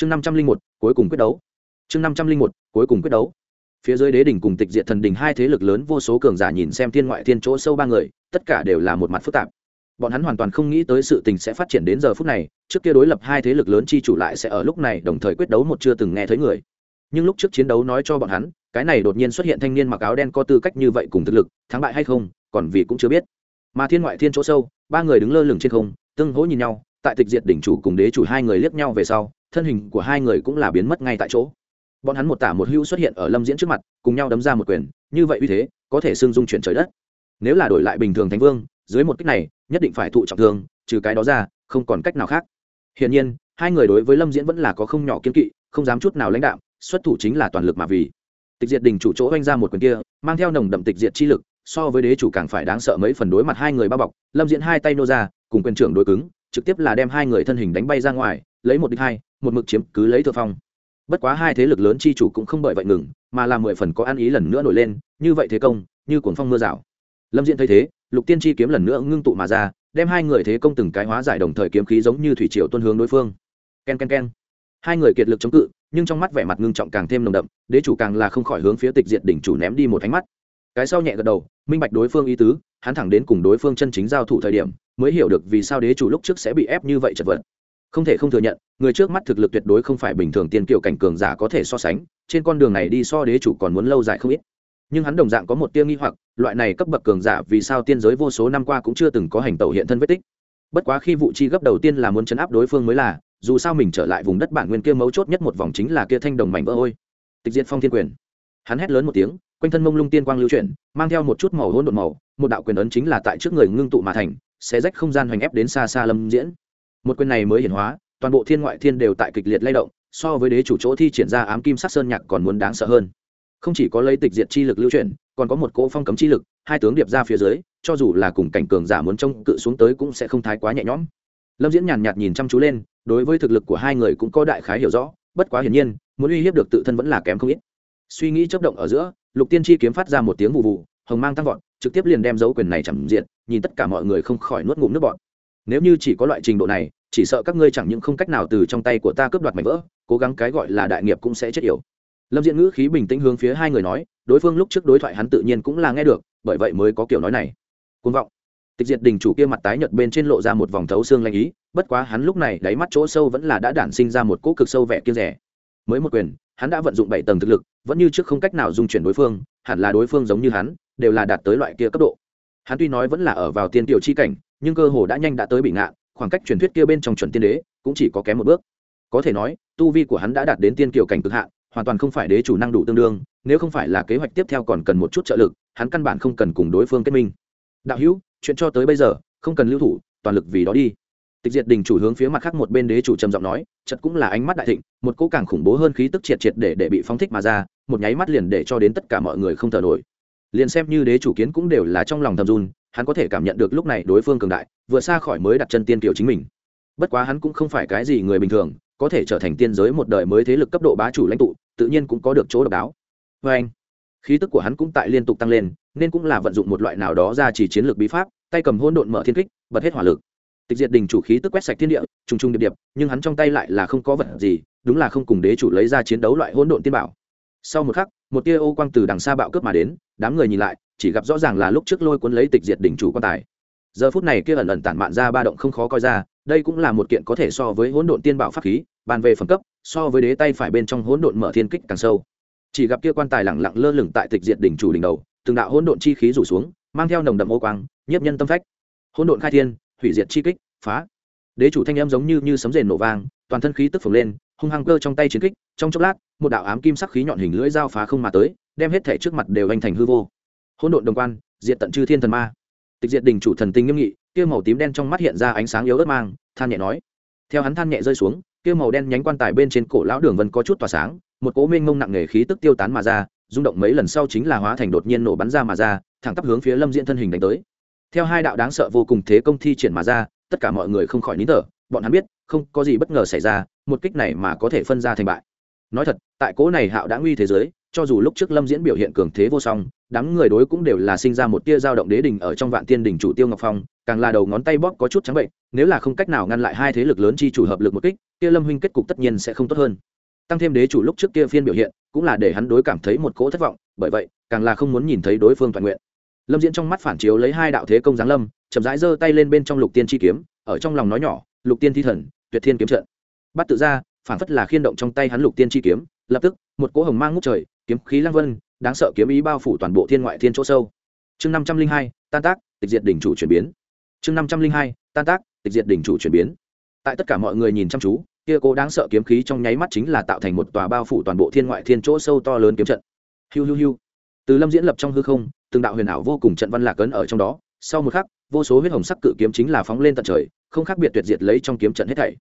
chương năm trăm linh một, cuối cùng quyết đấu. Chương năm trăm linh một, cuối cùng quyết đấu. Phía dưới đế đỉnh cùng tịch diệt thần đỉnh hai thế lực lớn vô số cường giả nhìn xem thiên ngoại thiên chỗ sâu ba người, tất cả đều là một mặt phức tạp. Bọn hắn hoàn toàn không nghĩ tới sự tình sẽ phát triển đến giờ phút này, trước kia đối lập hai thế lực lớn chi chủ lại sẽ ở lúc này đồng thời quyết đấu một chưa từng nghe thấy người. Nhưng lúc trước chiến đấu nói cho bọn hắn, cái này đột nhiên xuất hiện thanh niên mặc áo đen có tư cách như vậy cùng thực lực, thắng bại hay không, còn vì cũng chưa biết. Mà thiên ngoại thiên chỗ sâu, ba người đứng lơ lửng trên không, tương hỗ nhìn nhau, tại tịch diệt đỉnh chủ cùng đế chủ hai người liếc nhau về sau thân hình của hai người cũng là biến mất ngay tại chỗ. Bọn hắn một tả một hữu xuất hiện ở lâm diễn trước mặt, cùng nhau đấm ra một quyền, như vậy uy thế, có thể xưng dung chuyển trời đất. Nếu là đổi lại bình thường thánh vương, dưới một cách này, nhất định phải thụ trọng thương, trừ cái đó ra, không còn cách nào khác. Hiển nhiên, hai người đối với lâm diễn vẫn là có không nhỏ kiên kỵ, không dám chút nào lãnh đạo xuất thủ chính là toàn lực mà vì. Tịch diệt đình chủ chỗ oanh ra một quyền kia, mang theo nồng đậm tịch diệt chi lực, so với đế chủ càng phải đáng sợ mấy phần đối mặt hai người bao bọc, lâm diễn hai tay nô ra, cùng quyền trưởng đối cứng, trực tiếp là đem hai người thân hình đánh bay ra ngoài lấy một đích hai, một mực chiếm cứ lấy thượng phong. Bất quá hai thế lực lớn chi chủ cũng không bởi vậy ngừng, mà là mười phần có ăn ý lần nữa nổi lên, như vậy thế công, như cuồng phong mưa rào. Lâm Diện thấy thế, lục tiên chi kiếm lần nữa ngưng tụ mà ra, đem hai người thế công từng cái hóa giải đồng thời kiếm khí giống như thủy triều tuân hướng đối phương. K e n k e n k e n hai người kiệt lực chống cự, nhưng trong mắt vẻ mặt ngưng trọng càng thêm nồng đậm, đế chủ càng là không khỏi hướng phía tịch diệt đỉnh chủ ném đi một ánh mắt. Cái sau nhẹ gật đầu, minh bạch đối phương ý tứ, hắn thẳng đến cùng đối phương chân chính giao thủ thời điểm, mới hiểu được vì sao đế chủ lúc trước sẽ bị ép như vậy chật vật không thể không thừa nhận, người trước mắt thực lực tuyệt đối không phải bình thường tiên kiều cảnh cường giả có thể so sánh, trên con đường này đi so đế chủ còn muốn lâu dài không ít. Nhưng hắn đồng dạng có một tia nghi hoặc, loại này cấp bậc cường giả vì sao tiên giới vô số năm qua cũng chưa từng có hành tẩu hiện thân vết tích. Bất quá khi vụ chi gấp đầu tiên là muốn chấn áp đối phương mới là, dù sao mình trở lại vùng đất bản nguyên kia mấu chốt nhất một vòng chính là kia thanh đồng mảnh vỡ ôi. Tịch diệt phong thiên quyền. Hắn hét lớn một tiếng, quanh thân mông lung tiên quang lưu chuyển, mang theo một chút màu hôn đột màu, một đạo quyền ấn chính là tại trước người ngưng tụ mà thành sẽ rách không gian hoành ép đến xa xa lâm diễn một quyền này mới hiển hóa, toàn bộ thiên ngoại thiên đều tại kịch liệt lay động, so với đế chủ chỗ thi triển ra ám kim sắc sơn nhạc còn muốn đáng sợ hơn. Không chỉ có lấy tịch diệt chi lực lưu chuyển, còn có một cỗ phong cấm chi lực, hai tướng điệp ra phía dưới, cho dù là cùng cảnh cường giả muốn trông cự xuống tới cũng sẽ không thái quá nhẹ nhõm. Lâm diễn nhàn nhạt nhìn chăm chú lên, đối với thực lực của hai người cũng có đại khái hiểu rõ, bất quá hiển nhiên, muốn uy hiếp được tự thân vẫn là kém không ít. Suy nghĩ chấp động ở giữa, lục tiên chi kiếm phát ra một tiếng vụ vụ hồng mang tăng vọt, trực tiếp liền đem dấu quyền này chẳng diện nhìn tất cả mọi người không khỏi nuốt ngụm nước bọt nếu như chỉ có loại trình độ này, chỉ sợ các ngươi chẳng những không cách nào từ trong tay của ta cướp đoạt mảnh vỡ, cố gắng cái gọi là đại nghiệp cũng sẽ chết yểu. Lâm diện ngữ khí bình tĩnh hướng phía hai người nói, đối phương lúc trước đối thoại hắn tự nhiên cũng là nghe được, bởi vậy mới có kiểu nói này. Côn vọng. Tịch diệt đình chủ kia mặt tái nhợt bên trên lộ ra một vòng thấu xương lanh ý, bất quá hắn lúc này đáy mắt chỗ sâu vẫn là đã đản sinh ra một cỗ cực sâu vẻ kia rẻ mới một quyền, hắn đã vận dụng bảy tầng thực lực, vẫn như trước không cách nào dung chuyển đối phương, hẳn là đối phương giống như hắn, đều là đạt tới loại kia cấp độ. Hắn tuy nói vẫn là ở vào tiên tiểu chi cảnh nhưng cơ hồ đã nhanh đã tới bị ngạn khoảng cách truyền thuyết kia bên trong chuẩn tiên đế cũng chỉ có kém một bước. Có thể nói, tu vi của hắn đã đạt đến tiên kiều cảnh cực hạn, hoàn toàn không phải đế chủ năng đủ tương đương, nếu không phải là kế hoạch tiếp theo còn cần một chút trợ lực, hắn căn bản không cần cùng đối phương kết minh. Đạo hữu, chuyện cho tới bây giờ, không cần lưu thủ, toàn lực vì đó đi. Tịch diệt đình chủ hướng phía mặt khác một bên đế chủ trầm giọng nói chật cũng là ánh mắt đại thịnh, một cỗ càng khủng bố hơn khí tức triệt triệt để để bị phóng thích mà ra, một nháy mắt liền để cho đến tất cả mọi người không thở nổi. Liền xem như đế chủ kiến cũng đều là trong lòng thầm run hắn có thể cảm nhận được lúc này đối phương cường đại, vừa xa khỏi mới đặt chân tiên kiều chính mình. Bất quá hắn cũng không phải cái gì người bình thường, có thể trở thành tiên giới một đời mới thế lực cấp độ bá chủ lãnh tụ, tự nhiên cũng có được chỗ độc đáo. Vê anh, khí tức của hắn cũng tại liên tục tăng lên, nên cũng là vận dụng một loại nào đó ra chỉ chiến lược bí pháp, tay cầm hôn độn mở thiên kích, bật hết hỏa lực. Tịch diệt đình chủ khí tức quét sạch thiên địa, trùng trùng điệp điệp, nhưng hắn trong tay lại là không có vật gì, đúng là không cùng đế chủ lấy ra chiến đấu loại hôn độn tiên bảo. Sau một khắc, một tia ô quang từ đằng xa bạo cướp mà đến, đám người nhìn lại chỉ gặp rõ ràng là lúc trước lôi cuốn lấy tịch diệt đỉnh chủ quan tài. Giờ phút này kia ẩn ẩn tản mạn ra ba động không khó coi ra, đây cũng là một kiện có thể so với hỗn độn tiên bảo pháp khí, bàn về phẩm cấp, so với đế tay phải bên trong hỗn độn mở thiên kích càng sâu. Chỉ gặp kia quan tài lẳng lặng lơ lửng tại tịch diệt đỉnh chủ đỉnh đầu, từng đạo hỗn độn chi khí rủ xuống, mang theo nồng đậm ô quang, nhiếp nhân tâm phách. Hỗn độn khai thiên, hủy diệt chi kích, phá. Đế chủ thanh em giống như như sấm rền nổ vang, toàn thân khí tức phồng lên, hung hăng cơ trong tay chiến kích, trong chốc lát, một đạo ám kim sắc khí nhọn hình lưỡi dao phá không mà tới, đem hết thể trước mặt đều anh thành hư vô hỗn độn đồng quan, diệt tận chư thiên thần ma. Tịch diệt đình chủ thần tinh nghiêm nghị, kia màu tím đen trong mắt hiện ra ánh sáng yếu ớt mang, than nhẹ nói. Theo hắn than nhẹ rơi xuống, kia màu đen nhánh quan tài bên trên cổ lão đường vân có chút tỏa sáng, một cố mênh mông nặng nề khí tức tiêu tán mà ra, rung động mấy lần sau chính là hóa thành đột nhiên nổ bắn ra mà ra, thẳng tắp hướng phía lâm diễn thân hình đánh tới. Theo hai đạo đáng sợ vô cùng thế công thi triển mà ra, tất cả mọi người không khỏi nín thở, bọn hắn biết, không có gì bất ngờ xảy ra, một kích này mà có thể phân ra thành bại. Nói thật, tại cố này hạo đã nguy thế giới cho dù lúc trước lâm diễn biểu hiện cường thế vô song, đám người đối cũng đều là sinh ra một tia dao động đế đình ở trong vạn tiên đình chủ tiêu ngọc phong, càng là đầu ngón tay bóp có chút trắng bệnh, nếu là không cách nào ngăn lại hai thế lực lớn chi chủ hợp lực một kích, kia lâm huynh kết cục tất nhiên sẽ không tốt hơn. Tăng thêm đế chủ lúc trước kia phiên biểu hiện, cũng là để hắn đối cảm thấy một cỗ thất vọng, bởi vậy, càng là không muốn nhìn thấy đối phương toàn nguyện. Lâm diễn trong mắt phản chiếu lấy hai đạo thế công giáng lâm, chậm rãi giơ tay lên bên trong lục tiên chi kiếm, ở trong lòng nói nhỏ, lục tiên thi thần, tuyệt thiên kiếm trận. Bắt tự ra, phản phất là khiên động trong tay hắn lục tiên chi kiếm, lập tức, một cỗ hồng mang ngút trời kiếm khí lăng vân, đáng sợ kiếm ý bao phủ toàn bộ thiên ngoại thiên chỗ sâu. Chương năm trăm linh hai, tan tác, tịch diệt đỉnh chủ chuyển biến. Chương năm trăm linh hai, tan tác, tịch diệt đỉnh chủ chuyển biến. Tại tất cả mọi người nhìn chăm chú, kia cố đáng sợ kiếm khí trong nháy mắt chính là tạo thành một tòa bao phủ toàn bộ thiên ngoại thiên chỗ sâu to lớn kiếm trận. Hiu hiu hiu. Từ lâm diễn lập trong hư không, từng đạo huyền ảo vô cùng trận văn lạc ấn ở trong đó. Sau một khắc, vô số huyết hồng sắc cự kiếm chính là phóng lên tận trời, không khác biệt tuyệt diệt lấy trong kiếm trận hết thảy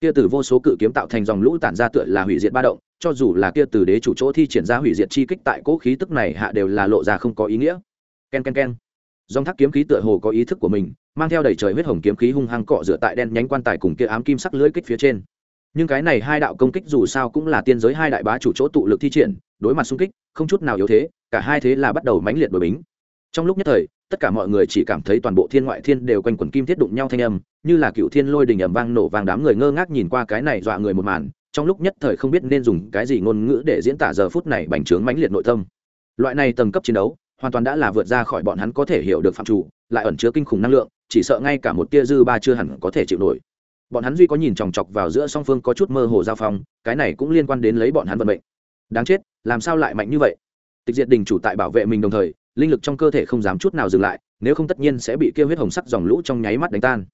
kia từ vô số cự kiếm tạo thành dòng lũ tản ra tựa là hủy diệt ba động, cho dù là kia từ đế chủ chỗ thi triển ra hủy diệt chi kích tại cỗ khí tức này hạ đều là lộ ra không có ý nghĩa. Ken ken ken. Dòng thác kiếm khí tựa hồ có ý thức của mình, mang theo đầy trời huyết hồng kiếm khí hung hăng cọ rửa tại đen nhánh quan tài cùng kia ám kim sắc lưỡi kích phía trên. Nhưng cái này hai đạo công kích dù sao cũng là tiên giới hai đại bá chủ chỗ tụ lực thi triển, đối mặt xung kích, không chút nào yếu thế, cả hai thế là bắt đầu mãnh liệt đổi bính. Trong lúc nhất thời tất cả mọi người chỉ cảm thấy toàn bộ thiên ngoại thiên đều quanh quẩn kim thiết đụng nhau thanh âm, như là cựu thiên lôi đình ầm vang nổ vàng đám người ngơ ngác nhìn qua cái này dọa người một màn, trong lúc nhất thời không biết nên dùng cái gì ngôn ngữ để diễn tả giờ phút này bành trướng mãnh liệt nội tâm. Loại này tầng cấp chiến đấu, hoàn toàn đã là vượt ra khỏi bọn hắn có thể hiểu được phạm chủ, lại ẩn chứa kinh khủng năng lượng, chỉ sợ ngay cả một tia dư ba chưa hẳn có thể chịu nổi. Bọn hắn duy có nhìn chòng chọc vào giữa song phương có chút mơ hồ giao phong, cái này cũng liên quan đến lấy bọn hắn vận mệnh. Đáng chết, làm sao lại mạnh như vậy? Tịch diệt đình chủ tại bảo vệ mình đồng thời linh lực trong cơ thể không dám chút nào dừng lại, nếu không tất nhiên sẽ bị kêu huyết hồng sắc dòng lũ trong nháy mắt đánh tan.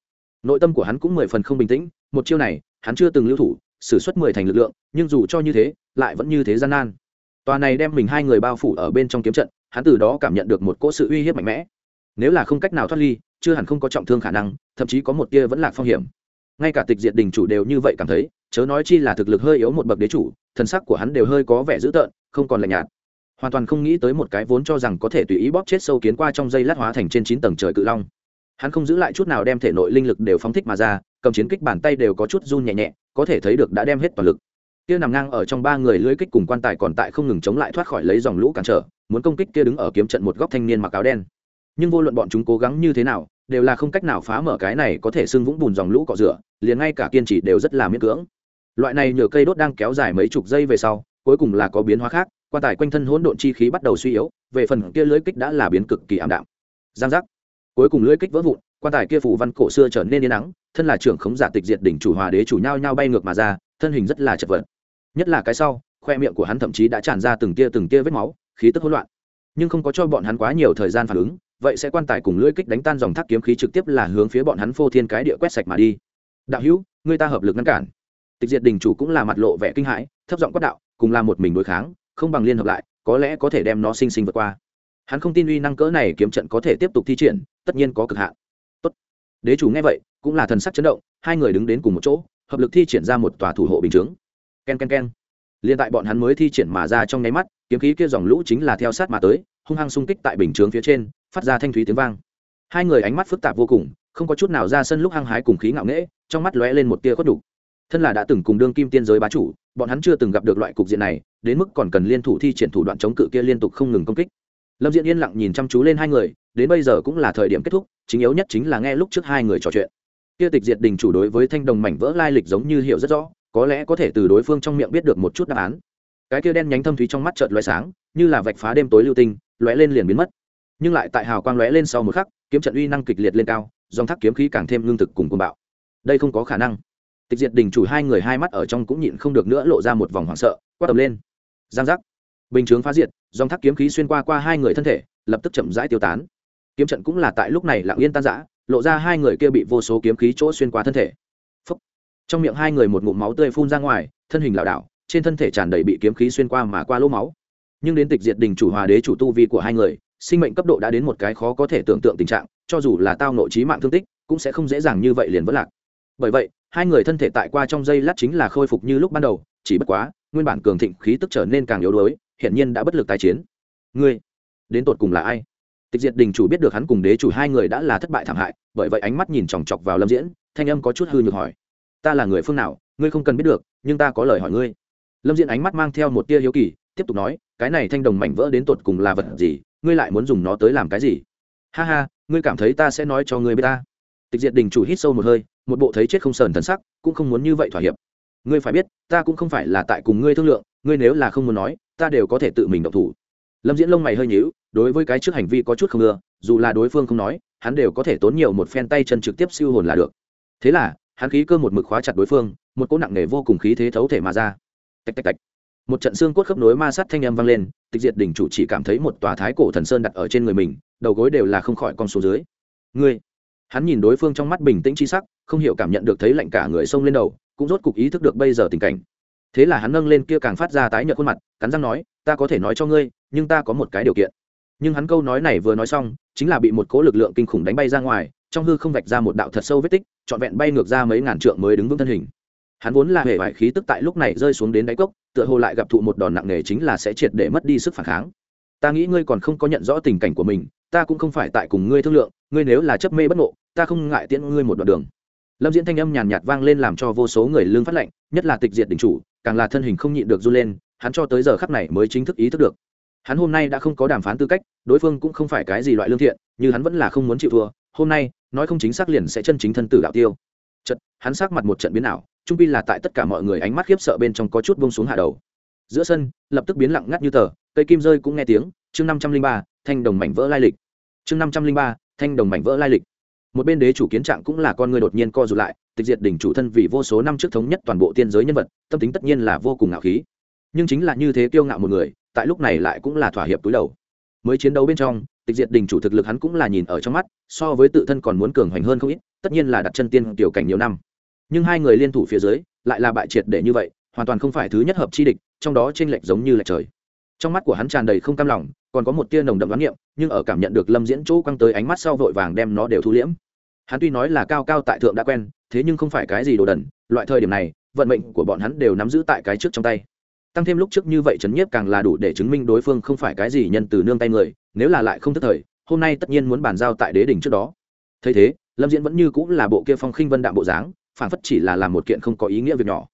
Nội tâm của hắn cũng mười phần không bình tĩnh, một chiêu này, hắn chưa từng lưu thủ xử suất mười thành lực lượng, nhưng dù cho như thế, lại vẫn như thế gian nan. Tòa này đem mình hai người bao phủ ở bên trong kiếm trận, hắn từ đó cảm nhận được một cỗ sự uy hiếp mạnh mẽ. Nếu là không cách nào thoát ly, chưa hẳn không có trọng thương khả năng, thậm chí có một tia vẫn là phong hiểm. Ngay cả tịch diệt đình chủ đều như vậy cảm thấy, chớ nói chi là thực lực hơi yếu một bậc đế chủ, thần sắc của hắn đều hơi có vẻ dữ tợn, không còn lạnh nhạt hoàn toàn không nghĩ tới một cái vốn cho rằng có thể tùy ý bóp chết sâu kiến qua trong dây lát hóa thành trên chín tầng trời cự long. Hắn không giữ lại chút nào đem thể nội linh lực đều phóng thích mà ra, cầm chiến kích bàn tay đều có chút run nhẹ nhẹ, có thể thấy được đã đem hết toàn lực. Kia nằm ngang ở trong ba người lưới kích cùng quan tài còn tại không ngừng chống lại thoát khỏi lấy dòng lũ cản trở, muốn công kích kia đứng ở kiếm trận một góc thanh niên mặc áo đen. Nhưng vô luận bọn chúng cố gắng như thế nào, đều là không cách nào phá mở cái này có thể xưng vũng bùn dòng lũ cọ rửa, liền ngay cả kiên trì đều rất là miễn cưỡng. Loại này nhờ cây đốt đang kéo dài mấy chục giây về sau, cuối cùng là có biến hóa khác quan tài quanh thân hỗn độn chi khí bắt đầu suy yếu, về phần kia lưới kích đã là biến cực kỳ ảm đạm. Giang giác. Cuối cùng lưới kích vỡ vụn, quan tài kia phủ văn cổ xưa trở nên yên nắng, thân là trưởng khống giả tịch diệt đỉnh chủ hòa đế chủ nhau nhau bay ngược mà ra, thân hình rất là chật vật. Nhất là cái sau, khoe miệng của hắn thậm chí đã tràn ra từng tia từng tia vết máu, khí tức hỗn loạn. Nhưng không có cho bọn hắn quá nhiều thời gian phản ứng, vậy sẽ quan tài cùng lưỡi kích đánh tan dòng thác kiếm khí trực tiếp là hướng phía bọn hắn phô thiên cái địa quét sạch mà đi. Đạo hữu, người ta hợp lực ngăn cản. Tịch diệt đình chủ cũng là mặt lộ vẻ kinh hãi, thấp giọng quát đạo, cùng là một mình đối kháng không bằng liên hợp lại, có lẽ có thể đem nó sinh sinh vượt qua. Hắn không tin uy năng cỡ này kiếm trận có thể tiếp tục thi triển, tất nhiên có cực hạn. Tốt. Đế chủ nghe vậy, cũng là thần sắc chấn động, hai người đứng đến cùng một chỗ, hợp lực thi triển ra một tòa thủ hộ bình chướng. Ken ken ken. Liên tại bọn hắn mới thi triển mà ra trong nháy mắt, kiếm khí kia dòng lũ chính là theo sát mà tới, hung hăng xung kích tại bình chướng phía trên, phát ra thanh thúy tiếng vang. Hai người ánh mắt phức tạp vô cùng, không có chút nào ra sân lúc hăng hái cùng khí ngạo nghễ, trong mắt lóe lên một tia khuất đục thân là đã từng cùng đương kim tiên giới bá chủ bọn hắn chưa từng gặp được loại cục diện này, đến mức còn cần liên thủ thi triển thủ đoạn chống cự kia liên tục không ngừng công kích. Lâm diễn yên lặng nhìn chăm chú lên hai người, đến bây giờ cũng là thời điểm kết thúc, chính yếu nhất chính là nghe lúc trước hai người trò chuyện. Kia tịch diệt đình chủ đối với thanh đồng mảnh vỡ lai lịch giống như hiểu rất rõ, có lẽ có thể từ đối phương trong miệng biết được một chút đáp án. Cái kia đen nhánh thâm thúy trong mắt chợt lóe sáng, như là vạch phá đêm tối lưu tinh, lóe lên liền biến mất. Nhưng lại tại hào quang lóe lên sau một khắc, kiếm trận uy năng kịch liệt lên cao, dòng thác kiếm khí càng thêm lương thực cùng cuồng bạo. Đây không có khả năng tịch diệt đình chủ hai người hai mắt ở trong cũng nhịn không được nữa lộ ra một vòng hoảng sợ, quát tầm lên. Giang giác. Bình chướng phá diệt, dòng thác kiếm khí xuyên qua qua hai người thân thể, lập tức chậm rãi tiêu tán. Kiếm trận cũng là tại lúc này lặng yên tan rã, lộ ra hai người kia bị vô số kiếm khí chỗ xuyên qua thân thể. Phúc. trong miệng hai người một ngụm máu tươi phun ra ngoài, thân hình lảo đảo, trên thân thể tràn đầy bị kiếm khí xuyên qua mà qua lỗ máu. Nhưng đến tịch diệt đình chủ hòa đế chủ tu vi của hai người, sinh mệnh cấp độ đã đến một cái khó có thể tưởng tượng tình trạng, cho dù là tao nội trí mạng thương tích, cũng sẽ không dễ dàng như vậy liền vỡ lạc. Bởi vậy hai người thân thể tại qua trong giây lát chính là khôi phục như lúc ban đầu, chỉ bất quá, nguyên bản cường thịnh khí tức trở nên càng yếu đuối, hiển nhiên đã bất lực tái chiến. Ngươi, đến tột cùng là ai? Tịch diệt đình chủ biết được hắn cùng đế chủ hai người đã là thất bại thảm hại, bởi vậy ánh mắt nhìn chòng chọc vào lâm diễn, thanh âm có chút hư nhược hỏi. Ta là người phương nào, ngươi không cần biết được, nhưng ta có lời hỏi ngươi. Lâm diễn ánh mắt mang theo một tia hiếu kỳ, tiếp tục nói, cái này thanh đồng mảnh vỡ đến tột cùng là vật gì, ngươi lại muốn dùng nó tới làm cái gì? Ha ha, ngươi cảm thấy ta sẽ nói cho ngươi biết ta? Tịch diệt đình chủ hít sâu một hơi, một bộ thấy chết không sờn thần sắc, cũng không muốn như vậy thỏa hiệp. Ngươi phải biết, ta cũng không phải là tại cùng ngươi thương lượng, ngươi nếu là không muốn nói, ta đều có thể tự mình động thủ. Lâm diễn lông mày hơi nhíu, đối với cái trước hành vi có chút không ưa, dù là đối phương không nói, hắn đều có thể tốn nhiều một phen tay chân trực tiếp siêu hồn là được. Thế là, hắn khí cơ một mực khóa chặt đối phương, một cỗ nặng nề vô cùng khí thế thấu thể mà ra. Tạch tạch tạch. Một trận xương cốt khớp nối ma sát thanh âm vang lên, tịch diệt đỉnh chủ chỉ cảm thấy một tòa thái cổ thần sơn đặt ở trên người mình, đầu gối đều là không khỏi con số dưới. Ngươi hắn nhìn đối phương trong mắt bình tĩnh chi sắc, không hiểu cảm nhận được thấy lạnh cả người xông lên đầu, cũng rốt cục ý thức được bây giờ tình cảnh. Thế là hắn nâng lên kia càng phát ra tái nhợt khuôn mặt, cắn răng nói, ta có thể nói cho ngươi, nhưng ta có một cái điều kiện. Nhưng hắn câu nói này vừa nói xong, chính là bị một cỗ lực lượng kinh khủng đánh bay ra ngoài, trong hư không vạch ra một đạo thật sâu vết tích, trọn vẹn bay ngược ra mấy ngàn trượng mới đứng vững thân hình. Hắn vốn là hệ vải khí tức tại lúc này rơi xuống đến đáy cốc, tựa hồ lại gặp thụ một đòn nặng nề chính là sẽ triệt để mất đi sức phản kháng. Ta nghĩ ngươi còn không có nhận rõ tình cảnh của mình, ta cũng không phải tại cùng ngươi thương lượng ngươi nếu là chấp mê bất ngộ, ta không ngại tiễn ngươi một đoạn đường. Lâm diễn thanh âm nhàn nhạt vang lên làm cho vô số người lương phát lệnh, nhất là tịch diệt đình chủ, càng là thân hình không nhịn được run lên, hắn cho tới giờ khắc này mới chính thức ý thức được. Hắn hôm nay đã không có đàm phán tư cách, đối phương cũng không phải cái gì loại lương thiện, như hắn vẫn là không muốn chịu thua, hôm nay, nói không chính xác liền sẽ chân chính thân tử đạo tiêu. Chật hắn sắc mặt một trận biến ảo, trung pi là tại tất cả mọi người ánh mắt khiếp sợ bên trong có chút bông xuống hạ đầu. Giữa sân, lập tức biến lặng ngắt như tờ, cây kim rơi cũng nghe tiếng, chương năm trăm linh ba, thanh đồng mảnh vỡ lai lịch. Chương năm trăm linh ba thanh đồng mảnh vỡ lai lịch. Một bên đế chủ kiến trạng cũng là con người đột nhiên co rụt lại, tịch diệt đỉnh chủ thân vì vô số năm trước thống nhất toàn bộ tiên giới nhân vật, tâm tính tất nhiên là vô cùng ngạo khí. Nhưng chính là như thế kiêu ngạo một người, tại lúc này lại cũng là thỏa hiệp túi đầu. Mới chiến đấu bên trong, tịch diệt đình chủ thực lực hắn cũng là nhìn ở trong mắt, so với tự thân còn muốn cường hoành hơn không ít, tất nhiên là đặt chân tiên tiểu cảnh nhiều năm. Nhưng hai người liên thủ phía dưới, lại là bại triệt để như vậy, hoàn toàn không phải thứ nhất hợp chi địch, trong đó t r ê n lệch giống như lệch trời trong mắt của hắn tràn đầy không cam lòng, còn có một tia nồng đậm đoán niệm, nhưng ở cảm nhận được lâm diễn chỗ quăng tới ánh mắt sau vội vàng đem nó đều thu liễm. Hắn tuy nói là cao cao tại thượng đã quen, thế nhưng không phải cái gì đồ đần, loại thời điểm này, vận mệnh của bọn hắn đều nắm giữ tại cái trước trong tay. Tăng thêm lúc trước như vậy trấn nhiếp càng là đủ để chứng minh đối phương không phải cái gì nhân từ nương tay người, nếu là lại không thất thời, hôm nay tất nhiên muốn bàn giao tại đế đỉnh trước đó. Thấy thế, lâm diễn vẫn như cũng là bộ kia phong khinh vân đạm bộ dáng phản phất chỉ là làm một kiện không có ý nghĩa việc nhỏ.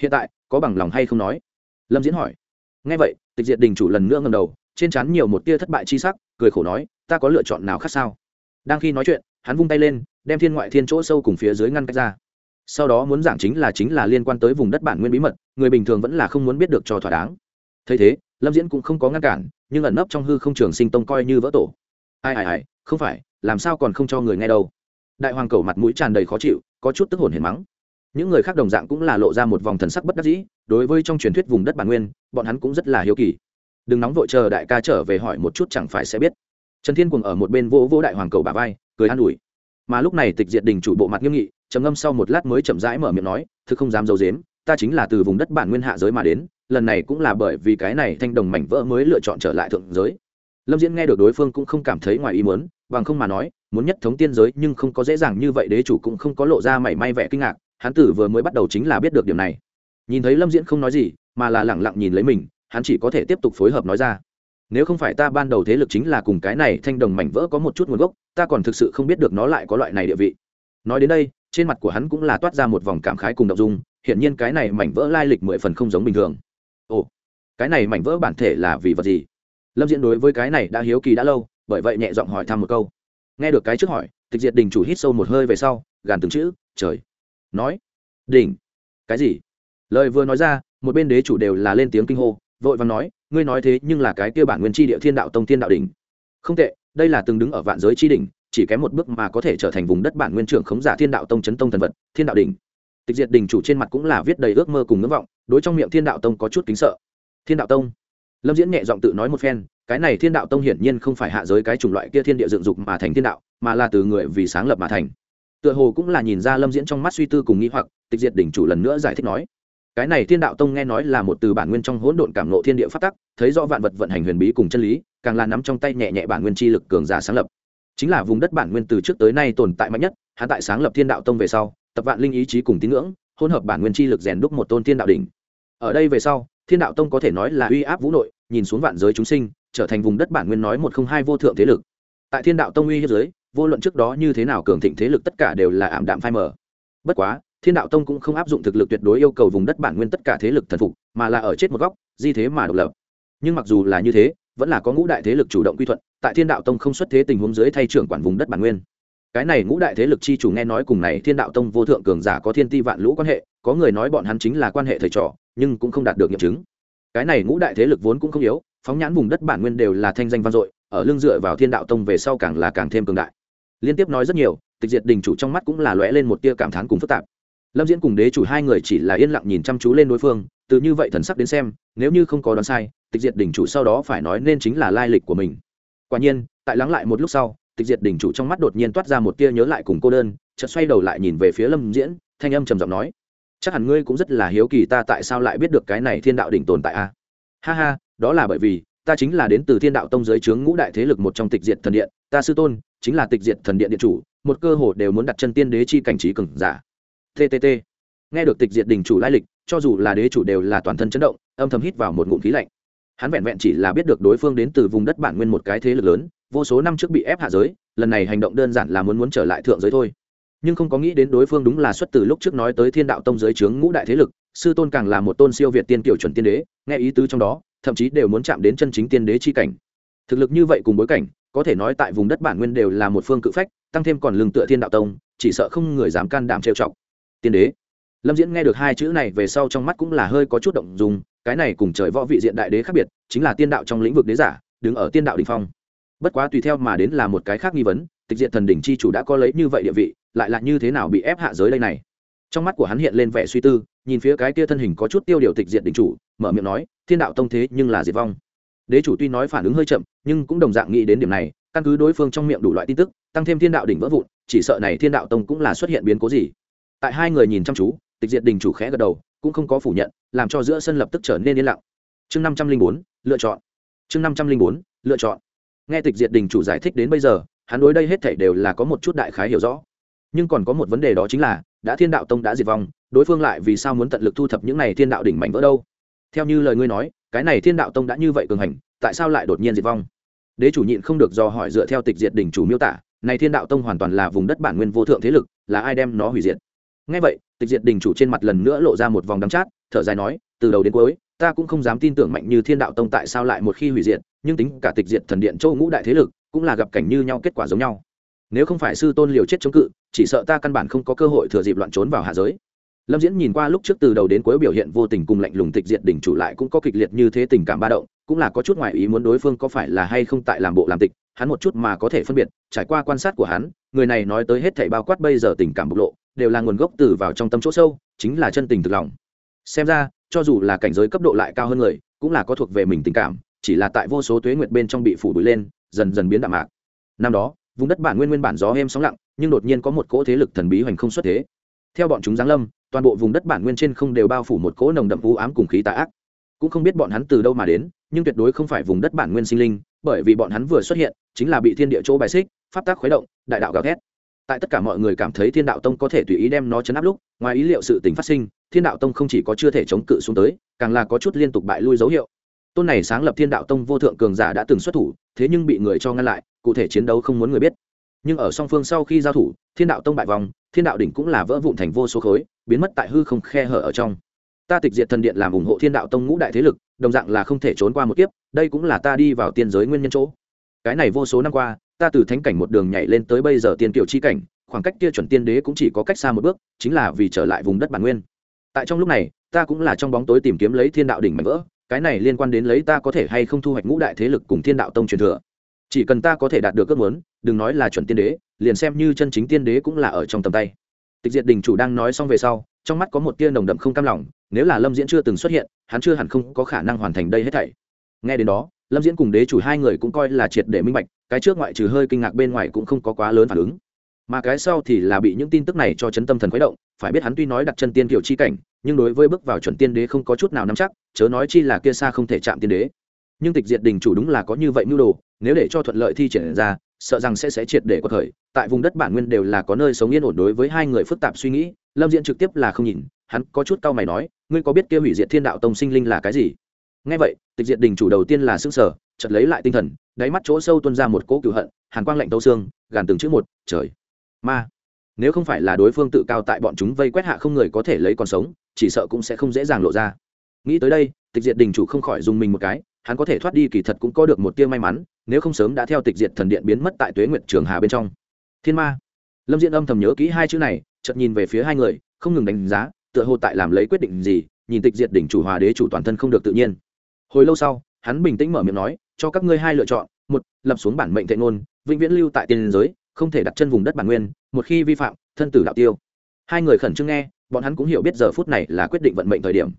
Hiện tại, có bằng lòng hay không nói? Lâm diễn hỏi ngay vậy, tịch diệt đình chủ lần nữa ngầm đầu, trên trán nhiều một tia thất bại chi sắc, cười khổ nói, ta có lựa chọn nào khác sao? Đang khi nói chuyện, hắn vung tay lên, đem thiên ngoại thiên chỗ sâu cùng phía dưới ngăn cách ra. Sau đó muốn giảng chính là chính là liên quan tới vùng đất bản nguyên bí mật, người bình thường vẫn là không muốn biết được cho thỏa đáng. Thấy thế, lâm diễn cũng không có ngăn cản, nhưng ẩn nấp trong hư không trường sinh tông coi như vỡ tổ. Ai ai ai, không phải, làm sao còn không cho người nghe đâu? Đại hoàng cầu mặt mũi tràn đầy khó chịu, có chút tức hồn hiền mắng những người khác đồng dạng cũng là lộ ra một vòng thần sắc bất đắc dĩ, đối với trong truyền thuyết vùng đất bản nguyên, bọn hắn cũng rất là hiếu kỳ. Đừng nóng vội chờ đại ca trở về hỏi một chút chẳng phải sẽ biết. Trần thiên cùng ở một bên vỗ vỗ đại hoàng cầu bà vai, cười an ủi. Mà lúc này tịch diệt đình chủ bộ mặt nghiêm nghị, trầm ngâm sau một lát mới chậm rãi mở miệng nói, thứ không dám d i ấ u dếm ta chính là từ vùng đất bản nguyên hạ giới mà đến, lần này cũng là bởi vì cái này thanh đồng mảnh vỡ mới lựa chọn trở lại thượng giới. Lâm diễn nghe được đối phương cũng không cảm thấy ngoài ý muốn, bằng không mà nói, muốn nhất thống tiên giới nhưng không có dễ dàng như vậy, đế chủ cũng không có lộ ra mảy may vẻ kinh ngạc hắn tử vừa mới bắt đầu chính là biết được điểm này. Nhìn thấy lâm diễn không nói gì, mà là lẳng lặng nhìn lấy mình, hắn chỉ có thể tiếp tục phối hợp nói ra. Nếu không phải ta ban đầu thế lực chính là cùng cái này thanh đồng mảnh vỡ có một chút nguồn gốc, ta còn thực sự không biết được nó lại có loại này địa vị. Nói đến đây, trên mặt của hắn cũng là toát ra một vòng cảm khái cùng đ dung hiện nhiên cái này mảnh vỡ lai lịch mười phần không giống bình thường. Ồ, cái này mảnh vỡ bản thể là vì vật gì? Lâm diễn đối với cái này đã hiếu kỳ đã lâu, bởi vậy nhẹ giọng hỏi thăm một câu. Nghe được cái trước hỏi, tịch diệt đình chủ hít sâu một hơi về sau, gàn từng chữ, trời nói, đỉnh. Cái gì? Lời vừa nói ra, một bên đế chủ đều là lên tiếng kinh hô, vội vàng nói, ngươi nói thế nhưng là cái kia bản nguyên tri địa thiên đạo tông thiên đạo đỉnh. Không tệ, đây là từng đứng ở vạn giới tri đỉnh, chỉ kém một bước mà có thể trở thành vùng đất bản nguyên trưởng khống giả thiên đạo tông chấn tông thần vật, thiên đạo đỉnh. Tịch diệt đỉnh chủ trên mặt cũng là viết đầy ước mơ cùng ngưỡng vọng, đối trong miệng thiên đạo tông có chút kính sợ. Thiên đạo tông? Lâm diễn nhẹ giọng tự nói một phen, cái này thiên đạo tông hiển nhiên không phải hạ giới cái chủng loại kia thiên địa dựng dục mà thành thiên đạo, mà là từ người vì sáng lập mà thành tựa hồ cũng là nhìn ra lâm diễn trong mắt suy tư cùng nghĩ hoặc, tịch diệt đỉnh chủ lần nữa giải thích nói, cái này thiên đạo tông nghe nói là một từ bản nguyên trong hỗn độn cảm nộ thiên địa phát tắc, thấy rõ vạn vật vận hành huyền bí cùng chân lý, càng là nắm trong tay nhẹ nhẹ bản nguyên chi lực cường giả sáng lập. Chính là vùng đất bản nguyên từ trước tới nay tồn tại mạnh nhất hạ tại sáng lập thiên đạo tông về sau, tập vạn linh ý chí cùng tín ngưỡng, hỗn hợp bản nguyên chi lực rèn đúc một tôn thiên đạo đỉnh. Ở đây về sau, thiên đạo tông có thể nói là uy áp vũ nội, nhìn xuống vạn giới chúng sinh, trở thành vùng đất bản nguyên nói một không hai vô thượng thế lực. Tại thiên đạo tông uy hiếp giới vô luận trước đó như thế nào cường thịnh thế lực tất cả đều là ảm đạm phai mờ. Bất quá, thiên đạo tông cũng không áp dụng thực lực tuyệt đối yêu cầu vùng đất bản nguyên tất cả thế lực thần phục, mà là ở chết một góc, di thế mà độc lập. Nhưng mặc dù là như thế, vẫn là có ngũ đại thế lực chủ động quy thuận, tại thiên đạo tông không xuất thế tình huống dưới thay trưởng quản vùng đất bản nguyên. Cái này ngũ đại thế lực chi chủ nghe nói cùng này thiên đạo tông vô thượng cường giả có thiên ti vạn lũ quan hệ, có người nói bọn hắn chính là quan hệ thầy trò, nhưng cũng không đạt được nghiệm chứng. Cái này ngũ đại thế lực vốn cũng không yếu, phóng nhãn vùng đất bản nguyên đều là thanh danh vang dội ở lưng dựa vào thiên đạo tông về sau càng là càng thêm cường đại. Liên tiếp nói rất nhiều, tịch diệt đình chủ trong mắt cũng là lóe lên một tia cảm thán cùng phức tạp. Lâm diễn cùng đế chủ hai người chỉ là yên lặng nhìn chăm chú lên đối phương, từ như vậy thần sắc đến xem, nếu như không có đoán sai, tịch diệt đỉnh chủ sau đó phải nói nên chính là lai lịch của mình. Quả nhiên, tại lắng lại một lúc sau, tịch diệt đỉnh chủ trong mắt đột nhiên toát ra một tia nhớ lại cùng cô đơn, chợt xoay đầu lại nhìn về phía lâm diễn, thanh âm trầm giọng nói, chắc hẳn ngươi cũng rất là hiếu kỳ ta tại sao lại biết được cái này thiên đạo đỉnh tồn tại a ha ha, đó là bởi vì ta chính là đến từ thiên đạo tông giới trướng ngũ đại thế lực một trong tịch diệt thần điện, ta sư tôn chính là tịch diệt thần điện điện chủ, một cơ hội đều muốn đặt chân tiên đế chi cảnh trí cường giả. Ttt nghe được tịch diệt đình chủ lai lịch, cho dù là đế chủ đều là toàn thân chấn động, âm thầm hít vào một ngụm khí lạnh. Hắn vẹn vẹn chỉ là biết được đối phương đến từ vùng đất bản nguyên một cái thế lực lớn, vô số năm trước bị ép hạ giới, lần này hành động đơn giản là muốn muốn trở lại thượng giới thôi. Nhưng không có nghĩ đến đối phương đúng là xuất từ lúc trước nói tới thiên đạo tông giới trướng ngũ đại thế lực, sư tôn càng là một tôn siêu việt tiên kiểu chuẩn tiên đế, nghe ý tứ trong đó thậm chí đều muốn chạm đến chân chính tiên đế chi cảnh. Thực lực như vậy cùng bối cảnh, có thể nói tại vùng đất bản nguyên đều là một phương cự phách, tăng thêm còn lương tựa thiên đạo tông, chỉ sợ không người dám can đảm trêu chọc. Tiên đế. Lâm diễn nghe được hai chữ này về sau trong mắt cũng là hơi có chút động dùng cái này cùng trời võ vị diện đại đế khác biệt, chính là tiên đạo trong lĩnh vực đế giả, đứng ở tiên đạo đình phong. Bất quá tùy theo mà đến là một cái khác nghi vấn, tịch diện thần đỉnh chi chủ đã có lấy như vậy địa vị, lại là như thế nào bị ép hạ giới đây này? Trong mắt của hắn hiện lên vẻ suy tư, nhìn phía cái kia thân hình có chút tiêu điều tịch diện đỉnh chủ mở miệng nói, thiên đạo tông thế nhưng là diệt vong. Đế chủ tuy nói phản ứng hơi chậm, nhưng cũng đồng dạng nghĩ đến điểm này, căn cứ đối phương trong miệng đủ loại tin tức, tăng thêm thiên đạo đỉnh vỡ vụn, chỉ sợ này thiên đạo tông cũng là xuất hiện biến cố gì. Tại hai người nhìn chăm chú, tịch diệt đình chủ khẽ gật đầu, cũng không có phủ nhận, làm cho giữa sân lập tức trở nên yên lặng. Chương năm trăm linh bốn, lựa chọn. Chương năm trăm linh bốn, lựa chọn. Nghe tịch diệt đình chủ giải thích đến bây giờ, hắn đối đây hết thảy đều là có một chút đại khái hiểu rõ. Nhưng còn có một vấn đề đó chính là, đã thiên đạo tông đã diệt vong, đối phương lại vì sao muốn tận lực thu thập những này thiên đạo đỉnh mảnh vỡ đâu? Theo như lời ngươi nói, cái này thiên đạo tông đã như vậy cường hành, tại sao lại đột nhiên diệt vong? Đế chủ nhịn không được do hỏi dựa theo tịch diệt đỉnh chủ miêu tả, này thiên đạo tông hoàn toàn là vùng đất bản nguyên vô thượng thế lực, là ai đem nó hủy diệt? Ngay vậy, tịch diệt đình chủ trên mặt lần nữa lộ ra một vòng đắng chát, thở dài nói, từ đầu đến cuối, ta cũng không dám tin tưởng mạnh như thiên đạo tông tại sao lại một khi hủy diệt, nhưng tính cả tịch diệt thần điện châu ngũ đại thế lực, cũng là gặp cảnh như nhau kết quả giống nhau. Nếu không phải sư tôn liều chết chống cự, chỉ sợ ta căn bản không có cơ hội thừa dịp loạn trốn vào hạ giới lâm diễn nhìn qua lúc trước từ đầu đến cuối biểu hiện vô tình cùng lạnh lùng tịch diệt đỉnh chủ lại cũng có kịch liệt như thế tình cảm ba động, cũng là có chút ngoại ý muốn đối phương có phải là hay không tại làm bộ làm tịch, hắn một chút mà có thể phân biệt, trải qua quan sát của hắn, người này nói tới hết thảy bao quát bây giờ tình cảm bộc lộ, đều là nguồn gốc từ vào trong tâm chỗ sâu, chính là chân tình thực lòng. Xem ra, cho dù là cảnh giới cấp độ lại cao hơn người, cũng là có thuộc về mình tình cảm, chỉ là tại vô số tuế nguyệt bên trong bị phủ bụi lên, dần dần biến đạm mạc. Năm đó, vùng đất bản nguyên nguyên bản gió êm sóng lặng, nhưng đột nhiên có một cỗ thế lực thần bí hoành không xuất thế theo bọn chúng giáng lâm, toàn bộ vùng đất bản nguyên trên không đều bao phủ một cỗ nồng đậm vũ ám cùng khí tà ác. Cũng không biết bọn hắn từ đâu mà đến, nhưng tuyệt đối không phải vùng đất bản nguyên sinh linh, bởi vì bọn hắn vừa xuất hiện, chính là bị thiên địa chỗ bài xích, pháp tác khuấy động, đại đạo gào thét. Tại tất cả mọi người cảm thấy thiên đạo tông có thể tùy ý đem nó chấn áp lúc, ngoài ý liệu sự tình phát sinh, thiên đạo tông không chỉ có chưa thể chống cự xuống tới, càng là có chút liên tục bại lui dấu hiệu. Tôn này sáng lập thiên đạo tông vô thượng cường giả đã từng xuất thủ, thế nhưng bị người cho ngăn lại, cụ thể chiến đấu không muốn người biết. Nhưng ở song phương sau khi giao thủ, thiên đạo tông bại vòng thiên đạo đỉnh cũng là vỡ vụn thành vô số khối, biến mất tại hư không khe hở ở trong. Ta tịch diệt thần điện làm ủng hộ thiên đạo tông ngũ đại thế lực, đồng dạng là không thể trốn qua một kiếp, đây cũng là ta đi vào tiên giới nguyên nhân chỗ. Cái này vô số năm qua, ta từ thánh cảnh một đường nhảy lên tới bây giờ tiên tiểu chi cảnh, khoảng cách kia chuẩn tiên đế cũng chỉ có cách xa một bước, chính là vì trở lại vùng đất bản nguyên. Tại trong lúc này, ta cũng là trong bóng tối tìm kiếm lấy thiên đạo đỉnh mạnh vỡ, cái này liên quan đến lấy ta có thể hay không thu hoạch ngũ đại thế lực cùng thiên đạo tông truyền thừa. Chỉ cần ta có thể đạt được ước muốn, đừng nói là chuẩn tiên đế liền xem như chân chính tiên đế cũng là ở trong tầm tay. Tịch diệt đình chủ đang nói xong về sau, trong mắt có một tia nồng đậm không cam lòng, nếu là lâm diễn chưa từng xuất hiện, hắn chưa hẳn không có khả năng hoàn thành đây hết thảy. Nghe đến đó, lâm diễn cùng đế chủ hai người cũng coi là triệt để minh bạch, cái trước ngoại trừ hơi kinh ngạc bên ngoài cũng không có quá lớn phản ứng. Mà cái sau thì là bị những tin tức này cho chấn tâm thần khuấy động, phải biết hắn tuy nói đặt chân tiên kiểu chi cảnh, nhưng đối với bước vào chuẩn tiên đế không có chút nào nắm chắc, chớ nói chi là kia xa không thể chạm tiên đế. Nhưng tịch diệt đình chủ đúng là có như vậy mưu đồ, nếu để cho thuận lợi thi triển ra, sợ rằng sẽ sẽ triệt để có thời tại vùng đất bản nguyên đều là có nơi sống yên ổn đối với hai người phức tạp suy nghĩ, lâm diễn trực tiếp là không nhìn, hắn có chút cau mày nói, ngươi có biết kia hủy diệt thiên đạo tông sinh linh là cái gì? Ngay vậy, tịch diệt đình chủ đầu tiên là s ư n g sở chật lấy lại tinh thần, đáy mắt chỗ sâu tuân ra một cỗ cựu hận, hàn quang lạnh tấu xương, gàn từng chữ một, trời, ma. Nếu không phải là đối phương tự cao tại bọn chúng vây quét hạ không người có thể lấy còn sống, chỉ sợ cũng sẽ không dễ dàng lộ ra. Nghĩ tới đây, tịch diệt đình chủ không khỏi dùng mình một cái, hắn có thể thoát đi kỳ thật cũng có được một tia may mắn, nếu không sớm đã theo tịch diệt thần điện biến mất tại tuế nguyệt trường hà bên trong thiên ma. Lâm diễn âm thầm nhớ kỹ hai chữ này, chợt nhìn về phía hai người, không ngừng đánh giá, tựa hồ tại làm lấy quyết định gì, nhìn tịch diệt đỉnh chủ hòa đế chủ toàn thân không được tự nhiên. Hồi lâu sau, hắn bình tĩnh mở miệng nói, cho các ngươi hai lựa chọn, một, lập xuống bản mệnh thệ ngôn, vĩnh viễn lưu tại tiền giới, không thể đặt chân vùng đất bản nguyên, một khi vi phạm, thân tử đạo tiêu. Hai người khẩn trương nghe, bọn hắn cũng hiểu biết giờ phút này là quyết định vận mệnh thời điểm.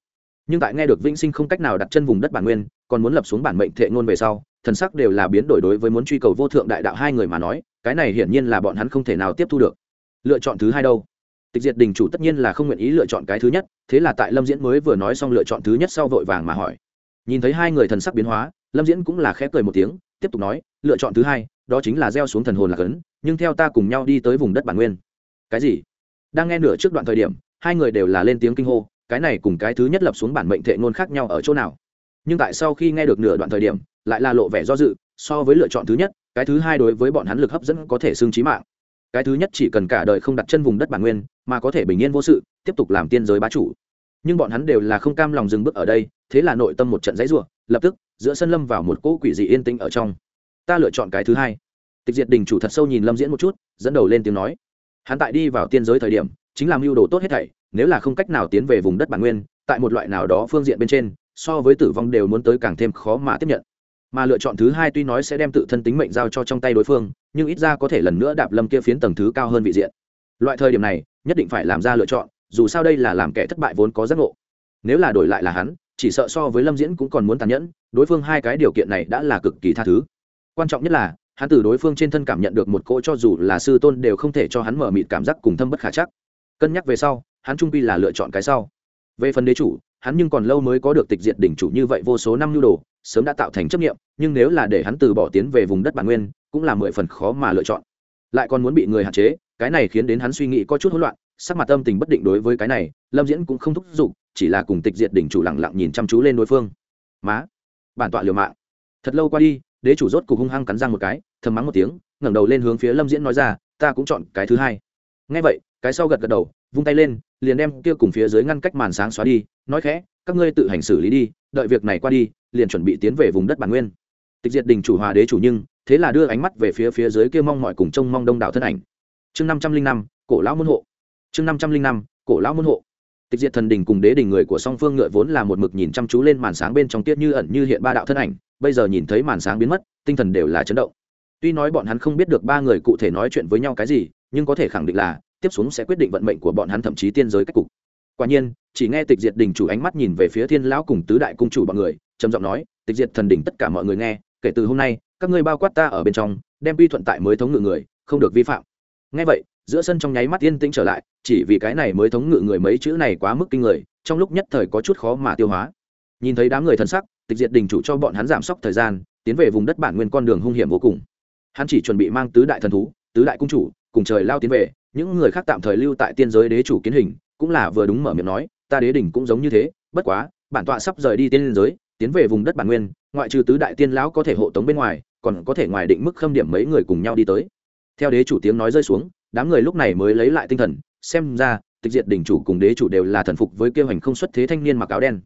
Nhưng tại nghe được vĩnh sinh không cách nào đặt chân vùng đất bản nguyên, còn muốn lập xuống bản mệnh thệ ngôn về sau, thần sắc đều là biến đổi đối với muốn truy cầu vô thượng đại đạo hai người mà nói cái này hiển nhiên là bọn hắn không thể nào tiếp thu được. Lựa chọn thứ hai đâu? Tịch diệt đình chủ tất nhiên là không nguyện ý lựa chọn cái thứ nhất, thế là tại lâm diễn mới vừa nói xong lựa chọn thứ nhất sau vội vàng mà hỏi. Nhìn thấy hai người thần sắc biến hóa, lâm diễn cũng là khẽ cười một tiếng, tiếp tục nói, lựa chọn thứ hai, đó chính là gieo xuống thần hồn là cấn, nhưng theo ta cùng nhau đi tới vùng đất bản nguyên. Cái gì? Đang nghe nửa trước đoạn thời điểm, hai người đều là lên tiếng kinh hô, cái này cùng cái thứ nhất lập xuống bản mệnh thệ ngôn khác nhau ở chỗ nào? Nhưng tại sau khi nghe được nửa đoạn thời điểm, lại là lộ vẻ do dự, so với lựa chọn thứ nhất cái thứ hai đối với bọn hắn lực hấp dẫn có thể xương trí mạng. Cái thứ nhất chỉ cần cả đời không đặt chân vùng đất bản nguyên, mà có thể bình yên vô sự, tiếp tục làm tiên giới bá chủ. Nhưng bọn hắn đều là không cam lòng dừng bước ở đây, thế là nội tâm một trận dãy r u ộ lập tức, giữa sân lâm vào một cỗ quỷ dị yên tĩnh ở trong. Ta lựa chọn cái thứ hai. Tịch diệt đình chủ thật sâu nhìn lâm diễn một chút, dẫn đầu lên tiếng nói. Hắn tại đi vào tiên giới thời điểm, chính là mưu đồ tốt hết thảy, nếu là không cách nào tiến về vùng đất bản nguyên, tại một loại nào đó phương diện bên trên, so với tử vong đều muốn tới càng thêm khó mà tiếp nhận mà lựa chọn thứ hai tuy nói sẽ đem tự thân tính mệnh giao cho trong tay đối phương, nhưng ít ra có thể lần nữa đạp lâm kia phiến tầng thứ cao hơn vị diện. Loại thời điểm này, nhất định phải làm ra lựa chọn, dù sao đây là làm kẻ thất bại vốn có giác ngộ. Nếu là đổi lại là hắn, chỉ sợ so với lâm diễn cũng còn muốn tàn nhẫn, đối phương hai cái điều kiện này đã là cực kỳ tha thứ. Quan trọng nhất là, hắn từ đối phương trên thân cảm nhận được một cỗ cho dù là sư tôn đều không thể cho hắn mở mịt cảm giác cùng thâm bất khả chắc. Cân nhắc về sau, hắn trung pi là lựa chọn cái sau. Về phần đế chủ, hắn nhưng còn lâu mới có được tịch diệt đỉnh chủ như vậy vô số năm nhu đồ sớm đã tạo thành chấp nghiệm, nhưng nếu là để hắn từ bỏ tiến về vùng đất bản nguyên, cũng là mười phần khó mà lựa chọn. Lại còn muốn bị người hạn chế, cái này khiến đến hắn suy nghĩ có chút hỗn loạn, sắc mặt tâm tình bất định đối với cái này, lâm diễn cũng không thúc giục, chỉ là cùng tịch diệt đỉnh chủ lẳng lặng nhìn chăm chú lên đối phương. Má, bản tọa liều mạng. Thật lâu qua đi, đế chủ rốt cục hung hăng cắn răng một cái, thầm mắng một tiếng, ngẩng đầu lên hướng phía lâm diễn nói ra, ta cũng chọn cái thứ hai. Ngay vậy, cái sau gật gật đầu, vung tay lên, liền đem kia cùng phía dưới ngăn cách màn sáng xóa đi, nói khẽ, các ngươi tự hành xử lý đi, đợi việc này qua đi liền chuẩn bị tiến về vùng đất bản nguyên. Tịch diệt đình chủ hòa đế chủ nhưng, thế là đưa ánh mắt về phía phía dưới kia mong mọi cùng trông mong đông đảo thân ảnh. Chương năm trăm linh năm, cổ lão môn hộ. Chương năm trăm linh năm, cổ lão môn hộ. Tịch diệt thần đình cùng đế đình người của song phương ngựa vốn là một mực nhìn chăm chú lên màn sáng bên trong tiết như ẩn như hiện ba đạo thân ảnh, bây giờ nhìn thấy màn sáng biến mất, tinh thần đều là chấn động. Tuy nói bọn hắn không biết được ba người cụ thể nói chuyện với nhau cái gì, nhưng có thể khẳng định là, tiếp xuống sẽ quyết định vận mệnh của bọn hắn thậm chí tiên giới cách cục. Quả nhiên, chỉ nghe tịch diệt đình chủ ánh mắt nhìn về phía thiên lão cùng tứ đại cung chủ bọn người trầm giọng nói, tịch diệt thần đỉnh tất cả mọi người nghe, kể từ hôm nay, các ngươi bao quát ta ở bên trong, đem quy thuận tại mới thống ngự người, không được vi phạm. Nghe vậy, giữa sân trong nháy mắt yên tĩnh trở lại, chỉ vì cái này mới thống ngự người mấy chữ này quá mức kinh người, trong lúc nhất thời có chút khó mà tiêu hóa. Nhìn thấy đám người thân sắc, tịch diệt đình chủ cho bọn hắn giảm sốc thời gian, tiến về vùng đất bản nguyên con đường hung hiểm vô cùng. Hắn chỉ chuẩn bị mang tứ đại thần thú, tứ đại cung chủ, cùng trời lao tiến về, những người khác tạm thời lưu tại tiên giới đế chủ kiến hình, cũng là vừa đúng mở miệng nói, ta đế đỉnh cũng giống như thế, bất quá, bản tọa sắp rời đi tiên giới tiến về vùng đất bản nguyên, ngoại trừ tứ đại tiên lão có thể hộ tống bên ngoài, còn có thể ngoài định mức khâm điểm mấy người cùng nhau đi tới. Theo đế chủ tiếng nói rơi xuống, đám người lúc này mới lấy lại tinh thần, xem ra, tịch diệt đỉnh chủ cùng đế chủ đều là thần phục với kêu hành không xuất thế thanh niên mặc áo đen.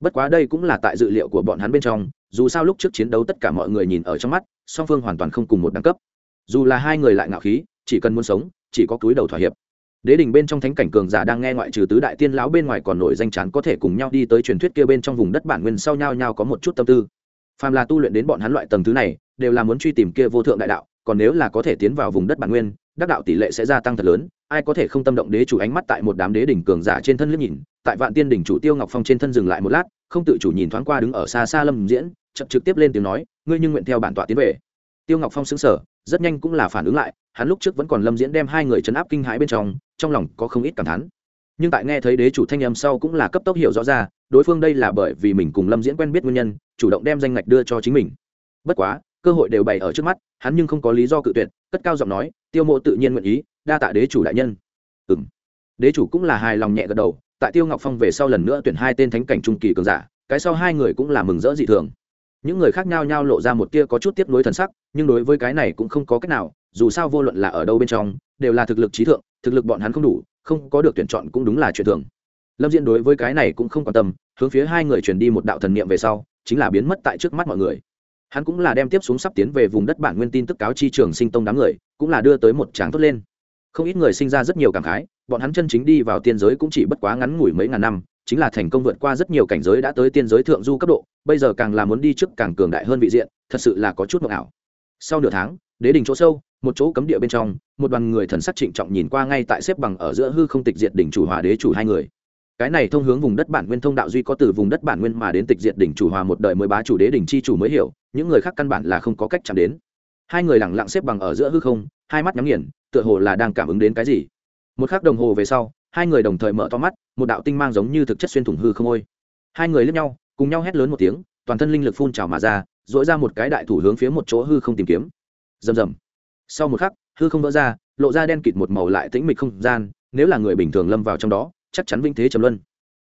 Bất quá đây cũng là tại dự liệu của bọn hắn bên trong, dù sao lúc trước chiến đấu tất cả mọi người nhìn ở trong mắt, song phương hoàn toàn không cùng một đẳng cấp. Dù là hai người lại ngạo khí, chỉ cần muốn sống, chỉ có túi đầu thỏa hiệp đế đình bên trong thánh cảnh cường giả đang nghe ngoại trừ tứ đại tiên lão bên ngoài còn nổi danh chán có thể cùng nhau đi tới truyền thuyết kia bên trong vùng đất bản nguyên sau nhau nhau có một chút tâm tư. Phàm là tu luyện đến bọn hắn loại tầng thứ này, đều là muốn truy tìm kia vô thượng đại đạo, còn nếu là có thể tiến vào vùng đất bản nguyên, đắc đạo tỷ lệ sẽ gia tăng thật lớn, ai có thể không tâm động đế chủ ánh mắt tại một đám đế đỉnh cường giả trên thân liếc nhìn, tại vạn tiên đỉnh chủ tiêu ngọc phong trên thân dừng lại một lát, không tự chủ nhìn thoáng qua đứng ở xa xa lâm diễn, chậm trực tiếp lên tiếng nói, ngươi nhưng nguyện theo bản tọa tiến về. Tiêu ngọc phong xứng sở rất nhanh cũng là phản ứng lại hắn lúc trước vẫn còn lâm diễn đem hai người chấn áp kinh hãi bên trong trong lòng có không ít cảm thán. Nhưng tại nghe thấy đế chủ thanh âm sau cũng là cấp tốc hiểu rõ ra, đối phương đây là bởi vì mình cùng lâm diễn quen biết nguyên nhân, chủ động đem danh ngạch đưa cho chính mình. Bất quá, cơ hội đều bày ở trước mắt, hắn nhưng không có lý do cự tuyệt, cất cao giọng nói, tiêu mộ tự nhiên nguyện ý, đa tạ đế chủ đại nhân. Ừ m đế chủ cũng là hài lòng nhẹ gật đầu, tại tiêu ngọc phong về sau lần nữa tuyển hai tên thánh cảnh trung kỳ cường giả, cái sau hai người cũng là mừng rỡ dị thường. Những người khác nhau nhau lộ ra một tia có chút tiếp nối thần sắc, nhưng đối với cái này cũng không có cách nào dù sao vô luận là ở đâu bên trong, đều là thực lực trí thượng, thực lực bọn hắn không đủ, không có được tuyển chọn cũng đúng là chuyện thường. Lâm diễn đối với cái này cũng không quan tâm, hướng phía hai người truyền đi một đạo thần niệm về sau, chính là biến mất tại trước mắt mọi người. Hắn cũng là đem tiếp xuống sắp tiến về vùng đất bản nguyên tin tức cáo chi trường sinh tông đám người, cũng là đưa tới một tràng tốt lên. Không ít người sinh ra rất nhiều cảm khái, bọn hắn chân chính đi vào tiên giới cũng chỉ bất quá ngắn ngủi mấy ngàn năm, chính là thành công vượt qua rất nhiều cảnh giới đã tới tiên giới thượng du cấp độ, bây giờ càng là muốn đi trước càng cường đại hơn vị diện, thật sự là có chút mộng ảo. Sau nửa tháng, đế đình chỗ sâu một chỗ cấm địa bên trong, một đoàn người thần sắc trịnh trọng nhìn qua ngay tại xếp bằng ở giữa hư không tịch diệt đỉnh chủ hòa đế chủ hai người. Cái này thông hướng vùng đất bản nguyên thông đạo duy có từ vùng đất bản nguyên mà đến tịch diệt đỉnh chủ hòa một đời mới bá chủ đế đỉnh chi chủ mới hiểu, những người khác căn bản là không có cách chạm đến. Hai người lẳng lặng xếp bằng ở giữa hư không, hai mắt nhắm nghiền, tựa hồ là đang cảm ứng đến cái gì. Một khắc đồng hồ về sau, hai người đồng thời mở to mắt, một đạo tinh mang giống như thực chất xuyên thủng hư không ôi. Hai người lướt nhau, cùng nhau hét lớn một tiếng, toàn thân linh lực phun trào mà ra dỗi ra một cái đại thủ hướng phía một chỗ hư không tìm kiếm. Rầm rầm sau một khắc, hư không vỡ ra, lộ ra đen kịt một màu lại tĩnh mịch không gian, nếu là người bình thường lâm vào trong đó, chắc chắn vinh thế trầm luân.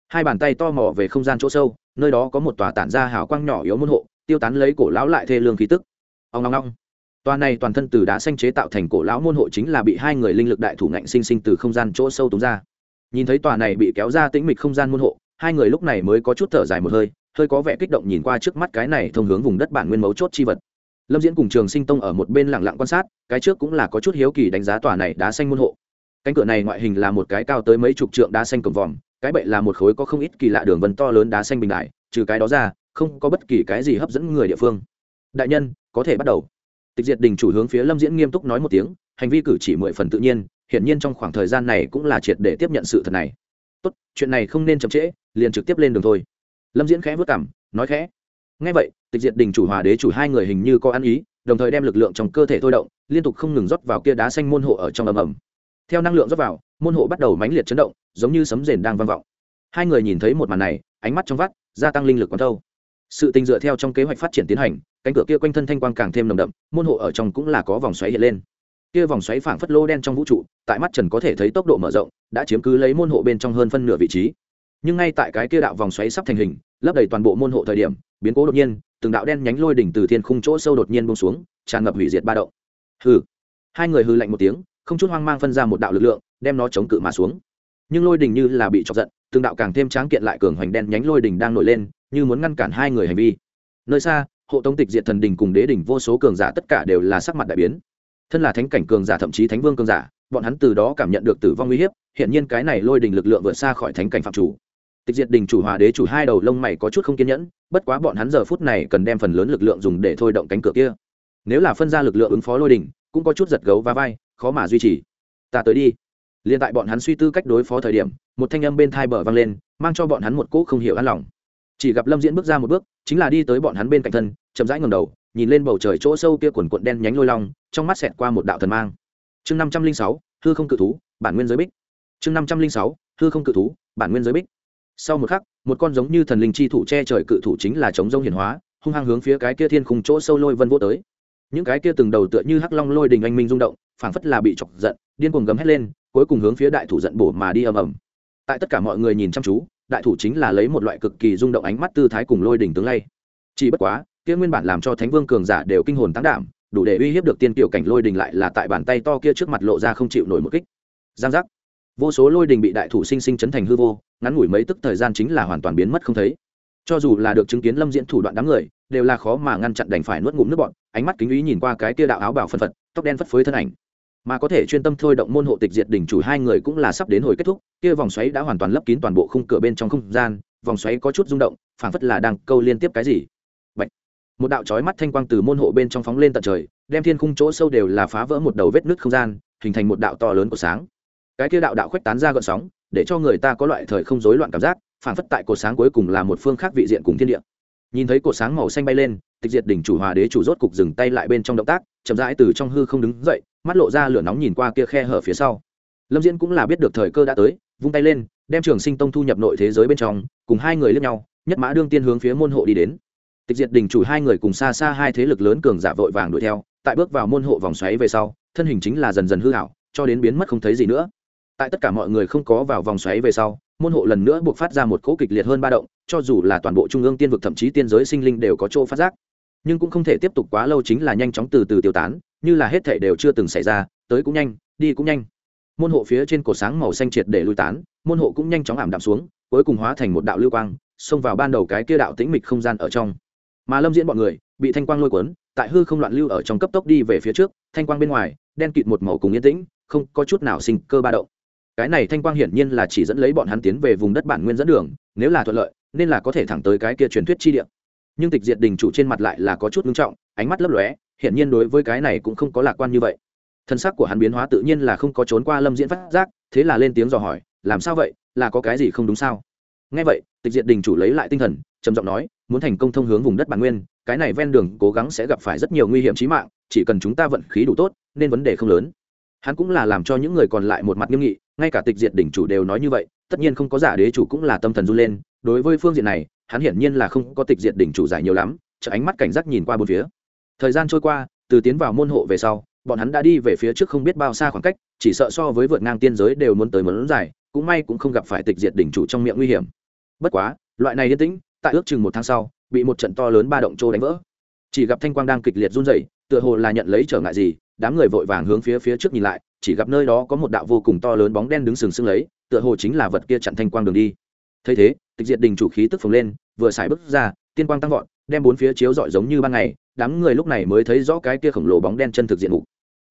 Hai bàn tay to mò về không gian chỗ sâu, nơi đó có một tòa tản ra hào quang nhỏ yếu môn hộ, tiêu tán lấy cổ lão lại thê lương khí tức. Ông long long tòa này toàn thân từ đá xanh chế tạo thành cổ lão môn hộ chính là bị hai người linh lực đại thủ ngạnh sinh sinh từ không gian chỗ sâu túng ra. Nhìn thấy tòa này bị kéo ra tĩnh mịch không gian môn hộ, hai người lúc này mới có chút thở dài một hơi hơi có vẻ kích động nhìn qua trước mắt cái này thông hướng vùng đất bản nguyên mấu chốt chi vật lâm diễn cùng trường sinh tông ở một bên lặng lặng quan sát, cái trước cũng là có chút hiếu kỳ đánh giá tòa này đá xanh môn hộ. Cánh cửa này ngoại hình là một cái cao tới mấy chục trượng đá xanh cổng vòm, cái bệ là một khối có không ít kỳ lạ đường vân to lớn đá xanh bình đại, trừ cái đó ra, không có bất kỳ cái gì hấp dẫn người địa phương. Đại nhân, có thể bắt đầu. Tịch diệt đình chủ hướng phía lâm diễn nghiêm túc nói một tiếng, hành vi cử chỉ mười phần tự nhiên, hiển nhiên trong khoảng thời gian này cũng là triệt để tiếp nhận sự thật này. Tốt, chuyện này không nên chậm trễ, liền trực tiếp lên đường thôi. Lâm diễn khẽ vất cảm nói khẽ ngay vậy, tịch diệt đình chủ hòa đế chủ hai người hình như có ăn ý, đồng thời đem lực lượng trong cơ thể thôi động, liên tục không ngừng rót vào kia đá xanh môn hộ ở trong ầm ầm. Theo năng lượng rót vào, môn hộ bắt đầu mãnh liệt chấn động, giống như sấm rền đang vang vọng. Hai người nhìn thấy một màn này, ánh mắt trong vắt, gia tăng linh lực quán thâu. Sự tình dựa theo trong kế hoạch phát triển tiến hành, cánh cửa kia quanh thân thanh quang càng thêm nồng đậm, môn hộ ở trong cũng là có vòng xoáy hiện lên. Kia vòng xoáy phảng phất lô đen trong vũ trụ, tại mắt trần có thể thấy tốc độ mở rộng, đã chiếm cứ lấy môn hộ bên trong hơn phân nửa vị trí. Nhưng ngay tại cái kia đạo vòng xoáy sắp thành hình, lấp đầy toàn bộ môn hộ thời điểm biến cố đột nhiên, từng đạo đen nhánh lôi đỉnh từ thiên khung chỗ sâu đột nhiên bông xuống, tràn ngập hủy diệt ba động. Hừ. Hai người hư lạnh một tiếng, không chút hoang mang phân ra một đạo lực lượng, đem nó chống cự mà xuống. Nhưng lôi đỉnh như là bị chọc giận, từng đạo càng thêm tráng kiện lại cường hoành đen nhánh lôi đỉnh đang nổi lên, như muốn ngăn cản hai người hành vi. Nơi xa, hộ tống tịch diệt thần đình cùng đế đỉnh vô số cường giả tất cả đều là sắc mặt đại biến. Thân là thánh cảnh cường giả thậm chí thánh vương cường giả, bọn hắn từ đó cảm nhận được tử vong uy hiếp hiện nhiên cái này lôi đình lực lượng vượt xa khỏi thánh cảnh phạm chủ tịch diệt đình chủ hòa đế chủ hai đầu lông mày có chút không kiên nhẫn, bất quá bọn hắn giờ phút này cần đem phần lớn lực lượng dùng để thôi động cánh cửa kia. Nếu là phân ra lực lượng ứng phó lôi đình cũng có chút giật gấu và vai, khó mà duy trì. Ta tới đi. Liền tại bọn hắn suy tư cách đối phó thời điểm, một thanh âm bên thai bờ vang lên, mang cho bọn hắn một cỗ không hiểu an lòng. Chỉ gặp lâm diễn bước ra một bước, chính là đi tới bọn hắn bên cạnh thân, chậm rãi ngầm đầu, nhìn lên bầu trời chỗ sâu kia quần quận đen nhánh lôi long, trong mắt xẹt qua một đạo thần mang. Chương năm trăm linh sáu, hư không cự thú, bản nguyên giới bích. Chương năm trăm linh sáu, hư không cự thú, bản nguyên giới bích sau một khắc, một con giống như thần linh chi thủ che trời cự thủ chính là chống rông hiển hóa, hung hăng hướng phía cái kia thiên khung chỗ sâu lôi vân vô tới. Những cái kia từng đầu tựa như hắc long lôi đình anh minh rung động, phảng phất là bị chọc giận, điên cuồng gầm hét lên, cuối cùng hướng phía đại thủ giận bổ mà đi ầm ầm. Tại tất cả mọi người nhìn chăm chú, đại thủ chính là lấy một loại cực kỳ rung động ánh mắt tư thái cùng lôi đỉnh tướng lay. Chỉ bất quá, kia nguyên bản làm cho thánh vương cường giả đều kinh hồn tăng đảm, đủ để uy hiếp được tiên tiểu cảnh lôi đình lại là tại bàn tay to kia trước mặt lộ ra không chịu nổi một kích. Giang giác vô số lôi đình bị đại thủ sinh sinh chấn thành hư vô, ngắn ngủi mấy tức thời gian chính là hoàn toàn biến mất không thấy. Cho dù là được chứng kiến lâm diễn thủ đoạn đám người, đều là khó mà ngăn chặn đành phải nuốt ngụm nước bọn ánh mắt kính ý nhìn qua cái kia đạo áo bảo phân phật, tóc đen phất phới thân ảnh. Mà có thể chuyên tâm thôi động môn hộ tịch diệt đỉnh chủ hai người cũng là sắp đến hồi kết thúc, kia vòng xoáy đã hoàn toàn lấp kín toàn bộ khung cửa bên trong không gian, vòng xoáy có chút rung động, phảng phất là đang câu liên tiếp cái gì. Bạch. một đạo chói mắt thanh quang từ môn hộ bên trong phóng lên tận trời, đem thiên khung chỗ sâu đều là phá vỡ một đầu vết nứt không gian, hình thành một đạo to lớn của sáng cái kia đạo đạo khuếch tán ra gợn sóng, để cho người ta có loại thời không rối loạn cảm giác, phảng phất tại cột sáng cuối cùng là một phương khác vị diện cùng thiên địa. Nhìn thấy cột sáng màu xanh bay lên, tịch diệt đỉnh chủ hòa đế chủ rốt cục dừng tay lại bên trong động tác, chậm rãi từ trong hư không đứng dậy, mắt lộ ra lửa nóng nhìn qua kia khe hở phía sau. Lâm diễn cũng là biết được thời cơ đã tới, vung tay lên, đem trường sinh tông thu nhập nội thế giới bên trong, cùng hai người lướt nhau, nhất mã đương tiên hướng phía môn hộ đi đến. Tịch diệt đình chủ hai người cùng xa xa hai thế lực lớn cường giả vội vàng đuổi theo, tại bước vào môn hộ vòng xoáy về sau, thân hình chính là dần dần hư hảo cho đến biến mất không thấy gì nữa tại tất cả mọi người không có vào vòng xoáy về sau, môn hộ lần nữa buộc phát ra một cỗ kịch liệt hơn ba động, cho dù là toàn bộ trung ương tiên vực thậm chí tiên giới sinh linh đều có chỗ phát giác. Nhưng cũng không thể tiếp tục quá lâu chính là nhanh chóng từ từ tiêu tán, như là hết thể đều chưa từng xảy ra, tới cũng nhanh, đi cũng nhanh. Môn hộ phía trên cột sáng màu xanh triệt để lui tán, môn hộ cũng nhanh chóng ảm đạm xuống, cuối cùng hóa thành một đạo lưu quang, xông vào ban đầu cái kia đạo tĩnh mịch không gian ở trong. Mà lâm diễn bọn người, bị thanh quang lôi cuốn, tại hư không loạn lưu ở trong cấp tốc đi về phía trước, thanh quang bên ngoài, đen kịt một màu cùng yên tĩnh, không có chút nào sinh cơ ba động cái này thanh quang hiển nhiên là chỉ dẫn lấy bọn hắn tiến về vùng đất bản nguyên dẫn đường, nếu là thuận lợi, nên là có thể thẳng tới cái kia truyền thuyết chi địa. Nhưng tịch diệt đình chủ trên mặt lại là có chút ngưng trọng, ánh mắt lấp lóe, hiển nhiên đối với cái này cũng không có lạc quan như vậy. Thân xác của hắn biến hóa tự nhiên là không có trốn qua lâm diễn phát giác, thế là lên tiếng dò hỏi, làm sao vậy? Là có cái gì không đúng sao? Ngay vậy, tịch diệt đình chủ lấy lại tinh thần, trầm giọng nói, muốn thành công thông hướng vùng đất bản nguyên, cái này ven đường cố gắng sẽ gặp phải rất nhiều nguy hiểm trí mạng, chỉ cần chúng ta vận khí đủ tốt, nên vấn đề không lớn hắn cũng là làm cho những người còn lại một mặt nghiêm nghị, ngay cả tịch diệt đỉnh chủ đều nói như vậy, tất nhiên không có giả đế chủ cũng là tâm thần run lên, đối với phương diện này, hắn hiển nhiên là không có tịch diệt đỉnh chủ giải nhiều lắm, chợ ánh mắt cảnh giác nhìn qua bốn phía. Thời gian trôi qua, từ tiến vào môn hộ về sau, bọn hắn đã đi về phía trước không biết bao xa khoảng cách, chỉ sợ so với vượt ngang tiên giới đều muốn tới mớn dài, cũng may cũng không gặp phải tịch diệt đỉnh chủ trong miệng nguy hiểm. Bất quá, loại này yên tĩnh, tại ước chừng một tháng sau, bị một trận to lớn ba động trô đánh vỡ. Chỉ gặp thanh quang đang kịch liệt run rẩy, tựa hồ là nhận lấy trở ngại gì đám người vội vàng hướng phía phía trước nhìn lại, chỉ gặp nơi đó có một đạo vô cùng to lớn bóng đen đứng sừng sững lấy, tựa hồ chính là vật kia chặn thanh quang đường đi. Thấy thế, tịch diệt đình chủ khí tức phồng lên, vừa xài bước ra, tiên quang tăng vọt, đem bốn phía chiếu rọi giống như ban ngày, đám người lúc này mới thấy rõ cái kia khổng lồ bóng đen chân thực diện mục.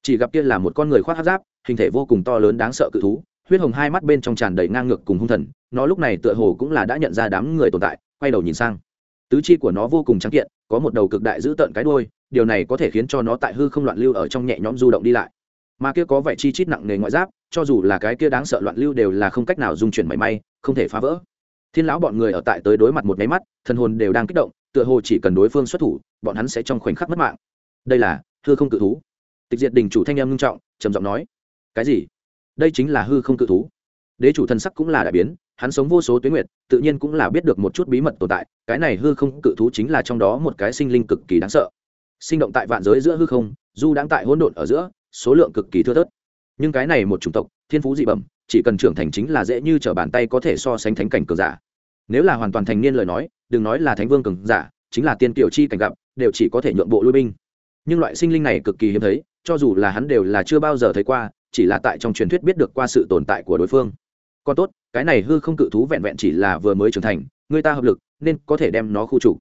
Chỉ gặp kia là một con người khoác hát giáp, hình thể vô cùng to lớn đáng sợ cự thú, huyết hồng hai mắt bên trong tràn đầy ngang ngược cùng hung thần, nó lúc này tựa hồ cũng là đã nhận ra đám người tồn tại, quay đầu nhìn sang. Tứ chi của nó vô cùng trắng kiện, có một đầu cực đại giữ tợn cái đôi điều này có thể khiến cho nó tại hư không loạn lưu ở trong nhẹ nhõm du động đi lại. Mà kia có vẻ chi chít nặng nề ngoại giáp, cho dù là cái kia đáng sợ loạn lưu đều là không cách nào dung chuyển mảy may, không thể phá vỡ. Thiên lão bọn người ở tại tới đối mặt một nháy mắt, thần hồn đều đang kích động, tựa hồ chỉ cần đối phương xuất thủ, bọn hắn sẽ trong khoảnh khắc mất mạng. Đây là hư không cự thú. Tịch diệt đình chủ thanh em ngưng trọng, trầm giọng nói, cái gì? Đây chính là hư không cự thú. Đế chủ thần sắc cũng là đại biến, hắn sống vô số tuyến nguyệt, tự nhiên cũng là biết được một chút bí mật tồn tại, cái này hư không cự thú chính là trong đó một cái sinh linh cực kỳ đáng sợ sinh động tại vạn giới giữa hư không du đang tại hỗn độn ở giữa, số lượng cực kỳ thưa thớt. Nhưng cái này một chủng tộc, thiên phú dị bẩm, chỉ cần trưởng thành chính là dễ như trở bàn tay có thể so sánh thánh cảnh cường giả. Nếu là hoàn toàn thành niên lời nói, đừng nói là thánh vương cường giả, chính là tiên tiểu chi cảnh gặp, đều chỉ có thể nhượng bộ lui binh. Nhưng loại sinh linh này cực kỳ hiếm thấy, cho dù là hắn đều là chưa bao giờ thấy qua, chỉ là tại trong truyền thuyết biết được qua sự tồn tại của đối phương. Còn tốt, cái này hư không cự thú vẹn vẹn chỉ là vừa mới trưởng thành, người ta hợp lực, nên có thể đem nó khu chủ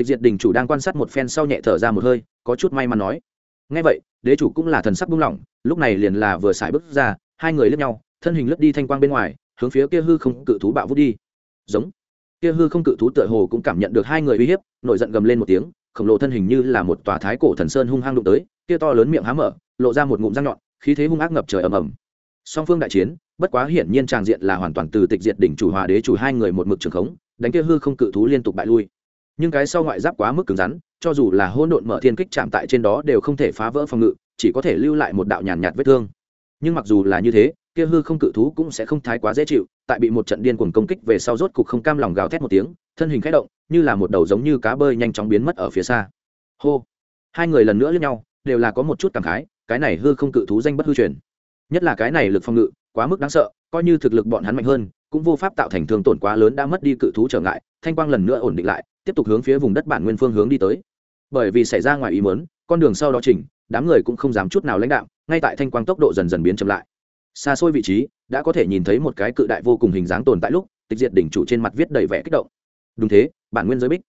tịch diệt đình chủ đang quan sát một phen sau nhẹ thở ra một hơi, có chút may mắn nói. Ngay vậy, đế chủ cũng là thần sắc buông lỏng, lúc này liền là vừa xài bước ra, hai người lướt nhau, thân hình lướt đi thanh quang bên ngoài, hướng phía kia hư không cự thú bạo vút đi. Giống. Kia hư không cự thú tựa hồ cũng cảm nhận được hai người uy hiếp, nổi giận gầm lên một tiếng, khổng lồ thân hình như là một tòa thái cổ thần sơn hung hăng đụng tới, kia to lớn miệng há mở, lộ ra một ngụm răng nhọn, khí thế hung ác ngập trời ầm ầm. Song phương đại chiến, bất quá hiển nhiên tràng diện là hoàn toàn từ tịch diệt đỉnh chủ hòa đế chủ hai người một mực trường khống, đánh kia hư không cự thú liên tục bại lui nhưng cái sau ngoại giáp quá mức cứng rắn, cho dù là hỗn độn mở thiên kích chạm tại trên đó đều không thể phá vỡ phòng ngự, chỉ có thể lưu lại một đạo nhàn nhạt vết thương. Nhưng mặc dù là như thế, kia hư không cự thú cũng sẽ không thái quá dễ chịu, tại bị một trận điên cuồng công kích về sau rốt cục không cam lòng gào thét một tiếng, thân hình khẽ động, như là một đầu giống như cá bơi nhanh chóng biến mất ở phía xa. Hô! Hai người lần nữa lướt nhau, đều là có một chút cảm khái, cái này hư không cự thú danh bất hư truyền. Nhất là cái này lực phòng ngự, quá mức đáng sợ, coi như thực lực bọn hắn mạnh hơn, cũng vô pháp tạo thành thương tổn quá lớn đã mất đi cự thú trở ngại, thanh quang lần nữa ổn định lại tiếp tục hướng phía vùng đất bản nguyên phương hướng đi tới. Bởi vì xảy ra ngoài ý muốn, con đường sau đó chỉnh, đám người cũng không dám chút nào lãnh đạo, ngay tại thanh quang tốc độ dần dần biến chậm lại. Xa xôi vị trí, đã có thể nhìn thấy một cái cự đại vô cùng hình dáng tồn tại lúc, tịch diệt đỉnh chủ trên mặt viết đầy vẻ kích động. Đúng thế, bản nguyên giới bích.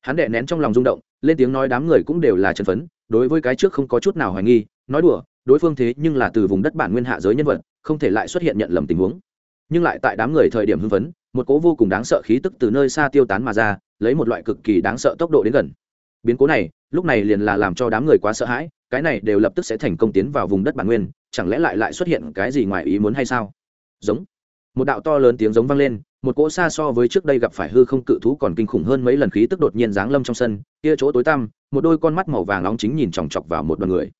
Hắn đệ nén trong lòng rung động, lên tiếng nói đám người cũng đều là chân phấn, đối với cái trước không có chút nào hoài nghi, nói đùa, đối phương thế nhưng là từ vùng đất bản nguyên hạ giới nhân vật, không thể lại xuất hiện nhận lầm tình huống. Nhưng lại tại đám người thời điểm hưng phấn một cố vô cùng đáng sợ khí tức từ nơi xa tiêu tán mà ra, lấy một loại cực kỳ đáng sợ tốc độ đến gần. Biến cố này, lúc này liền là làm cho đám người quá sợ hãi, cái này đều lập tức sẽ thành công tiến vào vùng đất bản nguyên, chẳng lẽ lại lại xuất hiện cái gì ngoài ý muốn hay sao? Giống. Một đạo to lớn tiếng giống vang lên, một cỗ xa so với trước đây gặp phải hư không cự thú còn kinh khủng hơn mấy lần khí tức đột nhiên giáng lâm trong sân, kia chỗ tối tăm, một đôi con mắt màu vàng nóng chính nhìn chòng chọc vào một đoàn người.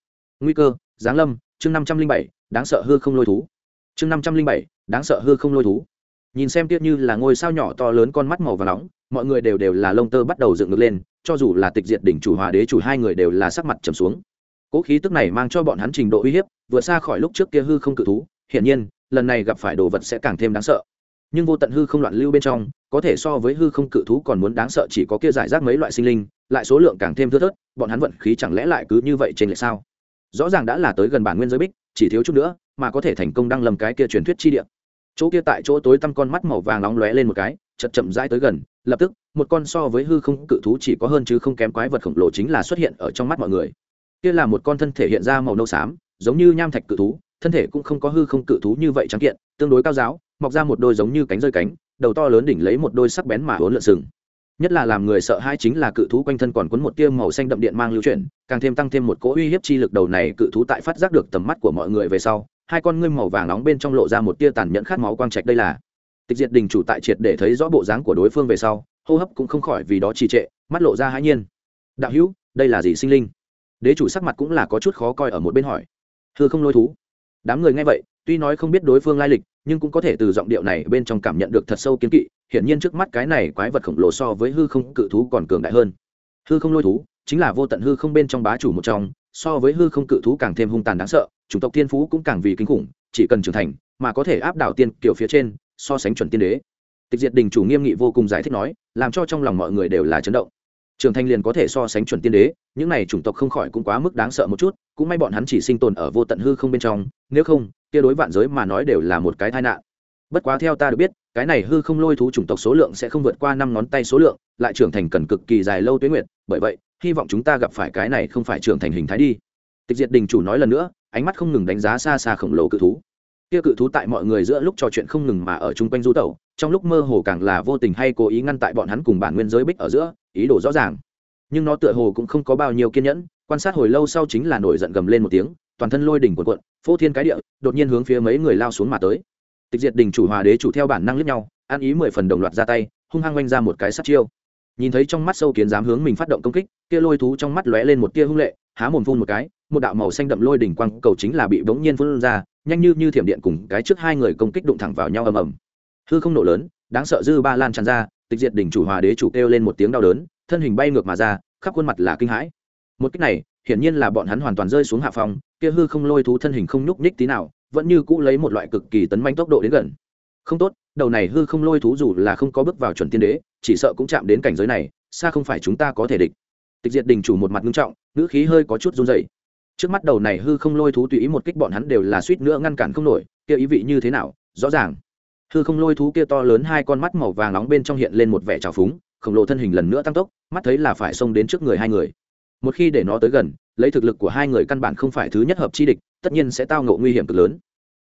Nguy cơ, giáng lâm, chương năm trăm linh bảy, đáng sợ hư không lôi thú. Chương năm trăm linh bảy, đáng sợ hư không lôi thú nhìn xem tiếc như là ngôi sao nhỏ to lớn con mắt màu và nóng, mọi người đều đều là lông tơ bắt đầu dựng ngược lên, cho dù là tịch diệt đỉnh chủ hòa đế chủ hai người đều là sắc mặt trầm xuống. Cỗ khí tức này mang cho bọn hắn trình độ uy hiếp, vượt xa khỏi lúc trước kia hư không cự thú, hiển nhiên, lần này gặp phải đồ vật sẽ càng thêm đáng sợ. Nhưng vô tận hư không loạn lưu bên trong, có thể so với hư không cự thú còn muốn đáng sợ chỉ có kia giải rác mấy loại sinh linh, lại số lượng càng thêm thưa thớt, bọn hắn vận khí chẳng lẽ lại cứ như vậy trên lệ sao? Rõ ràng đã là tới gần bản nguyên giới bích, chỉ thiếu chút nữa, mà có thể thành công đăng lầm cái kia truyền thuyết chi địa chỗ kia tại chỗ tối tăm con mắt màu vàng nóng lóe lên một cái, chậm chậm rãi tới gần, lập tức, một con so với hư không cự thú chỉ có hơn chứ không kém quái vật khổng lồ chính là xuất hiện ở trong mắt mọi người. Kia là một con thân thể hiện ra màu nâu xám, giống như nham thạch cự thú, thân thể cũng không có hư không cự thú như vậy trắng kiện, tương đối cao giáo, mọc ra một đôi giống như cánh rơi cánh, đầu to lớn đỉnh lấy một đôi sắc bén mà hốn lượn sừng. Nhất là làm người sợ hai chính là cự thú quanh thân còn cuốn một tia màu xanh đậm điện mang lưu chuyển, càng thêm tăng thêm một cỗ uy hiếp chi lực đầu này cự thú tại phát giác được tầm mắt của mọi người về sau hai con ngươi màu vàng nóng bên trong lộ ra một tia tàn nhẫn khát máu quang trạch đây là. Tịch diệt đình chủ tại triệt để thấy rõ bộ dáng của đối phương về sau, hô hấp cũng không khỏi vì đó trì trệ, mắt lộ ra hãi nhiên. Đạo hữu, đây là gì sinh linh? Đế chủ sắc mặt cũng là có chút khó coi ở một bên hỏi. Thưa không lôi thú. Đám người nghe vậy, tuy nói không biết đối phương lai lịch, nhưng cũng có thể từ giọng điệu này bên trong cảm nhận được thật sâu kiến kỵ, hiển nhiên trước mắt cái này quái vật khổng lồ so với hư không cự thú còn cường đại hơn. Hư không lôi thú chính là vô tận hư không bên trong bá chủ một trong, so với hư không cự thú càng thêm hung tàn đáng sợ chủng tộc tiên phú cũng càng vì kinh khủng, chỉ cần trưởng thành mà có thể áp đảo tiên kiểu phía trên, so sánh chuẩn tiên đế. Tịch diệt đình chủ nghiêm nghị vô cùng giải thích nói, làm cho trong lòng mọi người đều là chấn động. Trưởng thành liền có thể so sánh chuẩn tiên đế, những này chủng tộc không khỏi cũng quá mức đáng sợ một chút, cũng may bọn hắn chỉ sinh tồn ở vô tận hư không bên trong, nếu không, kia đối vạn giới mà nói đều là một cái tai nạn. Bất quá theo ta được biết, cái này hư không lôi thú chủng tộc số lượng sẽ không vượt qua năm ngón tay số lượng, lại trưởng thành cần cực kỳ dài lâu tuyến nguyệt, bởi vậy, hy vọng chúng ta gặp phải cái này không phải trưởng thành hình thái đi. Tịch diệt đình chủ nói lần nữa ánh mắt không ngừng đánh giá xa xa khổng lồ cự thú. Kia cự thú tại mọi người giữa lúc trò chuyện không ngừng mà ở chung quanh du tẩu, trong lúc mơ hồ càng là vô tình hay cố ý ngăn tại bọn hắn cùng bản nguyên giới bích ở giữa, ý đồ rõ ràng. Nhưng nó tựa hồ cũng không có bao nhiêu kiên nhẫn, quan sát hồi lâu sau chính là nổi giận gầm lên một tiếng, toàn thân lôi đỉnh cuộn cuộn, phô thiên cái địa, đột nhiên hướng phía mấy người lao xuống mà tới. Tịch diệt đình chủ hòa đế chủ theo bản năng lướt nhau, ăn ý mười phần đồng loạt ra tay, hung hăng oanh ra một cái sát chiêu. Nhìn thấy trong mắt sâu kiến dám hướng mình phát động công kích, kia lôi thú trong mắt lóe lên một tia hung lệ, há mồm phun một cái một đạo màu xanh đậm lôi đỉnh quang cầu chính là bị bỗng nhiên phun ra, nhanh như như thiểm điện cùng cái trước hai người công kích đụng thẳng vào nhau ầm ầm. Hư không nổ lớn, đáng sợ dư ba lan tràn ra, tịch diệt đỉnh chủ hòa đế chủ kêu lên một tiếng đau đớn, thân hình bay ngược mà ra, khắp khuôn mặt là kinh hãi. Một cách này, hiển nhiên là bọn hắn hoàn toàn rơi xuống hạ phòng kia hư không lôi thú thân hình không nhúc nhích tí nào, vẫn như cũ lấy một loại cực kỳ tấn manh tốc độ đến gần. Không tốt, đầu này hư không lôi thú dù là không có bước vào chuẩn tiên đế, chỉ sợ cũng chạm đến cảnh giới này, xa không phải chúng ta có thể địch. Tịch diệt đình chủ một mặt nghiêm trọng, ngữ khí hơi có chút run dày trước mắt đầu này hư không lôi thú tùy ý một kích bọn hắn đều là suýt nữa ngăn cản không nổi, kia ý vị như thế nào? Rõ ràng. Hư không lôi thú kia to lớn hai con mắt màu vàng nóng bên trong hiện lên một vẻ trào phúng, khổng lồ thân hình lần nữa tăng tốc, mắt thấy là phải xông đến trước người hai người. Một khi để nó tới gần, lấy thực lực của hai người căn bản không phải thứ nhất hợp chi địch, tất nhiên sẽ tao ngộ nguy hiểm cực lớn.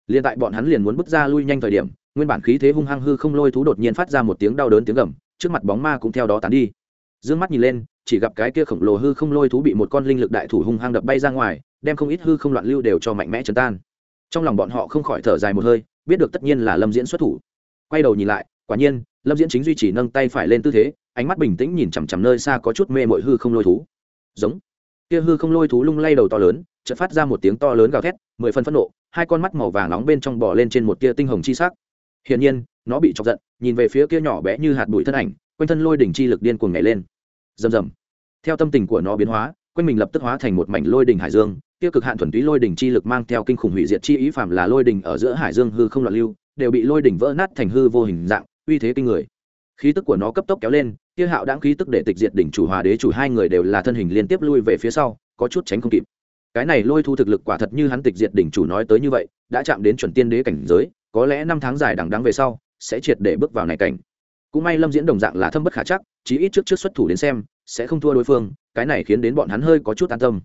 Liền tại bọn hắn liền muốn bước ra lui nhanh thời điểm, nguyên bản khí thế hung hăng hư không lôi thú đột nhiên phát ra một tiếng đau đớn tiếng gầm, trước mặt bóng ma cũng theo đó tán đi. D ư ơ n g mắt nhìn lên, chỉ gặp cái kia khổng lồ hư không lôi thú bị một con linh lực đại thủ hung hăng đập bay ra ngoài đem không ít hư không loạn lưu đều cho mạnh mẽ chấn tan. Trong lòng bọn họ không khỏi thở dài một hơi, biết được tất nhiên là lâm diễn xuất thủ. Quay đầu nhìn lại, quả nhiên, lâm diễn chính duy trì nâng tay phải lên tư thế, ánh mắt bình tĩnh nhìn chằm chằm nơi xa có chút mê mội hư không lôi thú. Giống. Kia hư không lôi thú lung lay đầu to lớn, chợt phát ra một tiếng to lớn gào thét, mười phân phẫn nộ, hai con mắt màu vàng nóng bên trong bò lên trên một tia tinh hồng chi sắc. Hiển nhiên, nó bị chọc giận, nhìn về phía kia nhỏ bé như hạt bụi thân ảnh, quanh thân lôi đỉnh chi lực điên cuồng nhảy lên. Rầm rầm. Theo tâm tình của nó biến hóa, quanh mình lập tức hóa thành một mảnh lôi đỉnh hải dương kia cực hạn thuần túy lôi đỉnh chi lực mang theo kinh khủng hủy diệt chi ý phàm là lôi đỉnh ở giữa hải dương hư không loạn lưu, đều bị lôi đỉnh vỡ nát thành hư vô hình dạng, uy thế kinh người. Khí tức của nó cấp tốc kéo lên, kia hạo đáng khí tức để tịch diệt đỉnh chủ hòa đế chủ hai người đều là thân hình liên tiếp lui về phía sau, có chút tránh không kịp. Cái này lôi thu thực lực quả thật như hắn tịch diệt đỉnh chủ nói tới như vậy, đã chạm đến chuẩn tiên đế cảnh giới, có lẽ năm tháng dài đằng đẵng về sau, sẽ triệt để bước vào này cảnh. Cũng may lâm diễn đồng dạng là thâm bất khả chắc, chí ít trước trước xuất thủ đến xem, sẽ không thua đối phương, cái này khiến đến bọn hắn hơi có chút an tâm.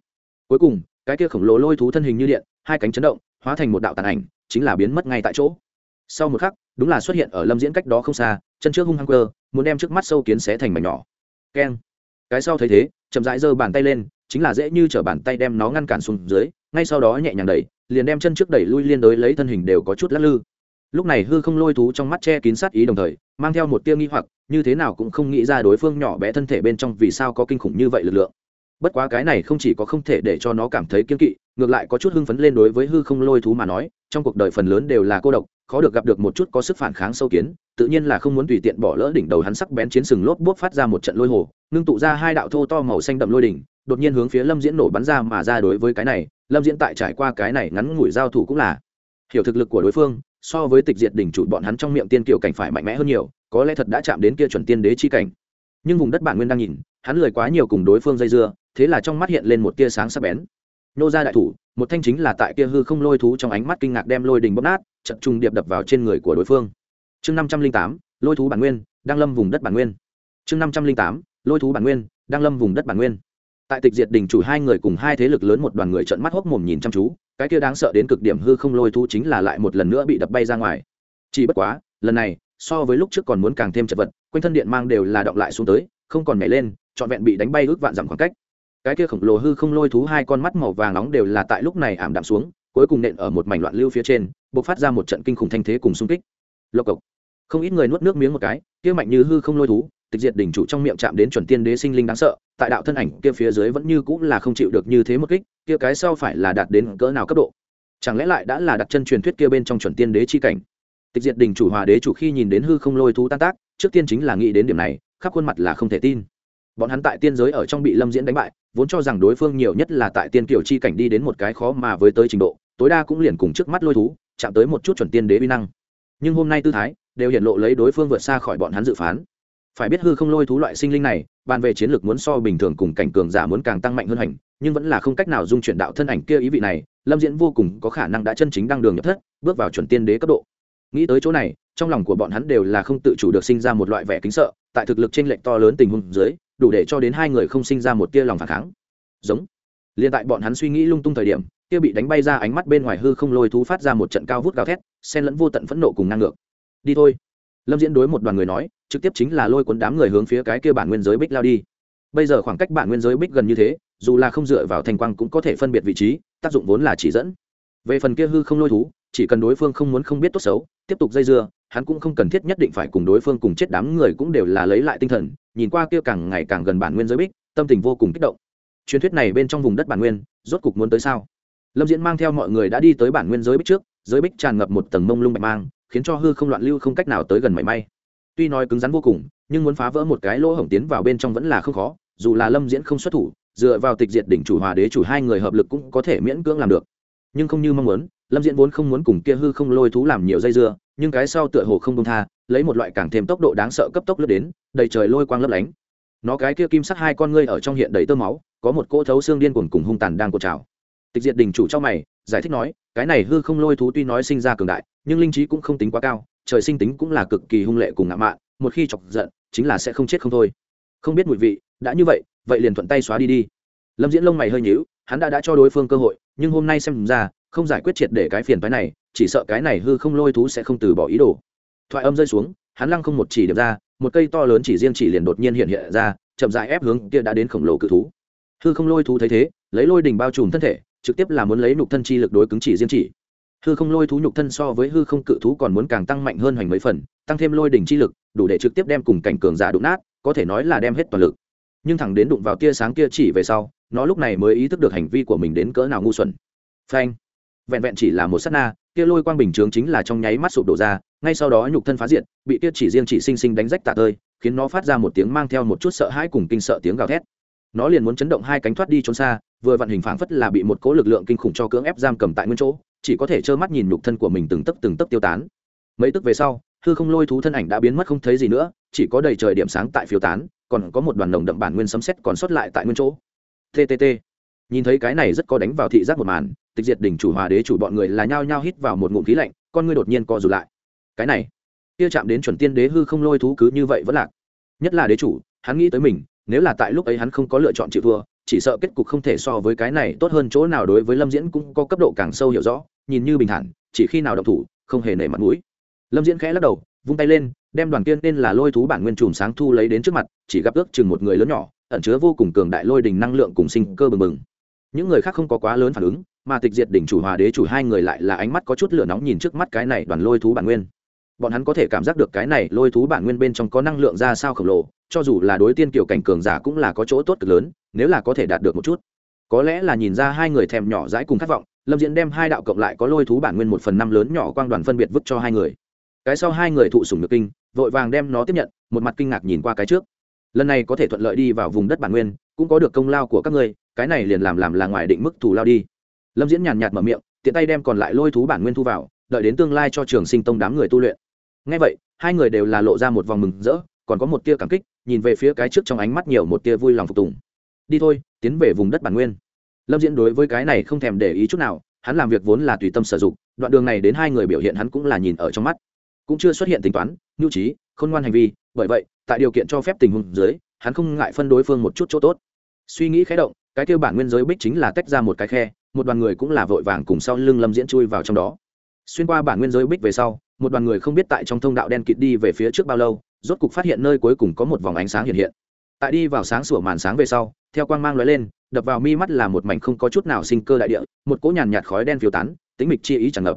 Cuối cùng cái kia khổng lồ lôi thú thân hình như điện, hai cánh chấn động, hóa thành một đạo tàn ảnh, chính là biến mất ngay tại chỗ. Sau một khắc, đúng là xuất hiện ở lâm diễn cách đó không xa, chân trước hung hăng cơ muốn đem trước mắt sâu kiến xé thành mảnh nhỏ. Keng. Cái sau thấy thế, chậm rãi giơ bàn tay lên, chính là dễ như t r ở bàn tay đem nó ngăn cản xuống dưới, ngay sau đó nhẹ nhàng đẩy, liền đem chân trước đẩy lui liên đối lấy thân hình đều có chút lắc lư. Lúc này hư không lôi thú trong mắt che kín sát ý đồng thời, mang theo một tia nghi hoặc, như thế nào cũng không nghĩ ra đối phương nhỏ bé thân thể bên trong vì sao có kinh khủng như vậy lực lượng bất quá cái này không chỉ có không thể để cho nó cảm thấy kiên kỵ, ngược lại có chút hưng phấn lên đối với hư không lôi thú mà nói, trong cuộc đời phần lớn đều là cô độc, khó được gặp được một chút có sức phản kháng sâu kiến, tự nhiên là không muốn tùy tiện bỏ lỡ đỉnh đầu hắn sắc bén chiến sừng lốp bốp phát ra một trận lôi hồ, ngưng tụ ra hai đạo thô to màu xanh đậm lôi đỉnh, đột nhiên hướng phía lâm diễn nổ bắn ra mà ra đối với cái này, lâm diễn tại trải qua cái này ngắn ngủi giao thủ cũng là hiểu thực lực của đối phương, so với tịch diệt đỉnh chủ bọn hắn trong miệng tiên kiều cảnh phải mạnh mẽ hơn nhiều, có lẽ thật đã chạm đến kia chuẩn tiên đế chi cảnh. Nhưng vùng đất bản nguyên đang nhìn, hắn lời quá nhiều cùng đối phương dây dưa thế là trong mắt hiện lên một tia sáng sắc bén. Nô ra đại thủ, một thanh chính là tại kia hư không lôi thú trong ánh mắt kinh ngạc đem lôi đình bóp nát trận trùng điệp đập vào trên người của đối phương. Chương năm trăm linh tám, lôi thú bản nguyên, đang lâm vùng đất bản nguyên. Chương năm trăm linh tám, lôi thú bản nguyên, đang lâm vùng đất bản nguyên. Tại tịch diệt đình chủ hai người cùng hai thế lực lớn một đoàn người trận mắt hốc mồm nhìn chăm chú, cái kia đáng sợ đến cực điểm hư không lôi thú chính là lại một lần nữa bị đập bay ra ngoài. Chỉ bất quá, lần này, so với lúc trước còn muốn càng thêm chật vật, quanh thân điện mang đều là động lại xuống tới, không còn nhảy lên, trọn vẹn bị đánh bay ước vạn dặm khoảng cách cái kia khổng lồ hư không lôi thú hai con mắt màu vàng nóng đều là tại lúc này ảm đạm xuống, cuối cùng nện ở một mảnh loạn lưu phía trên buộc phát ra một trận kinh khủng thanh thế cùng xung kích. Lộc cộc. Không ít người nuốt nước miếng một cái, kia mạnh như hư không lôi thú, tịch diệt đỉnh chủ trong miệng chạm đến chuẩn tiên đế sinh linh đáng sợ, tại đạo thân ảnh kia phía dưới vẫn như cũng là không chịu được như thế một kích, kia cái sau phải là đạt đến cỡ nào cấp độ? Chẳng lẽ lại đã là đặt chân truyền thuyết kia bên trong chuẩn tiên đế chi cảnh? Tịch diệt đỉnh chủ hòa đế chủ khi nhìn đến hư không lôi thú tan tác, trước tiên chính là nghĩ đến điểm này, khắp khuôn mặt là không thể tin bọn hắn tại tiên giới ở trong bị lâm diễn đánh bại, vốn cho rằng đối phương nhiều nhất là tại tiên kiểu chi cảnh đi đến một cái khó mà với tới trình độ, tối đa cũng liền cùng trước mắt lôi thú, chạm tới một chút chuẩn tiên đế uy năng. Nhưng hôm nay tư thái, đều hiện lộ lấy đối phương vượt xa khỏi bọn hắn dự phán. Phải biết hư không lôi thú loại sinh linh này, bàn về chiến lược muốn so bình thường cùng cảnh cường giả muốn càng tăng mạnh hơn hành, nhưng vẫn là không cách nào dung chuyển đạo thân ảnh kia ý vị này, lâm diễn vô cùng có khả năng đã chân chính đăng đường nhập thất, bước vào chuẩn tiên đế cấp độ. Nghĩ tới chỗ này, trong lòng của bọn hắn đều là không tự chủ được sinh ra một loại vẻ kính sợ, tại thực lực t r ê n lệch to lớn tình huống dưới đủ để cho đến hai người không sinh ra một tia lòng phản kháng. Giống. Liền tại bọn hắn suy nghĩ lung tung thời điểm, kia bị đánh bay ra ánh mắt bên ngoài hư không lôi thú phát ra một trận cao vút gào thét, xen lẫn vô tận phẫn nộ cùng năng ngược. Đi thôi. Lâm diễn đối một đoàn người nói, trực tiếp chính là lôi cuốn đám người hướng phía cái kia bản nguyên giới bích lao đi. Bây giờ khoảng cách bản nguyên giới bích gần như thế, dù là không dựa vào thành quang cũng có thể phân biệt vị trí, tác dụng vốn là chỉ dẫn. Về phần kia hư không lôi thú, chỉ cần đối phương không muốn không biết tốt xấu, tiếp tục dây dưa, hắn cũng không cần thiết nhất định phải cùng đối phương cùng chết đám người cũng đều là lấy lại tinh thần nhìn qua kia càng ngày càng gần bản nguyên giới bích, tâm tình vô cùng kích động. Truyền thuyết này bên trong vùng đất bản nguyên, rốt cục muốn tới sao? Lâm diễn mang theo mọi người đã đi tới bản nguyên giới bích trước, giới bích tràn ngập một tầng mông lung bạch mang, khiến cho hư không loạn lưu không cách nào tới gần mảy may. Tuy nói cứng rắn vô cùng, nhưng muốn phá vỡ một cái lỗ hổng tiến vào bên trong vẫn là không khó, dù là lâm diễn không xuất thủ, dựa vào tịch diệt đỉnh chủ hòa đế chủ hai người hợp lực cũng có thể miễn cưỡng làm được. Nhưng không như mong muốn lâm diễn vốn không muốn cùng kia hư không lôi thú làm nhiều dây dưa, nhưng cái sau tựa hồ không công tha, lấy một loại càng thêm tốc độ đáng sợ cấp tốc lướt đến, đầy trời lôi quang lấp lánh. Nó cái kia kim sắc hai con ngươi ở trong hiện đầy tơ máu, có một cỗ thấu xương điên cuồng cùng hung tàn đang cột trào. Tịch diệt đình chủ trong mày, giải thích nói, cái này hư không lôi thú tuy nói sinh ra cường đại, nhưng linh trí cũng không tính quá cao, trời sinh tính cũng là cực kỳ hung lệ cùng ngạo mạn, một khi chọc giận, chính là sẽ không chết không thôi. Không biết mùi vị, đã như vậy vậy liền thuận tay xóa đi đi. Lâm diễn lông mày hơi nhíu, hắn đã đã cho đối phương cơ hội, nhưng hôm nay xem ra không giải quyết triệt để cái phiền phái này, chỉ sợ cái này hư không lôi thú sẽ không từ bỏ ý đồ. Thoại âm rơi xuống, hắn lăng không một chỉ điểm ra, một cây to lớn chỉ riêng chỉ liền đột nhiên hiện hiện ra, chậm rãi ép hướng kia đã đến khổng lồ cự thú. Hư không lôi thú thấy thế, lấy lôi đỉnh bao trùm thân thể, trực tiếp là muốn lấy nhục thân chi lực đối cứng chỉ riêng chỉ. Hư không lôi thú nhục thân so với hư không cự thú còn muốn càng tăng mạnh hơn hoành mấy phần, tăng thêm lôi đỉnh chi lực, đủ để trực tiếp đem cùng cảnh cường giả đụng nát, có thể nói là đem hết toàn lực. Nhưng thẳng đến đụng vào tia sáng kia chỉ về sau, nó lúc này mới ý thức được hành vi của mình đến cỡ nào ngu xuẩn. Phanh vẹn vẹn chỉ là một sát na, kia lôi quang bình chướng chính là trong nháy mắt sụp đổ ra, ngay sau đó nhục thân phá diện bị kia chỉ riêng chỉ sinh sinh đánh rách tạ tơi, khiến nó phát ra một tiếng mang theo một chút sợ hãi cùng kinh sợ tiếng gào thét. Nó liền muốn chấn động hai cánh thoát đi trốn xa, vừa vặn hình phảng phất là bị một cố lực lượng kinh khủng cho cưỡng ép giam cầm tại nguyên chỗ, chỉ có thể trơ mắt nhìn nhục thân của mình từng tấc từng tấc tiêu tán. Mấy tức về sau, hư không lôi thú thân ảnh đã biến mất không thấy gì nữa, chỉ có đầy trời điểm sáng tại phiêu tán, còn có một đoàn nồng đậm bản nguyên sấm xét còn sót lại tại nguyên chỗ. Ttt nhìn thấy cái này rất có đánh vào thị giác một màn tịch diệt đỉnh chủ hòa đế chủ bọn người là nhao nhao hít vào một ngụm khí lạnh, con ngươi đột nhiên co rụt lại. Cái này, kia chạm đến chuẩn tiên đế hư không lôi thú cứ như vậy vẫn lạc. Nhất là đế chủ, hắn nghĩ tới mình, nếu là tại lúc ấy hắn không có lựa chọn chịu thua, chỉ sợ kết cục không thể so với cái này tốt hơn chỗ nào đối với lâm diễn cũng có cấp độ càng sâu hiểu rõ, nhìn như bình thản, chỉ khi nào độc thủ, không hề nể mặt mũi. Lâm diễn khẽ lắc đầu, vung tay lên, đem đoàn kiên nên là lôi thú bản nguyên trùm sáng thu lấy đến trước mặt, chỉ gặp ước chừng một người lớn nhỏ, ẩn chứa vô cùng cường đại lôi đình năng lượng cùng sinh cơ bừng bừng. Những người khác không có quá lớn phản ứng mà tịch diệt đỉnh chủ hòa đế chủ hai người lại là ánh mắt có chút lửa nóng nhìn trước mắt cái này đoàn lôi thú bản nguyên. Bọn hắn có thể cảm giác được cái này lôi thú bản nguyên bên trong có năng lượng ra sao khổng lồ, cho dù là đối tiên kiểu cảnh cường giả cũng là có chỗ tốt cực lớn, nếu là có thể đạt được một chút. Có lẽ là nhìn ra hai người thèm nhỏ dãi cùng khát vọng, lâm diễn đem hai đạo cộng lại có lôi thú bản nguyên một phần năm lớn nhỏ quang đoàn phân biệt vứt cho hai người. Cái sau hai người thụ sùng được kinh, vội vàng đem nó tiếp nhận, một mặt kinh ngạc nhìn qua cái trước. Lần này có thể thuận lợi đi vào vùng đất bản nguyên, cũng có được công lao của các ngươi, cái này liền làm làm là ngoài định mức thù lao đi lâm diễn nhàn nhạt mở miệng, tiện tay đem còn lại lôi thú bản nguyên thu vào, đợi đến tương lai cho trường sinh tông đám người tu luyện. Ngay vậy, hai người đều là lộ ra một vòng mừng rỡ, còn có một tia cảm kích, nhìn về phía cái trước trong ánh mắt nhiều một tia vui lòng phục tùng. Đi thôi, tiến về vùng đất bản nguyên. Lâm diễn đối với cái này không thèm để ý chút nào, hắn làm việc vốn là tùy tâm sử dụng, đoạn đường này đến hai người biểu hiện hắn cũng là nhìn ở trong mắt. Cũng chưa xuất hiện tính toán, nhu trí, khôn ngoan hành vi, bởi vậy, tại điều kiện cho phép tình huống dưới, hắn không ngại phân đối phương một chút chỗ tốt. Suy nghĩ khé động, cái kêu bản nguyên giới bích chính là tách ra một cái khe một đoàn người cũng là vội vàng cùng sau lưng lâm diễn chui vào trong đó. Xuyên qua bản nguyên giới bích về sau, một đoàn người không biết tại trong thông đạo đen kịt đi về phía trước bao lâu, rốt cục phát hiện nơi cuối cùng có một vòng ánh sáng hiện hiện. Tại đi vào sáng sủa màn sáng về sau, theo quang mang lóe lên, đập vào mi mắt là một mảnh không có chút nào sinh cơ đại địa, một cỗ nhàn nhạt khói đen phiêu tán, tính mịch chi ý tràn ngập.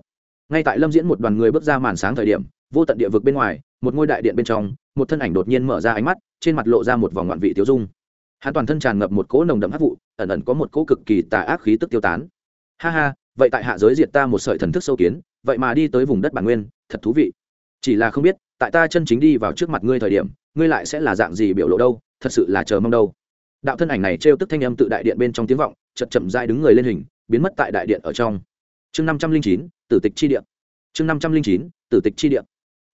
Ngay tại lâm diễn một đoàn người bước ra màn sáng thời điểm, vô tận địa vực bên ngoài, một ngôi đại điện bên trong, một thân ảnh đột nhiên mở ra ánh mắt, trên mặt lộ ra một vòng ngoạn vị tiêu dung hắn toàn thân tràn ngập một cỗ nồng đậm hắc vụ, ẩn ẩn có một cỗ cực kỳ tà ác khí tức tiêu tán. Ha ha, vậy tại hạ giới diệt ta một sợi thần thức sâu kiến, vậy mà đi tới vùng đất bản nguyên, thật thú vị. Chỉ là không biết, tại ta chân chính đi vào trước mặt ngươi thời điểm, ngươi lại sẽ là dạng gì biểu lộ đâu, thật sự là chờ mong đâu. Đạo thân ảnh này trêu tức thanh âm tự đại điện bên trong tiếng vọng chật chậm dai đứng người lên hình, biến mất tại đại điện ở trong. Chương năm trăm linh chín, tử tịch chi điện chương năm trăm linh chín, tử tịch chi điện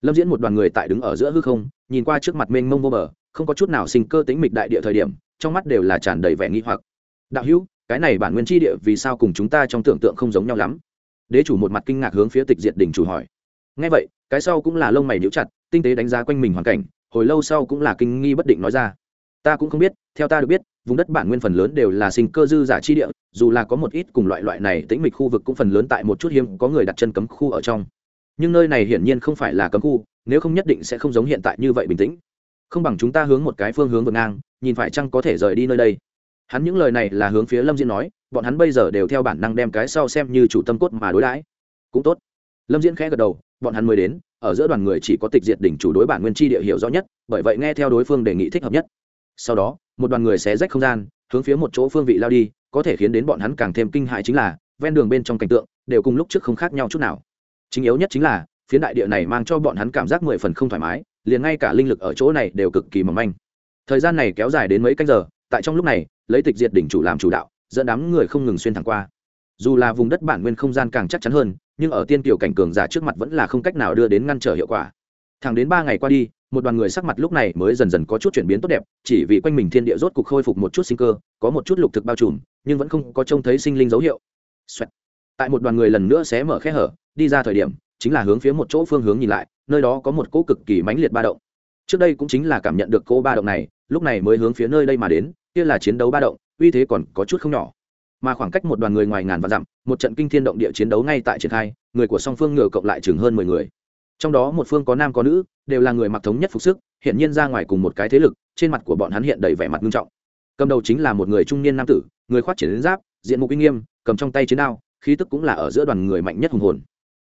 lâm diễn một đoàn người tại đứng ở giữa hư không, nhìn qua trước mặt mênh mông vô bờ, không có chút nào sinh cơ tính mịch đại địa thời điểm trong mắt đều là tràn đầy vẻ nghi hoặc. Đạo hữu, cái này bản nguyên chi địa vì sao cùng chúng ta trong tưởng tượng không giống nhau lắm? Đế chủ một mặt kinh ngạc hướng phía tịch diệt đỉnh chủ hỏi. Ngay vậy, cái sau cũng là lông mày níu chặt, tinh tế đánh giá quanh mình hoàn cảnh, hồi lâu sau cũng là kinh nghi bất định nói ra. Ta cũng không biết, theo ta được biết, vùng đất bản nguyên phần lớn đều là sinh cơ dư giả chi địa, dù là có một ít cùng loại loại này tĩnh mịch khu vực cũng phần lớn tại một chút hiếm, có người đặt chân cấm khu ở trong. Nhưng nơi này hiển nhiên không phải là cấm khu, nếu không nhất định sẽ không giống hiện tại như vậy bình tĩnh. Không bằng chúng ta hướng một cái phương hướng vượt ngang nhìn phải chăng có thể rời đi nơi đây. Hắn những lời này là hướng phía lâm diễn nói, bọn hắn bây giờ đều theo bản năng đem cái sau xem như chủ tâm cốt mà đối đãi. Cũng tốt. Lâm diễn khẽ gật đầu, bọn hắn mới đến, ở giữa đoàn người chỉ có tịch diệt đỉnh chủ đối bản nguyên tri địa hiểu rõ nhất, bởi vậy nghe theo đối phương đề nghị thích hợp nhất. Sau đó, một đoàn người xé rách không gian, hướng phía một chỗ phương vị lao đi, có thể khiến đến bọn hắn càng thêm kinh hại chính là, ven đường bên trong cảnh tượng, đều cùng lúc trước không khác nhau chút nào. Chính yếu nhất chính là, phiến đại địa này mang cho bọn hắn cảm giác mười phần không thoải mái, liền ngay cả linh lực ở chỗ này đều cực kỳ mỏng manh thời gian này kéo dài đến mấy canh giờ, tại trong lúc này, lấy tịch diệt đỉnh chủ làm chủ đạo, dẫn đám người không ngừng xuyên thẳng qua. Dù là vùng đất bản nguyên không gian càng chắc chắn hơn, nhưng ở tiên kiều cảnh cường giả trước mặt vẫn là không cách nào đưa đến ngăn trở hiệu quả. Thẳng đến ba ngày qua đi, một đoàn người sắc mặt lúc này mới dần dần có chút chuyển biến tốt đẹp, chỉ vì quanh mình thiên địa rốt cục khôi phục một chút sinh cơ, có một chút lục thực bao trùm, nhưng vẫn không có trông thấy sinh linh dấu hiệu、Xoẹt. tại một đoàn người lần nữa xé mở khe hở, đi ra thời điểm, chính là hướng phía một chỗ phương hướng nhìn lại, nơi đó có một cỗ cực kỳ mãnh liệt ba động. Trước đây cũng chính là cảm nhận được cỗ ba động này lúc này mới hướng phía nơi đây mà đến, kia là chiến đấu ba động, uy thế còn có chút không nhỏ. Mà khoảng cách một đoàn người ngoài ngàn và dặm, một trận kinh thiên động địa chiến đấu ngay tại triển khai, người của song phương ngựa cộng lại chừng hơn mười người. Trong đó một phương có nam có nữ, đều là người mặc thống nhất phục sức hiện nhiên ra ngoài cùng một cái thế lực, trên mặt của bọn hắn hiện đầy vẻ mặt nghiêm trọng. Cầm đầu chính là một người trung niên nam tử, người khoát triển đến giáp, diện mục uy nghiêm, cầm trong tay chiến đao, khí tức cũng là ở giữa đoàn người mạnh nhất hùng hồn.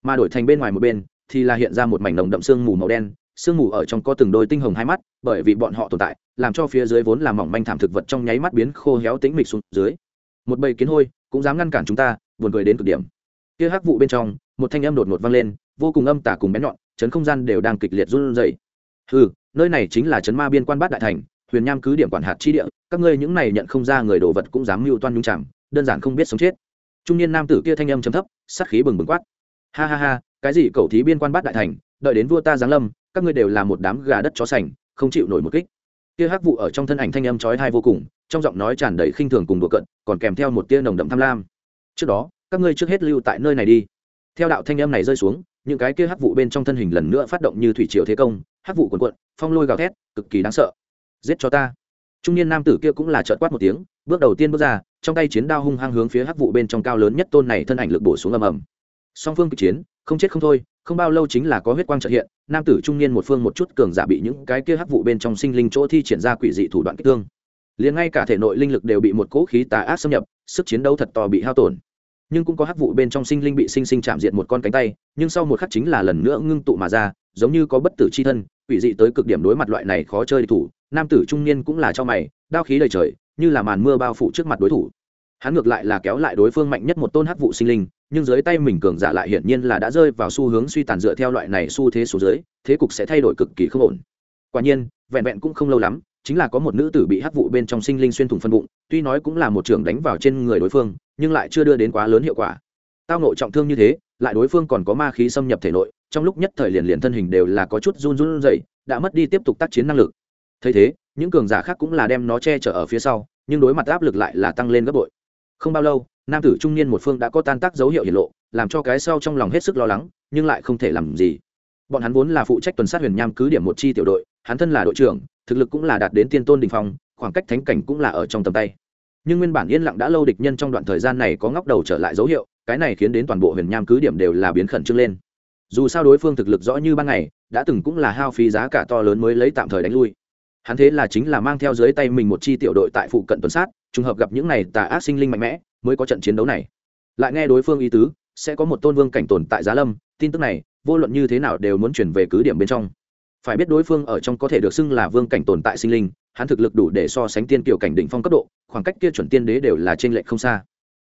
Mà đổi thành bên ngoài một bên, thì là hiện ra một mảnh nồng đậm sương mù màu đen sương mù ở trong có từng đôi tinh hồng hai mắt, bởi vì bọn họ tồn tại, làm cho phía dưới vốn là mỏng manh thảm thực vật trong nháy mắt biến khô héo tĩnh mịch xuống dưới. Một bầy kiến hôi cũng dám ngăn cản chúng ta, buồn cười đến cực điểm. Kia hắc vụ bên trong, một thanh âm đột ngột vang lên, vô cùng âm tả cùng bén nhọn, chấn không gian đều đang kịch liệt run rẩy. Ừ nơi này chính là chấn ma biên quan bát đại thành, huyền nham cứ điểm quản hạt chi địa, các ngươi những này nhận không ra người đồ vật cũng dám mưu toan nhung chạm đơn giản không biết sống chết. Trung niên nam tử kia thanh âm trầm thấp, sát khí bừng bừng quát. Ha ha ha, cái gì cậu thí biên quan bát đại thành, đợi đến vua ta giáng lâm các ngươi đều là một đám gà đất chó sành, không chịu nổi một kích. Kia hắc vụ ở trong thân ảnh thanh âm chói tai vô cùng, trong giọng nói tràn đầy khinh thường cùng đùa cận còn kèm theo một tia nồng đậm tham lam. Trước đó, các ngươi trước hết lưu tại nơi này đi. Theo đạo thanh âm này rơi xuống, những cái kia hắc vụ bên trong thân hình lần nữa phát động như thủy triều thế công, hắc vụ cuồn cuộn, phong lôi gào thét, cực kỳ đáng sợ. Giết cho ta. Trung niên nam tử kia cũng là trợt quát một tiếng, bước đầu tiên bước ra, trong tay chiến đao hung hăng hướng phía hắc vụ bên trong cao lớn nhất tôn này thân ảnh lực bổ xuống ầm ầm. Song phương kịch chiến, không chết không thôi không bao lâu chính là có huyết quang trợ hiện, nam tử trung niên một phương một chút cường giả bị những cái kia hắc vụ bên trong sinh linh chỗ thi triển ra quỷ dị thủ đoạn kích thương. Liền ngay cả thể nội linh lực đều bị một cỗ khí tà ác xâm nhập, sức chiến đấu thật to bị hao tổn. Nhưng cũng có hắc vụ bên trong sinh linh bị sinh sinh chạm diện một con cánh tay, nhưng sau một khắc chính là lần nữa ngưng tụ mà ra, giống như có bất tử c h i thân, quỷ dị tới cực điểm đối mặt loại này khó chơi địch thủ, nam tử trung niên cũng là cho mày, đao khí đầy trời, như là màn mưa bao phủ trước mặt đối thủ. Hắn ngược lại là kéo lại đối phương mạnh nhất một tôn hắc vụ sinh linh nhưng dưới tay mình cường giả lại hiển nhiên là đã rơi vào xu hướng suy tàn dựa theo loại này xu thế số dưới, thế cục sẽ thay đổi cực kỳ không ổn. Quả nhiên, vẹn vẹn cũng không lâu lắm, chính là có một nữ tử bị hắc vụ bên trong sinh linh xuyên thủng phân bụng, tuy nói cũng là một trường đánh vào trên người đối phương, nhưng lại chưa đưa đến quá lớn hiệu quả. Tao nội trọng thương như thế, lại đối phương còn có ma khí xâm nhập thể nội, trong lúc nhất thời liền liền thân hình đều là có chút run run rẩy, đã mất đi tiếp tục tác chiến năng lực. Thấy thế, những cường giả khác cũng là đem nó che chở ở phía sau, nhưng đối mặt áp lực lại là tăng lên gấp bội. Không bao lâu nam tử trung niên một phương đã có tan tác dấu hiệu hiển lộ, làm cho cái sau trong lòng hết sức lo lắng, nhưng lại không thể làm gì. Bọn hắn vốn là phụ trách tuần sát huyền nham cứ điểm một chi tiểu đội, hắn thân là đội trưởng, thực lực cũng là đạt đến tiên tôn đình phong, khoảng cách thánh cảnh cũng là ở trong tầm tay. Nhưng nguyên bản yên lặng đã lâu địch nhân trong đoạn thời gian này có ngóc đầu trở lại dấu hiệu, cái này khiến đến toàn bộ huyền nham cứ điểm đều là biến khẩn trương lên. Dù sao đối phương thực lực rõ như ban ngày, đã từng cũng là hao phí giá cả to lớn mới lấy tạm thời đánh lui. Hắn thế là chính là mang theo dưới tay mình một chi tiểu đội tại phụ cận tuần sát, trùng hợp gặp những này tà ác sinh linh mạnh mẽ mới có trận chiến đấu này. Lại nghe đối phương ý tứ, sẽ có một tôn vương cảnh tồn tại giá lâm, tin tức này, vô luận như thế nào đều muốn chuyển về cứ điểm bên trong. Phải biết đối phương ở trong có thể được xưng là vương cảnh tồn tại sinh linh, hắn thực lực đủ để so sánh tiên kiểu cảnh đỉnh phong cấp độ, khoảng cách kia chuẩn tiên đế đều là trên lệch không xa.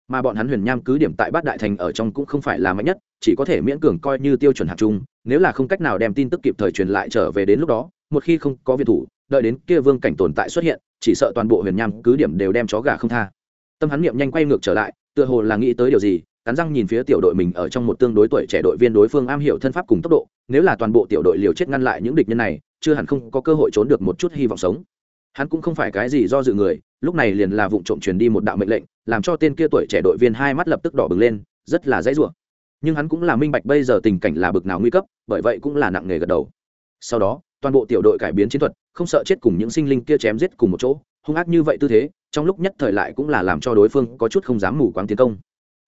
Mà bọn hắn huyền nham cứ điểm tại bát đại thành ở trong cũng không phải là mạnh nhất, chỉ có thể miễn cường coi như tiêu chuẩn hạt chung nếu là không cách nào đem tin tức kịp thời truyền lại trở về đến lúc đó, một khi không có viện thủ, đợi đến kia vương cảnh tồn tại xuất hiện, chỉ sợ toàn bộ huyền nham cứ điểm đều đem chó gà không tha tâm hắn niệm nhanh quay ngược trở lại, tựa hồ là nghĩ tới điều gì, cắn răng nhìn phía tiểu đội mình ở trong một tương đối tuổi trẻ đội viên đối phương am hiểu thân pháp cùng tốc độ, nếu là toàn bộ tiểu đội liều chết ngăn lại những địch nhân này, chưa hẳn không có cơ hội trốn được một chút hy vọng sống. Hắn cũng không phải cái gì do dự người, lúc này liền là vụ trộm truyền đi một đạo mệnh lệnh, làm cho tên kia tuổi trẻ đội viên hai mắt lập tức đỏ bừng lên, rất là dãy rủa. Nhưng hắn cũng là minh bạch bây giờ tình cảnh là bực nào nguy cấp, bởi vậy cũng là nặng nghề gật đầu. Sau đó, toàn bộ tiểu đội cải biến chiến thuật, không sợ chết cùng những sinh linh kia chém giết cùng một chỗ hung ác như vậy tư thế, trong lúc nhất thời lại cũng là làm cho đối phương có chút không dám mù quáng tiến công.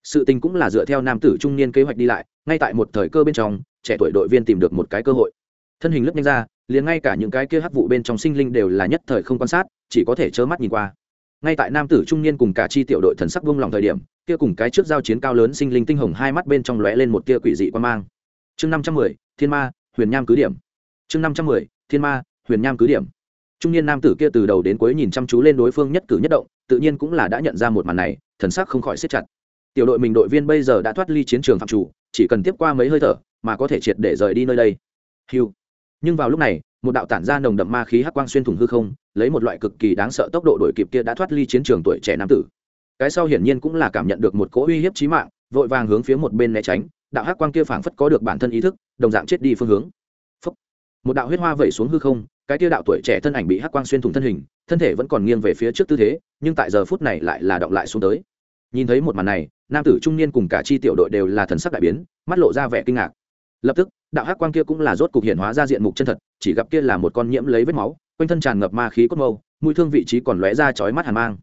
Sự tình cũng là dựa theo nam tử trung niên kế hoạch đi lại, ngay tại một thời cơ bên trong, trẻ tuổi đội viên tìm được một cái cơ hội. Thân hình lướt nhanh ra, liền ngay cả những cái kia hắc vụ bên trong sinh linh đều là nhất thời không quan sát, chỉ có thể trơ mắt nhìn qua. Ngay tại nam tử trung niên cùng cả chi tiểu đội thần sắc vung lòng thời điểm, kia cùng cái trước giao chiến cao lớn sinh linh tinh hồng hai mắt bên trong lóe lên một tia quỷ dị quan mang. Chương năm trăm mười, thiên ma, huyền nham cứ điểm. Chương năm trăm mười, thiên ma, huyền nham cứ điểm trung niên nam tử kia từ đầu đến cuối nhìn chăm chú lên đối phương nhất cử nhất động, tự nhiên cũng là đã nhận ra một màn này, thần sắc không khỏi siết chặt. Tiểu đội mình đội viên bây giờ đã thoát ly chiến trường phạm chủ, chỉ cần tiếp qua mấy hơi thở mà có thể triệt để rời đi nơi đây. Hiu nhưng vào lúc này, một đạo tản ra nồng đậm ma khí hắc quang xuyên thủng hư không, lấy một loại cực kỳ đáng sợ tốc độ đổi kịp kia đã thoát ly chiến trường tuổi trẻ nam tử. Cái sau hiển nhiên cũng là cảm nhận được một cỗ uy hiếp chí mạng, vội vàng hướng phía một bên né tránh, đạo hắc quang kia phảng phất có được bản thân ý thức, đồng dạng chết đi phương hướng một đạo huyết hoa vẩy xuống hư không, cái kia đạo tuổi trẻ thân ảnh bị hắc quang xuyên thủng thân hình, thân thể vẫn còn nghiêng về phía trước tư thế, nhưng tại giờ phút này lại là động lại xuống tới. Nhìn thấy một màn này, nam tử trung niên cùng cả chi tiểu đội đều là thần sắc đại biến, mắt lộ ra vẻ kinh ngạc. Lập tức, đạo hắc quang kia cũng là rốt cục hiện hóa ra diện mục chân thật, chỉ gặp kia là một con nhiễm lấy vết máu, quanh thân tràn ngập ma khí cốt mâu, mũi thương vị trí còn lóe ra chói mắt hàn mang.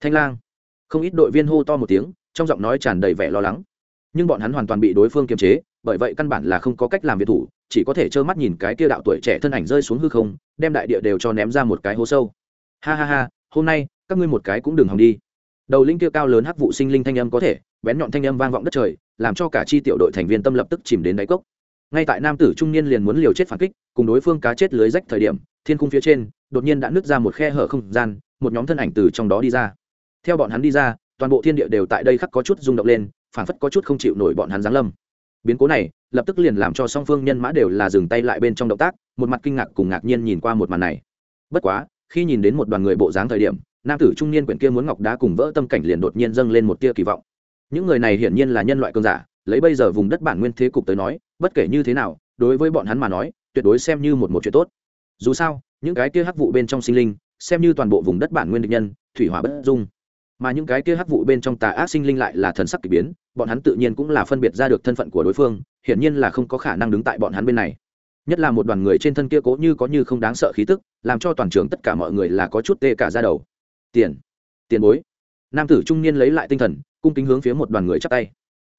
Thanh lang. Không ít đội viên hô to một tiếng, trong giọng nói tràn đầy vẻ lo lắng. Nhưng bọn hắn hoàn toàn bị đối phương kiềm chế, bởi vậy căn bản là không có cách làm việc thủ chỉ có thể trơ mắt nhìn cái kia đạo tuổi trẻ thân ảnh rơi xuống hư không, đem đại địa đều cho ném ra một cái hố sâu. Ha ha ha, hôm nay, các ngươi một cái cũng đừng hòng đi. Đầu linh kia cao lớn hắc vụ sinh linh thanh âm có thể, bén nhọn thanh âm vang vọng đất trời, làm cho cả chi tiểu đội thành viên tâm lập tức chìm đến đáy cốc. Ngay tại nam tử trung niên liền muốn liều chết phản kích, cùng đối phương cá chết lưới rách thời điểm, thiên khung phía trên, đột nhiên đã nứt ra một khe hở không gian, một nhóm thân ảnh từ trong đó đi ra. Theo bọn hắn đi ra, toàn bộ thiên địa đều tại đây khắc có chút rung động lên, phản phất có chút không chịu nổi bọn hắn giáng lâm. Biến cố này lập tức liền làm cho song phương nhân mã đều là dừng tay lại bên trong động tác, một mặt kinh ngạc cùng ngạc nhiên nhìn qua một màn này. Bất quá, khi nhìn đến một đoàn người bộ dáng thời điểm, nam tử trung niên quyển kia muốn ngọc đá cùng vỡ tâm cảnh liền đột nhiên dâng lên một tia kỳ vọng. Những người này hiển nhiên là nhân loại cơn giả, lấy bây giờ vùng đất bản nguyên thế cục tới nói, bất kể như thế nào, đối với bọn hắn mà nói, tuyệt đối xem như một một chuyện tốt. Dù sao, những cái kia hắc vụ bên trong sinh linh, xem như toàn bộ vùng đất bản nguyên địch nhân, thủy hỏa bất dung mà những cái kia hắc vụ bên trong tà ác sinh linh lại là thần sắc kỳ biến, bọn hắn tự nhiên cũng là phân biệt ra được thân phận của đối phương, hiển nhiên là không có khả năng đứng tại bọn hắn bên này. Nhất là một đoàn người trên thân kia cố như có như không đáng sợ khí tức, làm cho toàn trường tất cả mọi người là có chút tê cả ra đầu. Tiền tiền bối. Nam tử trung niên lấy lại tinh thần, cung kính hướng phía một đoàn người chắp tay.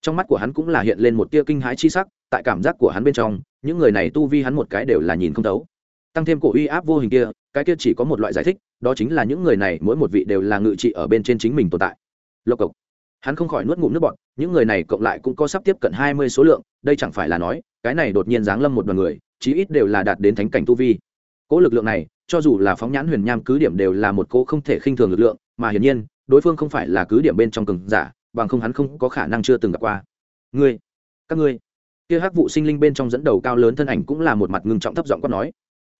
Trong mắt của hắn cũng là hiện lên một tia kinh hãi chi sắc, tại cảm giác của hắn bên trong, những người này tu vi hắn một cái đều là nhìn không thấu tăng thêm cổ uy áp vô hình kia, cái kia chỉ có một loại giải thích, đó chính là những người này mỗi một vị đều là ngự trị ở bên trên chính mình tồn tại. Lộc cộc. Hắn không khỏi nuốt ngụm nước bọt, những người này cộng lại cũng có sắp tiếp cận hai mươi số lượng, đây chẳng phải là nói, cái này đột nhiên giáng lâm một đoàn người, chí ít đều là đạt đến thánh cảnh tu vi. Cỗ lực lượng này, cho dù là phóng nhãn huyền nham cứ điểm đều là một cỗ không thể khinh thường lực lượng, mà hiển nhiên, đối phương không phải là cứ điểm bên trong cường giả, bằng không hắn không có khả năng chưa từng gặp qua. Ngươi, các ngươi. Kia hắc vụ sinh linh bên trong dẫn đầu cao lớn thân ảnh cũng là một mặt ngưng trọng thấp giọng quát nói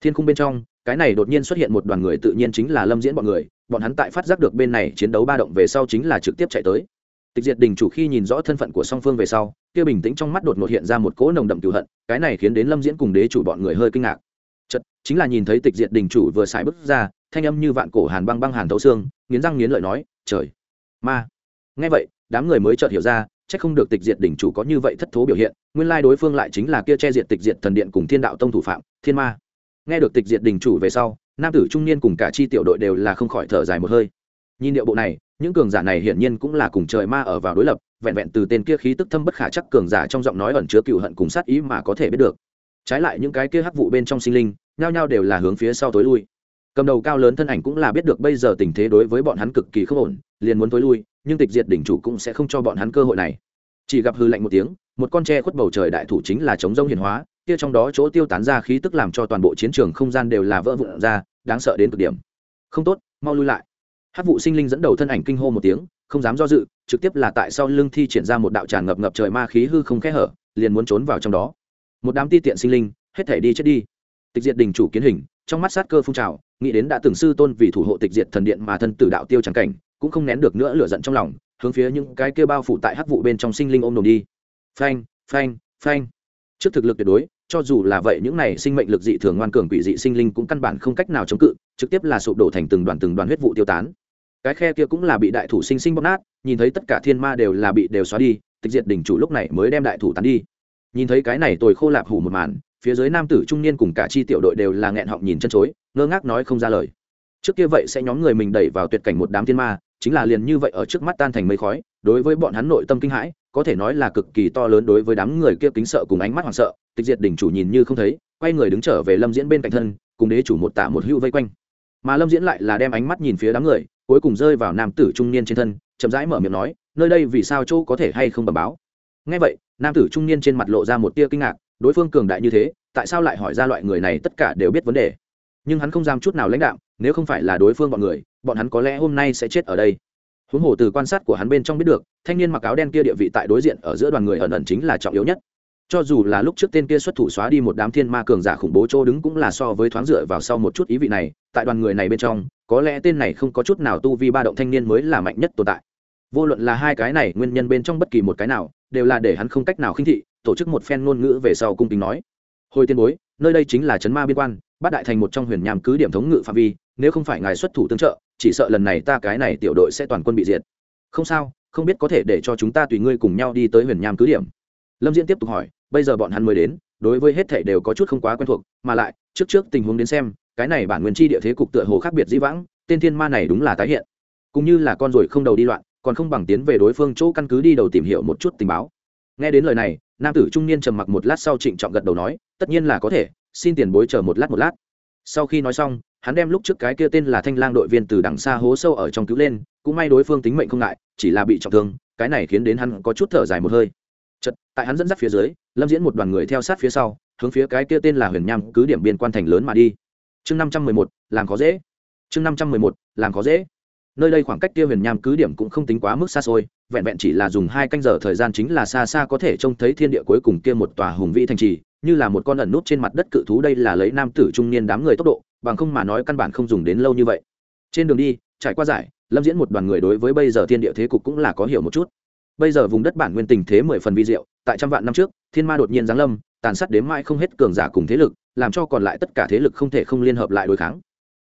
thiên khung bên trong, cái này đột nhiên xuất hiện một đoàn người tự nhiên chính là lâm diễn bọn người, bọn hắn tại phát giác được bên này chiến đấu ba động về sau chính là trực tiếp chạy tới. Tịch diệt đình chủ khi nhìn rõ thân phận của song phương về sau, kia bình tĩnh trong mắt đột ngột hiện ra một cỗ nồng đậm cựu hận, cái này khiến đến lâm diễn cùng đế chủ bọn người hơi kinh ngạc. Chật chính là nhìn thấy tịch diệt đình chủ vừa xài bước ra, thanh âm như vạn cổ hàn băng băng hàn thấu xương, nghiến răng nghiến lợi nói, trời, ma. Nghe vậy, đám người mới chợt hiểu ra, chắc không được tịch diệt đỉnh chủ có như vậy thất thố biểu hiện, nguyên lai đối phương lại chính là kia che diệt tịch diệt thần điện cùng thiên đạo tông thủ phạm, thiên ma nghe được tịch diệt đình chủ về sau, nam tử trung niên cùng cả chi tiểu đội đều là không khỏi thở dài một hơi. Nhìn điệu bộ này, những cường giả này hiển nhiên cũng là cùng trời ma ở vào đối lập, vẹn vẹn từ tên kia khí tức thâm bất khả chắc cường giả trong giọng nói ẩn chứa cựu hận cùng sát ý mà có thể biết được. Trái lại những cái kia hắc vụ bên trong sinh linh, nhao nhao đều là hướng phía sau tối lui. Cầm đầu cao lớn thân ảnh cũng là biết được bây giờ tình thế đối với bọn hắn cực kỳ không ổn, liền muốn tối lui, nhưng tịch diệt đỉnh chủ cũng sẽ không cho bọn hắn cơ hội này. Chỉ gặp hư lạnh một tiếng, một con tre khuất bầu trời đại thủ chính là chống rông hiền hóa kia trong đó chỗ tiêu tán ra khí tức làm cho toàn bộ chiến trường không gian đều là vỡ vụn ra, đáng sợ đến cực điểm. Không tốt, mau lui lại. Hát vụ sinh linh dẫn đầu thân ảnh kinh hô một tiếng, không dám do dự, trực tiếp là tại sau lưng thi triển ra một đạo tràn ngập ngập trời ma khí hư không khẽ hở, liền muốn trốn vào trong đó. Một đám ti tiện sinh linh, hết thể đi chết đi. Tịch diệt đình chủ kiến hình, trong mắt sát cơ phun trào, nghĩ đến đã từng sư tôn vì thủ hộ tịch diệt thần điện mà thân tử đạo tiêu trắng cảnh, cũng không nén được nữa lửa giận trong lòng, hướng phía những cái kia bao phủ tại hắc vụ bên trong sinh linh ôm đồn đi. Phanh phanh phanh trước thực lực tuyệt đối, cho dù là vậy những này sinh mệnh lực dị thường ngoan cường quỷ dị sinh linh cũng căn bản không cách nào chống cự, trực tiếp là sụp đổ thành từng đoàn từng đoàn huyết vụ tiêu tán. Cái khe kia cũng là bị đại thủ sinh sinh bóp nát, nhìn thấy tất cả thiên ma đều là bị đều xóa đi, tịch diệt đỉnh chủ lúc này mới đem đại thủ tán đi. Nhìn thấy cái này tôi khô lạp hủ một màn, phía dưới nam tử trung niên cùng cả chi tiểu đội đều là nghẹn họng nhìn chân chối, ngơ ngác nói không ra lời. Trước kia vậy sẽ nhóm người mình đẩy vào tuyệt cảnh một đám thiên ma, chính là liền như vậy ở trước mắt tan thành mây khói, đối với bọn hắn nội tâm kinh hãi có thể nói là cực kỳ to lớn đối với đám người kia kính sợ cùng ánh mắt hoảng sợ, tịch diệt đỉnh chủ nhìn như không thấy, quay người đứng trở về lâm diễn bên cạnh thân, cùng đế chủ một tạ một hữu vây quanh. Mà lâm diễn lại là đem ánh mắt nhìn phía đám người, cuối cùng rơi vào nam tử trung niên trên thân, chậm rãi mở miệng nói, nơi đây vì sao chỗ có thể hay không bẩm báo? Ngay vậy, nam tử trung niên trên mặt lộ ra một tia kinh ngạc, đối phương cường đại như thế, tại sao lại hỏi ra loại người này tất cả đều biết vấn đề. Nhưng hắn không dám chút nào lãnh đạo, nếu không phải là đối phương bọn người, bọn hắn có lẽ hôm nay sẽ chết ở đây huống hồ từ quan sát của hắn bên trong biết được, thanh niên mặc áo đen kia địa vị tại đối diện ở giữa đoàn người ẩn ẩn chính là trọng yếu nhất. Cho dù là lúc trước tên kia xuất thủ xóa đi một đám thiên ma cường giả khủng bố chỗ đứng cũng là so với thoáng dựa vào sau một chút ý vị này, tại đoàn người này bên trong, có lẽ tên này không có chút nào tu vi ba động thanh niên mới là mạnh nhất tồn tại. Vô luận là hai cái này, nguyên nhân bên trong bất kỳ một cái nào, đều là để hắn không cách nào khinh thị, tổ chức một phen ngôn ngữ về sau cung kính nói. Hồi tiên bối, nơi đây chính là trấn ma biên quan, bát đại thành một trong huyền nhàm cứ điểm thống ngự phạm vi, nếu không phải ngài xuất thủ tương trợ chỉ sợ lần này ta cái này tiểu đội sẽ toàn quân bị diệt. Không sao, không biết có thể để cho chúng ta tùy ngươi cùng nhau đi tới huyền nham cứ điểm. Lâm diễn tiếp tục hỏi, bây giờ bọn hắn mới đến, đối với hết thể đều có chút không quá quen thuộc, mà lại, trước trước tình huống đến xem, cái này bản nguyên chi địa thế cục tựa hồ khác biệt dĩ vãng, tên thiên ma này đúng là tái hiện. Cũng như là con ruồi không đầu đi loạn, còn không bằng tiến về đối phương chỗ căn cứ đi đầu tìm hiểu một chút tình báo. Nghe đến lời này, nam tử trung niên trầm mặc một lát sau trịnh trọng gật đầu nói, tất nhiên là có thể, xin tiền bối chờ một lát một lát sau khi nói xong, hắn đem lúc trước cái kia tên là thanh lang đội viên từ đằng xa hố sâu ở trong cứu lên, cũng may đối phương tính mệnh không ngại, chỉ là bị trọng thương, cái này khiến đến hắn có chút thở dài một hơi. Chật tại hắn dẫn dắt phía dưới, lâm diễn một đoàn người theo sát phía sau, hướng phía cái kia tên là huyền nham cứ điểm biên quan thành lớn mà đi. Chương năm trăm mười một, làm khó dễ. Chương năm trăm mười một, làm khó dễ. Nơi đây khoảng cách kia huyền nham cứ điểm cũng không tính quá mức xa xôi, vẹn vẹn chỉ là dùng hai canh giờ thời gian chính là xa xa có thể trông thấy thiên địa cuối cùng kia một tòa hùng vĩ thành trì như là một con ẩn nút trên mặt đất cự thú đây là lấy nam tử trung niên đám người tốc độ, bằng không mà nói căn bản không dùng đến lâu như vậy. Trên đường đi, trải qua giải, lâm diễn một đoàn người đối với bây giờ thiên địa thế cục cũng là có hiểu một chút. Bây giờ vùng đất bản nguyên tình thế mười phần vi diệu, tại trăm vạn năm trước, thiên ma đột nhiên giáng lâm, tàn sát đếm mãi không hết cường giả cùng thế lực, làm cho còn lại tất cả thế lực không thể không liên hợp lại đối kháng.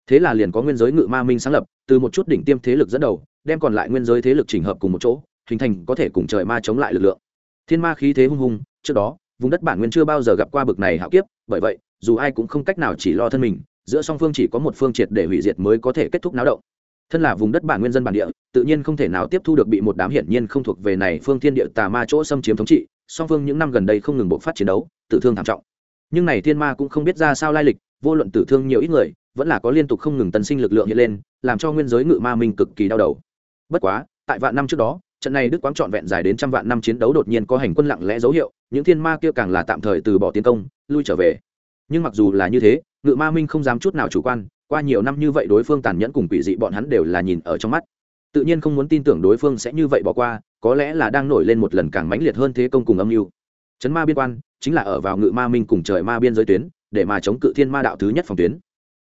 Thế là liền có nguyên giới ngự ma minh sáng lập, từ một chút đỉnh tiêm thế lực dẫn đầu, đem còn lại nguyên giới thế lực chỉnh hợp cùng một chỗ, hình thành có thể cùng trời ma chống lại lực lượng. Thiên ma khí thế hung hùng, trước đó vùng đất bản nguyên chưa bao giờ gặp qua bực này hạo kiếp, bởi vậy, dù ai cũng không cách nào chỉ lo thân mình, giữa song phương chỉ có một phương triệt để hủy diệt mới có thể kết thúc náo động. Thân là vùng đất bản nguyên dân bản địa, tự nhiên không thể nào tiếp thu được bị một đám hiển nhiên không thuộc về này phương thiên địa tà ma chỗ xâm chiếm thống trị, song phương những năm gần đây không ngừng bộc phát chiến đấu, tử thương thảm trọng. Nhưng này thiên ma cũng không biết ra sao lai lịch, vô luận tử thương nhiều ít người, vẫn là có liên tục không ngừng tân sinh lực lượng hiện lên, làm cho nguyên giới ngự ma minh cực kỳ đau đầu. Bất quá, tại vạn năm trước đó trận này đức quáng trọn vẹn dài đến trăm vạn năm chiến đấu đột nhiên có hành quân lặng lẽ dấu hiệu, những thiên ma kia càng là tạm thời từ bỏ tiến công, lui trở về. Nhưng mặc dù là như thế, ngự ma minh không dám chút nào chủ quan, qua nhiều năm như vậy đối phương tàn nhẫn cùng quỷ dị bọn hắn đều là nhìn ở trong mắt. Tự nhiên không muốn tin tưởng đối phương sẽ như vậy bỏ qua, có lẽ là đang nổi lên một lần càng mãnh liệt hơn thế công cùng âm mưu. Chấn ma biên quan chính là ở vào ngự ma minh cùng trời ma biên giới tuyến, để mà chống cự thiên ma đạo thứ nhất phòng tuyến.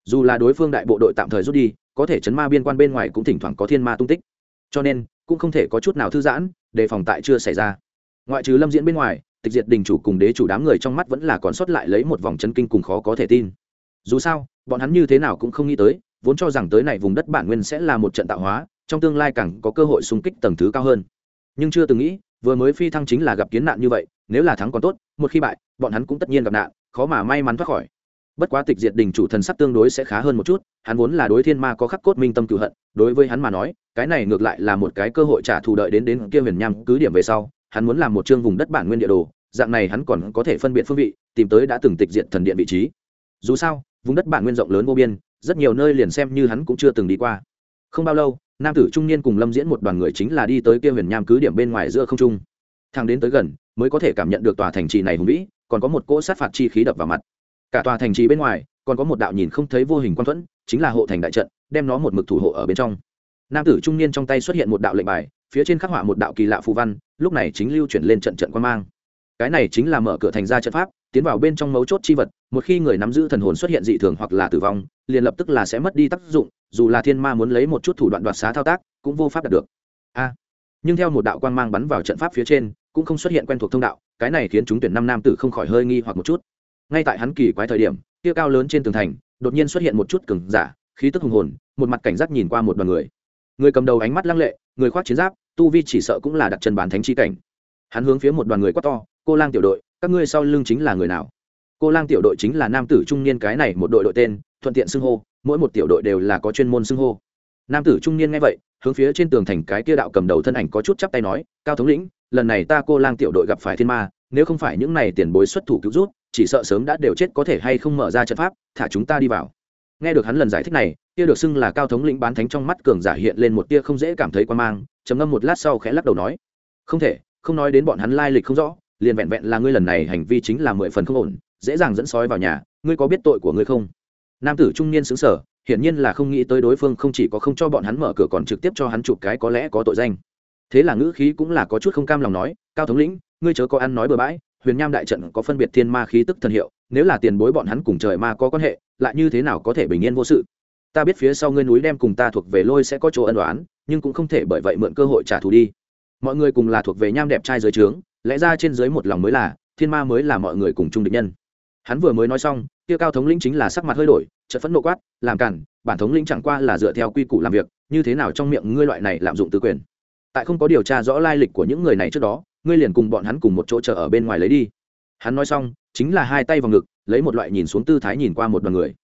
Dù là đối phương đại bộ đội tạm thời rút đi, có thể chấn ma biên quan bên ngoài cũng thỉnh thoảng có thiên ma tung tích. Cho nên cũng không thể có chút nào thư giãn, đề phòng tại chưa xảy ra. Ngoại trừ lâm diễn bên ngoài, tịch diệt đình chủ cùng đế chủ đám người trong mắt vẫn là còn sót lại lấy một vòng chân kinh cùng khó có thể tin. Dù sao, bọn hắn như thế nào cũng không nghĩ tới, vốn cho rằng tới này vùng đất bản nguyên sẽ là một trận tạo hóa, trong tương lai càng có cơ hội xung kích tầng thứ cao hơn. Nhưng chưa từng nghĩ, vừa mới phi thăng chính là gặp kiến nạn như vậy, nếu là thắng còn tốt, một khi bại, bọn hắn cũng tất nhiên gặp nạn, khó mà may mắn thoát khỏi bất quá tịch diệt đình chủ thần sắc tương đối sẽ khá hơn một chút, hắn vốn là đối thiên ma có khắc cốt minh tâm cựu hận, đối với hắn mà nói, cái này ngược lại là một cái cơ hội trả thù đợi đến đến kia huyền nham cứ điểm về sau, hắn muốn làm một chương vùng đất bản nguyên địa đồ, dạng này hắn còn có thể phân biệt phương vị, tìm tới đã từng tịch diệt thần điện vị trí. Dù sao, vùng đất bản nguyên rộng lớn vô biên, rất nhiều nơi liền xem như hắn cũng chưa từng đi qua. Không bao lâu, nam tử trung niên cùng lâm diễn một đoàn người chính là đi tới kia huyền nham cứ điểm bên ngoài giữa không trung. Thang đến tới gần, mới có thể cảm nhận được tòa thành trì này hùng vĩ, còn có một cỗ sát phạt chi khí đập vào mặt cả tòa thành trì bên ngoài, còn có một đạo nhìn không thấy vô hình quan thuẫn, chính là hộ thành đại trận, đem nó một mực thủ hộ ở bên trong. Nam tử trung niên trong tay xuất hiện một đạo lệnh bài, phía trên khắc họa một đạo kỳ lạ phù văn, lúc này chính lưu chuyển lên trận trận quan mang. Cái này chính là mở cửa thành ra trận pháp, tiến vào bên trong mấu chốt chi vật, một khi người nắm giữ thần hồn xuất hiện dị thường hoặc là tử vong, liền lập tức là sẽ mất đi tác dụng, dù là thiên ma muốn lấy một chút thủ đoạn đoạt xá thao tác, cũng vô pháp đạt được. A! Nhưng theo một đạo quan mang bắn vào trận pháp phía trên, cũng không xuất hiện quen thuộc thông đạo, cái này khiến chúng tuyển năm nam tử không khỏi hơi nghi hoặc một chút ngay tại hắn kỳ quái thời điểm kia cao lớn trên tường thành, đột nhiên xuất hiện một chút cứng giả, khí tức hùng hồn, một mặt cảnh giác nhìn qua một đoàn người. Người cầm đầu ánh mắt lăng lệ, người khoác chiến giáp, tu vi chỉ sợ cũng là đặt chân bàn thánh chi cảnh. Hắn hướng phía một đoàn người quát to, cô lang tiểu đội, các ngươi sau lưng chính là người nào? Cô lang tiểu đội chính là nam tử trung niên cái này, một đội đội tên, thuận tiện xưng hô, mỗi một tiểu đội đều là có chuyên môn xưng hô. Nam tử trung niên nghe vậy, hướng phía trên tường thành cái kia đạo cầm đầu thân ảnh có chút chắp tay nói, cao thống lĩnh, lần này ta cô lang tiểu đội gặp phải thiên ma, nếu không phải những này tiền bối xuất thủ cứu rút chỉ sợ sớm đã đều chết có thể hay không mở ra trận pháp, thả chúng ta đi vào. Nghe được hắn lần giải thích này tia được xưng là cao thống lĩnh bán thánh trong mắt cường giả hiện lên một tia không dễ cảm thấy quan mang, trầm ngâm một lát sau khẽ lắc đầu nói, không thể, không nói đến bọn hắn lai lịch không rõ, liền vẹn vẹn là ngươi lần này hành vi chính là mười phần không ổn, dễ dàng dẫn sói vào nhà, ngươi có biết tội của ngươi không? Nam tử trung niên xứng sở hiển nhiên là không nghĩ tới đối phương không chỉ có không cho bọn hắn mở cửa còn trực tiếp cho hắn chụp cái có lẽ có tội danh. Thế là ngữ khí cũng là có chút không cam lòng nói, cao thống lĩnh, ngươi chớ có ăn nói bừa bãi huyền nham đại trận có phân biệt thiên ma khí tức thần hiệu, nếu là tiền bối bọn hắn cùng trời ma có quan hệ, lại như thế nào có thể bình yên vô sự? Ta biết phía sau ngươi núi đem cùng ta thuộc về lôi sẽ có chỗ ân đoán nhưng cũng không thể bởi vậy mượn cơ hội trả thù đi. Mọi người cùng là thuộc về nham đẹp trai dưới trướng, lẽ ra trên dưới một lòng mới là, thiên ma mới là mọi người cùng chung địch nhân. Hắn vừa mới nói xong, kia cao thống lĩnh chính là sắc mặt hơi đổi, chợt phẫn nộ quát, làm cản, bản thống lĩnh chẳng qua là dựa theo quy củ làm việc, như thế nào trong miệng ngươi loại này lạm dụng tư quyền? Tại không có điều tra rõ lai lịch của những người này trước đó ngươi liền cùng bọn hắn cùng một chỗ chờ ở bên ngoài lấy đi. Hắn nói xong, chính là hai tay vào ngực, lấy một loại nhìn xuống tư thái nhìn qua một đoàn người.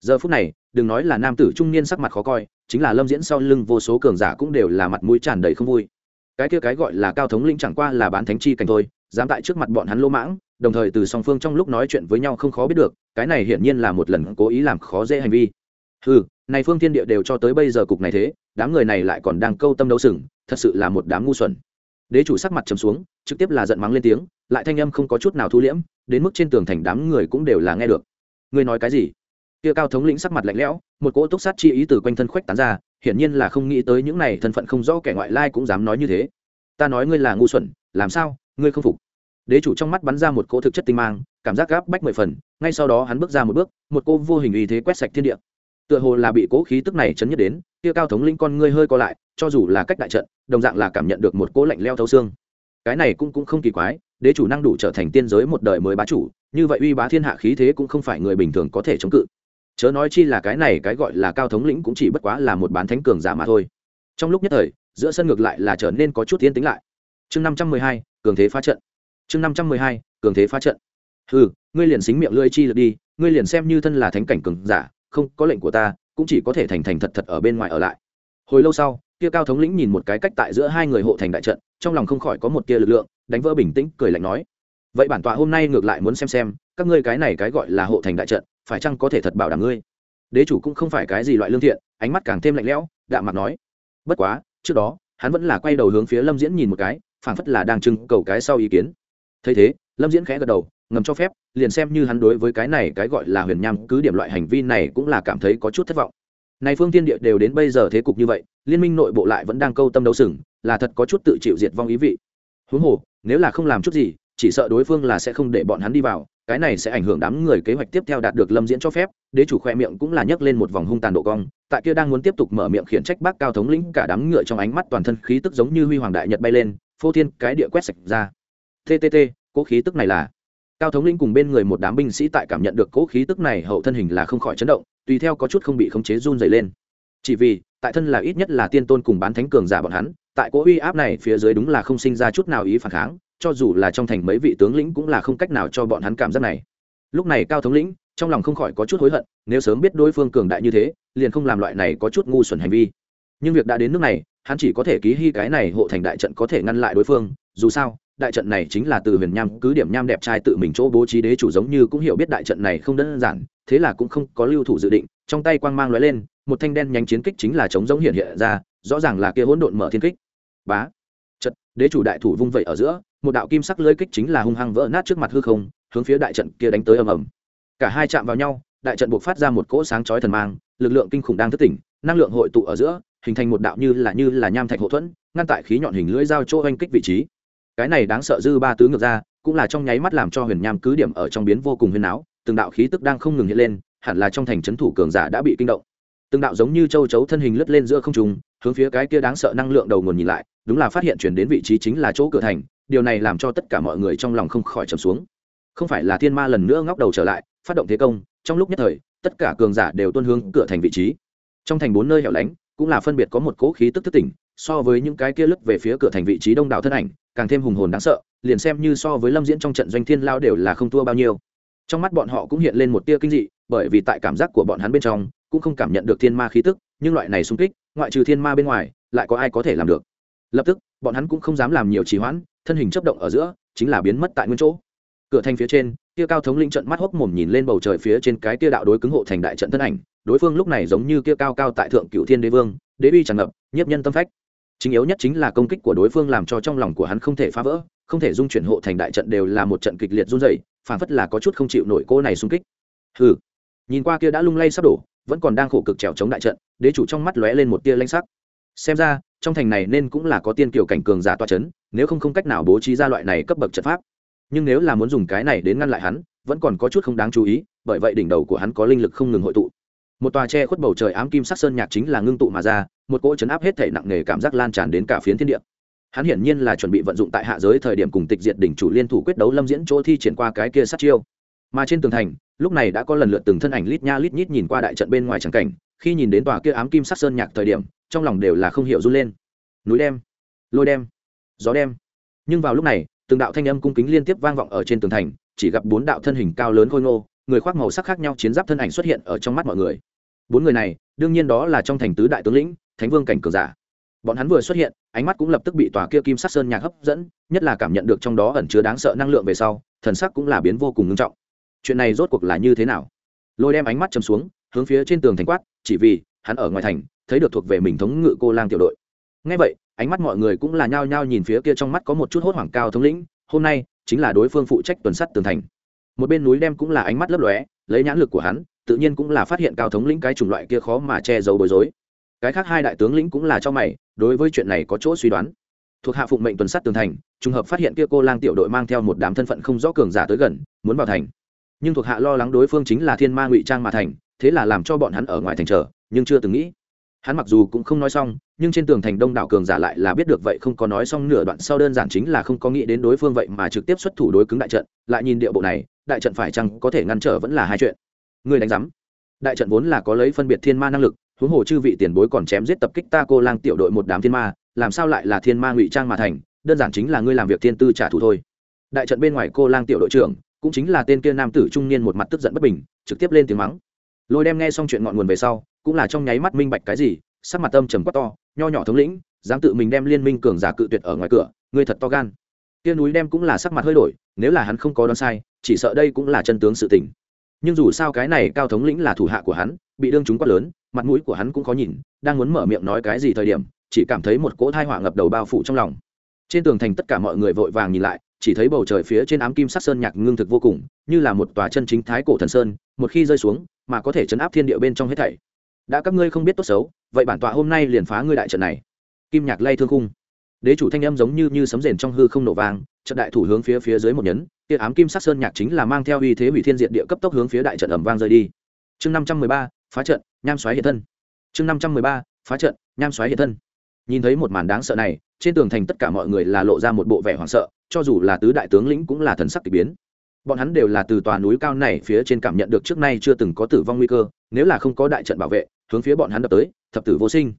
Giờ phút này, đừng nói là nam tử trung niên sắc mặt khó coi, chính là lâm diễn sau lưng vô số cường giả cũng đều là mặt mũi tràn đầy không vui. Cái kia cái gọi là cao thống lĩnh chẳng qua là bán thánh chi cảnh thôi, dám tại trước mặt bọn hắn lỗ mãng, đồng thời từ song phương trong lúc nói chuyện với nhau không khó biết được, cái này hiển nhiên là một lần cố ý làm khó dễ hành vi. Ừ này phương thiên địa đều cho tới bây giờ cục này thế, đám người này lại còn đang câu tâm đấu sừng, thật sự là một đám ngu xuẩn đế chủ sắc mặt trầm xuống, trực tiếp là giận mắng lên tiếng, lại thanh âm không có chút nào thu liễm, đến mức trên tường thành đám người cũng đều là nghe được. Ngươi nói cái gì? Kia cao thống lĩnh sắc mặt lạnh lẽo, một cỗ túc sát chi ý từ quanh thân khuếch tán ra, hiển nhiên là không nghĩ tới những này thân phận không rõ kẻ ngoại lai cũng dám nói như thế. Ta nói ngươi là ngu xuẩn, làm sao? Ngươi không phục. Đế chủ trong mắt bắn ra một cỗ thực chất tinh mang, cảm giác gáp bách mười phần, ngay sau đó hắn bước ra một bước, một cô vô hình ý thế quét sạch thiên địa. Tựa hồ là bị cỗ khí tức này chấn nhất đến, kia cao thống lĩnh con ngươi hơi co lại cho dù là cách đại trận, đồng dạng là cảm nhận được một cỗ lạnh leo thấu xương. Cái này cũng cũng không kỳ quái, đế chủ năng đủ trở thành tiên giới một đời mới bá chủ, như vậy uy bá thiên hạ khí thế cũng không phải người bình thường có thể chống cự. Chớ nói chi là cái này cái gọi là cao thống lĩnh cũng chỉ bất quá là một bán thánh cường giả mà thôi. Trong lúc nhất thời, giữa sân ngược lại là trở nên có chút tiến tính lại. Chương năm trăm mười hai, cường thế phá trận. Chương năm trăm mười hai, cường thế phá trận. Ừ ngươi liền xính miệng lưỡi chi lượt đi, ngươi liền xem như thân là thánh cảnh cường giả, không có lệnh của ta, cũng chỉ có thể thành thành thật thật ở bên ngoài ở lại. Hồi lâu sau kia cao thống lĩnh nhìn một cái cách tại giữa hai người hộ thành đại trận, trong lòng không khỏi có một tia lực lượng, đánh vỡ bình tĩnh, cười lạnh nói, vậy bản tọa hôm nay ngược lại muốn xem xem, các ngươi cái này cái gọi là hộ thành đại trận, phải chăng có thể thật bảo đảm ngươi? Đế chủ cũng không phải cái gì loại lương thiện, ánh mắt càng thêm lạnh lẽo, đạm mặt nói, bất quá, trước đó, hắn vẫn là quay đầu hướng phía lâm diễn nhìn một cái, phảng phất là đang trưng cầu cái sau ý kiến. Thấy thế, lâm diễn khẽ gật đầu, ngầm cho phép, liền xem như hắn đối với cái này cái gọi là huyền nham cứ điểm loại hành vi này cũng là cảm thấy có chút thất vọng này phương tiên địa đều đến bây giờ thế cục như vậy, liên minh nội bộ lại vẫn đang câu tâm đấu sừng, là thật có chút tự chịu diệt vong ý vị. Huống hồ, nếu là không làm chút gì, chỉ sợ đối phương là sẽ không để bọn hắn đi vào, cái này sẽ ảnh hưởng đám người kế hoạch tiếp theo đạt được lâm diễn cho phép, đế chủ khoe miệng cũng là nhấc lên một vòng hung tàn độ cong, tại kia đang muốn tiếp tục mở miệng khiển trách bác cao thống lĩnh, cả đám ngựa trong ánh mắt toàn thân khí tức giống như huy hoàng đại nhật bay lên, phô thiên cái địa quét sạch ra. Ttt cố khí tức này là cao thống lĩnh cùng bên người một đám binh sĩ tại cảm nhận được cố khí tức này, hậu thân hình là không khỏi chấn động, tùy theo có chút không bị khống chế run dày lên. Chỉ vì, tại thân là ít nhất là tiên tôn cùng bán thánh cường giả bọn hắn, tại cố uy áp này phía dưới đúng là không sinh ra chút nào ý phản kháng, cho dù là trong thành mấy vị tướng lĩnh cũng là không cách nào cho bọn hắn cảm giác này. Lúc này cao thống lĩnh, trong lòng không khỏi có chút hối hận, nếu sớm biết đối phương cường đại như thế, liền không làm loại này có chút ngu xuẩn hành vi. Nhưng việc đã đến nước này, hắn chỉ có thể ký hy cái này hộ thành đại trận có thể ngăn lại đối phương, dù sao đại trận này chính là từ huyền nham, cứ điểm nham đẹp trai tự mình chỗ bố trí đế chủ giống như cũng hiểu biết đại trận này không đơn giản, thế là cũng không có lưu thủ dự định, trong tay quang mang lóe lên, một thanh đen nhanh chiến kích chính là chống giống hiện hiện ra, rõ ràng là kia hỗn độn mở thiên kích. Bá. Trận đế chủ đại thủ vung vẩy ở giữa, một đạo kim sắc lưỡi kích chính là hung hăng vỡ nát trước mặt hư không, hướng phía đại trận kia đánh tới ầm ầm. Cả hai chạm vào nhau, đại trận buộc phát ra một cỗ sáng chói thần mang, lực lượng kinh khủng đang thức tỉnh, năng lượng hội tụ ở giữa, hình thành một đạo như là như là nham thạch hậu thuẫn, ngăn tại khí nhọn hình lưỡi dao chỗ oanh kích vị trí cái này đáng sợ dư ba tứ ngược ra, cũng là trong nháy mắt làm cho huyền nham cứ điểm ở trong biến vô cùng huyền áo, từng đạo khí tức đang không ngừng hiện lên, hẳn là trong thành trấn thủ cường giả đã bị kinh động. Từng đạo giống như châu chấu thân hình lướt lên giữa không trung, hướng phía cái kia đáng sợ năng lượng đầu nguồn nhìn lại, đúng là phát hiện chuyển đến vị trí chính là chỗ cửa thành, điều này làm cho tất cả mọi người trong lòng không khỏi trầm xuống. Không phải là thiên ma lần nữa ngóc đầu trở lại, phát động thế công, trong lúc nhất thời, tất cả cường giả đều tuân hướng cửa thành vị trí. Trong thành bốn nơi hẻo lánh, cũng là phân biệt có một cỗ khí tức thức tỉnh, so với những cái kia lướt về phía cửa thành vị trí đông đảo thân ảnh càng thêm hùng hồn đáng sợ, liền xem như so với lâm diễn trong trận doanh thiên lao đều là không thua bao nhiêu. Trong mắt bọn họ cũng hiện lên một tia kinh dị, bởi vì tại cảm giác của bọn hắn bên trong, cũng không cảm nhận được thiên ma khí tức, nhưng loại này xung kích, ngoại trừ thiên ma bên ngoài, lại có ai có thể làm được. Lập tức, bọn hắn cũng không dám làm nhiều trì hoãn, thân hình chấp động ở giữa, chính là biến mất tại nguyên chỗ. Cửa thành phía trên, tia cao thống linh trận mắt hốc mồm nhìn lên bầu trời phía trên cái tia đạo đối cứng hộ thành đại trận thân ảnh. Đối phương lúc này giống như kia cao cao tại thượng cựu thiên đế vương, đế uy tràn ngập, nhiếp nhân tâm phách chính yếu nhất chính là công kích của đối phương làm cho trong lòng của hắn không thể phá vỡ, không thể dung chuyển hộ thành đại trận đều là một trận kịch liệt run dày phản phất là có chút không chịu nổi cô này xung kích. Hừ. Nhìn qua kia đã lung lay sắp đổ, vẫn còn đang khổ cực trèo chống đại trận, đế chủ trong mắt lóe lên một tia lanh sắc. Xem ra, trong thành này nên cũng là có tiên kiểu cảnh cường giả toa c h ấ n nếu không không cách nào bố trí ra loại này cấp bậc trận pháp. Nhưng nếu là muốn dùng cái này đến ngăn lại hắn, vẫn còn có chút không đáng chú ý, bởi vậy đỉnh đầu của hắn có linh lực không ngừng hội tụ một tòa tre khuất bầu trời ám kim sắc sơn nhạc chính là ngưng tụ mà ra, một cỗ chấn áp hết thể nặng nề cảm giác lan tràn đến cả phiến thiên địa. Hắn hiển nhiên là chuẩn bị vận dụng tại hạ giới thời điểm cùng tịch diệt đỉnh chủ liên thủ quyết đấu lâm diễn chỗ thi triển qua cái kia sát chiêu. Mà trên tường thành, lúc này đã có lần lượt từng thân ảnh lít nha lít nhít nhìn qua đại trận bên ngoài tràng cảnh, khi nhìn đến tòa kia ám kim sắc sơn nhạc thời điểm, trong lòng đều là không hiểu run lên. Núi đem lôi đem gió đem nhưng vào lúc này, từng đạo thanh âm cung kính liên tiếp vang vọng ở trên tường thành, chỉ gặp bốn đạo thân hình cao lớn khôi ngô, người khoác màu sắc khác nhau chiến giáp thân ảnh xuất hiện ở trong mắt mọi người bốn người này, đương nhiên đó là trong thành tứ đại tướng lĩnh, thánh vương cảnh cường giả. Bọn hắn vừa xuất hiện, ánh mắt cũng lập tức bị tòa kia kim sắc sơn nhạc hấp dẫn, nhất là cảm nhận được trong đó ẩn chứa đáng sợ năng lượng về sau, thần sắc cũng là biến vô cùng nghiêm trọng. Chuyện này rốt cuộc là như thế nào? Lôi đem ánh mắt chầm xuống, hướng phía trên tường thành quát, chỉ vì, hắn ở ngoài thành, thấy được thuộc về mình thống ngự cô lang tiểu đội. Ngay vậy, ánh mắt mọi người cũng là nhao nhao nhìn phía kia trong mắt có một chút hốt hoảng cao thống lĩnh, hôm nay, chính là đối phương phụ trách tuần sắt tường thành. Một bên núi đem cũng là ánh mắt lấp lóe, lấy nhãn lực của hắn tự nhiên cũng là phát hiện cao thống lĩnh cái chủng loại kia khó mà che giấu bối rối. Cái khác hai đại tướng lĩnh cũng là cho mày, đối với chuyện này có chỗ suy đoán. Thuộc hạ phụng mệnh tuần sát tường thành, trùng hợp phát hiện kia cô lang tiểu đội mang theo một đám thân phận không rõ cường giả tới gần, muốn vào thành. Nhưng thuộc hạ lo lắng đối phương chính là thiên ma ngụy trang mà thành, thế là làm cho bọn hắn ở ngoài thành chờ, nhưng chưa từng nghĩ. Hắn mặc dù cũng không nói xong, nhưng trên tường thành đông đảo cường giả lại là biết được vậy không có nói xong nửa đoạn sau đơn giản chính là không có nghĩ đến đối phương vậy mà trực tiếp xuất thủ đối cứng đại trận. Lại nhìn địa bộ này, đại trận phải chăng có thể ngăn trở vẫn là hai chuyện. Ngươi đánh giám. Đại trận vốn là có lấy phân biệt thiên ma năng lực, huống hồ chư vị tiền bối còn chém giết tập kích ta cô lang tiểu đội một đám thiên ma, làm sao lại là thiên ma ngụy trang mà thành, đơn giản chính là ngươi làm việc thiên tư trả thù thôi. Đại trận bên ngoài cô lang tiểu đội trưởng, cũng chính là tên kia nam tử trung niên một mặt tức giận bất bình, trực tiếp lên tiếng mắng. Lôi đem nghe xong chuyện ngọn nguồn về sau, cũng là trong nháy mắt minh bạch cái gì, sắc mặt tâm trầm quát to, nho nhỏ thống lĩnh, dám tự mình đem liên minh cường giả cự tuyệt ở ngoài cửa, ngươi thật to gan. Kia núi đem cũng là sắc mặt hơi đổi, nếu là hắn không có đoán sai, chỉ sợ đây cũng là chân tướng sự tình nhưng dù sao cái này cao thống lĩnh là thủ hạ của hắn, bị đương chúng quá lớn, mặt mũi của hắn cũng khó nhìn, đang muốn mở miệng nói cái gì thời điểm, chỉ cảm thấy một cỗ thai họa ngập đầu bao phủ trong lòng. Trên tường thành tất cả mọi người vội vàng nhìn lại, chỉ thấy bầu trời phía trên ám kim sắc sơn nhạc ngưng thực vô cùng, như là một tòa chân chính thái cổ thần sơn, một khi rơi xuống, mà có thể chấn áp thiên địa bên trong hết thảy. Đã các ngươi không biết tốt xấu, vậy bản tọa hôm nay liền phá ngươi đại trận này. Kim nhạc lay thương khung đế chủ thanh âm giống như như sấm rền trong hư không nổ vang, trận đại thủ hướng phía phía dưới một nhấn tia ám kim sắc sơn nhạc chính là mang theo uy thế hủy thiên diện địa cấp tốc hướng phía đại trận ẩm vang rơi đi. Chương năm trăm mười ba, phá trận, nham xoáy hiện thân. Chương năm trăm mười ba, phá trận, nham xoáy hiện thân. Nhìn thấy một màn đáng sợ này, trên tường thành tất cả mọi người là lộ ra một bộ vẻ hoảng sợ, cho dù là tứ đại tướng lĩnh cũng là thần sắc k ỳ biến. Bọn hắn đều là từ tòa núi cao này phía trên cảm nhận được trước nay chưa từng có tử vong nguy cơ, nếu là không có đại trận bảo vệ, hướng phía bọn hắn đập tới, thập tử vô sinh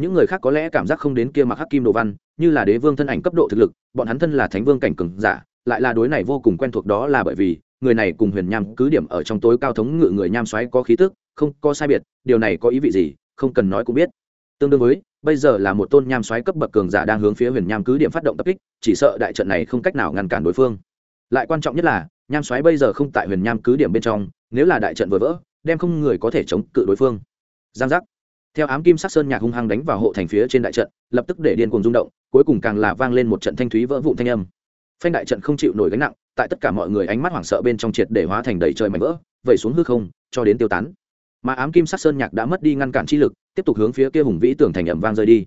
những người khác có lẽ cảm giác không đến kia mặc hắc kim đồ văn, như là đế vương thân ảnh cấp độ thực lực, bọn hắn thân là thánh vương cảnh cường giả, lại là đối này vô cùng quen thuộc đó là bởi vì, người này cùng huyền nham cứ điểm ở trong tối cao thống ngự người nham xoáy có khí tức, không có sai biệt, điều này có ý vị gì, không cần nói cũng biết. Tương đương với, bây giờ là một tôn nham xoáy cấp bậc cường giả đang hướng phía huyền nham cứ điểm phát động tập kích, chỉ sợ đại trận này không cách nào ngăn cản đối phương. Lại quan trọng nhất là, nham xoáy bây giờ không tại huyền nham cứ điểm bên trong, nếu là đại trận vừa vỡ, đem không người có thể chống cự đối phương. Giang giác theo ám kim sắc sơn nhạc hung hăng đánh vào hộ thành phía trên đại trận, lập tức để điên cuồng rung động, cuối cùng càng là vang lên một trận thanh thúy vỡ vụn thanh âm. Phanh đại trận không chịu nổi gánh nặng, tại tất cả mọi người ánh mắt hoảng sợ bên trong triệt để hóa thành đầy trời mảnh vỡ, vẩy xuống hư không, cho đến tiêu tán. Mà ám kim sắc sơn nhạc đã mất đi ngăn cản chi lực, tiếp tục hướng phía kia hùng vĩ tưởng thành ẩm vang rơi đi.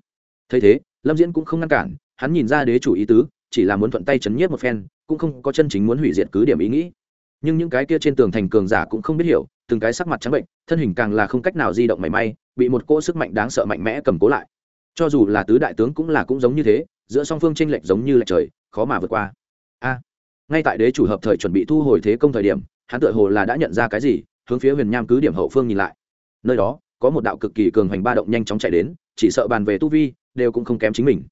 Thấy thế, lâm diễn cũng không ngăn cản, hắn nhìn ra đế chủ ý tứ, chỉ là muốn thuận tay chấn nhiếp một phen, cũng không có chân chính muốn hủy diệt cứ điểm ý nghĩ. Nhưng những cái kia trên tường thành cường giả cũng không biết hiểu, từng cái sắc mặt trắng bệnh, thân hình càng là không cách nào di động mảy may bị một cỗ sức mạnh đáng sợ mạnh mẽ cầm cố lại. Cho dù là tứ đại tướng cũng là cũng giống như thế, giữa song phương tranh lệch giống như lệch trời, khó mà vượt qua. A, ngay tại đế chủ hợp thời chuẩn bị thu hồi thế công thời điểm, hắn tự hồ là đã nhận ra cái gì, hướng phía huyền nham cứ điểm hậu phương nhìn lại. Nơi đó, có một đạo cực kỳ cường hoành ba động nhanh chóng chạy đến, chỉ sợ bàn về tu vi, đều cũng không kém chính mình.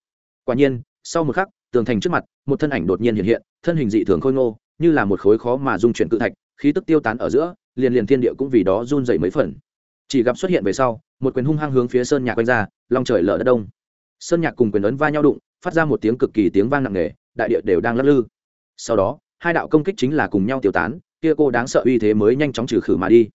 Quả nhiên, sau một khắc, tường thành trước mặt, một thân ảnh đột nhiên hiện hiện, thân hình dị thường khôi ngô, như là một khối khó mà dung chuyển cự thạch, khí tức tiêu tán ở giữa, liền liền thiên địa cũng vì đó run dày mấy phần chỉ gặp xuất hiện về sau, một quyền hung hăng hướng phía sơn nhạc quanh ra, long trời lở đất đông. Sơn nhạc cùng quyền ấn va nhau đụng, phát ra một tiếng cực kỳ tiếng vang nặng nề, đại địa đều đang lắc lư. Sau đó, hai đạo công kích chính là cùng nhau tiêu tán, kia cô đáng sợ uy thế mới nhanh chóng trừ khử mà đi.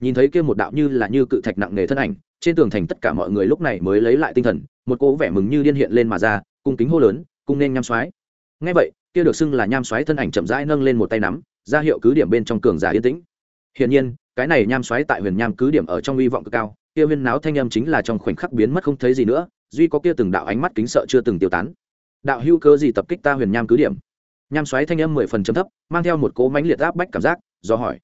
Nhìn thấy kia một đạo như là như cự thạch nặng nề thân ảnh, trên tường thành tất cả mọi người lúc này mới lấy lại tinh thần, một cô vẻ mừng như điên hiện lên mà ra, cung kính hô lớn, cung nên nham soái. Ngay vậy, kia được xưng là nham soái thân ảnh chậm rãi nâng lên một tay nắm, ra hiệu cứ điểm bên trong cường giả yên tĩnh. Hiển nhiên cái này nham xoáy tại huyền nham cứ điểm ở trong uy vọng cực cao, kia huyên náo thanh âm chính là trong khoảnh khắc biến mất không thấy gì nữa, duy có kia từng đạo ánh mắt kính sợ chưa từng tiêu tán. Đạo hữu cơ gì tập kích ta huyền nham cứ điểm? Nham xoáy thanh âm mười phần chấm thấp, mang theo một cỗ mãnh liệt áp bách cảm giác, do hỏi.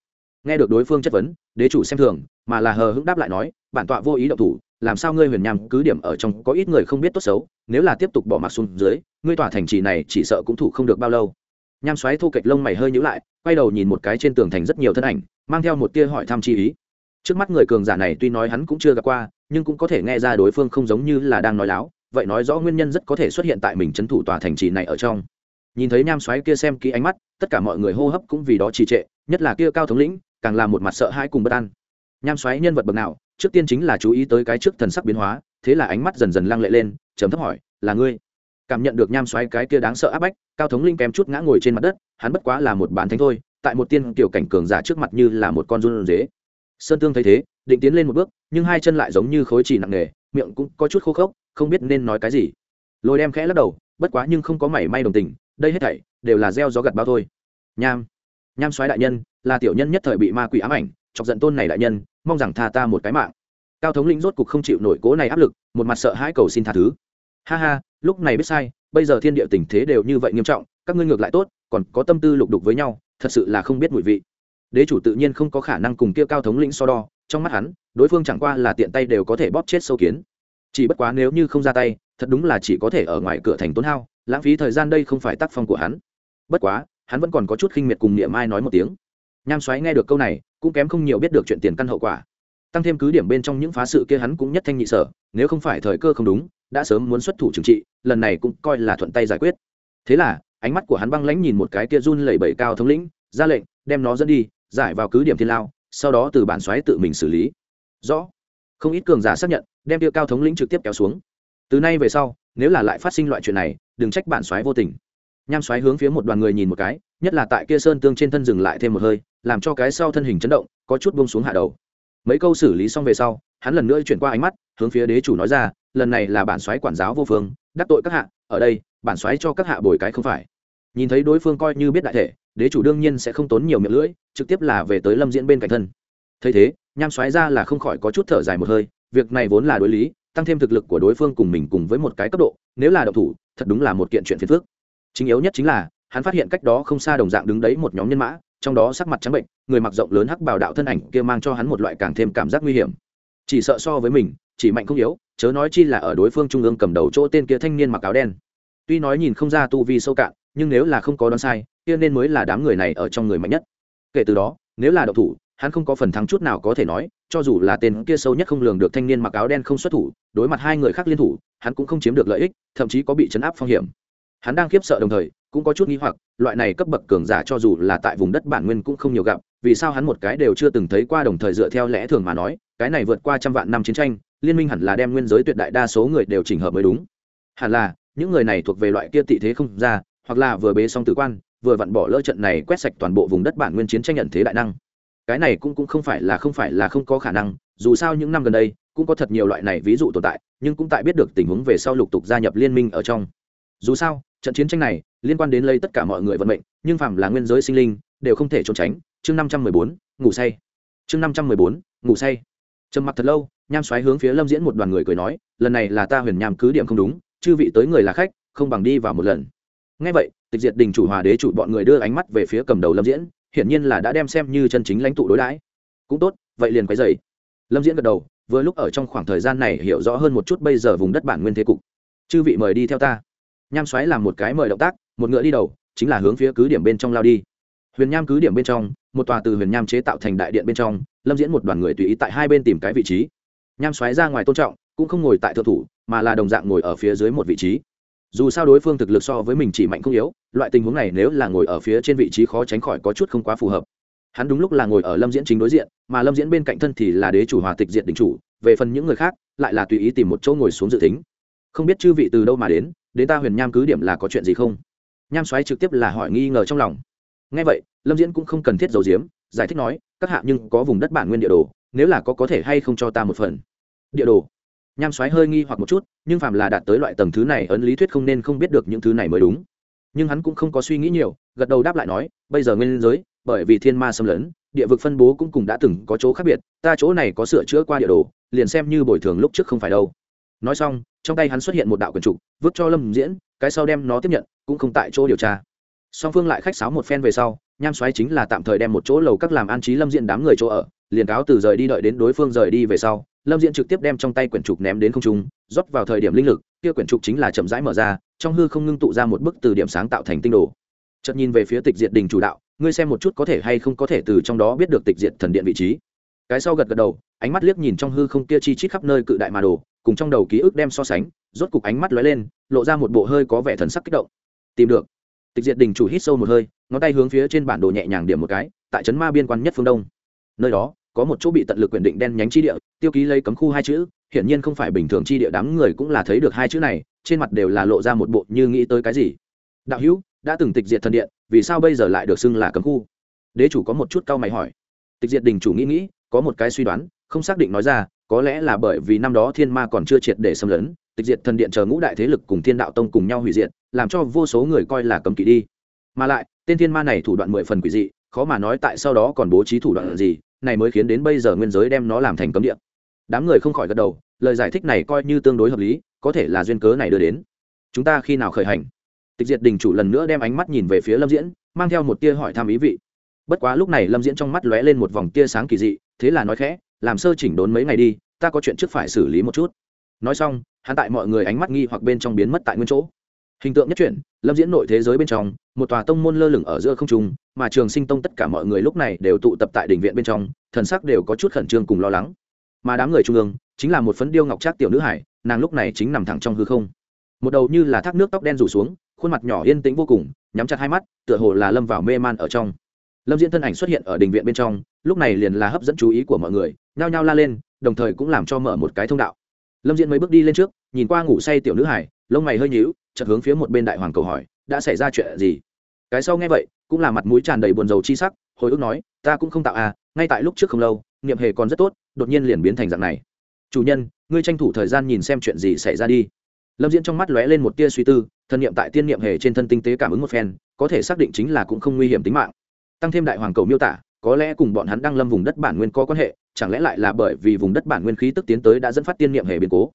Nghe được đối phương chất vấn, đế chủ xem thường, mà là hờ hững đáp lại nói, bản tọa vô ý động thủ, làm sao ngươi huyền nham cứ điểm ở trong có ít người không biết tốt xấu, nếu là tiếp tục bỏ mặc xuống dưới, ngươi tỏa thành trì này chỉ sợ cũng thủ không được bao lâu nham xoáy thu kệch lông mày hơi nhữ lại, quay đầu nhìn một cái trên tường thành rất nhiều thân ảnh, mang theo một tia hỏi thăm chi ý. Trước mắt người cường giả này tuy nói hắn cũng chưa gặp qua, nhưng cũng có thể nghe ra đối phương không giống như là đang nói láo, vậy nói rõ nguyên nhân rất có thể xuất hiện tại mình trấn thủ tòa thành trì này ở trong. Nhìn thấy nham xoáy kia xem kỹ ánh mắt, tất cả mọi người hô hấp cũng vì đó trì trệ, nhất là kia cao thống lĩnh, càng là một mặt sợ hãi cùng bất an. Nham xoáy nhân vật bậc nào, trước tiên chính là chú ý tới cái trước thần sắc biến hóa, thế là ánh mắt dần dần lăng lệ lên chấm thấp hỏi, là ngươi? Cảm nhận được nham xoáy cái kia đáng sợ áp bách cao thống linh kém chút ngã ngồi trên mặt đất, hắn bất quá là một bán thánh thôi, tại một tiên tiểu cảnh cường giả trước mặt như là một con run dế. Sơn tương thấy thế, định tiến lên một bước, nhưng hai chân lại giống như khối chỉ nặng nề, miệng cũng có chút khô khốc, không biết nên nói cái gì. Lôi đem khẽ lắc đầu, bất quá nhưng không có mảy may đồng tình, đây hết thảy đều là gieo gió gặt bao thôi. Nham nham soái đại nhân, là tiểu nhân nhất thời bị ma quỷ ám ảnh, chọc giận tôn này đại nhân, mong rằng tha ta một cái mạng. Cao thống lĩnh rốt cục không chịu nổi cố này áp lực, một mặt sợ hãi cầu xin tha thứ. Ha ha, lúc này biết sai bây giờ thiên địa tình thế đều như vậy nghiêm trọng, các ngươi ngược lại tốt, còn có tâm tư lục đục với nhau, thật sự là không biết mùi vị. Đế chủ tự nhiên không có khả năng cùng kia cao thống lĩnh so đo, trong mắt hắn, đối phương chẳng qua là tiện tay đều có thể bóp chết sâu kiến. Chỉ bất quá nếu như không ra tay, thật đúng là chỉ có thể ở ngoài cửa thành tốn hao, lãng phí thời gian đây không phải tác phong của hắn. Bất quá, hắn vẫn còn có chút khinh miệt cùng niệm ai nói một tiếng. Nham xoáy nghe được câu này, cũng kém không nhiều biết được chuyện tiền căn hậu quả. Tăng thêm cứ điểm bên trong những phá sự kia hắn cũng nhất thanh nhị sở, nếu không phải thời cơ không đúng đã sớm muốn xuất thủ trừng trị, lần này cũng coi là thuận tay giải quyết. Thế là, ánh mắt của hắn băng lãnh nhìn một cái kia run lẩy bẩy cao thống lĩnh, ra lệnh, đem nó dẫn đi, giải vào cứ điểm thiên lao, sau đó từ bản xoáy tự mình xử lý. Rõ. Không ít cường giả xác nhận, đem kia cao thống lĩnh trực tiếp kéo xuống. Từ nay về sau, nếu là lại phát sinh loại chuyện này, đừng trách bản xoáy vô tình. Nham xoáy hướng phía một đoàn người nhìn một cái, nhất là tại kia sơn tương trên thân dừng lại thêm một hơi, làm cho cái sau thân hình chấn động, có chút buông xuống hạ đầu. Mấy câu xử lý xong về sau, hắn lần nữa chuyển qua ánh mắt, hướng phía đế chủ nói ra lần này là bản xoáy quản giáo vô phương, đắc tội các hạ, ở đây, bản xoáy cho các hạ bồi cái không phải. Nhìn thấy đối phương coi như biết đại thể, đế chủ đương nhiên sẽ không tốn nhiều miệng lưỡi, trực tiếp là về tới lâm diễn bên cạnh thân. Thấy thế, nham xoáy ra là không khỏi có chút thở dài một hơi, việc này vốn là đối lý, tăng thêm thực lực của đối phương cùng mình cùng với một cái cấp độ, nếu là độc thủ, thật đúng là một kiện chuyện phiền phức. Chính yếu nhất chính là, hắn phát hiện cách đó không xa đồng dạng đứng đấy một nhóm nhân mã, trong đó sắc mặt trắng bệnh, người mặc rộng lớn hắc bào đạo thân ảnh kia mang cho hắn một loại càng thêm cảm giác nguy hiểm. Chỉ sợ so với mình chỉ mạnh không yếu, chớ nói chi là ở đối phương trung ương cầm đầu chỗ tên kia thanh niên mặc áo đen. Tuy nói nhìn không ra tu vi sâu cạn, nhưng nếu là không có đoán sai, kia nên mới là đám người này ở trong người mạnh nhất. Kể từ đó, nếu là độc thủ, hắn không có phần thắng chút nào có thể nói, cho dù là tên kia sâu nhất không lường được thanh niên mặc áo đen không xuất thủ, đối mặt hai người khác liên thủ, hắn cũng không chiếm được lợi ích, thậm chí có bị chấn áp phong hiểm. Hắn đang khiếp sợ đồng thời, cũng có chút nghi hoặc, loại này cấp bậc cường giả cho dù là tại vùng đất bản nguyên cũng không nhiều gặp, vì sao hắn một cái đều chưa từng thấy qua đồng thời dựa theo lẽ thường mà nói, cái này vượt qua trăm vạn năm chiến tranh liên minh hẳn là đem nguyên giới tuyệt đại đa số người đều chỉnh hợp mới đúng. Hẳn là, những người này thuộc về loại kia tị thế không ra, hoặc là vừa bế xong tử quan, vừa vặn bỏ lỡ trận này quét sạch toàn bộ vùng đất bản nguyên chiến tranh nhận thế đại năng. Cái này cũng cũng không phải là không phải là không có khả năng, dù sao những năm gần đây, cũng có thật nhiều loại này ví dụ tồn tại, nhưng cũng tại biết được tình huống về sau lục tục gia nhập liên minh ở trong. Dù sao, trận chiến tranh này liên quan đến lấy tất cả mọi người vận mệnh, nhưng phạm là nguyên giới sinh linh, đều không thể trốn tránh. Chương năm trăm mười bốn, ngủ say. Chương năm trăm mười bốn, ngủ say trầm mặc thật lâu, nham xoáy hướng phía lâm diễn một đoàn người cười nói, lần này là ta huyền nham cứ điểm không đúng, chư vị tới người là khách, không bằng đi vào một lần. Ngay vậy, tịch diệt đình chủ hòa đế chủ bọn người đưa ánh mắt về phía cầm đầu lâm diễn, hiển nhiên là đã đem xem như chân chính lãnh tụ đối đãi. Cũng tốt, vậy liền quấy dày lâm diễn gật đầu, vừa lúc ở trong khoảng thời gian này hiểu rõ hơn một chút bây giờ vùng đất bản nguyên thế cục. Chư vị mời đi theo ta. Nham xoáy làm một cái mời động tác, một ngựa đi đầu, chính là hướng phía cứ điểm bên trong lao đi. Huyền nham cứ điểm bên trong, một tòa từ huyền nham chế tạo thành đại điện bên trong lâm diễn một đoàn người tùy ý tại hai bên tìm cái vị trí. Nham xoáy ra ngoài tôn trọng, cũng không ngồi tại thượng thủ, mà là đồng dạng ngồi ở phía dưới một vị trí. Dù sao đối phương thực lực so với mình chỉ mạnh không yếu, loại tình huống này nếu là ngồi ở phía trên vị trí khó tránh khỏi có chút không quá phù hợp. Hắn đúng lúc là ngồi ở lâm diễn chính đối diện, mà lâm diễn bên cạnh thân thì là đế chủ hòa tịch diện đình chủ, về phần những người khác, lại là tùy ý tìm một chỗ ngồi xuống dự tính. Không biết chư vị từ đâu mà đến đến ta huyền nham cứ điểm là có chuyện gì không? Nham xoáy trực tiếp là hỏi nghi ngờ trong lòng. Ngay vậy, lâm diễn cũng không cần thiết giấu diếm giải thích nói các hạ nhưng có vùng đất bản nguyên địa đồ, nếu là có có thể hay không cho ta một phần. Địa đồ. Nham xoáy hơi nghi hoặc một chút, nhưng phàm là đạt tới loại tầng thứ này, ấn lý thuyết không nên không biết được những thứ này mới đúng. Nhưng hắn cũng không có suy nghĩ nhiều, gật đầu đáp lại nói, bây giờ nguyên giới, bởi vì thiên ma xâm lấn, địa vực phân bố cũng cùng đã từng có chỗ khác biệt, ta chỗ này có sửa chữa qua địa đồ, liền xem như bồi thường lúc trước không phải đâu. Nói xong, trong tay hắn xuất hiện một đạo quần trục, vứt cho lâm diễn, cái sau đem nó tiếp nhận, cũng không tại chỗ điều tra. Song phương lại khách sáo một phen về sau nham xoáy chính là tạm thời đem một chỗ lầu các làm an trí lâm diện đám người chỗ ở, liền cáo từ rời đi đợi đến đối phương rời đi về sau, lâm diện trực tiếp đem trong tay quyển trục ném đến không trung, rót vào thời điểm linh lực, kia quyển trục chính là chậm rãi mở ra, trong hư không ngưng tụ ra một bức từ điểm sáng tạo thành tinh đồ. Chợt nhìn về phía tịch diệt đình chủ đạo, ngươi xem một chút có thể hay không có thể từ trong đó biết được tịch diệt thần điện vị trí. Cái sau gật gật đầu, ánh mắt liếc nhìn trong hư không kia chi chít khắp nơi cự đại mà đồ, cùng trong đầu ký ức đem so sánh, rốt cục ánh mắt lóe lên, lộ ra một bộ hơi có vẻ thần sắc kích động. Tìm được tịch diệt đình chủ hít sâu một hơi, ngón tay hướng phía trên bản đồ nhẹ nhàng điểm một cái, tại trấn ma biên quan nhất phương đông. Nơi đó, có một chỗ bị tận lực quyền định đen nhánh chi địa, tiêu ký lấy cấm khu hai chữ, hiển nhiên không phải bình thường chi địa đám người cũng là thấy được hai chữ này, trên mặt đều là lộ ra một bộ như nghĩ tới cái gì. Đạo hữu, đã từng tịch diệt thần điện, vì sao bây giờ lại được xưng là cấm khu? Đế chủ có một chút cau mày hỏi. Tịch diệt đình chủ nghĩ nghĩ, có một cái suy đoán, không xác định nói ra, có lẽ là bởi vì năm đó thiên ma còn chưa triệt để xâm lấn, tịch diệt thần điện chờ ngũ đại thế lực cùng thiên đạo tông cùng nhau hủy diệt làm cho vô số người coi là cấm kỵ đi. Mà lại, tên thiên ma này thủ đoạn mười phần quỷ dị, khó mà nói tại sau đó còn bố trí thủ đoạn gì, này mới khiến đến bây giờ nguyên giới đem nó làm thành cấm địa. Đám người không khỏi gật đầu, lời giải thích này coi như tương đối hợp lý, có thể là duyên cớ này đưa đến. Chúng ta khi nào khởi hành? Tịch diệt đình chủ lần nữa đem ánh mắt nhìn về phía lâm diễn, mang theo một tia hỏi thăm ý vị. Bất quá lúc này lâm diễn trong mắt lóe lên một vòng tia sáng kỳ dị, thế là nói khẽ, làm sơ chỉnh đốn mấy ngày đi, ta có chuyện trước phải xử lý một chút. Nói xong, hắn tại mọi người ánh mắt nghi hoặc bên trong biến mất tại nguyên chỗ hình tượng nhất chuyển lâm diễn nội thế giới bên trong, một tòa tông môn lơ lửng ở giữa không trung, mà trường sinh tông tất cả mọi người lúc này đều tụ tập tại đình viện bên trong, thần sắc đều có chút khẩn trương cùng lo lắng. Mà đám người trung ương, chính là một phấn điêu ngọc trác tiểu nữ hải, nàng lúc này chính nằm thẳng trong hư không. Một đầu như là thác nước tóc đen rủ xuống, khuôn mặt nhỏ yên tĩnh vô cùng, nhắm chặt hai mắt, tựa hồ là lâm vào mê man ở trong. Lâm diễn thân ảnh xuất hiện ở đình viện bên trong, lúc này liền là hấp dẫn chú ý của mọi người, nhao nhao la lên, đồng thời cũng làm cho mở một cái thông đạo. Lâm diễn mấy bước đi lên trước, nhìn qua ngủ say tiểu nữ hải, lông mày hơi nhíu chợt hướng phía một bên đại hoàng cầu hỏi, đã xảy ra chuyện gì? Cái sau nghe vậy, cũng là mặt mũi tràn đầy buồn rầu chi sắc, hồi ức nói, ta cũng không tạo à ngay tại lúc trước không lâu, niệm hề còn rất tốt, đột nhiên liền biến thành dạng này. Chủ nhân, ngươi tranh thủ thời gian nhìn xem chuyện gì xảy ra đi. Lâm diễn trong mắt lóe lên một tia suy tư, thân niệm tại tiên niệm hề trên thân tinh tế cảm ứng một phen, có thể xác định chính là cũng không nguy hiểm tính mạng. Tăng thêm đại hoàng cầu miêu tả, có lẽ cùng bọn hắn đang lâm vùng đất bản nguyên có quan hệ, chẳng lẽ lại là bởi vì vùng đất bản nguyên khí tức tiến tới đã dẫn phát tiên niệm hề biến cố?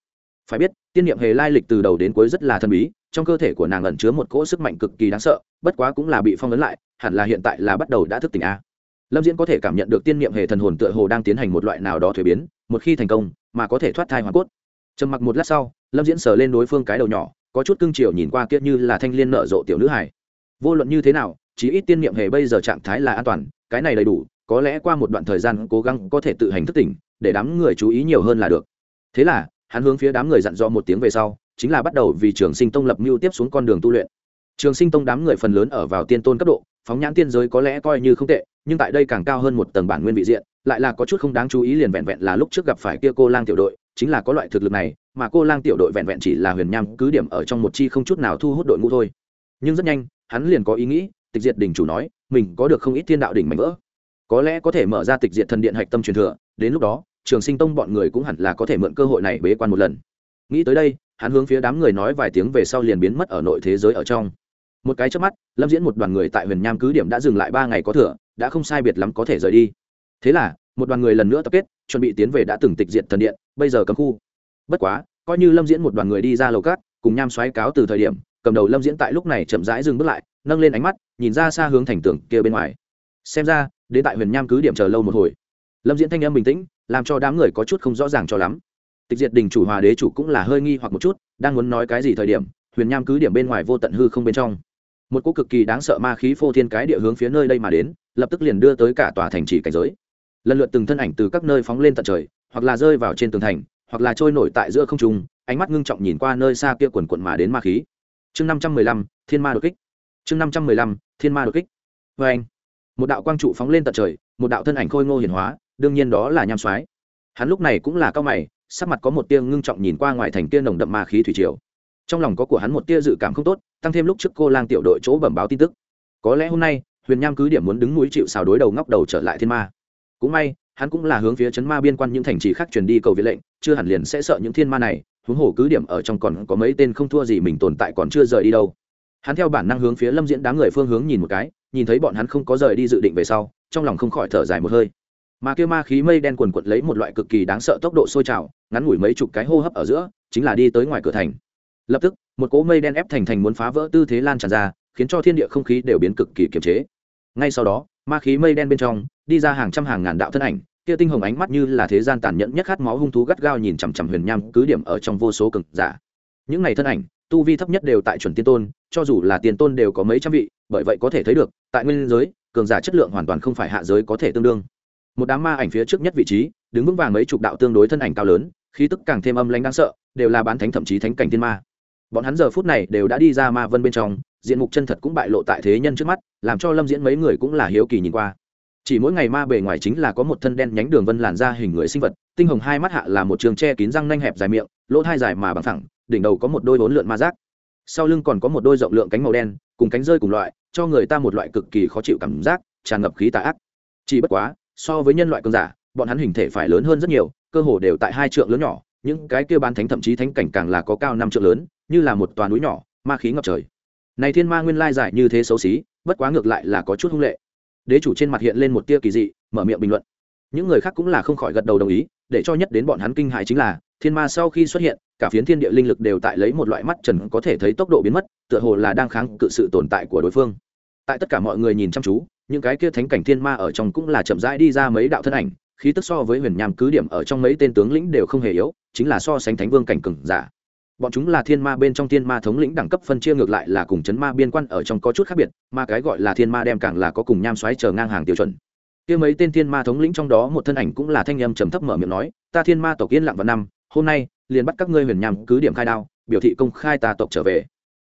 Phải biết, tiên niệm hề lai lịch từ đầu đến cuối rất là thần bí trong cơ thể của nàng ẩn chứa một cỗ sức mạnh cực kỳ đáng sợ, bất quá cũng là bị phong ấn lại, hẳn là hiện tại là bắt đầu đã thức tỉnh a. Lâm diễn có thể cảm nhận được tiên niệm hệ thần hồn tựa hồ đang tiến hành một loại nào đó thuế biến, một khi thành công, mà có thể thoát thai hoàn cốt. Trầm mặc một lát sau, lâm diễn sờ lên đối phương cái đầu nhỏ, có chút cưng chiều nhìn qua kia như là thanh liên nợ rộ tiểu nữ hải vô luận như thế nào chỉ ít tiên niệm hệ bây giờ trạng thái là an toàn, cái này đầy đủ, có lẽ qua một đoạn thời gian cố gắng có thể tự hành thức tỉnh, để đám người chú ý nhiều hơn là được. Thế là, hắn hướng phía đám người dặn dò một tiếng về sau chính là bắt đầu vì trường sinh tông lập mưu tiếp xuống con đường tu luyện. Trường sinh tông đám người phần lớn ở vào tiên tôn cấp độ, phóng nhãn tiên giới có lẽ coi như không tệ, nhưng tại đây càng cao hơn một tầng bản nguyên vị diện, lại là có chút không đáng chú ý liền vẹn vẹn là lúc trước gặp phải kia cô lang tiểu đội, chính là có loại thực lực này, mà cô lang tiểu đội vẹn vẹn chỉ là huyền nham cứ điểm ở trong một chi không chút nào thu hút đội ngũ thôi. Nhưng rất nhanh, hắn liền có ý nghĩ, tịch diệt đỉnh chủ nói, mình có được không ít thiên đạo đỉnh mạnh vỡ. Có lẽ có thể mở ra tịch diệt thần điện hạch tâm truyền thừa, đến lúc đó, trường sinh tông bọn người cũng hẳn là có thể mượn cơ hội này bế quan một lần. Nghĩ tới đây hắn hướng phía đám người nói vài tiếng về sau liền biến mất ở nội thế giới ở trong. Một cái trước mắt, lâm diễn một đoàn người tại huyền nham cứ điểm đã dừng lại ba ngày có thừa, đã không sai biệt lắm có thể rời đi. Thế là, một đoàn người lần nữa tập kết, chuẩn bị tiến về đã từng tịch diệt thần điện, bây giờ cấm khu. Bất quá, coi như lâm diễn một đoàn người đi ra lầu cát, cùng nham xoáy cáo từ thời điểm, cầm đầu lâm diễn tại lúc này chậm rãi dừng bước lại, nâng lên ánh mắt, nhìn ra xa hướng thành tường kia bên ngoài. Xem ra, đến tại huyền nham cứ điểm chờ lâu một hồi. Lâm diễn thanh âm bình tĩnh, làm cho đám người có chút không rõ ràng cho lắm tịch diệt đình chủ hòa đế chủ cũng là hơi nghi hoặc một chút, đang muốn nói cái gì thời điểm, huyền nham cứ điểm bên ngoài vô tận hư không bên trong. Một cỗ cực kỳ đáng sợ ma khí phô thiên cái địa hướng phía nơi đây mà đến, lập tức liền đưa tới cả tòa thành trì cảnh giới. Lần lượt từng thân ảnh từ các nơi phóng lên tận trời, hoặc là rơi vào trên tường thành, hoặc là trôi nổi tại giữa không trung, ánh mắt ngưng trọng nhìn qua nơi xa kia quần quận mà đến ma khí. Chương năm trăm mười lăm, thiên ma đột kích. Chương năm trăm mười lăm, thiên ma đột kích. Vê anh, một đạo quang trụ phóng lên tận trời, một đạo thân ảnh khôi ngô hiển hóa, đương nhiên đó là nham soái hắn lúc này cũng là cao mày sắc mặt có một tia ngưng trọng nhìn qua ngoài thành tia nồng đậm ma khí thủy triều. Trong lòng có của hắn một tia dự cảm không tốt, tăng thêm lúc trước cô lang tiểu đội chỗ bẩm báo tin tức. Có lẽ hôm nay, huyền nham cứ điểm muốn đứng núi chịu xào đối đầu ngóc đầu trở lại thiên ma. Cũng may, hắn cũng là hướng phía chấn ma biên quan những thành trì khác truyền đi cầu viện lệnh, chưa hẳn liền sẽ sợ những thiên ma này, huống hồ cứ điểm ở trong còn có mấy tên không thua gì mình tồn tại còn chưa rời đi đâu. Hắn theo bản năng hướng phía lâm diễn đám người phương hướng nhìn một cái, nhìn thấy bọn hắn không có rời đi dự định về sau, trong lòng không khỏi thở dài một hơi mà kia ma khí mây đen quần quật lấy một loại cực kỳ đáng sợ tốc độ sôi trào, ngắn ngủi mấy chục cái hô hấp ở giữa, chính là đi tới ngoài cửa thành. Lập tức, một cỗ mây đen ép thành thành muốn phá vỡ tư thế lan tràn ra, khiến cho thiên địa không khí đều biến cực kỳ kiềm chế. Ngay sau đó, ma khí mây đen bên trong, đi ra hàng trăm hàng ngàn đạo thân ảnh, kia tinh hồng ánh mắt như là thế gian tàn nhẫn nhất khát máu hung thú gắt gao nhìn chằm chằm huyền nham cứ điểm ở trong vô số cực giả. Những này thân ảnh, tu vi thấp nhất đều tại chuẩn tiên tôn, cho dù là tiền tôn đều có mấy trăm vị, bởi vậy có thể thấy được, tại nguyên giới, cường giả chất lượng hoàn toàn không phải hạ giới có thể tương đương một đám ma ảnh phía trước nhất vị trí, đứng vững vàng mấy chục đạo tương đối thân ảnh cao lớn, khí tức càng thêm âm lãnh đáng sợ, đều là bán thánh thậm chí thánh cảnh thiên ma. Bọn hắn giờ phút này đều đã đi ra ma vân bên trong, diện mục chân thật cũng bại lộ tại thế nhân trước mắt, làm cho lâm diễn mấy người cũng là hiếu kỳ nhìn qua. Chỉ mỗi ngày ma bề ngoài chính là có một thân đen nhánh đường vân làn ra hình người sinh vật, tinh hồng hai mắt hạ là một trường che kín răng nanh hẹp dài miệng, lỗ thai dài mà bằng thẳng, đỉnh đầu có một đôi vốn lượn ma giác sau lưng còn có một đôi rộng lượng cánh màu đen, cùng cánh rơi cùng loại, cho người ta một loại cực kỳ khó chịu cảm giác, tràn ngập khí tà ác. Chỉ bất quá so với nhân loại cường giả, bọn hắn hình thể phải lớn hơn rất nhiều, cơ hồ đều tại hai trượng lớn nhỏ, những cái kia bán thánh thậm chí thánh cảnh càng là có cao năm trượng lớn, như là một toàn núi nhỏ, ma khí ngập trời. Này thiên ma nguyên lai giải như thế xấu xí, bất quá ngược lại là có chút hung lệ. Đế chủ trên mặt hiện lên một tia kỳ dị, mở miệng bình luận. Những người khác cũng là không khỏi gật đầu đồng ý, để cho nhất đến bọn hắn kinh hại chính là, thiên ma sau khi xuất hiện, cả phiến thiên địa linh lực đều tại lấy một loại mắt trần có thể thấy tốc độ biến mất, tựa hồ là đang kháng cự sự tồn tại của đối phương. Tại tất cả mọi người nhìn chăm chú những cái kia thánh cảnh thiên ma ở trong cũng là chậm rãi đi ra mấy đạo thân ảnh, khí tức so với huyền nham cứ điểm ở trong mấy tên tướng lĩnh đều không hề yếu, chính là so sánh thánh vương cảnh cừng giả. Bọn chúng là thiên ma bên trong thiên ma thống lĩnh đẳng cấp phân chia ngược lại là cùng chấn ma biên quan ở trong có chút khác biệt, mà cái gọi là thiên ma đem càng là có cùng nham xoáy chờ ngang hàng tiêu chuẩn. Kia mấy tên thiên ma thống lĩnh trong đó một thân ảnh cũng là thanh âm trầm thấp mở miệng nói, ta thiên ma tộc yên lặng vào năm, hôm nay liền bắt các ngươi huyền nham cứ điểm khai đao, biểu thị công khai ta tộc trở về.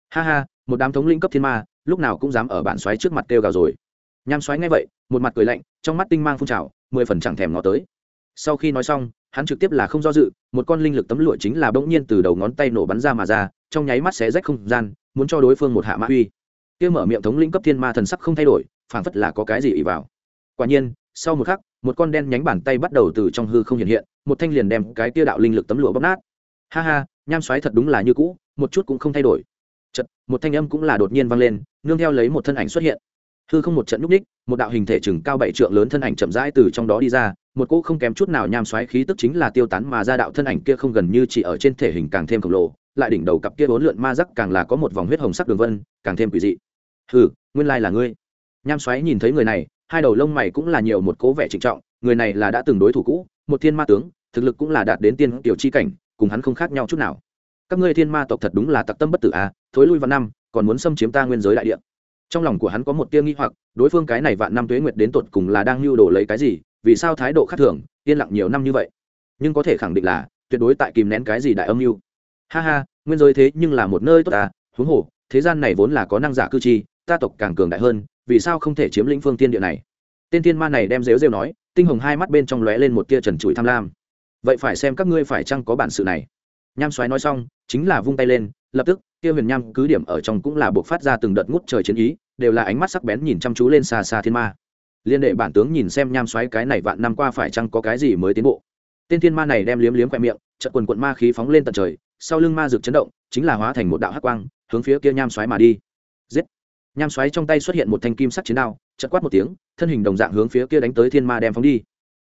Ha ha, một đám thống lĩnh cấp thiên ma, lúc nào cũng dám ở bản xoáy trước mặt kêu gào rồi nham xoáy ngay vậy, một mặt cười lạnh, trong mắt tinh mang phun trào, mười phần chẳng thèm ngó tới. Sau khi nói xong, hắn trực tiếp là không do dự, một con linh lực tấm lụa chính là bỗng nhiên từ đầu ngón tay nổ bắn ra mà ra, trong nháy mắt xé rách không gian, muốn cho đối phương một hạ mã uy. Kia mở miệng thống lĩnh cấp thiên ma thần sắc không thay đổi, phảng phất là có cái gì ỉ vào. Quả nhiên, sau một khắc, một con đen nhánh bàn tay bắt đầu từ trong hư không hiện hiện, một thanh liền đem cái tia đạo linh lực tấm lụa bóp nát. Ha ha, nham xoáy thật đúng là như cũ, một chút cũng không thay đổi. Chật một thanh âm cũng là đột nhiên vang lên, nương theo lấy một thân ảnh xuất hiện hư không một trận núp ních, một đạo hình thể chừng cao bảy trượng lớn thân ảnh chậm rãi từ trong đó đi ra, một cỗ không kém chút nào nham xoáy khí tức chính là tiêu tán mà ra đạo thân ảnh kia không gần như chỉ ở trên thể hình càng thêm khổng lồ, lại đỉnh đầu cặp kia bốn lượn ma rắc càng là có một vòng huyết hồng sắc đường vân, càng thêm quỷ dị. Hừ, nguyên lai là ngươi. Nham xoáy nhìn thấy người này, hai đầu lông mày cũng là nhiều một cố vẻ trịnh trọng, người này là đã từng đối thủ cũ, một thiên ma tướng, thực lực cũng là đạt đến tiên tiểu chi cảnh, cùng hắn không khác nhau chút nào. Các ngươi thiên ma tộc thật đúng là tặc tâm bất tử à thối lui vào năm, còn muốn xâm chiếm ta nguyên giới đại địa trong lòng của hắn có một tia nghi hoặc, đối phương cái này vạn năm tuế nguyệt đến tột cùng là đang lưu đồ lấy cái gì, vì sao thái độ khác thường, yên lặng nhiều năm như vậy? Nhưng có thể khẳng định là, tuyệt đối tại kìm nén cái gì đại âm mưu. Ha ha, nguyên giới thế nhưng là một nơi tốt à huống hồ, thế gian này vốn là có năng giả cư chi ta tộc càng cường đại hơn, vì sao không thể chiếm lĩnh phương tiên địa này? Tên thiên ma này đem rêu rêu nói, tinh hồng hai mắt bên trong lóe lên một tia trần trụi tham lam. Vậy phải xem các ngươi phải chăng có bản sự này. Nham xoáy nói xong, chính là vung tay lên, lập tức kia huyền nham cứ điểm ở trong cũng là buộc phát ra từng đợt ngút trời chiến ý, đều là ánh mắt sắc bén nhìn chăm chú lên xa xa thiên ma. Liên đệ bản tướng nhìn xem nham xoáy cái này vạn năm qua phải chăng có cái gì mới tiến bộ. Tên thiên ma này đem liếm liếm khoe miệng trận quần quận ma khí phóng lên tận trời, sau lưng ma rực chấn động, chính là hóa thành một đạo hắc quang, hướng phía kia nham xoáy mà đi. Giết! Nham xoáy trong tay xuất hiện một thanh kim sắc chiến đao chật quát một tiếng, thân hình đồng dạng hướng phía kia đánh tới thiên ma đem phóng đi.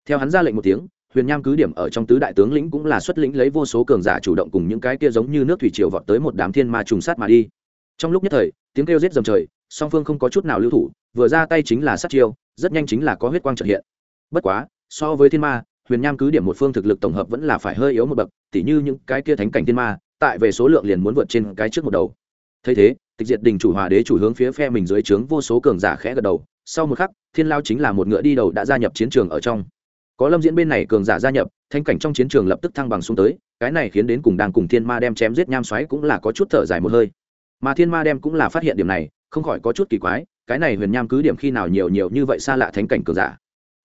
Theo hắn ra lệnh một tiếng huyền nham cứ điểm ở trong tứ đại tướng lĩnh cũng là xuất lĩnh lấy vô số cường giả chủ động cùng những cái kia giống như nước thủy triều vọt tới một đám thiên ma trùng sát mà đi. Trong lúc nhất thời, tiếng kêu giết dầm trời, song phương không có chút nào lưu thủ, vừa ra tay chính là sát chiêu, rất nhanh chính là có huyết quang trợ hiện. Bất quá, so với thiên ma, huyền nham cứ điểm một phương thực lực tổng hợp vẫn là phải hơi yếu một bậc, tỉ như những cái kia thánh cảnh thiên ma, tại về số lượng liền muốn vượt trên cái trước một đầu. Thấy thế, tịch diệt đình chủ hòa đế chủ hướng phía phe mình dưới trướng vô số cường giả khẽ gật đầu, sau một khắc, thiên lao chính là một ngựa đi đầu đã gia nhập chiến trường ở trong có lâm diễn bên này cường giả gia nhập thanh cảnh trong chiến trường lập tức thăng bằng xuống tới, cái này khiến đến cùng đang cùng thiên ma đem chém giết nham xoáy cũng là có chút thở dài một hơi. Mà thiên ma đem cũng là phát hiện điểm này, không khỏi có chút kỳ quái, cái này huyền nham cứ điểm khi nào nhiều nhiều như vậy xa lạ thánh cảnh cường giả.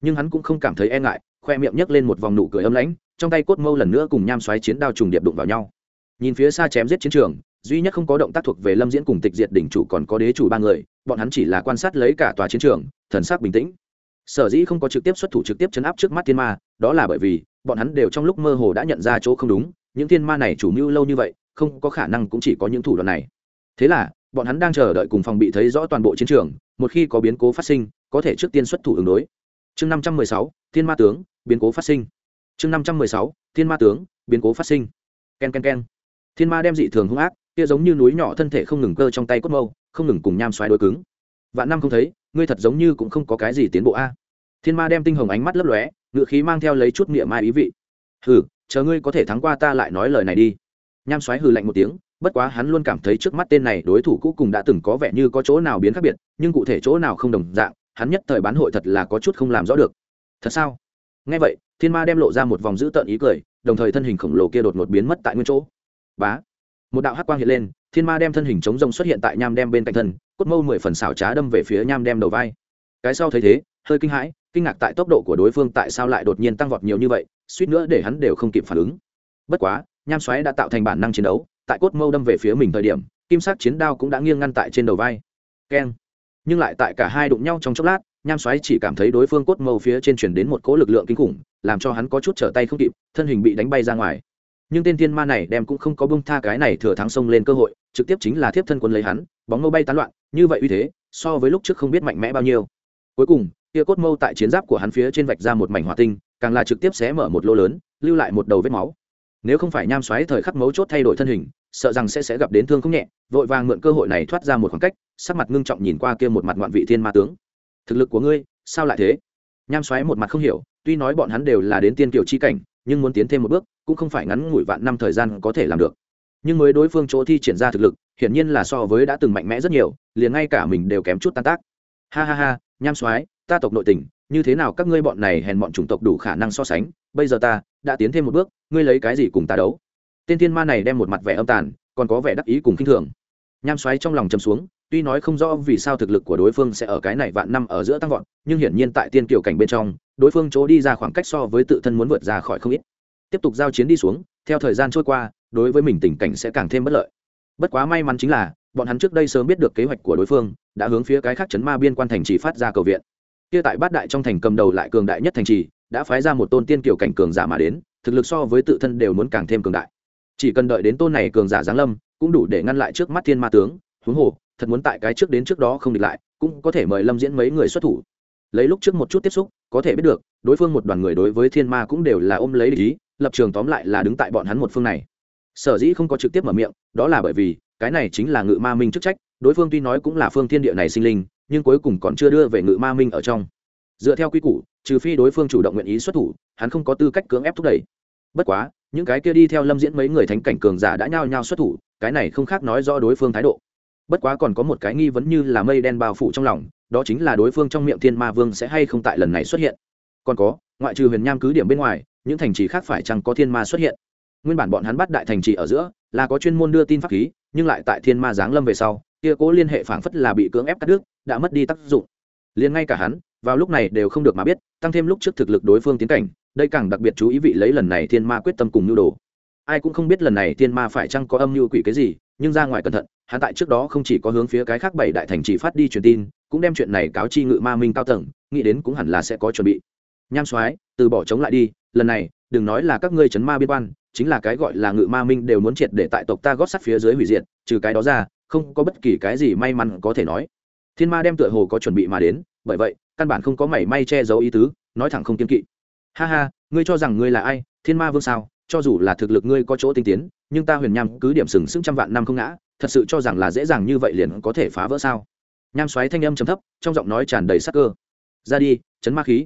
Nhưng hắn cũng không cảm thấy e ngại, khoe miệng nhấc lên một vòng nụ cười âm lãnh, trong tay cốt mâu lần nữa cùng nham xoáy chiến đao trùng điệp đụng vào nhau. Nhìn phía xa chém giết chiến trường, duy nhất không có động tác thuộc về lâm diễn cùng tịch diệt đỉnh chủ còn có đế chủ ba người, bọn hắn chỉ là quan sát lấy cả tòa chiến trường, thần sắc bình tĩnh sở dĩ không có trực tiếp xuất thủ trực tiếp chấn áp trước mắt thiên ma, đó là bởi vì bọn hắn đều trong lúc mơ hồ đã nhận ra chỗ không đúng, những thiên ma này chủ mưu lâu như vậy, không có khả năng cũng chỉ có những thủ đoạn này. Thế là, bọn hắn đang chờ đợi cùng phòng bị thấy rõ toàn bộ chiến trường, một khi có biến cố phát sinh, có thể trước tiên xuất thủ ứng đối. Chương năm trăm mười sáu, thiên ma tướng, biến cố phát sinh. Chương năm trăm mười sáu, thiên ma tướng, biến cố phát sinh. K e n k e n k e n thiên ma đem dị thường hung ác, kia giống như núi nhỏ thân thể không ngừng cơ trong tay cốt mâu, không ngừng cùng nham xoáy đối cứng vạn năm không thấy, ngươi thật giống như cũng không có cái gì tiến bộ a. Thiên ma đem tinh hồng ánh mắt lấp lóe ngự khí mang theo lấy chút niệm mai ý vị. Hừ, chờ ngươi có thể thắng qua ta lại nói lời này đi. Nham xoáy hừ lạnh một tiếng, bất quá hắn luôn cảm thấy trước mắt tên này đối thủ cũ cùng đã từng có vẻ như có chỗ nào biến khác biệt, nhưng cụ thể chỗ nào không đồng dạng, hắn nhất thời bán hội thật là có chút không làm rõ được. Thật sao? Nghe vậy, thiên ma đem lộ ra một vòng dữ tợn ý cười, đồng thời thân hình khổng lồ kia đột ngột biến mất tại nguyên chỗ. Bá! Một đạo hắc quang hiện lên, thiên ma đem thân hình chống rông xuất hiện tại nham đem bên cạnh thân cốt mâu mười phần xảo trá đâm về phía nham đem đầu vai. Cái sau thấy thế, hơi kinh hãi, kinh ngạc tại tốc độ của đối phương tại sao lại đột nhiên tăng vọt nhiều như vậy, suýt nữa để hắn đều không kịp phản ứng. Bất quá, nham xoáy đã tạo thành bản năng chiến đấu, tại cốt mâu đâm về phía mình thời điểm, kim sắc chiến đao cũng đã nghiêng ngăn tại trên đầu vai. Keng. Nhưng lại tại cả hai đụng nhau trong chốc lát, nham xoáy chỉ cảm thấy đối phương cốt mâu phía trên chuyển đến một cỗ lực lượng kinh khủng, làm cho hắn có chút trở tay không kịp, thân hình bị đánh bay ra ngoài. Nhưng tên thiên ma này đem cũng không có bông tha cái này thừa thắng sông lên cơ hội, trực tiếp chính là thiếp thân quân lấy hắn bóng mâu bay tán loạn, như vậy uy thế, so với lúc trước không biết mạnh mẽ bao nhiêu. Cuối cùng, tia cốt mâu tại chiến giáp của hắn phía trên vạch ra một mảnh hỏa tinh, càng là trực tiếp xé mở một lô lớn, lưu lại một đầu vết máu. Nếu không phải nham xoáy thời khắc mấu chốt thay đổi thân hình, sợ rằng sẽ sẽ gặp đến thương không nhẹ, vội vàng mượn cơ hội này thoát ra một khoảng cách, sắc mặt ngưng trọng nhìn qua kia một mặt ngoạn vị thiên ma tướng. Thực lực của ngươi, sao lại thế? Nham xoáy một mặt không hiểu, tuy nói bọn hắn đều là đến tiên kiều chi cảnh, nhưng muốn tiến thêm một bước, cũng không phải ngắn ngủi vạn năm thời gian có thể làm được. Nhưng mới đối phương chỗ thi triển ra thực lực hiển nhiên là so với đã từng mạnh mẽ rất nhiều, liền ngay cả mình đều kém chút tan tác. Ha ha ha, nham soái, ta tộc nội tình, như thế nào các ngươi bọn này hèn bọn chủng tộc đủ khả năng so sánh? Bây giờ ta đã tiến thêm một bước, ngươi lấy cái gì cùng ta đấu? Tên thiên ma này đem một mặt vẻ âm tàn, còn có vẻ đắc ý cùng kinh thường. Nham xoáy trong lòng chầm xuống, tuy nói không rõ vì sao thực lực của đối phương sẽ ở cái này vạn năm ở giữa tăng vọt, nhưng hiển nhiên tại tiên kiểu cảnh bên trong, đối phương chỗ đi ra khoảng cách so với tự thân muốn vượt ra khỏi không ít. Tiếp tục giao chiến đi xuống, theo thời gian trôi qua, đối với mình tình cảnh sẽ càng thêm bất lợi bất quá may mắn chính là, bọn hắn trước đây sớm biết được kế hoạch của đối phương, đã hướng phía cái khác chấn ma biên quan thành trì phát ra cầu viện. Kia tại bát đại trong thành cầm đầu lại cường đại nhất thành trì, đã phái ra một tôn tiên kiểu cảnh cường giả mà đến, thực lực so với tự thân đều muốn càng thêm cường đại. Chỉ cần đợi đến tôn này cường giả giáng lâm, cũng đủ để ngăn lại trước mắt thiên ma tướng, huống hồ, thật muốn tại cái trước đến trước đó không địch lại, cũng có thể mời lâm diễn mấy người xuất thủ. Lấy lúc trước một chút tiếp xúc, có thể biết được, đối phương một đoàn người đối với thiên ma cũng đều là ôm lấy lý lập trường tóm lại là đứng tại bọn hắn một phương này sở dĩ không có trực tiếp mở miệng, đó là bởi vì, cái này chính là ngự ma minh chức trách, đối phương tuy nói cũng là phương thiên địa này sinh linh, nhưng cuối cùng còn chưa đưa về ngự ma minh ở trong. Dựa theo quy củ, trừ phi đối phương chủ động nguyện ý xuất thủ, hắn không có tư cách cưỡng ép thúc đẩy. Bất quá, những cái kia đi theo lâm diễn mấy người thánh cảnh cường giả đã nhao nhao xuất thủ, cái này không khác nói rõ đối phương thái độ. Bất quá còn có một cái nghi vấn như là mây đen bao phủ trong lòng, đó chính là đối phương trong miệng thiên ma vương sẽ hay không tại lần này xuất hiện. Còn có, ngoại trừ huyền nham cứ điểm bên ngoài, những thành trì khác phải chăng có thiên ma xuất hiện? Nguyên bản bọn hắn bắt đại thành trì ở giữa, là có chuyên môn đưa tin pháp khí, nhưng lại tại thiên ma giáng lâm về sau, kia cố liên hệ phảng phất là bị cưỡng ép cắt đứt, đã mất đi tác dụng. Liền ngay cả hắn, vào lúc này đều không được mà biết, tăng thêm lúc trước thực lực đối phương tiến cảnh, đây càng đặc biệt chú ý vị lấy lần này thiên ma quyết tâm cùng nhu đồ. Ai cũng không biết lần này thiên ma phải chăng có âm mưu quỷ cái gì, nhưng ra ngoài cẩn thận, hắn tại trước đó không chỉ có hướng phía cái khác bảy đại thành chỉ phát đi truyền tin, cũng đem chuyện này cáo chi ngự ma minh cao tầng, nghĩ đến cũng hẳn là sẽ có chuẩn bị. Nham soái, từ bỏ chống lại đi, lần này, đừng nói là các ngươi chấn ma biên quan chính là cái gọi là ngự ma minh đều muốn triệt để tại tộc ta gót sắt phía dưới hủy diệt, trừ cái đó ra, không có bất kỳ cái gì may mắn có thể nói. Thiên ma đem tựa hồ có chuẩn bị mà đến, bởi vậy, căn bản không có mảy may che giấu ý tứ, nói thẳng không kiên kỵ. Ha ha, ngươi cho rằng ngươi là ai, thiên ma vương sao? Cho dù là thực lực ngươi có chỗ tinh tiến, nhưng ta huyền nham cứ điểm sừng sững trăm vạn năm không ngã, thật sự cho rằng là dễ dàng như vậy liền có thể phá vỡ sao? Nham xoáy thanh âm trầm thấp, trong giọng nói tràn đầy sắc cơ. Ra đi, chấn ma khí.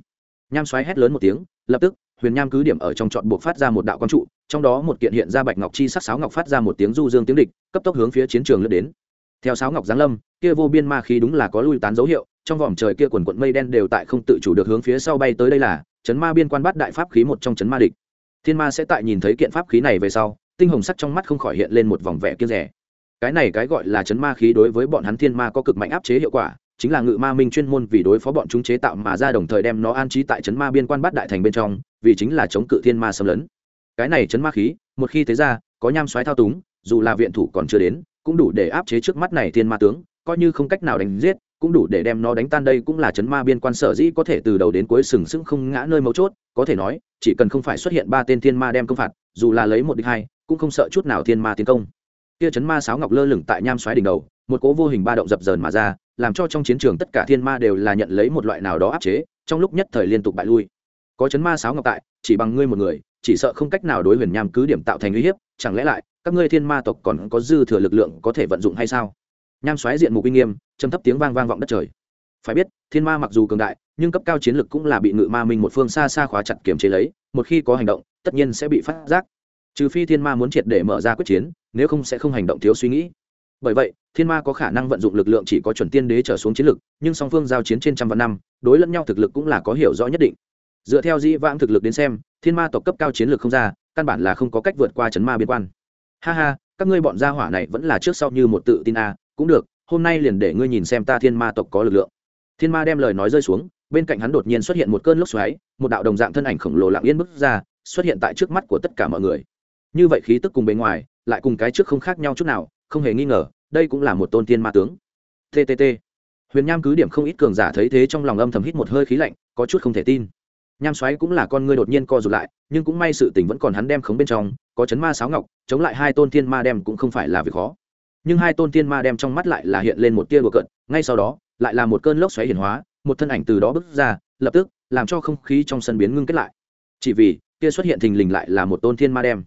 Nham xoáy hét lớn một tiếng, lập tức huyền nham cứ điểm ở trong trọn buộc phát ra một đạo quang trụ, trong đó một kiện hiện ra bạch ngọc chi sắc sáo ngọc phát ra một tiếng du dương tiếng địch, cấp tốc hướng phía chiến trường lướt đến. Theo sáo ngọc giáng lâm, kia vô biên ma khí đúng là có lui tán dấu hiệu, trong vòm trời kia quần quận mây đen đều tại không tự chủ được hướng phía sau bay tới đây là, chấn ma biên quan bắt đại pháp khí một trong chấn ma địch. Thiên ma sẽ tại nhìn thấy kiện pháp khí này về sau, tinh hồng sắc trong mắt không khỏi hiện lên một vòng vẻ kia rẻ cái này cái gọi là chấn ma khí đối với bọn hắn thiên ma có cực mạnh áp chế hiệu quả chính là ngự ma minh chuyên môn vì đối phó bọn chúng chế tạo mà ra đồng thời đem nó an trí tại chấn ma biên quan bát đại thành bên trong, vì chính là chống cự thiên ma xâm lấn. Cái này chấn ma khí, một khi thế ra, có nham xoáy thao túng, dù là viện thủ còn chưa đến, cũng đủ để áp chế trước mắt này thiên ma tướng, coi như không cách nào đánh giết, cũng đủ để đem nó đánh tan đây cũng là chấn ma biên quan sở dĩ có thể từ đầu đến cuối sừng sững không ngã nơi mấu chốt, có thể nói, chỉ cần không phải xuất hiện ba tên thiên ma đem công phạt, dù là lấy một địch hai, cũng không sợ chút nào thiên ma tiến công. Kia chấn ma sáo ngọc lơ lửng tại nham xoáy đỉnh đầu một cố vô hình ba động dập dờn mà ra, làm cho trong chiến trường tất cả thiên ma đều là nhận lấy một loại nào đó áp chế, trong lúc nhất thời liên tục bại lui. Có chấn ma sáo ngọc tại, chỉ bằng ngươi một người, chỉ sợ không cách nào đối huyền nham cứ điểm tạo thành uy hiếp, chẳng lẽ lại, các ngươi thiên ma tộc còn có dư thừa lực lượng có thể vận dụng hay sao? Nham xoáy diện mục uy nghiêm châm thấp tiếng vang vang vọng đất trời. Phải biết, thiên ma mặc dù cường đại, nhưng cấp cao chiến lực cũng là bị ngự ma minh một phương xa xa khóa chặt kiềm chế lấy, một khi có hành động, tất nhiên sẽ bị phát giác. Trừ phi thiên ma muốn triệt để mở ra quyết chiến, nếu không sẽ không hành động thiếu suy nghĩ bởi vậy, thiên ma có khả năng vận dụng lực lượng chỉ có chuẩn tiên đế trở xuống chiến lực, nhưng song phương giao chiến trên trăm vạn năm, đối lẫn nhau thực lực cũng là có hiểu rõ nhất định. Dựa theo dĩ vãng thực lực đến xem, thiên ma tộc cấp cao chiến lược không ra, căn bản là không có cách vượt qua chấn ma biên quan. Ha ha, các ngươi bọn gia hỏa này vẫn là trước sau như một tự tin a, cũng được, hôm nay liền để ngươi nhìn xem ta thiên ma tộc có lực lượng. Thiên ma đem lời nói rơi xuống, bên cạnh hắn đột nhiên xuất hiện một cơn lốc xoáy, một đạo đồng dạng thân ảnh khổng lồ lặng yên bước ra, xuất hiện tại trước mắt của tất cả mọi người. Như vậy khí tức cùng bề ngoài, lại cùng cái trước không khác nhau chút nào không hề nghi ngờ, đây cũng là một tôn tiên ma tướng. Ttt huyền nham cứ điểm không ít cường giả thấy thế trong lòng âm thầm hít một hơi khí lạnh, có chút không thể tin. Nham xoáy cũng là con ngươi đột nhiên co rụt lại, nhưng cũng may sự tình vẫn còn hắn đem khống bên trong, có chấn ma sáo ngọc, chống lại hai tôn tiên ma đem cũng không phải là việc khó. Nhưng hai tôn tiên ma đem trong mắt lại là hiện lên một tia bừa cận ngay sau đó, lại là một cơn lốc xoáy hiển hóa, một thân ảnh từ đó bước ra, lập tức, làm cho không khí trong sân biến ngưng kết lại. Chỉ vì, kia xuất hiện thình lình lại là một tôn thiên ma đem.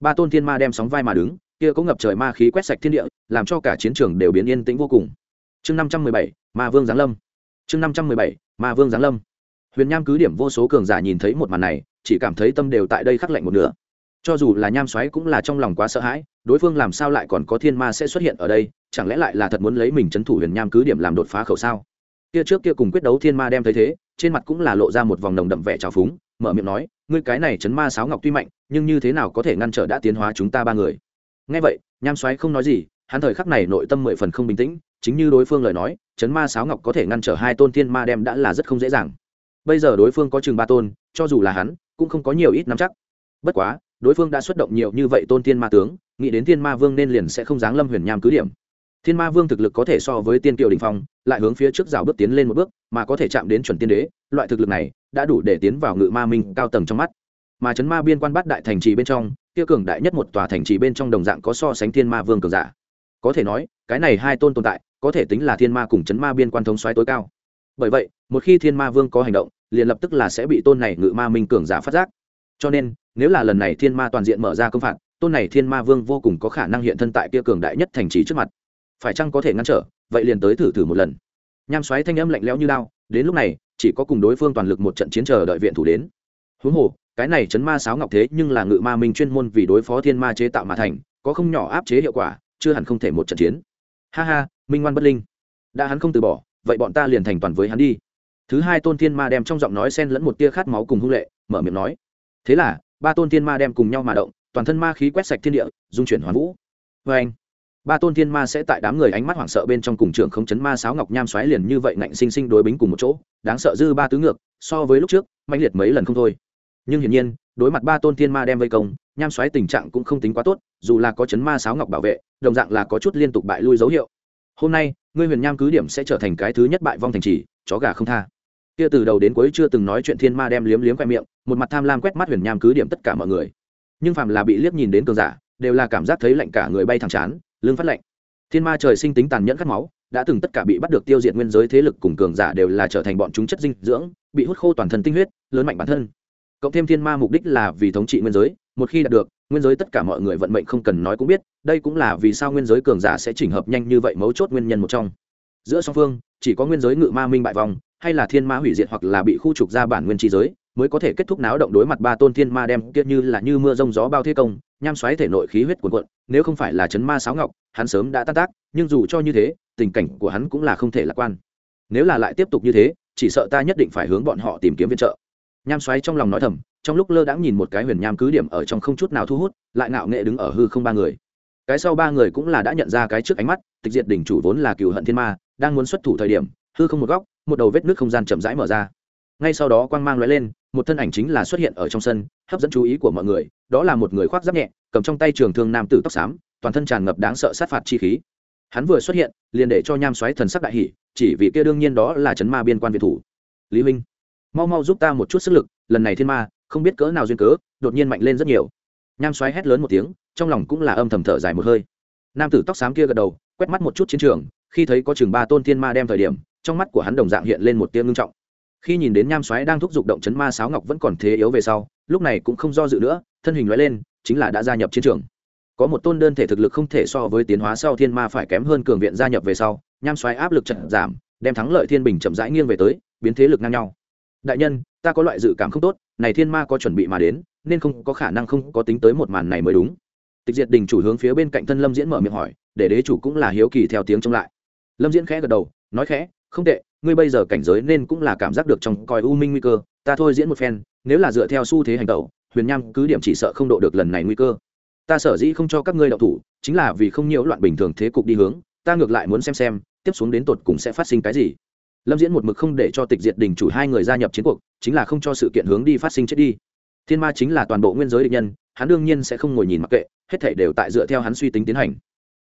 Ba tôn thiên ma đem sóng vai mà đứng kia có ngập trời ma khí quét sạch thiên địa, làm cho cả chiến trường đều biến yên tĩnh vô cùng. Chương năm trăm mười bảy, ma vương giáng lâm. Chương năm trăm mười bảy, ma vương giáng lâm. Huyền nham cứ điểm vô số cường giả nhìn thấy một màn này, chỉ cảm thấy tâm đều tại đây khắc lạnh một nửa. Cho dù là nham xoáy cũng là trong lòng quá sợ hãi, đối phương làm sao lại còn có thiên ma sẽ xuất hiện ở đây, chẳng lẽ lại là thật muốn lấy mình c h ấ n thủ huyền nham cứ điểm làm đột phá khẩu sao? Kia trước kia cùng quyết đấu thiên ma đem thấy thế, trên mặt cũng là lộ ra một vòng nồng đậm vẻ trào phúng, mở miệng nói, ngươi cái này chấn ma sáo ngọc tuy mạnh, nhưng như thế nào có thể ngăn trở đã tiến hóa chúng ta ba người? Ngay vậy, nham xoáy không nói gì, hắn thời khắc này nội tâm mười phần không bình tĩnh, chính như đối phương lời nói, chấn ma sáo ngọc có thể ngăn trở hai tôn thiên ma đem đã là rất không dễ dàng. Bây giờ đối phương có chừng ba tôn, cho dù là hắn, cũng không có nhiều ít nắm chắc. Bất quá, đối phương đã xuất động nhiều như vậy tôn thiên ma tướng, nghĩ đến thiên ma vương nên liền sẽ không dáng lâm huyền nham cứ điểm. Thiên ma vương thực lực có thể so với tiên kiều đình phong, lại hướng phía trước rào bước tiến lên một bước, mà có thể chạm đến chuẩn tiên đế, loại thực lực này, đã đủ để tiến vào ngự ma minh cao tầng trong mắt mà chấn ma biên quan bát đại thành trì bên trong tiêu cường đại nhất một tòa thành trì bên trong đồng dạng có so sánh thiên ma vương cường giả. Có thể nói, cái này hai tôn tồn tại, có thể tính là thiên ma cùng chấn ma biên quan thống xoáy tối cao. Bởi vậy, một khi thiên ma vương có hành động, liền lập tức là sẽ bị tôn này ngự ma minh cường giả phát giác. Cho nên, nếu là lần này thiên ma toàn diện mở ra công phạt, tôn này thiên ma vương vô cùng có khả năng hiện thân tại kia cường đại nhất thành trì trước mặt. Phải chăng có thể ngăn trở? Vậy liền tới thử thử một lần. Nham xoáy thanh âm lạnh lẽo như lao, đến lúc này, chỉ có cùng đối phương toàn lực một trận chiến chờ đợi viện thủ đến. Huống hồ cái này chấn ma sáo ngọc thế nhưng là ngự ma minh chuyên môn vì đối phó thiên ma chế tạo mà thành, có không nhỏ áp chế hiệu quả, chưa hẳn không thể một trận chiến. Ha ha, minh ngoan bất linh. Đã hắn không từ bỏ, vậy bọn ta liền thành toàn với hắn đi. Thứ hai tôn thiên ma đem trong giọng nói xen lẫn một tia khát máu cùng hung lệ, mở miệng nói. Thế là, ba tôn thiên ma đem cùng nhau mà động, toàn thân ma khí quét sạch thiên địa, dung chuyển hoàn vũ. Vê anh ba tôn thiên ma sẽ tại đám người ánh mắt hoảng sợ bên trong cùng trường không chấn ma sáo ngọc nham xoáy liền như vậy ngạnh sinh sinh đối bính cùng một chỗ, đáng sợ dư ba tứ ngược, so với lúc trước mạnh liệt mấy lần không thôi nhưng hiển nhiên, đối mặt ba tôn thiên ma đem vây công, nham xoáy tình trạng cũng không tính quá tốt, dù là có chấn ma sáo ngọc bảo vệ, đồng dạng là có chút liên tục bại lui dấu hiệu. Hôm nay, ngươi huyền nham cứ điểm sẽ trở thành cái thứ nhất bại vong thành trì, chó gà không tha. Kia từ đầu đến cuối chưa từng nói chuyện thiên ma đem liếm liếm khoe miệng, một mặt tham lam quét mắt huyền nham cứ điểm tất cả mọi người. Nhưng phàm là bị liếc nhìn đến cường giả, đều là cảm giác thấy lạnh cả người bay thẳng chán, lưng phát lạnh. Thiên ma trời sinh tính tàn nhẫn cắt máu, đã từng tất cả bị bắt được tiêu diệt nguyên giới thế lực cùng cường giả đều là trở thành bọn chúng chất dinh dưỡng, bị hút khô toàn thân tinh huyết, lớn mạnh bản thân cộng thêm thiên ma mục đích là vì thống trị nguyên giới, một khi đạt được, nguyên giới tất cả mọi người vận mệnh không cần nói cũng biết, đây cũng là vì sao nguyên giới cường giả sẽ chỉnh hợp nhanh như vậy mấu chốt nguyên nhân một trong. Giữa song phương, chỉ có nguyên giới ngự ma minh bại vòng hay là thiên ma hủy diệt hoặc là bị khu trục ra bản nguyên trí giới, mới có thể kết thúc náo động đối mặt ba tôn thiên ma đem kia như là như mưa rông gió bao thế công, nham xoáy thể nội khí huyết cuồn cuộn, nếu không phải là chấn ma sáo ngọc, hắn sớm đã tan tác, nhưng dù cho như thế, tình cảnh của hắn cũng là không thể lạc quan. Nếu là lại tiếp tục như thế, chỉ sợ ta nhất định phải hướng bọn họ tìm kiếm viện trợ nham xoáy trong lòng nói thầm, trong lúc lơ đãng nhìn một cái huyền nham cứ điểm ở trong không chút nào thu hút, lại ngạo nghệ đứng ở hư không ba người. Cái sau ba người cũng là đã nhận ra cái trước ánh mắt, tịch diệt đỉnh chủ vốn là cựu hận thiên ma, đang muốn xuất thủ thời điểm, hư không một góc, một đầu vết nước không gian chậm rãi mở ra. Ngay sau đó quang mang lóe lên, một thân ảnh chính là xuất hiện ở trong sân, hấp dẫn chú ý của mọi người, đó là một người khoác giáp nhẹ, cầm trong tay trường thương nam tử tóc xám, toàn thân tràn ngập đáng sợ sát phạt chi khí. Hắn vừa xuất hiện, liền để cho nham xoáy thần sắc đại hỷ chỉ vì kia đương nhiên đó là chấn ma biên quan việt thủ. Lý huynh mau mau giúp ta một chút sức lực, lần này thiên ma, không biết cỡ nào duyên cớ, đột nhiên mạnh lên rất nhiều. Nham xoáy hét lớn một tiếng, trong lòng cũng là âm thầm thở dài một hơi. Nam tử tóc xám kia gật đầu, quét mắt một chút chiến trường, khi thấy có chừng ba tôn thiên ma đem thời điểm, trong mắt của hắn đồng dạng hiện lên một tia ngưng trọng. Khi nhìn đến nham xoáy đang thúc giục động chấn ma sáo ngọc vẫn còn thế yếu về sau, lúc này cũng không do dự nữa, thân hình nói lên, chính là đã gia nhập chiến trường. Có một tôn đơn thể thực lực không thể so với tiến hóa sau thiên ma phải kém hơn cường viện gia nhập về sau, nham xoáy áp lực trận giảm, đem thắng lợi thiên bình chậm rãi nghiêng về tới, biến thế lực ngang nhau đại nhân, ta có loại dự cảm không tốt, này thiên ma có chuẩn bị mà đến, nên không có khả năng không có tính tới một màn này mới đúng. Tịch diệt đình chủ hướng phía bên cạnh thân lâm diễn mở miệng hỏi, để đế chủ cũng là hiếu kỳ theo tiếng trông lại. Lâm diễn khẽ gật đầu, nói khẽ, không tệ, ngươi bây giờ cảnh giới nên cũng là cảm giác được trong coi u minh nguy cơ, ta thôi diễn một phen, nếu là dựa theo xu thế hành tẩu huyền nham cứ điểm chỉ sợ không độ được lần này nguy cơ. Ta sở dĩ không cho các ngươi đậu thủ, chính là vì không nhiễu loạn bình thường thế cục đi hướng, ta ngược lại muốn xem xem, tiếp xuống đến tột cùng sẽ phát sinh cái gì lâm diễn một mực không để cho tịch diệt đình chủ hai người gia nhập chiến cuộc, chính là không cho sự kiện hướng đi phát sinh chết đi. Thiên ma chính là toàn bộ nguyên giới địch nhân, hắn đương nhiên sẽ không ngồi nhìn mặc kệ, hết thể đều tại dựa theo hắn suy tính tiến hành.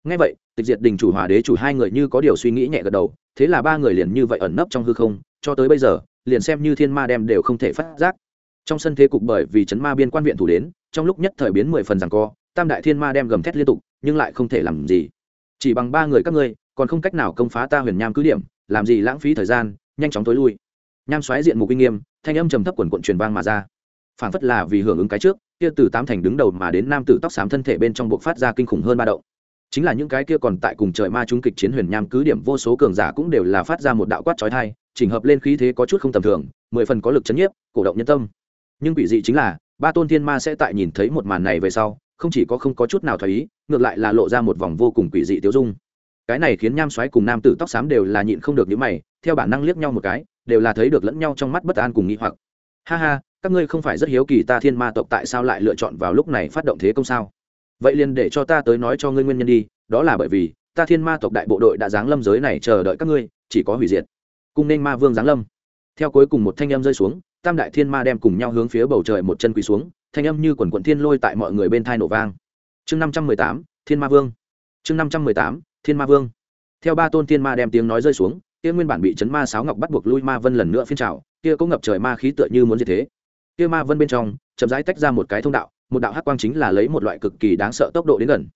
Ngay vậy, tịch diệt đình chủ hòa đế chủ hai người như có điều suy nghĩ nhẹ gật đầu, thế là ba người liền như vậy ẩn nấp trong hư không, cho tới bây giờ, liền xem như thiên ma đem đều không thể phát giác. Trong sân thế cục bởi vì chấn ma biên quan viện thủ đến, trong lúc nhất thời biến mười phần rằng co, tam đại thiên ma đem gầm thét liên tục, nhưng lại không thể làm gì. Chỉ bằng ba người các ngươi, còn không cách nào công phá ta huyền nham cứ điểm làm gì lãng phí thời gian, nhanh chóng tối lui. Nham xoáy diện mục uy nghiêm, thanh âm trầm thấp quần quận truyền vang mà ra. Phản phất là vì hưởng ứng cái trước, kia từ tám thành đứng đầu mà đến nam tử tóc xám thân thể bên trong buộc phát ra kinh khủng hơn ba động. Chính là những cái kia còn tại cùng trời ma trung kịch chiến huyền nham cứ điểm vô số cường giả cũng đều là phát ra một đạo quát trói thai chỉnh hợp lên khí thế có chút không tầm thường, mười phần có lực chấn nhiếp, cổ động nhân tâm. Nhưng quỷ dị chính là, ba tôn thiên ma sẽ tại nhìn thấy một màn này về sau, không chỉ có không có chút nào thoái ý, ngược lại là lộ ra một vòng vô cùng quỷ dị tiêu dung cái này khiến nham xoáy cùng nam tử tóc xám đều là nhịn không được những mày, theo bản năng liếc nhau một cái, đều là thấy được lẫn nhau trong mắt bất an cùng nghĩ hoặc. Ha ha, các ngươi không phải rất hiếu kỳ ta thiên ma tộc tại sao lại lựa chọn vào lúc này phát động thế công sao? Vậy liền để cho ta tới nói cho ngươi nguyên nhân đi, đó là bởi vì, ta thiên ma tộc đại bộ đội đã giáng lâm giới này chờ đợi các ngươi, chỉ có hủy diệt. Cùng nên ma vương giáng lâm. Theo cuối cùng một thanh âm rơi xuống, tam đại thiên ma đem cùng nhau hướng phía bầu trời một chân quỳ xuống, thanh âm như quần quận thiên lôi tại mọi người bên thai nổ vang. Chương năm trăm mười tám, thiên ma vương. Chương năm trăm mười tám thiên ma vương. Theo ba tôn thiên ma đem tiếng nói rơi xuống, kia nguyên bản bị chấn ma sáo ngọc bắt buộc lui ma vân lần nữa phiên trào, kia cũng ngập trời ma khí tựa như muốn gì thế. Kia ma vân bên trong, chậm rãi tách ra một cái thông đạo, một đạo hắc quang chính là lấy một loại cực kỳ đáng sợ tốc độ đến gần.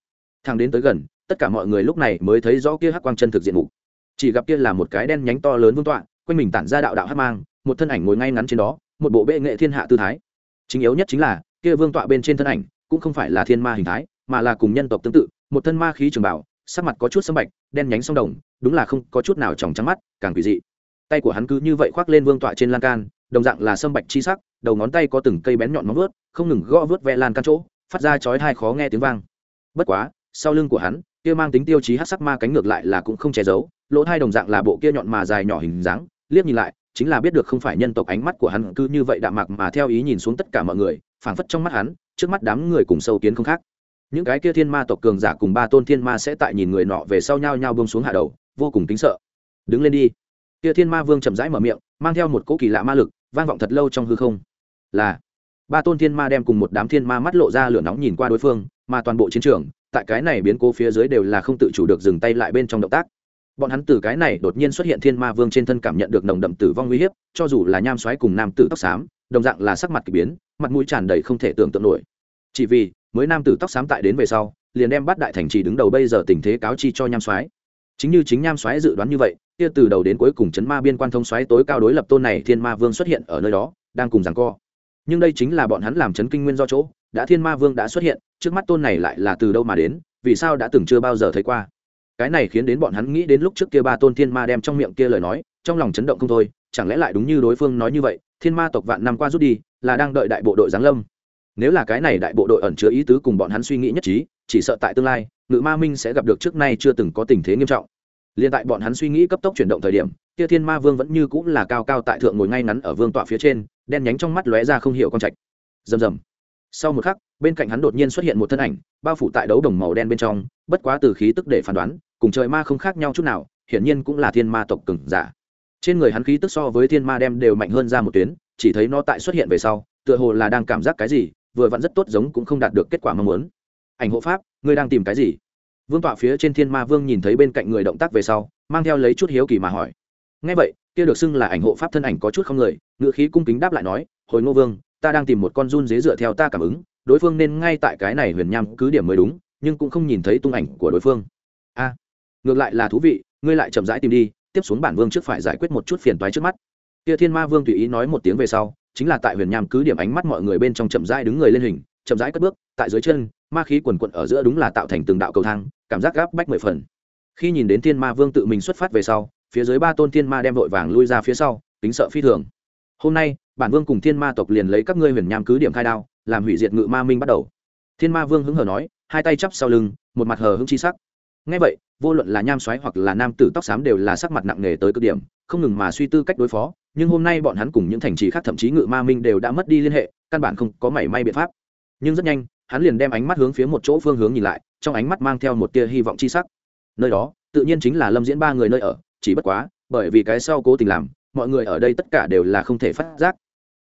Thang đến tới gần, tất cả mọi người lúc này mới thấy rõ kia hắc quang chân thực diện mục. Chỉ gặp kia là một cái đen nhánh to lớn vương tọa, quanh mình tản ra đạo đạo hắc mang, một thân ảnh ngồi ngay ngắn trên đó, một bộ bệ nghệ thiên hạ tư thái. Chính yếu nhất chính là, kia vương tọa bên trên thân ảnh cũng không phải là thiên ma hình thái, mà là cùng nhân tộc tương tự, một thân ma khí trường bảo sắc mặt có chút sâm bạch, đen nhánh sông đồng, đúng là không có chút nào tròng trắng mắt, càng quỷ dị. Tay của hắn cứ như vậy khoác lên vương tọa trên lan can, đồng dạng là sâm bạch chi sắc, đầu ngón tay có từng cây bén nhọn móng vớt không ngừng gõ vớt ve lan can chỗ, phát ra chói tai khó nghe tiếng vang. Bất quá, sau lưng của hắn, kia mang tính tiêu chí hát sắc ma cánh ngược lại là cũng không che giấu, lỗ hai đồng dạng là bộ kia nhọn mà dài nhỏ hình dáng, liếc nhìn lại, chính là biết được không phải nhân tộc ánh mắt của hắn cứ như vậy đạm mạc mà theo ý nhìn xuống tất cả mọi người, phảng phất trong mắt hắn, trước mắt đám người cùng sâu kiến không khác những cái kia thiên ma tộc cường giả cùng ba tôn thiên ma sẽ tại nhìn người nọ về sau nhau nhau bông xuống hạ đầu, vô cùng kính sợ. Đứng lên đi. Kia thiên ma vương chậm rãi mở miệng, mang theo một cỗ kỳ lạ ma lực, vang vọng thật lâu trong hư không. Là, ba tôn thiên ma đem cùng một đám thiên ma mắt lộ ra lửa nóng nhìn qua đối phương, mà toàn bộ chiến trường, tại cái này biến cố phía dưới đều là không tự chủ được dừng tay lại bên trong động tác. Bọn hắn từ cái này đột nhiên xuất hiện thiên ma vương trên thân cảm nhận được nồng đậm tử vong uy hiếp, cho dù là nham xoáy cùng nam tử tóc xám, đồng dạng là sắc mặt k ỳ biến, mặt mũi tràn đầy không thể tưởng tượng nổi. Chỉ vì mới nam tử tóc xám tại đến về sau, liền đem bắt đại thành trì đứng đầu bây giờ tình thế cáo chi cho nham soái. Chính như chính nham soái dự đoán như vậy, kia từ đầu đến cuối cùng chấn ma biên quan thông soái tối cao đối lập tôn này thiên ma vương xuất hiện ở nơi đó, đang cùng rằng co. Nhưng đây chính là bọn hắn làm chấn kinh nguyên do chỗ, đã thiên ma vương đã xuất hiện, trước mắt tôn này lại là từ đâu mà đến, vì sao đã từng chưa bao giờ thấy qua? Cái này khiến đến bọn hắn nghĩ đến lúc trước kia ba tôn thiên ma đem trong miệng kia lời nói, trong lòng chấn động không thôi, chẳng lẽ lại đúng như đối phương nói như vậy, thiên ma tộc vạn năm qua rút đi, là đang đợi đại bộ đội giáng lâm? Nếu là cái này đại bộ đội ẩn chứa ý tứ cùng bọn hắn suy nghĩ nhất trí, chỉ sợ tại tương lai, ngự ma minh sẽ gặp được trước nay chưa từng có tình thế nghiêm trọng. Liền tại bọn hắn suy nghĩ cấp tốc chuyển động thời điểm, kia thiên ma vương vẫn như cũng là cao cao tại thượng ngồi ngay ngắn ở vương tọa phía trên, đen nhánh trong mắt lóe ra không hiểu con trạch. Rầm rầm. Sau một khắc, bên cạnh hắn đột nhiên xuất hiện một thân ảnh, bao phủ tại đấu đồng màu đen bên trong, bất quá từ khí tức để phán đoán, cùng trời ma không khác nhau chút nào, hiển nhiên cũng là thiên ma tộc cừng giả. Trên người hắn khí tức so với thiên ma đem đều mạnh hơn ra một tuyến, chỉ thấy nó tại xuất hiện về sau, tựa hồ là đang cảm giác cái gì vừa vặn rất tốt giống cũng không đạt được kết quả mong muốn. Ảnh hộ pháp, ngươi đang tìm cái gì? Vương tọa phía trên thiên ma vương nhìn thấy bên cạnh người động tác về sau, mang theo lấy chút hiếu kỳ mà hỏi. Ngay vậy, kia được xưng là ảnh hộ pháp thân ảnh có chút không người ngự khí cung kính đáp lại nói, hồi ngô vương, ta đang tìm một con run dế dựa theo ta cảm ứng, đối phương nên ngay tại cái này huyền nham cứ điểm mới đúng, nhưng cũng không nhìn thấy tung ảnh của đối phương. A, ngược lại là thú vị, ngươi lại chậm rãi tìm đi, tiếp xuống bản vương trước phải giải quyết một chút phiền toái trước mắt. Kia thiên ma vương tùy ý nói một tiếng về sau chính là tại huyền nham cứ điểm ánh mắt mọi người bên trong chậm rãi đứng người lên hình, chậm rãi cất bước, tại dưới chân, ma khí quần quận ở giữa đúng là tạo thành từng đạo cầu thang, cảm giác gáp bách mười phần. Khi nhìn đến thiên ma vương tự mình xuất phát về sau, phía dưới ba tôn thiên ma đem vội vàng lui ra phía sau tính sợ phi thường. Hôm nay, bản vương cùng thiên ma tộc liền lấy các ngươi huyền nham cứ điểm khai đao, làm hủy diệt ngự ma minh bắt đầu. Thiên ma vương hứng hờ nói, hai tay chắp sau lưng, một mặt hờ hững chi sắc. Ngay vậy, vô luận là nham xoáy hoặc là nam tử tóc xám đều là sắc mặt nặng nề tới cực điểm, không ngừng mà suy tư cách đối phó nhưng hôm nay bọn hắn cùng những thành trì khác thậm chí ngự ma minh đều đã mất đi liên hệ, căn bản không có mảy may biện pháp. Nhưng rất nhanh, hắn liền đem ánh mắt hướng phía một chỗ phương hướng nhìn lại, trong ánh mắt mang theo một tia hy vọng chi sắc. Nơi đó, tự nhiên chính là lâm diễn ba người nơi ở, chỉ bất quá, bởi vì cái sau cố tình làm, mọi người ở đây tất cả đều là không thể phát giác.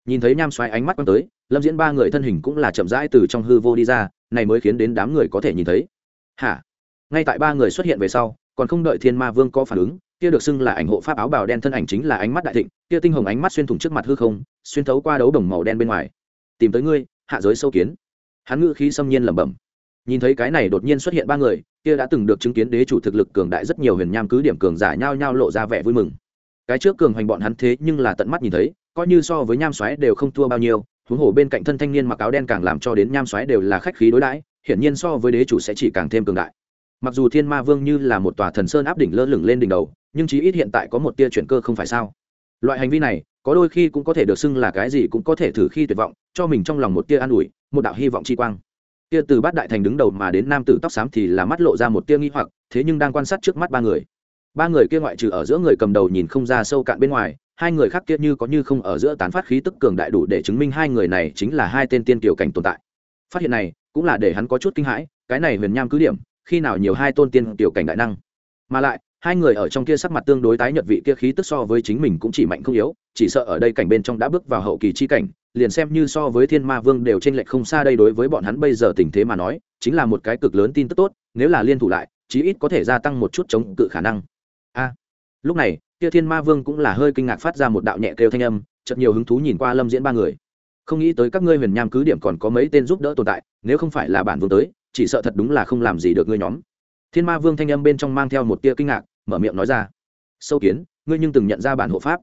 Nhìn thấy nham xoáy ánh mắt quăng tới, lâm diễn ba người thân hình cũng là chậm rãi từ trong hư vô đi ra, này mới khiến đến đám người có thể nhìn thấy. Hả? Ngay tại ba người xuất hiện về sau, còn không đợi thiên ma vương có phản ứng kia được xưng là ảnh hộ pháp áo bào đen thân ảnh chính là ánh mắt đại thịnh, kia tinh hồng ánh mắt xuyên thủng trước mặt hư không, xuyên thấu qua đấu đồng màu đen bên ngoài. Tìm tới ngươi, hạ giới sâu kiến. Hắn ngự khí xâm nhiên lẩm bẩm. Nhìn thấy cái này đột nhiên xuất hiện ba người, kia đã từng được chứng kiến đế chủ thực lực cường đại rất nhiều huyền nham cứ điểm cường giả nhao nhao lộ ra vẻ vui mừng. Cái trước cường hoành bọn hắn thế nhưng là tận mắt nhìn thấy, coi như so với nham xoáy đều không thua bao nhiêu, huống hồ bên cạnh thân thanh niên mặc áo đen càng làm cho đến nham xoáy đều là khách khí đối đãi, hiển nhiên so với đế chủ sẽ chỉ càng thêm cường đại. Mặc dù thiên ma vương như là một tòa thần sơn áp đỉnh lơ lửng lên đỉnh đầu nhưng chí ít hiện tại có một tia chuyển cơ không phải sao. Loại hành vi này, có đôi khi cũng có thể được xưng là cái gì cũng có thể thử khi tuyệt vọng, cho mình trong lòng một tia an ủi, một đạo hy vọng chi quang. Tia từ bát đại thành đứng đầu mà đến nam tử tóc xám thì là mắt lộ ra một tia nghi hoặc, thế nhưng đang quan sát trước mắt ba người. Ba người kia ngoại trừ ở giữa người cầm đầu nhìn không ra sâu cạn bên ngoài, hai người khác kia như có như không ở giữa tán phát khí tức cường đại đủ để chứng minh hai người này chính là hai tên tiên tiểu cảnh tồn tại. Phát hiện này, cũng là để hắn có chút kinh hãi, cái này huyền nham cứ điểm, khi nào nhiều hai tôn tiên tiểu cảnh đại năng. Mà lại hai người ở trong kia sắc mặt tương đối tái nhợt vị kia khí tức so với chính mình cũng chỉ mạnh không yếu, chỉ sợ ở đây cảnh bên trong đã bước vào hậu kỳ chi cảnh, liền xem như so với thiên ma vương đều trên lệch không xa đây đối với bọn hắn bây giờ tình thế mà nói, chính là một cái cực lớn tin tức tốt, nếu là liên thủ lại, chí ít có thể gia tăng một chút chống cự khả năng. A à, lúc này, kia thiên ma vương cũng là hơi kinh ngạc phát ra một đạo nhẹ kêu thanh âm, chợt nhiều hứng thú nhìn qua lâm diễn ba người. Không nghĩ tới các ngươi huyền nham cứ điểm còn có mấy tên giúp đỡ tồn tại, nếu không phải là bản vương tới, chỉ sợ thật đúng là không làm gì được ngươi nhóm. Thiên ma vương thanh âm bên trong mang theo một tia kinh ngạc mở miệng nói ra. Sâu kiến, ngươi nhưng từng nhận ra bản hộ pháp.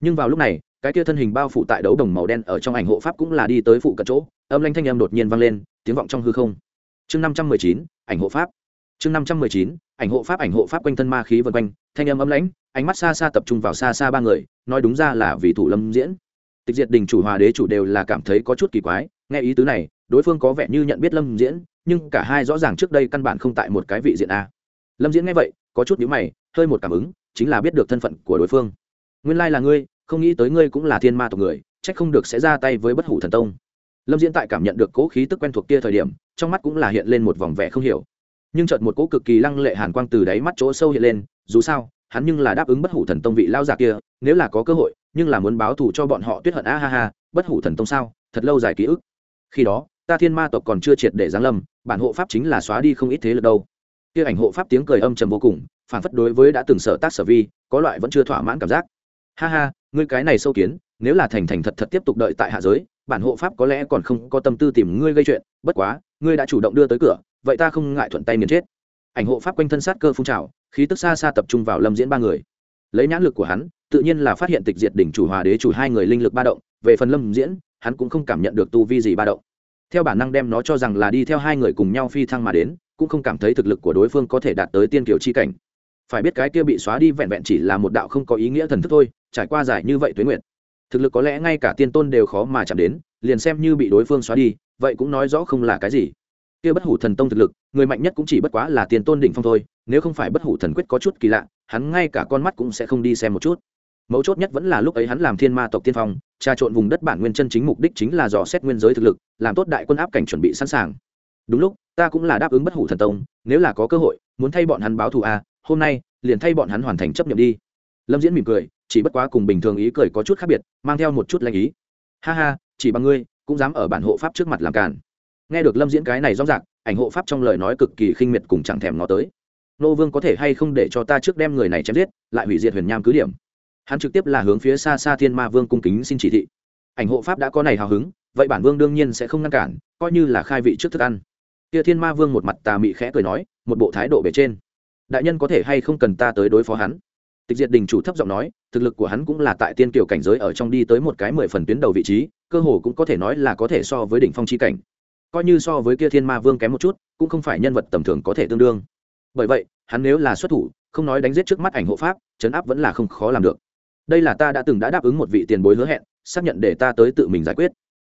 Nhưng vào lúc này, cái kia thân hình bao phủ tại đấu đồng màu đen ở trong ảnh hộ pháp cũng là đi tới phụ cận chỗ, âm lanh thanh âm đột nhiên vang lên, tiếng vọng trong hư không. Chương năm trăm mười chín, ảnh hộ pháp. Chương năm trăm mười chín, ảnh hộ pháp, ảnh hộ pháp quanh thân ma khí vân quanh, thanh âm âm lãnh, ánh mắt xa xa tập trung vào xa xa ba người, nói đúng ra là vì thủ lâm diễn. Tịch diệt đình chủ, hòa đế chủ đều là cảm thấy có chút kỳ quái, nghe ý tứ này, đối phương có vẻ như nhận biết lâm diễn, nhưng cả hai rõ ràng trước đây căn bản không tại một cái vị diện a lâm diễn nghe vậy, có chút nhíu mày, hơi một cảm ứng, chính là biết được thân phận của đối phương. Nguyên lai là ngươi, không nghĩ tới ngươi cũng là thiên ma tộc người trách không được sẽ ra tay với bất hủ thần tông. Lâm diễn tại cảm nhận được cố khí tức quen thuộc kia thời điểm, trong mắt cũng là hiện lên một vòng vẻ không hiểu. Nhưng chợt một cỗ cực kỳ lăng lệ hàn quang từ đáy mắt chỗ sâu hiện lên, dù sao, hắn nhưng là đáp ứng bất hủ thần tông vị lao giả kia, nếu là có cơ hội, nhưng là muốn báo thù cho bọn họ tuyết hận, a ha ha, bất hủ thần tông sao, thật lâu dài ký ức. Khi đó, ta thiên ma tộc còn chưa triệt để giáng lâm, bản hộ pháp chính là xóa đi không ít thế lực đâu kia ảnh hộ pháp tiếng cười âm trầm vô cùng phản phất đối với đã từng sở tác sở vi, có loại vẫn chưa thỏa mãn cảm giác. Ha ha, ngươi cái này sâu kiến, nếu là thành thành thật thật tiếp tục đợi tại hạ giới, bản hộ pháp có lẽ còn không có tâm tư tìm ngươi gây chuyện, bất quá, ngươi đã chủ động đưa tới cửa, vậy ta không ngại thuận tay miền chết. Ảnh hộ pháp quanh thân sát cơ phun trào, khí tức xa xa tập trung vào lâm diễn ba người. Lấy nhãn lực của hắn, tự nhiên là phát hiện tịch diệt đỉnh chủ hòa đế chủ hai người linh lực ba động, về phần lâm diễn, hắn cũng không cảm nhận được tu vi gì ba động. Theo bản năng đem nó cho rằng là đi theo hai người cùng nhau phi thăng mà đến cũng không cảm thấy thực lực của đối phương có thể đạt tới tiên kiều chi cảnh. Phải biết cái kia bị xóa đi vẹn vẹn chỉ là một đạo không có ý nghĩa thần thức thôi, trải qua giải như vậy tuế nguyện thực lực có lẽ ngay cả tiên tôn đều khó mà chạm đến, liền xem như bị đối phương xóa đi, vậy cũng nói rõ không là cái gì. Kia bất hủ thần tông thực lực, người mạnh nhất cũng chỉ bất quá là tiên tôn đỉnh phong thôi, nếu không phải bất hủ thần quyết có chút kỳ lạ, hắn ngay cả con mắt cũng sẽ không đi xem một chút. Mấu chốt nhất vẫn là lúc ấy hắn làm thiên ma tộc tiên phong, trà trộn vùng đất bản nguyên chân chính mục đích chính là dò xét nguyên giới thực lực, làm tốt đại quân áp cảnh chuẩn bị sẵn sàng đúng lúc ta cũng là đáp ứng bất hủ thần tông nếu là có cơ hội muốn thay bọn hắn báo thù à, hôm nay liền thay bọn hắn hoàn thành chấp nhận đi. Lâm diễn mỉm cười chỉ bất quá cùng bình thường ý cười có chút khác biệt mang theo một chút lanh ý. Ha ha chỉ bằng ngươi cũng dám ở bản hộ pháp trước mặt làm cản nghe được lâm diễn cái này rõ ràng ảnh hộ pháp trong lời nói cực kỳ khinh miệt cùng chẳng thèm ngó tới. Nô vương có thể hay không để cho ta trước đem người này chém giết lại hủy diệt huyền nham cứ điểm. Hắn trực tiếp là hướng phía xa xa thiên ma vương cung kính xin chỉ thị. Ảnh hộ pháp đã có này hào hứng vậy bản vương đương nhiên sẽ không ngăn cản coi như là khai vị trước thức ăn kia thiên ma vương một mặt tà mị khẽ cười nói, một bộ thái độ bề trên. Đại nhân có thể hay không cần ta tới đối phó hắn? Tịch diệt đình chủ thấp giọng nói, thực lực của hắn cũng là tại tiên kiều cảnh giới ở trong đi tới một cái mười phần tuyến đầu vị trí, cơ hồ cũng có thể nói là có thể so với đỉnh phong chi cảnh. Coi như so với kia thiên ma vương kém một chút, cũng không phải nhân vật tầm thường có thể tương đương. Bởi vậy, hắn nếu là xuất thủ, không nói đánh giết trước mắt ảnh hộ pháp chấn áp vẫn là không khó làm được. Đây là ta đã từng đã đáp ứng một vị tiền bối hứa hẹn, xác nhận để ta tới tự mình giải quyết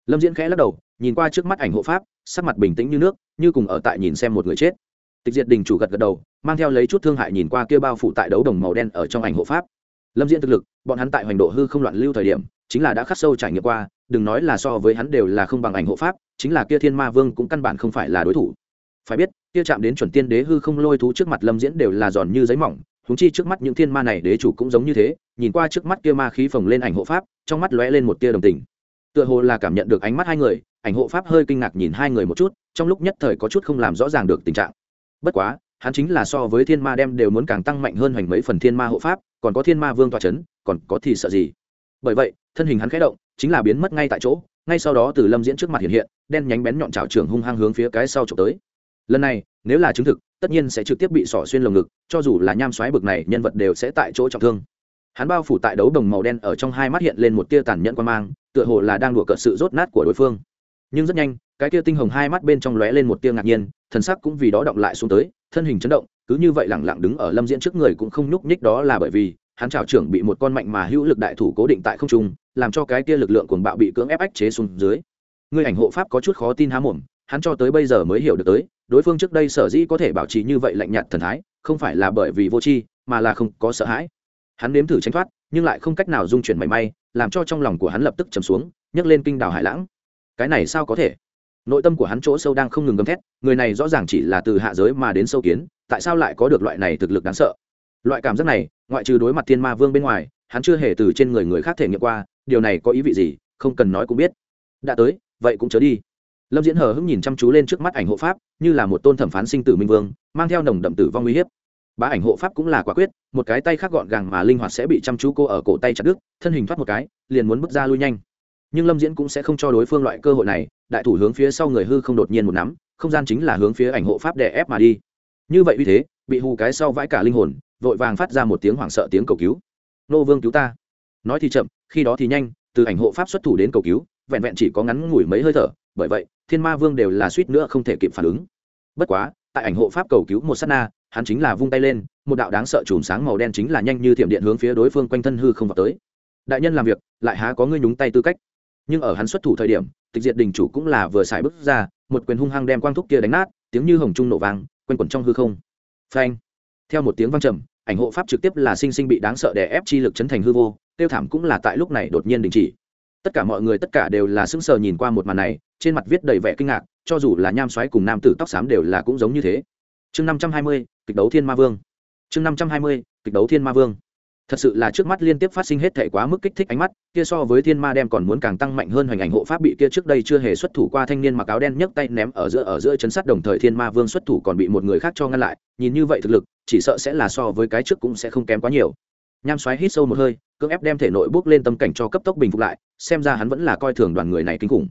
lâm diễn khẽ lắc đầu, nhìn qua trước mắt ảnh hộ pháp, sắc mặt bình tĩnh như nước, như cùng ở tại nhìn xem một người chết. Tịch diệt đình chủ gật gật đầu, mang theo lấy chút thương hại nhìn qua kia bao phủ tại đấu đồng màu đen ở trong ảnh hộ pháp. Lâm diễn thực lực, bọn hắn tại hoành độ hư không loạn lưu thời điểm, chính là đã khắc sâu trải nghiệm qua, đừng nói là so với hắn đều là không bằng ảnh hộ pháp, chính là kia thiên ma vương cũng căn bản không phải là đối thủ. Phải biết, kia chạm đến chuẩn tiên đế hư không lôi thú trước mặt lâm diễn đều là giòn như giấy mỏng húng chi trước mắt những thiên ma này đế chủ cũng giống như thế, nhìn qua trước mắt kia ma khí phồng lên ảnh hộ pháp, trong mắt lóe lên một tia đồng tình tựa hồ là cảm nhận được ánh mắt hai người, ảnh hộ pháp hơi kinh ngạc nhìn hai người một chút, trong lúc nhất thời có chút không làm rõ ràng được tình trạng. Bất quá, hắn chính là so với thiên ma đem đều muốn càng tăng mạnh hơn hoành mấy phần thiên ma hộ pháp, còn có thiên ma vương toa c h ấ n còn có thì sợ gì? Bởi vậy, thân hình hắn khẽ động, chính là biến mất ngay tại chỗ, ngay sau đó từ lâm diễn trước mặt hiện hiện, đen nhánh bén nhọn trào trường hung hăng hướng phía cái sau trộm tới. Lần này, nếu là chứng thực, tất nhiên sẽ trực tiếp bị sỏ xuyên lồng ngực, cho dù là nham xoáy bực này, nhân vật đều sẽ tại chỗ trọng thương. Hắn bao phủ tại đấu đồng màu đen ở trong hai mắt hiện lên một tia tàn nhẫn quan mang tựa hồ là đang đùa cợt sự rốt nát của đối phương. Nhưng rất nhanh, cái kia tinh hồng hai mắt bên trong lóe lên một tia ngạc nhiên, thần sắc cũng vì đó động lại xuống tới, thân hình chấn động, cứ như vậy lẳng lặng đứng ở lâm diễn trước người cũng không nhúc nhích đó là bởi vì, hắn trào trưởng bị một con mạnh mà hữu lực đại thủ cố định tại không trung, làm cho cái kia lực lượng cuồng bạo bị cưỡng ép ách chế xuống dưới. Người ảnh hộ pháp có chút khó tin há mồm, hắn cho tới bây giờ mới hiểu được tới, đối phương trước đây sở dĩ có thể bảo trì như vậy lạnh nhạt thần thái, không phải là bởi vì vô tri, mà là không có sợ hãi. Hắn nếm thử tránh thoát nhưng lại không cách nào dung chuyển mảy may, làm cho trong lòng của hắn lập tức chầm xuống, nhấc lên kinh đảo hải lãng. Cái này sao có thể? Nội tâm của hắn chỗ sâu đang không ngừng gầm thét, người này rõ ràng chỉ là từ hạ giới mà đến sâu kiến, tại sao lại có được loại này thực lực đáng sợ? Loại cảm giác này, ngoại trừ đối mặt thiên ma vương bên ngoài, hắn chưa hề từ trên người người khác thể nghiệm qua, điều này có ý vị gì, không cần nói cũng biết. Đã tới, vậy cũng chớ đi. Lâm diễn hờ hững nhìn chăm chú lên trước mắt ảnh hộ pháp, như là một tôn thẩm phán sinh tử minh vương, mang theo nồng đậm tử vong uy hiếp bá ảnh hộ pháp cũng là quả quyết, một cái tay khác gọn gàng mà linh hoạt sẽ bị chăm chú cô ở cổ tay chặt đứt, thân hình thoát một cái, liền muốn bước ra lui nhanh. Nhưng lâm diễn cũng sẽ không cho đối phương loại cơ hội này, đại thủ hướng phía sau người hư không đột nhiên một nắm, không gian chính là hướng phía ảnh hộ pháp đè ép mà đi. Như vậy uy thế, bị hù cái sau vãi cả linh hồn, vội vàng phát ra một tiếng hoảng sợ tiếng cầu cứu. Nô vương cứu ta. Nói thì chậm, khi đó thì nhanh, từ ảnh hộ pháp xuất thủ đến cầu cứu, vẹn vẹn chỉ có ngắn ngủi mấy hơi thở, bởi vậy, thiên ma vương đều là suýt nữa không thể kịp phản ứng. Bất quá, tại ảnh hộ pháp cầu cứu một s á t na hắn chính là vung tay lên, một đạo đáng sợ chùm sáng màu đen chính là nhanh như thiểm điện hướng phía đối phương quanh thân hư không vào tới. Đại nhân làm việc, lại há có ngươi nhúng tay tư cách. Nhưng ở hắn xuất thủ thời điểm, tịch diệt đình chủ cũng là vừa xài bước ra, một quyền hung hăng đem quang thúc kia đánh nát, tiếng như hồng trung nổ vàng quanh quẩn trong hư không. Phanh! Theo một tiếng vang trầm, ảnh hộ pháp trực tiếp là sinh sinh bị đáng sợ đè ép chi lực chấn thành hư vô, tiêu thảm cũng là tại lúc này đột nhiên đình chỉ. Tất cả mọi người tất cả đều là sững sờ nhìn qua một màn này, trên mặt viết đầy vẻ kinh ngạc, cho dù là nham xoáy cùng nam tử tóc xám đều là cũng giống như thế chương năm trăm hai mươi, kịch đấu thiên ma vương. Chương năm trăm hai mươi, kịch đấu thiên ma vương. Thật sự là trước mắt liên tiếp phát sinh hết thể quá mức kích thích ánh mắt, kia so với thiên ma đem còn muốn càng tăng mạnh hơn hoành ảnh hộ pháp bị kia trước đây chưa hề xuất thủ qua thanh niên mặc áo đen nhấc tay ném ở giữa ở giữa chấn sát đồng thời thiên ma vương xuất thủ còn bị một người khác cho ngăn lại. Nhìn như vậy thực lực, chỉ sợ sẽ là so với cái trước cũng sẽ không kém quá nhiều. Nham xoáy hít sâu một hơi, cưỡng ép đem thể nội bước lên tâm cảnh cho cấp tốc bình phục lại, xem ra hắn vẫn là coi thường đoàn người này kinh khủng.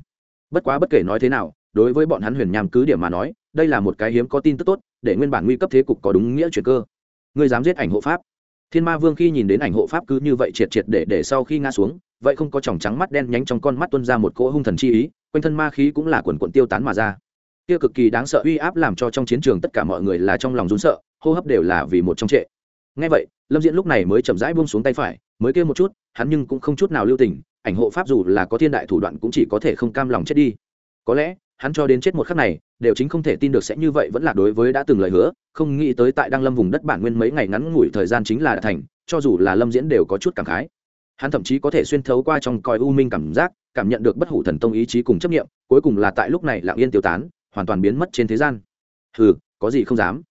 Bất quá bất kể nói thế nào, đối với bọn hắn huyền nham cứ điểm mà nói đây là một cái hiếm có tin tức tốt, để nguyên bản nguy cấp thế cục có đúng nghĩa chuyển cơ. Ngươi dám giết ảnh hộ pháp. Thiên ma vương khi nhìn đến ảnh hộ pháp cứ như vậy triệt triệt để để sau khi ngã xuống, vậy không có tròng trắng mắt đen nhánh trong con mắt tuân ra một cỗ hung thần chi ý, quanh thân ma khí cũng là quần quận tiêu tán mà ra. Kia cực kỳ đáng sợ uy áp làm cho trong chiến trường tất cả mọi người là trong lòng rún sợ, hô hấp đều là vì một trong trệ. Ngay vậy, lâm diễn lúc này mới chậm rãi buông xuống tay phải, mới kêu một chút, hắn nhưng cũng không chút nào lưu tình, ảnh hộ pháp dù là có thiên đại thủ đoạn cũng chỉ có thể không cam lòng chết đi. Có lẽ hắn cho đến chết một khắc này, đều chính không thể tin được sẽ như vậy vẫn là đối với đã từng lời hứa, không nghĩ tới tại đăng lâm vùng đất bản nguyên mấy ngày ngắn ngủi thời gian chính là đã thành, cho dù là lâm diễn đều có chút cảm khái. Hắn thậm chí có thể xuyên thấu qua trong coi u minh cảm giác, cảm nhận được bất hủ thần tông ý chí cùng chấp nghiệm cuối cùng là tại lúc này lạng yên tiêu tán, hoàn toàn biến mất trên thế gian. Ừ có gì không dám.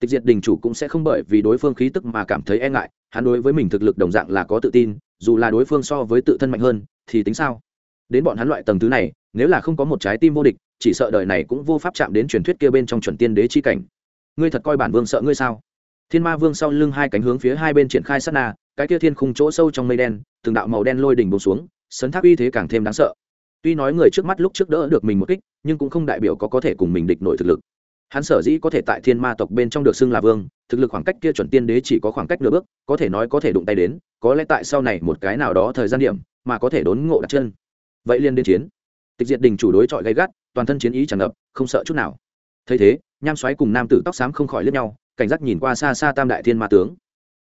Tịch diệt đình chủ cũng sẽ không bởi vì đối phương khí tức mà cảm thấy e ngại, hắn đối với mình thực lực đồng dạng là có tự tin, dù là đối phương so với tự thân mạnh hơn, thì tính sao? Đến bọn hắn loại tầng thứ này, nếu là không có một trái tim vô địch chỉ sợ đời này cũng vô pháp chạm đến truyền thuyết kia bên trong chuẩn tiên đế chi cảnh. Ngươi thật coi bản vương sợ ngươi sao? Thiên ma vương sau lưng hai cánh hướng phía hai bên triển khai sát na, cái kia thiên khung chỗ sâu trong mây đen, từng đạo màu đen lôi đỉnh bông xuống, sấn thác uy thế càng thêm đáng sợ. Tuy nói người trước mắt lúc trước đỡ được mình một kích, nhưng cũng không đại biểu có có thể cùng mình địch nổi thực lực. Hắn sở dĩ có thể tại thiên ma tộc bên trong được xưng là vương, thực lực khoảng cách kia chuẩn tiên đế chỉ có khoảng cách nửa bước, có thể nói có thể đụng tay đến, có lẽ tại sau này một cái nào đó thời gian điểm, mà có thể đốn ngộ đặt chân. Vậy liên đến chiến. Tịch diệt đình chủ đối chọi gay gắt toàn thân chiến ý tràn ngập, không sợ chút nào. Thấy thế, nham xoáy cùng nam tử tóc xám không khỏi lướt nhau, cảnh giác nhìn qua xa xa tam đại thiên ma tướng.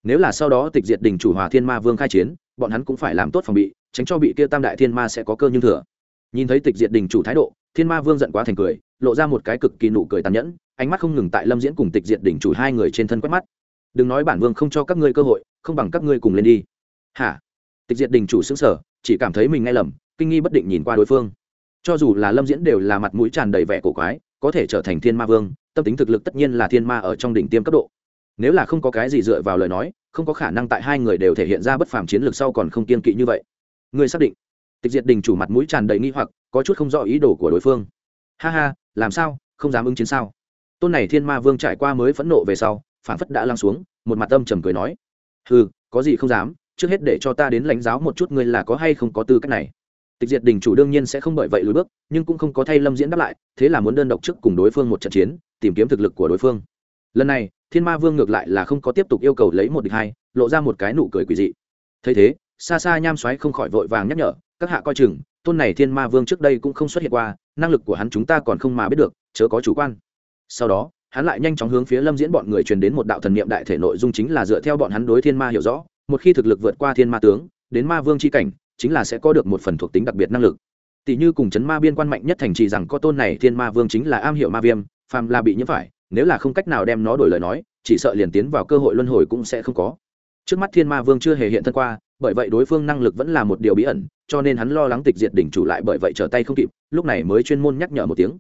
Nếu là sau đó tịch diệt đình chủ hòa thiên ma vương khai chiến, bọn hắn cũng phải làm tốt phòng bị, tránh cho bị kia tam đại thiên ma sẽ có cơ như thừa. Nhìn thấy tịch diệt đình chủ thái độ, thiên ma vương giận quá thành cười, lộ ra một cái cực kỳ nụ cười tàn nhẫn, ánh mắt không ngừng tại lâm diễn cùng tịch diệt đỉnh chủ hai người trên thân quét mắt. Đừng nói bản vương không cho các ngươi cơ hội, không bằng các ngươi cùng lên đi. Hả? Tịch diệt đình chủ xứng sở chỉ cảm thấy mình nghe lầm, kinh nghi bất định nhìn qua đối phương cho dù là lâm diễn đều là mặt mũi tràn đầy vẻ cổ quái, có thể trở thành thiên ma vương, tâm tính thực lực tất nhiên là thiên ma ở trong đỉnh tiêm cấp độ. Nếu là không có cái gì dựa vào lời nói, không có khả năng tại hai người đều thể hiện ra bất phàm chiến lược sau còn không kiên kỵ như vậy. Ngươi xác định? Tịch diệt đình chủ mặt mũi tràn đầy nghi hoặc, có chút không rõ ý đồ của đối phương. Ha ha, làm sao? Không dám ứng chiến sao? Tôn này thiên ma vương trải qua mới phẫn nộ về sau, phản phất đã lăng xuống, một mặt âm trầm cười nói. Ừ có gì không dám, trước hết để cho ta đến lãnh giáo một chút ngươi là có hay không có tư cách này tịch diệt đình chủ đương nhiên sẽ không bởi vậy lùi bước, nhưng cũng không có thay lâm diễn đáp lại, thế là muốn đơn độc trước cùng đối phương một trận chiến, tìm kiếm thực lực của đối phương. Lần này, thiên ma vương ngược lại là không có tiếp tục yêu cầu lấy một địch hai, lộ ra một cái nụ cười quỳ dị. Thấy thế xa xa nham xoáy không khỏi vội vàng nhắc nhở, các hạ coi chừng, tôn này thiên ma vương trước đây cũng không xuất hiện qua, năng lực của hắn chúng ta còn không mà biết được, chớ có chủ quan. Sau đó, hắn lại nhanh chóng hướng phía lâm diễn bọn người truyền đến một đạo thần niệm đại thể nội dung chính là dựa theo bọn hắn đối thiên ma hiểu rõ, một khi thực lực vượt qua thiên ma tướng, đến ma vương c h i cảnh chính là sẽ có được một phần thuộc tính đặc biệt năng lực. Tỷ như cùng chấn ma biên quan mạnh nhất thành trì rằng có tôn này thiên ma vương chính là am hiểu ma viêm, phàm là bị nhiễm phải, nếu là không cách nào đem nó đổi lời nói, chỉ sợ liền tiến vào cơ hội luân hồi cũng sẽ không có. Trước mắt thiên ma vương chưa hề hiện thân qua, bởi vậy đối phương năng lực vẫn là một điều bí ẩn, cho nên hắn lo lắng tịch diệt đỉnh chủ lại bởi vậy trở tay không kịp, lúc này mới chuyên môn nhắc nhở một tiếng.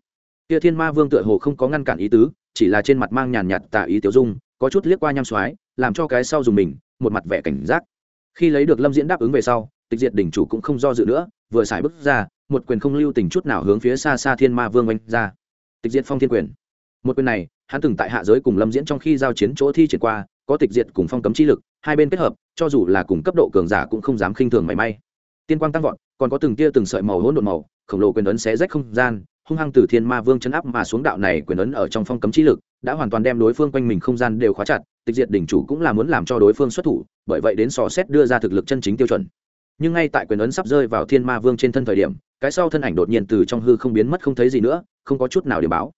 Kia thiên ma vương tựa hồ không có ngăn cản ý tứ, chỉ là trên mặt mang nhàn nhạt tà ý tiểu dung, có chút liếc qua nham soái làm cho cái sau dùng mình, một mặt vẻ cảnh giác. Khi lấy được lâm diễn đáp ứng về sau tịch diệt đỉnh chủ cũng không do dự nữa, vừa xài bước ra, một quyền không lưu tình chút nào hướng phía xa xa thiên ma vương oanh ra. Tịch diệt phong thiên quyền. Một quyền này, hắn từng tại hạ giới cùng lâm diễn trong khi giao chiến chỗ thi triển qua, có tịch diệt cùng phong cấm chi lực, hai bên kết hợp, cho dù là cùng cấp độ cường giả cũng không dám khinh thường mảy may. Tiên quang tăng vọt, còn có từng tia từng sợi màu hỗn độn màu, khổng lồ quyền ấn xé rách không gian, hung hăng từ thiên ma vương chấn áp mà xuống đạo này quyền ấn ở trong phong cấm chi lực, đã hoàn toàn đem đối phương quanh mình không gian đều khóa chặt, tịch diệt đỉnh chủ cũng là muốn làm cho đối phương xuất thủ, bởi vậy đến sò xét đưa ra thực lực chân chính tiêu chuẩn nhưng ngay tại quyền ấn sắp rơi vào thiên ma vương trên thân thời điểm, cái sau thân ảnh đột nhiên từ trong hư không biến mất không thấy gì nữa, không có chút nào để báo.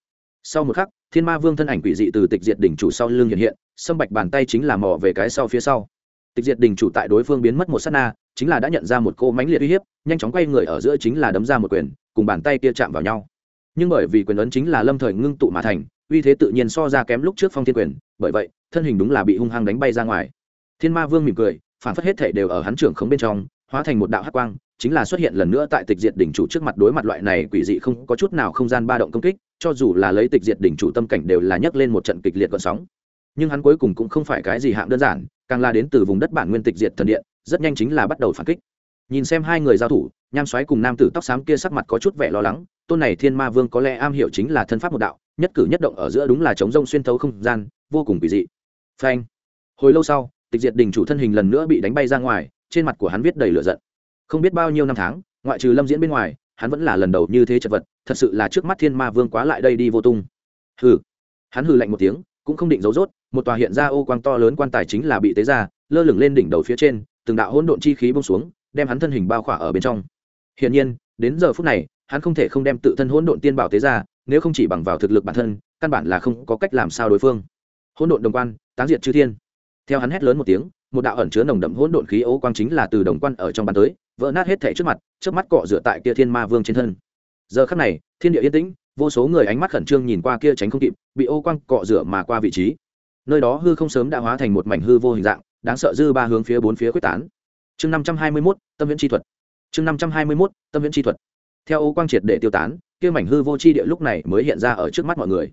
Sau một khắc, thiên ma vương thân ảnh quỷ dị từ tịch diệt đỉnh chủ sau lưng hiện hiện, sâm bạch bàn tay chính là mò về cái sau phía sau. Tịch diệt đỉnh chủ tại đối phương biến mất một s á t na, chính là đã nhận ra một cô mánh liệt uy hiếp, nhanh chóng quay người ở giữa chính là đấm ra một quyền, cùng bàn tay kia chạm vào nhau. Nhưng bởi vì quyền ấn chính là lâm thời ngưng tụ mà thành, uy thế tự nhiên so ra kém lúc trước phong thiên quyền, bởi vậy, thân hình đúng là bị hung hăng đánh bay ra ngoài. Thiên ma vương mỉm cười, phản phất hết thể đều ở hắn trưởng khống bên trong hóa thành một đạo hắc quang, chính là xuất hiện lần nữa tại tịch diệt đỉnh chủ trước mặt đối mặt loại này quỷ dị không có chút nào không gian ba động công kích, cho dù là lấy tịch diệt đỉnh chủ tâm cảnh đều là nhấc lên một trận kịch liệt gợn sóng. Nhưng hắn cuối cùng cũng không phải cái gì hạng đơn giản, càng là đến từ vùng đất bản nguyên tịch diệt thần điện, rất nhanh chính là bắt đầu phản kích. Nhìn xem hai người giao thủ, nham xoáy cùng nam tử tóc xám kia sắc mặt có chút vẻ lo lắng, tôn này thiên ma vương có lẽ am hiểu chính là thân pháp một đạo, nhất cử nhất động ở giữa đúng là chống rông xuyên thấu không gian, vô cùng kỳ dị. Phanh. Hồi lâu sau, tịch diệt đình chủ thân hình lần nữa bị đánh bay ra ngoài trên mặt của hắn viết đầy lửa giận. Không biết bao nhiêu năm tháng, ngoại trừ lâm diễn bên ngoài, hắn vẫn là lần đầu như thế chật vật, thật sự là trước mắt thiên ma vương quá lại đây đi vô tung. Hừ. Hắn hừ lạnh một tiếng, cũng không định giấu rốt, một tòa hiện ra ô quang to lớn quan tài chính là bị tế ra, lơ lửng lên đỉnh đầu phía trên, từng đạo hỗn độn chi khí bông xuống, đem hắn thân hình bao khỏa ở bên trong. Hiển nhiên, đến giờ phút này, hắn không thể không đem tự thân hỗn độn tiên bảo tế ra, nếu không chỉ bằng vào thực lực bản thân, căn bản là không có cách làm sao đối phương. Hỗn độn đồng quan, táng diệt chư thiên. Theo hắn hét lớn một tiếng một đạo ẩn chứa nồng đậm hỗn độn khí ố quang chính là từ đồng quan ở trong bàn tới, vỡ nát hết thể trước mặt, trước mắt cọ dựa tại kia thiên ma vương trên thân. Giờ khắc này, thiên địa yên tĩnh, vô số người ánh mắt khẩn trương nhìn qua kia tránh không kịp, bị ô quang cọ rửa mà qua vị trí. Nơi đó hư không sớm đã hóa thành một mảnh hư vô hình dạng, đáng sợ dư ba hướng phía bốn phía quyết tán. Chương năm trăm hai mươi mốt, tâm viễn chi thuật. Chương năm trăm hai mươi mốt, tâm viễn chi thuật. Theo ô quang triệt để tiêu tán, kia mảnh hư vô chi địa lúc này mới hiện ra ở trước mắt mọi người.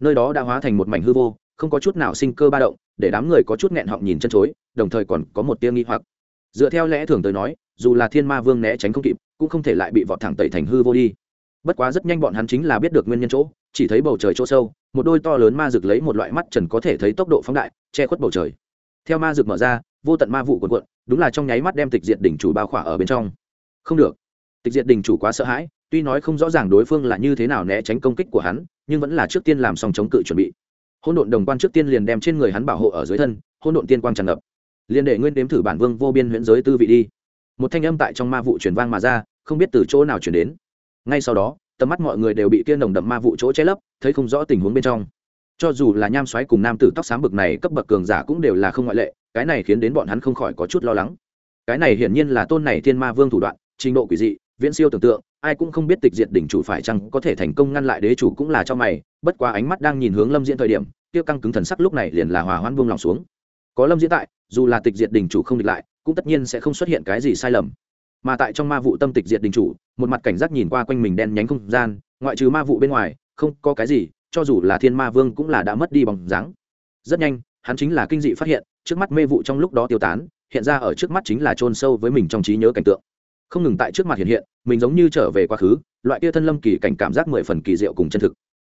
Nơi đó đã hóa thành một mảnh hư vô, không có chút nào sinh cơ ba động, để đám người có chút nghẹn họng nhìn chân chối đồng thời còn có một tia nghi hoặc. Dựa theo lẽ thường tới nói, dù là thiên ma vương né tránh không kịp, cũng không thể lại bị vọt thẳng tẩy thành hư vô đi. Bất quá rất nhanh bọn hắn chính là biết được nguyên nhân chỗ, chỉ thấy bầu trời chỗ sâu, một đôi to lớn ma rực lấy một loại mắt trần có thể thấy tốc độ phóng đại, che khuất bầu trời. Theo ma rực mở ra, vô tận ma vụ cuộn cuộn, đúng là trong nháy mắt đem tịch diệt đỉnh chủ bao khỏa ở bên trong. Không được. Tịch diệt đỉnh chủ quá sợ hãi, tuy nói không rõ ràng đối phương là như thế nào né tránh công kích của hắn, nhưng vẫn là trước tiên làm xong chống cự chuẩn bị. Hôn độn đồng quan trước tiên liền đem trên người hắn bảo hộ ở dưới thân hôn độn tiên quang tràn ngập liền để nguyên đếm thử bản vương vô biên huyễn giới tư vị đi. Một thanh âm tại trong ma vụ truyền vang mà ra, không biết từ chỗ nào chuyển đến. Ngay sau đó, tầm mắt mọi người đều bị kia nồng đậm ma vụ chỗ che lấp, thấy không rõ tình huống bên trong. Cho dù là nham xoáy cùng nam tử tóc xám bực này cấp bậc cường giả cũng đều là không ngoại lệ, cái này khiến đến bọn hắn không khỏi có chút lo lắng. Cái này hiển nhiên là tôn này thiên ma vương thủ đoạn, trình độ quỷ dị, viễn siêu tưởng tượng, ai cũng không biết tịch diệt đỉnh chủ phải chăng có thể thành công ngăn lại đế chủ cũng là cho mày, bất quá ánh mắt đang nhìn hướng lâm diễn thời điểm tiêu căng cứng thần sắc lúc này liền là hòa hoan buông lòng xuống. Có lâm diễn tại dù là tịch diệt đỉnh chủ không địch lại, cũng tất nhiên sẽ không xuất hiện cái gì sai lầm. Mà tại trong ma vụ tâm tịch diệt đỉnh chủ, một mặt cảnh giác nhìn qua quanh mình đen nhánh không gian, ngoại trừ ma vụ bên ngoài, không có cái gì, cho dù là thiên ma vương cũng là đã mất đi bóng dáng. Rất nhanh, hắn chính là kinh dị phát hiện, trước mắt mê vụ trong lúc đó tiêu tán, hiện ra ở trước mắt chính là chôn sâu với mình trong trí nhớ cảnh tượng. Không ngừng tại trước mặt hiện hiện, mình giống như trở về quá khứ, loại kia thân lâm kỳ cảnh cảm giác mười phần kỳ diệu cùng chân thực.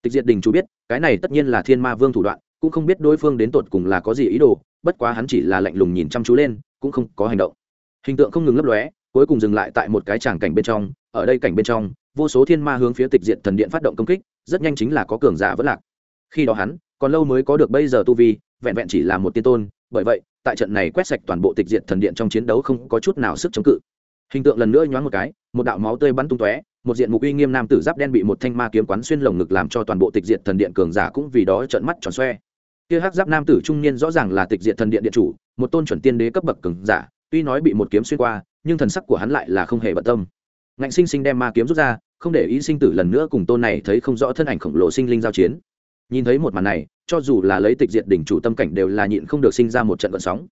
Tịch diệt đình chủ biết, cái này tất nhiên là thiên ma vương thủ đoạn, cũng không biết đối phương đến tột cùng là có gì ý đồ bất quá hắn chỉ là lạnh lùng nhìn chăm chú lên, cũng không có hành động. Hình tượng không ngừng lấp lóe, cuối cùng dừng lại tại một cái tràng cảnh bên trong, ở đây cảnh bên trong, vô số thiên ma hướng phía tịch diện thần điện phát động công kích, rất nhanh chính là có cường giả vẫn lạc. Khi đó hắn, còn lâu mới có được bây giờ tu vi, vẹn vẹn chỉ là một tiên tôn, bởi vậy, tại trận này quét sạch toàn bộ tịch diện thần điện trong chiến đấu không có chút nào sức chống cự. Hình tượng lần nữa nhoáng một cái, một đạo máu tươi bắn tung tóe, một diện mục uy nghiêm nam tử giáp đen bị một thanh ma kiếm quán xuyên lồng ngực làm cho toàn bộ tịch diện thần điện cường giả cũng vì đó trợn mắt tròn xoe kia hắc giáp nam tử trung niên rõ ràng là tịch diệt thần điện điện chủ, một tôn chuẩn tiên đế cấp bậc cường giả, tuy nói bị một kiếm xuyên qua, nhưng thần sắc của hắn lại là không hề bận tâm. Ngạnh sinh sinh đem ma kiếm rút ra, không để ý sinh tử lần nữa cùng tôn này thấy không rõ thân ảnh khổng lồ sinh linh giao chiến. Nhìn thấy một màn này, cho dù là lấy tịch diệt đỉnh chủ tâm cảnh đều là nhịn không được sinh ra một trận vận sóng.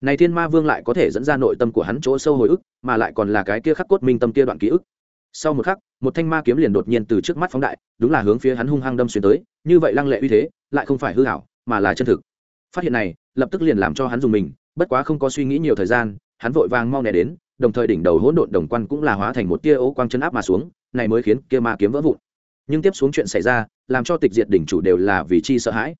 Này thiên ma vương lại có thể dẫn ra nội tâm của hắn chỗ sâu hồi ức, mà lại còn là cái kia khắc cốt minh tâm kia đoạn ký ức. Sau một khắc, một thanh ma kiếm liền đột nhiên từ trước mắt phóng đại, đúng là hướng phía hắn hung hăng đâm xuyên tới, như vậy lăng lệ uy thế, lại không phải hư hảo mà là chân thực. Phát hiện này, lập tức liền làm cho hắn dùng mình, bất quá không có suy nghĩ nhiều thời gian, hắn vội vàng mau nè đến, đồng thời đỉnh đầu hỗn độn đồng quan cũng là hóa thành một tia ố quang chân áp mà xuống, này mới khiến kia ma kiếm vỡ vụn. Nhưng tiếp xuống chuyện xảy ra, làm cho tịch diệt đỉnh chủ đều là vì chi sợ hãi.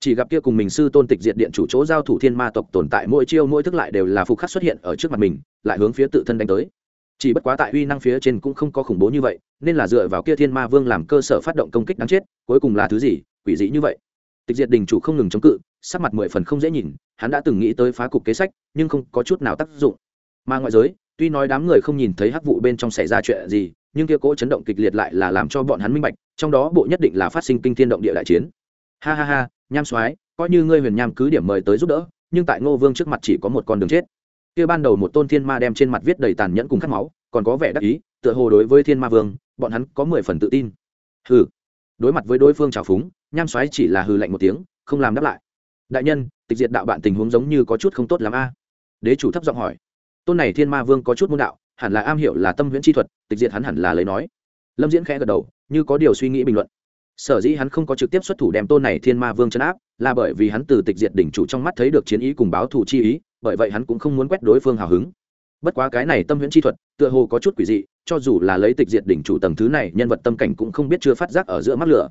Chỉ gặp kia cùng mình sư tôn tịch diệt điện chủ chỗ giao thủ thiên ma tộc tồn tại mỗi chiêu mỗi thức lại đều là phục khắc xuất hiện ở trước mặt mình, lại hướng phía tự thân đánh tới. Chỉ bất quá tại uy năng phía trên cũng không có khủng bố như vậy, nên là dựa vào kia thiên ma vương làm cơ sở phát động công kích đáng chết, cuối cùng là thứ gì, quỷ dị như vậy tịch diệt đình chủ không ngừng chống cự, sắc mặt mười phần không dễ nhìn, hắn đã từng nghĩ tới phá cục kế sách, nhưng không có chút nào tác dụng. Mà ngoại giới, tuy nói đám người không nhìn thấy hắc vụ bên trong xảy ra chuyện gì, nhưng kia cỗ chấn động kịch liệt lại là làm cho bọn hắn minh bạch, trong đó bộ nhất định là phát sinh kinh thiên động địa đại chiến. Ha ha ha, nham soái, coi như ngươi huyền nham cứ điểm mời tới giúp đỡ, nhưng tại ngô vương trước mặt chỉ có một con đường chết. Kia ban đầu một tôn thiên ma đem trên mặt viết đầy tàn nhẫn cùng khát máu, còn có vẻ đắc ý, tựa hồ đối với thiên ma vương, bọn hắn có mười phần tự tin. Hừ. Đối mặt với đối phương trào phúng nham Xoáy chỉ là hừ lạnh một tiếng, không làm đáp lại. Đại nhân, tịch diệt đạo bạn tình huống giống như có chút không tốt l a. Đế chủ thấp giọng hỏi. Tôn này thiên ma vương có chút môn đạo, hẳn là am hiểu là tâm huyễn chi thuật, tịch diệt hắn hẳn là lấy nói. Lâm diễn khẽ gật đầu, như có điều suy nghĩ bình luận. Sở dĩ hắn không có trực tiếp xuất thủ đem tôn này thiên ma vương chấn áp, là bởi vì hắn từ tịch diệt đỉnh chủ trong mắt thấy được chiến ý cùng báo thù chi ý, bởi vậy hắn cũng không muốn quét đối phương hào hứng. Bất quá cái này tâm huyễn chi thuật, tựa hồ có chút quỷ dị, cho dù là lấy tịch diệt đỉnh chủ tầng thứ này, nhân vật tâm cảnh cũng không biết chưa phát giác ở giữa mắt lửa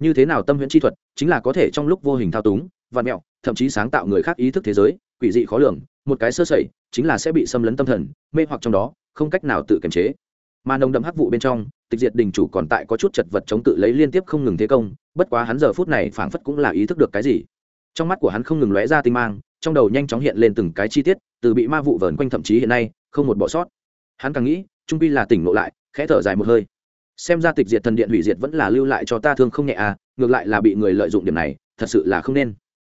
như thế nào tâm huyễn chi thuật, chính là có thể trong lúc vô hình thao túng, vạn mẹo, thậm chí sáng tạo người khác ý thức thế giới, quỷ dị khó lường, một cái sơ sẩy, chính là sẽ bị xâm lấn tâm thần, mê hoặc trong đó, không cách nào tự kiềm chế. Mà nồng đậm hắc vụ bên trong, tịch diệt đình chủ còn tại có chút chật vật chống tự lấy liên tiếp không ngừng thế công, bất quá hắn giờ phút này phảng phất cũng là ý thức được cái gì. Trong mắt của hắn không ngừng lóe ra tinh mang, trong đầu nhanh chóng hiện lên từng cái chi tiết, từ bị ma vụ vờn quanh thậm chí hiện nay, không một bỏ sót. Hắn càng nghĩ, trung pi là tỉnh ngộ lại, khẽ thở dài một hơi xem ra tịch diệt thần điện hủy diệt vẫn là lưu lại cho ta thương không nhẹ à ngược lại là bị người lợi dụng điểm này, thật sự là không nên.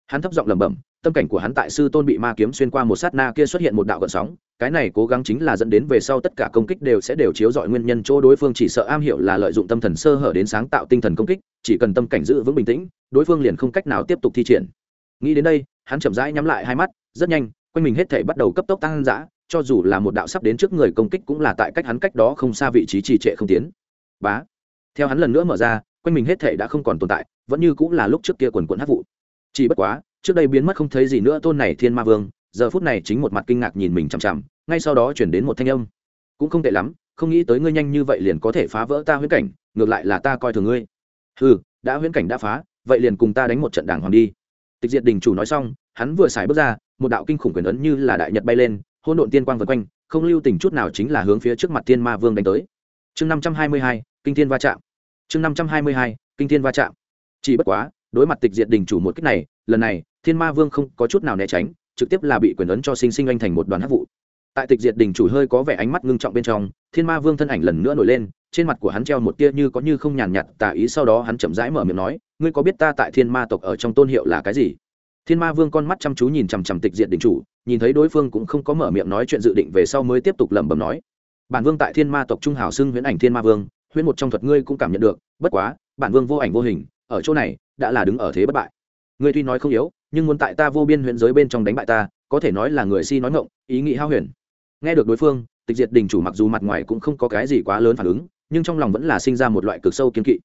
Hắn thấp giọng lẩm bẩm, tâm cảnh của hắn tại sư tôn bị ma kiếm xuyên qua một sát na kia xuất hiện một đạo gợn sóng, cái này cố gắng chính là dẫn đến về sau tất cả công kích đều sẽ đều chiếu dọi nguyên nhân chỗ đối phương chỉ sợ am hiểu là lợi dụng tâm thần sơ hở đến sáng tạo tinh thần công kích, chỉ cần tâm cảnh giữ vững bình tĩnh, đối phương liền không cách nào tiếp tục thi triển. Nghĩ đến đây, hắn chậm rãi nhắm lại hai mắt, rất nhanh, quanh mình hết thể bắt đầu cấp tốc tăng dã, cho dù là một đạo sắp đến trước người công kích cũng là tại cách hắn cách đó không xa vị trí trì trệ không tiến bá. Theo hắn lần nữa mở ra, quanh mình hết thể đã không còn tồn tại, vẫn như cũng là lúc trước kia quần quận hát vụ. Chỉ bất quá, trước đây biến mất không thấy gì nữa tôn này thiên ma vương, giờ phút này chính một mặt kinh ngạc nhìn mình chằm chằm, ngay sau đó chuyển đến một thanh âm. Cũng không tệ lắm, không nghĩ tới ngươi nhanh như vậy liền có thể phá vỡ ta huyễn cảnh, ngược lại là ta coi thường ngươi. Ừ đã huyễn cảnh đã phá, vậy liền cùng ta đánh một trận đàng hoàng đi. Tịch diệt đình chủ nói xong, hắn vừa xài bước ra, một đạo kinh khủng quyền ấn như là đại nhật bay lên hôn độn tiên quang vượt quanh, không lưu tình chút nào chính là hướng phía trước mặt thiên ma vương đánh tới chương năm trăm hai mươi hai, kinh thiên va chạm. Chương năm trăm hai mươi hai, kinh thiên va chạm. Chỉ bất quá, đối mặt tịch diệt đình chủ một cách này, lần này, thiên ma vương không có chút nào né tránh, trực tiếp là bị quyền ấn cho sinh sinh anh thành một đoàn hát vụ. Tại tịch diệt đình chủ hơi có vẻ ánh mắt ngưng trọng bên trong, thiên ma vương thân ảnh lần nữa nổi lên, trên mặt của hắn treo một tia như có như không nhàn nhạt tả ý, sau đó hắn chậm rãi mở miệng nói, ngươi có biết ta tại thiên ma tộc ở trong tôn hiệu là cái gì? Thiên ma vương con mắt chăm chú nhìn chằm chằm tịch diệt đình chủ, nhìn thấy đối phương cũng không có mở miệng nói chuyện dự định về sau mới tiếp tục lẩm bẩm nói bản vương tại thiên ma tộc trung hào xưng huyễn ảnh thiên ma vương, huyễn một trong thuật ngươi cũng cảm nhận được, bất quá, bản vương vô ảnh vô hình, ở chỗ này, đã là đứng ở thế bất bại. Ngươi tuy nói không yếu, nhưng muốn tại ta vô biên huyễn giới bên trong đánh bại ta, có thể nói là người si nói ngộng ý nghĩ hao huyền. Nghe được đối phương, tịch diệt đình chủ mặc dù mặt ngoài cũng không có cái gì quá lớn phản ứng, nhưng trong lòng vẫn là sinh ra một loại cực sâu kiên kỵ.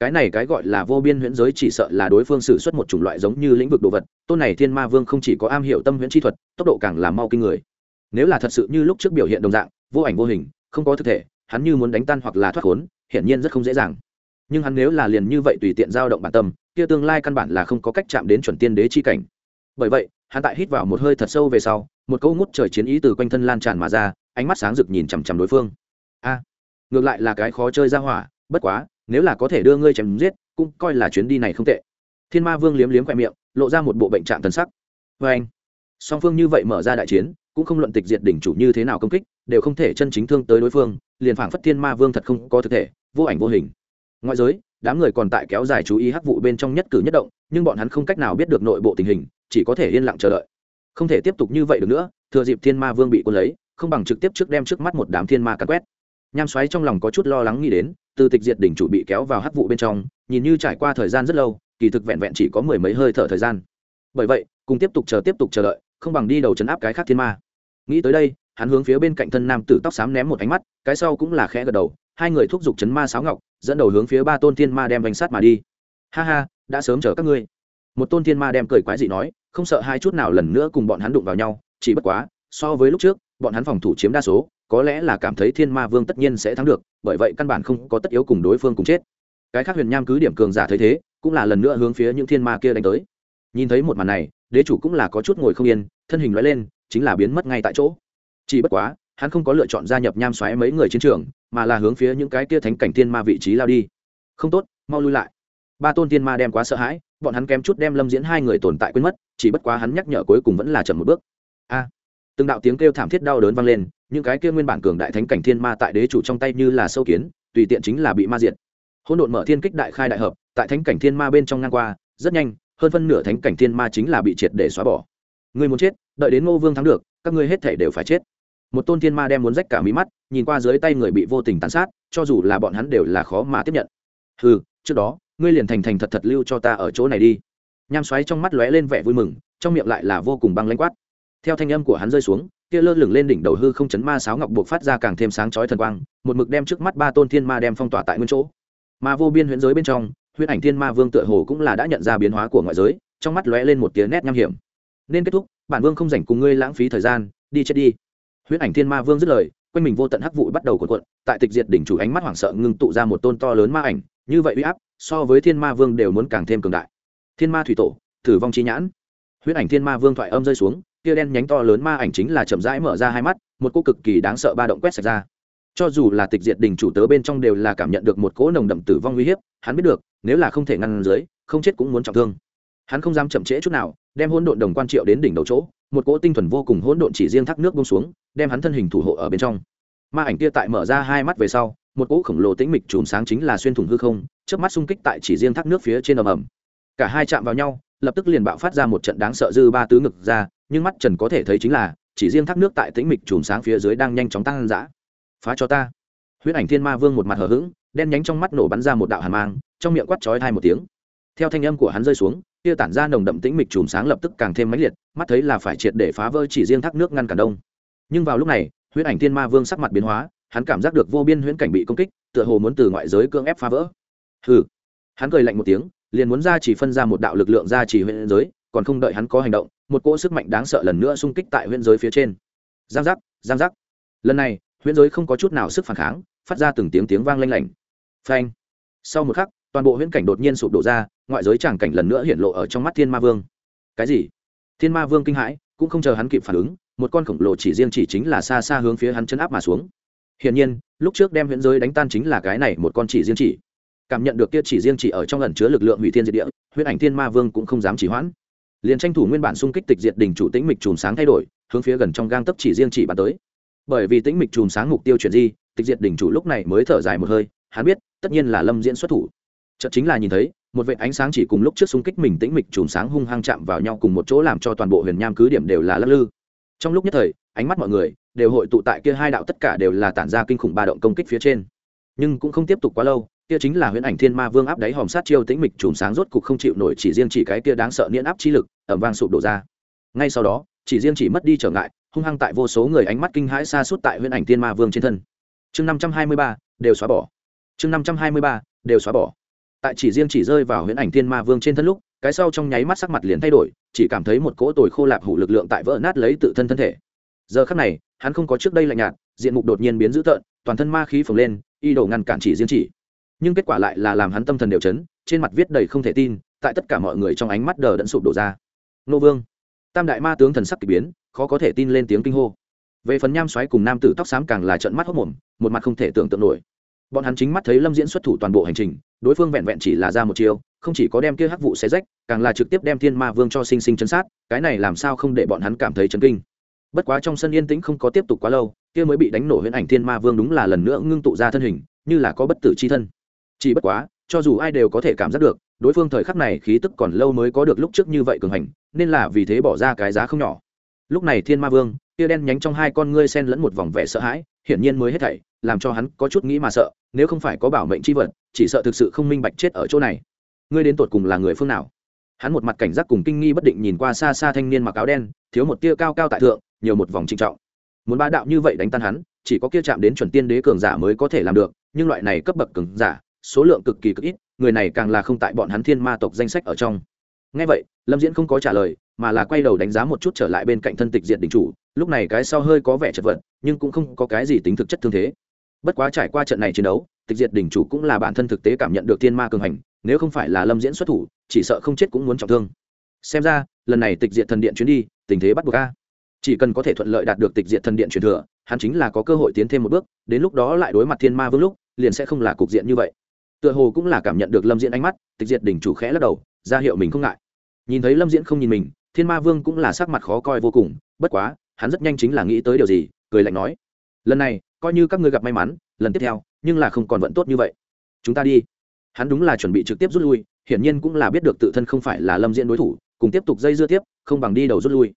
Cái này cái gọi là vô biên huyễn giới chỉ sợ là đối phương xử suất một chủng loại giống như lĩnh vực đồ vật, tôn này thiên ma vương không chỉ có am hiểu tâm huyễn chi thuật, tốc độ càng là mau kinh người nếu là thật sự như lúc trước biểu hiện đồng dạng, vô ảnh vô hình, không có thực thể, hắn như muốn đánh tan hoặc là thoát khốn, hiển nhiên rất không dễ dàng. Nhưng hắn nếu là liền như vậy tùy tiện dao động bản tâm, kia tương lai căn bản là không có cách chạm đến chuẩn tiên đế chi cảnh. Bởi vậy, hắn tại hít vào một hơi thật sâu về sau, một câu ngút trời chiến ý từ quanh thân lan tràn mà ra, ánh mắt sáng rực nhìn chằm chằm đối phương. A, ngược lại là cái khó chơi ra hỏa, bất quá, nếu là có thể đưa ngươi chém giết, cũng coi là chuyến đi này không tệ. Thiên ma vương liếm liếm khoe miệng, lộ ra một bộ bệnh trạng thần sắc. Vê anh song phương như vậy mở ra đại chiến cũng không luận tịch diệt đỉnh chủ như thế nào công kích, đều không thể chân chính thương tới đối phương, liền phảng phất thiên ma vương thật không có thực thể, vô ảnh vô hình. Ngoại giới, đám người còn tại kéo dài chú ý hắc vụ bên trong nhất cử nhất động, nhưng bọn hắn không cách nào biết được nội bộ tình hình, chỉ có thể yên lặng chờ đợi. Không thể tiếp tục như vậy được nữa, thừa dịp thiên ma vương bị quân lấy, không bằng trực tiếp trước đem trước mắt một đám thiên ma cắn quét. Nham xoáy trong lòng có chút lo lắng nghĩ đến, từ tịch diệt đỉnh chủ bị kéo vào hắc vụ bên trong, nhìn như trải qua thời gian rất lâu, kỳ thực vẹn vẹn chỉ có mười mấy hơi thở thời gian. Bởi vậy, cùng tiếp tục chờ tiếp tục chờ đợi không bằng đi đầu chấn áp cái khác thiên ma. Nghĩ tới đây, hắn hướng phía bên cạnh thân nam tử tóc xám ném một ánh mắt, cái sau cũng là khẽ gật đầu, hai người thúc giục chấn ma sáo ngọc, dẫn đầu hướng phía ba tôn thiên ma đem bánh sát mà đi. Ha ha, đã sớm chờ các ngươi. Một tôn thiên ma đem cười quái dị nói, không sợ hai chút nào lần nữa cùng bọn hắn đụng vào nhau, chỉ bất quá, so với lúc trước, bọn hắn phòng thủ chiếm đa số, có lẽ là cảm thấy thiên ma vương tất nhiên sẽ thắng được, bởi vậy căn bản không có tất yếu cùng đối phương cùng chết. Cái khác huyền nham cứ điểm cường giả thấy thế, cũng là lần nữa hướng phía những thiên ma kia đánh tới. Nhìn thấy một màn này, đế chủ cũng là có chút ngồi không yên thân hình lóe lên, chính là biến mất ngay tại chỗ. Chỉ bất quá, hắn không có lựa chọn gia nhập nham xoáy mấy người chiến trường, mà là hướng phía những cái kia thánh cảnh thiên ma vị trí lao đi. Không tốt, mau lui lại. Ba tôn thiên ma đem quá sợ hãi, bọn hắn kém chút đem lâm diễn hai người tồn tại quên mất, chỉ bất quá hắn nhắc nhở cuối cùng vẫn là chậm một bước. A! Từng đạo tiếng kêu thảm thiết đau đớn vang lên, những cái kia nguyên bản cường đại thánh cảnh thiên ma tại đế chủ trong tay như là sâu kiến, tùy tiện chính là bị ma diệt. Hỗn độn mở thiên kích đại khai đại hợp, tại thánh cảnh thiên ma bên trong ngang qua, rất nhanh, hơn phân nửa thánh cảnh thiên ma chính là bị triệt để xóa bỏ. Ngươi muốn chết, đợi đến ngô vương thắng được, các ngươi hết thể đều phải chết. Một tôn thiên ma đem muốn rách cả mí mắt, nhìn qua dưới tay người bị vô tình tàn sát, cho dù là bọn hắn đều là khó mà tiếp nhận. Ừ trước đó, ngươi liền thành thành thật thật lưu cho ta ở chỗ này đi. Nham xoáy trong mắt lóe lên vẻ vui mừng, trong miệng lại là vô cùng băng lãnh quát. Theo thanh âm của hắn rơi xuống, kia lơ lửng lên đỉnh đầu hư không chấn ma sáo ngọc buộc phát ra càng thêm sáng chói thần quang, một mực đem trước mắt ba tôn thiên ma đem phong tỏa tại nguyên chỗ. Mà vô biên huyễn giới bên trong, huyễn ảnh thiên ma vương tựa hồ cũng là đã nhận ra biến hóa của ngoại giới, trong mắt lóe lên một tiếng nét nham hiểm nên kết thúc, bản vương không dành cùng ngươi lãng phí thời gian, đi chết đi. Huyễn ảnh thiên ma vương dứt lời, quanh mình vô tận hắc vụ bắt đầu cuộn cuộn, tại tịch diệt đỉnh chủ ánh mắt hoảng sợ ngưng tụ ra một tôn to lớn ma ảnh, như vậy uy áp, so với thiên ma vương đều muốn càng thêm cường đại. Thiên ma thủy tổ, thử vong chi nhãn. Huyễn ảnh thiên ma vương thoại âm rơi xuống kia đen nhánh to lớn ma ảnh chính là chậm rãi mở ra hai mắt, một cô cực kỳ đáng sợ ba động quét sạch ra. Cho dù là tịch diệt đỉnh chủ tớ bên trong đều là cảm nhận được một cỗ nồng đậm tử vong uy hiếp, hắn biết được, nếu là không thể ngăn dưới, không chết cũng muốn trọng thương. Hắn không dám chậm trễ chút nào đem hỗn độn đồng quan triệu đến đỉnh đầu chỗ, một cỗ tinh thuần vô cùng hỗn độn chỉ riêng thác nước bông xuống, đem hắn thân hình thủ hộ ở bên trong. Ma ảnh kia tại mở ra hai mắt về sau, một cỗ khổng lồ tĩnh mịch chùm sáng chính là xuyên thủng hư không trước mắt xung kích tại chỉ riêng thác nước phía trên ầm ầm. Cả hai chạm vào nhau, lập tức liền bạo phát ra một trận đáng sợ dư ba tứ ngực ra, nhưng mắt trần có thể thấy chính là, chỉ riêng thác nước tại tĩnh mịch chùm sáng phía dưới đang nhanh chóng tăng dã. Phá cho ta. Huyết ảnh thiên ma vương một mặt hờ hững, đen nhánh trong mắt nổ bắn ra một đạo hàn mang, trong miệng quát chói thai một tiếng. Theo thanh âm của hắn rơi xuống kia tản ra nồng đậm tĩnh mịch chùm sáng lập tức càng thêm mãnh liệt, mắt thấy là phải triệt để phá vỡ chỉ riêng thác nước ngăn cản đông. Nhưng vào lúc này, Huyễn ảnh thiên ma vương sắc mặt biến hóa, hắn cảm giác được vô biên huyễn cảnh bị công kích, tựa hồ muốn từ ngoại giới cưỡng ép phá vỡ. Hừ. Hắn cười lạnh một tiếng, liền muốn ra chỉ phân ra một đạo lực lượng ra chỉ huyễn giới, còn không đợi hắn có hành động, một cỗ sức mạnh đáng sợ lần nữa xung kích tại huyễn giới phía trên. Giang giác giang giác. Lần này, huyễn giới không có chút nào sức phản kháng, phát ra từng tiếng tiếng vang lanh lảnh. Phanh. Sau một khắc toàn bộ huyễn cảnh đột nhiên sụp đổ ra, ngoại giới tràng cảnh lần nữa hiện lộ ở trong mắt thiên ma vương. Cái gì? Thiên ma vương kinh hãi, cũng không chờ hắn kịp phản ứng, một con khổng lồ chỉ riêng chỉ chính là xa xa hướng phía hắn chân áp mà xuống. Hiển nhiên, lúc trước đem huyễn giới đánh tan chính là cái này một con chỉ riêng chỉ. Cảm nhận được kia chỉ riêng chỉ ở trong ẩn chứa lực lượng hủy thiên diệt địa, huyễn ảnh thiên ma vương cũng không dám chỉ hoãn. Liền tranh thủ nguyên bản xung kích tịch diệt đỉnh chủ tĩnh mịch chùm sáng thay đổi, hướng phía gần trong gang tấp chỉ riêng chỉ bàn tới. Bởi vì tĩnh mịch chùm sáng mục tiêu chuyển di, tịch diệt đỉnh chủ lúc này mới thở dài một hơi, hắn biết, tất nhiên là lâm diễn xuất thủ chợt chính là nhìn thấy, một vệt ánh sáng chỉ cùng lúc trước xung kích mình tĩnh mịch chùm sáng hung hăng chạm vào nhau cùng một chỗ làm cho toàn bộ huyền nham cứ điểm đều là lắc lư. Trong lúc nhất thời, ánh mắt mọi người đều hội tụ tại kia hai đạo tất cả đều là tản ra kinh khủng ba động công kích phía trên. Nhưng cũng không tiếp tục quá lâu, kia chính là huyễn ảnh thiên ma vương áp đáy hòm sát chiêu tĩnh mịch chùm sáng rốt cục không chịu nổi chỉ riêng chỉ cái kia đáng sợ niễn áp chi lực ẩm vang sụp đổ ra. Ngay sau đó, chỉ riêng chỉ mất đi trở ngại, hung hăng tại vô số người ánh mắt kinh hãi xa suốt tại huyễn ảnh thiên ma vương trên thân. Chương năm trăm hai mươi ba, đều xóa bỏ. Chương năm trăm hai mươi ba, đều xóa bỏ tại chỉ riêng chỉ rơi vào huyễn ảnh thiên ma vương trên thân lúc, cái sau trong nháy mắt sắc mặt liền thay đổi, chỉ cảm thấy một cỗ tồi khô lạp hủ lực lượng tại vỡ nát lấy tự thân thân thể. Giờ khắc này, hắn không có trước đây lạnh nhạt, diện mục đột nhiên biến dữ tợn, toàn thân ma khí phồng lên, y đổ ngăn cản chỉ riêng chỉ. Nhưng kết quả lại là làm hắn tâm thần đều chấn, trên mặt viết đầy không thể tin, tại tất cả mọi người trong ánh mắt đờ đẫn sụp đổ ra. Nô vương, tam đại ma tướng thần sắc k ỳ biến, khó có thể tin lên tiếng kinh hô. Về phần nham xoáy cùng nam tử tóc xám càng là trận mắt hốc mồm, một mặt không thể tưởng tượng nổi. Bọn hắn chính mắt thấy lâm diễn xuất thủ toàn bộ hành trình đối phương vẹn vẹn chỉ là ra một chiều không chỉ có đem kia hắc vụ xé rách, càng là trực tiếp đem thiên ma vương cho sinh sinh chấn sát, cái này làm sao không để bọn hắn cảm thấy chấn kinh. Bất quá trong sân yên tĩnh không có tiếp tục quá lâu, kia mới bị đánh nổ huyễn ảnh thiên ma vương đúng là lần nữa ngưng tụ ra thân hình, như là có bất tử c h i thân. Chỉ bất quá, cho dù ai đều có thể cảm giác được, đối phương thời khắc này khí tức còn lâu mới có được lúc trước như vậy cường hành, nên là vì thế bỏ ra cái giá không nhỏ. Lúc này thiên ma vương, kia đen nhánh trong hai con ngươi sen lẫn một vòng vẻ sợ hãi hiển nhiên mới hết thảy, làm cho hắn có chút nghĩ mà sợ, nếu không phải có bảo mệnh c h i vật, chỉ sợ thực sự không minh bạch chết ở chỗ này. Ngươi đến tột cùng là người phương nào? Hắn một mặt cảnh giác cùng kinh nghi bất định nhìn qua xa xa thanh niên mặc áo đen, thiếu một tia cao cao tại thượng, nhiều một vòng trinh trọng. Muốn ba đạo như vậy đánh tan hắn, chỉ có kia chạm đến chuẩn tiên đế cường giả mới có thể làm được, nhưng loại này cấp bậc cường giả, số lượng cực kỳ cực ít, người này càng là không tại bọn hắn thiên ma tộc danh sách ở trong ngay vậy, lâm diễn không có trả lời, mà là quay đầu đánh giá một chút trở lại bên cạnh thân tịch diện đình chủ, lúc này cái sau hơi có vẻ chật vật, nhưng cũng không có cái gì tính thực chất thương thế. Bất quá trải qua trận này chiến đấu, tịch diệt đỉnh chủ cũng là bản thân thực tế cảm nhận được thiên ma cường hành, nếu không phải là lâm diễn xuất thủ, chỉ sợ không chết cũng muốn trọng thương. Xem ra, lần này tịch diệt thần điện chuyến đi, tình thế bắt buộc a. Chỉ cần có thể thuận lợi đạt được tịch diệt thần điện truyền thừa, hắn chính là có cơ hội tiến thêm một bước, đến lúc đó lại đối mặt thiên ma vương lúc, liền sẽ không là cục diện như vậy. Tựa hồ cũng là cảm nhận được lâm diễn ánh mắt, tịch diệt đỉnh chủ khẽ lắc đầu, ra hiệu mình không ngại nhìn thấy lâm diễn không nhìn mình, thiên ma vương cũng là sắc mặt khó coi vô cùng, bất quá, hắn rất nhanh chính là nghĩ tới điều gì, cười lạnh nói. Lần này, coi như các ngươi gặp may mắn, lần tiếp theo, nhưng là không còn vận tốt như vậy. Chúng ta đi. Hắn đúng là chuẩn bị trực tiếp rút lui, hiển nhiên cũng là biết được tự thân không phải là lâm diễn đối thủ, cùng tiếp tục dây dưa tiếp, không bằng đi đầu rút lui.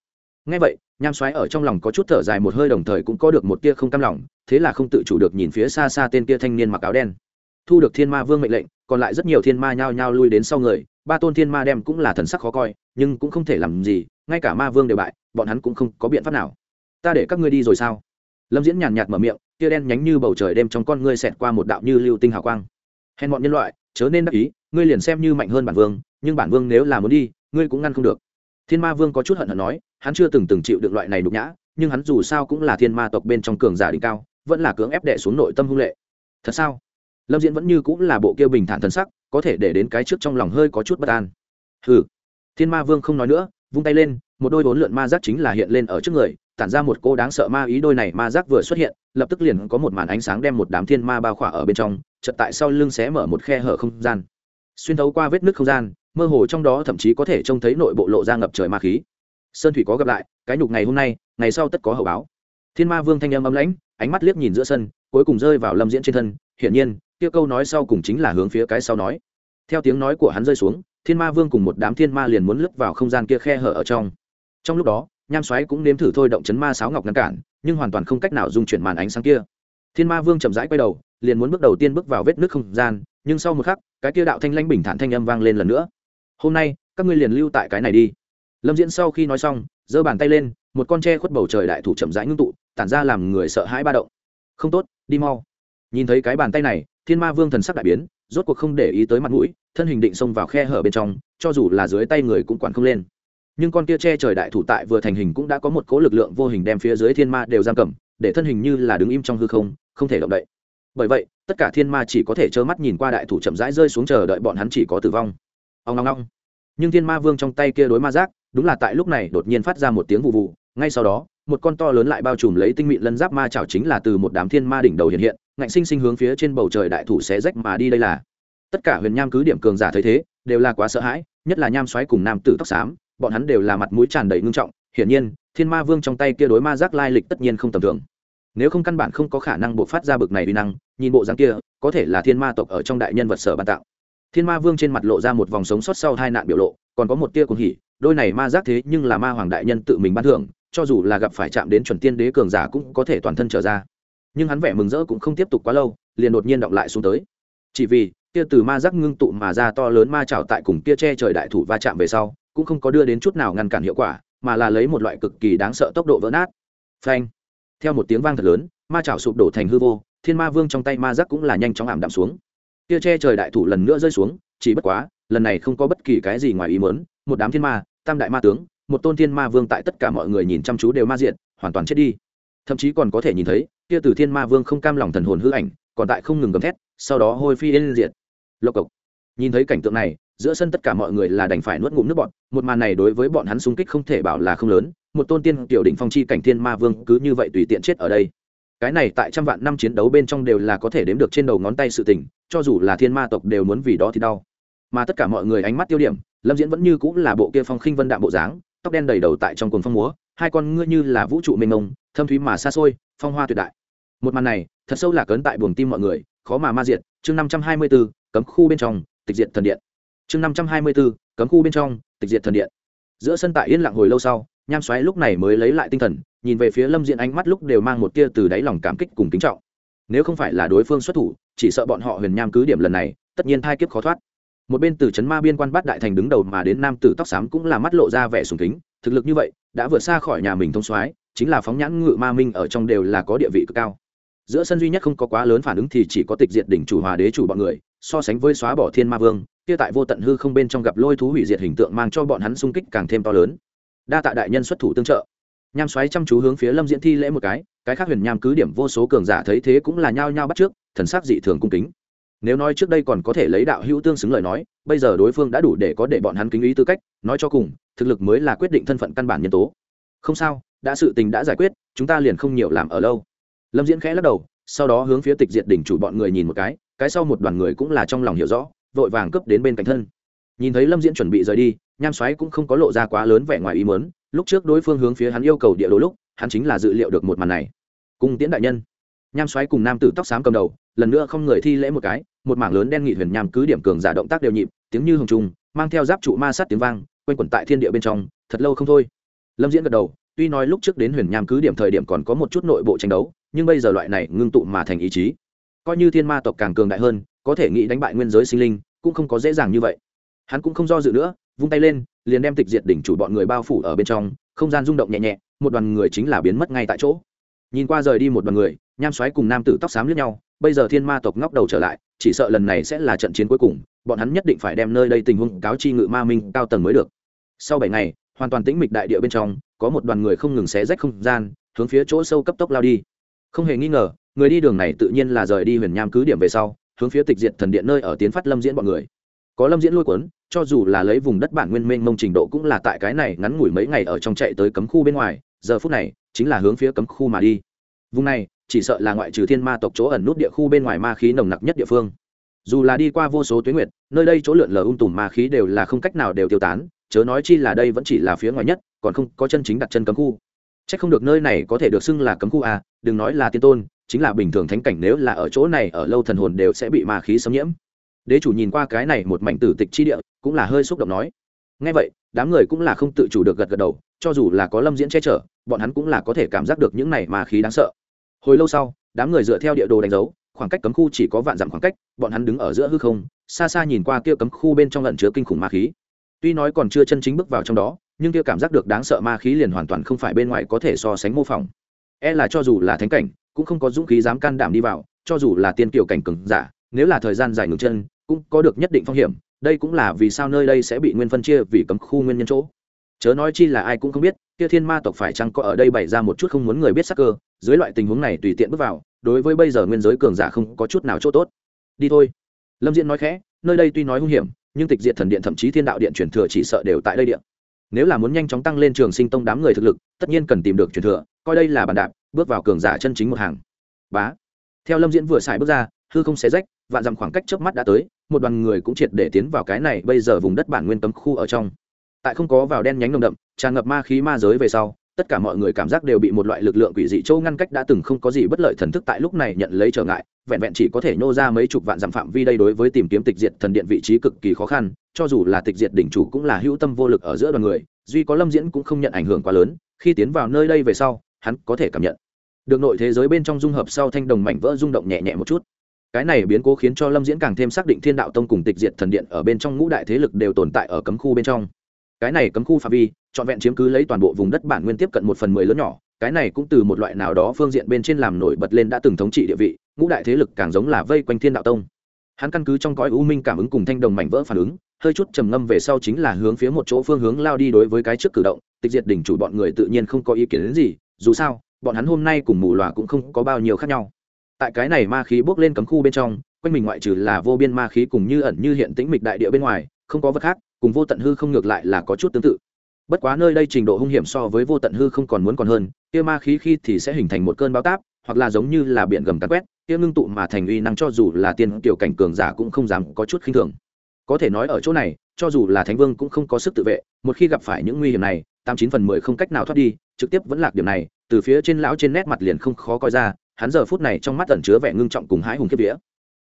Ngay vậy, nham xoáy ở trong lòng có chút thở dài một hơi đồng thời cũng có được một tia không cam lòng, thế là không tự chủ được nhìn phía xa xa tên kia thanh niên mặc áo đen thu được thiên ma vương mệnh lệnh, còn lại rất nhiều thiên ma nhao nhao lui đến sau người, ba tôn thiên ma đem cũng là thần sắc khó coi, nhưng cũng không thể làm gì, ngay cả ma vương đều bại, bọn hắn cũng không có biện pháp nào. Ta để các ngươi đi rồi sao? Lâm diễn nhàn nhạt mở miệng, tia đen nhánh như bầu trời đêm trong con ngươi xẹt qua một đạo như lưu tinh hào quang. Hèn bọn nhân loại, chớ nên đắc ý, ngươi liền xem như mạnh hơn bản vương, nhưng bản vương nếu là muốn đi, ngươi cũng ngăn không được. Thiên ma vương có chút hận hận nói, hắn chưa từng từng chịu được loại này đục nhã, nhưng hắn dù sao cũng là thiên ma tộc bên trong cường giả đỉnh cao, vẫn là cưỡng ép đệ xuống nội tâm hung lệ. Thật sao? Lâm diễn vẫn như cũng là bộ kia bình thản thân sắc, có thể để đến cái trước trong lòng hơi có chút bất an. Ừ thiên ma vương không nói nữa, vung tay lên, một đôi bốn lượn ma giác chính là hiện lên ở trước người, tản ra một cô đáng sợ ma ý đôi này ma giác vừa xuất hiện, lập tức liền có một màn ánh sáng đem một đám thiên ma bao khỏa ở bên trong chật tại sau lưng xé mở một khe hở không gian. Xuyên thấu qua vết nước không gian, mơ hồ trong đó thậm chí có thể trông thấy nội bộ lộ ra ngập trời ma khí. Sơn thủy có gặp lại, cái nhục ngày hôm nay, ngày sau tất có hậu báo. Thiên ma vương thanh âm âm lãnh, ánh mắt liếc nhìn giữa sân, cuối cùng rơi vào lâm diễn trên thân, hiển nhiên kia câu nói sau cùng chính là hướng phía cái sau nói. Theo tiếng nói của hắn rơi xuống, thiên ma vương cùng một đám thiên ma liền muốn lướt vào không gian kia khe hở ở trong. Trong lúc đó, nham xoáy cũng nếm thử thôi động chấn ma sáo ngọc ngăn cản, nhưng hoàn toàn không cách nào dung chuyển màn ánh sáng kia. Thiên ma vương chậm rãi quay đầu, liền muốn bước đầu tiên bước vào vết nước không gian, nhưng sau một khắc, cái kia đạo thanh lãnh bình thản thanh âm vang lên lần nữa. Hôm nay, các ngươi liền lưu tại cái này đi. Lâm diễn sau khi nói xong, giơ bàn tay lên, một con tre khuất bầu trời đại thủ chậm rãi ngưng tụ, tản ra làm người sợ hãi ba động. Không tốt, đi mau. Nhìn thấy cái bàn tay này thiên ma vương thần sắc đại biến, rốt cuộc không để ý tới mặt mũi, thân hình định xông vào khe hở bên trong, cho dù là dưới tay người cũng quản không lên. Nhưng con kia che trời đại thủ tại vừa thành hình cũng đã có một cố lực lượng vô hình đem phía dưới thiên ma đều giam cầm, để thân hình như là đứng im trong hư không không thể động đậy. Bởi vậy, tất cả thiên ma chỉ có thể trơ mắt nhìn qua đại thủ chậm rãi rơi xuống chờ đợi bọn hắn chỉ có tử vong. Ông long long nhưng thiên ma vương trong tay kia đối ma giác, đúng là tại lúc này đột nhiên phát ra một tiếng vụ vụ, ngay sau đó, một con to lớn lại bao trùm lấy tinh mịn lân giáp ma chảo chính là từ một đám thiên ma đỉnh đầu hiện hiện ngạnh sinh sinh hướng phía trên bầu trời đại thủ xé rách mà đi đây là. Tất cả huyền nham cứ điểm cường giả thấy thế, đều là quá sợ hãi, nhất là nham xoáy cùng nam tử tóc xám, bọn hắn đều là mặt mũi tràn đầy ngưng trọng, hiển nhiên, thiên ma vương trong tay kia đối ma giác lai lịch tất nhiên không tầm thường. Nếu không căn bản không có khả năng buộc phát ra bực này uy năng, nhìn bộ dáng kia, có thể là thiên ma tộc ở trong đại nhân vật sở ban tạo thiên ma vương trên mặt lộ ra một vòng sống sót sau hai nạn biểu lộ, còn có một tia cuồng hỉ, đôi này ma giác thế nhưng là ma hoàng đại nhân tự mình ban thưởng, cho dù là gặp phải chạm đến chuẩn tiên đế cường giả cũng có thể toàn thân trở ra nhưng hắn vẻ mừng rỡ cũng không tiếp tục quá lâu, liền đột nhiên động lại xuống tới. Chỉ vì, kia từ ma giác ngưng tụ mà ra to lớn ma trào tại cùng kia che trời đại thủ va chạm về sau, cũng không có đưa đến chút nào ngăn cản hiệu quả, mà là lấy một loại cực kỳ đáng sợ tốc độ vỡ nát. Phanh! Theo một tiếng vang thật lớn, ma trào sụp đổ thành hư vô, thiên ma vương trong tay ma giác cũng là nhanh chóng ảm đạm xuống. Kia che trời đại thủ lần nữa rơi xuống, chỉ bất quá, lần này không có bất kỳ cái gì ngoài ý mớn một đám thiên ma, tam đại ma tướng, một tôn thiên ma vương tại tất cả mọi người nhìn chăm chú đều ma diện, hoàn toàn chết đi. Thậm chí còn có thể nhìn thấy kia từ thiên ma vương không cam lòng thần hồn hư ảnh, còn tại không ngừng gầm thét, sau đó hôi phi lên diện lộc cộc. Nhìn thấy cảnh tượng này, giữa sân tất cả mọi người là đành phải nuốt ngụm nước bọn một màn này đối với bọn hắn xung kích không thể bảo là không lớn, một tôn tiên tiểu đỉnh phong chi cảnh thiên ma vương cứ như vậy tùy tiện chết ở đây. Cái này tại trăm vạn năm chiến đấu bên trong đều là có thể đếm được trên đầu ngón tay sự tình, cho dù là thiên ma tộc đều muốn vì đó thì đau. Mà tất cả mọi người ánh mắt tiêu điểm, lâm diễn vẫn như cũng là bộ kia phong khinh vân đạm bộ dáng, tóc đen đầy đầu tại trong cồn phong múa, hai con ngươi như là vũ trụ mênh mông, thâm thúy mà xa xôi, phong hoa tuyệt đại một màn này, thật sâu là cấn tại buồng tim mọi người, khó mà ma diệt. Chương năm trăm hai mươi b ố cấm khu bên trong, tịch diệt thần điện. Chương năm trăm hai mươi b ố cấm khu bên trong, tịch diệt thần điện. Giữa sân tại yên lặng hồi lâu sau, nham xoáy lúc này mới lấy lại tinh thần, nhìn về phía lâm diện ánh mắt lúc đều mang một tia từ đáy lòng cảm kích cùng kính trọng. Nếu không phải là đối phương xuất thủ, chỉ sợ bọn họ huyền nham cứ điểm lần này, tất nhiên thai kiếp khó thoát. Một bên từ trấn ma biên quan bát đại thành đứng đầu mà đến nam tử tóc xám cũng là mắt lộ ra vẻ sùng kính, thực lực như vậy, đã vượt xa khỏi nhà mình thông soái, chính là phóng nhãn ngự ma minh ở trong đều là có địa vị cực cao giữa sân duy nhất không có quá lớn phản ứng thì chỉ có tịch diệt đỉnh chủ hòa đế chủ bọn người, so sánh với xóa bỏ thiên ma vương, kia tại vô tận hư không bên trong gặp lôi thú hủy diệt hình tượng mang cho bọn hắn sung kích càng thêm to lớn. Đa tạ đại nhân xuất thủ tương trợ. Nham xoáy chăm chú hướng phía lâm diễn thi lễ một cái cái khác huyền nham cứ điểm vô số cường giả thấy thế cũng là nhao nhao bắt trước, thần sắc dị thường cung kính. Nếu nói trước đây còn có thể lấy đạo hữu tương xứng lời nói, bây giờ đối phương đã đủ để có để bọn hắn kính ý tư cách, nói cho cùng, thực lực mới là quyết định thân phận căn bản nhân tố. Không sao, đã sự tình đã giải quyết, chúng ta liền không nhiều làm ở lâu lâm diễn khẽ lắc đầu, sau đó hướng phía tịch diệt đỉnh chủ bọn người nhìn một cái cái sau một đoàn người cũng là trong lòng hiểu rõ, vội vàng cấp đến bên cạnh thân. Nhìn thấy lâm diễn chuẩn bị rời đi, nham xoáy cũng không có lộ ra quá lớn vẻ ngoài ý mớn lúc trước đối phương hướng phía hắn yêu cầu địa đồ lúc, hắn chính là dự liệu được một màn này. Cung tiễn đại nhân. Nham xoáy cùng nam tử tóc xám cầm đầu, lần nữa không người thi lễ một cái, một mảng lớn đen nghị huyền nham cứ điểm cường giả động tác đều nhịp, tiếng như hồng trùng, mang theo giáp trụ ma sát tiếng vang, quanh quẩn tại thiên địa bên trong, thật lâu không thôi. Lâm diễn gật đầu, tuy nói lúc trước đến huyền nham cứ điểm thời điểm còn có một chút nội bộ tranh đấu nhưng bây giờ loại này ngưng tụ mà thành ý chí, coi như thiên ma tộc càng cường đại hơn, có thể nghĩ đánh bại nguyên giới sinh linh, cũng không có dễ dàng như vậy. Hắn cũng không do dự nữa, vung tay lên, liền đem tịch diệt đỉnh chủ bọn người bao phủ ở bên trong, không gian rung động nhẹ nhẹ, một đoàn người chính là biến mất ngay tại chỗ. Nhìn qua rời đi một đoàn người, nham xoáy cùng nam tử tóc xám lướt nhau, bây giờ thiên ma tộc ngóc đầu trở lại, chỉ sợ lần này sẽ là trận chiến cuối cùng, bọn hắn nhất định phải đem nơi đây tình huống cáo chi ngự ma minh cao tầng mới được. Sau bảy ngày, hoàn toàn tĩnh mịch đại địa bên trong, có một đoàn người không ngừng xé rách không gian, hướng phía chỗ sâu cấp tốc lao đi không hề nghi ngờ, người đi đường này tự nhiên là rời đi huyền nham cứ điểm về sau, hướng phía tịch diệt thần điện nơi ở tiến phát lâm diễn bọn người. Có lâm diễn lôi cuốn, cho dù là lấy vùng đất bản nguyên mênh mông trình độ cũng là tại cái này ngắn ngủi mấy ngày ở trong chạy tới cấm khu bên ngoài, giờ phút này, chính là hướng phía cấm khu mà đi. Vùng này, chỉ sợ là ngoại trừ thiên ma tộc chỗ ẩn nút địa khu bên ngoài ma khí nồng nặc nhất địa phương. Dù là đi qua vô số tuyến nguyệt, nơi đây chỗ lượn lờ ung tùm ma khí đều là không cách nào đều tiêu tán, chớ nói chi là đây vẫn chỉ là phía ngoài nhất, còn không có chân chính đặt chân cấm khu. Chắc không được nơi này có thể được xưng là cấm khu à đừng nói là tiên tôn, chính là bình thường thánh cảnh nếu là ở chỗ này ở lâu thần hồn đều sẽ bị ma khí xâm nhiễm. Đế chủ nhìn qua cái này một mảnh tử tịch chi địa, cũng là hơi xúc động nói. Nghe vậy, đám người cũng là không tự chủ được gật gật đầu, cho dù là có lâm diễn che chở, bọn hắn cũng là có thể cảm giác được những này ma khí đáng sợ. Hồi lâu sau, đám người dựa theo địa đồ đánh dấu, khoảng cách cấm khu chỉ có vạn dặm khoảng cách, bọn hắn đứng ở giữa hư không, xa xa nhìn qua kia cấm khu bên trong lẩn chứa kinh khủng ma khí. Tuy nói còn chưa chân chính bước vào trong đó nhưng kia cảm giác được đáng sợ ma khí liền hoàn toàn không phải bên ngoài có thể so sánh mô phỏng. E là cho dù là thánh cảnh, cũng không có dũng khí dám can đảm đi vào, cho dù là tiên kiều cảnh cừng giả, nếu là thời gian dài ngừng chân, cũng có được nhất định phong hiểm, đây cũng là vì sao nơi đây sẽ bị nguyên phân chia vì cấm khu nguyên nhân chỗ. Chớ nói chi là ai cũng không biết, kia thiên ma tộc phải chăng có ở đây bày ra một chút không muốn người biết sắc cơ, dưới loại tình huống này tùy tiện bước vào, đối với bây giờ nguyên giới cường giả không có chút nào chỗ tốt. Đi thôi. Lâm diễn nói khẽ, nơi đây tuy nói hung hiểm, nhưng tịch diện thần điện thậm chí thiên đạo điện truyền thừa chỉ sợ đều tại đây điện nếu là muốn nhanh chóng tăng lên trường sinh tông đám người thực lực, tất nhiên cần tìm được truyền thừa, coi đây là bàn đạp, bước vào cường giả chân chính một hàng. Bá. Theo lâm diễn vừa xài bước ra, hư không xé rách, vạn dặm khoảng cách trước mắt đã tới, một đoàn người cũng triệt để tiến vào cái này bây giờ vùng đất bản nguyên tấm khu ở trong. Tại không có vào đen nhánh nồng đậm, tràn ngập ma khí ma giới về sau tất cả mọi người cảm giác đều bị một loại lực lượng quỷ dị châu ngăn cách đã từng không có gì bất lợi thần thức tại lúc này nhận lấy trở ngại, vẹn vẹn chỉ có thể nhô ra mấy chục vạn dặm phạm vi đây đối với tìm kiếm tịch diệt thần điện vị trí cực kỳ khó khăn, cho dù là tịch diệt đỉnh chủ cũng là hữu tâm vô lực ở giữa đoàn người, duy có lâm diễn cũng không nhận ảnh hưởng quá lớn, khi tiến vào nơi đây về sau, hắn có thể cảm nhận được nội thế giới bên trong dung hợp sau thanh đồng mảnh vỡ rung động nhẹ nhẹ một chút. Cái này biến cố khiến cho lâm diễn càng thêm xác định thiên đạo tông cùng tịch diệt thần điện ở bên trong ngũ đại thế lực đều tồn tại ở cấm khu bên trong. Cái này cấm khu phạm vi trọn vẹn chiếm cứ lấy toàn bộ vùng đất bản nguyên tiếp cận một phần mười lớn nhỏ, cái này cũng từ một loại nào đó phương diện bên trên làm nổi bật lên đã từng thống trị địa vị, ngũ đại thế lực càng giống là vây quanh thiên đạo tông. Hắn căn cứ trong cõi u minh cảm ứng cùng thanh đồng mảnh vỡ phản ứng, hơi chút trầm ngâm về sau chính là hướng phía một chỗ phương hướng lao đi đối với cái trước cử động, tịch diệt đỉnh chủ bọn người tự nhiên không có ý kiến đến gì, dù sao, bọn hắn hôm nay cùng mù loà cũng không có bao nhiêu khác nhau. Tại cái này ma khí bốc lên cấm khu bên trong, quanh mình ngoại trừ là vô biên ma khí cùng như ẩn như hiện tĩnh mịch đại địa bên ngoài, không có vật khác, cùng vô tận hư không ngược lại là có chút tương tự bất quá nơi đây trình độ hung hiểm so với vô tận hư không còn muốn còn hơn, kia ma khí khi thì sẽ hình thành một cơn bao táp, hoặc là giống như là biển gầm cắn quét, kia ngưng tụ mà thành uy năng cho dù là tiên tiểu cảnh cường giả cũng không dám có chút khinh thường. Có thể nói ở chỗ này, cho dù là thánh vương cũng không có sức tự vệ, một khi gặp phải những nguy hiểm này, tám chín phần mười không cách nào thoát đi, trực tiếp vẫn lạc điểm này, từ phía trên lão trên nét mặt liền không khó coi ra, hắn giờ phút này trong mắt ẩn chứa vẻ ngưng trọng cùng hái hùng kiếp vía.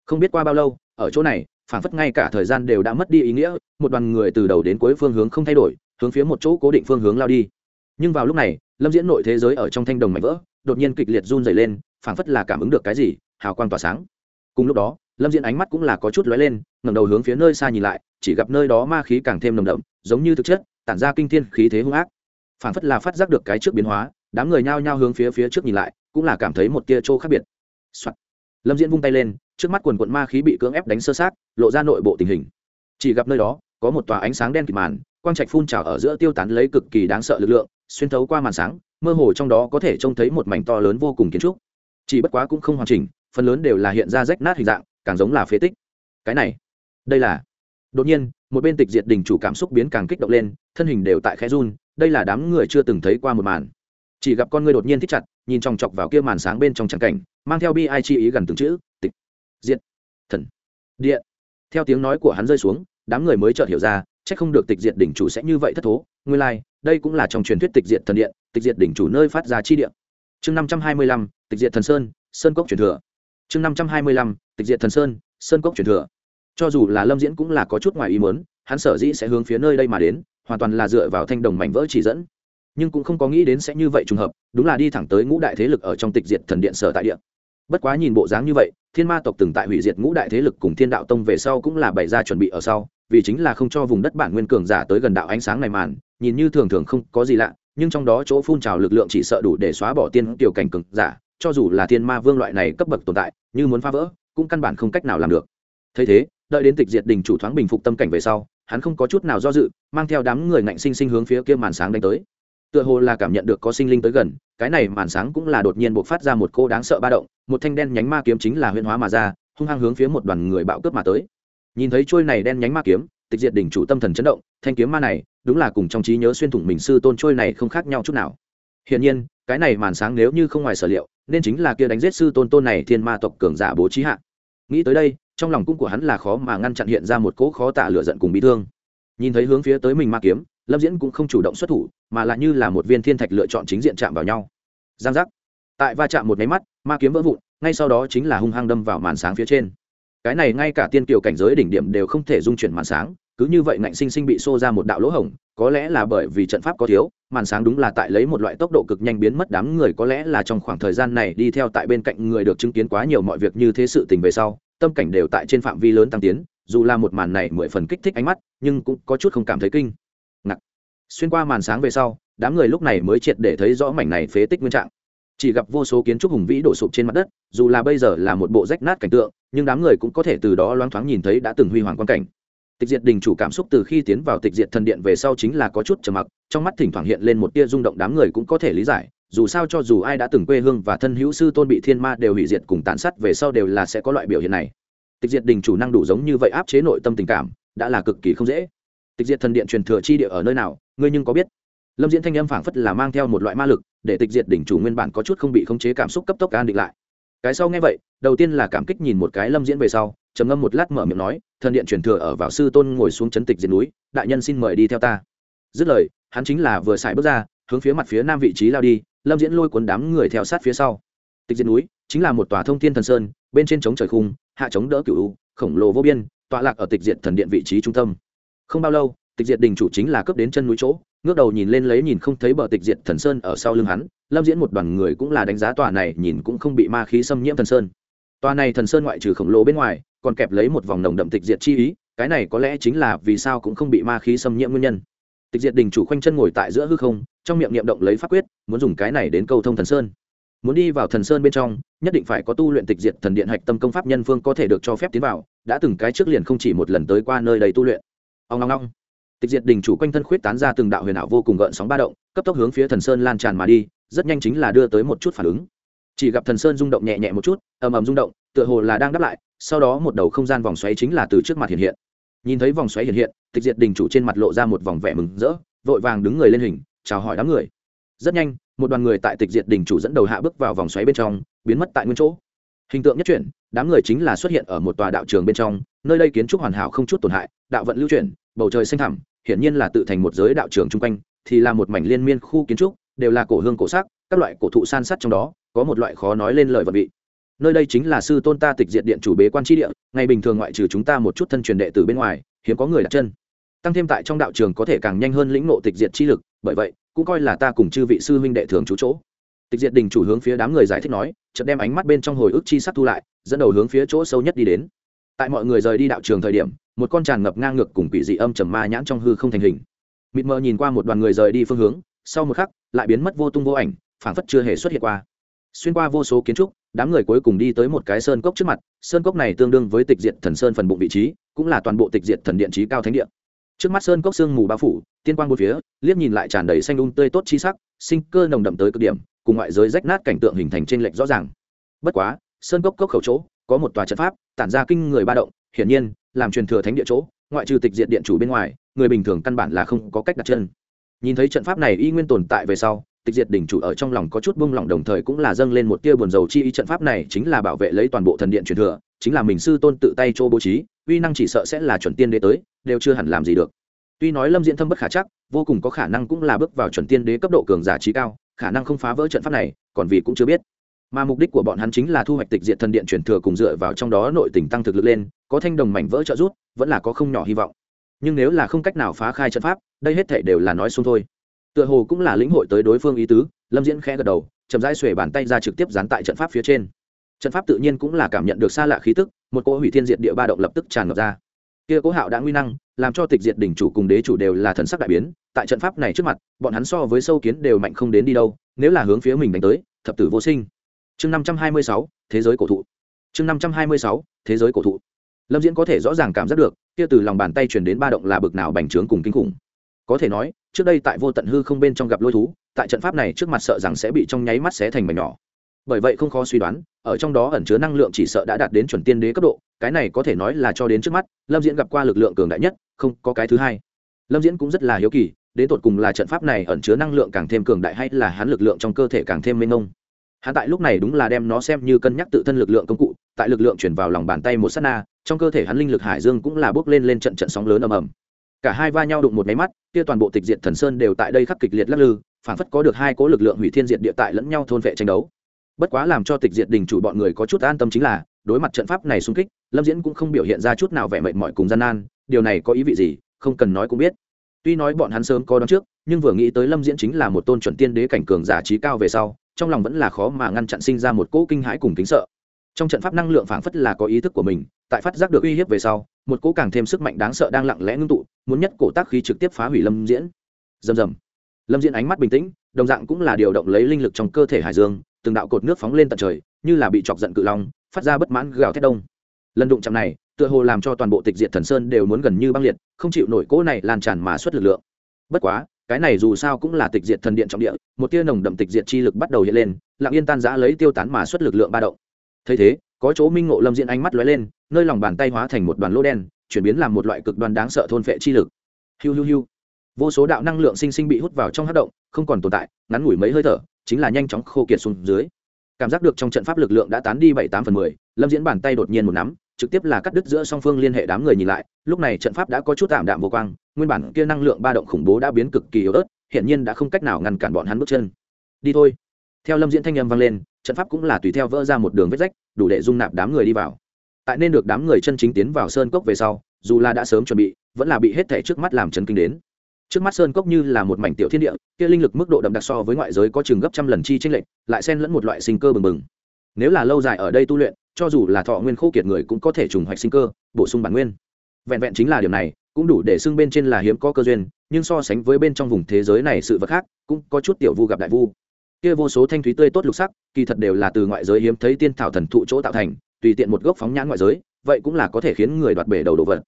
Không biết qua bao lâu, ở chỗ này, phảng phất ngay cả thời gian đều đã mất đi ý nghĩa, một đoàn người từ đầu đến cuối phương hướng không thay đổi hướng phía một chỗ cố định phương hướng lao đi. Nhưng vào lúc này, lâm diễn nội thế giới ở trong thanh đồng mạnh vỡ, đột nhiên kịch liệt run dày lên, phảng phất là cảm ứng được cái gì, hào quang tỏa sáng. Cùng lúc đó, lâm diễn ánh mắt cũng là có chút lóe lên, ngẩng đầu hướng phía nơi xa nhìn lại, chỉ gặp nơi đó ma khí càng thêm nồng đậm, giống như thực chất, tản ra kinh thiên khí thế hung ác. Phảng phất là phát giác được cái trước biến hóa, đám người nhao nhao hướng phía phía trước nhìn lại, cũng là cảm thấy một tia trô khác biệt、Soạn. lâm diễn vung tay lên, trước mắt quần quận ma khí bị cưỡng ép đánh sơ sát, lộ ra nội bộ tình hình. Chỉ gặp nơi đó, có một tòa ánh sáng đen kịp màn quang trạch phun trào ở giữa tiêu tán lấy cực kỳ đáng sợ lực lượng, xuyên thấu qua màn sáng, mơ hồ trong đó có thể trông thấy một mảnh to lớn vô cùng kiến trúc. Chỉ bất quá cũng không hoàn chỉnh, phần lớn đều là hiện ra rách nát hình dạng, càng giống là phế tích. Cái này, đây là, đột nhiên, một bên tịch diệt đình chủ cảm xúc biến càng kích động lên, thân hình đều tại khe run, đây là đám người chưa từng thấy qua một màn. Chỉ gặp con người đột nhiên thích chặt, nhìn chòng chọc vào kia màn sáng bên trong tràng cảnh, mang theo bi ai chi ý gần từng chữ, tịch, diệt, thần, điện. Theo tiếng nói của hắn rơi xuống, đám người mới chợt hiểu ra chắc không được tịch diệt đỉnh chủ sẽ như vậy thất thố. Nguyên lai、like, đây cũng là trong truyền thuyết tịch diệt thần điện tịch diệt đỉnh chủ nơi phát ra chi điện chương năm trăm hai mươi lăm tịch diệt thần sơn sơn cốc truyền thừa. Chương năm trăm hai mươi lăm tịch diệt thần sơn sơn cốc truyền thừa. Cho dù là lâm diễn cũng là có chút ngoài ý mớn hắn sở dĩ sẽ hướng phía nơi đây mà đến hoàn toàn là dựa vào thanh đồng mảnh vỡ chỉ dẫn. Nhưng cũng không có nghĩ đến sẽ như vậy trùng hợp đúng là đi thẳng tới ngũ đại thế lực ở trong tịch diệt thần điện sở tại điện bất quá nhìn bộ dáng như vậy thiên ma tộc từng tại hủy diệt ngũ đại thế lực cùng thiên đạo tông về sau cũng là bày ra chuẩn bị ở sau vì chính là không cho vùng đất bản nguyên cường giả tới gần đạo ánh sáng này màn, nhìn như thường thường không có gì lạ, nhưng trong đó chỗ phun trào lực lượng chỉ sợ đủ để xóa bỏ tiên tiểu cảnh cường giả, cho dù là thiên ma vương loại này cấp bậc tồn tại, như muốn phá vỡ, cũng căn bản không cách nào làm được. Thấy thế, đợi đến tịch diệt đình chủ thoáng bình phục tâm cảnh về sau, hắn không có chút nào do dự, mang theo đám người ngạnh sinh sinh hướng phía kia màn sáng đánh tới. Tựa hồ là cảm nhận được có sinh linh tới gần, cái này màn sáng cũng là đột nhiên buộc phát ra một cô đáng sợ ba động, một thanh đen nhánh ma kiếm chính là huyễn hóa mà ra, hung hăng hướng phía một đoàn người bạo cướp mà tới nhìn thấy trôi này đen nhánh ma kiếm, tịch diệt đỉnh chủ tâm thần chấn động, thanh kiếm ma này, đúng là cùng trong trí nhớ xuyên thủng mình sư tôn trôi này không khác nhau chút nào. Hiển nhiên, cái này màn sáng nếu như không ngoài sở liệu, nên chính là kia đánh giết sư tôn tôn này thiên ma tộc cường giả bố trí hạ. Nghĩ tới đây, trong lòng cung của hắn là khó mà ngăn chặn hiện ra một cỗ khó tả lửa giận cùng bị thương. Nhìn thấy hướng phía tới mình ma kiếm, lâm diễn cũng không chủ động xuất thủ, mà lại như là một viên thiên thạch lựa chọn chính diện chạm vào nhau. Giang giác. Tại va chạm một máy mắt, ma kiếm vỡ vụn, ngay sau đó chính là hung hăng đâm vào màn sáng phía trên cái này ngay cả tiên kiều cảnh giới đỉnh điểm đều không thể dung chuyển màn sáng, cứ như vậy ngạnh sinh sinh bị xô ra một đạo lỗ hổng, có lẽ là bởi vì trận pháp có thiếu, màn sáng đúng là tại lấy một loại tốc độ cực nhanh biến mất đám người có lẽ là trong khoảng thời gian này đi theo tại bên cạnh người được chứng kiến quá nhiều mọi việc như thế sự tình về sau, tâm cảnh đều tại trên phạm vi lớn tăng tiến, dù là một màn này mười phần kích thích ánh mắt, nhưng cũng có chút không cảm thấy kinh. Ngạc. Xuyên qua màn sáng về sau, đám người lúc này mới triệt để thấy rõ mảnh này phế tích nguyên trạng chỉ gặp vô số kiến trúc hùng vĩ đổ sụp trên mặt đất, dù là bây giờ là một bộ rách nát cảnh tượng, nhưng đám người cũng có thể từ đó loáng thoáng nhìn thấy đã từng huy hoàng quan cảnh. Tịch diệt đình chủ cảm xúc từ khi tiến vào tịch diệt thần điện về sau chính là có chút trầm mặc, trong mắt thỉnh thoảng hiện lên một tia rung động đám người cũng có thể lý giải, dù sao cho dù ai đã từng quê hương và thân hữu sư tôn bị thiên ma đều hủy diệt cùng tàn sát về sau đều là sẽ có loại biểu hiện này. Tịch diệt đình chủ năng đủ giống như vậy áp chế nội tâm tình cảm, đã là cực kỳ không dễ. Tịch diệt thần điện truyền thừa chi địa ở nơi nào, ngươi nhưng có biết lâm diễn thanh âm phảng phất là mang theo một loại ma lực, để tịch diệt đỉnh chủ nguyên bản có chút không bị khống chế cảm xúc cấp tốc an định lại. Cái sau nghe vậy, đầu tiên là cảm kích nhìn một cái lâm diễn về sau, trầm ngâm một lát mở miệng nói, thần điện truyền thừa ở vào sư tôn ngồi xuống chấn tịch diệt núi, đại nhân xin mời đi theo ta. Dứt lời, hắn chính là vừa xài bước ra, hướng phía mặt phía nam vị trí lao đi, lâm diễn lôi cuốn đám người theo sát phía sau. Tịch diệt núi chính là một tòa thông thiên thần sơn, bên trên chống trời khung, hạ chống đỡ cựu khổng lồ vô biên, tọa lạc ở tịch diệt thần điện vị trí trung tâm. Không bao lâu, tịch diệt đình chủ chính là cấp đến chân núi chỗ ngước đầu nhìn lên lấy nhìn không thấy bờ tịch diệt thần sơn ở sau lưng hắn, lâm diễn một đoàn người cũng là đánh giá tòa này nhìn cũng không bị ma khí xâm nhiễm thần sơn. Tòa này thần sơn ngoại trừ khổng lồ bên ngoài, còn kẹp lấy một vòng nồng đậm tịch diệt chi ý, cái này có lẽ chính là vì sao cũng không bị ma khí xâm nhiễm nguyên nhân. Tịch diệt đình chủ khoanh chân ngồi tại giữa hư không, trong miệng niệm động lấy pháp quyết, muốn dùng cái này đến câu thông thần sơn. Muốn đi vào thần sơn bên trong, nhất định phải có tu luyện tịch diệt thần điện hạch tâm công pháp nhân phương có thể được cho phép tiến vào, đã từng cái trước liền không chỉ một lần tới qua nơi đầy tu luyện. Ông long long tịch diệt đình chủ quanh thân khuyết tán ra từng đạo huyền ảo vô cùng gợn sóng ba động, cấp tốc hướng phía thần sơn lan tràn mà đi, rất nhanh chính là đưa tới một chút phản ứng. Chỉ gặp thần sơn rung động nhẹ nhẹ một chút, ầm ầm rung động, tựa hồ là đang đáp lại, sau đó một đầu không gian vòng xoáy chính là từ trước mặt hiện hiện. Nhìn thấy vòng xoáy hiện hiện, tịch diệt đình chủ trên mặt lộ ra một vòng vẻ mừng rỡ, vội vàng đứng người lên hình, chào hỏi đám người. Rất nhanh, một đoàn người tại tịch diệt đình chủ dẫn đầu hạ bước vào vòng xoáy bên trong, biến mất tại nguyên chỗ. Hình tượng nhất chuyển, đám người chính là xuất hiện ở một tòa đạo trường bên trong, nơi đây kiến trúc hoàn hảo không chút tổn hại, đạo vận lưu chuyển, bầu trời xanh thẳm hiển nhiên là tự thành một giới đạo trường chung quanh, thì là một mảnh liên miên khu kiến trúc, đều là cổ hương cổ sắc, các loại cổ thụ san sắt trong đó, có một loại khó nói lên lời vật vị. Nơi đây chính là sư tôn ta tịch diệt điện chủ bế quan tri địa, ngày bình thường ngoại trừ chúng ta một chút thân truyền đệ từ bên ngoài, hiếm có người đặt chân. Tăng thêm tại trong đạo trường có thể càng nhanh hơn lĩnh nộ tịch diệt chi lực, bởi vậy, cũng coi là ta cùng chư vị sư huynh đệ thường trú chỗ. Tịch diệt đình chủ hướng phía đám người giải thích nói, chợt đem ánh mắt bên trong hồi ức chi sắc thu lại, dẫn đầu hướng phía chỗ sâu nhất đi đến tại mọi người rời đi đạo trường thời điểm, một con tràn ngập ngang ngược cùng quỷ dị âm trầm ma nhãn trong hư không thành hình. Mịt mờ nhìn qua một đoàn người rời đi phương hướng, sau một khắc, lại biến mất vô tung vô ảnh, phảng phất chưa hề xuất hiện qua. Xuyên qua vô số kiến trúc, đám người cuối cùng đi tới một cái sơn cốc trước mặt, sơn cốc này tương đương với tịch diệt thần sơn phần bụng vị trí, cũng là toàn bộ tịch diệt thần điện trí cao thánh điện trước mắt sơn cốc sương mù bao phủ, tiên quang một phía, liếc nhìn lại tràn đầy xanh đun tươi tốt chi sắc, sinh cơ nồng đậm tới cực điểm, cùng ngoại giới rách nát cảnh tượng hình thành trên lệch rõ ràng. Bất quá, sơn cốc cốc khẩu chỗ, có một tòa trận pháp tản ra kinh người ba động, hiển nhiên, làm truyền thừa thánh địa chỗ, ngoại trừ tịch diệt điện chủ bên ngoài, người bình thường căn bản là không có cách đặt chân. Nhìn thấy trận pháp này y nguyên tồn tại về sau, tịch diệt đỉnh chủ ở trong lòng có chút buông lỏng đồng thời cũng là dâng lên một tia buồn dầu chi ý trận pháp này chính là bảo vệ lấy toàn bộ thần điện truyền thừa, chính là mình sư tôn tự tay chỗ bố trí, uy năng chỉ sợ sẽ là chuẩn tiên đế tới, đều chưa hẳn làm gì được. Tuy nói lâm diễn thâm bất khả chắc, vô cùng có khả năng cũng là bước vào chuẩn tiên đế cấp độ cường giả trí cao, khả năng không phá vỡ trận pháp này, còn vì cũng chưa biết mà mục đích của bọn hắn chính là thu hoạch tịch diệt thần điện truyền thừa cùng dựa vào trong đó nội tình tăng thực lực lên, có thanh đồng mảnh vỡ trợ rút vẫn là có không nhỏ hy vọng. Nhưng nếu là không cách nào phá khai trận pháp, đây hết thể đều là nói xung thôi. Tựa hồ cũng là lĩnh hội tới đối phương ý tứ, lâm diễn khẽ gật đầu, chậm rãi xuể bàn tay ra trực tiếp dán tại trận pháp phía trên. Trận pháp tự nhiên cũng là cảm nhận được xa lạ khí tức, một cỗ hủy thiên diệt địa ba động lập tức tràn ngập ra. Kia cố hạo đã nguy năng, làm cho tịch diệt đỉnh chủ cùng đế chủ đều là thần sắc đại biến, tại trận pháp này trước mặt, bọn hắn so với sâu kiến đều mạnh không đến đi đâu, nếu là hướng phía mình đánh tới, thập tử vô sinh chương năm trăm hai mươi sáu, thế giới cổ thụ. Chương năm trăm hai mươi sáu, thế giới cổ thụ. Lâm diễn có thể rõ ràng cảm giác được, kia từ lòng bàn tay truyền đến ba động là bực nào bành trướng cùng kinh khủng. Có thể nói, trước đây tại vô tận hư không bên trong gặp lôi thú, tại trận pháp này trước mặt sợ rằng sẽ bị trong nháy mắt xé thành mảnh nhỏ. Bởi vậy không khó suy đoán, ở trong đó ẩn chứa năng lượng chỉ sợ đã đạt đến chuẩn tiên đế cấp độ, cái này có thể nói là cho đến trước mắt, lâm diễn gặp qua lực lượng cường đại nhất, không có cái thứ hai. Lâm diễn cũng rất là hiếu kỳ, đến tột cùng là trận pháp này ẩn chứa năng lượng càng thêm cường đại hay là hắn lực lượng trong cơ thể càng thêm mênh mông hắn tại lúc này đúng là đem nó xem như cân nhắc tự thân lực lượng công cụ, tại lực lượng chuyển vào lòng bàn tay một s á t na, trong cơ thể hắn linh lực hải dương cũng là bước lên lên trận trận sóng lớn ầm ầm. Cả hai va nhau đụng một máy mắt, kia toàn bộ tịch diệt thần sơn đều tại đây khắc kịch liệt lắc lư, phản phất có được hai cố lực lượng hủy thiên diệt địa tại lẫn nhau thôn vệ tranh đấu. Bất quá làm cho tịch diệt đình chủ bọn người có chút an tâm chính là, đối mặt trận pháp này xung kích, lâm diễn cũng không biểu hiện ra chút nào vẻ mệt mỏi cùng gian nan, điều này có ý vị gì, không cần nói cũng biết. Tuy nói bọn hắn sớm có đón trước, nhưng vừa nghĩ tới lâm diễn chính là một tôn chuẩn tiên đế cảnh cường giả trí cao về sau trong lòng vẫn là khó mà ngăn chặn sinh ra một cỗ kinh hãi cùng kính sợ. Trong trận pháp năng lượng phảng phất là có ý thức của mình, tại phát giác được uy hiếp về sau, một cỗ càng thêm sức mạnh đáng sợ đang lặng lẽ ngưng tụ, muốn nhất cổ tác khí trực tiếp phá hủy lâm diễn. Dầm dầm lâm diễn ánh mắt bình tĩnh, đồng dạng cũng là điều động lấy linh lực trong cơ thể hải dương, từng đạo cột nước phóng lên tận trời, như là bị chọc giận cự long, phát ra bất mãn gào thét đông. Lần đụng chạm này, tựa hồ làm cho toàn bộ tịch diệt thần sơn đều muốn gần như băng liệt, không chịu nổi cỗ này lan tràn mà xuất lực lượng. Bất quá cái này dù sao cũng là tịch diệt thần điện trọng địa, một tia nồng đậm tịch diệt chi lực bắt đầu hiện lên, lặng yên tan giã lấy tiêu tán mà xuất lực lượng ba động. Thấy thế, có chỗ minh ngộ lâm diễn ánh mắt lóe lên, nơi lòng bàn tay hóa thành một đoàn lỗ đen, chuyển biến làm một loại cực đoan đáng sợ thôn phệ chi lực. Hiu hiu hiu. Vô số đạo năng lượng sinh sinh bị hút vào trong hát động, không còn tồn tại, ngắn ngủi mấy hơi thở, chính là nhanh chóng khô kiệt xuống dưới. Cảm giác được trong trận pháp lực lượng đã tán đi bảy tám phần mười, lâm diễn bàn tay đột nhiên một nắm trực tiếp là cắt đứt giữa song phương liên hệ đám người nhìn lại, lúc này trận pháp đã có chút tạm đạm vô quang, nguyên bản kia năng lượng ba động khủng bố đã biến cực kỳ yếu ớt hiện nhiên đã không cách nào ngăn cản bọn hắn bước chân. Đi thôi. Theo lâm diễn thanh âm vang lên, trận pháp cũng là tùy theo vỡ ra một đường vết rách, đủ để dung nạp đám người đi vào. Tại nên được đám người chân chính tiến vào sơn cốc về sau, dù là đã sớm chuẩn bị, vẫn là bị hết thể trước mắt làm chấn kinh đến. Trước mắt sơn cốc như là một mảnh tiểu thiên địa, kia linh lực mức độ đậm đặc so với ngoại giới có chừng gấp trăm lần chi tranh lệch, lại xen lẫn một loại sinh cơ bừng bừng. Nếu là lâu dài ở đây tu luyện cho dù là thọ nguyên khô kiệt người cũng có thể trùng hoạch sinh cơ, bổ sung bản nguyên. Vẹn vẹn chính là điều này, cũng đủ để xưng bên trên là hiếm có cơ duyên, nhưng so sánh với bên trong vùng thế giới này sự vật khác, cũng có chút tiểu vu gặp đại vu. Kia vô số thanh thúy tươi tốt lục sắc, kỳ thật đều là từ ngoại giới hiếm thấy tiên thảo thần thụ chỗ tạo thành, tùy tiện một gốc phóng nhãn ngoại giới, vậy cũng là có thể khiến người đoạt bể đầu đồ vật.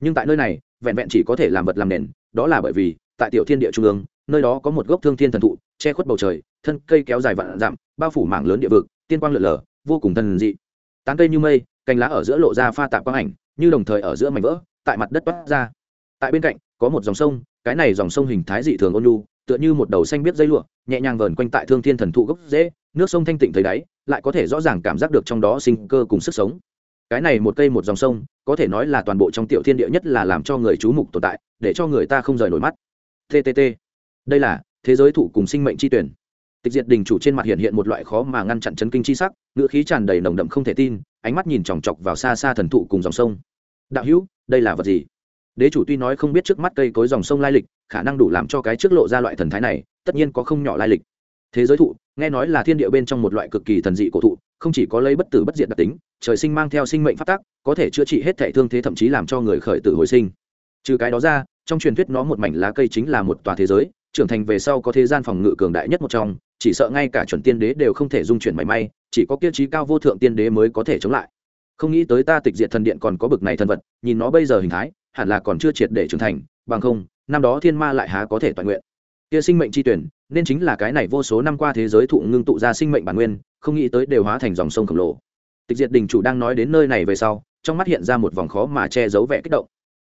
Nhưng tại nơi này, vẹn vẹn chỉ có thể làm vật làm nền, đó là bởi vì, tại tiểu thiên địa trung ương, nơi đó có một gốc thương thiên thần thụ, che khuất bầu trời, thân cây kéo dài vạn dặm, bao phủ mảng lớn địa vực, tiên quang lượn lờ, vô cùng thần dị tán cây như mây, cành lá ở giữa lộ ra pha tạp quang ảnh, như đồng thời ở giữa mảnh vỡ, tại mặt đất toát ra. Tại bên cạnh, có một dòng sông, cái này dòng sông hình thái dị thường ôn lu tựa như một đầu xanh biết dây lụa, nhẹ nhàng vờn quanh tại thương thiên thần thụ gốc dễ nước sông thanh tịnh thấy đáy, lại có thể rõ ràng cảm giác được trong đó sinh cơ cùng sức sống. Cái này một cây một dòng sông, có thể nói là toàn bộ trong tiểu thiên địa nhất là làm cho người chú mục tồn tại, để cho người ta không rời nổi mắt. Ttt đây là thế giới thụ cùng sinh mệnh chi tuyển tịch diệt đình chủ trên mặt hiện hiện một loại khó mà ngăn chặn chấn kinh chi sắc ngựa khí tràn đầy nồng đậm không thể tin, ánh mắt nhìn chòng chọc vào xa xa thần thụ cùng dòng sông. Đạo hữu, đây là vật gì? Đế chủ tuy nói không biết trước mắt cây cối dòng sông lai lịch, khả năng đủ làm cho cái trước lộ ra loại thần thái này, tất nhiên có không nhỏ lai lịch. Thế giới thụ, nghe nói là thiên địa bên trong một loại cực kỳ thần dị cổ thụ, không chỉ có lấy bất tử bất diệt đặc tính, trời sinh mang theo sinh mệnh phát tác có thể chữa trị hết thể thương thế thậm chí làm cho người khởi tử hồi sinh. Trừ cái đó ra, trong truyền thuyết nó một mảnh lá cây chính là một tòa thế giới, trưởng thành về sau có thế gian phòng ngự cường đại nhất một trong chỉ sợ ngay cả chuẩn tiên đế đều không thể dung chuyển mảy may, chỉ có kia trí cao vô thượng tiên đế mới có thể chống lại. Không nghĩ tới ta tịch diệt thần điện còn có bực này thần vật, nhìn nó bây giờ hình thái, hẳn là còn chưa triệt để trưởng thành, bằng không, năm đó thiên ma lại há có thể toàn nguyện. Kia sinh mệnh chi tuyển, nên chính là cái này vô số năm qua thế giới thụ ngưng tụ ra sinh mệnh bản nguyên, không nghĩ tới đều hóa thành dòng sông khổng lồ. Tịch diệt đình chủ đang nói đến nơi này về sau, trong mắt hiện ra một vòng khó mà che giấu vẻ kích động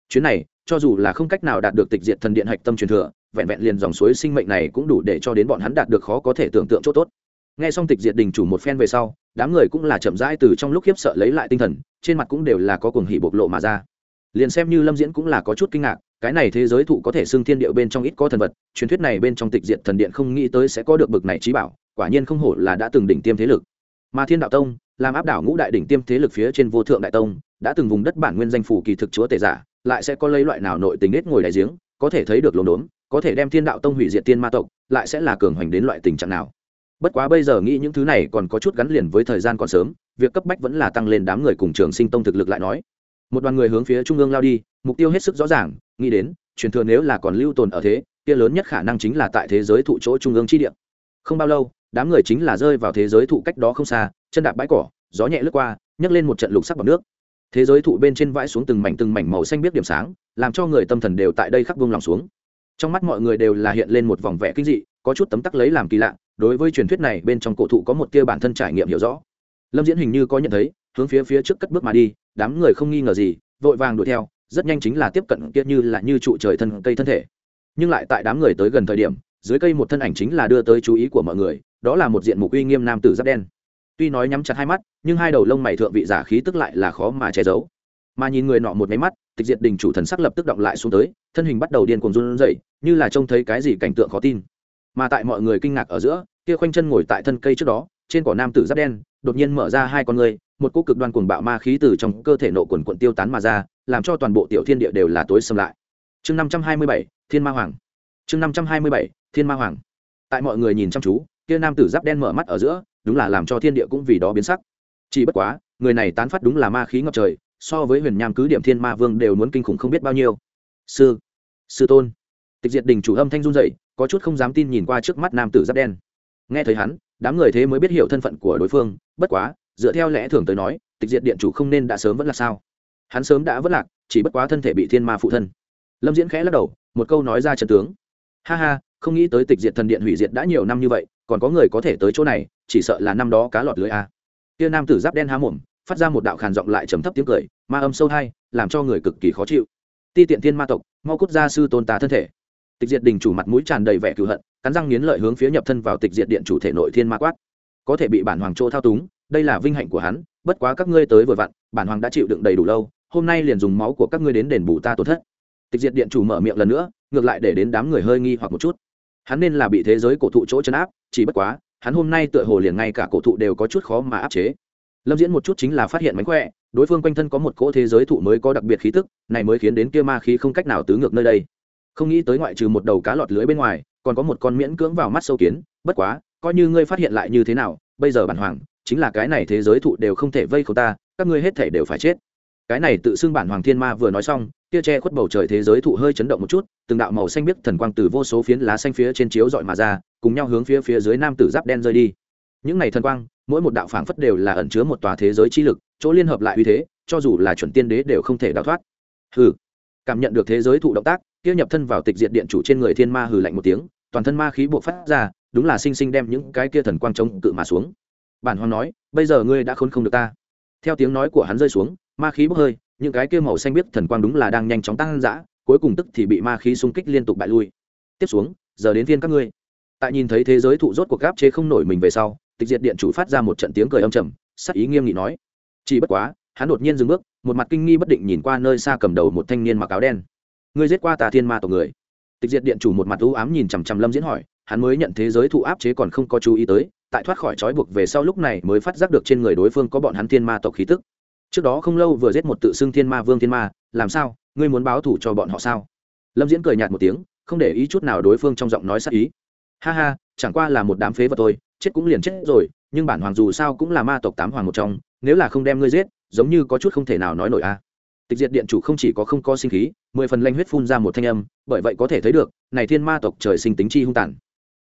chuyến này, cho dù là không cách nào đạt được tịch diệt thần điện hạch tâm truyền thừa, vẹn vẹn liền dòng suối sinh mệnh này cũng đủ để cho đến bọn hắn đạt được khó có thể tưởng tượng chỗ tốt. Nghe xong tịch diệt đình chủ một phen về sau, đám người cũng là chậm rãi từ trong lúc khiếp sợ lấy lại tinh thần, trên mặt cũng đều là có cuồng hỉ bộc lộ mà ra. Liền xem như lâm diễn cũng là có chút kinh ngạc, cái này thế giới thụ có thể xưng thiên điệu bên trong ít có thần vật, truyền thuyết này bên trong tịch diệt thần điện không nghĩ tới sẽ có được bực này trí bảo, quả nhiên không hổ là đã từng đỉnh tiêm thế lực. Mà thiên đạo tông, làm áp đảo ngũ đại đỉnh tiêm thế lực phía trên vô thượng đại tông, đã từng vùng đất bản nguyên danh phủ kỳ thực chúa tể giả lại sẽ có lấy loại nào nội tình nết ngồi đại giếng, có thể thấy được lồn đốn có thể đem thiên đạo tông hủy diệt tiên ma tộc, lại sẽ là cường hoành đến loại tình trạng nào. Bất quá bây giờ nghĩ những thứ này còn có chút gắn liền với thời gian còn sớm, việc cấp bách vẫn là tăng lên đám người cùng trường sinh tông thực lực lại nói. Một đoàn người hướng phía trung ương lao đi, mục tiêu hết sức rõ ràng, nghĩ đến, truyền thừa nếu là còn lưu tồn ở thế, kia lớn nhất khả năng chính là tại thế giới thụ chỗ trung ương chi địa. Không bao lâu, đám người chính là rơi vào thế giới thụ cách đó không xa, chân đạp bãi cỏ, gió nhẹ lướt qua, nhấc lên một trận lục sắc bằng nước thế giới thụ bên trên vãi xuống từng mảnh từng mảnh màu xanh biết điểm sáng, làm cho người tâm thần đều tại đây khắc vương lòng xuống. Trong mắt mọi người đều là hiện lên một vòng vẻ kinh dị, có chút tấm tắc lấy làm kỳ lạ, đối với truyền thuyết này bên trong cổ thụ có một tia bản thân trải nghiệm hiểu rõ. Lâm diễn hình như có nhận thấy, hướng phía phía trước cất bước mà đi, đám người không nghi ngờ gì, vội vàng đuổi theo, rất nhanh chính là tiếp cận kia như là như trụ trời thân, cây thân thể. Nhưng lại tại đám người tới gần thời điểm, dưới cây một thân ảnh chính là đưa tới chú ý của mọi người, đó là một diện mục uy nghiêm nam tử giáp đen tuy nói nhắm chặt hai mắt, nhưng hai đầu lông mày thượng vị giả khí tức lại là khó mà che giấu. Mà nhìn người nọ một máy mắt, tịch diệt đình chủ thần sắc lập tức động lại xuống tới, thân hình bắt đầu điên cuồng run rẩy, như là trông thấy cái gì cảnh tượng khó tin. Mà tại mọi người kinh ngạc ở giữa, kia khoanh chân ngồi tại thân cây trước đó, trên cỏ nam tử giáp đen, đột nhiên mở ra hai con người, một cỗ cực đoan cuồng bạo ma khí từ trong cơ thể nộ quần quận tiêu tán mà ra, làm cho toàn bộ tiểu thiên địa đều là tối xâm lại. Chương năm trăm hai mươi bảy, thiên ma hoàng. Chương năm trăm hai mươi bảy, thiên ma hoàng. Tại mọi người nhìn chăm chú, kia nam tử giáp đen mở mắt ở giữa đúng là làm cho thiên địa cũng vì đó biến sắc. Chỉ bất quá, người này tán phát đúng là ma khí ngập trời, so với huyền nham cứ điểm thiên ma vương đều muốn kinh khủng không biết bao nhiêu. Sư sư tôn. Tịch diệt đình chủ âm thanh run dậy có chút không dám tin nhìn qua trước mắt nam tử giáp đen. Nghe thấy hắn, đám người thế mới biết hiểu thân phận của đối phương, bất quá, dựa theo lẽ thường tới nói, tịch diệt điện chủ không nên đã sớm vẫn là sao? Hắn sớm đã vất lạc, chỉ bất quá thân thể bị thiên ma phụ thân. Lâm diễn khẽ lắc đầu, một câu nói ra trận tướng. Ha ha không nghĩ tới tịch diệt thần điện hủy diệt đã nhiều năm như vậy, còn có người có thể tới chỗ này, chỉ sợ là năm đó cá lọt lưới a. Tia nam tử giáp đen há mồm, phát ra một đạo khàn giọng lại trầm thấp tiếng cười, ma âm sâu hai, làm cho người cực kỳ khó chịu. Ti tiện thiên ma tộc, mau cút ra sư tôn tà thân thể. Tịch diệt đình chủ mặt mũi tràn đầy vẻ cựu hận, cắn răng nghiến lợi hướng phía nhập thân vào tịch diệt điện chủ thể nội thiên ma quát. Có thể bị bản hoàng chỗ thao túng, đây là vinh hạnh của hắn, bất quá các ngươi tới vừa vặn, bản hoàng đã chịu đựng đầy đủ lâu, hôm nay liền dùng máu của các ngươi đến đền bù ta tổn thất. Tịch diệt điện chủ mở miệng lần nữa, ngược lại để đến đám người hơi nghi hoặc một chút hắn nên là bị thế giới cổ thụ chỗ chấn áp, chỉ bất quá, hắn hôm nay tựa hồ liền ngay cả cổ thụ đều có chút khó mà áp chế. Lâm diễn một chút chính là phát hiện mánh khỏe, đối phương quanh thân có một cỗ thế giới thụ mới có đặc biệt khí tức, này mới khiến đến kia ma khí không cách nào tứ ngược nơi đây. Không nghĩ tới ngoại trừ một đầu cá lọt lưới bên ngoài, còn có một con miễn cưỡng vào mắt sâu kiến, bất quá, coi như ngươi phát hiện lại như thế nào, bây giờ bản hoàng, chính là cái này thế giới thụ đều không thể vây khâu ta, các ngươi hết thể đều phải chết cái này tự xưng bản hoàng thiên ma vừa nói xong kia che khuất bầu trời thế giới thụ hơi chấn động một chút, từng đạo màu xanh biếc thần quang từ vô số phiến lá xanh phía trên chiếu dọi mà ra, cùng nhau hướng phía phía dưới nam tử giáp đen rơi đi. Những này thần quang, mỗi một đạo phảng phất đều là ẩn chứa một tòa thế giới chi lực, chỗ liên hợp lại uy thế, cho dù là chuẩn tiên đế đều không thể đào thoát. Hừ. Cảm nhận được thế giới thụ động tác, kia nhập thân vào tịch diện điện chủ trên người thiên ma hừ lạnh một tiếng, toàn thân ma khí buộc phát ra, đúng là sinh sinh đem những cái kia thần quang trông cự mà xuống. Bản hoàng nói, bây giờ ngươi đã khốn không được ta theo tiếng nói của hắn rơi xuống, ma khí bốc hơi, những cái kia màu xanh biết thần quang đúng là đang nhanh chóng tăng dã, cuối cùng tức thì bị ma khí xung kích liên tục bại lui. Tiếp xuống, giờ đến viên các ngươi. Tại nhìn thấy thế giới thụ rốt cuộc gáp chế không nổi mình về sau, tịch diệt điện chủ phát ra một trận tiếng cười âm trầm, sắc ý nghiêm nghị nói. Chỉ bất quá, hắn đột nhiên dừng bước, một mặt kinh nghi bất định nhìn qua nơi xa cầm đầu một thanh niên mặc áo đen. Ngươi giết qua tà thiên ma tộc người. Tịch diệt điện chủ một mặt u ám nhìn chằm chằm lâm diễn hỏi, hắn mới nhận thế giới thụ áp chế còn không có chú ý tới tại thoát khỏi trói buộc về sau lúc này mới phát giác được trên người đối phương có bọn hắn thiên ma tộc khí tức. Trước đó không lâu vừa giết một tự xưng thiên ma vương thiên ma, làm sao? Ngươi muốn báo thủ cho bọn họ sao? Lâm diễn cười nhạt một tiếng, không để ý chút nào đối phương trong giọng nói sắc ý. Ha ha, chẳng qua là một đám phế vật thôi, chết cũng liền chết rồi, nhưng bản hoàng dù sao cũng là ma tộc tám hoàng một trong, nếu là không đem ngươi giết, giống như có chút không thể nào nói nổi a tịch diệt điện chủ không chỉ có không có sinh khí, mười phần lanh huyết phun ra một thanh âm, bởi vậy có thể thấy được, này thiên ma tộc trời sinh tính chi hung tàn.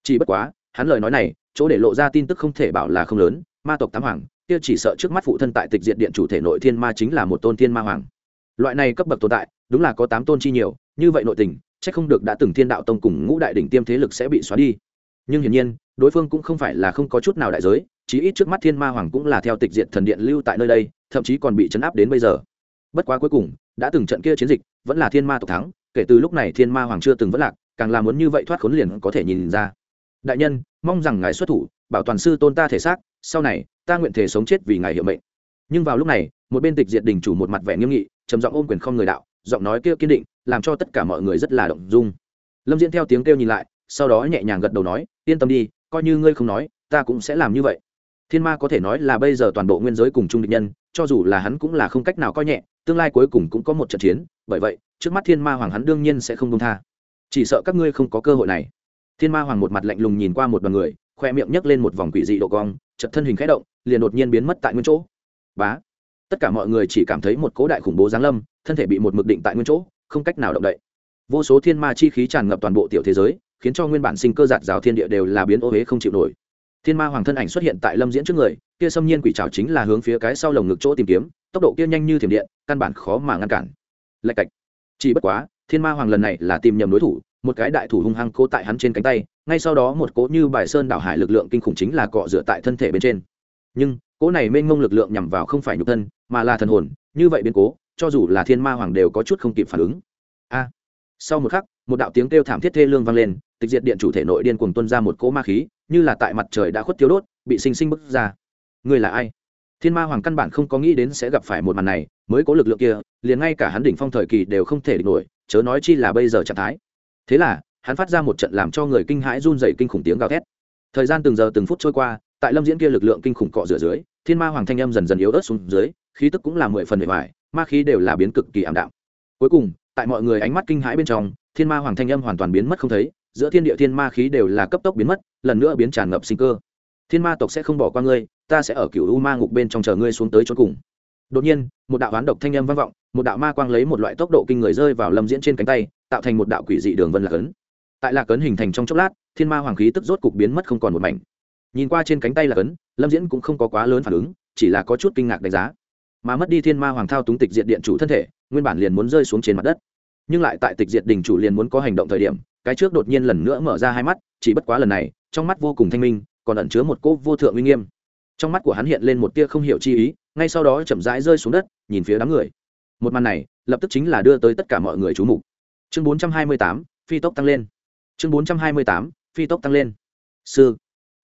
Chỉ bất quá, hắn lời nói này chỗ để lộ ra tin tức không thể bảo là không lớn, ma tộc tám hoàng, kia chỉ sợ trước mắt phụ thân tại tịch diệt điện chủ thể nội thiên ma chính là một tôn thiên ma hoàng. Loại này cấp bậc tồn tại, đúng là có tám tôn chi nhiều, như vậy nội tình, chắc không được đã từng thiên đạo tông cùng ngũ đại đỉnh tiêm thế lực sẽ bị xóa đi. Nhưng hiển nhiên, đối phương cũng không phải là không có chút nào đại giới, chí ít trước mắt thiên ma hoàng cũng là theo tịch diện thần điện lưu tại nơi đây, thậm chí còn bị chấn áp đến bây giờ. Bất quá cuối cùng, đã từng trận kia chiến dịch, vẫn là thiên ma tộc thắng, kể từ lúc này thiên ma hoàng chưa từng vất lạc, càng là muốn như vậy thoát khốn liền có thể nhìn ra. Đại nhân mong rằng ngài xuất thủ, bảo toàn sư tôn ta thể xác, sau này, ta nguyện thể sống chết vì ngài hiệu mệnh. Nhưng vào lúc này, một bên tịch diệt đình chủ một mặt vẻ nghiêm nghị, trầm giọng ôm quyền không người đạo, giọng nói kia kiên định, làm cho tất cả mọi người rất là động dung. Lâm diễn theo tiếng kêu nhìn lại, sau đó nhẹ nhàng gật đầu nói, yên tâm đi, coi như ngươi không nói, ta cũng sẽ làm như vậy. Thiên ma có thể nói là bây giờ toàn bộ nguyên giới cùng chung địch nhân, cho dù là hắn cũng là không cách nào coi nhẹ, tương lai cuối cùng cũng có một trận chiến, bởi vậy, trước mắt thiên ma hoàng hắn đương nhiên sẽ không công tha. Chỉ sợ các ngươi không có cơ hội này thiên ma hoàng một mặt lạnh lùng nhìn qua một đoàn người, khoe miệng nhấc lên một vòng quỷ dị độ cong chật thân hình khẽ động, liền đột nhiên biến mất tại nguyên chỗ. Bá! Tất cả mọi người chỉ cảm thấy một cố đại khủng bố giáng lâm, thân thể bị một mực định tại nguyên chỗ, không cách nào động đậy. Vô số thiên ma chi khí tràn ngập toàn bộ tiểu thế giới, khiến cho nguyên bản sinh cơ giạt rào thiên địa đều là biến ô huế không chịu nổi. Thiên ma hoàng thân ảnh xuất hiện tại lâm diễn trước người, kia xâm nhiên quỷ trào chính là hướng phía cái sau lồng ngực chỗ tìm kiếm, tốc độ kia nhanh như thiểm điện, căn bản khó mà ngăn cản. Lạch cạch. Chỉ bất quá thiên ma hoàng lần này là tìm nhầm đối thủ, một cái đại thủ hung hăng cố tại hắn trên cánh tay, ngay sau đó một cỗ như bài sơn đảo hải lực lượng kinh khủng chính là cọ dựa tại thân thể bên trên. Nhưng, cỗ này mênh mông lực lượng nhằm vào không phải nhục thân, mà là thần hồn, như vậy biến cố, cho dù là thiên ma hoàng đều có chút không kịp phản ứng. A! Sau một khắc, một đạo tiếng kêu thảm thiết thê lương vang lên, tịch diệt điện chủ thể nội điên cuồng tuân ra một cỗ ma khí, như là tại mặt trời đã khuất thiếu đốt, bị sinh sinh bức ra. Người là ai? Thiên ma hoàng căn bản không có nghĩ đến sẽ gặp phải một màn này, mới có lực lượng kia, liền ngay cả hắn đỉnh phong thời kỳ đều không thể địch nổi chớ nói chi là bây giờ trạng thái. Thế là, hắn phát ra một trận làm cho người kinh hãi run dày kinh khủng tiếng gào thét. Thời gian từng giờ từng phút trôi qua, tại lâm diễn kia lực lượng kinh khủng cọ rửa dưới, thiên ma hoàng thanh âm dần dần yếu ớt xuống dưới, khí tức cũng là mười phần bề ngoài ma khí đều là biến cực kỳ ảm đạm. Cuối cùng, tại mọi người ánh mắt kinh hãi bên trong, thiên ma hoàng thanh âm hoàn toàn biến mất không thấy, giữa thiên địa thiên ma khí đều là cấp tốc biến mất, lần nữa biến tràn ngập sinh cơ. Thiên ma tộc sẽ không bỏ qua ngươi, ta sẽ ở cựu u ma ngục bên trong chờ ngươi xuống tới chỗ cùng đột nhiên, một đạo oán độc thanh âm vang vọng, một đạo ma quang lấy một loại tốc độ kinh người rơi vào lâm diễn trên cánh tay, tạo thành một đạo quỷ dị đường vân lạc ấn. Tại lạc ấn hình thành trong chốc lát, thiên ma hoàng khí tức rốt cục biến mất không còn một mảnh. Nhìn qua trên cánh tay lạc ấn, lâm diễn cũng không có quá lớn phản ứng, chỉ là có chút kinh ngạc đánh giá. Mà mất đi thiên ma hoàng thao túng tịch diệt điện chủ thân thể, nguyên bản liền muốn rơi xuống trên mặt đất. Nhưng lại tại tịch diệt đình chủ liền muốn có hành động thời điểm, cái trước đột nhiên lần nữa mở ra hai mắt, chỉ bất quá lần này, trong mắt vô cùng thanh minh, còn ẩn chứa một cô vô thượng uy nghiêm. Trong mắt của hắn hiện lên một tia không hiểu chi ý ngay sau đó chậm rãi rơi xuống đất, nhìn phía đám người. Một màn này, lập tức chính là đưa tới tất cả mọi người chú mục. Chương bốn trăm hai mươi tám, phi tốc tăng lên. Chương bốn trăm hai mươi tám, phi tốc tăng lên. Sư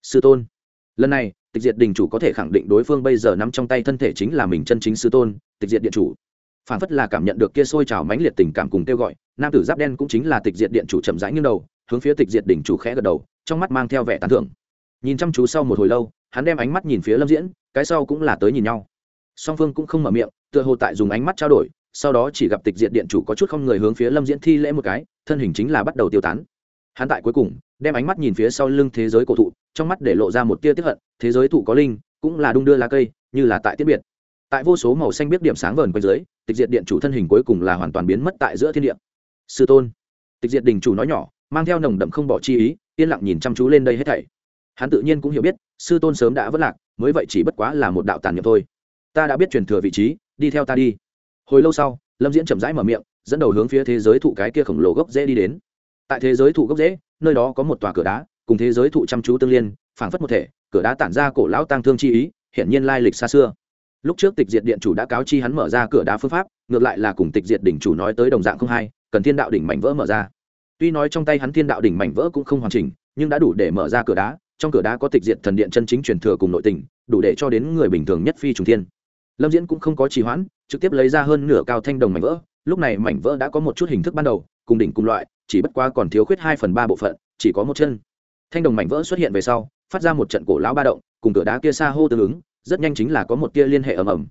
sư tôn. Lần này, tịch diệt đình chủ có thể khẳng định đối phương bây giờ nắm trong tay thân thể chính là mình chân chính sư tôn, tịch diệt điện chủ. Phản phất là cảm nhận được kia sôi trào mãnh liệt tình cảm cùng kêu gọi, nam tử giáp đen cũng chính là tịch diệt điện chủ chậm rãi nghiêng đầu, hướng phía tịch diệt đỉnh chủ khẽ gật đầu, trong mắt mang theo vẻ tán thưởng. Nhìn chăm chú sau một hồi lâu, hắn đem ánh mắt nhìn phía lâm diễn, cái sau cũng là tới nhìn nhau song phương cũng không mở miệng, tựa hồ tại dùng ánh mắt trao đổi, sau đó chỉ gặp tịch Diện điện chủ có chút không người hướng phía lâm diễn thi lễ một cái, thân hình chính là bắt đầu tiêu tán. Hắn tại cuối cùng, đem ánh mắt nhìn phía sau lưng thế giới cổ thụ, trong mắt để lộ ra một tia tiếp hận, thế giới thụ có linh, cũng là đung đưa lá cây, như là tại tiết biệt. Tại vô số màu xanh biết điểm sáng vờn quanh dưới, tịch diệt điện chủ thân hình cuối cùng là hoàn toàn biến mất tại giữa thiên địa. Sư tôn, tịch diệt đình chủ nói nhỏ, mang theo nồng đậm không bỏ chi ý, yên lặng nhìn chăm chú lên đây hết thảy. Hắn tự nhiên cũng hiểu biết, sư tôn sớm đã vất lạc, mới vậy chỉ bất quá là một đạo tàn nhiệm thôi ta đã biết truyền thừa vị trí, đi theo ta đi. Hồi lâu sau, lâm diễn chậm rãi mở miệng, dẫn đầu hướng phía thế giới thụ cái kia khổng lồ gốc dễ đi đến. Tại thế giới thụ gốc dễ nơi đó có một tòa cửa đá, cùng thế giới thụ chăm chú tương liên, phảng phất một thể, cửa đá tản ra cổ lão tăng thương chi ý, hiển nhiên lai lịch xa xưa. Lúc trước tịch diệt điện chủ đã cáo chi hắn mở ra cửa đá phương pháp, ngược lại là cùng tịch diệt đỉnh chủ nói tới đồng dạng không hay, cần thiên đạo đỉnh mảnh vỡ mở ra. Tuy nói trong tay hắn thiên đạo đỉnh mảnh vỡ cũng không hoàn chỉnh, nhưng đã đủ để mở ra cửa đá, trong cửa đá có tịch diệt thần điện chân chính truyền thừa cùng nội tình, đủ để cho đến người bình thường nhất phi trùng thiên lâm diễn cũng không có trì hoãn, trực tiếp lấy ra hơn nửa cao thanh đồng mảnh vỡ. Lúc này mảnh vỡ đã có một chút hình thức ban đầu, cùng đỉnh cùng loại, chỉ bất quá còn thiếu khuyết hai phần ba bộ phận, chỉ có một chân. Thanh đồng mảnh vỡ xuất hiện về sau, phát ra một trận cổ lão ba động, cùng cửa đá kia xa hô tương ứng, rất nhanh chính là có một tia liên hệ ầm ầm.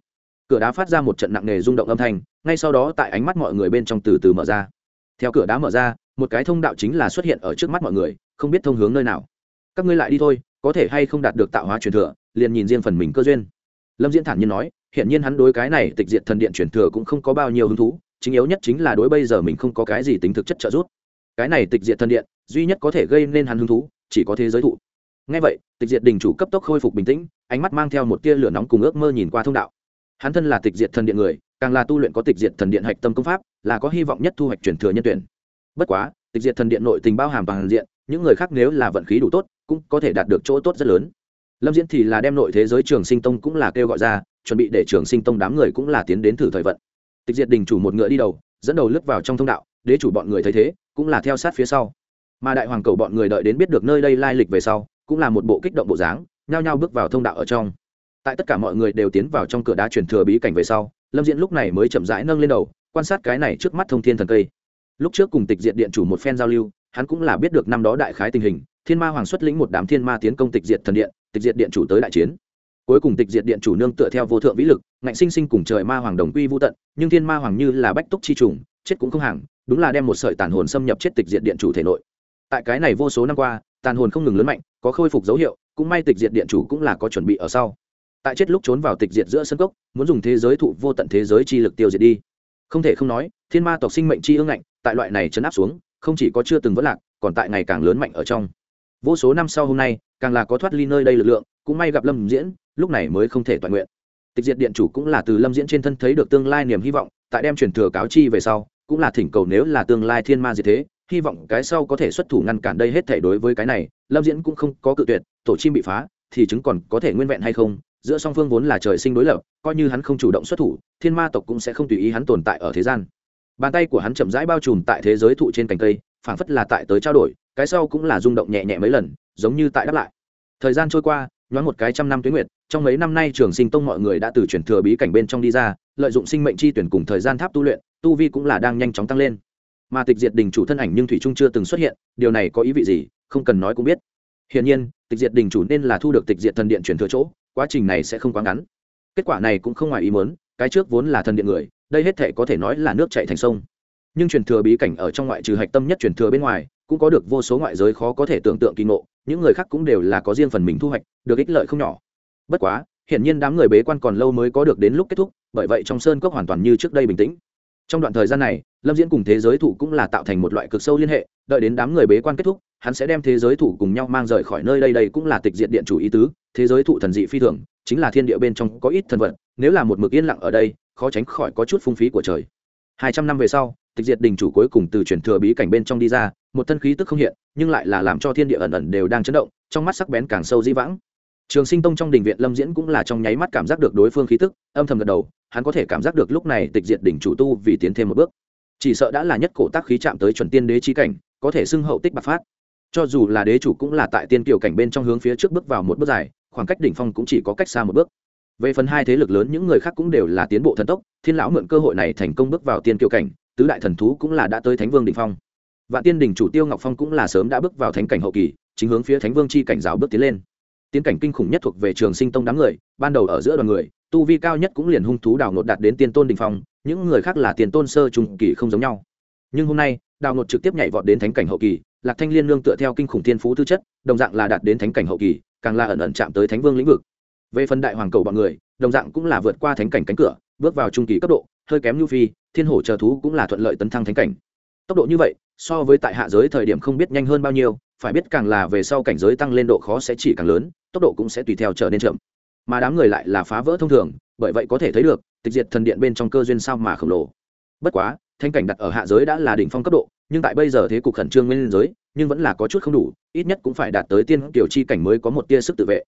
Cửa đá phát ra một trận nặng nề rung động âm thanh, ngay sau đó tại ánh mắt mọi người bên trong từ từ mở ra. Theo cửa đá mở ra, một cái thông đạo chính là xuất hiện ở trước mắt mọi người, không biết thông hướng nơi nào. Các ngươi lại đi thôi, có thể hay không đạt được tạo hóa truyền thừa, liền nhìn riêng phần mình cơ duyên. Lâm diễn thản nhiên nói hiện nhiên hắn đối cái này tịch diệt thần điện truyền thừa cũng không có bao nhiêu hứng thú, chính yếu nhất chính là đối bây giờ mình không có cái gì tính thực chất trợ giúp. Cái này tịch diệt thần điện, duy nhất có thể gây nên hắn hứng thú, chỉ có thế giới thụ. Ngay vậy, tịch diệt đình chủ cấp tốc khôi phục bình tĩnh, ánh mắt mang theo một tia lửa nóng cùng ước mơ nhìn qua thông đạo. Hắn thân là tịch diệt thần điện người, càng là tu luyện có tịch diệt thần điện hạch tâm công pháp, là có hy vọng nhất thu hoạch truyền thừa nhân tuyển. Bất quá, tịch diệt thần điện nội tình bao hàm toàn diện, những người khác nếu là vận khí đủ tốt, cũng có thể đạt được chỗ tốt rất lớn. Lâm diễn thì là đem nội thế giới trường sinh tông cũng là kêu gọi ra chuẩn bị để trường sinh tông đám người cũng là tiến đến thử thời vận. Tịch diệt đình chủ một ngựa đi đầu, dẫn đầu lướt vào trong thông đạo, đế chủ bọn người thấy thế, cũng là theo sát phía sau. Mà đại hoàng cầu bọn người đợi đến biết được nơi đây lai lịch về sau, cũng là một bộ kích động bộ dáng, nhao nhao bước vào thông đạo ở trong. Tại tất cả mọi người đều tiến vào trong cửa đá truyền thừa bí cảnh về sau, lâm diễn lúc này mới chậm rãi nâng lên đầu, quan sát cái này trước mắt thông thiên thần cây. Lúc trước cùng tịch diện điện chủ một phen giao lưu, hắn cũng là biết được năm đó đại khái tình hình, thiên ma hoàng xuất lĩnh một đám thiên ma tiến công tịch diệt thần điện, tịch diệt điện chủ tới đại chiến cuối cùng tịch diệt điện chủ nương tựa theo vô thượng vĩ lực, ngạnh sinh sinh cùng trời ma hoàng đồng quy vô tận, nhưng thiên ma hoàng như là bách túc chi trùng, chết cũng không hàng, đúng là đem một sợi tàn hồn xâm nhập chết tịch diệt điện chủ thể nội. Tại cái này vô số năm qua, tàn hồn không ngừng lớn mạnh, có khôi phục dấu hiệu, cũng may tịch diệt điện chủ cũng là có chuẩn bị ở sau. Tại chết lúc trốn vào tịch diệt giữa sân cốc, muốn dùng thế giới thụ vô tận thế giới chi lực tiêu diệt đi. Không thể không nói, thiên ma tộc sinh mệnh chi ương ngạnh, tại loại này chấn áp xuống, không chỉ có chưa từng vỡ lạc, còn tại ngày càng lớn mạnh ở trong vô số năm sau hôm nay, càng là có thoát ly nơi đây lực lượng, cũng may gặp lâm diễn, lúc này mới không thể toàn nguyện. Tịch diệt điện chủ cũng là từ lâm diễn trên thân thấy được tương lai niềm hy vọng, tại đem truyền thừa cáo chi về sau, cũng là thỉnh cầu nếu là tương lai thiên ma diệt thế, hy vọng cái sau có thể xuất thủ ngăn cản đây hết thể đối với cái này, lâm diễn cũng không có cự tuyệt, tổ chim bị phá, thì chứng còn có thể nguyên vẹn hay không, giữa song phương vốn là trời sinh đối lập, coi như hắn không chủ động xuất thủ, thiên ma tộc cũng sẽ không tùy ý hắn tồn tại ở thế gian. Bàn tay của hắn chậm rãi bao trùm tại thế giới thụ trên cành cây phảng phất là tại tới trao đổi, cái sau cũng là rung động nhẹ nhẹ mấy lần, giống như tại đáp lại. Thời gian trôi qua, nhoáng một cái trăm năm tuyến nguyệt, trong mấy năm nay trường sinh tông mọi người đã từ chuyển thừa bí cảnh bên trong đi ra, lợi dụng sinh mệnh chi tuyển cùng thời gian tháp tu luyện, tu vi cũng là đang nhanh chóng tăng lên. Mà tịch diệt đình chủ thân ảnh nhưng thủy trung chưa từng xuất hiện, điều này có ý vị gì, không cần nói cũng biết. Hiển nhiên, tịch diệt đình chủ nên là thu được tịch diệt thần điện chuyển thừa chỗ, quá trình này sẽ không quá ngắn. Kết quả này cũng không ngoài ý muốn, cái trước vốn là thần điện người, đây hết thể có thể nói là nước chạy thành sông nhưng truyền thừa bí cảnh ở trong ngoại trừ hạch tâm nhất truyền thừa bên ngoài, cũng có được vô số ngoại giới khó có thể tưởng tượng kỳ ngộ, những người khác cũng đều là có riêng phần mình thu hoạch, được ích lợi không nhỏ. Bất quá, hiển nhiên đám người bế quan còn lâu mới có được đến lúc kết thúc, bởi vậy trong sơn cốc hoàn toàn như trước đây bình tĩnh. Trong đoạn thời gian này, lâm diễn cùng thế giới thủ cũng là tạo thành một loại cực sâu liên hệ, đợi đến đám người bế quan kết thúc, hắn sẽ đem thế giới thủ cùng nhau mang rời khỏi nơi đây đây cũng là tịch diện điện chủ ý tứ, thế giới thụ thần dị phi thường, chính là thiên địa bên trong có ít thần vật, nếu là một mực yên lặng ở đây, khó tránh khỏi có chút phung phí của trời. Hai trăm năm về sau tịch diệt đình chủ cuối cùng từ chuyển thừa bí cảnh bên trong đi ra, một thân khí tức không hiện, nhưng lại là làm cho thiên địa ẩn ẩn đều đang chấn động, trong mắt sắc bén càng sâu dĩ vãng. Trường sinh tông trong đình viện lâm diễn cũng là trong nháy mắt cảm giác được đối phương khí tức, âm thầm gật đầu, hắn có thể cảm giác được lúc này tịch diệt đỉnh chủ tu vì tiến thêm một bước. Chỉ sợ đã là nhất cổ tác khí chạm tới chuẩn tiên đế chi cảnh, có thể xưng hậu tích bạc phát. Cho dù là đế chủ cũng là tại tiên kiều cảnh bên trong hướng phía trước bước vào một bước dài, khoảng cách đỉnh phong cũng chỉ có cách xa một bước. Về phần hai thế lực lớn, những người khác cũng đều là tiến bộ thần tốc, thiên lão mượn cơ hội này thành công bước vào tiên kiều cảnh tứ đại thần thú cũng là đã tới thánh vương đỉnh phong. Vạn tiên đỉnh chủ tiêu ngọc phong cũng là sớm đã bước vào thánh cảnh hậu kỳ, chính hướng phía thánh vương chi cảnh giáo bước tiến lên. Tiến cảnh kinh khủng nhất thuộc về trường sinh tông đám người, ban đầu ở giữa đoàn người, tu vi cao nhất cũng liền hung thú đào nột đạt đến tiên tôn đình phong, những người khác là tiền tôn sơ trùng kỳ không giống nhau. Nhưng hôm nay, đào nột trực tiếp nhảy vọt đến thánh cảnh hậu kỳ, lạc thanh liên lương tựa theo kinh khủng thiên phú tư chất, đồng dạng là đạt đến thánh cảnh hậu kỳ, càng là ẩn ẩn chạm tới thánh vương lĩnh vực về phần đại hoàng cầu bọn người, đồng dạng cũng là vượt qua thánh cảnh cánh cửa, bước vào trung kỳ cấp độ, hơi kém nhu phi, thiên hổ chờ thú cũng là thuận lợi tấn thăng thánh cảnh. Tốc độ như vậy, so với tại hạ giới thời điểm không biết nhanh hơn bao nhiêu, phải biết càng là về sau cảnh giới tăng lên độ khó sẽ chỉ càng lớn, tốc độ cũng sẽ tùy theo trở nên chậm. Mà đám người lại là phá vỡ thông thường, bởi vậy có thể thấy được, tịch diệt thần điện bên trong cơ duyên sao mà khổng lồ. Bất quá thanh cảnh đặt ở hạ giới đã là đỉnh phong cấp độ, nhưng tại bây giờ thế cục khẩn trương nguyên giới, nhưng vẫn là có chút không đủ, ít nhất cũng phải đạt tới tiên kiểu chi cảnh mới có một tia sức tự vệ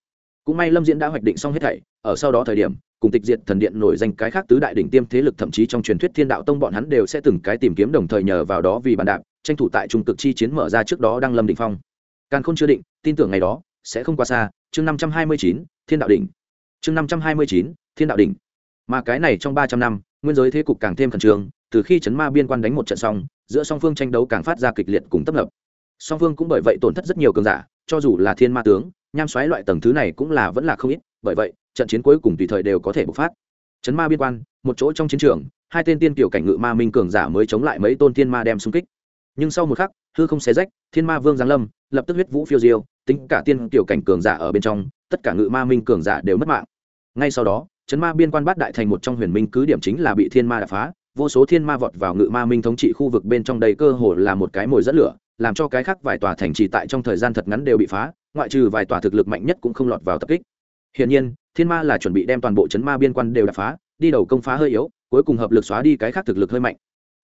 cũng may lâm diễn đã hoạch định xong hết thảy, ở sau đó thời điểm, cùng tịch diệt thần điện nổi danh cái khác tứ đại đỉnh tiêm thế lực thậm chí trong truyền thuyết thiên đạo tông bọn hắn đều sẽ từng cái tìm kiếm đồng thời nhờ vào đó vì bàn đạp, tranh thủ tại trung cực chi chiến mở ra trước đó đang lâm đỉnh phong. Càng không chưa định, tin tưởng ngày đó, sẽ không qua xa, chương năm trăm hai mươi chín, thiên đạo đỉnh. Chương năm trăm hai mươi chín, thiên đạo đỉnh. Mà cái này trong ba trăm năm, nguyên giới thế cục càng thêm khẩn trương, từ khi chấn ma biên quan đánh một trận xong, giữa song phương tranh đấu càng phát ra kịch liệt cùng tấp nập. Song phương cũng bởi vậy tổn thất rất nhiều cường giả cho dù là thiên ma tướng, nham xoáy loại tầng thứ này cũng là vẫn là không ít, bởi vậy, trận chiến cuối cùng tùy thời đều có thể bộc phát. Chấn ma biên quan, một chỗ trong chiến trường, hai tên tiên kiểu cảnh ngự ma minh cường giả mới chống lại mấy tôn thiên ma đem xung kích. Nhưng sau một khắc, hư không xé rách, thiên ma vương giáng lâm, lập tức huyết vũ phiêu diêu, tính cả tiên kiểu cảnh cường giả ở bên trong, tất cả ngự ma minh cường giả đều mất mạng. Ngay sau đó, chấn ma biên quan bát đại thành một trong huyền minh cứ điểm chính là bị thiên ma đập phá, vô số thiên ma vọt vào ngự ma minh thống trị khu vực bên trong đầy cơ hồ là một cái mồi dẫn lửa làm cho cái khác vài tòa thành trì tại trong thời gian thật ngắn đều bị phá, ngoại trừ vài tòa thực lực mạnh nhất cũng không lọt vào tập kích. Hiển nhiên, thiên ma là chuẩn bị đem toàn bộ chấn ma biên quan đều đập phá, đi đầu công phá hơi yếu, cuối cùng hợp lực xóa đi cái khác thực lực hơi mạnh.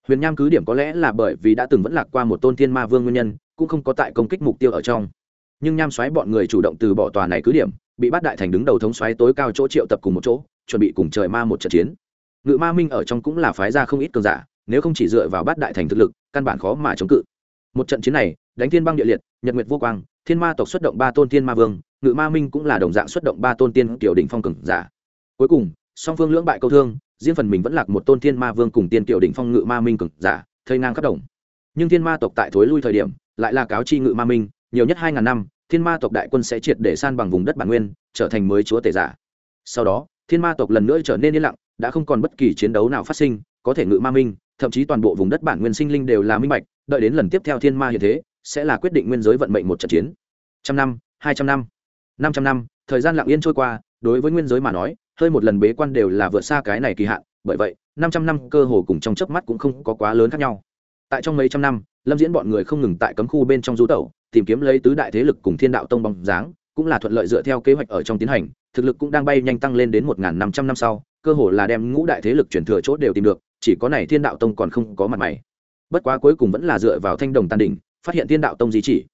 Huyền nham cứ điểm có lẽ là bởi vì đã từng vẫn lạc qua một tôn thiên ma vương nguyên nhân, cũng không có tại công kích mục tiêu ở trong. Nhưng nham xoáy bọn người chủ động từ bỏ tòa này cứ điểm, bị bắt đại thành đứng đầu thống xoáy tối cao chỗ triệu tập cùng một chỗ, chuẩn bị cùng trời ma một trận chiến. Ngự ma minh ở trong cũng là phái ra không ít cường giả, nếu không chỉ dựa vào bát đại thành thực lực, căn bản khó mà chống cự một trận chiến này, đánh thiên băng địa liệt, nhật nguyệt vô quang, thiên ma tộc xuất động ba tôn thiên ma vương, ngự ma minh cũng là đồng dạng xuất động ba tôn tiên kiểu đỉnh phong cường giả. Cuối cùng, song phương lưỡng bại câu thương, riêng phần mình vẫn lạc một tôn thiên ma vương cùng tiên kiểu đỉnh phong ngự ma minh cường giả, thây ngang khắp đồng. Nhưng thiên ma tộc tại thối lui thời điểm, lại là cáo chi ngự ma minh, nhiều nhất hai ngàn năm, thiên ma tộc đại quân sẽ triệt để san bằng vùng đất bản nguyên, trở thành mới chúa tể giả. Sau đó, thiên ma tộc lần nữa trở nên yên lặng, đã không còn bất kỳ chiến đấu nào phát sinh, có thể ngự ma minh, thậm chí toàn bộ vùng đất bản nguyên sinh linh đều là minh bạch đợi đến lần tiếp theo thiên ma hiện thế, sẽ là quyết định nguyên giới vận mệnh một trận chiến. Trăm năm, hai trăm năm năm trăm năm, thời gian lặng yên trôi qua, đối với nguyên giới mà nói, hơi một lần bế quan đều là vượt xa cái này kỳ hạn, bởi vậy, năm trăm năm cơ hồ cùng trong chớp mắt cũng không có quá lớn khác nhau. Tại trong mấy trăm năm, lâm diễn bọn người không ngừng tại cấm khu bên trong du tẩu, tìm kiếm lấy tứ đại thế lực cùng thiên đạo tông bóng dáng, cũng là thuận lợi dựa theo kế hoạch ở trong tiến hành, thực lực cũng đang bay nhanh tăng lên đến một năm trăm năm sau, cơ hồ là đem ngũ đại thế lực chuyển thừa chốt đều tìm được, chỉ có này thiên đạo tông còn không có mặt mày bất quá cuối cùng vẫn là dựa vào thanh đồng tàn đỉnh, phát hiện thiên đạo tông di chỉ.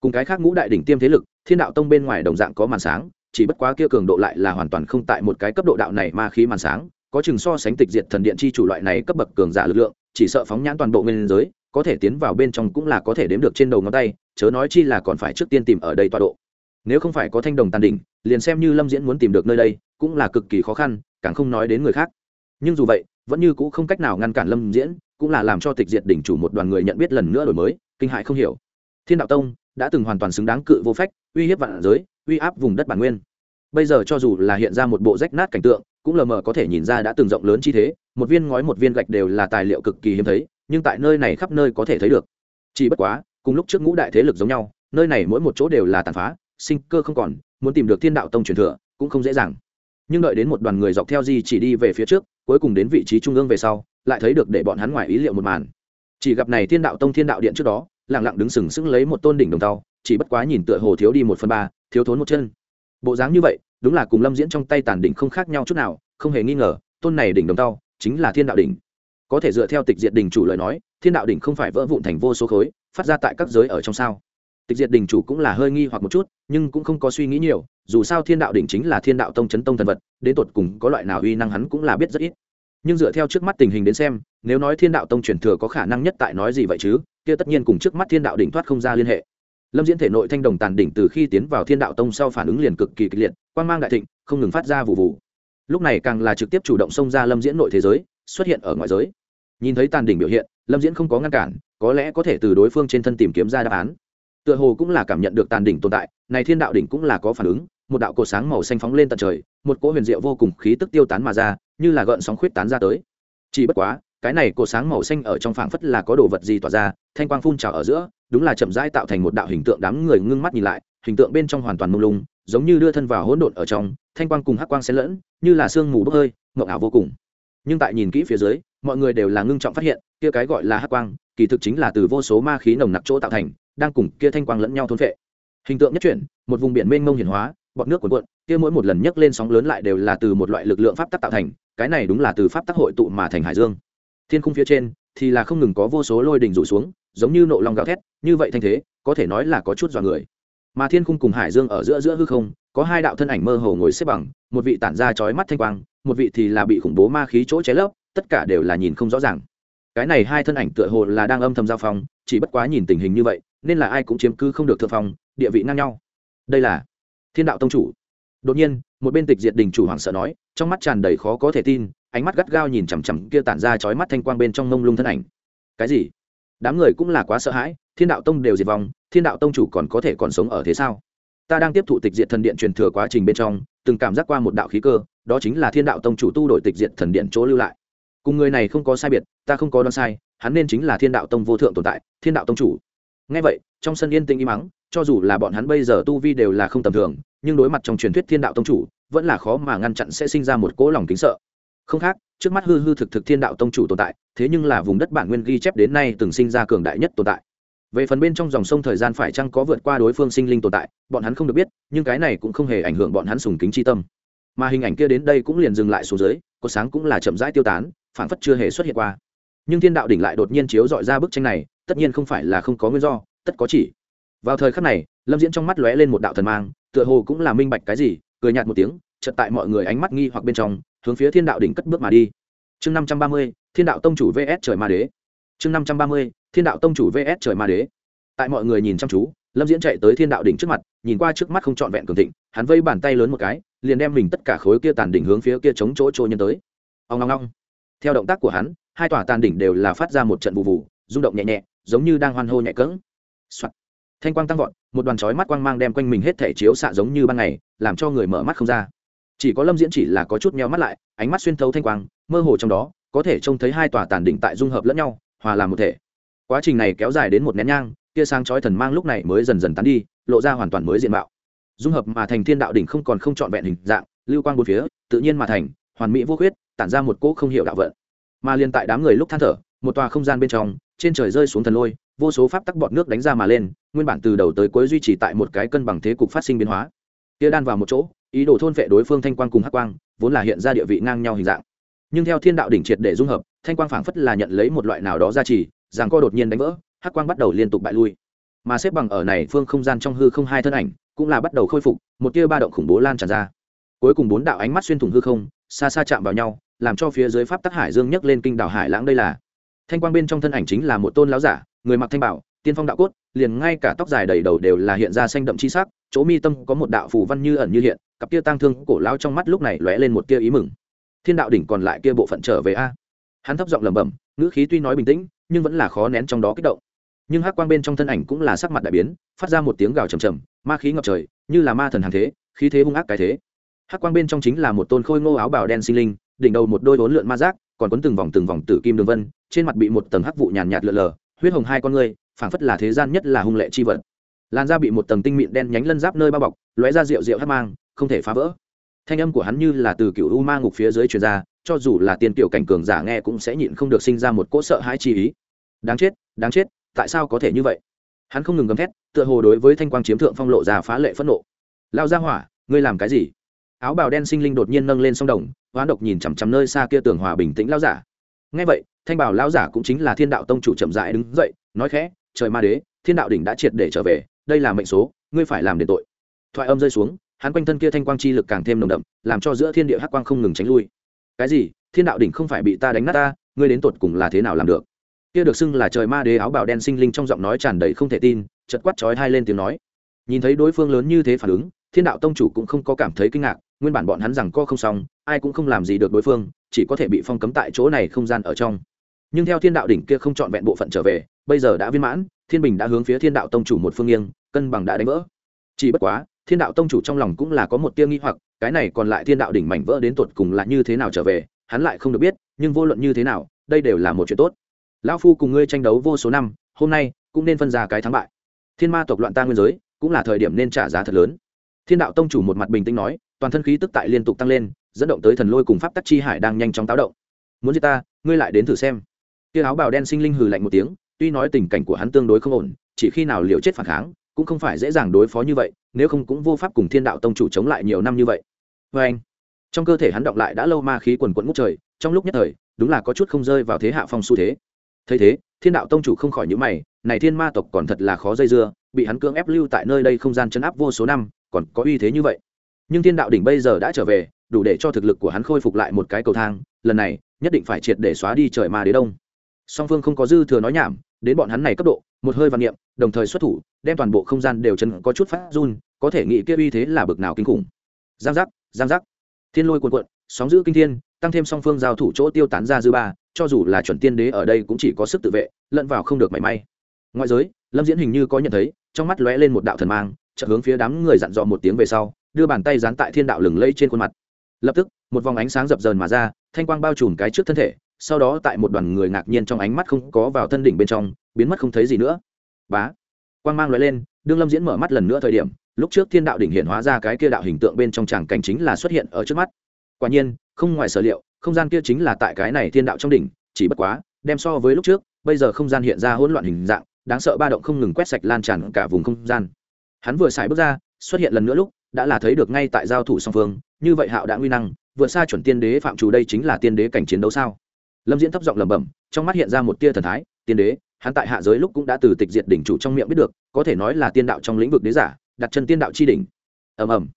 Cùng cái khác ngũ đại đỉnh tiêm thế lực, thiên đạo tông bên ngoài đồng dạng có màn sáng, chỉ bất quá kia cường độ lại là hoàn toàn không tại một cái cấp độ đạo này ma khí màn sáng, có chừng so sánh tịch diệt thần điện chi chủ loại này cấp bậc cường giả lực lượng, chỉ sợ phóng nhãn toàn bộ nguyên giới, có thể tiến vào bên trong cũng là có thể đếm được trên đầu ngón tay, chớ nói chi là còn phải trước tiên tìm ở đây tọa độ. Nếu không phải có thanh đồng tàn đỉnh, liền xem như lâm diễn muốn tìm được nơi đây, cũng là cực kỳ khó khăn, càng không nói đến người khác. Nhưng dù vậy vẫn như cũ không cách nào ngăn cản lâm diễn, cũng là làm cho tịch diệt đỉnh chủ một đoàn người nhận biết lần nữa đổi mới, kinh hại không hiểu. Thiên đạo tông đã từng hoàn toàn xứng đáng cự vô phách, uy hiếp vạn giới, uy áp vùng đất bản nguyên. Bây giờ cho dù là hiện ra một bộ rách nát cảnh tượng, cũng lờ mờ có thể nhìn ra đã từng rộng lớn chi thế, một viên ngói một viên gạch đều là tài liệu cực kỳ hiếm thấy, nhưng tại nơi này khắp nơi có thể thấy được. Chỉ bất quá, cùng lúc trước ngũ đại thế lực giống nhau, nơi này mỗi một chỗ đều là tàn phá, sinh cơ không còn, muốn tìm được thiên đạo tông truyền thừa cũng không dễ dàng. Nhưng đợi đến một đoàn người dọc theo di chỉ đi về phía trước cuối cùng đến vị trí trung ương về sau, lại thấy được để bọn hắn ngoài ý liệu một màn. Chỉ gặp này thiên đạo tông thiên đạo điện trước đó lẳng lặng đứng sừng sững lấy một tôn đỉnh đồng tàu chỉ bất quá nhìn tựa hồ thiếu đi một phần ba, thiếu thốn một chân. Bộ dáng như vậy, đúng là cùng lâm diễn trong tay tàn đỉnh không khác nhau chút nào, không hề nghi ngờ, tôn này đỉnh đồng tàu chính là thiên đạo đỉnh. Có thể dựa theo tịch diệt đỉnh chủ lời nói, thiên đạo đỉnh không phải vỡ vụn thành vô số khối, phát ra tại các giới ở trong sao. Tịch diệt đỉnh chủ cũng là hơi nghi hoặc một chút, nhưng cũng không có suy nghĩ nhiều dù sao thiên đạo đỉnh chính là thiên đạo tông chấn tông thần vật, đến tột cùng có loại nào uy năng hắn cũng là biết rất ít. Nhưng dựa theo trước mắt tình hình đến xem, nếu nói thiên đạo tông truyền thừa có khả năng nhất tại nói gì vậy chứ, kia tất nhiên cùng trước mắt thiên đạo đỉnh thoát không ra liên hệ. Lâm diễn thể nội thanh đồng tàn đỉnh từ khi tiến vào thiên đạo tông sau phản ứng liền cực kỳ kịch liệt quan mang đại thịnh, không ngừng phát ra vụ vụ. Lúc này càng là trực tiếp chủ động xông ra lâm diễn nội thế giới, xuất hiện ở ngoại giới. Nhìn thấy tàn đỉnh biểu hiện, lâm diễn không có ngăn cản, có lẽ có thể từ đối phương trên thân tìm kiếm ra đáp án. Tựa hồ cũng là cảm nhận được tàn đỉnh tồn tại, này thiên đạo đỉnh cũng là có phản ứng một đạo cột sáng màu xanh phóng lên tận trời, một cỗ huyền diệu vô cùng khí tức tiêu tán mà ra, như là gợn sóng khuyết tán ra tới. Chỉ bất quá, cái này cột sáng màu xanh ở trong phảng phất là có đồ vật gì tỏa ra, thanh quang phun trào ở giữa, đúng là chậm rãi tạo thành một đạo hình tượng đám người ngưng mắt nhìn lại, hình tượng bên trong hoàn toàn mông lung, giống như đưa thân vào hỗn độn ở trong, thanh quang cùng hắc quang xen lẫn, như là sương mù bốc hơi ngộng ảo vô cùng. Nhưng tại nhìn kỹ phía dưới, mọi người đều là ngưng trọng phát hiện, kia cái gọi là hắc quang, kỳ thực chính là từ vô số ma khí nồng nặc chỗ tạo thành, đang cùng kia thanh quang lẫn nhau thôn phệ. Hình tượng nhất chuyển, một vùng biển mênh mông hiển hóa bọt nước cuộn cuộn, kia mỗi một lần nhấc lên sóng lớn lại đều là từ một loại lực lượng pháp tắc tạo thành, cái này đúng là từ pháp tắc hội tụ mà thành hải dương. Thiên khung phía trên thì là không ngừng có vô số lôi đình rủ xuống, giống như nộ lòng gào thét, như vậy thanh thế, có thể nói là có chút dọa người. Mà thiên khung cùng hải dương ở giữa giữa hư không, có hai đạo thân ảnh mơ hồ ngồi xếp bằng, một vị tản ra chói mắt thanh quang, một vị thì là bị khủng bố ma khí chỗ cháy lấp, tất cả đều là nhìn không rõ ràng. Cái này hai thân ảnh tựa hồ là đang âm thầm giao phong, chỉ bất quá nhìn tình hình như vậy, nên là ai cũng chiếm cứ không được thượng phong, địa vị ngang nhau. Đây là thiên đạo tông chủ. Đột nhiên, một bên tịch diệt đình chủ hoàng sợ nói, trong mắt tràn đầy khó có thể tin, ánh mắt gắt gao nhìn chằm chằm kia tản ra chói mắt thanh quang bên trong mông lung thân ảnh. Cái gì? Đám người cũng là quá sợ hãi, thiên đạo tông đều diệt vong, thiên đạo tông chủ còn có thể còn sống ở thế sao? Ta đang tiếp thụ tịch diệt thần điện truyền thừa quá trình bên trong, từng cảm giác qua một đạo khí cơ, đó chính là thiên đạo tông chủ tu đổi tịch diệt thần điện chỗ lưu lại. Cùng người này không có sai biệt, ta không có đoán sai, hắn nên chính là thiên đạo tông vô thượng tồn tại, thiên đạo tông chủ. Ngay vậy, trong sân yên tĩnh im mắng cho dù là bọn hắn bây giờ tu vi đều là không tầm thường, nhưng đối mặt trong truyền thuyết thiên đạo tông chủ, vẫn là khó mà ngăn chặn sẽ sinh ra một cỗ lòng kính sợ. Không khác, trước mắt hư hư thực thực thiên đạo tông chủ tồn tại, thế nhưng là vùng đất bản nguyên ghi chép đến nay từng sinh ra cường đại nhất tồn tại. Về phần bên trong dòng sông thời gian phải chăng có vượt qua đối phương sinh linh tồn tại, bọn hắn không được biết, nhưng cái này cũng không hề ảnh hưởng bọn hắn sùng kính c tâm. Mà hình ảnh kia đến đây cũng liền dừng lại xuống dưới, có sáng cũng là chậm rãi tiêu tán phản phất chưa hề xuất hiện qua. Nhưng thiên đạo đỉnh lại đột nhiên chiếu dọi ra bức tranh này, tất nhiên không phải là không có nguyên do, tất có chỉ vào thời khắc này, lâm diễn trong mắt lóe lên một đạo thần mang, tựa hồ cũng là minh bạch cái gì, cười nhạt một tiếng chật tại mọi người ánh mắt nghi hoặc bên trong, hướng phía thiên đạo đỉnh cất bước mà đi. Chương năm trăm ba mươi, thiên đạo tông chủ vs trời ma đế. Chương năm trăm ba mươi, thiên đạo tông chủ vs trời ma đế. Tại mọi người nhìn chăm chú, lâm diễn chạy tới thiên đạo đỉnh trước mặt, nhìn qua trước mắt không trọn vẹn cường thịnh, hắn vây bàn tay lớn một cái, liền đem mình tất cả khối kia tàn đỉnh hướng phía kia chống chỗ trôi nhân tới. Ông long long theo động tác của hắn, hai tòa tàn đỉnh đều là phát ra một trận vụ vụ, rung động nhẹ nhẹ, giống như đang hoan hô nhẹ cỡng、Soạn thanh quang tăng vọt, một đoàn chói mắt quang mang đem quanh mình hết thể chiếu xạ giống như ban ngày, làm cho người mở mắt không ra. Chỉ có lâm diễn chỉ là có chút meo mắt lại, ánh mắt xuyên thấu thanh quang, mơ hồ trong đó, có thể trông thấy hai tòa tàn đỉnh tại dung hợp lẫn nhau, hòa làm một thể. Quá trình này kéo dài đến một nén nhang kia sáng chói thần mang lúc này mới dần dần tán đi, lộ ra hoàn toàn mới diện mạo. Dung hợp mà thành thiên đạo đỉnh không còn không trọn vẹn hình dạng, lưu quang bốn phía, tự nhiên mà thành, hoàn mỹ vô khuyết, tản ra một cỗ không hiểu đạo vận. Mà liền tại đám người lúc than thở, một tòa không gian bên trong, trên trời rơi xuống thần lôi vô số pháp tắc bọt nước đánh ra mà lên, nguyên bản từ đầu tới cuối duy trì tại một cái cân bằng thế cục phát sinh biến hóa. Kia đan vào một chỗ, ý đồ thôn vệ đối phương thanh quang cùng hắc quang, vốn là hiện ra địa vị ngang nhau hình dạng. Nhưng theo thiên đạo đỉnh triệt để dung hợp, thanh quang phảng phất là nhận lấy một loại nào đó ra trì rằng co đột nhiên đánh vỡ, hắc quang bắt đầu liên tục bại lui. Mà xếp bằng ở này phương không gian trong hư không hai thân ảnh, cũng là bắt đầu khôi phục, một tia ba động khủng bố lan tràn ra. Cuối cùng bốn đạo ánh mắt xuyên thủng hư không, xa xa chạm vào nhau, làm cho phía dưới pháp tắc hải dương nhấc lên kinh đảo hải lãng đây là. Thanh quang bên trong thân ảnh chính là một tôn láo giả người mặc thanh bảo, tiên phong đạo cốt, liền ngay cả tóc dài đầy đầu đều là hiện ra xanh đậm chi sắc, chỗ mi tâm có một đạo phù văn như ẩn như hiện, cặp kia tang thương cổ lao trong mắt lúc này lóe lên một tia ý mừng. Thiên đạo đỉnh còn lại kia bộ phận trở về a. Hắn thấp giọng lẩm bẩm, ngữ khí tuy nói bình tĩnh, nhưng vẫn là khó nén trong đó kích động. Nhưng hắc quang bên trong thân ảnh cũng là sắc mặt đại biến, phát ra một tiếng gào trầm trầm, ma khí ngập trời, như là ma thần hàng thế, khí thế hung ác cái thế. Hắc quang bên trong chính là một tôn khôi ngô áo bào đen sinh linh, đỉnh đầu một đôi vốn lượn ma giác, còn quấn từng vòng từng vòng tử kim đường vân, trên mặt bị một tầng hắc vụ nhàn nhạt lượn lờ huyết hồng hai con người phảng phất là thế gian nhất là hung lệ chi vật. Làn da bị một tầng tinh mịn đen nhánh lân giáp nơi bao bọc, lóe ra rượu rượu hắc mang, không thể phá vỡ. Thanh âm của hắn như là từ cựu u ma ngục phía dưới truyền ra, cho dù là tiền tiểu cảnh cường giả nghe cũng sẽ nhịn không được sinh ra một cỗ sợ hãi chi ý. Đáng chết đáng chết, tại sao có thể như vậy? Hắn không ngừng gầm thét, tựa hồ đối với thanh quang chiếm thượng phong lộ ra phá lệ phẫn nộ. Lao ra hỏa, ngươi làm cái gì? Áo bào đen sinh linh đột nhiên nâng lên sông đồng, hoán độc nhìn chằm chằm nơi xa kia tường hòa bình tĩnh lao giả ngay vậy, thanh bảo lão giả cũng chính là thiên đạo tông chủ chậm rãi đứng dậy, nói khẽ, trời ma đế, thiên đạo đỉnh đã triệt để trở về, đây là mệnh số, ngươi phải làm đền tội. Thoại âm rơi xuống, hắn quanh thân kia thanh quang chi lực càng thêm nồng đậm, làm cho giữa thiên địa hắc quang không ngừng tránh lui. Cái gì? Thiên đạo đỉnh không phải bị ta đánh nát ta? Ngươi đến tột cùng là thế nào làm được? Kia được xưng là trời ma đế áo bào đen sinh linh trong giọng nói tràn đầy không thể tin chật quát chói hai lên tiếng nói. Nhìn thấy đối phương lớn như thế phản ứng, thiên đạo tông chủ cũng không có cảm thấy kinh ngạc nguyên bản bọn hắn rằng co không xong, ai cũng không làm gì được đối phương, chỉ có thể bị phong cấm tại chỗ này không gian ở trong. Nhưng theo thiên đạo đỉnh kia không chọn vẹn bộ phận trở về, bây giờ đã viên mãn, thiên bình đã hướng phía thiên đạo tông chủ một phương nghiêng, cân bằng đã đánh vỡ. Chỉ bất quá, thiên đạo tông chủ trong lòng cũng là có một tia nghi hoặc, cái này còn lại thiên đạo đỉnh mảnh vỡ đến tột cùng là như thế nào trở về, hắn lại không được biết, nhưng vô luận như thế nào, đây đều là một chuyện tốt. Lão phu cùng ngươi tranh đấu vô số năm, hôm nay cũng nên phân ra cái thắng bại. Thiên ma tộc loạn ta nguyên giới, cũng là thời điểm nên trả giá thật lớn. Thiên đạo tông chủ một mặt bình tĩnh nói toàn thân khí tức tại liên tục tăng lên, dẫn động tới thần lôi cùng pháp tắc chi hải đang nhanh chóng táo động. Muốn giết ta, ngươi lại đến thử xem. Tia áo bào đen sinh linh hừ lạnh một tiếng, tuy nói tình cảnh của hắn tương đối không ổn, chỉ khi nào liều chết phản kháng, cũng không phải dễ dàng đối phó như vậy, nếu không cũng vô pháp cùng thiên đạo tông chủ chống lại nhiều năm như vậy. Vê anh, trong cơ thể hắn động lại đã lâu ma khí quần quẫn ngút trời, trong lúc nhất thời, đúng là có chút không rơi vào thế hạ phong xu thế. Thấy thế, thiên đạo tông chủ không khỏi những mày, này thiên ma tộc còn thật là khó dây dưa, bị hắn cưỡng ép lưu tại nơi đây không gian chấn áp vô số năm, còn có uy thế như vậy nhưng thiên đạo đỉnh bây giờ đã trở về, đủ để cho thực lực của hắn khôi phục lại một cái cầu thang, lần này, nhất định phải triệt để xóa đi trời ma đế đông. Song phương không có dư thừa nói nhảm, đến bọn hắn này cấp độ, một hơi văn niệm, đồng thời xuất thủ, đem toàn bộ không gian đều chân có chút phát run, có thể nghĩ kia uy thế là bực nào kinh khủng. Giang giác giang giác. Thiên lôi cuộn cuộn, sóng giữ kinh thiên, tăng thêm song phương giao thủ chỗ tiêu tán ra dư ba, cho dù là chuẩn tiên đế ở đây cũng chỉ có sức tự vệ, lẫn vào không được mảy may. Ngoại giới, lâm diễn hình như có nhận thấy, trong mắt lóe lên một đạo thần mang, chợt hướng phía đám người dặn dò một tiếng về sau đưa bàn tay dán tại thiên đạo lừng lây trên khuôn mặt. Lập tức, một vòng ánh sáng dập dờn mà ra, thanh quang bao trùm cái trước thân thể, sau đó tại một đoàn người ngạc nhiên trong ánh mắt không có vào thân đỉnh bên trong, biến mất không thấy gì nữa. Bá! Quang mang lóe lên, đương lâm diễn mở mắt lần nữa thời điểm, lúc trước thiên đạo đỉnh hiện hóa ra cái kia đạo hình tượng bên trong tràng cảnh chính là xuất hiện ở trước mắt. Quả nhiên, không ngoài sở liệu, không gian kia chính là tại cái này thiên đạo trong đỉnh, chỉ bất quá, đem so với lúc trước, bây giờ không gian hiện ra hỗn loạn hình dạng, đáng sợ ba động không ngừng quét sạch lan tràn cả vùng không gian. Hắn vừa xài bước ra, xuất hiện lần nữa lúc đã là thấy được ngay tại giao thủ song phương, như vậy hạo đã nguy năng, vượt xa chuẩn tiên đế phạm chủ đây chính là tiên đế cảnh chiến đấu sao? Lâm diễn thấp giọng lẩm bẩm, trong mắt hiện ra một tia thần thái, tiên đế, hắn tại hạ giới lúc cũng đã từ tịch diệt đỉnh chủ trong miệng biết được, có thể nói là tiên đạo trong lĩnh vực đế giả, đặt chân tiên đạo chi đỉnh. Ầm ầm.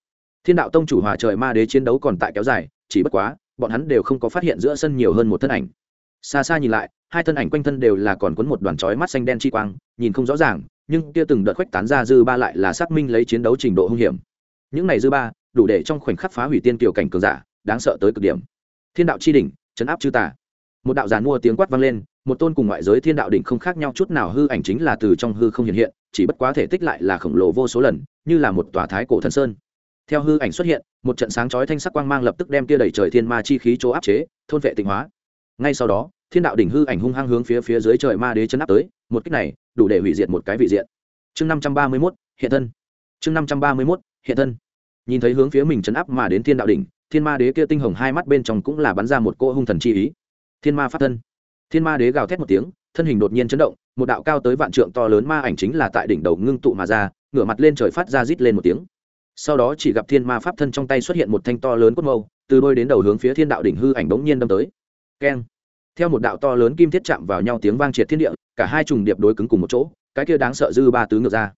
Thiên đạo tông chủ hòa trời ma đế chiến đấu còn tại kéo dài, chỉ bất quá, bọn hắn đều không có phát hiện giữa sân nhiều hơn một thân ảnh. Xa xa nhìn lại, hai thân ảnh quanh thân đều là còn quấn một đoàn chói mắt xanh đen chi quang, nhìn không rõ ràng, nhưng kia từng đợt khuếch tán ra dư ba lại là xác minh lấy chiến đấu trình độ hung hiểm những này dư ba, đủ để trong khoảnh khắc phá hủy tiên kiều cảnh cường giả, đáng sợ tới cực điểm. Thiên đạo chi đỉnh, chấn áp chư tà. Một đạo giàn mua tiếng quát vang lên, một tôn cùng ngoại giới thiên đạo đỉnh không khác nhau chút nào, hư ảnh chính là từ trong hư không hiện hiện, chỉ bất quá thể tích lại là khổng lồ vô số lần, như là một tòa thái cổ thần sơn. Theo hư ảnh xuất hiện, một trận sáng chói thanh sắc quang mang lập tức đem kia đẩy trời thiên ma chi khí chỗ áp chế, thôn vệ tịnh hóa. Ngay sau đó, thiên đạo đỉnh hư ảnh hung hăng hướng phía phía dưới trời ma đế chấn áp tới, một cách này, đủ để hủy diệt một cái vị diện. Chương năm trăm ba mươi mốt, hiện thân. Chương năm trăm ba mươi mốt, hiện thân nhìn thấy hướng phía mình chấn áp mà đến thiên đạo đỉnh, thiên ma đế kia tinh hồng hai mắt bên trong cũng là bắn ra một cỗ hung thần chi ý. Thiên ma phát thân. Thiên ma đế gào thét một tiếng, thân hình đột nhiên chấn động, một đạo cao tới vạn trượng to lớn ma ảnh chính là tại đỉnh đầu ngưng tụ mà ra, ngửa mặt lên trời phát ra rít lên một tiếng. Sau đó chỉ gặp thiên ma pháp thân trong tay xuất hiện một thanh to lớn cốt mâu, từ đôi đến đầu hướng phía thiên đạo đỉnh hư ảnh bỗng nhiên đâm tới. Keng. Theo một đạo to lớn kim thiết chạm vào nhau tiếng vang triệt thiên địa, cả hai trùng điệp đối cứng cùng một chỗ, cái kia đáng sợ dư ba tứ ngược ra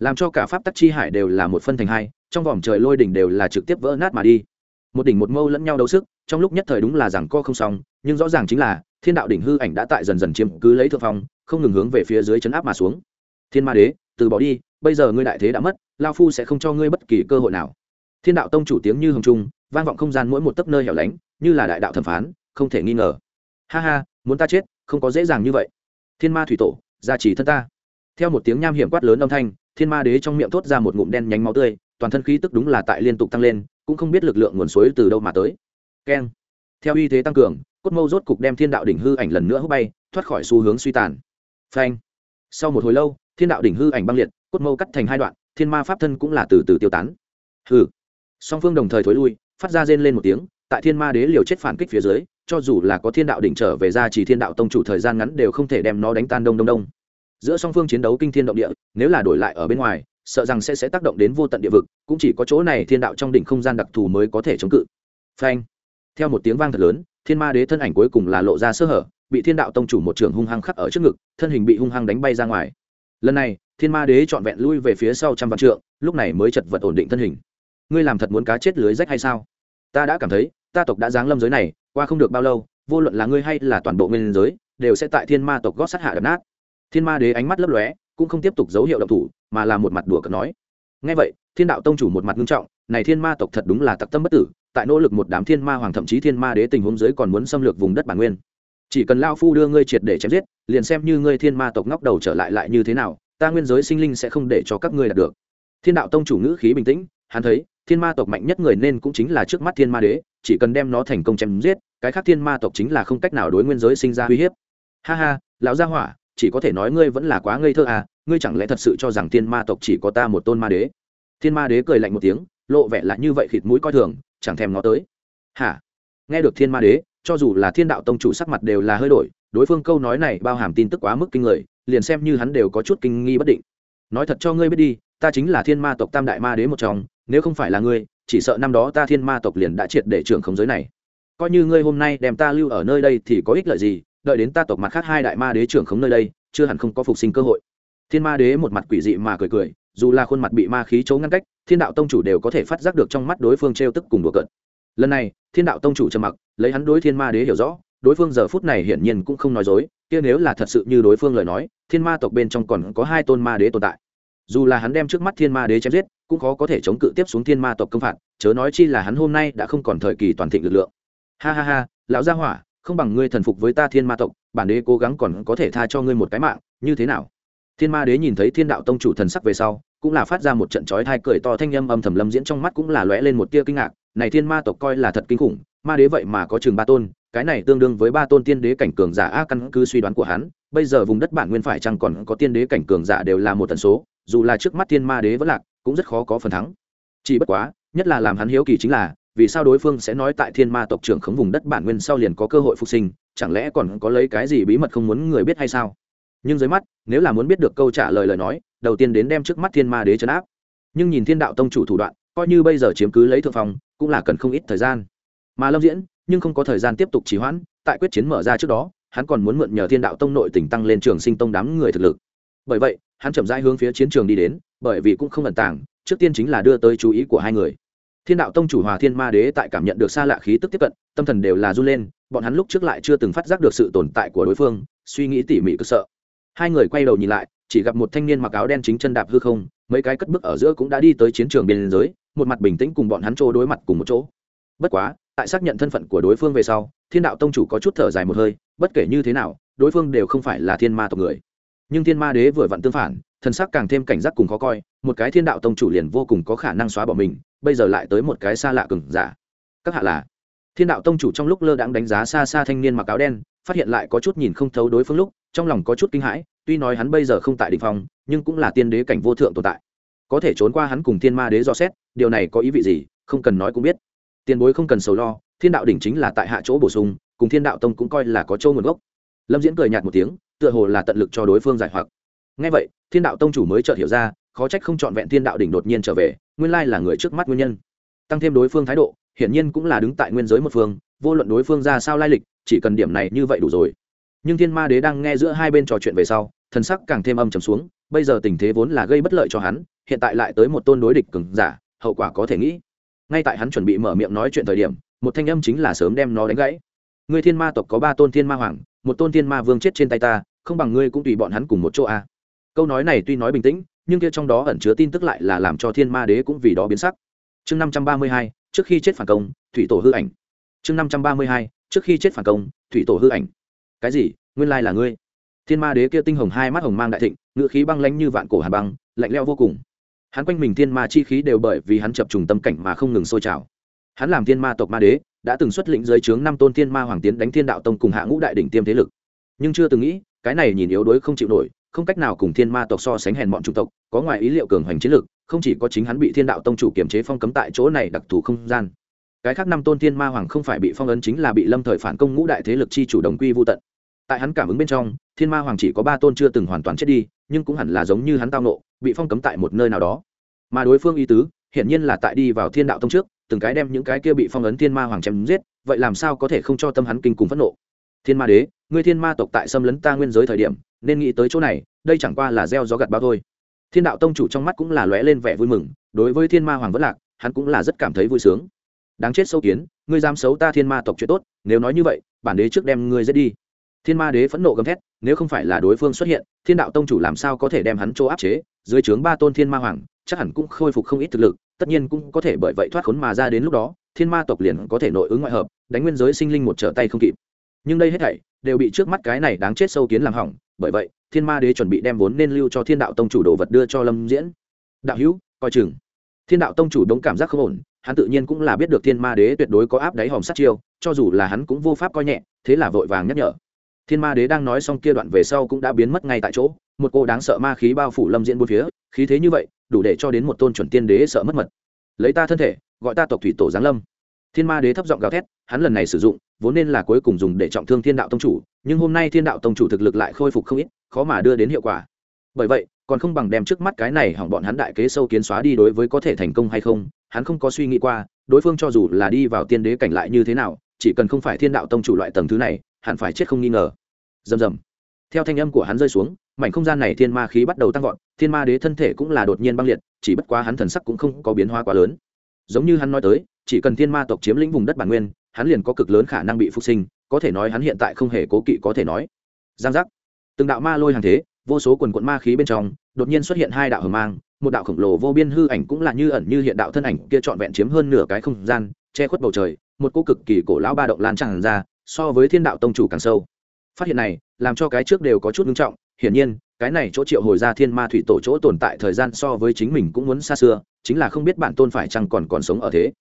làm cho cả pháp tắc chi hải đều là một phân thành hai, trong vòng trời lôi đỉnh đều là trực tiếp vỡ nát mà đi. Một đỉnh một mâu lẫn nhau đấu sức, trong lúc nhất thời đúng là rằng co không xong, nhưng rõ ràng chính là, thiên đạo đỉnh hư ảnh đã tại dần dần chiếm cứ lấy thượng phong, không ngừng hướng về phía dưới chấn áp mà xuống. Thiên ma đế, từ bỏ đi, bây giờ ngươi đại thế đã mất, lao phu sẽ không cho ngươi bất kỳ cơ hội nào. Thiên đạo tông chủ tiếng như hồng trung, vang vọng không gian mỗi một tấc nơi hẻo lánh, như là đại đạo thẩm phán, không thể nghi ngờ. Ha ha, muốn ta chết, không có dễ dàng như vậy. Thiên ma thủy tổ, gia trì thân ta. Theo một tiếng nham hiểm quát lớn âm thanh thiên ma đế trong miệng thốt ra một ngụm đen nhánh máu tươi, toàn thân khí tức đúng là tại liên tục tăng lên, cũng không biết lực lượng nguồn suối từ đâu mà tới. Keng. Theo uy thế tăng cường, cốt mâu rốt cục đem thiên đạo đỉnh hư ảnh lần nữa hút bay, thoát khỏi xu hướng suy tàn. Phanh. Sau một hồi lâu, thiên đạo đỉnh hư ảnh băng liệt, cốt mâu cắt thành hai đoạn, thiên ma pháp thân cũng là từ từ tiêu tán. Hư song phương đồng thời thối lui, phát ra rên lên một tiếng, tại thiên ma đế liều chết phản kích phía dưới, cho dù là có thiên đạo đỉnh trở về ra chỉ thiên đạo tông chủ thời gian ngắn đều không thể đem nó đánh tan đông đông đông giữa song phương chiến đấu kinh thiên động địa, nếu là đổi lại ở bên ngoài, sợ rằng sẽ sẽ tác động đến vô tận địa vực, cũng chỉ có chỗ này thiên đạo trong đỉnh không gian đặc thù mới có thể chống cự. Phanh. Theo một tiếng vang thật lớn, thiên ma đế thân ảnh cuối cùng là lộ ra sơ hở, bị thiên đạo tông chủ một trường hung hăng khắc ở trước ngực, thân hình bị hung hăng đánh bay ra ngoài. Lần này, thiên ma đế trọn vẹn lui về phía sau trăm vạn trượng, lúc này mới chật vật ổn định thân hình. Ngươi làm thật muốn cá chết lưới rách hay sao? Ta đã cảm thấy, ta tộc đã giáng lâm giới này, qua không được bao lâu, vô luận là ngươi hay là toàn bộ nguyên giới, đều sẽ tại thiên ma tộc gót sát hạ đập nát thiên ma đế ánh mắt lấp lóe, cũng không tiếp tục dấu hiệu động thủ, mà là một mặt đùa cợt nói. Ngay vậy, thiên đạo tông chủ một mặt nghiêm trọng, này thiên ma tộc thật đúng là tặc tâm bất tử, tại nỗ lực một đám thiên ma hoàng thậm chí thiên ma đế tình huống giới còn muốn xâm lược vùng đất bản nguyên. Chỉ cần lao phu đưa ngươi triệt để chém giết, liền xem như ngươi thiên ma tộc ngóc đầu trở lại lại như thế nào, ta nguyên giới sinh linh sẽ không để cho các ngươi đạt được. Thiên đạo tông chủ ngữ khí bình tĩnh, hắn thấy, thiên ma tộc mạnh nhất người nên cũng chính là trước mắt thiên ma đế, chỉ cần đem nó thành công chém giết, cái khác thiên ma tộc chính là không cách nào đối nguyên giới sinh ra uy hiếp. Ha ha, lão gia hỏa chỉ có thể nói ngươi vẫn là quá ngây thơ à ngươi chẳng lẽ thật sự cho rằng thiên ma tộc chỉ có ta một tôn ma đế? Thiên ma đế cười lạnh một tiếng, lộ vẻ là như vậy khịt mũi coi thường, chẳng thèm nó tới. Hả? Nghe được thiên ma đế, cho dù là thiên đạo tông chủ sắc mặt đều là hơi đổi, đối phương câu nói này bao hàm tin tức quá mức kinh người, liền xem như hắn đều có chút kinh nghi bất định. Nói thật cho ngươi biết đi, ta chính là thiên ma tộc tam đại ma đế một trong, nếu không phải là ngươi, chỉ sợ năm đó ta thiên ma tộc liền đã triệt để trưởng không giới này. Coi như ngươi hôm nay đem ta lưu ở nơi đây thì có ích lợi gì đợi đến ta tộc mặt khác hai đại ma đế trưởng khống nơi đây, chưa hẳn không có phục sinh cơ hội. Thiên ma đế một mặt quỷ dị mà cười cười, dù là khuôn mặt bị ma khí chấu ngăn cách, thiên đạo tông chủ đều có thể phát giác được trong mắt đối phương t r e o tức cùng đùa cợt. Lần này, thiên đạo tông chủ trầm mặc, lấy hắn đối thiên ma đế hiểu rõ, đối phương giờ phút này hiển nhiên cũng không nói dối, kia nếu là thật sự như đối phương lời nói, thiên ma tộc bên trong còn có hai tôn ma đế tồn tại. Dù là hắn đem trước mắt thiên ma đế chém giết, cũng khó có thể chống cự tiếp xuống thiên ma tộc công phạt, chớ nói chi là hắn hôm nay đã không còn thời kỳ toàn thịnh lực lượng. Ha ha ha, lão gia hỏa không bằng ngươi thần phục với ta thiên ma tộc, bản đế cố gắng còn có thể tha cho ngươi một cái mạng, như thế nào? Thiên ma đế nhìn thấy thiên đạo tông chủ thần sắc về sau, cũng là phát ra một trận chói thai cười to thanh âm âm thầm lâm diễn trong mắt cũng là lóe lên một tia kinh ngạc, này thiên ma tộc coi là thật kinh khủng, ma đế vậy mà có chừng ba tôn, cái này tương đương với ba tôn tiên đế cảnh cường giả a căn cứ suy đoán của hắn, bây giờ vùng đất bản nguyên phải chăng còn có tiên đế cảnh cường giả đều là một tần số, dù là trước mắt thiên ma đế vẫn lạc, cũng rất khó có phần thắng. Chỉ bất quá, nhất là làm hắn hiếu kỳ chính là vì sao đối phương sẽ nói tại thiên ma tộc trưởng khống vùng đất bản nguyên sau liền có cơ hội phục sinh, chẳng lẽ còn có lấy cái gì bí mật không muốn người biết hay sao? Nhưng dưới mắt, nếu là muốn biết được câu trả lời lời nói, đầu tiên đến đem trước mắt thiên ma đế chấn áp. Nhưng nhìn thiên đạo tông chủ thủ đoạn, coi như bây giờ chiếm cứ lấy thượng phòng cũng là cần không ít thời gian. Mà lâm diễn, nhưng không có thời gian tiếp tục trì hoãn, tại quyết chiến mở ra trước đó, hắn còn muốn mượn nhờ thiên đạo tông nội tỉnh tăng lên trường sinh tông đám người thực lực. Bởi vậy, hắn chậm rãi hướng phía chiến trường đi đến, bởi vì cũng không ẩn tàng, trước tiên chính là đưa tới chú ý của hai người thiên đạo tông chủ hòa thiên ma đế tại cảm nhận được xa lạ khí tức tiếp cận, tâm thần đều là run lên, bọn hắn lúc trước lại chưa từng phát giác được sự tồn tại của đối phương, suy nghĩ tỉ mỉ cực sợ. Hai người quay đầu nhìn lại, chỉ gặp một thanh niên mặc áo đen chính chân đạp hư không, mấy cái cất bước ở giữa cũng đã đi tới chiến trường biên giới, một mặt bình tĩnh cùng bọn hắn trô đối mặt cùng một chỗ. Bất quá, tại xác nhận thân phận của đối phương về sau, thiên đạo tông chủ có chút thở dài một hơi, bất kể như thế nào, đối phương đều không phải là thiên ma tộc người. Nhưng thiên ma đế vừa vặn tương phản thân sắc càng thêm cảnh giác cùng khó coi, một cái thiên đạo tông chủ liền vô cùng có khả năng xóa bỏ mình bây giờ lại tới một cái xa lạ cừng giả các hạ là? Thiên đạo tông chủ trong lúc lơ đãng đánh giá xa xa thanh niên mặc áo đen, phát hiện lại có chút nhìn không thấu đối phương lúc, trong lòng có chút kinh hãi, tuy nói hắn bây giờ không tại đỉnh phong, nhưng cũng là tiên đế cảnh vô thượng tồn tại. Có thể trốn qua hắn cùng thiên ma đế do xét, điều này có ý vị gì, không cần nói cũng biết. Tiền bối không cần sầu lo, thiên đạo đỉnh chính là tại hạ chỗ bổ sung, cùng thiên đạo tông cũng coi là có châu nguồn gốc. Lâm diễn cười nhạt một tiếng, tựa hồ là tận lực cho đối phương giải hoặc. Ngay vậy, thiên đạo tông chủ mới chợt hiểu ra khó trách không chọn vẹn thiên đạo đỉnh đột nhiên trở về, nguyên lai là người trước mắt nguyên nhân. Tăng thêm đối phương thái độ, hiển nhiên cũng là đứng tại nguyên giới một phương, vô luận đối phương ra sao lai lịch, chỉ cần điểm này như vậy đủ rồi. Nhưng thiên ma đế đang nghe giữa hai bên trò chuyện về sau, thần sắc càng thêm âm trầm xuống, bây giờ tình thế vốn là gây bất lợi cho hắn, hiện tại lại tới một tôn đối địch cứng giả, hậu quả có thể nghĩ. Ngay tại hắn chuẩn bị mở miệng nói chuyện thời điểm, một thanh âm chính là sớm đem nó đánh gãy. Người thiên ma tộc có ba tôn thiên ma hoàng, một tôn thiên ma vương chết trên tay ta, không bằng ngươi cũng tùy bọn hắn cùng một chỗ a à. câu nói này tuy nói bình tĩnh nhưng kia trong đó ẩn chứa tin tức lại là làm cho thiên ma đế cũng vì đó biến sắc. Chương năm trăm ba mươi hai, trước khi chết phản công, thủy tổ hư ảnh. Chương năm trăm ba mươi hai, trước khi chết phản công, thủy tổ hư ảnh. Cái gì? Nguyên lai là ngươi. Thiên ma đế kia tinh hồng hai mắt hồng mang đại thịnh ngự khí băng lánh như vạn cổ hàn băng, lạnh leo vô cùng. Hắn quanh mình thiên ma chi khí đều bởi vì hắn chập trùng tâm cảnh mà không ngừng sôi trào. Hắn làm thiên ma tộc ma đế, đã từng xuất lĩnh giới trướng năm tôn thiên ma hoàng tiến đánh thiên đạo tông cùng hạ ngũ đại đỉnh tiêm thế lực. Nhưng chưa từng nghĩ, cái này nhìn yếu đuối không chịu nổi không cách nào cùng thiên ma tộc so sánh hèn bọn trung tộc, có ngoài ý liệu cường hoành chiến lực không chỉ có chính hắn bị thiên đạo tông chủ kiểm chế phong cấm tại chỗ này đặc thù không gian. Cái khác năm tôn thiên ma hoàng không phải bị phong ấn chính là bị lâm thời phản công ngũ đại thế lực chi chủ đồng quy vô tận. Tại hắn cảm ứng bên trong, thiên ma hoàng chỉ có ba tôn chưa từng hoàn toàn chết đi, nhưng cũng hẳn là giống như hắn tao nộ bị phong cấm tại một nơi nào đó. Mà đối phương y tứ, hiển nhiên là tại đi vào thiên đạo tông trước, từng cái đem những cái kia bị phong ấn thiên ma hoàng chém giết, vậy làm sao có thể không cho tâm hắn kinh cùng phẫn nộ? Thiên ma đế, ngươi thiên ma tộc tại xâm lấn ta nguyên giới thời điểm, nên nghĩ tới chỗ này, đây chẳng qua là gieo gió gặt bao thôi. Thiên đạo tông chủ trong mắt cũng là lóe lên vẻ vui mừng, đối với thiên ma hoàng vất lạc, hắn cũng là rất cảm thấy vui sướng. Đáng chết sâu kiến, ngươi dám xấu ta thiên ma tộc chuyện tốt, nếu nói như vậy, bản đế trước đem ngươi giết đi. Thiên ma đế phẫn nộ gầm thét, nếu không phải là đối phương xuất hiện, thiên đạo tông chủ làm sao có thể đem hắn chỗ áp chế, dưới trướng ba tôn thiên ma hoàng, chắc hẳn cũng khôi phục không ít thực lực, tất nhiên cũng có thể bởi vậy thoát khốn mà ra đến lúc đó, thiên ma tộc liền có thể nội ứng ngoại hợp, đánh nguyên giới sinh linh một trở tay không kịp nhưng đây hết thảy đều bị trước mắt cái này đáng chết sâu kiến làm hỏng, bởi vậy, thiên ma đế chuẩn bị đem vốn nên lưu cho thiên đạo tông chủ đồ vật đưa cho lâm diễn. Đạo hữu, coi chừng. Thiên đạo tông chủ đống cảm giác không ổn, hắn tự nhiên cũng là biết được thiên ma đế tuyệt đối có áp đáy hòm sát chiêu, cho dù là hắn cũng vô pháp coi nhẹ, thế là vội vàng nhắc nhở. Thiên ma đế đang nói xong kia đoạn về sau cũng đã biến mất ngay tại chỗ, một cô đáng sợ ma khí bao phủ lâm diễn bốn phía, khí thế như vậy, đủ để cho đến một tôn chuẩn tiên đế sợ mất mật. Lấy ta thân thể, gọi ta tộc thủy tổ giáng lâm. Thiên ma đế thấp giọng gào thét hắn lần này sử dụng, vốn nên là cuối cùng dùng để trọng thương thiên đạo tông chủ, nhưng hôm nay thiên đạo tông chủ thực lực lại khôi phục không ít, khó mà đưa đến hiệu quả. Bởi vậy, còn không bằng đem trước mắt cái này hỏng bọn hắn đại kế sâu kiến xóa đi đối với có thể thành công hay không, hắn không có suy nghĩ qua, đối phương cho dù là đi vào tiên đế cảnh lại như thế nào, chỉ cần không phải thiên đạo tông chủ loại tầng thứ này, hẳn phải chết không nghi ngờ. Rầm rầm. Theo thanh âm của hắn rơi xuống, mảnh không gian này thiên ma khí bắt đầu tăng vọt, thiên ma đế thân thể cũng là đột nhiên băng liệt, chỉ bất quá hắn thần sắc cũng không có biến hóa quá lớn. Giống như hắn nói tới, chỉ cần thiên ma tộc chiếm lĩnh vùng đất bản nguyên hắn liền có cực lớn khả năng bị phục sinh, có thể nói hắn hiện tại không hề cố kỵ có thể nói. Giang giác. Từng đạo ma lôi hàng thế, vô số quần quận ma khí bên trong, đột nhiên xuất hiện hai đạo hờ mang, một đạo khổng lồ vô biên hư ảnh cũng là như ẩn như hiện đạo thân ảnh kia trọn vẹn chiếm hơn nửa cái không gian, che khuất bầu trời, một cô cực kỳ cổ lão ba động lan tràn ra, so với thiên đạo tông chủ càng sâu. Phát hiện này, làm cho cái trước đều có chút ngưng trọng, hiển nhiên, cái này chỗ triệu hồi ra thiên ma thủy tổ chỗ tồn tại thời gian so với chính mình cũng muốn xa xưa, chính là không biết bản tôn phải chăng còn còn sống ở thế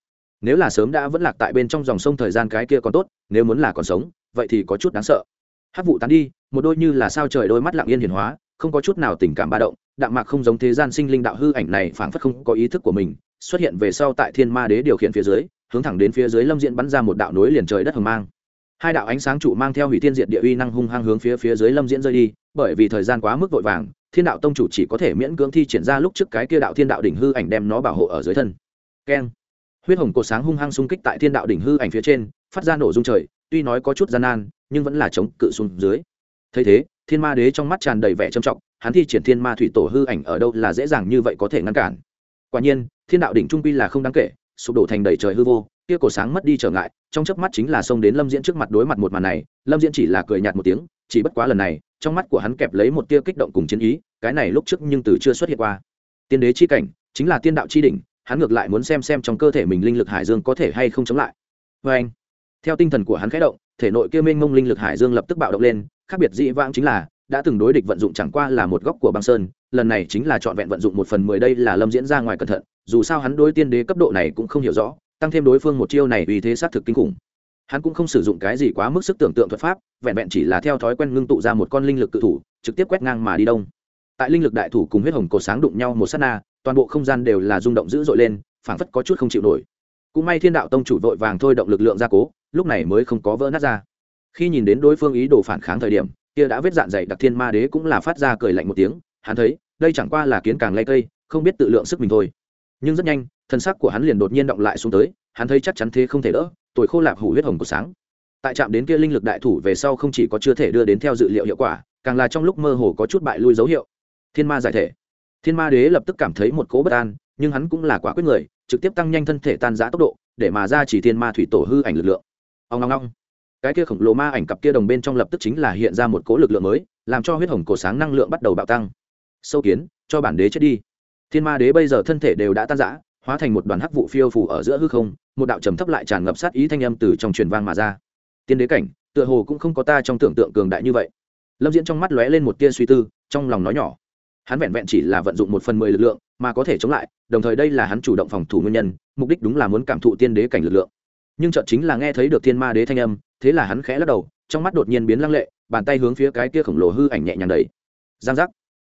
nếu là sớm đã vẫn lạc tại bên trong dòng sông thời gian cái kia còn tốt, nếu muốn là còn sống, vậy thì có chút đáng sợ. Hát vụ tán đi, một đôi như là sao trời đôi mắt lặng yên hiền hóa, không có chút nào tình cảm ba động, đạm mạc không giống thế gian sinh linh đạo hư ảnh này phảng phất không có ý thức của mình, xuất hiện về sau tại thiên ma đế điều khiển phía dưới, hướng thẳng đến phía dưới lâm diện bắn ra một đạo nối liền trời đất hầm mang. Hai đạo ánh sáng trụ mang theo hủy thiên diện địa uy năng hung hăng hướng phía phía dưới lâm diễn rơi đi, bởi vì thời gian quá mức vội vàng, thiên đạo tông chủ chỉ có thể miễn cưỡng thi triển ra lúc trước cái kia đạo thiên đạo đỉnh hư ảnh đem nó bảo hộ ở dưới thân. Keng huyết hồng cột sáng hung hăng xung kích tại thiên đạo đỉnh hư ảnh phía trên, phát ra nổ dung trời, tuy nói có chút gian nan, nhưng vẫn là chống cự xuống dưới. Thấy thế, thiên ma đế trong mắt tràn đầy vẻ trầm trọng, hắn thi triển thiên ma thủy tổ hư ảnh ở đâu là dễ dàng như vậy có thể ngăn cản. Quả nhiên, thiên đạo đỉnh trung quy là không đáng kể, sụp đổ thành đầy trời hư vô, kia cổ sáng mất đi trở ngại, trong chớp mắt chính là xông đến lâm diễn trước mặt đối mặt một màn này, lâm diễn chỉ là cười nhạt một tiếng, chỉ bất quá lần này, trong mắt của hắn kẹp lấy một tia kích động cùng chiến ý, cái này lúc trước nhưng từ chưa xuất hiện qua. Tiên đế chi cảnh, chính là tiên đạo chi đỉnh hắn ngược lại muốn xem xem trong cơ thể mình linh lực hải dương có thể hay không chống lại. Vê anh, theo tinh thần của hắn khẽ động, thể nội kia mênh mông linh lực hải dương lập tức bạo động lên, khác biệt dị vãng chính là, đã từng đối địch vận dụng chẳng qua là một góc của băng sơn, lần này chính là trọn vẹn vận dụng một phần mười đây là lâm diễn ra ngoài cẩn thận, dù sao hắn đối tiên đế cấp độ này cũng không hiểu rõ, tăng thêm đối phương một chiêu này vì thế xác thực kinh khủng. Hắn cũng không sử dụng cái gì quá mức sức tưởng tượng thuật pháp, vẹn vẹn chỉ là theo thói quen ngưng tụ ra một con linh lực cự thủ, trực tiếp quét ngang mà đi đông. Tại linh lực đại thủ cùng huyết hồng cổ sáng đụng nhau một s á t na toàn bộ không gian đều là rung động dữ dội lên, phảng phất có chút không chịu nổi. Cũng may thiên đạo tông chủ vội vàng thôi động lực lượng gia cố, lúc này mới không có vỡ nát ra. Khi nhìn đến đối phương ý đồ phản kháng thời điểm, kia đã vết dạn dày đặc thiên ma đế cũng là phát ra cười lạnh một tiếng, hắn thấy, đây chẳng qua là kiến càng lay cây, không biết tự lượng sức mình thôi. Nhưng rất nhanh, thân sắc của hắn liền đột nhiên động lại xuống tới, hắn thấy chắc chắn thế không thể đỡ, tuổi khô lạp hủ huyết hồng của sáng. Tại trạm đến kia linh lực đại thủ về sau không chỉ có chưa thể đưa đến theo dự liệu hiệu quả, càng là trong lúc mơ hồ có chút bại lui dấu hiệu. Thiên ma giải thể thiên ma đế lập tức cảm thấy một cỗ bất an, nhưng hắn cũng là quả quyết người, trực tiếp tăng nhanh thân thể tan giã tốc độ, để mà ra chỉ thiên ma thủy tổ hư ảnh lực lượng. Ông long long cái kia khổng lồ ma ảnh cặp kia đồng bên trong lập tức chính là hiện ra một cỗ lực lượng mới, làm cho huyết hồng cổ sáng năng lượng bắt đầu bạo tăng. Sâu kiến, cho bản đế chết đi. Thiên ma đế bây giờ thân thể đều đã tan giã hóa thành một đoàn hắc vụ phiêu phủ ở giữa hư không, một đạo trầm thấp lại tràn ngập sát ý thanh âm từ trong truyền vang mà ra. Tiên đế cảnh, tựa hồ cũng không có ta trong tưởng tượng cường đại như vậy. Lâm diễn trong mắt lóe lên một tia suy tư, trong lòng nói nhỏ hắn vẹn vẹn chỉ là vận dụng một phần mười lực lượng mà có thể chống lại, đồng thời đây là hắn chủ động phòng thủ nguyên nhân, mục đích đúng là muốn cảm thụ tiên đế cảnh lực lượng. Nhưng chợt chính là nghe thấy được thiên ma đế thanh âm, thế là hắn khẽ lắc đầu, trong mắt đột nhiên biến lăng lệ, bàn tay hướng phía cái kia khổng lồ hư ảnh nhẹ nhàng đầy giang giác.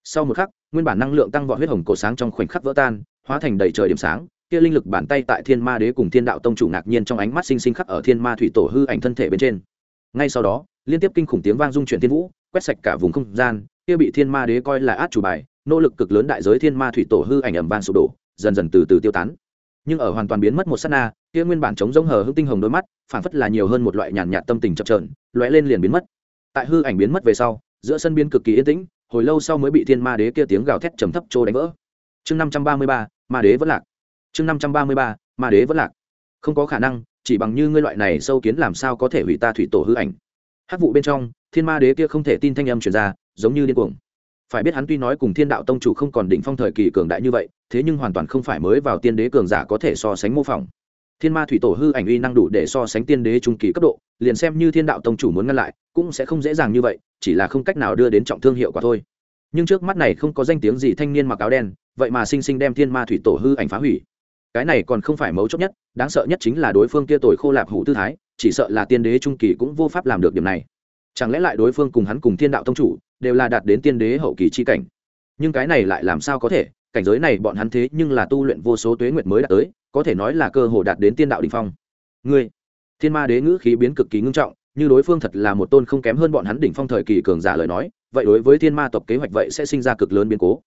Sau một khắc, nguyên bản năng lượng tăng vọt huyết hồng cổ sáng trong khoảnh khắc vỡ tan, hóa thành đầy trời điểm sáng, kia linh lực bàn tay tại thiên ma đế cùng thiên đạo tông chủ ngạc nhiên trong ánh mắt sinh sinh khắc ở thiên ma thủy tổ hư ảnh thân thể bên trên. Ngay sau đó, liên tiếp kinh khủng tiếng vang dung chuyển thiên vũ, quét sạch cả vùng không gian kia bị thiên ma đế coi là át chủ bài, nỗ lực cực lớn đại giới thiên ma thủy tổ hư ảnh ẩm vang sụp đổ, dần dần từ từ tiêu tán. Nhưng ở hoàn toàn biến mất một sát na, kia nguyên bản chống giống hờ hững tinh hồng đôi mắt phản phất là nhiều hơn một loại nhàn nhạt tâm tình chập trờn lóe lên liền biến mất. Tại hư ảnh biến mất về sau, giữa sân biên cực kỳ yên tĩnh, hồi lâu sau mới bị thiên ma đế kia tiếng gào thét trầm thấp trô đánh vỡ. Chương năm trăm ba mươi ba, ma đế vẫn lạc. Chương năm trăm ba mươi ba, ma đế vẫn lạc. Không có khả năng, chỉ bằng như ngươi loại này sâu kiến làm sao có thể hủy ta thủy tổ hư ảnh. Hát vụ bên trong, thiên ma đế kia không thể tin thanh âm truyền ra giống như điên cuồng. Phải biết hắn tuy nói cùng thiên đạo tông chủ không còn đỉnh phong thời kỳ cường đại như vậy, thế nhưng hoàn toàn không phải mới vào tiên đế cường giả có thể so sánh mô phỏng. Thiên ma thủy tổ hư ảnh uy năng đủ để so sánh tiên đế trung kỳ cấp độ, liền xem như thiên đạo tông chủ muốn ngăn lại, cũng sẽ không dễ dàng như vậy, chỉ là không cách nào đưa đến trọng thương hiệu quả thôi. Nhưng trước mắt này không có danh tiếng gì thanh niên mặc áo đen, vậy mà sinh sinh đem thiên ma thủy tổ hư ảnh phá hủy. Cái này còn không phải mấu chốt nhất, đáng sợ nhất chính là đối phương kia tồi khô lạp hủ tư thái, chỉ sợ là tiên đế trung kỳ cũng vô pháp làm được điểm này. Chẳng lẽ lại đối phương cùng hắn cùng thiên đạo tông chủ đều là đạt đến tiên đế hậu kỳ chi cảnh. Nhưng cái này lại làm sao có thể? Cảnh giới này bọn hắn thế nhưng là tu luyện vô số tuế nguyệt mới đạt tới, có thể nói là cơ hồ đạt đến tiên đạo đình phong. Ngươi, thiên ma đế ngữ khí biến cực kỳ ngưng trọng, như đối phương thật là một tôn không kém hơn bọn hắn đỉnh phong thời kỳ cường giả lời nói, vậy đối với thiên ma tộc kế hoạch vậy sẽ sinh ra cực lớn biến cố.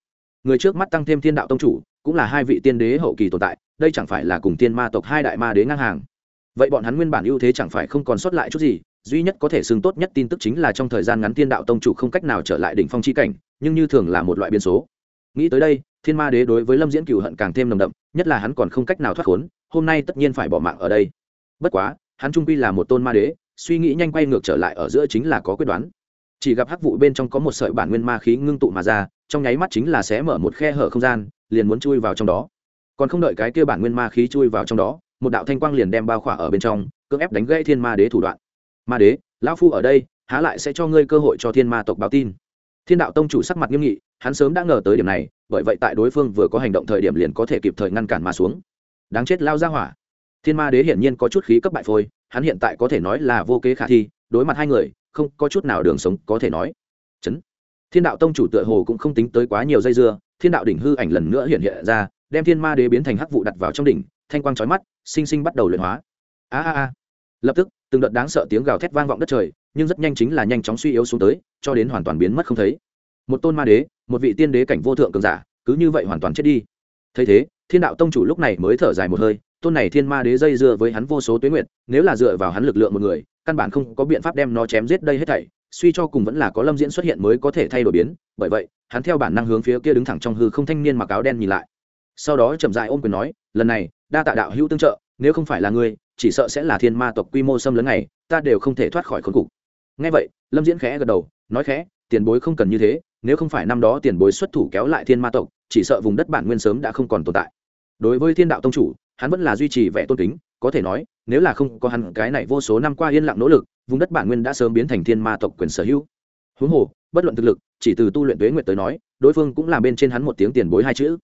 Người trước mắt tăng thêm thiên đạo tông chủ, cũng là hai vị tiên đế hậu kỳ tồn tại, đây chẳng phải là cùng tiên ma tộc hai đại ma đế ngang hàng. Vậy bọn hắn nguyên bản ưu thế chẳng phải không còn sót lại chút gì duy nhất có thể xưng tốt nhất tin tức chính là trong thời gian ngắn thiên đạo tông chủ không cách nào trở lại đỉnh phong chi cảnh, nhưng như thường là một loại biến số. Nghĩ tới đây, thiên ma đế đối với lâm diễn cựu hận càng thêm nồng đậm, nhất là hắn còn không cách nào thoát khốn, hôm nay tất nhiên phải bỏ mạng ở đây. Bất quá, hắn trung quy là một tôn ma đế, suy nghĩ nhanh quay ngược trở lại ở giữa chính là có quyết đoán. Chỉ gặp hắc vụ bên trong có một sợi bản nguyên ma khí ngưng tụ mà ra, trong nháy mắt chính là sẽ mở một khe hở không gian, liền muốn chui vào trong đó. Còn không đợi cái kia bản nguyên ma khí chui vào trong đó, một đạo thanh quang liền đem bao khỏa ở bên trong, cưỡng ép đánh gãy thiên ma đế thủ đoạn ma đế, lão phu ở đây, há lại sẽ cho ngươi cơ hội cho thiên ma tộc báo tin. Thiên đạo tông chủ sắc mặt nghiêm nghị, hắn sớm đã ngờ tới điểm này, bởi vậy tại đối phương vừa có hành động thời điểm liền có thể kịp thời ngăn cản mà xuống. Đáng chết lao ra hỏa. Thiên ma đế hiển nhiên có chút khí cấp bại phôi, hắn hiện tại có thể nói là vô kế khả thi, đối mặt hai người, không có chút nào đường sống có thể nói. Chấn. Thiên đạo tông chủ tựa hồ cũng không tính tới quá nhiều dây dưa, thiên đạo đỉnh hư ảnh lần nữa hiện hiện ra, đem thiên ma đế biến thành hắc vụ đặt vào trong đỉnh, thanh quang trói mắt, sinh sinh bắt đầu luyện hóa. A a a. Lập tức từng đợt đáng sợ tiếng gào thét vang vọng đất trời, nhưng rất nhanh chính là nhanh chóng suy yếu xuống tới, cho đến hoàn toàn biến mất không thấy. Một tôn ma đế, một vị tiên đế cảnh vô thượng cường giả, cứ như vậy hoàn toàn chết đi. Thấy thế, thiên đạo tông chủ lúc này mới thở dài một hơi, tôn này thiên ma đế dây dưa với hắn vô số tuyến nguyện nếu là dựa vào hắn lực lượng một người, căn bản không có biện pháp đem nó chém giết đây hết thảy, suy cho cùng vẫn là có lâm diễn xuất hiện mới có thể thay đổi biến. Bởi vậy, hắn theo bản năng hướng phía kia đứng thẳng trong hư không thanh niên mặc áo đen nhìn lại. Sau đó chậm dại ôm quyền nói, lần này, đa tạ đạo hữu tương trợ, nếu không phải là ngươi chỉ sợ sẽ là thiên ma tộc quy mô xâm lấn này, ta đều không thể thoát khỏi khốn cục. Ngay vậy, lâm diễn khẽ gật đầu, nói khẽ, tiền bối không cần như thế, nếu không phải năm đó tiền bối xuất thủ kéo lại thiên ma tộc, chỉ sợ vùng đất bản nguyên sớm đã không còn tồn tại. Đối với thiên đạo tông chủ, hắn vẫn là duy trì vẻ tôn kính, có thể nói, nếu là không có hắn, cái này vô số năm qua yên lặng nỗ lực, vùng đất bản nguyên đã sớm biến thành thiên ma tộc quyền sở hữu. Huống hồ, bất luận thực lực, chỉ từ tu luyện tuế nguyệt tới nói, đối phương cũng làm bên trên hắn một tiếng tiền bối hai chữ.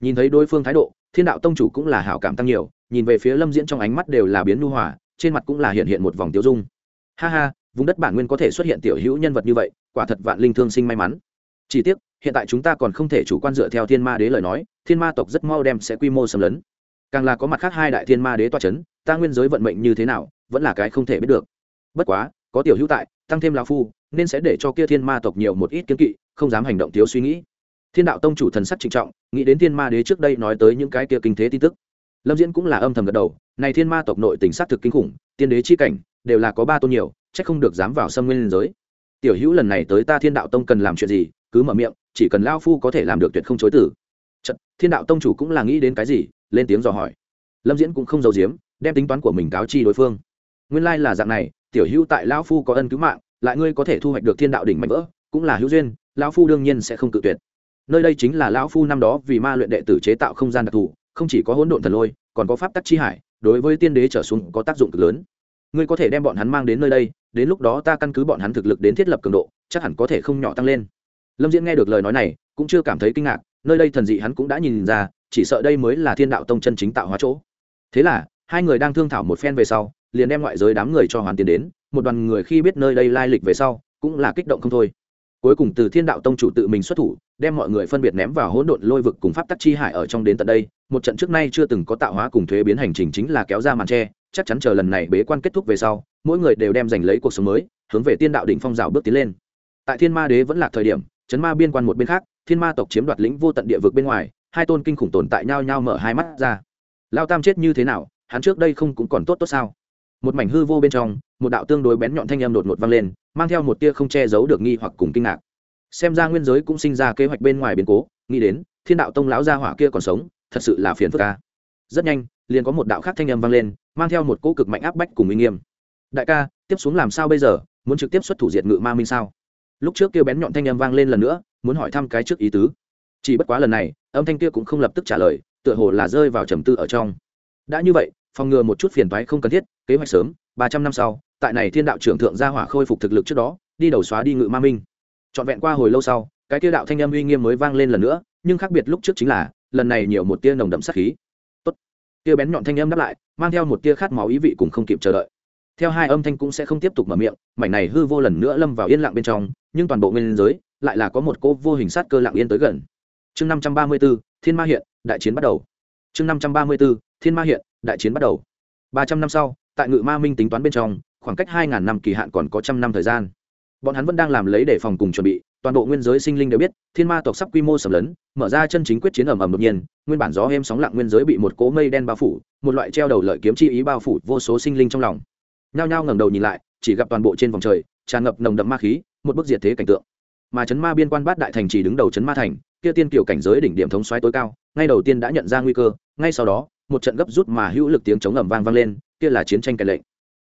Nhìn thấy đối phương thái độ thiên đạo tông chủ cũng là hảo cảm tăng nhiều, nhìn về phía lâm diễn trong ánh mắt đều là biến nu hòa, trên mặt cũng là hiện hiện một vòng tiêu dung. Ha ha, vùng đất bản nguyên có thể xuất hiện tiểu hữu nhân vật như vậy, quả thật vạn linh thương sinh may mắn. Chỉ tiếc, hiện tại chúng ta còn không thể chủ quan dựa theo thiên ma đế lời nói, thiên ma tộc rất mau đem sẽ quy mô xâm lấn. Càng là có mặt khác hai đại thiên ma đế toa c h ấ n ta nguyên giới vận mệnh như thế nào, vẫn là cái không thể biết được. Bất quá, có tiểu hữu tại, tăng thêm lao phu, nên sẽ để cho kia thiên ma tộc nhiều một ít kiến kỵ, không dám hành động thiếu suy nghĩ thiên đạo tông chủ thần sắc trịnh trọng nghĩ đến thiên ma đế trước đây nói tới những cái kia kinh thế tin tức. Lâm diễn cũng là âm thầm gật đầu này thiên ma tộc nội tình s á t thực kinh khủng tiên đế chi cảnh đều là có ba tôn nhiều c h ắ c không được dám vào xâm nguyên giới. Tiểu hữu lần này tới ta thiên đạo tông cần làm chuyện gì cứ mở miệng chỉ cần lao phu có thể làm được tuyệt không chối tử Chật, thiên đạo tông chủ cũng là nghĩ đến cái gì lên tiếng dò hỏi. Lâm diễn cũng không giấu giếm đem tính toán của mình cáo chi đối phương. Nguyên lai là dạng này tiểu hữu tại lão phu có ân cứu mạng lại ngươi có thể thu hoạch được thiên đạo đỉnh mạnh vỡ cũng là hữu duyên lão phu đương nhiên sẽ không cự tuyệt nơi đây chính là lão phu năm đó vì ma luyện đệ tử chế tạo không gian đặc thù, không chỉ có hỗn độn thần lôi, còn có pháp tắc chi hải, đối với tiên đế trở xuống có tác dụng cực lớn. Ngươi có thể đem bọn hắn mang đến nơi đây, đến lúc đó ta căn cứ bọn hắn thực lực đến thiết lập cường độ, chắc hẳn có thể không nhỏ tăng lên. Lâm diễn nghe được lời nói này, cũng chưa cảm thấy kinh ngạc, nơi đây thần dị hắn cũng đã nhìn ra, chỉ sợ đây mới là thiên đạo tông chân chính tạo hóa chỗ. Thế là, hai người đang thương thảo một phen về sau, liền đem ngoại giới đám người cho hoàn tiền đến, một đoàn người khi biết nơi đây lai lịch về sau, cũng là kích động không thôi. Cuối cùng từ thiên đạo tông chủ tự mình xuất thủ đem mọi người phân biệt ném vào hỗn độn lôi vực cùng pháp tắc chi hải ở trong đến tận đây. Một trận trước nay chưa từng có tạo hóa cùng thuế biến hành trình chính là kéo ra màn tre, chắc chắn chờ lần này bế quan kết thúc về sau, mỗi người đều đem giành lấy cuộc sống mới, hướng về tiên đạo đỉnh phong rào bước tiến lên. Tại thiên ma đế vẫn là thời điểm, chấn ma biên quan một bên khác, thiên ma tộc chiếm đoạt lĩnh vô tận địa vực bên ngoài, hai tôn kinh khủng tồn tại nhau nhau mở hai mắt ra. Lao tam chết như thế nào, hắn trước đây không cũng còn tốt tốt sao? Một mảnh hư vô bên trong, một đạo tương đối bén nhọn thanh âm đột ngột vang lên, mang theo một tia không che giấu được nghi hoặc cùng kinh ngạc xem ra nguyên giới cũng sinh ra kế hoạch bên ngoài biến cố, nghĩ đến, thiên đạo tông lão gia hỏa kia còn sống, thật sự là phiền phức ca rất nhanh, liền có một đạo khác thanh âm vang lên, mang theo một cỗ cực mạnh áp bách cùng uy nghiêm. Đại ca, tiếp xuống làm sao bây giờ? Muốn trực tiếp xuất thủ diệt ngự ma minh sao? Lúc trước kêu bén nhọn thanh âm vang lên lần nữa, muốn hỏi thăm cái trước ý tứ. Chỉ bất quá lần này, âm thanh kia cũng không lập tức trả lời, tựa hồ là rơi vào trầm tư ở trong. Đã như vậy, phòng ngừa một chút phiền toái không cần thiết, kế hoạch sớm, ba trăm năm sau, tại này thiên đạo trưởng thượng gia hỏa khôi phục thực lực trước đó, đi đầu xóa đi ngự ma minh trọn vẹn qua hồi lâu sau, cái kia đạo thanh âm uy nghiêm mới vang lên lần nữa, nhưng khác biệt lúc trước chính là, lần này nhiều một tia nồng đậm sát khí. Tốt. Tia bén nhọn thanh âm đáp lại, mang theo một tia khát máu ý vị cùng không kịp chờ đợi. Theo hai âm thanh cũng sẽ không tiếp tục mở miệng, mảnh này hư vô lần nữa lâm vào yên lặng bên trong, nhưng toàn bộ nguyên giới lại là có một cô vô hình sát cơ lặng yên tới gần. Chương năm trăm ba mươi b ố thiên ma hiện, đại chiến bắt đầu. Chương năm trăm ba mươi b ố thiên ma hiện, đại chiến bắt đầu. Ba trăm năm sau, tại ngự ma minh tính toán bên trong, khoảng cách hai ngàn năm kỳ hạn còn có trăm năm thời gian bọn hắn vẫn đang làm lấy để phòng cùng chuẩn bị, toàn bộ nguyên giới sinh linh đều biết, thiên ma tộc sắp quy mô sầm lấn, mở ra chân chính quyết chiến ầm ầm đột nhiên, nguyên bản gió êm sóng lặng nguyên giới bị một cỗ mây đen bao phủ, một loại treo đầu lợi kiếm chi ý bao phủ vô số sinh linh trong lòng. Nhao nhao ngẩng đầu nhìn lại, chỉ gặp toàn bộ trên vòng trời, tràn ngập nồng đậm ma khí, một bức diệt thế cảnh tượng. Mà chấn ma biên quan bát đại thành chỉ đứng đầu chấn ma thành, kia tiên kiểu cảnh giới đỉnh điểm thống xoáy tối cao, ngay đầu tiên đã nhận ra nguy cơ, ngay sau đó, một trận gấp rút mà hữu lực tiếng chống ầm vang vang lên, kia là chiến tranh kẻ lệnh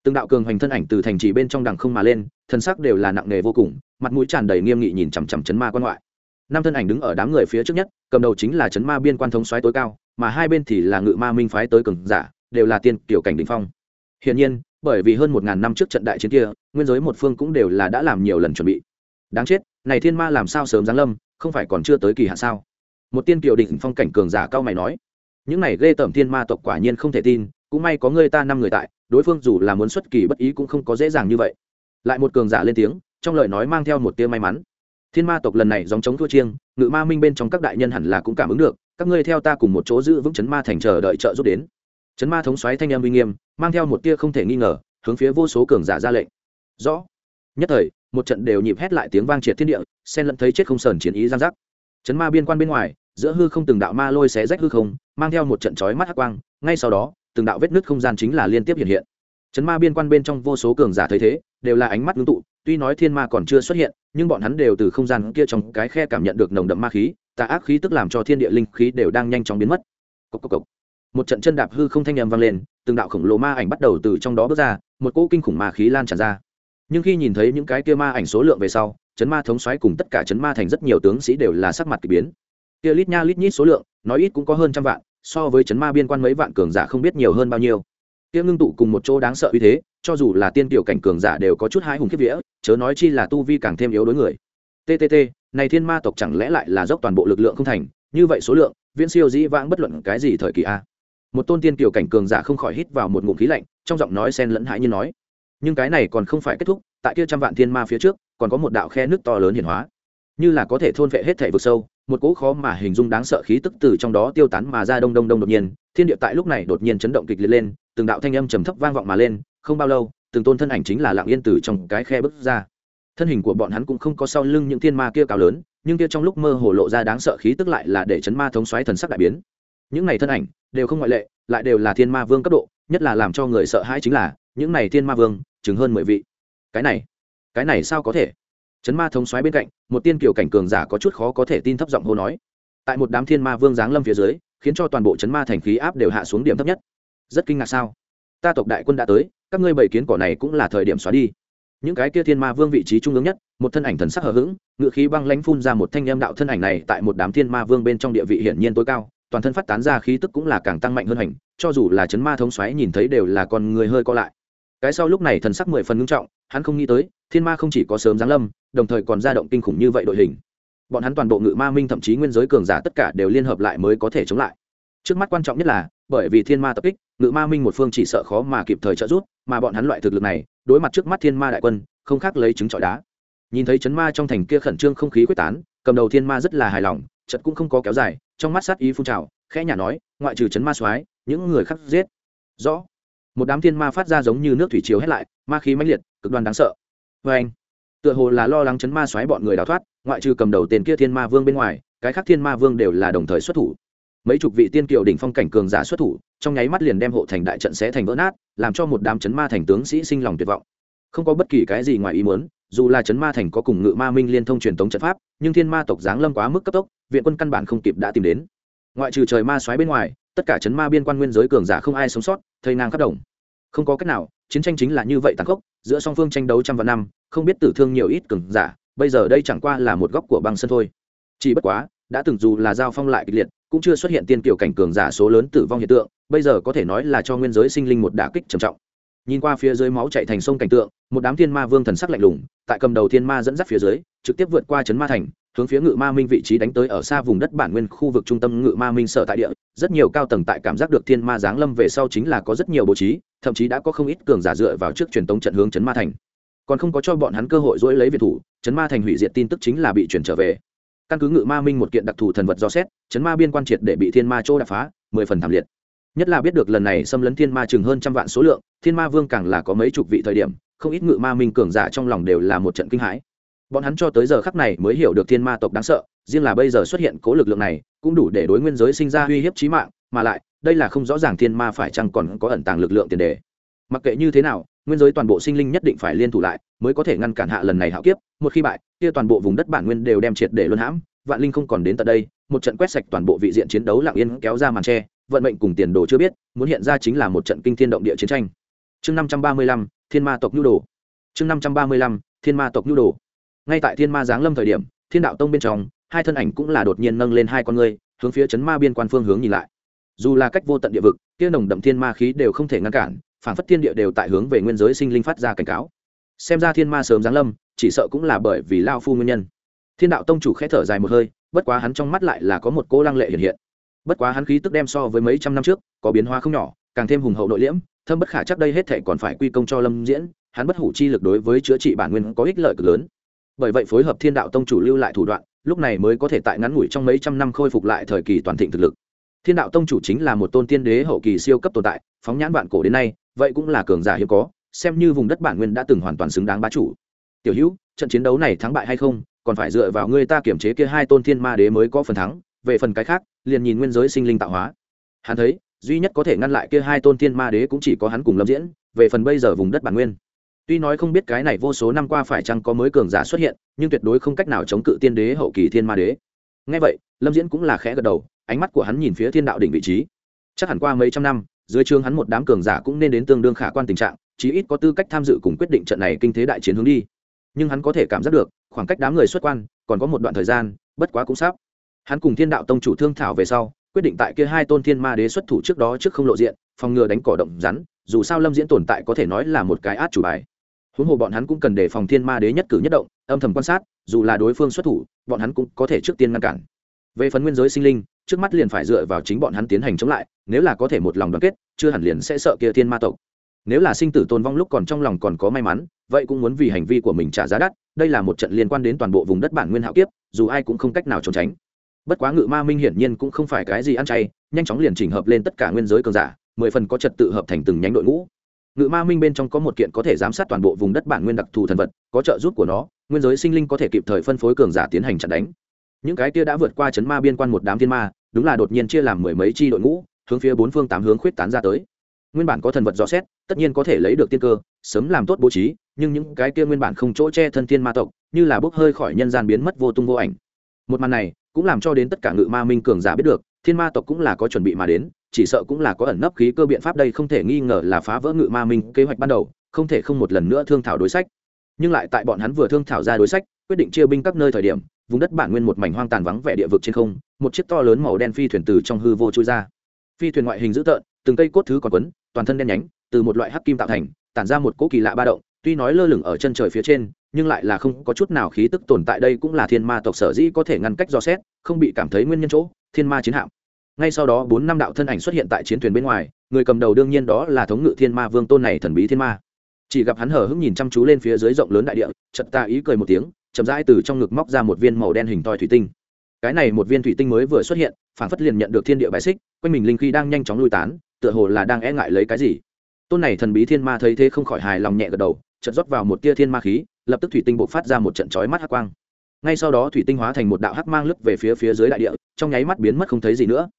từng đạo cường hoành thân ảnh từ thành trì bên trong đằng không mà lên, thân sắc đều là nặng nề vô cùng, mặt mũi tràn đầy nghiêm nghị nhìn chằm chằm chấn ma quan ngoại. Năm thân ảnh đứng ở đám người phía trước nhất, cầm đầu chính là chấn ma biên quan thống xoáy tối cao, mà hai bên thì là ngự ma minh phái tới cường giả, đều là tiên tiểu cảnh đỉnh phong. Hiển nhiên, bởi vì hơn một ngàn năm trước trận đại chiến kia, nguyên giới một phương cũng đều là đã làm nhiều lần chuẩn bị. Đáng chết, này thiên ma làm sao sớm giáng lâm, không phải còn chưa tới kỳ hạ sao? Một tiên kiều đỉnh phong cảnh cường giả cao mày nói, những này ghê tởm thiên ma tộc quả nhiên không thể tin, cũng may có người ta năm người tại đối phương dù là muốn xuất kỳ bất ý cũng không có dễ dàng như vậy. Lại một cường giả lên tiếng, trong lời nói mang theo một tia may mắn. Thiên ma tộc lần này dòng chống thua chiêng, ngự ma minh bên trong các đại nhân hẳn là cũng cảm ứng được, các ngươi theo ta cùng một chỗ giữ vững chấn ma thành chờ đợi trợ giúp đến. Chấn ma thống xoáy thanh em uy nghiêm, mang theo một tia không thể nghi ngờ, hướng phía vô số cường giả ra lệnh. Rõ. Nhất thời, một trận đều nhịp hét lại tiếng vang triệt thiên địa sen lẫn thấy chết không sờn chiến ý giang giác. Chấn ma biên quan bên ngoài, giữa hư không từng đạo ma lôi xé rách hư không, mang theo một trận chói mắt hắc quang, ngay sau đó từng đạo vết nứt không gian chính là liên tiếp hiện hiện. Chấn ma biên quan bên trong vô số cường giả thấy thế, đều là ánh mắt ngưng tụ, tuy nói thiên ma còn chưa xuất hiện, nhưng bọn hắn đều từ không gian kia trong cái khe cảm nhận được nồng đậm ma khí, tà ác khí tức làm cho thiên địa linh khí đều đang nhanh chóng biến mất. Cốc cốc cốc. một trận chân đạp hư không thanh âm vang lên, từng đạo khổng lồ ma ảnh bắt đầu từ trong đó bước ra, một cỗ kinh khủng ma khí lan tràn ra. Nhưng khi nhìn thấy những cái kia ma ảnh số lượng về sau, chấn ma thống xoáy cùng tất cả chấn ma thành rất nhiều tướng sĩ đều là sắc mặt k ỳ biến. Kia lít nha lít nhít số lượng, nói ít cũng có hơn trăm vạn so với chấn ma biên quan mấy vạn cường giả không biết nhiều hơn bao nhiêu. Kia ngưng tụ cùng một chỗ đáng sợ uy thế, cho dù là tiên tiểu cảnh cường giả đều có chút hai hùng kiếp vía, chớ nói chi là tu vi càng thêm yếu đối người. Ttt này thiên ma tộc chẳng lẽ lại là dốc toàn bộ lực lượng không thành? Như vậy số lượng, viễn siêu dĩ vãng bất luận cái gì thời kỳ a. Một tôn tiên tiểu cảnh cường giả không khỏi hít vào một ngụm khí lạnh, trong giọng nói xen lẫn hãi như nói, nhưng cái này còn không phải kết thúc, tại kia trăm vạn thiên ma phía trước, còn có một đạo khe nước to lớn hiển hóa. Như là có thể thôn vệ hết thể vực sâu một cỗ khó mà hình dung đáng sợ khí tức từ trong đó tiêu tán mà ra đông đông đông đột nhiên, thiên địa tại lúc này đột nhiên chấn động kịch liệt lên, từng đạo thanh âm trầm thấp vang vọng mà lên, không bao lâu, từng tôn thân ảnh chính là lạng yên từ trong cái khe bước ra. Thân hình của bọn hắn cũng không có sau lưng những thiên ma kia cao lớn, nhưng kia trong lúc mơ hồ lộ ra đáng sợ khí tức lại là để chấn ma thống xoáy thần sắc đại biến. Những này thân ảnh đều không ngoại lệ, lại đều là thiên ma vương cấp độ, nhất là làm cho người sợ hãi chính là, những này thiên ma vương chứng hơn mười vị. Cái này cái này sao có thể? Chấn ma thống xoáy bên cạnh, một tiên kiều cảnh cường giả có chút khó có thể tin thấp giọng hô nói. Tại một đám thiên ma vương giáng lâm phía dưới, khiến cho toàn bộ chấn ma thành khí áp đều hạ xuống điểm thấp nhất. Rất kinh ngạc sao? Ta tộc đại quân đã tới, các ngươi bảy kiến cỏ này cũng là thời điểm xóa đi. Những cái kia thiên ma vương vị trí trung ương nhất, một thân ảnh thần sắc hờ hững, ngự khí băng lãnh phun ra một thanh âm đạo thân ảnh này tại một đám thiên ma vương bên trong địa vị hiển nhiên tối cao, toàn thân phát tán ra khí tức cũng là càng tăng mạnh hơn hành, cho dù là chấn ma thống xoáy nhìn thấy đều là con người hơi co lại. Cái sau lúc này thần sắc mười phần ngưng trọng, hắn không nghĩ tới thiên ma không chỉ có sớm giáng lâm, đồng thời còn ra động kinh khủng như vậy đội hình. Bọn hắn toàn bộ ngự ma minh thậm chí nguyên giới cường giả tất cả đều liên hợp lại mới có thể chống lại. Trước mắt quan trọng nhất là, bởi vì thiên ma tập kích, ngự ma minh một phương chỉ sợ khó mà kịp thời trợ giúp, mà bọn hắn loại thực lực này, đối mặt trước mắt thiên ma đại quân, không khác lấy trứng trọi đá. Nhìn thấy chấn ma trong thành kia khẩn trương không khí quyết tán, cầm đầu thiên ma rất là hài lòng chật cũng không có kéo dài, trong mắt sát ý phun trào, khẽ nhả nói, ngoại trừ chấn ma soái, những người khác giết. Rõ. Một đám thiên ma phát ra giống như nước thủy chiếu hết lại, ma khí mãnh liệt, cực đoan đáng sợ vê anh, tựa hồ là lo lắng chấn ma xoáy bọn người đào thoát, ngoại trừ cầm đầu tiền kia thiên ma vương bên ngoài, cái khác thiên ma vương đều là đồng thời xuất thủ. Mấy chục vị tiên kiều đỉnh phong cảnh cường giả xuất thủ, trong nháy mắt liền đem hộ thành đại trận xé thành vỡ nát, làm cho một đám chấn ma thành tướng sĩ sinh lòng tuyệt vọng. Không có bất kỳ cái gì ngoài ý muốn, dù là chấn ma thành có cùng ngự ma minh liên thông truyền thống trận pháp, nhưng thiên ma tộc giáng lâm quá mức cấp tốc, viện quân căn bản không kịp đã tìm đến. Ngoại trừ trời ma xoáy bên ngoài, tất cả chấn ma biên quan nguyên giới cường giả không ai sống sót thây ngang khắp đồng. Không có cách nào chiến tranh chính là như vậy tàn khốc, giữa song phương tranh đấu trăm vạn năm, không biết tử thương nhiều ít cường giả, bây giờ đây chẳng qua là một góc của băng sân thôi. Chỉ bất quá, đã từng dù là giao phong lại kịch liệt, cũng chưa xuất hiện tiên kiểu cảnh cường giả số lớn tử vong hiện tượng, bây giờ có thể nói là cho nguyên giới sinh linh một đả kích trầm trọng. Nhìn qua phía dưới máu chạy thành sông cảnh tượng, một đám thiên ma vương thần sắc lạnh lùng, tại cầm đầu thiên ma dẫn dắt phía dưới, trực tiếp vượt qua chấn ma thành, hướng phía ngự ma minh vị trí đánh tới ở xa vùng đất bản nguyên khu vực trung tâm ngự ma minh sở tại địa. Rất nhiều cao tầng tại cảm giác được thiên ma giáng lâm về sau chính là có rất nhiều bố trí thậm chí đã có không ít cường giả dựa vào trước truyền tống trận hướng chấn ma thành. Còn không có cho bọn hắn cơ hội dỗi lấy việt thủ, chấn ma thành hủy diệt tin tức chính là bị chuyển trở về. Căn cứ ngự ma minh một kiện đặc thù thần vật do xét, chấn ma biên quan triệt để bị thiên ma chỗ đập phá, mười phần thảm liệt. Nhất là biết được lần này xâm lấn thiên ma chừng hơn trăm vạn số lượng, thiên ma vương càng là có mấy chục vị thời điểm, không ít ngự ma minh cường giả trong lòng đều là một trận kinh hãi. Bọn hắn cho tới giờ khắc này mới hiểu được thiên ma tộc đáng sợ, riêng là bây giờ xuất hiện cố lực lượng này, cũng đủ để đối nguyên giới sinh ra uy hiếp trí mạng, mà lại đây là không rõ ràng thiên ma phải chăng còn có ẩn tàng lực lượng tiền đề. Mặc kệ như thế nào, nguyên giới toàn bộ sinh linh nhất định phải liên thủ lại, mới có thể ngăn cản hạ lần này hạo kiếp, một khi bại, kia toàn bộ vùng đất bản nguyên đều đem triệt để luân hãm, vạn linh không còn đến tận đây, một trận quét sạch toàn bộ vị diện chiến đấu lặng yên kéo ra màn tre, vận mệnh cùng tiền đồ chưa biết, muốn hiện ra chính là một trận kinh thiên động địa chiến tranh. Chương năm trăm ba mươi lăm, thiên ma tộc nhu đồ. Chương năm trăm ba mươi lăm, thiên ma tộc nhu đồ. Ngay tại thiên ma giáng lâm thời điểm, thiên đạo tông bên trong, hai thân ảnh cũng là đột nhiên nâng lên hai con ngươi, hướng phía chấn ma biên quan phương hướng nhìn lại dù là cách vô tận địa vực, kia nồng đậm thiên ma khí đều không thể ngăn cản phản phất thiên địa đều tại hướng về nguyên giới sinh linh phát ra cảnh cáo. Xem ra thiên ma sớm giáng lâm, chỉ sợ cũng là bởi vì lao phu nguyên nhân. Thiên đạo tông chủ khẽ thở dài một hơi, bất quá hắn trong mắt lại là có một cô lăng lệ hiện hiện. Bất quá hắn khí tức đem so với mấy trăm năm trước, có biến hóa không nhỏ, càng thêm hùng hậu nội liễm, thâm bất khả chắc đây hết thệ còn phải quy công cho lâm diễn, hắn bất hủ chi lực đối với chữa trị bản nguyên có ích lợi cực lớn. Bởi vậy phối hợp thiên đạo tông chủ lưu lại thủ đoạn, lúc này mới có thể tại ngắn ngủi trong mấy trăm năm khôi phục lại thời kỳ toàn thịnh thực lực thiên đạo tông chủ chính là một tôn tiên đế hậu kỳ siêu cấp tồn tại, phóng nhãn vạn cổ đến nay, vậy cũng là cường giả hiếm có, xem như vùng đất bản nguyên đã từng hoàn toàn xứng đáng bá chủ. Tiểu hữu, trận chiến đấu này thắng bại hay không, còn phải dựa vào ngươi ta kiểm chế kia hai tôn thiên ma đế mới có phần thắng, về phần cái khác, liền nhìn nguyên giới sinh linh tạo hóa. Hắn thấy, duy nhất có thể ngăn lại kia hai tôn thiên ma đế cũng chỉ có hắn cùng lâm diễn, về phần bây giờ vùng đất bản nguyên. Tuy nói không biết cái này vô số năm qua phải chăng có mới cường giả xuất hiện, nhưng tuyệt đối không cách nào chống cự tiên đế hậu kỳ thiên ma đế ngay vậy, lâm diễn cũng là khẽ gật đầu, ánh mắt của hắn nhìn phía thiên đạo đỉnh vị trí. Chắc hẳn qua mấy trăm năm, dưới trường hắn một đám cường giả cũng nên đến tương đương khả quan tình trạng, chí ít có tư cách tham dự cùng quyết định trận này kinh thế đại chiến hướng đi. Nhưng hắn có thể cảm giác được, khoảng cách đám người xuất quan, còn có một đoạn thời gian, bất quá cũng sắp. Hắn cùng thiên đạo tông chủ thương thảo về sau, quyết định tại kia hai tôn thiên ma đế xuất thủ trước đó trước không lộ diện, phòng ngừa đánh cỏ động rắn, dù sao lâm diễn tồn tại có thể nói là một cái át chủ bài huống hồ bọn hắn cũng cần đề phòng thiên ma đế nhất cử nhất động, âm thầm quan sát, dù là đối phương xuất thủ, bọn hắn cũng có thể trước tiên ngăn cản. Về phần nguyên giới sinh linh, trước mắt liền phải dựa vào chính bọn hắn tiến hành chống lại, nếu là có thể một lòng đoàn kết, chưa hẳn liền sẽ sợ kia thiên ma tộc. Nếu là sinh tử tôn vong lúc còn trong lòng còn có may mắn, vậy cũng muốn vì hành vi của mình trả giá đắt, đây là một trận liên quan đến toàn bộ vùng đất bản nguyên hạo kiếp, dù ai cũng không cách nào trốn tránh. Bất quá ngự ma minh hiển nhiên cũng không phải cái gì ăn chay, nhanh chóng liền chỉnh hợp lên tất cả nguyên giới cường giả, mười phần có trật tự hợp thành từng nhánh đội ngũ ngự ma minh bên trong có một kiện có thể giám sát toàn bộ vùng đất bản nguyên đặc thù thần vật, có trợ giúp của nó, nguyên giới sinh linh có thể kịp thời phân phối cường giả tiến hành chặn đánh. Những cái kia đã vượt qua chấn ma biên quan một đám thiên ma, đúng là đột nhiên chia làm mười mấy chi đội ngũ, hướng phía bốn phương tám hướng khuyết tán ra tới. Nguyên bản có thần vật rõ xét, tất nhiên có thể lấy được tiên cơ, sớm làm tốt bố trí, nhưng những cái kia nguyên bản không chỗ che thân thiên ma tộc, như là bốc hơi khỏi nhân gian biến mất vô tung vô ảnh. Một màn này cũng làm cho đến tất cả ngự ma minh cường giả biết được, thiên ma tộc cũng là có chuẩn bị mà đến chỉ sợ cũng là có ẩn nấp khí cơ biện pháp đây không thể nghi ngờ là phá vỡ ngự ma minh kế hoạch ban đầu, không thể không một lần nữa thương thảo đối sách. Nhưng lại tại bọn hắn vừa thương thảo ra đối sách, quyết định chia binh các nơi thời điểm, vùng đất bản nguyên một mảnh hoang tàn vắng vẻ địa vực trên không, một chiếc to lớn màu đen phi thuyền từ trong hư vô trôi ra. Phi thuyền ngoại hình dữ tợn, từng cây cốt thứ còn quấn, toàn thân đen nhánh, từ một loại hắc kim tạo thành, tản ra một cỗ kỳ lạ ba động, tuy nói lơ lửng ở chân trời phía trên, nhưng lại là không có chút nào khí tức tồn tại đây cũng là thiên ma tộc sở dĩ có thể ngăn cách do xét, không bị cảm thấy nguyên nhân chỗ, thiên ma chiến hạm ngay sau đó bốn năm đạo thân ảnh xuất hiện tại chiến thuyền bên ngoài, người cầm đầu đương nhiên đó là thống ngự thiên ma vương tôn này thần bí thiên ma. Chỉ gặp hắn hở hững nhìn chăm chú lên phía dưới rộng lớn đại địa chật ta ý cười một tiếng, chậm rãi từ trong ngực móc ra một viên màu đen hình toi thủy tinh. Cái này một viên thủy tinh mới vừa xuất hiện, phản phất liền nhận được thiên địa bài xích, quanh mình linh khí đang nhanh chóng lui tán, tựa hồ là đang e ngại lấy cái gì. Tôn này thần bí thiên ma thấy thế không khỏi hài lòng nhẹ gật đầu, chợt rót vào một tia thiên ma khí, lập tức thủy tinh bộc phát ra một trận chói mắt hắc quang. Ngay sau đó thủy tinh hóa thành một đạo hắc mang lướt về phía phía dưới đại địa, trong nháy mắt biến mất không thấy gì nữa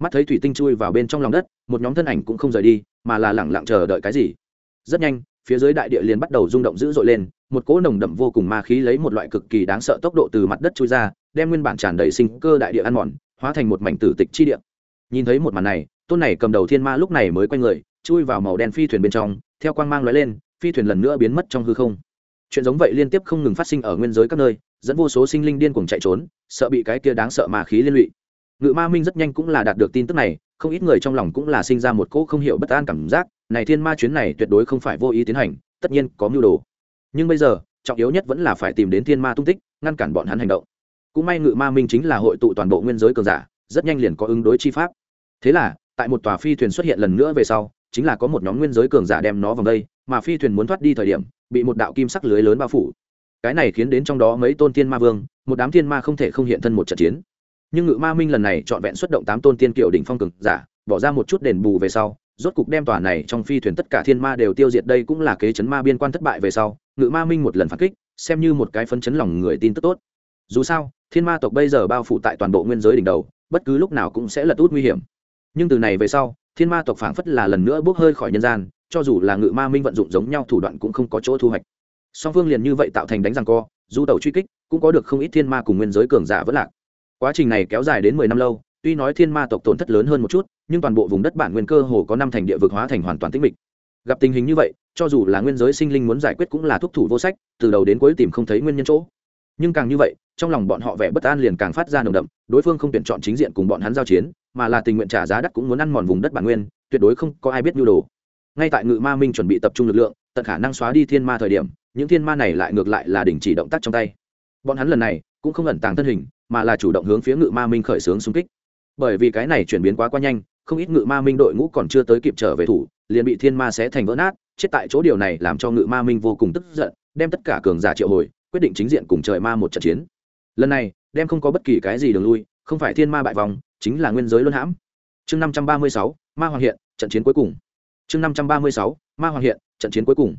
mắt thấy thủy tinh chui vào bên trong lòng đất, một nhóm thân ảnh cũng không rời đi, mà là lẳng lặng chờ đợi cái gì. Rất nhanh, phía dưới đại địa liền bắt đầu rung động dữ dội lên, một cỗ nồng đậm vô cùng ma khí lấy một loại cực kỳ đáng sợ tốc độ từ mặt đất chui ra, đem nguyên bản tràn đầy sinh cơ đại địa ăn mòn, hóa thành một mảnh tử tịch chi địa. Nhìn thấy một màn này, tôn này cầm đầu thiên ma lúc này mới quay người, chui vào màu đen phi thuyền bên trong, theo quang mang lóe lên, phi thuyền lần nữa biến mất trong hư không. Chuyện giống vậy liên tiếp không ngừng phát sinh ở nguyên giới các nơi, dẫn vô số sinh linh điên cuồng chạy trốn, sợ bị cái kia đáng sợ ma khí liên lụy ngự ma minh rất nhanh cũng là đạt được tin tức này, không ít người trong lòng cũng là sinh ra một cỗ không hiểu bất an cảm giác, này thiên ma chuyến này tuyệt đối không phải vô ý tiến hành, tất nhiên có mưu đồ. Nhưng bây giờ, trọng yếu nhất vẫn là phải tìm đến thiên ma tung tích, ngăn cản bọn hắn hành động. Cũng may ngự ma minh chính là hội tụ toàn bộ nguyên giới cường giả, rất nhanh liền có ứng đối chi pháp. Thế là, tại một tòa phi thuyền xuất hiện lần nữa về sau, chính là có một nhóm nguyên giới cường giả đem nó vòng đây, mà phi thuyền muốn thoát đi thời điểm, bị một đạo kim sắc lưới lớn bao phủ. Cái này khiến đến trong đó mấy tôn thiên ma vương, một đám thiên ma không thể không hiện thân một trận chiến nhưng ngự ma minh lần này trọn vẹn xuất động tám tôn tiên kiệu đỉnh phong cường giả, bỏ ra một chút đền bù về sau, rốt cục đem tòa này trong phi thuyền tất cả thiên ma đều tiêu diệt đây cũng là kế chấn ma biên quan thất bại về sau, ngự ma minh một lần phản kích, xem như một cái phấn chấn lòng người tin tức tốt. Dù sao, thiên ma tộc bây giờ bao phủ tại toàn bộ nguyên giới đỉnh đầu, bất cứ lúc nào cũng sẽ lật út nguy hiểm. Nhưng từ này về sau, thiên ma tộc phảng phất là lần nữa bốc hơi khỏi nhân gian, cho dù là ngự ma minh vận dụng giống nhau thủ đoạn cũng không có chỗ thu hoạch. Song phương liền như vậy tạo thành đánh răng co, du tàu truy kích, cũng có được không ít thiên ma cùng nguyên giới cường giả vẫn lạc quá trình này kéo dài đến mười năm lâu, tuy nói thiên ma tộc tổn thất lớn hơn một chút, nhưng toàn bộ vùng đất bản nguyên cơ hồ có năm thành địa vực hóa thành hoàn toàn tĩnh mịch. Gặp tình hình như vậy, cho dù là nguyên giới sinh linh muốn giải quyết cũng là thúc thủ vô sách, từ đầu đến cuối tìm không thấy nguyên nhân chỗ. Nhưng càng như vậy, trong lòng bọn họ vẻ bất an liền càng phát ra nồng đậm, đối phương không tuyển chọn chính diện cùng bọn hắn giao chiến, mà là tình nguyện trả giá đắt cũng muốn ăn mòn vùng đất bản nguyên, tuyệt đối không có ai biết nhu đồ. Ngay tại ngự ma minh chuẩn bị tập trung lực lượng, tận khả năng xóa đi thiên ma thời điểm, những thiên ma này lại ngược lại là đình chỉ động tác trong tay. Bọn hắn lần này cũng không ẩn tàng thân hình mà là chủ động hướng phía ngự ma minh khởi xướng xung kích. Bởi vì cái này chuyển biến quá quá nhanh, không ít ngự ma minh đội ngũ còn chưa tới kịp trở về thủ, liền bị thiên ma xé thành vỡ nát, chết tại chỗ điều này làm cho ngự ma minh vô cùng tức giận, đem tất cả cường giả triệu hồi, quyết định chính diện cùng trời ma một trận chiến. Lần này, đem không có bất kỳ cái gì đường lui, không phải thiên ma bại vòng, chính là nguyên giới luân hãm. Chương năm trăm ba mươi sáu, ma hoàng hiện, trận chiến cuối cùng. Chương năm trăm ba mươi sáu, ma hoàng hiện, trận chiến cuối cùng.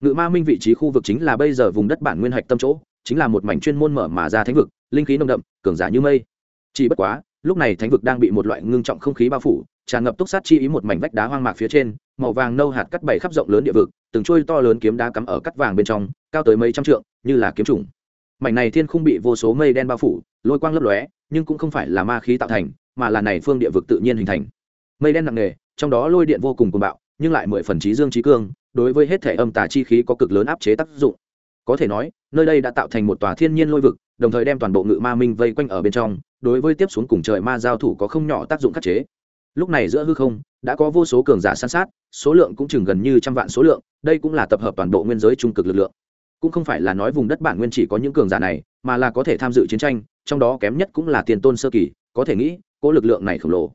Ngự ma minh vị trí khu vực chính là bây giờ vùng đất bản nguyên hạch tâm chỗ, chính là một mảnh chuyên môn mở mà ra thánh vực linh khí nồng đậm, cường giả như mây. Chỉ bất quá, lúc này thánh vực đang bị một loại ngưng trọng không khí bao phủ, tràn ngập túc sát chi ý một mảnh vách đá hoang mạc phía trên, màu vàng nâu hạt cắt bảy khắp rộng lớn địa vực, từng trôi to lớn kiếm đá cắm ở cắt vàng bên trong, cao tới mấy trăm trượng, như là kiếm trùng mảnh này thiên không bị vô số mây đen bao phủ, lôi quang lấp lóe, nhưng cũng không phải là ma khí tạo thành, mà là này phương địa vực tự nhiên hình thành. Mây đen nặng nề, trong đó lôi điện vô cùng cuồng bạo, nhưng lại mười phần trí dương trí cương, đối với hết thể âm tà chi khí có cực lớn áp chế tác dụng. Có thể nói, nơi đây đã tạo thành một tòa thiên nhiên lôi vực đồng thời đem toàn bộ ngự ma minh vây quanh ở bên trong, đối với tiếp xuống cùng trời ma giao thủ có không nhỏ tác dụng khắc chế. Lúc này giữa hư không, đã có vô số cường giả san sát, số lượng cũng chừng gần như trăm vạn số lượng, đây cũng là tập hợp toàn bộ nguyên giới trung cực lực lượng. Cũng không phải là nói vùng đất bản nguyên chỉ có những cường giả này, mà là có thể tham dự chiến tranh, trong đó kém nhất cũng là tiền tôn sơ kỳ, có thể nghĩ cỗ lực lượng này khổng lồ.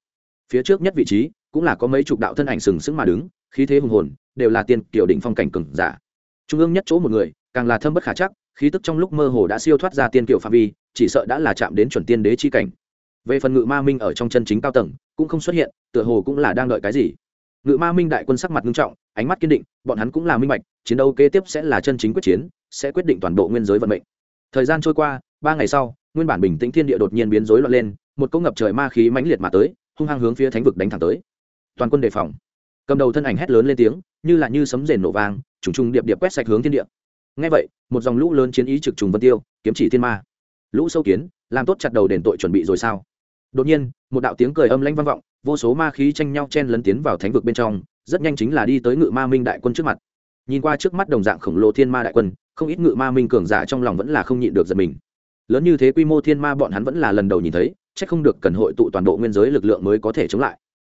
Phía trước nhất vị trí, cũng là có mấy chục đạo thân ảnh sừng sững mà đứng, khí thế hùng hồn, đều là tiền, kiểu đỉnh phong cảnh cường giả. Trung ương nhất chỗ một người càng là thâm bất khả chắc, khí tức trong lúc mơ hồ đã siêu thoát ra tiên kiểu phạm vi, chỉ sợ đã là chạm đến chuẩn tiên đế chi cảnh. Về phần ngự ma minh ở trong chân chính cao tầng, cũng không xuất hiện, tựa hồ cũng là đang đợi cái gì. Ngự ma minh đại quân sắc mặt nghiêm trọng, ánh mắt kiên định, bọn hắn cũng là minh bạch, chiến đấu kế tiếp sẽ là chân chính quyết chiến, sẽ quyết định toàn bộ nguyên giới vận mệnh. Thời gian trôi qua, ba ngày sau, nguyên bản bình tĩnh thiên địa đột nhiên biến rối loạn lên, một cỗ ngập trời ma khí mãnh liệt mà tới, hung hăng hướng phía thánh vực đánh thẳng tới. Toàn quân đề phòng. Cầm đầu thân ảnh hét lớn lên tiếng, như là như sấm rền nổ vang, trùng trùng điệp điệp quét sạch hướng thiên địa ngay vậy, một dòng lũ lớn chiến ý trực trùng vân tiêu, kiếm chỉ thiên ma. Lũ sâu kiến, làm tốt chặt đầu đền tội chuẩn bị rồi sao? Đột nhiên, một đạo tiếng cười âm lãnh vang vọng, vô số ma khí tranh nhau chen lấn tiến vào thánh vực bên trong, rất nhanh chính là đi tới ngự ma minh đại quân trước mặt. Nhìn qua trước mắt đồng dạng khổng lồ thiên ma đại quân, không ít ngự ma minh cường giả trong lòng vẫn là không nhịn được giật mình. Lớn như thế quy mô thiên ma bọn hắn vẫn là lần đầu nhìn thấy c h ắ c không được cần hội tụ toàn bộ nguyên giới lực lượng mới có thể chống lại.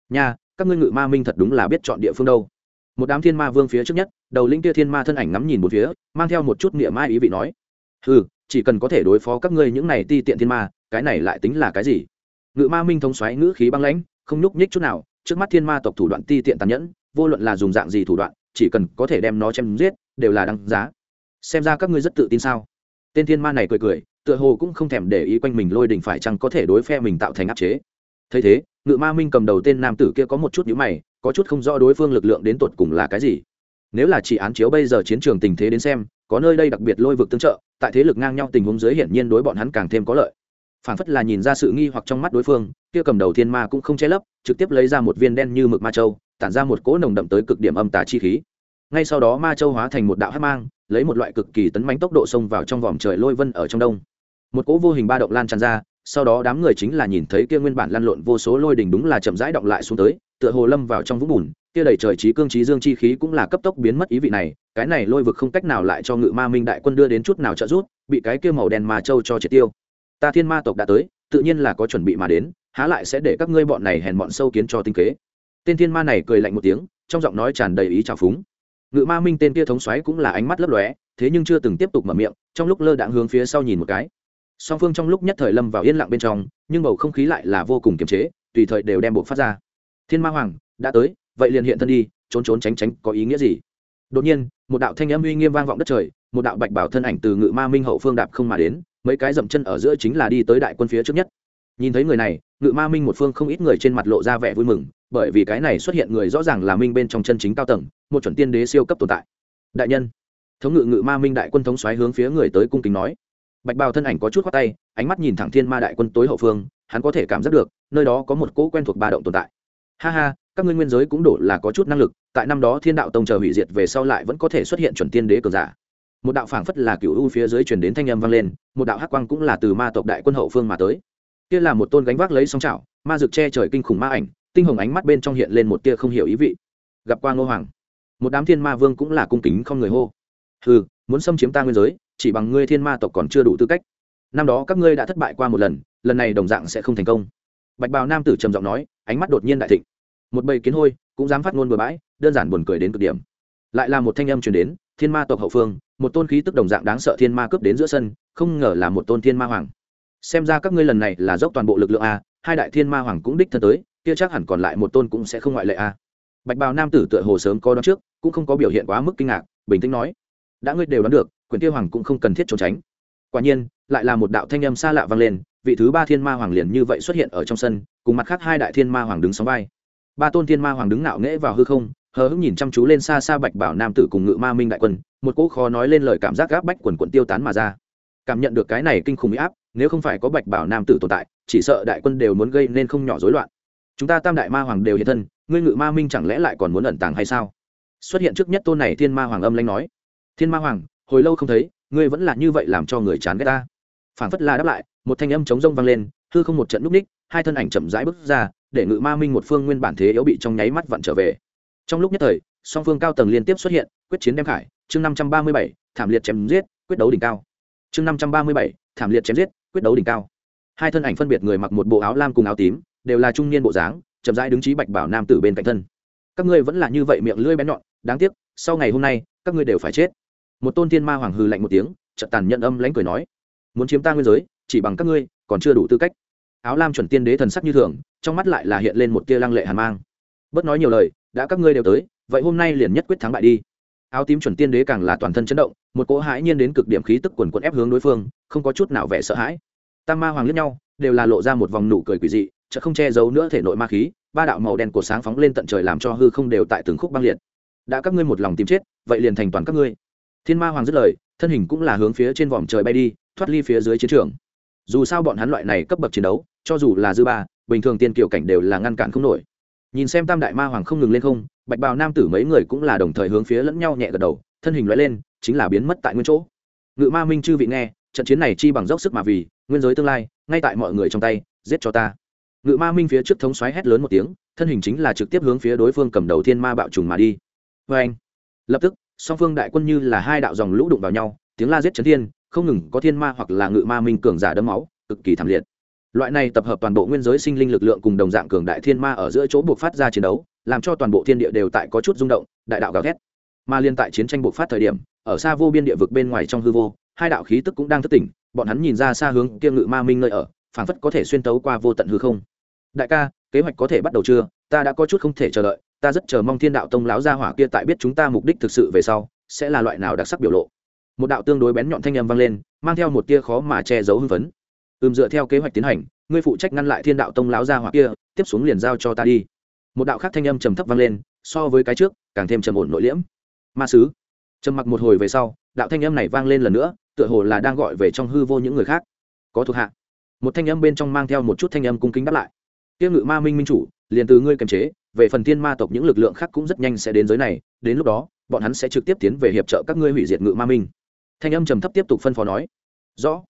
Nha, các ngươi ngự ma minh thật đúng là biết chọn địa phương đâu một đám thiên ma vương phía trước nhất, đầu linh kia thiên ma thân ảnh ngắm nhìn một phía, mang theo một chút niệm mai ý vị nói ừ chỉ cần có thể đối phó các ngươi những này ti tiện thiên ma, cái này lại tính là cái gì? Ngự ma minh thống xoáy ngữ khí băng lãnh, không nhúc nhích chút nào, trước mắt thiên ma tộc thủ đoạn ti tiện tàn nhẫn, vô luận là dùng dạng gì thủ đoạn, chỉ cần có thể đem nó chém giết, đều là đăng giá. Xem ra các ngươi rất tự tin sao? Tên thiên ma này cười cười, tựa hồ cũng không thèm để ý quanh mình lôi đình phải chăng có thể đối phe mình tạo thành áp chế. Thấy thế, ngự ma minh cầm đầu tên nam tử kia có một chút nhữ mày có chút không rõ đối phương lực lượng đến tột cùng là cái gì. Nếu là chỉ án chiếu bây giờ chiến trường tình thế đến xem, có nơi đây đặc biệt lôi vực tương trợ, tại thế lực ngang nhau tình huống dưới hiển nhiên đối bọn hắn càng thêm có lợi. Phản phất là nhìn ra sự nghi hoặc trong mắt đối phương, kia cầm đầu thiên ma cũng không che lấp, trực tiếp lấy ra một viên đen như mực ma châu, tản ra một cỗ nồng đậm tới cực điểm âm tà chi khí. Ngay sau đó ma châu hóa thành một đạo hát mang, lấy một loại cực kỳ tấn mánh tốc độ xông vào trong vòm trời lôi vân ở trong đông. Một cỗ vô hình ba động lan tràn ra sau đó đám người chính là nhìn thấy kia nguyên bản lăn lộn vô số lôi đỉnh đúng là chậm rãi động lại xuống tới, tựa hồ lâm vào trong vũng bùn, kia đầy trời trí cương trí dương chi khí cũng là cấp tốc biến mất ý vị này, cái này lôi vực không cách nào lại cho ngự ma minh đại quân đưa đến chút nào trợ giúp, bị cái kia màu đen ma châu cho triệt tiêu. Ta thiên ma tộc đã tới, tự nhiên là có chuẩn bị mà đến, há lại sẽ để các ngươi bọn này hèn bọn sâu kiến cho tinh kế. Tên thiên ma này cười lạnh một tiếng, trong giọng nói tràn đầy ý trào phúng. Ngự ma minh tên kia thống xoáy cũng là ánh mắt lấp lóe, thế nhưng chưa từng tiếp tục mở miệng, trong lúc lơ đãng hướng phía sau nhìn một cái song phương trong lúc nhất thời lâm vào yên lặng bên trong, nhưng bầu không khí lại là vô cùng kiềm chế, tùy thời đều đem buộc phát ra. Thiên ma hoàng, đã tới, vậy liền hiện thân đi, trốn trốn tránh tránh có ý nghĩa gì? Đột nhiên, một đạo thanh âm uy nghiêm vang vọng đất trời, một đạo bạch bảo thân ảnh từ ngự ma minh hậu phương đạp không mà đến, mấy cái dậm chân ở giữa chính là đi tới đại quân phía trước nhất. Nhìn thấy người này, ngự ma minh một phương không ít người trên mặt lộ ra vẻ vui mừng, bởi vì cái này xuất hiện người rõ ràng là minh bên trong chân chính cao tầng, một chuẩn tiên đế siêu cấp tồn tại. Đại nhân, thống ngự ngự ma minh đại quân thống xoáy hướng phía người tới cung kính nói bạch bào thân ảnh có chút khoác tay ánh mắt nhìn thẳng thiên ma đại quân tối hậu phương hắn có thể cảm giác được nơi đó có một cỗ quen thuộc ba động tồn tại. Ha ha các ngươi nguyên giới cũng đổ là có chút năng lực tại năm đó thiên đạo tông chờ hủy diệt về sau lại vẫn có thể xuất hiện chuẩn tiên đế cường giả. Một đạo phảng phất là cựu u phía dưới truyền đến thanh âm vang lên một đạo hắc quang cũng là từ ma tộc đại quân hậu phương mà tới. Kia là một tôn gánh vác lấy song chảo, ma rực che trời kinh khủng ma ảnh tinh hồng ánh mắt bên trong hiện lên một tia không hiểu ý vị. Gặp qua ngô hoàng một đám thiên ma vương cũng là cung kính không người hô. Hừ muốn xâm chiếm ta nguyên giới chỉ bằng ngươi thiên ma tộc còn chưa đủ tư cách. Năm đó các ngươi đã thất bại qua một lần lần này đồng dạng sẽ không thành công. Bạch bào nam tử trầm giọng nói, ánh mắt đột nhiên đại thịnh. Một bầy kiến hôi, cũng dám phát ngôn bừa bãi, đơn giản buồn cười đến cực điểm. Lại là một thanh âm truyền đến, thiên ma tộc hậu phương, một tôn khí tức đồng dạng đáng sợ thiên ma cướp đến giữa sân, không ngờ là một tôn thiên ma hoàng. Xem ra các ngươi lần này là dốc toàn bộ lực lượng a, hai đại thiên ma hoàng cũng đích thân tới, kia chắc hẳn còn lại một tôn cũng sẽ không ngoại lệ a. Bạch bào nam tử tựa hồ sớm có đón trước, cũng không có biểu hiện quá mức kinh ngạc, bình tĩnh nói, đã ngươi đều đoán được quyền tiêu hoàng cũng không cần thiết trốn tránh. Quả nhiên, lại là một đạo thanh âm xa lạ vang lên, vị thứ ba thiên ma hoàng liền như vậy xuất hiện ở trong sân, cùng mặt khác hai đại thiên ma hoàng đứng sóng vai. Ba tôn thiên ma hoàng đứng ngạo nghễ vào hư không, hờ hững nhìn chăm chú lên xa xa bạch bảo nam tử cùng ngự ma minh đại quân, một cỗ khó nói lên lời cảm giác gáp bách quần quận tiêu tán mà ra. Cảm nhận được cái này kinh khủng huy áp, nếu không phải có bạch bảo nam tử tồn tại, chỉ sợ đại quân đều muốn gây nên không nhỏ rối loạn. Chúng ta tam đại ma hoàng đều hiện thân, ngươi ngự ma minh chẳng lẽ lại còn muốn ẩn tàng hay sao? Xuất hiện trước nhất tôn này thiên ma hoàng âm lanh nói. Thiên ma hoàng hồi lâu không thấy, ngươi vẫn là như vậy làm cho người chán ghét ta. Phản phất la đáp lại, một thanh âm chống rông vang lên, hư không một trận núp ních, hai thân ảnh chậm rãi bước ra, để ngự ma minh một phương nguyên bản thế yếu bị trong nháy mắt vặn trở về. Trong lúc nhất thời, song phương cao tầng liên tiếp xuất hiện, quyết chiến đem khải, chương năm trăm ba mươi bảy, thảm liệt chém giết, quyết đấu đỉnh cao. Chương năm trăm ba mươi bảy, thảm liệt chém giết, quyết đấu đỉnh cao. Hai thân ảnh phân biệt người mặc một bộ áo lam cùng áo tím, đều là trung niên bộ dáng, chậm rãi đứng trí bạch bảo nam tử bên cạnh thân. Các ngươi vẫn là như vậy miệng lưỡi bén nhọn, đáng tiếc, sau ngày hôm nay, các ngươi đều phải chết một tôn thiên ma hoàng hư lạnh một tiếng, chợt tàn nhận âm lãnh cười nói, muốn chiếm ta nguyên giới, chỉ bằng các ngươi, còn chưa đủ tư cách. Áo lam chuẩn tiên đế thần sắc như thường, trong mắt lại là hiện lên một tia lăng lệ hàn mang. Bớt nói nhiều lời, đã các ngươi đều tới, vậy hôm nay liền nhất quyết thắng bại đi. Áo tím chuẩn tiên đế càng là toàn thân chấn động, một cỗ hãi nhiên đến cực điểm khí tức quần quận ép hướng đối phương, không có chút nào vẻ sợ hãi. Tam ma hoàng liếc nhau, đều là lộ ra một vòng nụ cười quỷ dị chợ không che giấu nữa thể nội ma khí, ba đạo màu đen của sáng phóng lên tận trời làm cho hư không đều tại từng khúc băng liệt. Đã các ngươi một lòng tìm chết, vậy liền thành toàn các ngươi thiên ma hoàng dứt lời, thân hình cũng là hướng phía trên vòm trời bay đi, thoát ly phía dưới chiến trường. Dù sao bọn hắn loại này cấp bậc chiến đấu, cho dù là dư ba, bình thường tiên kiều cảnh đều là ngăn cản không nổi. Nhìn xem tam đại ma hoàng không ngừng lên không, bạch bào nam tử mấy người cũng là đồng thời hướng phía lẫn nhau nhẹ gật đầu, thân hình loại lên, chính là biến mất tại nguyên chỗ. Ngự ma minh chư vị nghe, trận chiến này chi bằng dốc sức mà vì, nguyên giới tương lai, ngay tại mọi người trong tay, giết cho ta. Ngự ma minh phía trước thống xoáy hét lớn một tiếng, thân hình chính là trực tiếp hướng phía đối phương cầm đầu thiên ma bạo trùng mà đi. Vê anh lập tức song phương đại quân như là hai đạo dòng lũ đụng vào nhau, tiếng la giết chấn thiên, không ngừng có thiên ma hoặc là ngự ma minh cường giả đấm máu, cực kỳ thảm liệt. Loại này tập hợp toàn bộ nguyên giới sinh linh lực lượng cùng đồng dạng cường đại thiên ma ở giữa chỗ buộc phát ra chiến đấu, làm cho toàn bộ thiên địa đều tại có chút rung động, đại đạo gào thét. Mà liên tại chiến tranh buộc phát thời điểm, ở xa vô biên địa vực bên ngoài trong hư vô, hai đạo khí tức cũng đang thức tỉnh, bọn hắn nhìn ra xa hướng kia ngự ma minh nơi ở, phảng phất có thể xuyên tấu qua vô tận hư không. Đại ca, kế hoạch có thể bắt đầu chưa? Ta đã có chút không thể chờ đợi ta rất chờ mong thiên đạo tông láo gia hỏa kia tại biết chúng ta mục đích thực sự về sau, sẽ là loại nào đặc sắc biểu lộ. Một đạo tương đối bén nhọn thanh âm vang lên, mang theo một tia khó mà che giấu hưng phấn. Ừm, dựa theo kế hoạch tiến hành, ngươi phụ trách ngăn lại thiên đạo tông láo gia hỏa kia, tiếp xuống liền giao cho ta đi. Một đạo khác thanh âm trầm thấp vang lên, so với cái trước, càng thêm trầm ổn nội liễm. Ma sứ. Trầm mặc một hồi về sau, đạo thanh âm này vang lên lần nữa, tựa hồ là đang gọi về trong hư vô những người khác. Có thuộc hạ. Một thanh âm bên trong mang theo một chút thanh âm cung kính đáp lại. Tiêu ngự ma minh minh chủ, liền từ ngươi kiềm chế về phần thiên ma tộc những lực lượng khác cũng rất nhanh sẽ đến giới này, đến lúc đó, bọn hắn sẽ trực tiếp tiến về hiệp trợ các ngươi hủy diệt ngự ma minh. Thanh âm trầm thấp tiếp tục phân phó nói. Rõ.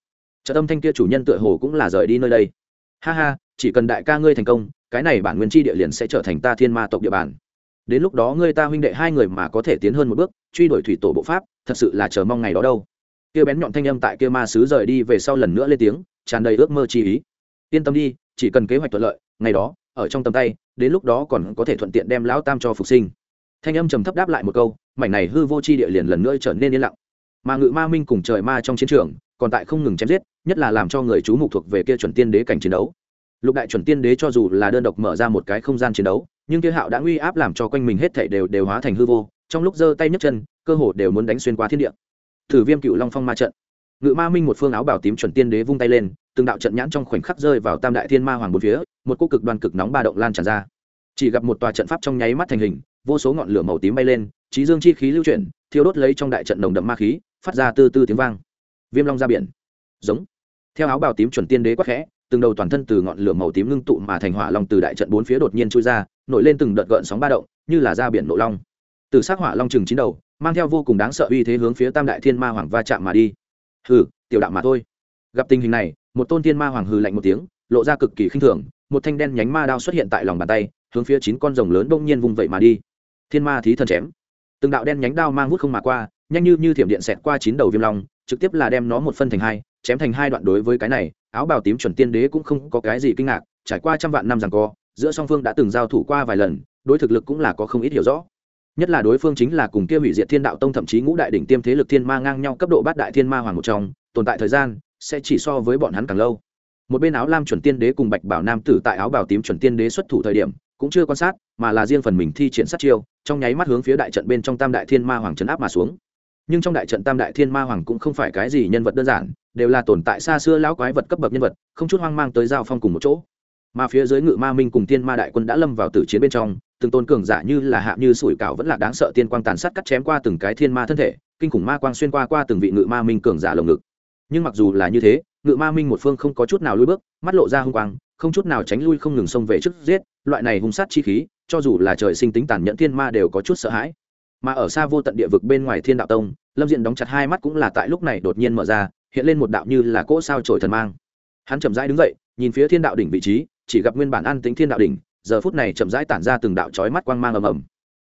Trợ tâm thanh kia chủ nhân tựa hồ cũng là rời đi nơi đây. Ha ha, chỉ cần đại ca ngươi thành công, cái này bản nguyên tri địa liền sẽ trở thành ta thiên ma tộc địa bàn. Đến lúc đó ngươi ta huynh đệ hai người mà có thể tiến hơn một bước, truy đuổi thủy tổ bộ pháp, thật sự là chờ mong ngày đó đâu. Kia bén nhọn thanh âm tại kia ma sứ rời đi về sau lần nữa lên tiếng, tràn đầy ước mơ chi ý. Yên tâm đi, chỉ cần kế hoạch thuận lợi ngày đó, ở trong tầm tay, đến lúc đó còn có thể thuận tiện đem lão tam cho phục sinh. Thanh âm trầm thấp đáp lại một câu, mảnh này hư vô chi địa liền lần nữa trở nên yên lặng. Mà ngự ma minh cùng trời ma trong chiến trường, còn tại không ngừng chém giết, nhất là làm cho người chú mục thuộc về kia chuẩn tiên đế cảnh chiến đấu. Lục đại chuẩn tiên đế cho dù là đơn độc mở ra một cái không gian chiến đấu, nhưng kia hạo đã uy áp làm cho quanh mình hết thảy đều đều hóa thành hư vô, trong lúc giơ tay nhấc chân, cơ hồ đều muốn đánh xuyên qua thiên địa. Thử viêm cựu long phong ma trận ngự ma minh một phương áo bảo tím chuẩn tiên đế vung tay lên, từng đạo trận nhãn trong khoảnh khắc rơi vào tam đại thiên ma hoàng bốn phía, một cô cực đoàn cực nóng ba động lan tràn ra. Chỉ gặp một tòa trận pháp trong nháy mắt thành hình, vô số ngọn lửa màu tím bay lên trí dương chi khí lưu chuyển, thiêu đốt lấy trong đại trận nồng đậm ma khí, phát ra tư tư tiếng vang. Viêm long ra biển. Giống. Theo áo bào tím chuẩn tiên đế quắc khẽ, từng đầu toàn thân từ ngọn lửa màu tím ngưng tụ mà thành hỏa long từ đại trận bốn phía đột nhiên chui ra, nổi lên từng đợt gợn sóng ba động, như là ra biển nộ long. Từ xác hỏa long chừng chín đầu, mang theo vô cùng đáng sợ uy thế hướng phía tam đại thiên ma hoàng va chạm mà đi hừ, tiểu đạo mà thôi. Gặp tình hình này, một tôn thiên ma hoàng hừ lạnh một tiếng, lộ ra cực kỳ khinh thường, một thanh đen nhánh ma đao xuất hiện tại lòng bàn tay, hướng phía chín con rồng lớn bỗng nhiên vùng vậy mà đi. Thiên ma thí thần chém. Từng đạo đen nhánh đao mang vút không mà qua, nhanh như như thiểm điện xẹt qua chín đầu viêm long, trực tiếp là đem nó một phân thành hai, chém thành hai đoạn đối với cái này, áo bào tím chuẩn tiên đế cũng không có cái gì kinh ngạc, trải qua trăm vạn năm rằng co, giữa song phương đã từng giao thủ qua vài lần, đối thực lực cũng là có không ít hiểu rõ nhất là đối phương chính là cùng kia hủy diệt thiên đạo tông thậm chí ngũ đại đỉnh tiêm thế lực thiên ma ngang nhau cấp độ bát đại thiên ma hoàng một trong, tồn tại thời gian sẽ chỉ so với bọn hắn càng lâu. Một bên áo lam chuẩn tiên đế cùng bạch bảo nam tử tại áo bào tím chuẩn tiên đế xuất thủ thời điểm, cũng chưa quan sát, mà là riêng phần mình thi triển sát chiêu, trong nháy mắt hướng phía đại trận bên trong tam đại thiên ma hoàng trấn áp mà xuống. Nhưng trong đại trận tam đại thiên ma hoàng cũng không phải cái gì nhân vật đơn giản, đều là tồn tại xa xưa lão quái vật cấp bậc nhân vật, không chút hoang mang tới giao phong cùng một chỗ mà phía dưới ngự ma minh cùng thiên ma đại quân đã lâm vào tử chiến bên trong, từng tôn cường giả như là hạ như sủi cảo vẫn là đáng sợ tiên quang tàn sát cắt chém qua từng cái thiên ma thân thể, kinh khủng ma quang xuyên qua qua từng vị ngự ma minh cường giả lồng ngực. Nhưng mặc dù là như thế, ngự ma minh một phương không có chút nào lui bước, mắt lộ ra hung quang, không chút nào tránh lui không ngừng xông về trước giết, loại này hung sát chi khí, cho dù là trời sinh tính tàn nhẫn thiên ma đều có chút sợ hãi. Mà ở xa vô tận địa vực bên ngoài thiên đạo tông, lâm diện đóng chặt hai mắt cũng là tại lúc này đột nhiên mở ra, hiện lên một đạo như là cỗ sao trổi thần mang. Hắn chậm rãi đứng dậy, nhìn phía thiên đạo đỉnh vị trí chỉ gặp nguyên bản an tính thiên đạo đỉnh, giờ phút này chậm rãi tản ra từng đạo chói mắt quang mang ầm ầm.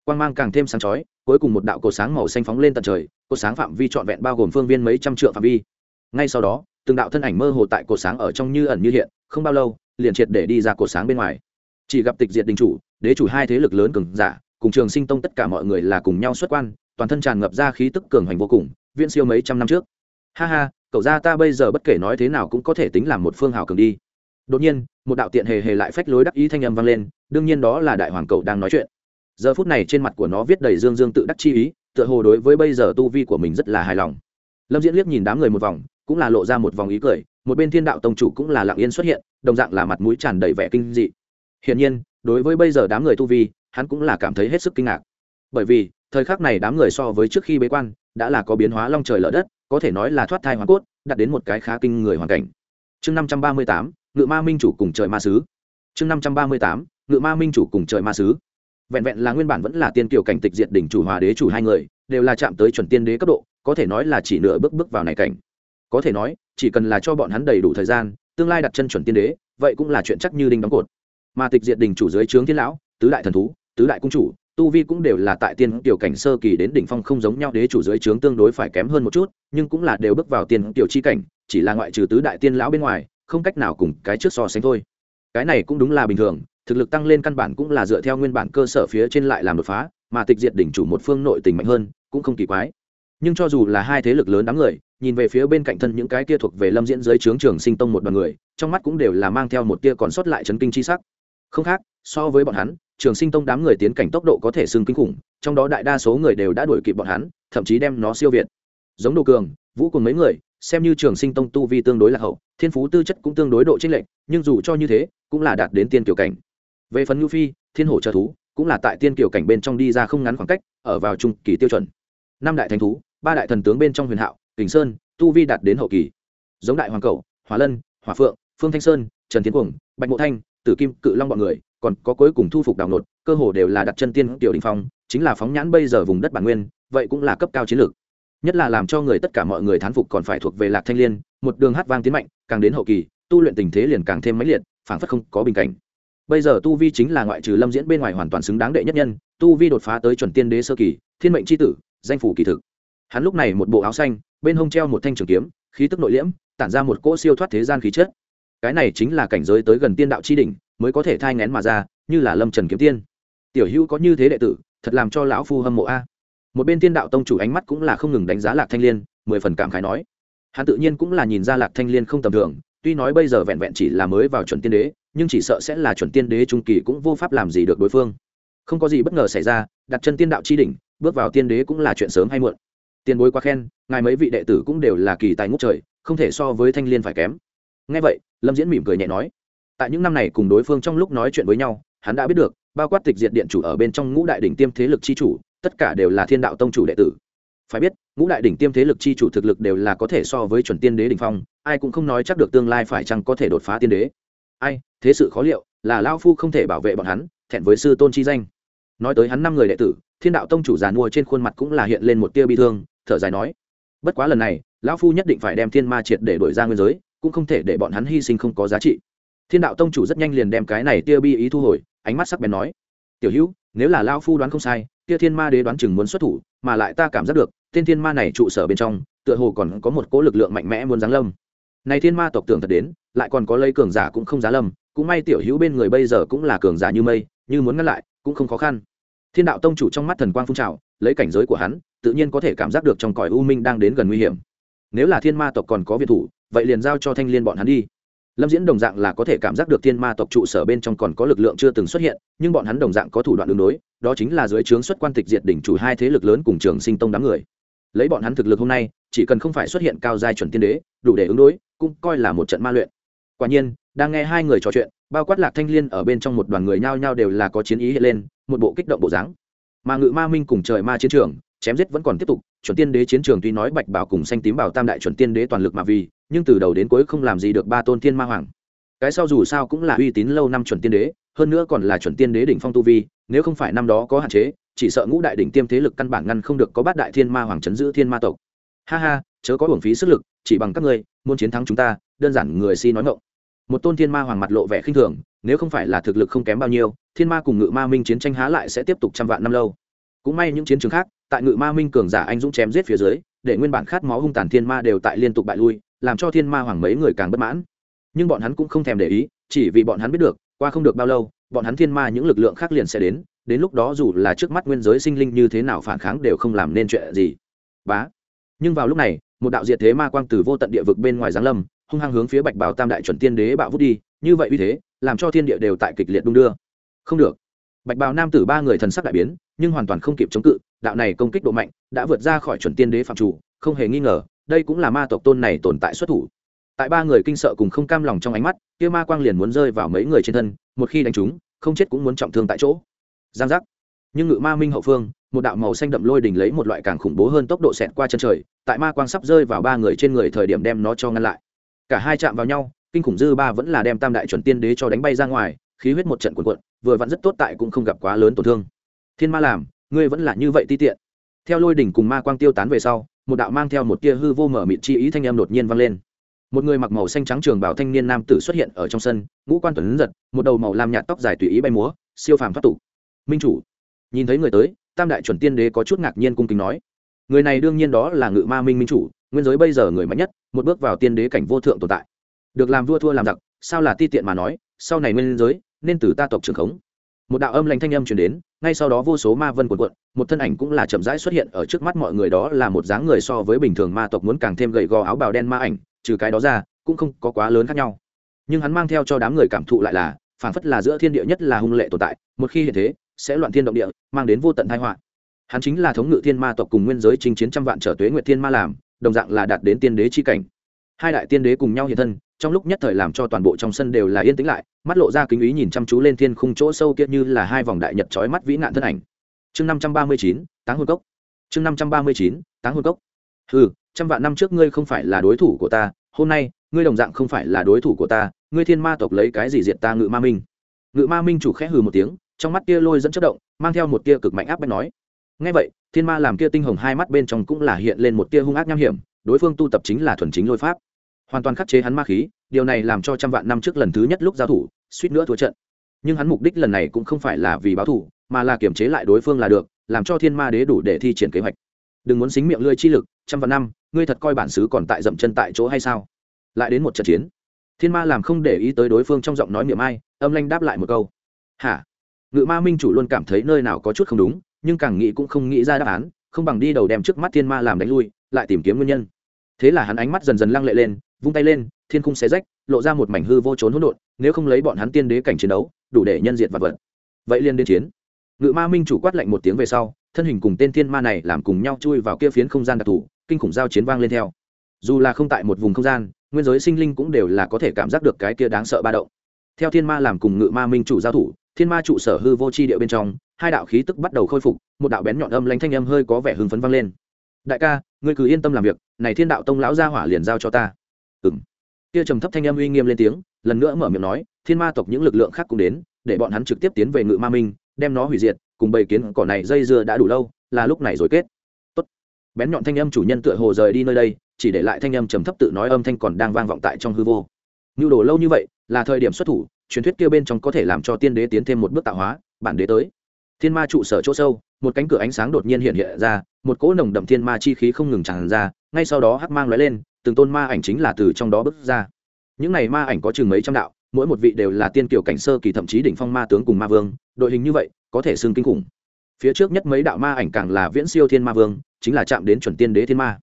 Quang mang càng thêm sáng chói, cuối cùng một đạo cột sáng màu xanh phóng lên tận trời cột sáng phạm vi trọn vẹn bao gồm phương viên mấy trăm trượng phạm vi. Ngay sau đó, từng đạo thân ảnh mơ hồ tại cột sáng ở trong như ẩn như hiện, không bao lâu, liền triệt để đi ra cột sáng bên ngoài. Chỉ gặp tịch diệt đình chủ, đế chủ hai thế lực lớn cường giả, cùng trường sinh tông tất cả mọi người là cùng nhau xuất quan, toàn thân tràn ngập ra khí tức cường hành vô cùng, viễn siêu mấy trăm năm trước. Ha ha, cậu ra ta bây giờ bất kể nói thế nào cũng có thể tính làm một phương hào cường đi đột nhiên, một đạo tiện hề hề lại phách lối đắc ý thanh âm vang lên, đương nhiên đó là đại hoàng cầu đang nói chuyện. Giờ phút này trên mặt của nó viết đầy dương dương tự đắc chi ý, tựa hồ đối với bây giờ tu vi của mình rất là hài lòng. Lâm diễn liếc nhìn đám người một vòng, cũng là lộ ra một vòng ý cười, một bên thiên đạo tông chủ cũng là lặng yên xuất hiện, đồng dạng là mặt mũi tràn đầy vẻ kinh dị. Hiển nhiên, đối với bây giờ đám người tu vi, hắn cũng là cảm thấy hết sức kinh ngạc. Bởi vì, thời khắc này đám người so với trước khi bế quan, đã là có biến hóa long trời lở đất, có thể nói là thoát thai hoàng cốt, đạt đến một cái khá kinh người hoàn cảnh. Chương năm trăm ba mươi tám ngự ma minh chủ cùng trời ma sứ. Chương năm trăm ba mươi tám, ngự ma minh chủ cùng trời ma sứ. Vẹn vẹn là nguyên bản vẫn là tiên kiều cảnh tịch diệt đỉnh chủ hòa đế chủ hai người, đều là chạm tới chuẩn tiên đế cấp độ, có thể nói là chỉ nửa bước bước vào này cảnh. Có thể nói, chỉ cần là cho bọn hắn đầy đủ thời gian, tương lai đặt chân chuẩn tiên đế, vậy cũng là chuyện chắc như đinh đóng cột. Mà tịch diệt đỉnh chủ dưới trướng thiên lão, tứ đại thần thú, tứ đại cung chủ, tu vi cũng đều là tại tiên tiểu cảnh sơ kỳ đến đỉnh phong không giống nhau đế chủ dưới trướng tương đối phải kém hơn một chút, nhưng cũng là đều bước vào tiên tiểu chi cảnh, chỉ là ngoại trừ tứ đại tiên lão bên ngoài không cách nào cùng cái trước so sánh thôi. Cái này cũng đúng là bình thường, thực lực tăng lên căn bản cũng là dựa theo nguyên bản cơ sở phía trên lại làm đột phá, mà tịch diệt đỉnh chủ một phương nội tình mạnh hơn, cũng không kỳ quái. Nhưng cho dù là hai thế lực lớn đám người, nhìn về phía bên cạnh thân những cái kia thuộc về lâm diễn dưới trướng trường sinh tông một đoàn người, trong mắt cũng đều là mang theo một tia còn sót lại chấn kinh chi sắc. Không khác, so với bọn hắn, trường sinh tông đám người tiến cảnh tốc độ có thể xưng kinh khủng, trong đó đại đa số người đều đã đuổi kịp bọn hắn, thậm chí đem nó siêu việt. Giống đồ cường, vũ cùng mấy người, xem như trường sinh tông tu vi tương đối là hậu thiên phú tư chất cũng tương đối độ chênh lệch, nhưng dù cho như thế, cũng là đạt đến tiên kiểu cảnh. Về phần ngưu phi, thiên hổ trợ thú, cũng là tại tiên kiểu cảnh bên trong đi ra không ngắn khoảng cách, ở vào trung kỳ tiêu chuẩn. Năm đại thánh thú, ba đại thần tướng bên trong huyền hạo, kình sơn, tu vi đạt đến hậu kỳ. Giống đại hoàng cầu, hỏa lân, hỏa phượng, phương thanh sơn, trần tiến cuồng, bạch mộ thanh, tử kim, cự long bọn người, còn có cuối cùng thu phục đào nột, cơ hồ đều là đặt chân tiên tiểu đình phong, chính là phóng nhãn bây giờ vùng đất bản nguyên, vậy cũng là cấp cao chiến lược. Nhất là làm cho người tất cả mọi người thán phục còn phải thuộc về lạc thanh liên một đường hát vang tiến mạnh, càng đến hậu kỳ, tu luyện tình thế liền càng thêm mãnh liệt, phảng phất không có bình cảnh. Bây giờ tu vi chính là ngoại trừ lâm diễn bên ngoài hoàn toàn xứng đáng đệ nhất nhân, tu vi đột phá tới chuẩn tiên đế sơ kỳ, thiên mệnh c h i tử, danh phủ kỳ thực. Hắn lúc này một bộ áo xanh, bên hông treo một thanh trường kiếm, khí tức nội liễm, tản ra một cỗ siêu thoát thế gian khí chất. Cái này chính là cảnh giới tới gần tiên đạo c h i đỉnh, mới có thể thai ngén mà ra, như là lâm trần kiếm tiên. Tiểu hữu có như thế đệ tử, thật làm cho lão phu hâm mộ a. Một bên tiên đạo tông chủ ánh mắt cũng là không ngừng đánh giá lạc thanh liên, mười phần cảm khái nói hắn tự nhiên cũng là nhìn ra lạc thanh liên không tầm thường, tuy nói bây giờ vẹn vẹn chỉ là mới vào chuẩn tiên đế, nhưng chỉ sợ sẽ là chuẩn tiên đế trung kỳ cũng vô pháp làm gì được đối phương. Không có gì bất ngờ xảy ra, đặt chân tiên đạo chi đỉnh, bước vào tiên đế cũng là chuyện sớm hay muộn. Tiền bối quá khen, ngài mấy vị đệ tử cũng đều là kỳ tài ngốc trời, không thể so với thanh liên phải kém. Ngay vậy, lâm diễn mỉm cười nhẹ nói. Tại những năm này cùng đối phương trong lúc nói chuyện với nhau, hắn đã biết được, bao quát tịch diệt điện chủ ở bên trong ngũ đại đỉnh tiêm thế lực chi chủ, tất cả đều là thiên đạo tông chủ đệ tử. Phải biết ngũ đại đỉnh tiêm thế lực chi chủ thực lực đều là có thể so với chuẩn tiên đế đỉnh phong, ai cũng không nói chắc được tương lai phải chăng có thể đột phá tiên đế. Ai, thế sự khó liệu, là lao phu không thể bảo vệ bọn hắn, thẹn với sư tôn chi danh. Nói tới hắn năm người đệ tử, thiên đạo tông chủ giàn mua trên khuôn mặt cũng là hiện lên một tia bi thương, thở dài nói, bất quá lần này, lão phu nhất định phải đem thiên ma triệt để đổi ra nguyên giới, cũng không thể để bọn hắn hy sinh không có giá trị. Thiên đạo tông chủ rất nhanh liền đem cái này tia bi ý thu hồi, ánh mắt sắc bén nói, tiểu hữu, nếu là lao phu đoán không sai, tia thiên ma đế đoán chừng muốn xuất thủ, mà lại ta cảm giác được tên thiên ma này trụ sở bên trong, tựa hồ còn có một cỗ lực lượng mạnh mẽ muốn giáng lâm. Này thiên ma tộc tưởng thật đến, lại còn có lấy cường giả cũng không giá lâm, cũng may tiểu hữu bên người bây giờ cũng là cường giả như mây, như muốn ngăn lại, cũng không khó khăn. Thiên đạo tông chủ trong mắt thần quang phun trào, lấy cảnh giới của hắn, tự nhiên có thể cảm giác được trong cõi u minh đang đến gần nguy hiểm. Nếu là thiên ma tộc còn có việt thủ, vậy liền giao cho thanh liên bọn hắn đi. Lâm diễn đồng dạng là có thể cảm giác được thiên ma tộc trụ sở bên trong còn có lực lượng chưa từng xuất hiện, nhưng bọn hắn đồng dạng có thủ đoạn đường đối, đó chính là dưới trướng xuất quan tịch diệt đỉnh chủ hai thế lực lớn cùng trường sinh tông đám người lấy bọn hắn thực lực hôm nay, chỉ cần không phải xuất hiện cao giai chuẩn tiên đế, đủ để ứng đối, cũng coi là một trận ma luyện. Quả nhiên, đang nghe hai người trò chuyện, bao quát lạc thanh liên ở bên trong một đoàn người nhao nhao đều là có chiến ý hiện lên, một bộ kích động bộ dáng. Mà ngự ma minh cùng trời ma chiến trường, chém giết vẫn còn tiếp tục, chuẩn tiên đế chiến trường tuy nói bạch bảo cùng xanh tím bảo tam đại chuẩn tiên đế toàn lực mà vì, nhưng từ đầu đến cuối không làm gì được ba tôn thiên ma hoàng. Cái sau dù sao cũng là uy tín lâu năm chuẩn tiên đế, hơn nữa còn là chuẩn tiên đế đỉnh phong tu vi, nếu không phải năm đó có hạn chế chỉ sợ ngũ đại đỉnh tiêm thế lực căn bản ngăn không được có bát đại thiên ma hoàng chấn giữ thiên ma tộc. Ha ha, chớ có uổng phí sức lực, chỉ bằng các ngươi, muốn chiến thắng chúng ta, đơn giản người si nói ngộng một tôn thiên ma hoàng mặt lộ vẻ khinh thường, nếu không phải là thực lực không kém bao nhiêu, thiên ma cùng ngự ma minh chiến tranh há lại sẽ tiếp tục trăm vạn năm lâu. Cũng may những chiến trường khác, tại ngự ma minh cường giả anh dũng chém giết phía dưới, để nguyên bản khát máu hung tàn thiên ma đều tại liên tục bại lui, làm cho thiên ma hoàng mấy người càng bất mãn. Nhưng bọn hắn cũng không thèm để ý, chỉ vì bọn hắn biết được, qua không được bao lâu, bọn hắn thiên ma những lực lượng khác liền sẽ đến đến lúc đó dù là trước mắt nguyên giới sinh linh như thế nào phản kháng đều không làm nên chuyện gì. Bá. Nhưng vào lúc này, một đạo diệt thế ma quang từ vô tận địa vực bên ngoài giáng lâm, hung hăng hướng phía bạch bảo tam đại chuẩn tiên đế bạo vút đi, như vậy uy thế, làm cho thiên địa đều tại kịch liệt đung đưa. Không được. Bạch bào nam tử ba người thần sắc đại biến, nhưng hoàn toàn không kịp chống cự, đạo này công kích độ mạnh, đã vượt ra khỏi chuẩn tiên đế phạm chủ, không hề nghi ngờ, đây cũng là ma tộc tôn này tồn tại xuất thủ. Tại ba người kinh sợ cùng không cam lòng trong ánh mắt, kia ma quang liền muốn rơi vào mấy người trên thân, một khi đánh chúng không chết cũng muốn trọng thương tại chỗ giang giác. Nhưng ngự ma minh hậu phương, một đạo màu xanh đậm lôi đỉnh lấy một loại càng khủng bố hơn tốc độ xẹt qua chân trời, tại ma quang sắp rơi vào ba người trên người thời điểm đem nó cho ngăn lại. Cả hai chạm vào nhau, kinh khủng dư ba vẫn là đem tam đại chuẩn tiên đế cho đánh bay ra ngoài, khí huyết một trận cuộn cuộn, vừa vặn rất tốt tại cũng không gặp quá lớn tổn thương. Thiên ma làm ngươi vẫn là như vậy ti tiện. Theo lôi đỉnh cùng ma quang tiêu tán về sau, một đạo mang theo một tia hư vô mở mịt chi ý thanh em đột nhiên vang lên. Một người mặc màu xanh trắng trường bảo thanh niên nam tử xuất hiện ở trong sân, ngũ quan tuấn giật, một đầu màu lam nhạt tóc dài tùy ý bay múa, siêu phàm thoát tục minh chủ. Nhìn thấy người tới, tam đại chuẩn tiên đế có chút ngạc nhiên cung kính nói. Người này đương nhiên đó là ngự ma minh minh chủ, nguyên giới bây giờ người mạnh nhất, một bước vào tiên đế cảnh vô thượng tồn tại. Được làm vua thua làm giặc, sao là ti tiện mà nói, sau này nguyên giới, nên từ ta tộc trưởng khống. Một đạo âm lành thanh âm truyền đến, ngay sau đó vô số ma vân cuộn cuộn, một thân ảnh cũng là chậm rãi xuất hiện ở trước mắt mọi người đó là một dáng người so với bình thường ma tộc muốn càng thêm gầy gò áo bào đen ma ảnh, trừ cái đó ra, cũng không có quá lớn khác nhau. Nhưng hắn mang theo cho đám người cảm thụ lại là phản phất là giữa thiên địa nhất là hung lệ tồn tại, một khi hiện thế sẽ loạn thiên động địa, mang đến vô tận tai họa. Hắn chính là thống ngự thiên ma tộc cùng nguyên giới chinh chiến trăm vạn trở tuế nguyệt thiên ma làm, đồng dạng là đạt đến tiên đế chi cảnh. Hai đại tiên đế cùng nhau hiện thân, trong lúc nhất thời làm cho toàn bộ trong sân đều là yên tĩnh lại, mắt lộ ra kính ý nhìn chăm chú lên thiên khung chỗ sâu kia như là hai vòng đại nhật trói mắt vĩ nạn thân ảnh. Chương năm trăm ba mươi chín, táng hồn cốc. Chương năm trăm ba mươi chín, táng hồn cốc. Ừ trăm vạn năm trước ngươi không phải là đối thủ của ta, hôm nay, ngươi đồng dạng không phải là đối thủ của ta, ngươi thiên ma tộc lấy cái gì diệt ta ngự ma minh? Ngự ma minh chủ khẽ hừ một tiếng trong mắt kia lôi dẫn chất động, mang theo một tia cực mạnh áp bách nói. Ngay vậy, thiên ma làm kia tinh hồng hai mắt bên trong cũng là hiện lên một tia hung ác nham hiểm, đối phương tu tập chính là thuần chính lôi pháp. Hoàn toàn khắc chế hắn ma khí, điều này làm cho trăm vạn năm trước lần thứ nhất lúc giao thủ, suýt nữa thua trận. Nhưng hắn mục đích lần này cũng không phải là vì báo thủ, mà là kiểm chế lại đối phương là được, làm cho thiên ma đế đủ để thi triển kế hoạch. Đừng muốn xính miệng lươi chi lực, trăm vạn năm, ngươi thật coi bản xứ còn tại dậm chân tại chỗ hay sao? Lại đến một trận chiến, thiên ma làm không để ý tới đối phương trong giọng nói miệng ai, âm lanh đáp lại một câu. Hả? Ngự ma minh chủ luôn cảm thấy nơi nào có chút không đúng, nhưng càng nghĩ cũng không nghĩ ra đáp án, không bằng đi đầu đem trước mắt thiên ma làm đánh lui, lại tìm kiếm nguyên nhân. Thế là hắn ánh mắt dần dần lăng lệ lên, vung tay lên, thiên khung xé rách, lộ ra một mảnh hư vô trốn hỗn độn, nếu không lấy bọn hắn tiên đế cảnh chiến đấu, đủ để nhân diện vật vật. Vậy liên đến chiến. Ngự ma minh chủ quát lạnh một tiếng về sau, thân hình cùng tên thiên ma này làm cùng nhau chui vào kia phiến không gian đặc thù, kinh khủng giao chiến vang lên theo. Dù là không tại một vùng không gian, nguyên giới sinh linh cũng đều là có thể cảm giác được cái kia đáng sợ ba động. Theo thiên ma làm cùng ngự ma minh chủ giao thủ thiên ma trụ sở hư vô c h i địa bên trong, hai đạo khí tức bắt đầu khôi phục, một đạo bén nhọn âm lanh thanh âm hơi có vẻ hưng phấn vang lên. Đại ca, ngươi cứ yên tâm làm việc, này thiên đạo tông lão gia hỏa liền giao cho ta. Ừng kia trầm thấp thanh âm uy nghiêm lên tiếng, lần nữa mở miệng nói, thiên ma tộc những lực lượng khác cũng đến, để bọn hắn trực tiếp tiến về ngự ma minh, đem nó hủy diệt, cùng bầy kiến cỏ này dây dưa đã đủ lâu, là lúc này rồi kết. Tốt. bén nhọn thanh âm chủ nhân tựa hồ rời đi nơi đây, chỉ để lại thanh âm trầm thấp tự nói âm thanh còn đang vang vọng tại trong hư vô. Nhu đồ lâu như vậy, là thời điểm xuất thủ truyền thuyết kia bên trong có thể làm cho tiên đế tiến thêm một bước tạo hóa, bản đế tới. Thiên ma trụ sở chỗ sâu, một cánh cửa ánh sáng đột nhiên hiện hiện ra, một cỗ nồng đậm thiên ma chi khí không ngừng tràn ra, ngay sau đó hắc mang lóe lên, từng tôn ma ảnh chính là từ trong đó bước ra. Những này ma ảnh có chừng mấy trăm đạo, mỗi một vị đều là tiên kiều cảnh sơ kỳ thậm chí đỉnh phong ma tướng cùng ma vương, đội hình như vậy, có thể xưng kinh khủng. Phía trước nhất mấy đạo ma ảnh càng là viễn siêu thiên ma vương, chính là chạm đến chuẩn tiên đế thiên ma.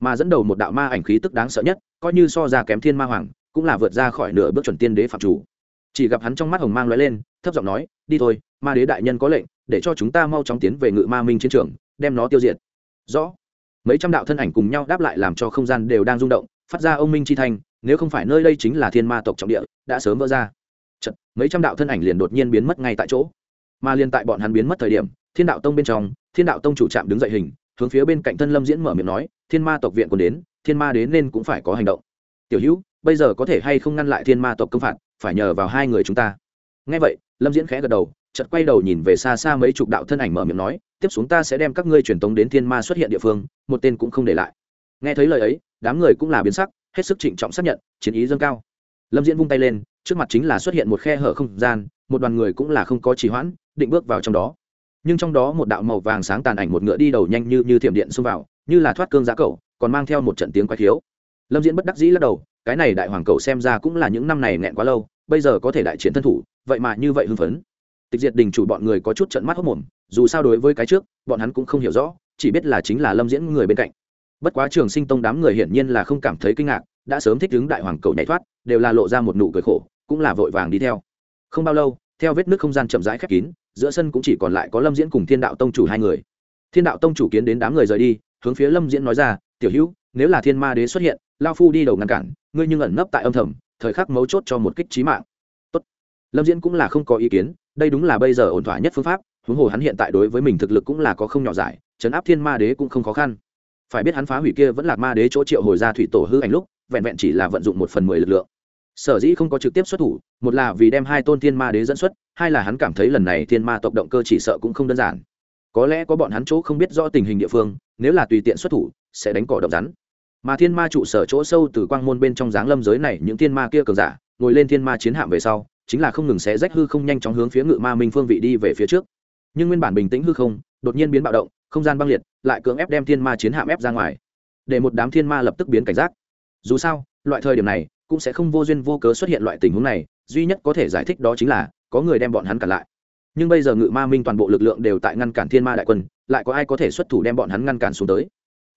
Mà dẫn đầu một đạo ma ảnh khí tức đáng sợ nhất, coi như so ra kém thiên ma hoàng, cũng là vượt ra khỏi nửa bước chuẩn tiên đế phạm chủ chỉ gặp hắn trong mắt hồng mang lóe lên thấp giọng nói đi thôi ma đế đại nhân có lệnh để cho chúng ta mau chóng tiến về ngự ma minh chiến trường đem nó tiêu diệt. Rõ. Mấy trăm đạo thân ảnh cùng nhau đáp lại làm cho không gian đều đang rung động phát ra ông minh chi thanh nếu không phải nơi đây chính là thiên ma tộc trọng địa đã sớm vỡ ra. Chật, mấy trăm đạo thân ảnh liền đột nhiên biến mất ngay tại chỗ. Mà liền tại bọn hắn biến mất thời điểm thiên đạo tông bên trong thiên đạo tông chủ trạm đứng dậy hình hướng phía bên cạnh thân lâm diễn mở miệng nói thiên ma tộc viện còn đến thiên ma đến nên cũng phải có hành động. Tiểu hữu bây giờ có thể hay không ngăn lại thiên ma tộc công phạt phải nhờ vào hai người chúng ta. Ngay vậy lâm diễn khẽ gật đầu chợt quay đầu nhìn về xa xa mấy chục đạo thân ảnh mở miệng nói tiếp xuống ta sẽ đem các ngươi truyền tống đến thiên ma xuất hiện địa phương một tên cũng không để lại. Nghe thấy lời ấy đám người cũng là biến sắc hết sức trịnh trọng xác nhận chiến ý dâng cao. Lâm diễn vung tay lên trước mặt chính là xuất hiện một khe hở không gian một đoàn người cũng là không có trì hoãn định bước vào trong đó. Nhưng trong đó một đạo màu vàng sáng tàn ảnh một ngựa đi đầu nhanh như như thiểm điện xông vào như là thoát cương giá cẩu, còn mang theo một trận tiếng quái thiếu lâm diễn bất đắc dĩ lắc đầu cái này đại hoàng cầu xem ra cũng là những năm này nghẹn quá lâu, bây giờ có thể đại chiến thân thủ, vậy mà như vậy hưng phấn. Tịch diệt đình chủ bọn người có chút trận mắt hốc mồm, dù sao đối với cái trước, bọn hắn cũng không hiểu rõ, chỉ biết là chính là lâm diễn người bên cạnh. Bất quá trường sinh tông đám người hiển nhiên là không cảm thấy kinh ngạc, đã sớm thích ứng đại hoàng cầu nhảy thoát, đều là lộ ra một nụ cười khổ, cũng là vội vàng đi theo. Không bao lâu, theo vết nước không gian chậm rãi khép kín, giữa sân cũng chỉ còn lại có lâm diễn cùng thiên đạo tông chủ hai người. Thiên đạo tông chủ kiến đến đám người rời đi, hướng phía lâm diễn nói ra, tiểu hữu nếu là thiên ma đế xuất hiện, lao phu đi đầu ngăn cản, ngươi nhưng ẩn nấp tại âm thầm, thời khắc mấu chốt cho một kích trí mạng. Tốt. lâm diễn cũng là không có ý kiến, đây đúng là bây giờ ổn thỏa nhất phương pháp, huống hồ hắn hiện tại đối với mình thực lực cũng là có không nhỏ giải chấn áp thiên ma đế cũng không khó khăn. Phải biết hắn phá hủy kia vẫn là ma đế chỗ triệu hồi ra thủy tổ hư ảnh lúc, vẹn vẹn chỉ là vận dụng một phần mười lực lượng. Sở dĩ không có trực tiếp xuất thủ, một là vì đem hai tôn thiên ma đế dẫn xuất, hai là hắn cảm thấy lần này thiên ma tộc động cơ chỉ sợ cũng không đơn giản. Có lẽ có bọn hắn chỗ không biết rõ tình hình địa phương, nếu là tùy tiện xuất thủ, sẽ đánh cỏ động rắn mà thiên ma trụ sở chỗ sâu từ quang môn bên trong dáng lâm giới này, những thiên ma kia cường giả, ngồi lên thiên ma chiến hạm về sau, chính là không ngừng xé rách hư không nhanh chóng hướng phía ngự ma minh phương vị đi về phía trước. Nhưng nguyên bản bình tĩnh hư không, đột nhiên biến bạo động, không gian băng liệt, lại cưỡng ép đem thiên ma chiến hạm ép ra ngoài, để một đám thiên ma lập tức biến cảnh giác. Dù sao, loại thời điểm này cũng sẽ không vô duyên vô cớ xuất hiện loại tình huống này, duy nhất có thể giải thích đó chính là có người đem bọn hắn cản lại. Nhưng bây giờ ngự ma minh toàn bộ lực lượng đều tại ngăn cản thiên ma đại quân, lại có ai có thể xuất thủ đem bọn hắn ngăn cản xuống tới?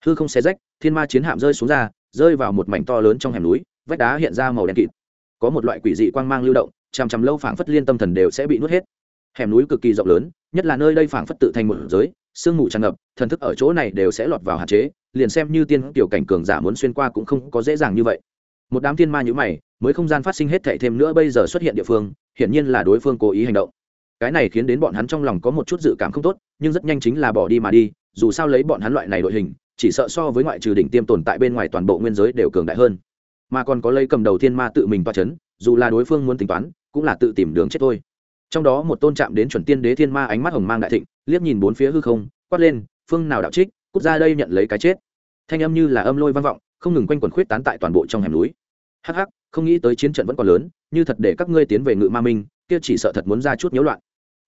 Hư không xé rách, thiên ma chiến hạm rơi xuống ra, rơi vào một mảnh to lớn trong hẻm núi, vách đá hiện ra màu đen kịt. Có một loại quỷ dị quang mang lưu động, chằm chằm lâu phảng phất liên tâm thần đều sẽ bị nuốt hết. Hẻm núi cực kỳ rộng lớn, nhất là nơi đây phảng phất tự thành một giới, sương mù tràn ngập, thần thức ở chỗ này đều sẽ lọt vào hạn chế, liền xem như tiên tiểu cảnh cường giả muốn xuyên qua cũng không có dễ dàng như vậy. Một đám thiên ma nhữ mày, mới không gian phát sinh hết thảy thêm nữa bây giờ xuất hiện địa phương, hiển nhiên là đối phương cố ý hành động. Cái này khiến đến bọn hắn trong lòng có một chút dự cảm không tốt, nhưng rất nhanh chính là bỏ đi mà đi, dù sao lấy bọn hắn loại này đội hình chỉ sợ so với ngoại trừ đỉnh tiêm tồn tại bên ngoài toàn bộ nguyên giới đều cường đại hơn. Mà còn có lấy cầm đầu thiên ma tự mình toa chấn, dù là đối phương muốn tính toán, cũng là tự tìm đường chết thôi. Trong đó một tôn chạm đến chuẩn tiên đế thiên ma ánh mắt hồng mang đại thịnh, liếc nhìn bốn phía hư không, quát lên, phương nào đạo trích, cút ra đây nhận lấy cái chết. Thanh âm như là âm lôi vang vọng, không ngừng quanh quẩn khuyết tán tại toàn bộ trong hẻm núi. Hắc hắc, không nghĩ tới chiến trận vẫn còn lớn, như thật để các ngươi tiến về ngự ma minh, kia chỉ sợ thật muốn ra chút nhiễu loạn.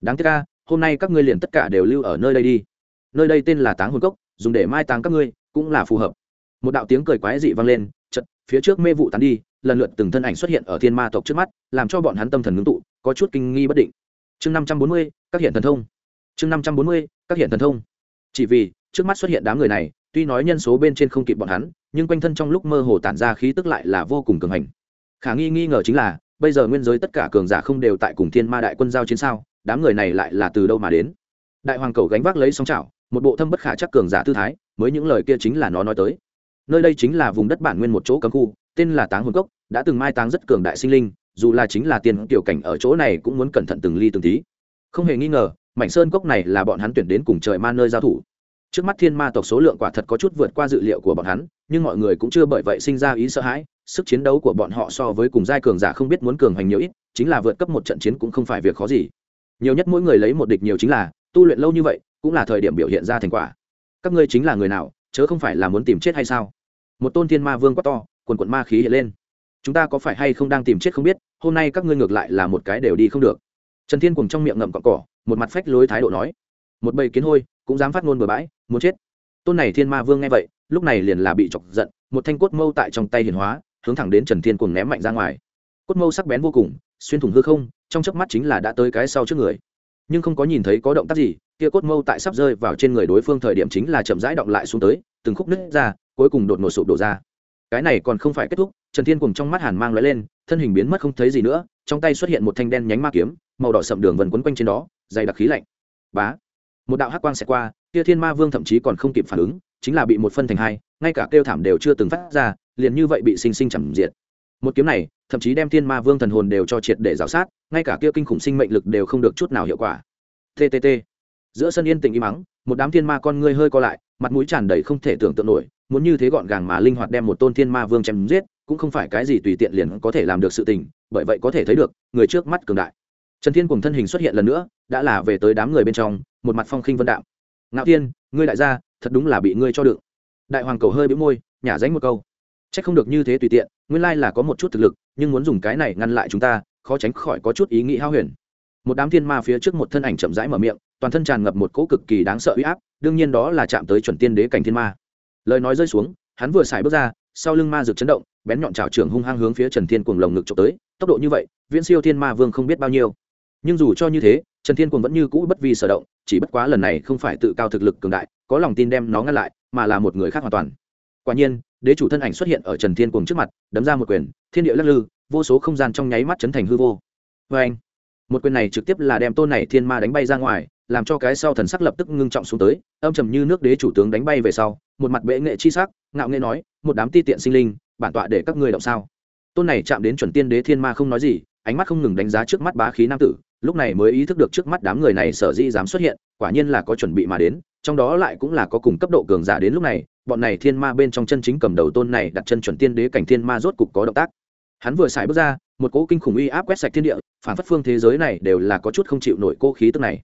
Đáng tiếc ca hôm nay các ngươi liền tất cả đều lưu ở nơi đây đi. Nơi đây tên là táng hồn cốc dùng để mai táng các ngươi, cũng là phù hợp. Một đạo tiếng cười quái dị vang lên chật phía trước mê vụ tán đi, lần lượt từng thân ảnh xuất hiện ở thiên ma tộc trước mắt, làm cho bọn hắn tâm thần ngưng tụ, có chút kinh nghi bất định. Chương năm trăm bốn mươi, các hiện thần thông. Chương năm trăm bốn mươi, các hiện thần thông. Chỉ vì, trước mắt xuất hiện đám người này, tuy nói nhân số bên trên không kịp bọn hắn, nhưng quanh thân trong lúc mơ hồ tản ra khí tức lại là vô cùng cường hành. Khả nghi nghi ngờ chính là, bây giờ nguyên giới tất cả cường giả không đều tại cùng thiên ma đại quân giao chiến sao, đám người này lại là từ đâu mà đến? Đại hoàng cầu gánh vác lấy sóng chảo một bộ thâm bất khả chắc cường giả tư thái, mới những lời kia chính là nó nói tới. Nơi đây chính là vùng đất bản nguyên một chỗ cấm khu, tên là táng hồn cốc, đã từng mai táng rất cường đại sinh linh, dù là chính là tiền tiểu cảnh ở chỗ này cũng muốn cẩn thận từng ly từng tí. Không hề nghi ngờ, mảnh sơn cốc này là bọn hắn tuyển đến cùng trời ma nơi giao thủ. Trước mắt thiên ma tộc số lượng quả thật có chút vượt qua dự liệu của bọn hắn, nhưng mọi người cũng chưa bởi vậy sinh ra ý sợ hãi, sức chiến đấu của bọn họ so với cùng giai cường giả không biết muốn cường hành nhiều ít, chính là vượt cấp một trận chiến cũng không phải việc khó gì. Nhiều nhất mỗi người lấy một địch nhiều chính là tu luyện lâu như vậy, cũng là thời điểm biểu hiện ra thành quả. Các ngươi chính là người nào, chớ không phải là muốn tìm chết hay sao? Một tôn thiên ma vương quá to, quần quận ma khí hiện lên. Chúng ta có phải hay không đang tìm chết không biết, hôm nay các ngươi ngược lại là một cái đều đi không được. Trần thiên cùng trong miệng ngậm cọn cỏ, một mặt phách lối thái độ nói. Một bầy kiến hôi, cũng dám phát ngôn bừa bãi, muốn chết. Tôn này thiên ma vương nghe vậy, lúc này liền là bị chọc giận, một thanh cốt mâu tại trong tay hiền hóa, hướng thẳng đến trần thiên cùng ném mạnh ra ngoài. Cốt mâu sắc bén vô cùng, xuyên thủng hư không, trong chớp mắt chính là đã tới cái sau trước người nhưng không có nhìn thấy có động tác gì, kia cốt mâu tại sắp rơi vào trên người đối phương thời điểm chính là chậm rãi động lại xuống tới, từng khúc nứt ra, cuối cùng đột ngột sụp đổ ra. Cái này còn không phải kết thúc, trần thiên cùng trong mắt hàn mang lóe lên, thân hình biến mất không thấy gì nữa, trong tay xuất hiện một thanh đen nhánh ma kiếm, màu đỏ sậm đường vần quấn quanh trên đó, dày đặc khí lạnh. Bá! Một đạo hắc quang sẽ qua, kia thiên ma vương thậm chí còn không kịp phản ứng, chính là bị một phân thành hai, ngay cả kêu thảm đều chưa từng phát ra, liền như vậy bị sinh sinh chẳng diệt. Một kiếm này thậm chí đem thiên ma vương thần hồn đều cho triệt để giáo sát, ngay cả kia kinh khủng sinh mệnh lực đều không được chút nào hiệu quả. Ttt giữa sân yên tĩnh im mắng, một đám thiên ma con ngươi hơi co lại, mặt mũi tràn đầy không thể tưởng tượng nổi, muốn như thế gọn gàng mà linh hoạt đem một tôn thiên ma vương chém giết, cũng không phải cái gì tùy tiện liền có thể làm được sự tình, bởi vậy có thể thấy được, người trước mắt cường đại. Trần thiên cùng thân hình xuất hiện lần nữa, đã là về tới đám người bên trong, một mặt phong khinh vân đạo ngạo thiên, ngươi đại gia, thật đúng là bị ngươi cho đựng. Đại hoàng cầu hơi bĩu môi, nhả dánh một câu chắc không được như thế tùy tiện, nguyên lai là có một chút thực lực, nhưng muốn dùng cái này ngăn lại chúng ta, khó tránh khỏi có chút ý nghĩ hao huyền. Một đám thiên ma phía trước một thân ảnh chậm rãi mở miệng, toàn thân tràn ngập một cỗ cực kỳ đáng sợ uy áp, đương nhiên đó là chạm tới chuẩn tiên đế cảnh thiên ma. Lời nói rơi xuống, hắn vừa xài bước ra, sau lưng ma rực chấn động, bén nhọn chảo trưởng hung hăng hướng phía trần thiên cuồng lồng ngực chụp tới, tốc độ như vậy, viễn siêu thiên ma vương không biết bao nhiêu. Nhưng dù cho như thế, trần thiên cuồng vẫn như cũ bất vi sở động, chỉ bất quá lần này không phải tự cao thực lực cường đại, có lòng tin đem nó ngăn lại, mà là một người khác hoàn toàn quả nhiên, đế chủ thân ảnh xuất hiện ở trần thiên cuồng trước mặt, đấm ra một quyền, thiên địa lắc lư, vô số không gian trong nháy mắt chấn thành hư vô. Vê anh một quyền này trực tiếp là đem tôn này thiên ma đánh bay ra ngoài, làm cho cái sau thần sắc lập tức ngưng trọng xuống tới, âm trầm như nước đế chủ tướng đánh bay về sau, một mặt bệ nghệ chi sắc, ngạo nghệ nói, một đám ti tiện sinh linh, bản tọa để các ngươi động sao? Tôn này chạm đến chuẩn tiên đế thiên ma không nói gì, ánh mắt không ngừng đánh giá trước mắt bá khí nam tử lúc này mới ý thức được trước mắt đám người này sở dĩ dám xuất hiện, quả nhiên là có chuẩn bị mà đến, trong đó lại cũng là có cùng cấp độ cường giả đến lúc này, bọn này thiên ma bên trong chân chính cầm đầu tôn này đặt chân chuẩn tiên đế cảnh thiên ma rốt cục có động tác. Hắn vừa xài bước ra, một cỗ kinh khủng uy áp quét sạch thiên địa, phản phất phương thế giới này đều là có chút không chịu nổi cô khí tức này.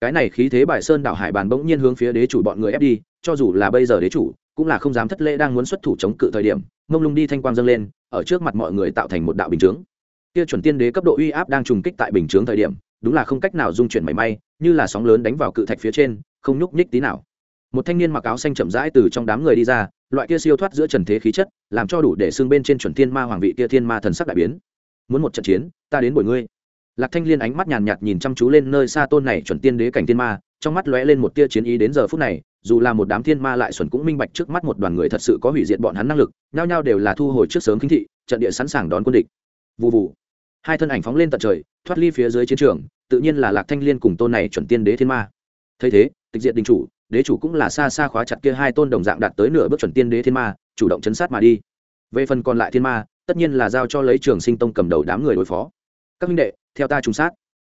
Cái này khí thế bài sơn đảo hải bàn bỗng nhiên hướng phía đế chủ bọn người ép đi, cho dù là bây giờ đế chủ, cũng là không dám thất lễ đang muốn xuất thủ chống cự thời điểm, mông lung đi thanh quang dâng lên, ở trước mặt mọi người tạo thành một đạo bình chướng kia chuẩn tiên đế cấp độ uy áp đang trùng kích tại bình chướng thời điểm, đúng là không cách nào dung chuyển mảy may, như là sóng lớn đánh vào cự thạch phía trên, không nhúc nhích tí nào. Một thanh niên mặc áo xanh chậm rãi từ trong đám người đi ra, loại kia siêu thoát giữa trần thế khí chất, làm cho đủ để xưng bên trên chuẩn thiên ma hoàng vị kia thiên ma thần sắc đại biến. Muốn một trận chiến, ta đến bồi ngươi. Lạc thanh liên ánh mắt nhàn nhạt nhìn chăm chú lên nơi xa tôn này chuẩn tiên đế cảnh thiên ma, trong mắt lóe lên một tia chiến ý đến giờ phút này, dù là một đám thiên ma lại xuẩn cũng minh bạch trước mắt một đoàn người thật sự có hủy diệt bọn hắn năng lực, nhao nhao đều là thu hồi trước sớm khinh thị, trận địa sẵn sàng đón quân địch vụ vụ hai thân ảnh phóng lên tận trời, thoát ly phía dưới chiến trường, tự nhiên là lạc thanh liên cùng tôn này chuẩn tiên đế thiên ma. Thấy thế, tịch diện đình chủ, đế chủ cũng là xa xa khóa chặt kia hai tôn đồng dạng đạt tới nửa bước chuẩn tiên đế thiên ma, chủ động chấn sát mà đi. Về phần còn lại thiên ma, tất nhiên là giao cho lấy trường sinh tông cầm đầu đám người đối phó. Các minh đệ, theo ta trùng sát.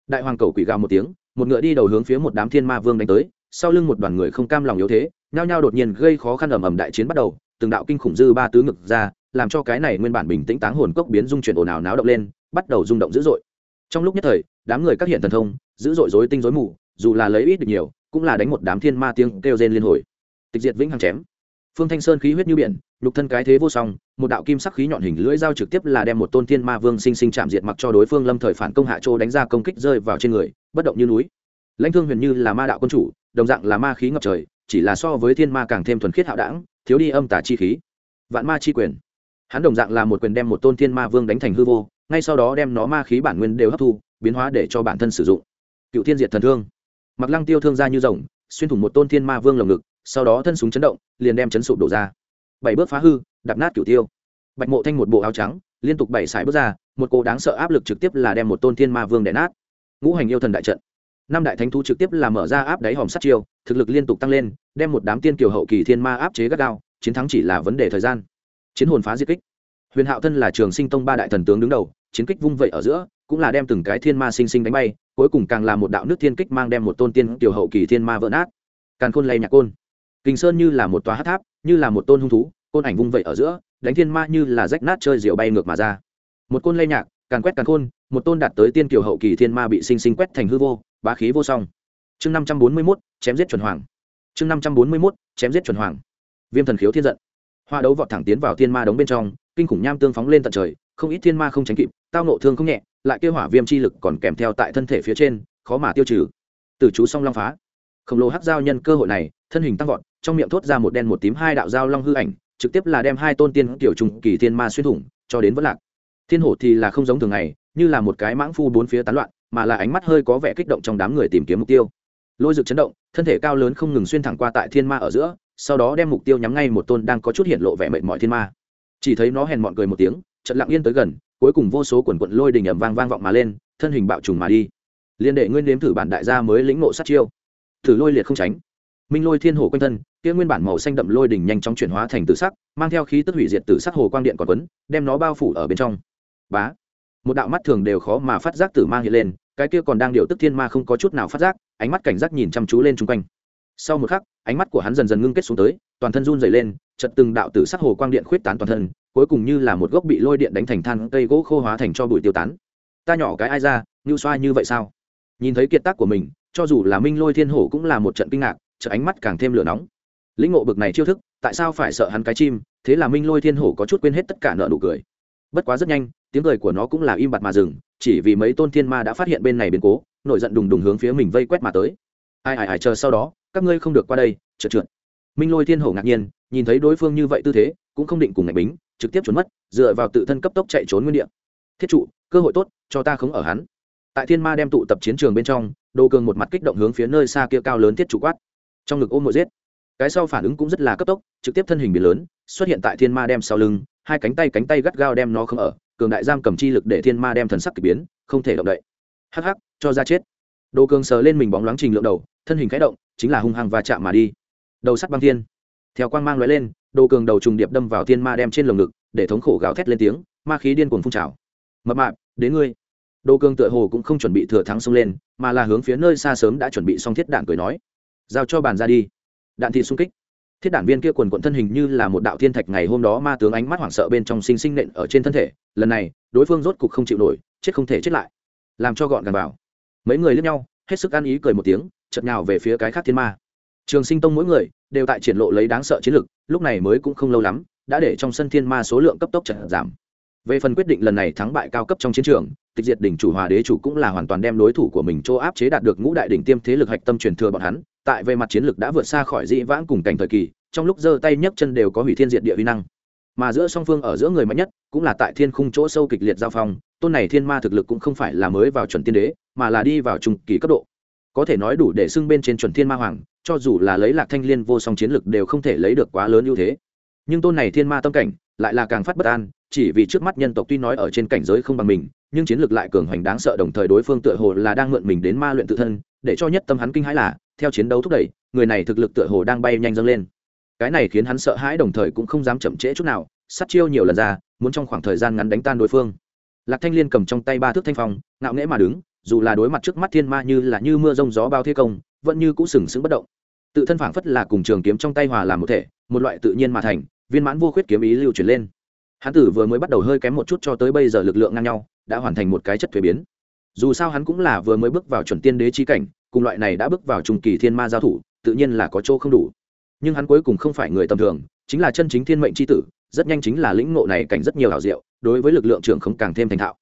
Đại hoàng cầu quỷ gào một tiếng, một ngựa đi đầu hướng phía một đám thiên ma vương đánh tới, sau lưng một đoàn người không cam lòng yếu thế, nhao nhao đột nhiên gây khó khăn ầm ầm đại chiến bắt đầu, từng đạo kinh khủng dư ba tứ ngực ra làm cho cái này nguyên bản bình tĩnh táng hồn cốc biến dung chuyển ồn ào náo động lên, bắt đầu rung động dữ dội. Trong lúc nhất thời, đám người các hiện thần thông, dữ dội dối tinh dối mù, dù là lấy ít được nhiều, cũng là đánh một đám thiên ma tiếng kêu rên liên hồi. Tịch diệt vĩnh hằng chém. Phương thanh sơn khí huyết như biển lục thân cái thế vô song, một đạo kim sắc khí nhọn hình lưỡi dao trực tiếp là đem một tôn thiên ma vương sinh sinh chạm diệt mặc cho đối phương lâm thời phản công hạ châu đánh ra công kích rơi vào trên người, bất động như núi. Lãnh thương huyền như là ma đạo quân chủ, đồng dạng là ma khí ngập trời, chỉ là so với thiên ma càng thêm thuần khiết hạo đảng, thiếu đi âm tả chi khí. Vạn ma chi quyền hắn đồng dạng là một quyền đem một tôn thiên ma vương đánh thành hư vô, ngay sau đó đem nó ma khí bản nguyên đều hấp thu, biến hóa để cho bản thân sử dụng. Cựu thiên diệt thần thương. Mặc lăng tiêu thương ra như rồng, xuyên thủng một tôn thiên ma vương lồng ngực, sau đó thân súng chấn động, liền đem chấn sụp đổ ra. Bảy bước phá hư đập nát cựu tiêu. Bạch mộ thanh một bộ áo trắng, liên tục bảy sải bước ra, một cô đáng sợ áp lực trực tiếp là đem một tôn thiên ma vương đè nát. Ngũ hành yêu thần đại trận. Năm đại thánh thú trực tiếp là mở ra áp đáy hòm sát chiêu, thực lực liên tục tăng lên, đem một đám tiên kiều hậu kỳ thiên ma áp chế gắt gao, chiến thắng chỉ là vấn đề thời gian chiến hồn phá diệt kích. Huyền hạo thân là trường sinh tông ba đại thần tướng đứng đầu, chiến kích vung vẩy ở giữa, cũng là đem từng cái thiên ma sinh sinh đánh bay, cuối cùng càng là một đạo nước thiên kích mang đem một tôn tiên tiểu hậu kỳ thiên ma vỡ nát. Càn khôn lay nhạc côn. Kình sơn như là một tòa hát tháp, như là một tôn hung thú, côn ảnh vung vẩy ở giữa, đánh thiên ma như là rách nát chơi rượu bay ngược mà ra. Một côn lay nhạc, càn quét càn khôn, một tôn đạt tới tiên tiểu hậu kỳ thiên ma bị sinh sinh quét thành hư vô, bá khí vô song. Chương năm trăm bốn mươi mốt, chém giết chuẩn hoàng. Chương năm trăm bốn mươi mốt, chém giết chuẩn hoàng. Viêm thần khiếu thiên giận hoa đấu vọt thẳng tiến vào thiên ma đống bên trong, kinh khủng nham tương phóng lên tận trời, không ít thiên ma không tránh kịp, tao nộ thương không nhẹ, lại kêu hỏa viêm chi lực còn kèm theo tại thân thể phía trên, khó mà tiêu trừ. Từ chú song long phá. Khổng lồ hắc giao nhân cơ hội này, thân hình tăng vọt, trong miệng thốt ra một đen một tím hai đạo giao long hư ảnh, trực tiếp là đem hai tôn tiên tiểu trùng kỳ thiên ma xuyên thủng, cho đến vất lạc. Thiên hổ thì là không giống thường ngày, như là một cái mãng phu bốn phía tán loạn, mà là ánh mắt hơi có vẻ kích động trong đám người tìm kiếm mục tiêu. Lôi rực chấn động, thân thể cao lớn không ngừng xuyên thẳng qua tại thiên ma ở giữa sau đó đem mục tiêu nhắm ngay một tôn đang có chút hiện lộ vẻ mệt mỏi thiên ma. Chỉ thấy nó hèn mọn cười một tiếng trận lặng yên tới gần, cuối cùng vô số quần quận lôi đình ẩm vang vang vọng mà lên, thân hình bạo trùng mà đi. Liên đệ nguyên nếm thử bản đại gia mới lĩnh ngộ sát chiêu. Thử lôi liệt không tránh. Minh lôi thiên hồ quanh thân, kia nguyên bản màu xanh đậm lôi đỉnh nhanh chóng chuyển hóa thành tử sắc, mang theo khí tức hủy diệt tử sắc hồ quang điện còn quấn, đem nó bao phủ ở bên trong. Bá. Một đạo mắt thường đều khó mà phát giác tử mang hiện lên, cái kia còn đang điều tức thiên ma không có chút nào phát giác, ánh mắt cảnh giác nhìn chăm chú lên chung quanh sau một khắc, ánh mắt của hắn dần dần ngưng kết xuống tới, toàn thân run dày lên chật từng đạo tử sắc hồ quang điện khuyết tán toàn thân, cuối cùng như là một gốc bị lôi điện đánh thành than cây gỗ khô hóa thành cho bụi tiêu tán. Ta nhỏ cái ai ra như xoa như vậy sao? Nhìn thấy kiệt tác của mình, cho dù là minh lôi thiên hổ cũng là một trận kinh ngạc chợ ánh mắt càng thêm lửa nóng. Lĩnh ngộ bực này chiêu thức, tại sao phải sợ hắn cái chim? Thế là minh lôi thiên hổ có chút quên hết tất cả nợ nụ cười. Bất quá rất nhanh, tiếng cười của nó cũng là im bặt mà dừng, chỉ vì mấy tôn thiên ma đã phát hiện bên này biến cố, nổi giận đùng đùng hướng phía mình vây quét mà tới ai ai ai, chờ sau đó, các ngươi không được qua đây, trượt trượt. Minh lôi thiên hổ ngạc nhiên, nhìn thấy đối phương như vậy tư thế, cũng không định cùng ngạch bính, trực tiếp trốn mất, dựa vào tự thân cấp tốc chạy trốn nguyên địa. Thiết trụ, cơ hội tốt, cho ta không ở hắn. Tại thiên ma đem tụ tập chiến trường bên trong, đồ cường một mặt kích động hướng phía nơi xa kia cao lớn thiết trụ quát. Trong ngực ôm mồi giết. Cái sau phản ứng cũng rất là cấp tốc, trực tiếp thân hình biến lớn, xuất hiện tại thiên ma đem sau lưng, hai cánh tay cánh tay gắt gao đem nó không ở, cường đại giam cầm chi lực để thiên ma đem thần sắc k ỳ biến, không thể động đậy. Hắc hắc, cho ra chết. Đồ cường sờ lên mình bóng loáng trình lượng đầu thân hình khẽ động, chính là hung hăng và chạm mà đi. Đầu sắt băng thiên. Theo quang mang loại lên, đồ cường đầu trùng điệp đâm vào thiên ma đem trên lồng ngực, để thống khổ gào thét lên tiếng, ma khí điên cuồng phun trào. Mập mạp, đến ngươi. Đồ cường tựa hồ cũng không chuẩn bị thừa thắng xông lên, mà là hướng phía nơi xa sớm đã chuẩn bị xong thiết đạn cười nói. Giao cho bàn ra đi. Đạn thị xung kích. Thiết đạn viên kia quần quận thân hình như là một đạo thiên thạch ngày hôm đó ma tướng ánh mắt hoảng sợ bên trong sinh sinh nện ở trên thân thể, lần này, đối phương rốt cục không chịu nổi, chết không thể chết lại. Làm cho gọn gàng vào. Mấy người lướt nhau, hết sức ăn ý cười một tiếng chật nhào về phía cái khác thiên ma. Trường sinh tông mỗi người đều tại triển lộ lấy đáng sợ chiến lực, lúc này mới cũng không lâu lắm, đã để trong sân thiên ma số lượng cấp tốc chậm giảm. Về phần quyết định lần này thắng bại cao cấp trong chiến trường, tịch diệt đỉnh chủ hòa đế chủ cũng là hoàn toàn đem đối thủ của mình chỗ áp chế đạt được ngũ đại đỉnh tiêm thế lực hạch tâm truyền thừa bọn hắn, tại về mặt chiến lực đã vượt xa khỏi dĩ vãng cùng cảnh thời kỳ, trong lúc giơ tay nhấc chân đều có hủy thiên diệt địa uy năng. Mà giữa song phương ở giữa người mạnh nhất cũng là tại thiên khung chỗ sâu kịch liệt giao phong, tôn này thiên ma thực lực cũng không phải là mới vào chuẩn tiên đế, mà là đi vào trung kỳ cấp độ có thể nói đủ để xưng bên trên chuẩn thiên ma hoàng, cho dù là lấy lạc thanh liên vô song chiến lực đều không thể lấy được quá lớn ưu thế. Nhưng tôn này thiên ma tâm cảnh, lại là càng phát bất an, chỉ vì trước mắt nhân tộc tuy nói ở trên cảnh giới không bằng mình, nhưng chiến lược lại cường hoành đáng sợ đồng thời đối phương tựa hồ là đang mượn mình đến ma luyện tự thân, để cho nhất tâm hắn kinh hãi là, theo chiến đấu thúc đẩy, người này thực lực tựa hồ đang bay nhanh dâng lên. Cái này khiến hắn sợ hãi đồng thời cũng không dám chậm trễ chút nào, sát chiêu nhiều lần ra, muốn trong khoảng thời gian ngắn đánh tan đối phương. Lạc thanh liên cầm trong tay ba thước thanh phong, ngạo nghễ mà đứng dù là đối mặt trước mắt thiên ma như là như mưa rông gió bao thế công, vẫn như cũ sừng sững bất động. Tự thân phảng phất là cùng trường kiếm trong tay hòa làm một thể, một loại tự nhiên mà thành, viên mãn vô khuyết kiếm ý lưu chuyển lên. Hắn tử vừa mới bắt đầu hơi kém một chút cho tới bây giờ lực lượng ngang nhau, đã hoàn thành một cái chất thuế biến. Dù sao hắn cũng là vừa mới bước vào chuẩn tiên đế chi cảnh, cùng loại này đã bước vào trung kỳ thiên ma giao thủ, tự nhiên là có chỗ không đủ. Nhưng hắn cuối cùng không phải người tầm thường, chính là chân chính thiên mệnh c h i tử, rất nhanh chính là lĩnh ngộ này cảnh rất nhiều hảo diệu, đối với lực lượng trưởng không càng thêm thành thạo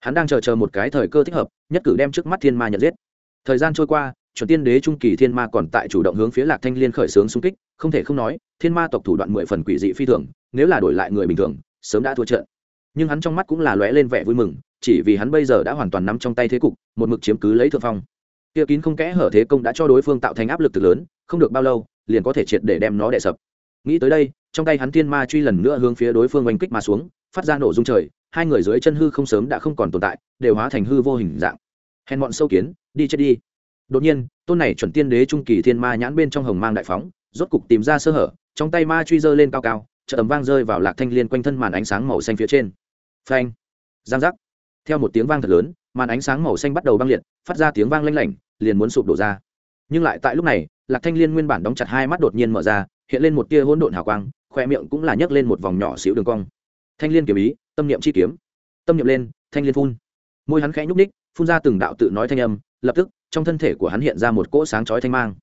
hắn đang chờ chờ một cái thời cơ thích hợp, nhất cử đem trước mắt thiên ma nhận giết. Thời gian trôi qua, chuẩn tiên đế trung kỳ thiên ma còn tại chủ động hướng phía lạc thanh liên khởi xướng xung kích, không thể không nói, thiên ma tộc thủ đoạn mười phần quỷ dị phi thường, nếu là đổi lại người bình thường, sớm đã thua trận. Nhưng hắn trong mắt cũng là lóe lên vẻ vui mừng, chỉ vì hắn bây giờ đã hoàn toàn nắm trong tay thế cục, một mực chiếm cứ lấy thượng phong. Kia kín không kẽ hở thế công đã cho đối phương tạo thành áp lực từ lớn, không được bao lâu, liền có thể triệt để đem nó đè sập. Nghĩ tới đây, trong tay hắn thiên ma truy lần nữa hướng phía đối phương oanh kích mà xuống, phát ra nổ dung trời hai người dưới chân hư không sớm đã không còn tồn tại, đều hóa thành hư vô hình dạng. Hèn bọn sâu kiến, đi chết đi. Đột nhiên, tôn này chuẩn tiên đế trung kỳ thiên ma nhãn bên trong hồng mang đại phóng, rốt cục tìm ra sơ hở, trong tay ma truy rơi lên cao cao chợ tầm vang rơi vào lạc thanh liên quanh thân màn ánh sáng màu xanh phía trên. Phanh! Giang giác! Theo một tiếng vang thật lớn, màn ánh sáng màu xanh bắt đầu băng liệt, phát ra tiếng vang lanh lảnh, liền muốn sụp đổ ra. Nhưng lại tại lúc này, lạc thanh liên nguyên bản đóng chặt hai mắt đột nhiên mở ra, hiện lên một tia hỗn độn hào quang, khoe miệng cũng là nhấc lên một vòng nhỏ xíu đường cong. Thanh liên kiểu ý tâm niệm chi kiếm. Tâm niệm lên, thanh liên phun. Môi hắn khẽ nhúc ních phun ra từng đạo tự nói thanh âm, lập tức, trong thân thể của hắn hiện ra một cỗ sáng chói thanh mang.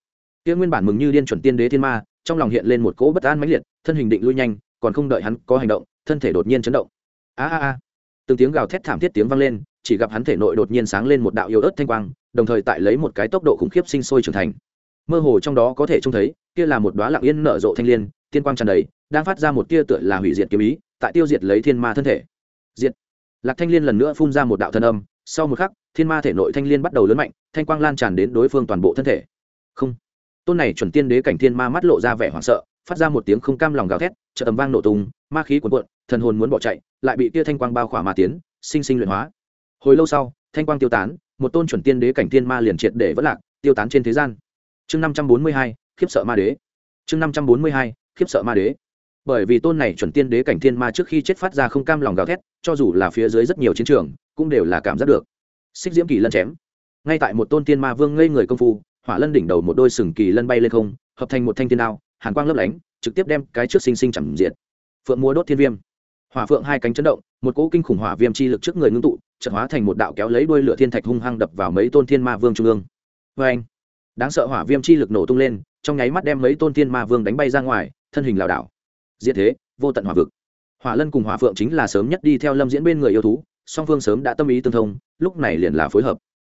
Kia nguyên bản mừng như điên chuẩn tiên đế thiên ma, trong lòng hiện lên một cỗ bất an mãnh liệt, thân hình định lui nhanh, còn không đợi hắn có hành động, thân thể đột nhiên chấn động. A a a. Từng tiếng gào thét thảm thiết tiếng vang lên, chỉ gặp hắn thể nội đột nhiên sáng lên một đạo yếu ớt thanh quang, đồng thời tại lấy một cái tốc độ khủng khiếp sinh sôi trưởng thành. Mơ hồ trong đó có thể trông thấy, kia là một đóa lặng yên nở rộ thanh liên, tiên quang tràn đầy, đang phát ra một tia tựa là hủy diệt kiếm ý tại tiêu diệt lấy thiên ma thân thể. Diệt. Lạc thanh liên lần nữa phun ra một đạo thân âm, sau một khắc, thiên ma thể nội thanh liên bắt đầu lớn mạnh, thanh quang lan tràn đến đối phương toàn bộ thân thể. Không. Tôn này chuẩn tiên đế cảnh thiên ma mắt lộ ra vẻ hoảng sợ, phát ra một tiếng không cam lòng gào thét chợ tầm vang nổ tung, ma khí cuồn cuộn, thần hồn muốn bỏ chạy, lại bị tia thanh quang bao khỏa ma tiến, sinh sinh luyện hóa. Hồi lâu sau, thanh quang tiêu tán, một tôn chuẩn tiên đế cảnh thiên ma liền triệt để vỡ lạc, tiêu tán trên thế gian. Chương năm trăm bốn mươi hai, khiếp sợ ma đế. Chương năm trăm bốn mươi hai, khiếp sợ ma đế bởi vì tôn này chuẩn tiên đế cảnh thiên ma trước khi chết phát ra không cam lòng gào thét, cho dù là phía dưới rất nhiều chiến trường, cũng đều là cảm giác được. Xích diễm kỳ lân chém. Ngay tại một tôn tiên ma vương ngây người công phu, hỏa lân đỉnh đầu một đôi sừng kỳ lân bay lên không, hợp thành một thanh thiên đao, hàn quang lấp lánh, trực tiếp đem cái trước sinh sinh chẳng diệt. Phượng mua đốt thiên viêm. Hỏa phượng hai cánh chấn động, một cỗ kinh khủng hỏa viêm chi lực trước người ngưng tụ, chợt hóa thành một đạo kéo lấy đuôi lửa thiên thạch hung hăng đập vào mấy tôn thiên ma vương trung ương. Vê anh, đáng sợ hỏa viêm chi lực nổ tung lên, trong nháy mắt đem mấy tôn thiên ma vương đánh bay ra ngoài, thân hình lảo đảo diệt thế, vô tận hỏa vực. Hỏa lân cùng hỏa phượng chính là sớm nhất đi theo lâm diễn bên người yêu thú, song phương sớm đã tâm ý tương thông, lúc này liền là phối hợp.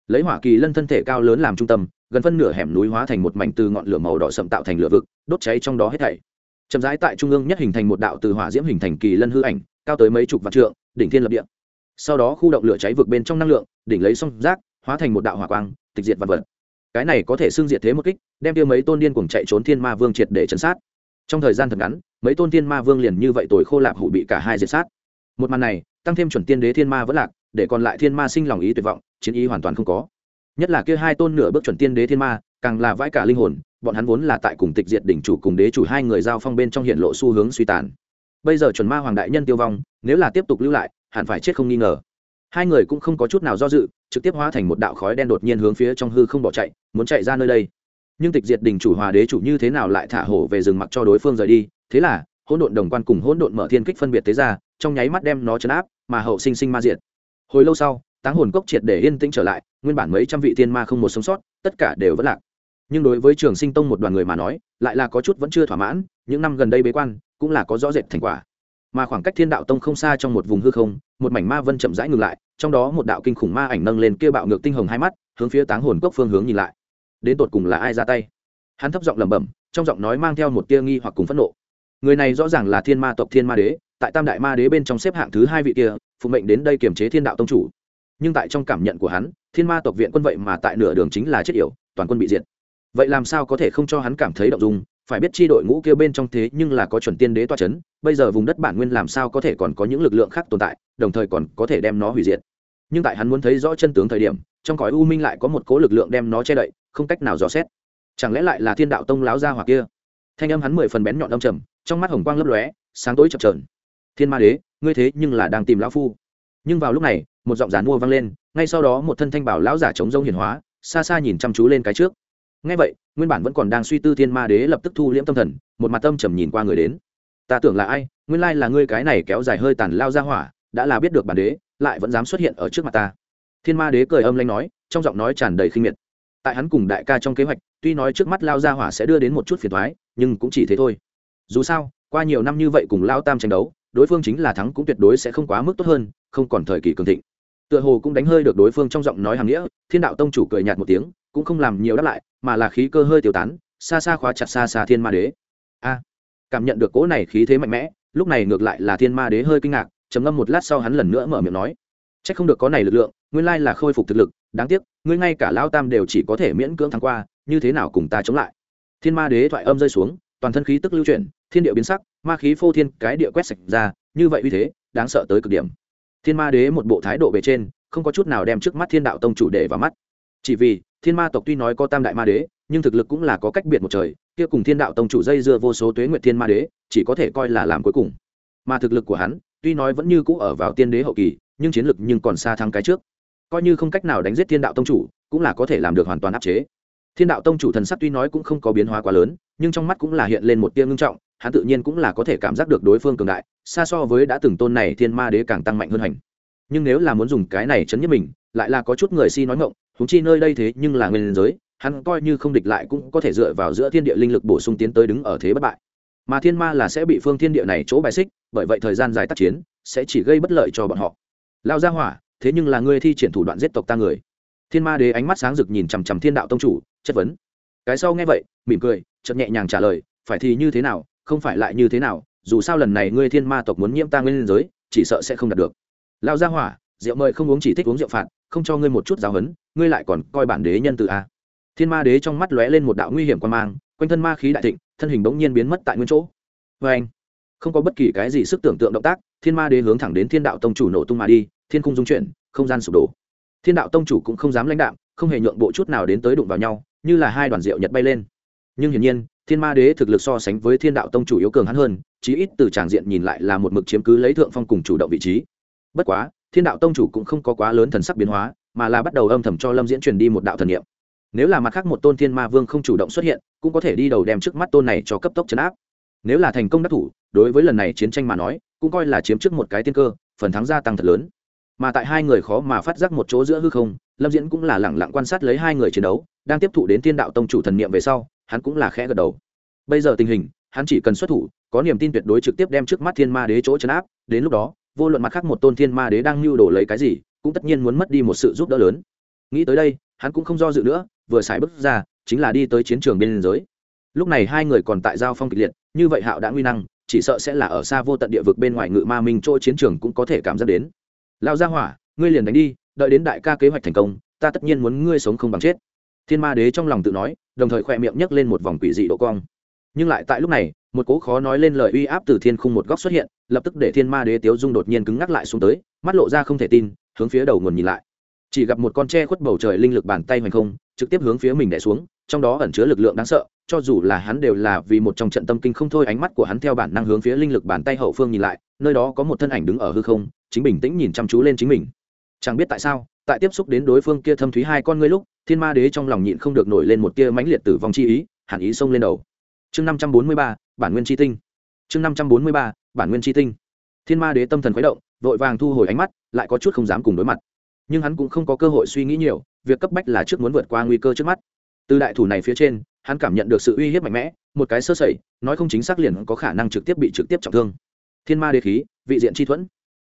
Lấy hỏa kỳ lân thân thể cao lớn làm trung tâm, gần phân nửa hẻm núi hóa thành một mảnh từ ngọn lửa màu đỏ sậm tạo thành lửa vực, đốt cháy trong đó hết thảy. Chậm rãi tại trung ương nhất hình thành một đạo từ hỏa diễm hình thành kỳ lân hư ảnh, cao tới mấy chục vạn trượng, đỉnh thiên lập địa. Sau đó khu động lửa cháy vực bên trong năng lượng, đỉnh lấy song rác hóa thành một đạo hỏa quang, tịch diệt vật vật. Cái này có thể xưng diệt thế một kích, đem tiêu mấy tôn điên cùng chạy trốn thiên ma vương triệt để chấn sát. Trong thời gian thật ngắn mấy tôn thiên ma vương liền như vậy tuổi khô lạp hủ bị cả hai diệt sát. Một màn này, tăng thêm chuẩn tiên đế thiên ma vẫn lạc, để còn lại thiên ma sinh lòng ý tuyệt vọng, chiến ý hoàn toàn không có. Nhất là kia hai tôn nửa bước chuẩn tiên đế thiên ma, càng là vãi cả linh hồn, bọn hắn vốn là tại cùng tịch diệt đỉnh chủ cùng đế chủ hai người giao phong bên trong hiện lộ xu hướng suy tàn. Bây giờ chuẩn ma hoàng đại nhân tiêu vong, nếu là tiếp tục lưu lại, hẳn phải chết không nghi ngờ. Hai người cũng không có chút nào do dự, trực tiếp hóa thành một đạo khói đen đột nhiên hướng phía trong hư không bỏ chạy, muốn chạy ra nơi đây nhưng tịch diệt đình chủ hòa đế chủ như thế nào lại thả hổ về rừng mặc cho đối phương rời đi? Thế là, hỗn độn đồng quan cùng hỗn độn mở thiên kích phân biệt thế ra, trong nháy mắt đem nó chấn áp, mà hậu sinh sinh ma diệt. Hồi lâu sau, táng hồn cốc triệt để yên tĩnh trở lại, nguyên bản mấy trăm vị thiên ma không một sống sót, tất cả đều vẫn lạc. Nhưng đối với trường sinh tông một đoàn người mà nói, lại là có chút vẫn chưa thỏa mãn, những năm gần đây bế quan, cũng là có rõ rệt thành quả. Mà khoảng cách thiên đạo tông không xa trong một vùng hư không, một mảnh ma vân chậm rãi ngừng lại, trong đó một đạo kinh khủng ma ảnh nâng lên kia bạo ngược tinh hồng hai mắt, hướng phía táng hồn cốc phương hướng nhìn lại đến tột cùng là ai ra tay? Hắn thấp giọng lẩm bẩm, trong giọng nói mang theo một tia nghi hoặc cùng phẫn nộ. Người này rõ ràng là thiên ma tộc thiên ma đế, tại tam đại ma đế bên trong xếp hạng thứ hai vị kia, phụ mệnh đến đây kiềm chế thiên đạo tông chủ. Nhưng tại trong cảm nhận của hắn, thiên ma tộc viện quân vậy mà tại nửa đường chính là chết yểu, toàn quân bị diệt. Vậy làm sao có thể không cho hắn cảm thấy động dung? Phải biết chi đội ngũ kia bên trong thế nhưng là có chuẩn tiên đế toa c h ấ n bây giờ vùng đất bản nguyên làm sao có thể còn có những lực lượng khác tồn tại, đồng thời còn có thể đem nó hủy diệt. Nhưng tại hắn muốn thấy rõ chân tướng thời điểm, trong cõi u minh lại có một cố lực lượng đem nó che đậy không cách nào dò xét. Chẳng lẽ lại là thiên đạo tông láo ra hoặc kia? Thanh âm hắn mười phần bén nhọn đông trầm, trong mắt hồng quang lấp lóe, sáng tối chập trờn thiên ma đế, ngươi thế nhưng là đang tìm lão phu. Nhưng vào lúc này, một giọng giàn mua vang lên, ngay sau đó một thân thanh bảo lão giả chống rông hiền hóa, xa xa nhìn chăm chú lên cái trước. Ngay vậy, nguyên bản vẫn còn đang suy tư thiên ma đế lập tức thu liễm tâm thần, một mặt tâm trầm nhìn qua người đến. Ta tưởng là ai? Nguyên lai là ngươi cái này kéo dài hơi tàn lao ra hỏa, đã là biết được bản đế, lại vẫn dám xuất hiện ở trước mặt ta. Thiên ma đế cười âm lanh nói, trong giọng nói tràn đầy khinh miệt tại hắn cùng đại ca trong kế hoạch, tuy nói trước mắt lao gia hỏa sẽ đưa đến một chút phiền thoái nhưng cũng chỉ thế thôi. Dù sao, qua nhiều năm như vậy cùng lao tam tranh đấu, đối phương chính là thắng cũng tuyệt đối sẽ không quá mức tốt hơn, không còn thời kỳ cường thịnh. Tựa hồ cũng đánh hơi được đối phương trong giọng nói hàng nghĩa, thiên đạo tông chủ cười nhạt một tiếng, cũng không làm nhiều đáp lại, mà là khí cơ hơi tiêu tán, xa xa khóa chặt xa xa thiên ma đế. A, cảm nhận được cỗ này khí thế mạnh mẽ, lúc này ngược lại là thiên ma đế hơi kinh ngạc, trầm ngâm một lát sau hắn lần nữa mở miệng nói c h ắ c không được có này lực lượng, nguyên lai là khôi phục thực lực đáng tiếc, ngươi ngay cả lao tam đều chỉ có thể miễn cưỡng thắng qua, như thế nào cùng ta chống lại? Thiên ma đế thoại âm rơi xuống, toàn thân khí tức lưu chuyển, thiên địa biến sắc, ma khí phô thiên, cái địa quét sạch ra, như vậy uy thế, đáng sợ tới cực điểm. Thiên ma đế một bộ thái độ bề trên, không có chút nào đem trước mắt thiên đạo tông chủ đề vào mắt. Chỉ vì, thiên ma tộc tuy nói có tam đại ma đế, nhưng thực lực cũng là có cách biệt một trời, kia cùng thiên đạo tông chủ dây dưa vô số tuế nguyệt thiên ma đế, chỉ có thể coi là làm cuối cùng. Mà thực lực của hắn, tuy nói vẫn như cũ ở vào tiên đế hậu kỳ, nhưng chiến lực nhưng còn xa thắng cái trước coi như không cách nào đánh giết thiên đạo tông chủ, cũng là có thể làm được hoàn toàn áp chế. Thiên đạo tông chủ thần sắc tuy nói cũng không có biến hóa quá lớn, nhưng trong mắt cũng là hiện lên một tia ngưng trọng, hắn tự nhiên cũng là có thể cảm giác được đối phương cường đại, xa so với đã từng tôn này thiên ma đế càng tăng mạnh hơn hành. Nhưng nếu là muốn dùng cái này chấn nhất mình, lại là có chút người si nói ngộng húng chi nơi đây thế nhưng là nguyên giới, hắn coi như không địch lại cũng có thể dựa vào giữa thiên địa linh lực bổ sung tiến tới đứng ở thế bất bại. Mà thiên ma là sẽ bị phương thiên địa này chỗ bài xích, bởi vậy thời gian dài tác chiến, sẽ chỉ gây bất lợi cho bọn họ. Lao ra hỏa thế nhưng là ngươi thi triển thủ đoạn giết tộc ta người. Thiên ma đế ánh mắt sáng rực nhìn chằm chằm thiên đạo tông chủ, chất vấn. Cái sau nghe vậy, mỉm cười chậm nhẹ nhàng trả lời, phải thì như thế nào, không phải lại như thế nào, dù sao lần này ngươi thiên ma tộc muốn nhiễm ta nguyên giới, chỉ sợ sẽ không đạt được. Lao ra hỏa, rượu mời không uống chỉ thích uống rượu phạt, không cho ngươi một chút giáo hấn ngươi lại còn coi bản đế nhân từ a. Thiên ma đế trong mắt lóe lên một đạo nguy hiểm quan mang, quanh thân ma khí đại thịnh, thân hình bỗng nhiên biến mất tại nguyên chỗ. Vê anh không có bất kỳ cái gì sức tưởng tượng động tác, thiên ma đế hướng thẳng đến thiên đạo tông chủ nổ tung mà đi thiên cung dung chuyển, không gian sụp đổ. Thiên đạo tông chủ cũng không dám lãnh đạm, không hề nhượng bộ chút nào đến tới đụng vào nhau, như là hai đoàn rượu nhật bay lên. Nhưng hiển nhiên, thiên ma đế thực lực so sánh với thiên đạo tông chủ yếu cường hắn hơn, chí ít từ tràng diện nhìn lại là một mực chiếm cứ lấy thượng phong cùng chủ động vị trí. Bất quá, thiên đạo tông chủ cũng không có quá lớn thần sắc biến hóa, mà là bắt đầu âm thầm cho lâm diễn truyền đi một đạo thần niệm. Nếu là mặt khác một tôn thiên ma vương không chủ động xuất hiện, cũng có thể đi đầu đem trước mắt tôn này cho cấp tốc chấn áp. Nếu là thành công đắc thủ, đối với lần này chiến tranh mà nói, cũng coi là chiếm trước một cái tiên cơ, phần thắng gia tăng thật lớn mà tại hai người khó mà phát giác một chỗ giữa hư không, lâm diễn cũng là lẳng lặng quan sát lấy hai người chiến đấu, đang tiếp thụ đến thiên đạo tông chủ thần niệm về sau, hắn cũng là khẽ gật đầu. Bây giờ tình hình, hắn chỉ cần xuất thủ, có niềm tin tuyệt đối trực tiếp đem trước mắt thiên ma đế chỗ chấn áp, đến lúc đó, vô luận mặt khác một tôn thiên ma đế đang lưu đồ lấy cái gì, cũng tất nhiên muốn mất đi một sự giúp đỡ lớn. Nghĩ tới đây, hắn cũng không do dự nữa, vừa xài bước ra, chính là đi tới chiến trường bên giới. Lúc này hai người còn tại giao phong kịch liệt, như vậy hạo đã nguy năng, chỉ sợ sẽ là ở xa vô tận địa vực bên ngoài ngự ma minh chỗ chiến trường cũng có thể cảm giác đến lao ra hỏa, ngươi liền đánh đi, đợi đến đại ca kế hoạch thành công, ta tất nhiên muốn ngươi sống không bằng chết. Thiên ma đế trong lòng tự nói, đồng thời khỏe miệng nhấc lên một vòng quỷ dị độ cong. Nhưng lại tại lúc này, một cố khó nói lên lời uy áp từ thiên khung một góc xuất hiện, lập tức để thiên ma đế tiếu dung đột nhiên cứng ngắc lại xuống tới, mắt lộ ra không thể tin, hướng phía đầu nguồn nhìn lại. Chỉ gặp một con tre khuất bầu trời linh lực bàn tay hoành không, trực tiếp hướng phía mình đẻ xuống, trong đó ẩn chứa lực lượng đáng sợ, cho dù là hắn đều là vì một trong trận tâm kinh không thôi, ánh mắt của hắn theo bản năng hướng phía linh lực bàn tay hậu phương nhìn lại, nơi đó có một thân ảnh đứng ở hư không chính bình tĩnh nhìn chăm chú lên chính mình. Chẳng biết tại sao, tại tiếp xúc đến đối phương kia thâm thúy hai con ngươi lúc, thiên ma đế trong lòng nhịn không được nổi lên một tia mãnh liệt tử vong chi ý, hàn ý xông lên đầu. Chương năm trăm bốn mươi ba, bản nguyên chi tinh. Chương năm trăm bốn mươi ba, bản nguyên chi tinh. Thiên ma đế tâm thần khuấy động, vội vàng thu hồi ánh mắt, lại có chút không dám cùng đối mặt. Nhưng hắn cũng không có cơ hội suy nghĩ nhiều, việc cấp bách là trước muốn vượt qua nguy cơ trước mắt. Từ đại thủ này phía trên, hắn cảm nhận được sự uy hiếp mạnh mẽ, một cái sơ sẩy, nói không chính xác liền có khả năng trực tiếp bị trực tiếp trọng thương. Thiên ma đế khí, vị diện chi thuẫn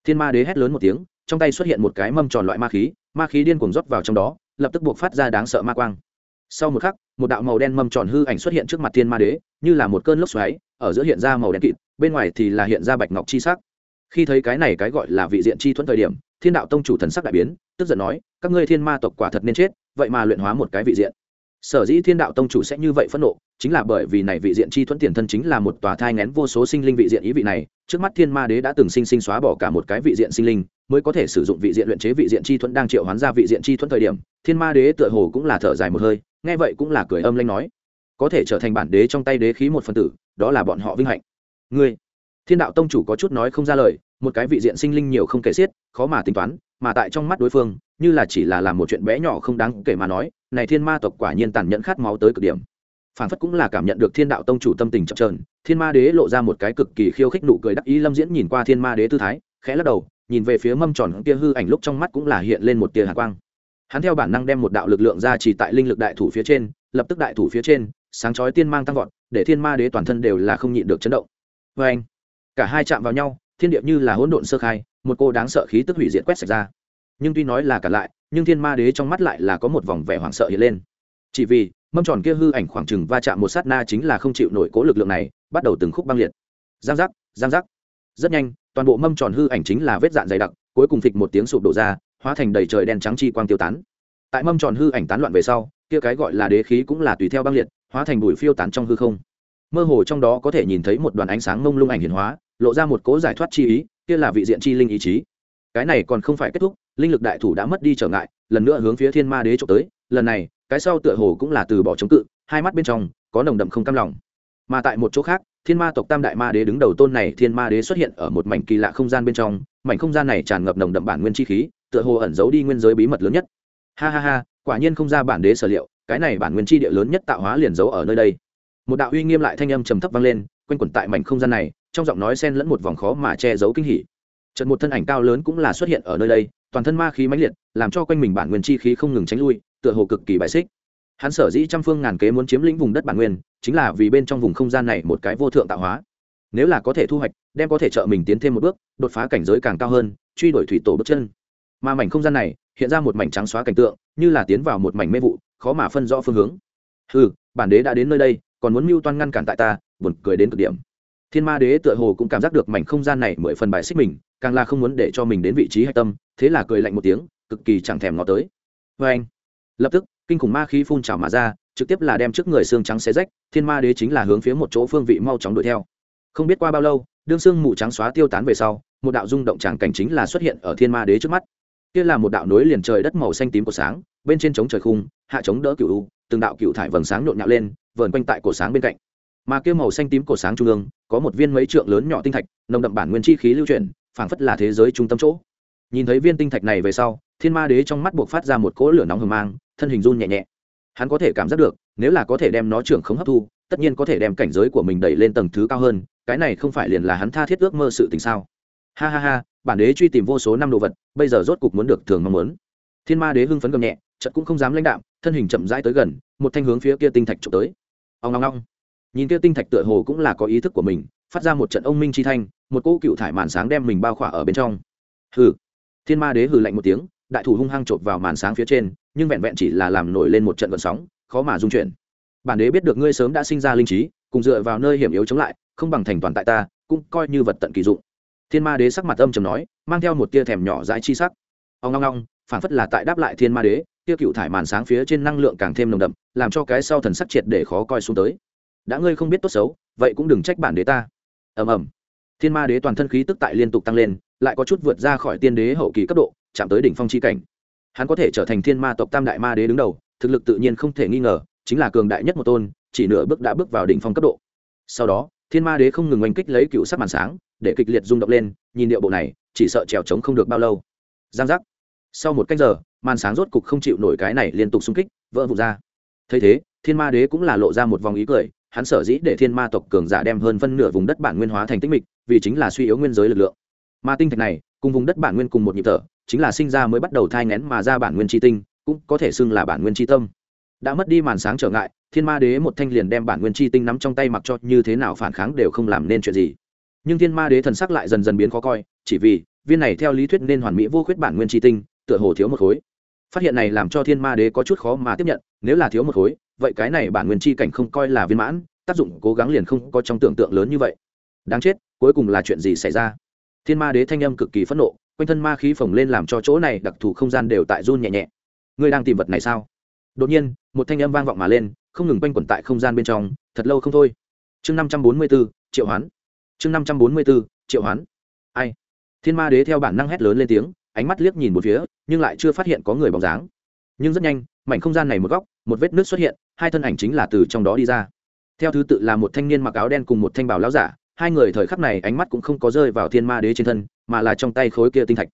thiên ma đế hét lớn một tiếng, trong tay xuất hiện một cái mâm tròn loại ma khí ma khí điên cuồng rót vào trong đó, lập tức buộc phát ra đáng sợ ma quang. Sau một khắc, một đạo màu đen mâm tròn hư ảnh xuất hiện trước mặt thiên ma đế, như là một cơn lốc xoáy, ở giữa hiện ra màu đen kịt, bên ngoài thì là hiện ra bạch ngọc chi sắc. Khi thấy cái này cái gọi là vị diện chi thuẫn thời điểm, thiên đạo tông chủ thần sắc đại biến, tức giận nói, các ngươi thiên ma tộc quả thật nên chết, vậy mà luyện hóa một cái vị diện sở dĩ thiên đạo tông chủ sẽ như vậy phẫn nộ, chính là bởi vì này vị diện chi thuẫn tiền thân chính là một tòa thai ngén vô số sinh linh vị diện ý vị này. Trước mắt thiên ma đế đã từng sinh sinh xóa bỏ cả một cái vị diện sinh linh, mới có thể sử dụng vị diện luyện chế vị diện chi thuẫn đang triệu hoán ra vị diện chi thuẫn thời điểm, thiên ma đế tựa hồ cũng là thở dài một hơi, nghe vậy cũng là cười âm lanh nói, có thể trở thành bản đế trong tay đế khí một phần tử, đó là bọn họ vinh hạnh. Ngươi? Thiên đạo tông chủ có chút nói không ra lời, một cái vị diện sinh linh nhiều không kể xiết, khó mà tính toán, mà tại trong mắt đối phương, như là chỉ là làm một chuyện bé nhỏ không đáng kể mà nói này thiên ma tộc quả nhiên tàn nhẫn khát máu tới cực điểm. Phản phất cũng là cảm nhận được thiên đạo tông chủ tâm tình chậm trờn thiên ma đế lộ ra một cái cực kỳ khiêu khích nụ cười đắc ý lâm diễn nhìn qua thiên ma đế tư thái, khẽ lắc đầu, nhìn về phía mâm tròn kia hư ảnh lúc trong mắt cũng là hiện lên một tia hạ quang. Hắn theo bản năng đem một đạo lực lượng ra chỉ tại linh lực đại thủ phía trên, lập tức đại thủ phía trên, sáng chói tiên mang tăng vọt, để thiên ma đế toàn thân đều là không nhịn được chấn động. Vê anh cả hai chạm vào nhau, thiên địa như là hỗn độn sơ khai, một cô đáng sợ khí tức hủy diệt quét sạch ra nhưng tuy nói là cả lại, nhưng thiên ma đế trong mắt lại là có một vòng vẻ hoảng sợ hiện lên. Chỉ vì, mâm tròn kia hư ảnh khoảng chừng va chạm một sát na chính là không chịu nổi cố lực lượng này, bắt đầu từng khúc băng liệt. Giang giác giang giác. Rất nhanh, toàn bộ mâm tròn hư ảnh chính là vết dạn dày đặc, cuối cùng phịch một tiếng sụp đổ ra, hóa thành đầy trời đen trắng chi quang tiêu tán. Tại mâm tròn hư ảnh tán loạn về sau, kia cái gọi là đế khí cũng là tùy theo băng liệt, hóa thành bụi phiêu tán trong hư không. Mơ hồ trong đó có thể nhìn thấy một đoàn ánh sáng mông lung ảnh hiển hóa, lộ ra một cố giải thoát chi ý, kia là vị diện chi linh ý chí cái này còn không phải kết thúc, linh lực đại thủ đã mất đi trở ngại, lần nữa hướng phía thiên ma đế trộm tới, lần này, cái sau tựa hồ cũng là từ bỏ chống cự, hai mắt bên trong, có nồng đậm không cam lòng. Mà tại một chỗ khác, thiên ma tộc tam đại ma đế đứng đầu tôn này thiên ma đế xuất hiện ở một mảnh kỳ lạ không gian bên trong, mảnh không gian này tràn ngập nồng đậm bản nguyên chi khí, tựa hồ ẩn giấu đi nguyên giới bí mật lớn nhất. Ha ha ha, quả nhiên không ra bản đế sở liệu, cái này bản nguyên chi địa lớn nhất tạo hóa liền giấu ở nơi đây. Một đạo uy nghiêm lại thanh âm trầm thấp vang lên, quanh quẩn tại mảnh không gian này, trong giọng nói xen lẫn một vòng khó mà che giấu kinh hỉ trận một thân ảnh cao lớn cũng là xuất hiện ở nơi đây, toàn thân ma khí mãnh liệt, làm cho quanh mình bản nguyên chi khí không ngừng tránh lui, tựa hồ cực kỳ bại xích. Hắn sở dĩ trăm phương ngàn kế muốn chiếm lĩnh vùng đất bản nguyên, chính là vì bên trong vùng không gian này một cái vô thượng tạo hóa. Nếu là có thể thu hoạch, đem có thể trợ mình tiến thêm một bước, đột phá cảnh giới càng cao hơn, truy đuổi thủy tổ bước chân. Mà mảnh không gian này, hiện ra một mảnh trắng xóa cảnh tượng, như là tiến vào một mảnh mê vụ, khó mà phân rõ phương hướng. Ừ bản đế đã đến nơi đây, còn muốn mưu toan ngăn cản tại ta, buồn cười đến cực điểm. Thiên ma đế tựa hồ cũng cảm giác được mảnh không gian này mười phần bài xích mình càng là không muốn để cho mình đến vị trí hạch tâm, thế là cười lạnh một tiếng, cực kỳ chẳng thèm ngó tới. Vê anh, lập tức, kinh khủng ma khí phun trào mà ra, trực tiếp là đem trước người xương trắng xé rách, thiên ma đế chính là hướng phía một chỗ phương vị mau chóng đuổi theo. Không biết qua bao lâu, đương xương mù trắng xóa tiêu tán về sau, một đạo rung động tràng cảnh chính là xuất hiện ở thiên ma đế trước mắt. Kia là một đạo nối liền trời đất màu xanh tím của sáng, bên trên trống trời khung, hạ trống đỡ cựu u, từng đạo cựu thải vầng sáng nhộn nhạo lên, vờn quanh tại cổ sáng bên cạnh. Mà kia màu xanh tím cổ sáng trung ương, có một viên mấy trượng lớn nhỏ tinh thạch, nồng đậm bản nguyên chi khí lưu chuyển phảng phất là thế giới trung tâm chỗ. Nhìn thấy viên tinh thạch này về sau, thiên ma đế trong mắt buộc phát ra một cỗ lửa nóng hờ mang, thân hình run nhẹ nhẹ. Hắn có thể cảm giác được, nếu là có thể đem nó trưởng không hấp thu, tất nhiên có thể đem cảnh giới của mình đẩy lên tầng thứ cao hơn, cái này không phải liền là hắn tha thiết ước mơ sự tình sao? Ha ha ha, bản đế truy tìm vô số năm đồ vật, bây giờ rốt cục muốn được thường mong muốn. Thiên ma đế hưng phấn gầm nhẹ, chợt cũng không dám lãnh đạm, thân hình chậm rãi tới gần, một thanh hướng phía kia tinh thạch chụp tới. Ông long long nhìn kia tinh thạch tựa hồ cũng là có ý thức của mình phát ra một trận ông minh chi thanh, một cỗ cựu thải màn sáng đem mình bao khỏa ở bên trong. Hừ. Thiên ma đế hừ lạnh một tiếng, đại thủ hung hăng chộp vào màn sáng phía trên, nhưng vẹn vẹn chỉ là làm nổi lên một trận vận sóng, khó mà dung chuyển. Bản đế biết được ngươi sớm đã sinh ra linh trí, cùng dựa vào nơi hiểm yếu chống lại, không bằng thành toàn tại ta, cũng coi như vật tận kỳ dụng. Thiên ma đế sắc mặt âm trầm nói, mang theo một tia thèm nhỏ dãi chi sắc. Ông long long phản phất là tại đáp lại thiên ma đế, tia cựu thải màn sáng phía trên năng lượng càng thêm nồng đậm, làm cho cái sau thần sắc triệt để khó coi xuống tới. Đã ngươi không biết tốt xấu, vậy cũng đừng trách bản đế ta ầm ầm. Thiên ma đế toàn thân khí tức tại liên tục tăng lên, lại có chút vượt ra khỏi tiên đế hậu kỳ cấp độ, chạm tới đỉnh phong chi cảnh. Hắn có thể trở thành thiên ma tộc tam đại ma đế đứng đầu, thực lực tự nhiên không thể nghi ngờ, chính là cường đại nhất một tôn, chỉ nửa bước đã bước vào đỉnh phong cấp độ. Sau đó, thiên ma đế không ngừng oanh kích lấy cựu sắc màn sáng, để kịch liệt rung động lên, nhìn điệu bộ này, chỉ sợ trèo trống không được bao lâu. Giang giác. Sau một canh giờ, màn sáng rốt cục không chịu nổi cái này liên tục xung kích, vỡ vụt ra. Thấy thế, thiên ma đế cũng là lộ ra một vòng ý cười hắn sở dĩ để thiên ma tộc cường giả đem hơn phân nửa vùng đất bản nguyên hóa thành tích mịch, vì chính là suy yếu nguyên giới lực lượng. Mà tinh thạch này, cùng vùng đất bản nguyên cùng một nhịp thở, chính là sinh ra mới bắt đầu thai ngén mà ra bản nguyên tri tinh, cũng có thể xưng là bản nguyên tri tâm. Đã mất đi màn sáng trở ngại, thiên ma đế một thanh liền đem bản nguyên tri tinh nắm trong tay mặc cho như thế nào phản kháng đều không làm nên chuyện gì. Nhưng thiên ma đế thần sắc lại dần dần biến khó coi, chỉ vì, viên này theo lý thuyết nên hoàn mỹ vô khuyết bản nguyên tri tinh, tựa hồ thiếu một khối phát hiện này làm cho thiên ma đế có chút khó mà tiếp nhận, nếu là thiếu một khối, vậy cái này bản nguyên chi cảnh không coi là viên mãn, tác dụng cố gắng liền không có trong tưởng tượng lớn như vậy. Đáng chết, cuối cùng là chuyện gì xảy ra? Thiên ma đế thanh âm cực kỳ phẫn nộ, quanh thân ma khí phồng lên làm cho chỗ này đặc thù không gian đều tại run nhẹ nhẹ. Ngươi đang tìm vật này sao? Đột nhiên, một thanh âm vang vọng mà lên, không ngừng quanh quẩn tại không gian bên trong, thật lâu không thôi. Chương năm trăm bốn mươi b ố triệu hoán. Chương năm trăm bốn mươi b ố triệu hoán. Ai? Thiên ma đế theo bản năng hét lớn lên tiếng ánh mắt liếc nhìn một phía, nhưng lại chưa phát hiện có người bóng dáng. Nhưng rất nhanh, mảnh không gian này một góc, một vết nước xuất hiện, hai thân ảnh chính là từ trong đó đi ra. Theo thứ tự là một thanh niên mặc áo đen cùng một thanh bảo lão giả, hai người thời khắc này ánh mắt cũng không có rơi vào thiên ma đế trên thân, mà là trong tay khối kia tinh thạch.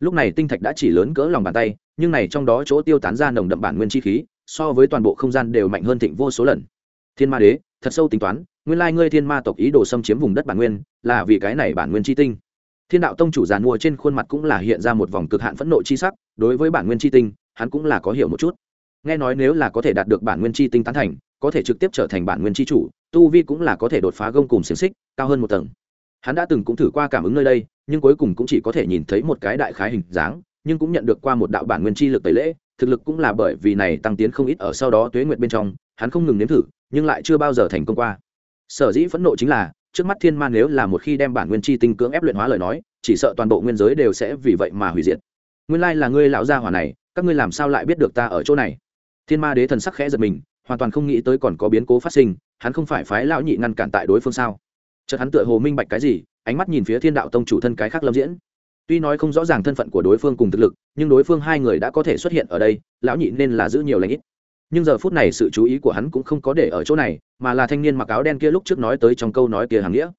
Lúc này tinh thạch đã chỉ lớn cỡ lòng bàn tay, nhưng này trong đó chỗ tiêu tán ra nồng đậm bản nguyên chi khí, so với toàn bộ không gian đều mạnh hơn thịnh vô số lần. Thiên ma đế, thật sâu tính toán, nguyên lai ngươi thiên ma tộc ý đồ xâm chiếm vùng đất bản nguyên, là vì cái này bản nguyên chi tinh thiên đạo tông chủ giàn mua trên khuôn mặt cũng là hiện ra một vòng cực hạn phẫn nộ chi sắc, đối với bản nguyên chi tinh, hắn cũng là có hiểu một chút. Nghe nói nếu là có thể đạt được bản nguyên chi tinh tán thành, có thể trực tiếp trở thành bản nguyên chi chủ, tu vi cũng là có thể đột phá gông cùng xiềng xích, cao hơn một tầng. Hắn đã từng cũng thử qua cảm ứng nơi đây, nhưng cuối cùng cũng chỉ có thể nhìn thấy một cái đại khái hình dáng, nhưng cũng nhận được qua một đạo bản nguyên chi lực tẩy lễ, thực lực cũng là bởi vì này tăng tiến không ít ở sau đó tuế nguyệt bên trong, hắn không ngừng nếm thử, nhưng lại chưa bao giờ thành công qua. Sở dĩ phẫn nộ chính là trước mắt thiên ma nếu là một khi đem bản nguyên chi tinh cưỡng ép luyện hóa lời nói, chỉ sợ toàn bộ nguyên giới đều sẽ vì vậy mà hủy diệt. Nguyên lai là ngươi lão gia hỏa này, các ngươi làm sao lại biết được ta ở chỗ này? Thiên ma đế thần sắc khẽ giật mình, hoàn toàn không nghĩ tới còn có biến cố phát sinh, hắn không phải phái lão nhị ngăn cản tại đối phương sao? Chợt hắn tựa hồ minh bạch cái gì, ánh mắt nhìn phía thiên đạo tông chủ thân cái khác lâm diễn. Tuy nói không rõ ràng thân phận của đối phương cùng thực lực, nhưng đối phương hai người đã có thể xuất hiện ở đây, lão nhị nên là giữ nhiều lãnh ít nhưng giờ phút này sự chú ý của hắn cũng không có để ở chỗ này, mà là thanh niên mặc áo đen kia lúc trước nói tới trong câu nói kia hàng nghĩa.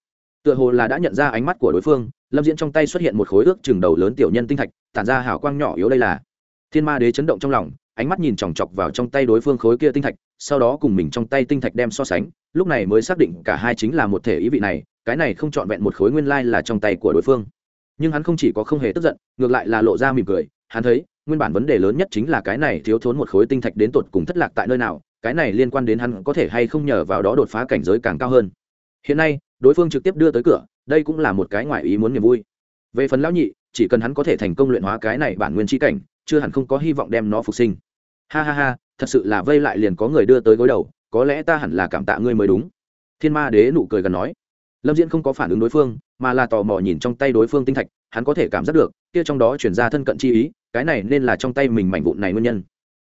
Tựa hồ là đã nhận ra ánh mắt của đối phương, lâm diễn trong tay xuất hiện một khối ước chừng đầu lớn tiểu nhân tinh thạch, tản ra hào quang nhỏ yếu đây là. Thiên ma đế chấn động trong lòng, ánh mắt nhìn chòng chọc vào trong tay đối phương khối kia tinh thạch, sau đó cùng mình trong tay tinh thạch đem so sánh, lúc này mới xác định cả hai chính là một thể ý vị này, cái này không trọn vẹn một khối nguyên lai là trong tay của đối phương. Nhưng hắn không chỉ có không hề tức giận, ngược lại là lộ ra mỉm cười, hắn thấy nguyên bản vấn đề lớn nhất chính là cái này thiếu thốn một khối tinh thạch đến tột cùng thất lạc tại nơi nào, cái này liên quan đến hắn có thể hay không nhờ vào đó đột phá cảnh giới càng cao hơn. Hiện nay, đối phương trực tiếp đưa tới cửa, đây cũng là một cái ngoài ý muốn niềm vui. Về phần lão nhị, chỉ cần hắn có thể thành công luyện hóa cái này bản nguyên tri cảnh, chưa hẳn không có hy vọng đem nó phục sinh. Ha ha ha, thật sự là vây lại liền có người đưa tới gối đầu, có lẽ ta hẳn là cảm tạ ngươi mới đúng. Thiên ma đế nụ cười gần nói. Lâm diễn không có phản ứng đối phương, mà là tò mò nhìn trong tay đối phương tinh thạch, hắn có thể cảm giác được, kia trong đó chuyển ra thân cận chi ý cái này nên là trong tay mình mảnh vụn này nguyên nhân.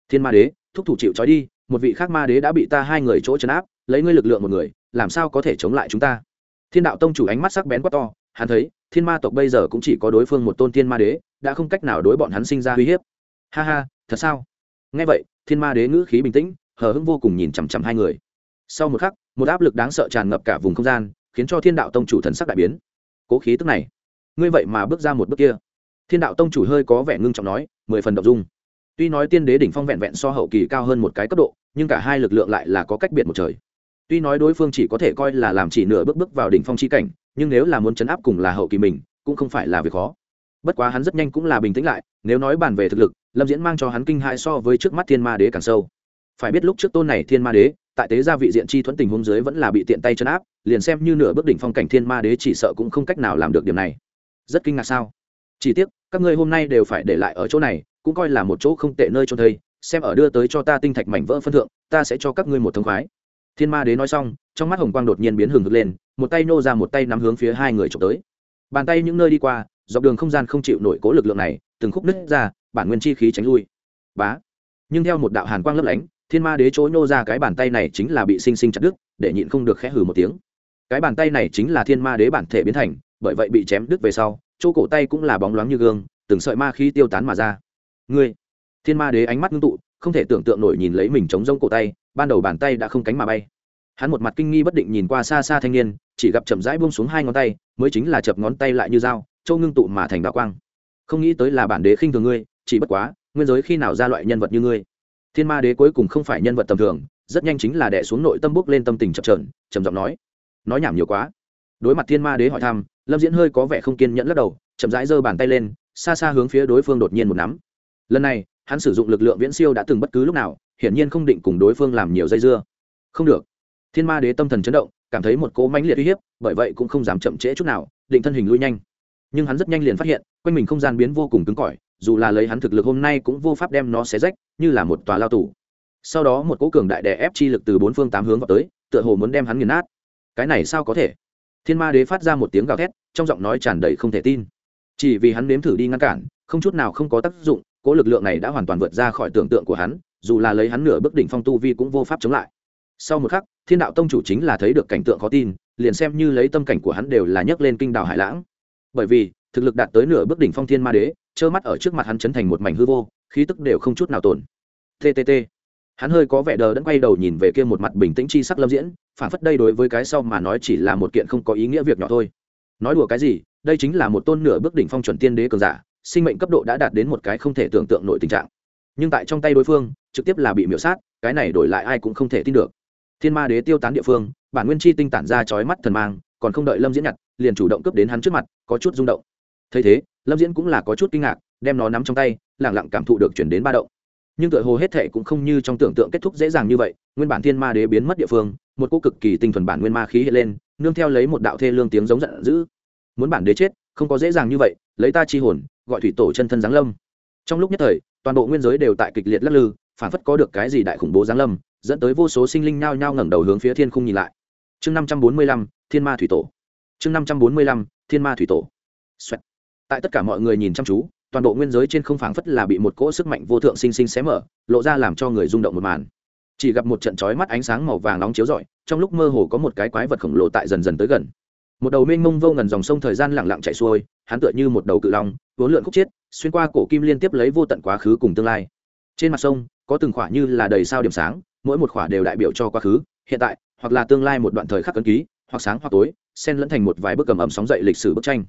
Thiên ma đế, thúc thủ chịu trói đi, một vị khác ma đế đã bị ta hai người chỗ chấn áp, lấy ngươi lực lượng một người, làm sao có thể chống lại chúng ta? Thiên đạo tông chủ ánh mắt sắc bén quá to, hắn thấy, thiên ma tộc bây giờ cũng chỉ có đối phương một tôn thiên ma đế, đã không cách nào đối bọn hắn sinh ra uy hiếp. Ha ha, thật sao? Nghe vậy, thiên ma đế ngữ khí bình tĩnh, hờ hững vô cùng nhìn chằm chằm hai người. Sau một khắc, một áp lực đáng sợ tràn ngập cả vùng không gian, khiến cho thiên đạo tông chủ thần sắc đại biến. Cố khí tức này, ngươi vậy mà bước ra một bước kia thiên đạo tông chủ hơi có vẻ ngưng trọng nói, mười phần đ ộ n dung. Tuy nói tiên đế đỉnh phong vẹn vẹn so hậu kỳ cao hơn một cái cấp độ, nhưng cả hai lực lượng lại là có cách biệt một trời. Tuy nói đối phương chỉ có thể coi là làm chỉ nửa bước bước vào đỉnh phong chi cảnh, nhưng nếu là muốn chấn áp cùng là hậu kỳ mình, cũng không phải là việc khó. Bất quá hắn rất nhanh cũng là bình tĩnh lại, nếu nói bàn về thực lực, lâm diễn mang cho hắn kinh hại so với trước mắt thiên ma đế càng sâu. Phải biết lúc trước tôn này thiên ma đế, tại tế gia vị diện chi thuẫn tình huống dưới vẫn là bị tiện tay chấn áp, liền xem như nửa bước đỉnh phong cảnh thiên ma đế chỉ sợ cũng không cách nào làm được điểm này. Rất kinh ngạc sao? Chỉ tiếc, các ngươi hôm nay đều phải để lại ở chỗ này, cũng coi là một chỗ không tệ nơi cho thầy, xem ở đưa tới cho ta tinh thạch mảnh vỡ phân thượng, ta sẽ cho các ngươi một thông khoái. Thiên ma đế nói xong, trong mắt hồng quang đột nhiên biến hừng hực lên, một tay nô ra một tay nắm hướng phía hai người trộm tới. Bàn tay những nơi đi qua, dọc đường không gian không chịu nổi cố lực lượng này, từng khúc nứt ra, bản nguyên chi khí tránh lui. Bá. Nhưng theo một đạo hàn quang lấp lánh, thiên ma đế chỗ nô ra cái bàn tay này chính là bị sinh sinh chặt đứt, để nhịn không được khẽ hừ một tiếng. Cái bàn tay này chính là thiên ma đế bản thể biến thành, bởi vậy bị chém đứt về sau chỗ cổ tay cũng là bóng loáng như gương, từng sợi ma khí tiêu tán mà ra. Ngươi, thiên ma đế ánh mắt ngưng tụ, không thể tưởng tượng nổi nhìn lấy mình chống rông cổ tay, ban đầu bàn tay đã không cánh mà bay. Hắn một mặt kinh nghi bất định nhìn qua xa xa thanh niên, chỉ gặp chậm rãi buông xuống hai ngón tay, mới chính là chập ngón tay lại như dao, châu ngưng tụ mà thành đạo quang. Không nghĩ tới là bản đế khinh thường ngươi, chỉ bất quá, nguyên giới khi nào ra loại nhân vật như ngươi? Thiên ma đế cuối cùng không phải nhân vật tầm thường, rất nhanh chính là đẻ xuống nội tâm bốc lên tâm tình chập trờn trầm giọng nói. Nói nhảm nhiều quá đối mặt thiên ma đế hỏi thăm, lâm diễn hơi có vẻ không kiên nhẫn lắc đầu, chậm rãi giơ bàn tay lên, xa xa hướng phía đối phương đột nhiên một nắm. Lần này, hắn sử dụng lực lượng viễn siêu đã từng bất cứ lúc nào, hiển nhiên không định cùng đối phương làm nhiều dây dưa. Không được. Thiên ma đế tâm thần chấn động, cảm thấy một cỗ mãnh liệt uy hiếp, bởi vậy cũng không dám chậm trễ chút nào, định thân hình lui nhanh. Nhưng hắn rất nhanh liền phát hiện, quanh mình không gian biến vô cùng cứng cỏi, dù là lấy hắn thực lực hôm nay cũng vô pháp đem nó xé rách, như là một tòa lao tủ sau đó một cỗ cường đại đè ép chi lực từ bốn phương tám hướng vào tới, tựa hồ muốn đem hắn nghiền nát. Cái này sao có thể? Thiên ma đế phát ra một tiếng gào thét, trong giọng nói tràn đầy không thể tin. Chỉ vì hắn nếm thử đi ngăn cản, không chút nào không có tác dụng, cỗ lực lượng này đã hoàn toàn vượt ra khỏi tưởng tượng của hắn, dù là lấy hắn nửa bước đỉnh phong tu vi cũng vô pháp chống lại. Sau một khắc, thiên đạo tông chủ chính là thấy được cảnh tượng khó tin, liền xem như lấy tâm cảnh của hắn đều là nhấc lên kinh đảo hải lãng. Bởi vì, thực lực đạt tới nửa bước đỉnh phong thiên ma đế, trơ mắt ở trước mặt hắn chấn thành một mảnh hư vô, khí tức đều không chút nào tổn. Ttt hắn hơi có vẻ đờ đẫn quay đầu nhìn về kia một mặt bình tĩnh chi sắc lâm diễn, phản phất đây đối với cái sau mà nói chỉ là một kiện không có ý nghĩa việc nhỏ thôi. Nói đùa cái gì, đây chính là một tôn nửa bước đỉnh phong chuẩn tiên đế cường giả, sinh mệnh cấp độ đã đạt đến một cái không thể tưởng tượng nổi tình trạng. Nhưng tại trong tay đối phương, trực tiếp là bị miễu sát, cái này đổi lại ai cũng không thể tin được. Thiên ma đế tiêu tán địa phương, bản nguyên chi tinh tản ra chói mắt thần mang, còn không đợi lâm diễn nhặt, liền chủ động cướp đến hắn trước mặt, có chút rung động. Thấy thế, lâm diễn cũng là có chút kinh ngạc, đem nó nắm trong tay lẳng lặng cảm thụ được chuyển đến ba động nhưng tựa hồ hết thệ cũng không như trong tưởng tượng kết thúc dễ dàng như vậy, nguyên bản thiên ma đế biến mất địa phương, một cô cực kỳ tinh thuần bản nguyên ma khí hiện lên, nương theo lấy một đạo thê lương tiếng giống giận dữ. Muốn bản đế chết, không có dễ dàng như vậy, lấy ta chi hồn, gọi thủy tổ chân thân giáng lâm. Trong lúc nhất thời, toàn bộ nguyên giới đều tại kịch liệt lắc lư, phản phất có được cái gì đại khủng bố giáng lâm, dẫn tới vô số sinh linh nhao nhao ngẩng đầu hướng phía thiên không nhìn lại. Chương năm trăm bốn mươi lăm, thiên ma thủy tổ. Chương năm trăm bốn mươi lăm, thiên ma thủy tổ. Xoẹt. tại tất cả mọi người nhìn chăm chú toàn bộ nguyên giới trên không phảng phất là bị một cỗ sức mạnh vô thượng sinh sinh xé mở, lộ ra làm cho người rung động một màn. Chỉ gặp một trận chói mắt ánh sáng màu vàng nóng chiếu rọi, trong lúc mơ hồ có một cái quái vật khổng lồ tại dần dần tới gần. Một đầu mênh mông vô ngần dòng sông thời gian lặng lặng chảy xuôi, hắn tựa như một đầu cự long cuốn lượn khúc chiết xuyên qua cổ kim liên tiếp lấy vô tận quá khứ cùng tương lai. Trên mặt sông, có từng khỏa như là đầy sao điểm sáng, mỗi một khỏa đều đại biểu cho quá khứ, hiện tại, hoặc là tương lai một đoạn thời khắc ấn ký, hoặc sáng hoặc tối, xen lẫn thành một vài bức cầm ẩm sóng dậy lịch sử bức tranh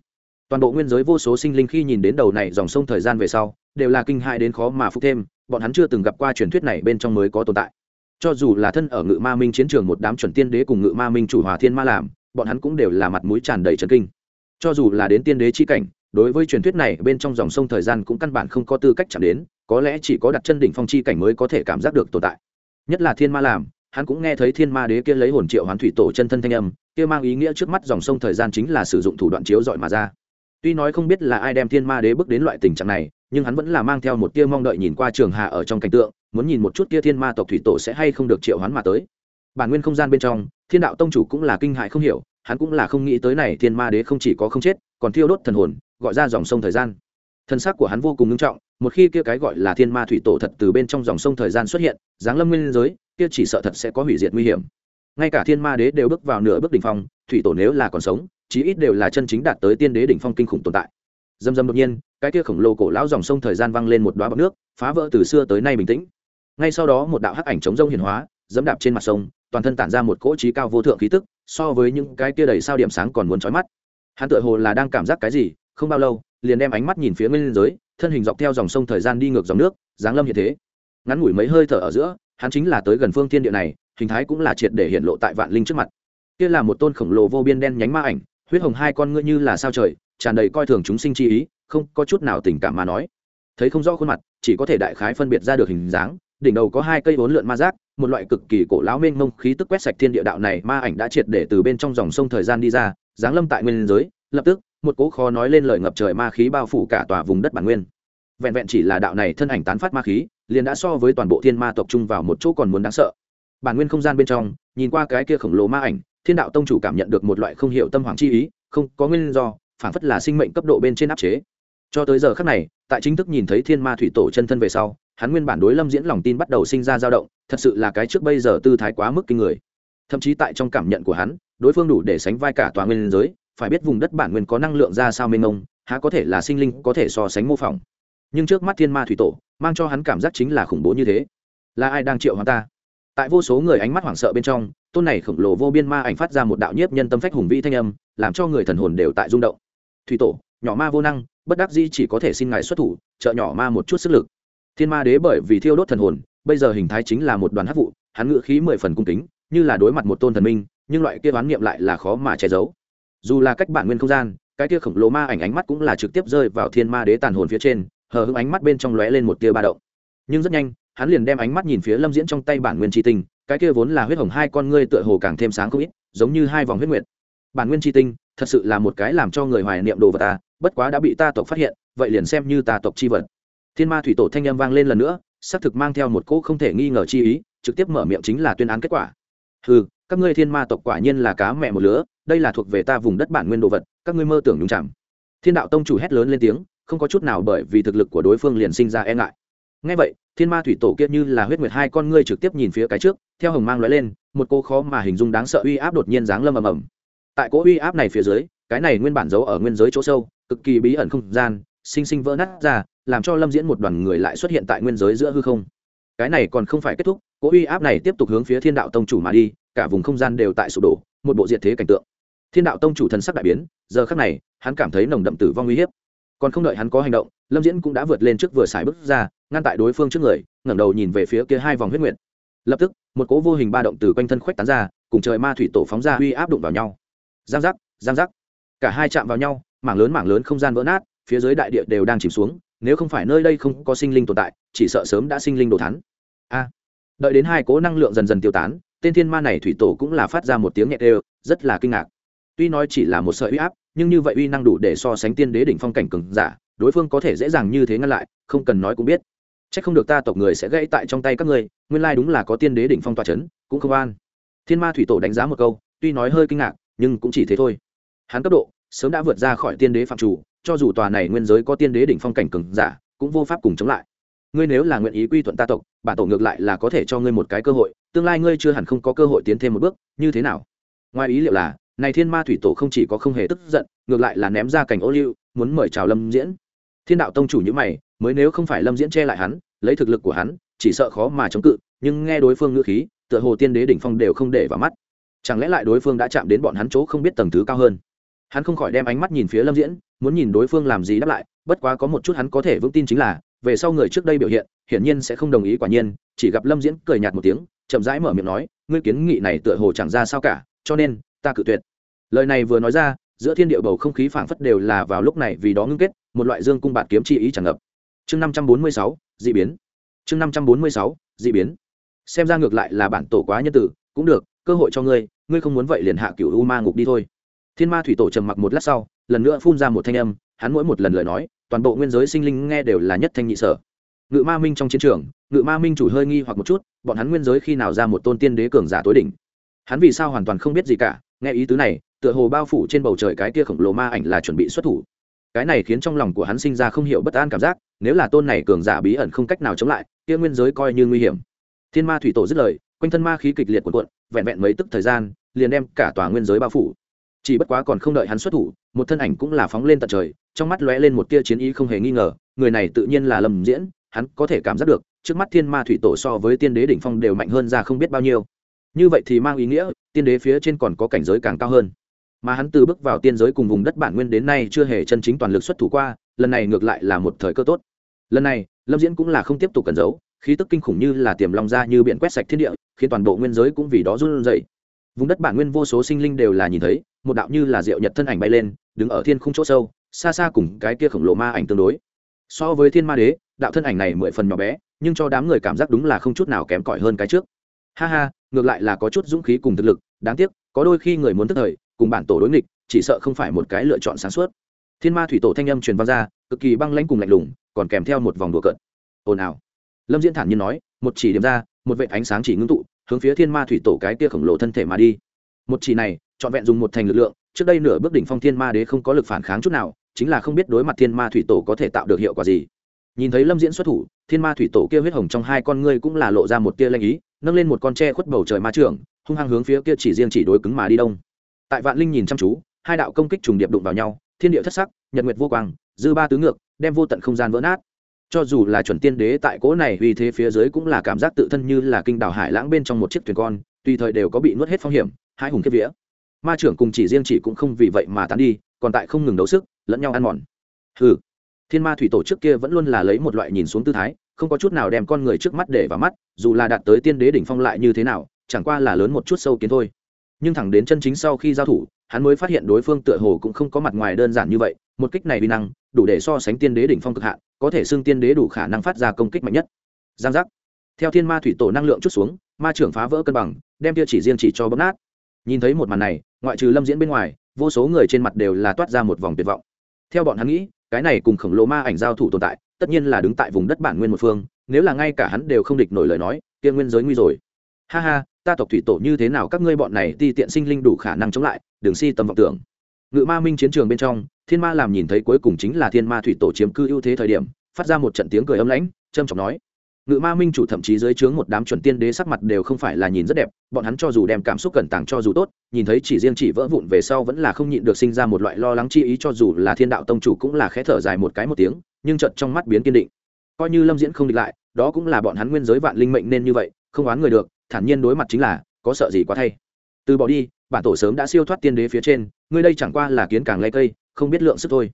toàn bộ nguyên giới vô số sinh linh khi nhìn đến đầu này dòng sông thời gian về sau, đều là kinh hại đến khó mà phục thêm, bọn hắn chưa từng gặp qua truyền thuyết này bên trong mới có tồn tại. Cho dù là thân ở ngự ma minh chiến trường một đám chuẩn tiên đế cùng ngự ma minh chủ hòa thiên ma làm, bọn hắn cũng đều là mặt mũi tràn đầy trần kinh. Cho dù là đến tiên đế chi cảnh, đối với truyền thuyết này bên trong dòng sông thời gian cũng căn bản không có tư cách chạm đến, có lẽ chỉ có đặt chân đỉnh phong chi cảnh mới có thể cảm giác được tồn tại. Nhất là thiên ma làm, hắn cũng nghe thấy thiên ma đế kia lấy hồn triệu hoán thủy tổ chân thân thanh âm, kia mang ý nghĩa trước mắt dòng sông thời gian chính là sử dụng thủ đoạn chiếu dọi mà ra tuy nói không biết là ai đem thiên ma đế bước đến loại tình trạng này, nhưng hắn vẫn là mang theo một tia mong đợi nhìn qua trường hạ ở trong cảnh tượng, muốn nhìn một chút kia thiên ma tộc thủy tổ sẽ hay không được triệu hoán mà tới. Bản nguyên không gian bên trong, thiên đạo tông chủ cũng là kinh hại không hiểu, hắn cũng là không nghĩ tới này thiên ma đế không chỉ có không chết, còn thiêu đốt thần hồn, gọi ra dòng sông thời gian. Thân xác của hắn vô cùng nghiêm trọng, một khi kia cái gọi là thiên ma thủy tổ thật từ bên trong dòng sông thời gian xuất hiện, giáng lâm nguyên giới, kia chỉ sợ thật sẽ có hủy diệt nguy hiểm. Ngay cả thiên ma đế đều bước vào nửa bước đỉnh phong, thủy tổ nếu là còn sống chí ít đều là chân chính đạt tới tiên đế đỉnh phong kinh khủng tồn tại. Dầm dầm đột nhiên, cái kia khổng lồ cổ lão dòng sông thời gian văng lên một đoá bọc nước, phá vỡ từ xưa tới nay bình tĩnh. Ngay sau đó một đạo hắc ảnh chống rông hiển hóa, dẫm đạp trên mặt sông, toàn thân tản ra một cỗ trí cao vô thượng khí tức, so với những cái kia đầy sao điểm sáng còn muốn trói mắt. Hắn tựa hồ là đang cảm giác cái gì, không bao lâu, liền đem ánh mắt nhìn phía nguyên giới, thân hình dọc theo dòng sông thời gian đi ngược dòng nước, giáng lâm như thế. Ngắn ngủi mấy hơi thở ở giữa, hắn chính là tới gần phương thiên địa này, hình thái cũng là triệt để hiện lộ tại vạn linh trước mặt. Kia là một tôn khổng lồ vô biên đen nhánh ma ảnh huyết hồng hai con ngươi như là sao trời, tràn đầy coi thường chúng sinh chi ý, không có chút nào tình cảm mà nói. Thấy không rõ khuôn mặt, chỉ có thể đại khái phân biệt ra được hình dáng, đỉnh đầu có hai cây vốn lượn ma giác, một loại cực kỳ cổ lão mênh mông khí tức quét sạch thiên địa đạo này ma ảnh đã triệt để từ bên trong dòng sông thời gian đi ra, giáng lâm tại nguyên giới, lập tức, một cỗ khó nói lên lời ngập trời ma khí bao phủ cả tòa vùng đất bản nguyên. Vẹn vẹn chỉ là đạo này thân ảnh tán phát ma khí, liền đã so với toàn bộ thiên ma tộc trung vào một chỗ còn muốn đáng sợ. Bản nguyên không gian bên trong, nhìn qua cái kia khổng lồ ma ảnh thiên đạo tông chủ cảm nhận được một loại không hiểu tâm hoàng chi ý, không có nguyên do, phản phất là sinh mệnh cấp độ bên trên áp chế. Cho tới giờ khác này, tại chính thức nhìn thấy thiên ma thủy tổ chân thân về sau, hắn nguyên bản đối lâm diễn lòng tin bắt đầu sinh ra dao động, thật sự là cái trước bây giờ tư thái quá mức kinh người. Thậm chí tại trong cảm nhận của hắn, đối phương đủ để sánh vai cả tòa nguyên giới, phải biết vùng đất bản nguyên có năng lượng ra sao mênh mông, há có thể là sinh linh có thể so sánh mô phỏng. Nhưng trước mắt thiên ma thủy tổ, mang cho hắn cảm giác chính là khủng bố như thế. Là ai đang triệu hắn ta? Tại vô số người ánh mắt hoảng sợ bên trong, tôn này khổng lồ vô biên ma ảnh phát ra một đạo nhiếp nhân tâm phách hùng vĩ thanh âm, làm cho người thần hồn đều tại rung động. Thủy tổ, nhỏ ma vô năng, bất đắc di chỉ có thể xin ngài xuất thủ, trợ nhỏ ma một chút sức lực. Thiên ma đế bởi vì thiêu đốt thần hồn, bây giờ hình thái chính là một đoàn hát vụ, hắn ngự khí mười phần cung kính, như là đối mặt một tôn thần minh, nhưng loại kia oán niệm lại là khó mà che giấu. Dù là cách bản nguyên không gian, cái kia khổng lồ ma ảnh ánh mắt cũng là trực tiếp rơi vào thiên ma đế tàn hồn phía trên, hờ hững ánh mắt bên trong lóe lên một tia ba động. Nhưng rất nhanh hắn liền đem ánh mắt nhìn phía lâm diễn trong tay bản nguyên tri tinh, cái kia vốn là huyết hồng hai con ngươi tựa hồ càng thêm sáng không ít, giống như hai vòng huyết nguyện. bản nguyên tri tinh, thật sự là một cái làm cho người hoài niệm đồ vật ta bất quá đã bị ta tộc phát hiện, vậy liền xem như ta tộc chi vật. Thiên ma thủy tổ thanh â m vang lên lần nữa, xác thực mang theo một cỗ không thể nghi ngờ chi ý, trực tiếp mở miệng chính là tuyên án kết quả. Ừ các ngươi thiên ma tộc quả nhiên là cá mẹ một lứa, đây là thuộc về ta vùng đất bản nguyên đồ vật, các ngươi mơ tưởng nhung chạm thiên đạo tông chủ hét lớn lên tiếng, không có chút nào bởi vì thực lực của đối phương liền sinh ra e ngại ngay vậy, thiên ma thủy tổ kia như là huyết nguyệt hai con ngươi trực tiếp nhìn phía cái trước, theo hồng mang lóe lên, một cô khó mà hình dung đáng sợ uy áp đột nhiên giáng lâm ầm ầm. Tại cỗ uy áp này phía dưới, cái này nguyên bản giấu ở nguyên giới chỗ sâu, cực kỳ bí ẩn không gian, sinh sinh vỡ nát ra, làm cho lâm diễn một đoàn người lại xuất hiện tại nguyên giới giữa hư không. Cái này còn không phải kết thúc, cỗ uy áp này tiếp tục hướng phía thiên đạo tông chủ mà đi, cả vùng không gian đều tại sụp đổ, một bộ diệt thế cảnh tượng. Thiên đạo tông chủ thần sắc đại biến, giờ khắc này, hắn cảm thấy nồng đậm tử vong uy hiếp còn không đợi hắn có hành động, lâm diễn cũng đã vượt lên trước vừa xài bước ra, ngăn tại đối phương trước người, ngẩng đầu nhìn về phía kia hai vòng huyết nguyệt. Lập tức, một cỗ vô hình ba động từ quanh thân khuếch tán ra, cùng trời ma thủy tổ phóng ra uy áp đụng vào nhau. Giang giác giang giác. Cả hai chạm vào nhau, mảng lớn mảng lớn không gian vỡ nát, phía dưới đại địa đều đang chìm xuống, nếu không phải nơi đây không có sinh linh tồn tại, chỉ sợ sớm đã sinh linh đồ thắn a. À, đợi đến hai cố năng lượng dần dần tiêu tán, tên thiên ma này thủy tổ cũng là phát ra một tiếng nhẹ đều, rất là kinh ngạc. Tuy nói chỉ là một sợi uy áp nhưng như vậy uy năng đủ để so sánh tiên đế đỉnh phong cảnh cường giả đối phương có thể dễ dàng như thế ngăn lại không cần nói cũng biết Chắc không được ta tộc người sẽ gãy tại trong tay các ngươi, nguyên lai đúng là có tiên đế đỉnh phong tọa chấn, cũng không an. Thiên Ma thủy tổ đánh giá một câu, tuy nói hơi kinh ngạc, nhưng cũng chỉ thế thôi. Hắn cấp độ sớm đã vượt ra khỏi tiên đế phạm chủ, cho dù tòa này nguyên giới có tiên đế đỉnh phong cảnh cường giả, cũng vô pháp cùng chống lại. Ngươi nếu là nguyện ý quy thuận ta tộc, bản tổ ngược lại là có thể cho ngươi một cái cơ hội, tương lai ngươi chưa hẳn không có cơ hội tiến thêm một bước, như thế nào? Ngoài ý liệu là, này Thiên Ma thủy tổ không chỉ có không hề tức giận, ngược lại là ném ra cảnh ô liu, muốn mời chào Lâm Diễn. Thiên đạo tông chủ như mày, mới nếu không phải lâm diễn che lại hắn lấy thực lực của hắn chỉ sợ khó mà chống cự nhưng nghe đối phương ngữ khí tựa hồ tiên đế đỉnh phong đều không để vào mắt. Chẳng lẽ lại đối phương đã chạm đến bọn hắn chỗ không biết tầng thứ cao hơn? Hắn không khỏi đem ánh mắt nhìn phía lâm diễn muốn nhìn đối phương làm gì đáp lại bất quá có một chút hắn có thể vững tin chính là về sau người trước đây biểu hiện hiển nhiên sẽ không đồng ý quả nhiên chỉ gặp lâm diễn cười nhạt một tiếng chậm rãi mở miệng nói ngươi kiến nghị này tựa hồ chẳng ra sao cả cho nên ta cự tuyệt lời này vừa nói ra, giữa thiên địa bầu không khí phảng phất đều là vào lúc này vì đó ngưng kết, một loại dương cung bạt kiếm chi ý tràn ngập. Chương năm trăm bốn mươi sáu d ị biến. Chương năm trăm bốn mươi sáu d ị biến. Xem ra ngược lại là bản tổ quá nhân tử, cũng được, cơ hội cho ngươi ngươi không muốn vậy liền hạ cựu u ma ngục đi thôi. Thiên ma thủy tổ trầm mặc một lát sau, lần nữa phun ra một thanh âm, hắn mỗi một lần lời nói, toàn bộ nguyên giới sinh linh nghe đều là nhất thanh nhị sở. Ngự ma minh trong chiến trường, ngự ma minh chủ hơi nghi hoặc một chút, bọn hắn nguyên giới khi nào ra một tôn tiên đế cường giả tối đỉnh. Hắn vì sao hoàn toàn không biết gì cả nghe ý tứ này, tựa hồ bao phủ trên bầu trời cái kia khổng lồ ma ảnh là chuẩn bị xuất thủ. Cái này khiến trong lòng của hắn sinh ra không hiểu bất an cảm giác, nếu là tôn này cường giả bí ẩn không cách nào chống lại, kia nguyên giới coi như nguy hiểm. Thiên ma thủy tổ dứt lời, quanh thân ma khí kịch liệt cuộn cuộn, vẹn vẹn mấy tức thời gian, liền đem cả tòa nguyên giới bao phủ. Chỉ bất quá còn không đợi hắn xuất thủ, một thân ảnh cũng là phóng lên tận trời, trong mắt lóe lên một tia chiến ý không hề nghi ngờ, người này tự nhiên là lầm diễn, hắn có thể cảm giác được, trước mắt thiên ma thủy tổ so với tiên đế đỉnh phong đều mạnh hơn ra không biết bao nhiêu như vậy thì mang ý nghĩa, tiên đế phía trên còn có cảnh giới càng cao hơn. Mà hắn từ bước vào tiên giới cùng vùng đất bản nguyên đến nay chưa hề chân chính toàn lực xuất thủ qua, lần này ngược lại là một thời cơ tốt. Lần này, lâm diễn cũng là không tiếp tục cẩn giấu, khí tức kinh khủng như là tiềm long ra như biển quét sạch thiên địa, khiến toàn bộ nguyên giới cũng vì đó run dậy vùng đất bản nguyên vô số sinh linh đều là nhìn thấy, một đạo như là diệu nhật thân ảnh bay lên, đứng ở thiên khung chỗ sâu, xa xa cùng cái kia khổng lồ ma ảnh tương đối. So với thiên ma đế, đạo thân ảnh này mười phần nhỏ bé, nhưng cho đám người cảm giác đúng là không chút nào kém cỏi hơn cái trước. Ha ha ngược lại là có chút dũng khí cùng thực lực, đáng tiếc, có đôi khi người muốn tức thời, cùng bản tổ đối nghịch, chỉ sợ không phải một cái lựa chọn sáng suốt. Thiên ma thủy tổ thanh âm truyền vang ra, cực kỳ băng lãnh cùng lạnh lùng, còn kèm theo một vòng đùa cợt. Ồn ào. Lâm diễn thản nhiên nói, một chỉ điểm ra, một vệ ánh sáng chỉ ngưng tụ, hướng phía thiên ma thủy tổ cái kia khổng lồ thân thể mà đi. Một chỉ này, trọn vẹn dùng một thành lực lượng, trước đây nửa bước đỉnh phong thiên ma đế không có lực phản kháng chút nào, chính là không biết đối mặt thiên ma thủy tổ có thể tạo được hiệu quả gì. Nhìn thấy lâm diễn xuất thủ, thiên ma thủy tổ kia huyết hồng trong hai con ngươi cũng là lộ ra một tia lanh ý nâng lên một con tre khuất bầu trời ma trưởng, hung hăng hướng phía kia chỉ riêng chỉ đối cứng mà đi đông. Tại vạn linh nhìn chăm chú, hai đạo công kích trùng điệp đụng vào nhau, thiên địa thất sắc, nhật nguyệt vô quang, dư ba tứ ngược, đem vô tận không gian vỡ nát. Cho dù là chuẩn tiên đế tại cỗ này vì thế phía dưới cũng là cảm giác tự thân như là kinh đảo hải lãng bên trong một chiếc thuyền con, tùy thời đều có bị nuốt hết phong hiểm, hai hùng kiếp vía. Ma trưởng cùng chỉ riêng chỉ cũng không vì vậy mà tán đi, còn tại không ngừng đấu sức, lẫn nhau ăn mòn. Ừ thiên ma thủy tổ trước kia vẫn luôn là lấy một loại nhìn xuống tư thái không có chút nào đem con người trước mắt để vào mắt, dù là đạt tới tiên đế đỉnh phong lại như thế nào, chẳng qua là lớn một chút sâu kiến thôi. Nhưng thẳng đến chân chính sau khi giao thủ, hắn mới phát hiện đối phương tựa hồ cũng không có mặt ngoài đơn giản như vậy, một kích này vi năng, đủ để so sánh tiên đế đỉnh phong cực hạn, có thể xưng tiên đế đủ khả năng phát ra công kích mạnh nhất. Giang giác. Theo thiên ma thủy tổ năng lượng chút xuống, ma trưởng phá vỡ cân bằng, đem tia chỉ riêng chỉ cho bấm nát. Nhìn thấy một màn này, ngoại trừ lâm diễn bên ngoài, vô số người trên mặt đều là toát ra một vòng tuyệt vọng. Theo bọn hắn nghĩ, cái này cùng khổng lồ ma ảnh giao thủ tồn tại tất nhiên là đứng tại vùng đất bản nguyên một phương, nếu là ngay cả hắn đều không địch nổi lời nói, kia nguyên giới nguy rồi. Ha ha, ta tộc thủy tổ như thế nào các ngươi bọn này ti tiện sinh linh đủ khả năng chống lại, đừng si tầm vọng tưởng. Ngự ma minh chiến trường bên trong, thiên ma làm nhìn thấy cuối cùng chính là thiên ma thủy tổ chiếm cư ưu thế thời điểm, phát ra một trận tiếng cười ấm lãnh trâm trọng nói ngự ma minh chủ thậm chí dưới trướng một đám chuẩn tiên đế sắc mặt đều không phải là nhìn rất đẹp, bọn hắn cho dù đem cảm xúc cẩn tàng cho dù tốt, nhìn thấy chỉ riêng chỉ vỡ vụn về sau vẫn là không nhịn được sinh ra một loại lo lắng chi ý cho dù là thiên đạo tông chủ cũng là khẽ thở dài một cái một tiếng, nhưng chợt trong mắt biến kiên định. Coi như lâm diễn không địch lại, đó cũng là bọn hắn nguyên giới vạn linh mệnh nên như vậy, không oán người được, thản nhiên đối mặt chính là, có sợ gì quá thay. Từ bỏ đi, bản tổ sớm đã siêu thoát tiên đế phía trên, ngươi đây chẳng qua là kiến càng lây cây, không biết lượng sức thôi.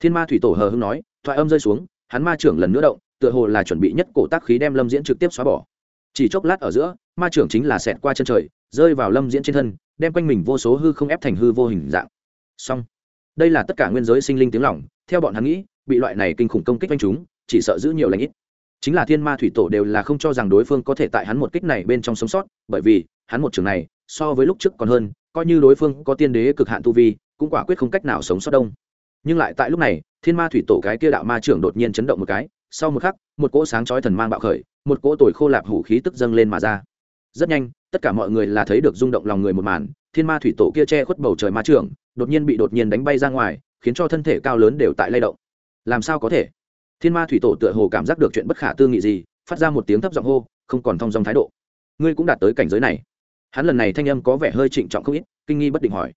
Thiên ma thủy tổ hờ hưng nói, thoại âm rơi xuống, hắn ma trưởng lần nữa động tựa hồ là chuẩn bị nhất cổ tác khí đem lâm diễn trực tiếp xóa bỏ. Chỉ chốc lát ở giữa, ma trưởng chính là xẹt qua chân trời, rơi vào lâm diễn trên thân, đem quanh mình vô số hư không ép thành hư vô hình dạng. Xong. Đây là tất cả nguyên giới sinh linh tiếng lỏng theo bọn hắn nghĩ, bị loại này kinh khủng công kích quanh chúng, chỉ sợ giữ nhiều lãnh ít. Chính là thiên ma thủy tổ đều là không cho rằng đối phương có thể tại hắn một kích này bên trong sống sót, bởi vì, hắn một trường này, so với lúc trước còn hơn, coi như đối phương có tiên đế cực hạn tu vi, cũng quả quyết không cách nào sống sót đông. Nhưng lại tại lúc này, thiên ma thủy tổ cái kia đạo ma trưởng đột nhiên chấn động một cái sau một khắc, một cỗ sáng chói thần mang bạo khởi, một cỗ tồi khô lạp hủ khí tức dâng lên mà ra. Rất nhanh, tất cả mọi người là thấy được rung động lòng người một màn, thiên ma thủy tổ kia che khuất bầu trời ma trưởng, đột nhiên bị đột nhiên đánh bay ra ngoài, khiến cho thân thể cao lớn đều tại lay động. Làm sao có thể? Thiên ma thủy tổ tựa hồ cảm giác được chuyện bất khả tư nghị gì, phát ra một tiếng thấp giọng hô, không còn thong dong thái độ. Ngươi cũng đạt tới cảnh giới này. Hắn lần này thanh âm có vẻ hơi trịnh trọng không ít, kinh nghi bất định hỏi.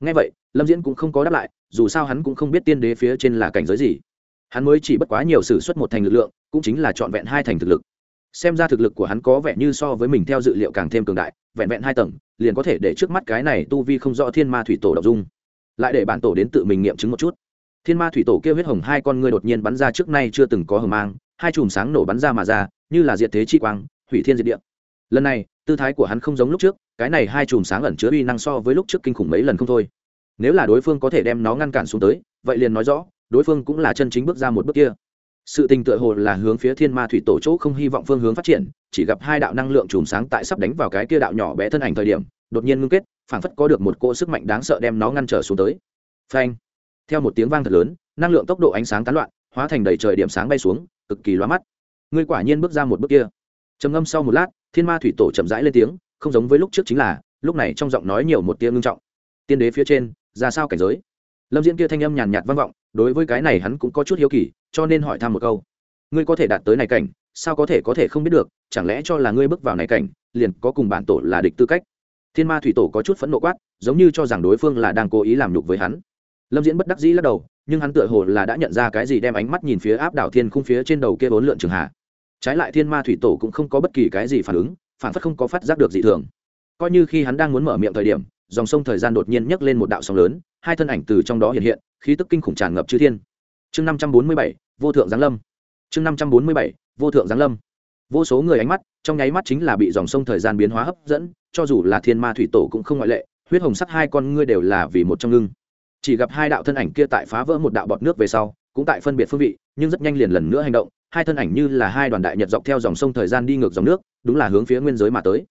Ngay vậy, lâm diễn cũng không có đáp lại, dù sao hắn cũng không biết tiên đế phía trên là cảnh giới gì hắn mới chỉ bất quá nhiều s ử suất một thành lực lượng, cũng chính là trọn vẹn hai thành thực lực. Xem ra thực lực của hắn có vẻ như so với mình theo dự liệu càng thêm cường đại, vẹn vẹn hai tầng, liền có thể để trước mắt cái này tu vi không rõ thiên ma thủy tổ đ ộ n g dung. Lại để bản tổ đến tự mình nghiệm chứng một chút. Thiên ma thủy tổ kêu huyết hồng hai con ngươi đột nhiên bắn ra trước nay chưa từng có hờ mang, hai chùm sáng nổ bắn ra mà ra, như là diệt thế chi quang, hủy thiên diệt địa. Lần này, tư thái của hắn không giống lúc trước, cái này hai chùm sáng ẩn chứa uy năng so với lúc trước kinh khủng mấy lần không thôi. Nếu là đối phương có thể đem nó ngăn cản xuống tới, vậy liền nói rõ đối phương cũng là chân chính bước ra một bước kia. Sự tình tựa hồ là hướng phía thiên ma thủy tổ chỗ không hy vọng phương hướng phát triển, chỉ gặp hai đạo năng lượng chùm sáng tại sắp đánh vào cái kia đạo nhỏ bé thân ảnh thời điểm, đột nhiên ngưng kết, phảng phất có được một cỗ sức mạnh đáng sợ đem nó ngăn trở xuống tới. Phanh! Theo một tiếng vang thật lớn, năng lượng tốc độ ánh sáng tán loạn, hóa thành đầy trời điểm sáng bay xuống, cực kỳ loa mắt. Ngươi quả nhiên bước ra một bước kia. Trầm ngâm sau một lát, thiên ma thủy tổ chậm rãi lên tiếng, không giống với lúc trước chính là, lúc này trong giọng nói nhiều một tia ngưng trọng. Tiên đế phía trên, ra sao cảnh giới? Lâm diễn kia thanh âm nhàn nhạt vang vọng, đối với cái này hắn cũng có chút hiếu kỳ, cho nên hỏi thăm một câu. Ngươi có thể đạt tới này cảnh, sao có thể có thể không biết được, chẳng lẽ cho là ngươi bước vào này cảnh, liền có cùng bản tổ là địch tư cách? Thiên ma thủy tổ có chút phẫn nộ quát, giống như cho rằng đối phương là đang cố ý làm nhục với hắn. Lâm diễn bất đắc dĩ lắc đầu, nhưng hắn tựa hồ là đã nhận ra cái gì đem ánh mắt nhìn phía áp đảo thiên khung phía trên đầu kia bốn lượn trường hạ. Trái lại thiên ma thủy tổ cũng không có bất kỳ cái gì phản ứng, phản phất không có phát giác được dị thường. Coi như khi hắn đang muốn mở miệng thời điểm dòng sông thời gian đột nhiên nhấc lên một đạo sóng lớn, hai thân ảnh từ trong đó hiện hiện, khí tức kinh khủng tràn ngập chư thiên. Chương năm trăm bốn mươi bảy, vô thượng giáng lâm. Chương năm trăm bốn mươi bảy, vô thượng giáng lâm. Vô số người ánh mắt, trong nháy mắt chính là bị dòng sông thời gian biến hóa hấp dẫn, cho dù là thiên ma thủy tổ cũng không ngoại lệ, huyết hồng sắc hai con ngươi đều là vì một trong ngưng. Chỉ gặp hai đạo thân ảnh kia tại phá vỡ một đạo bọt nước về sau, cũng tại phân biệt phương vị, nhưng rất nhanh liền lần nữa hành động, hai thân ảnh như là hai đoàn đại nhật dọc theo dòng sông thời gian đi ngược dòng nước, đúng là hướng phía nguyên giới mà tới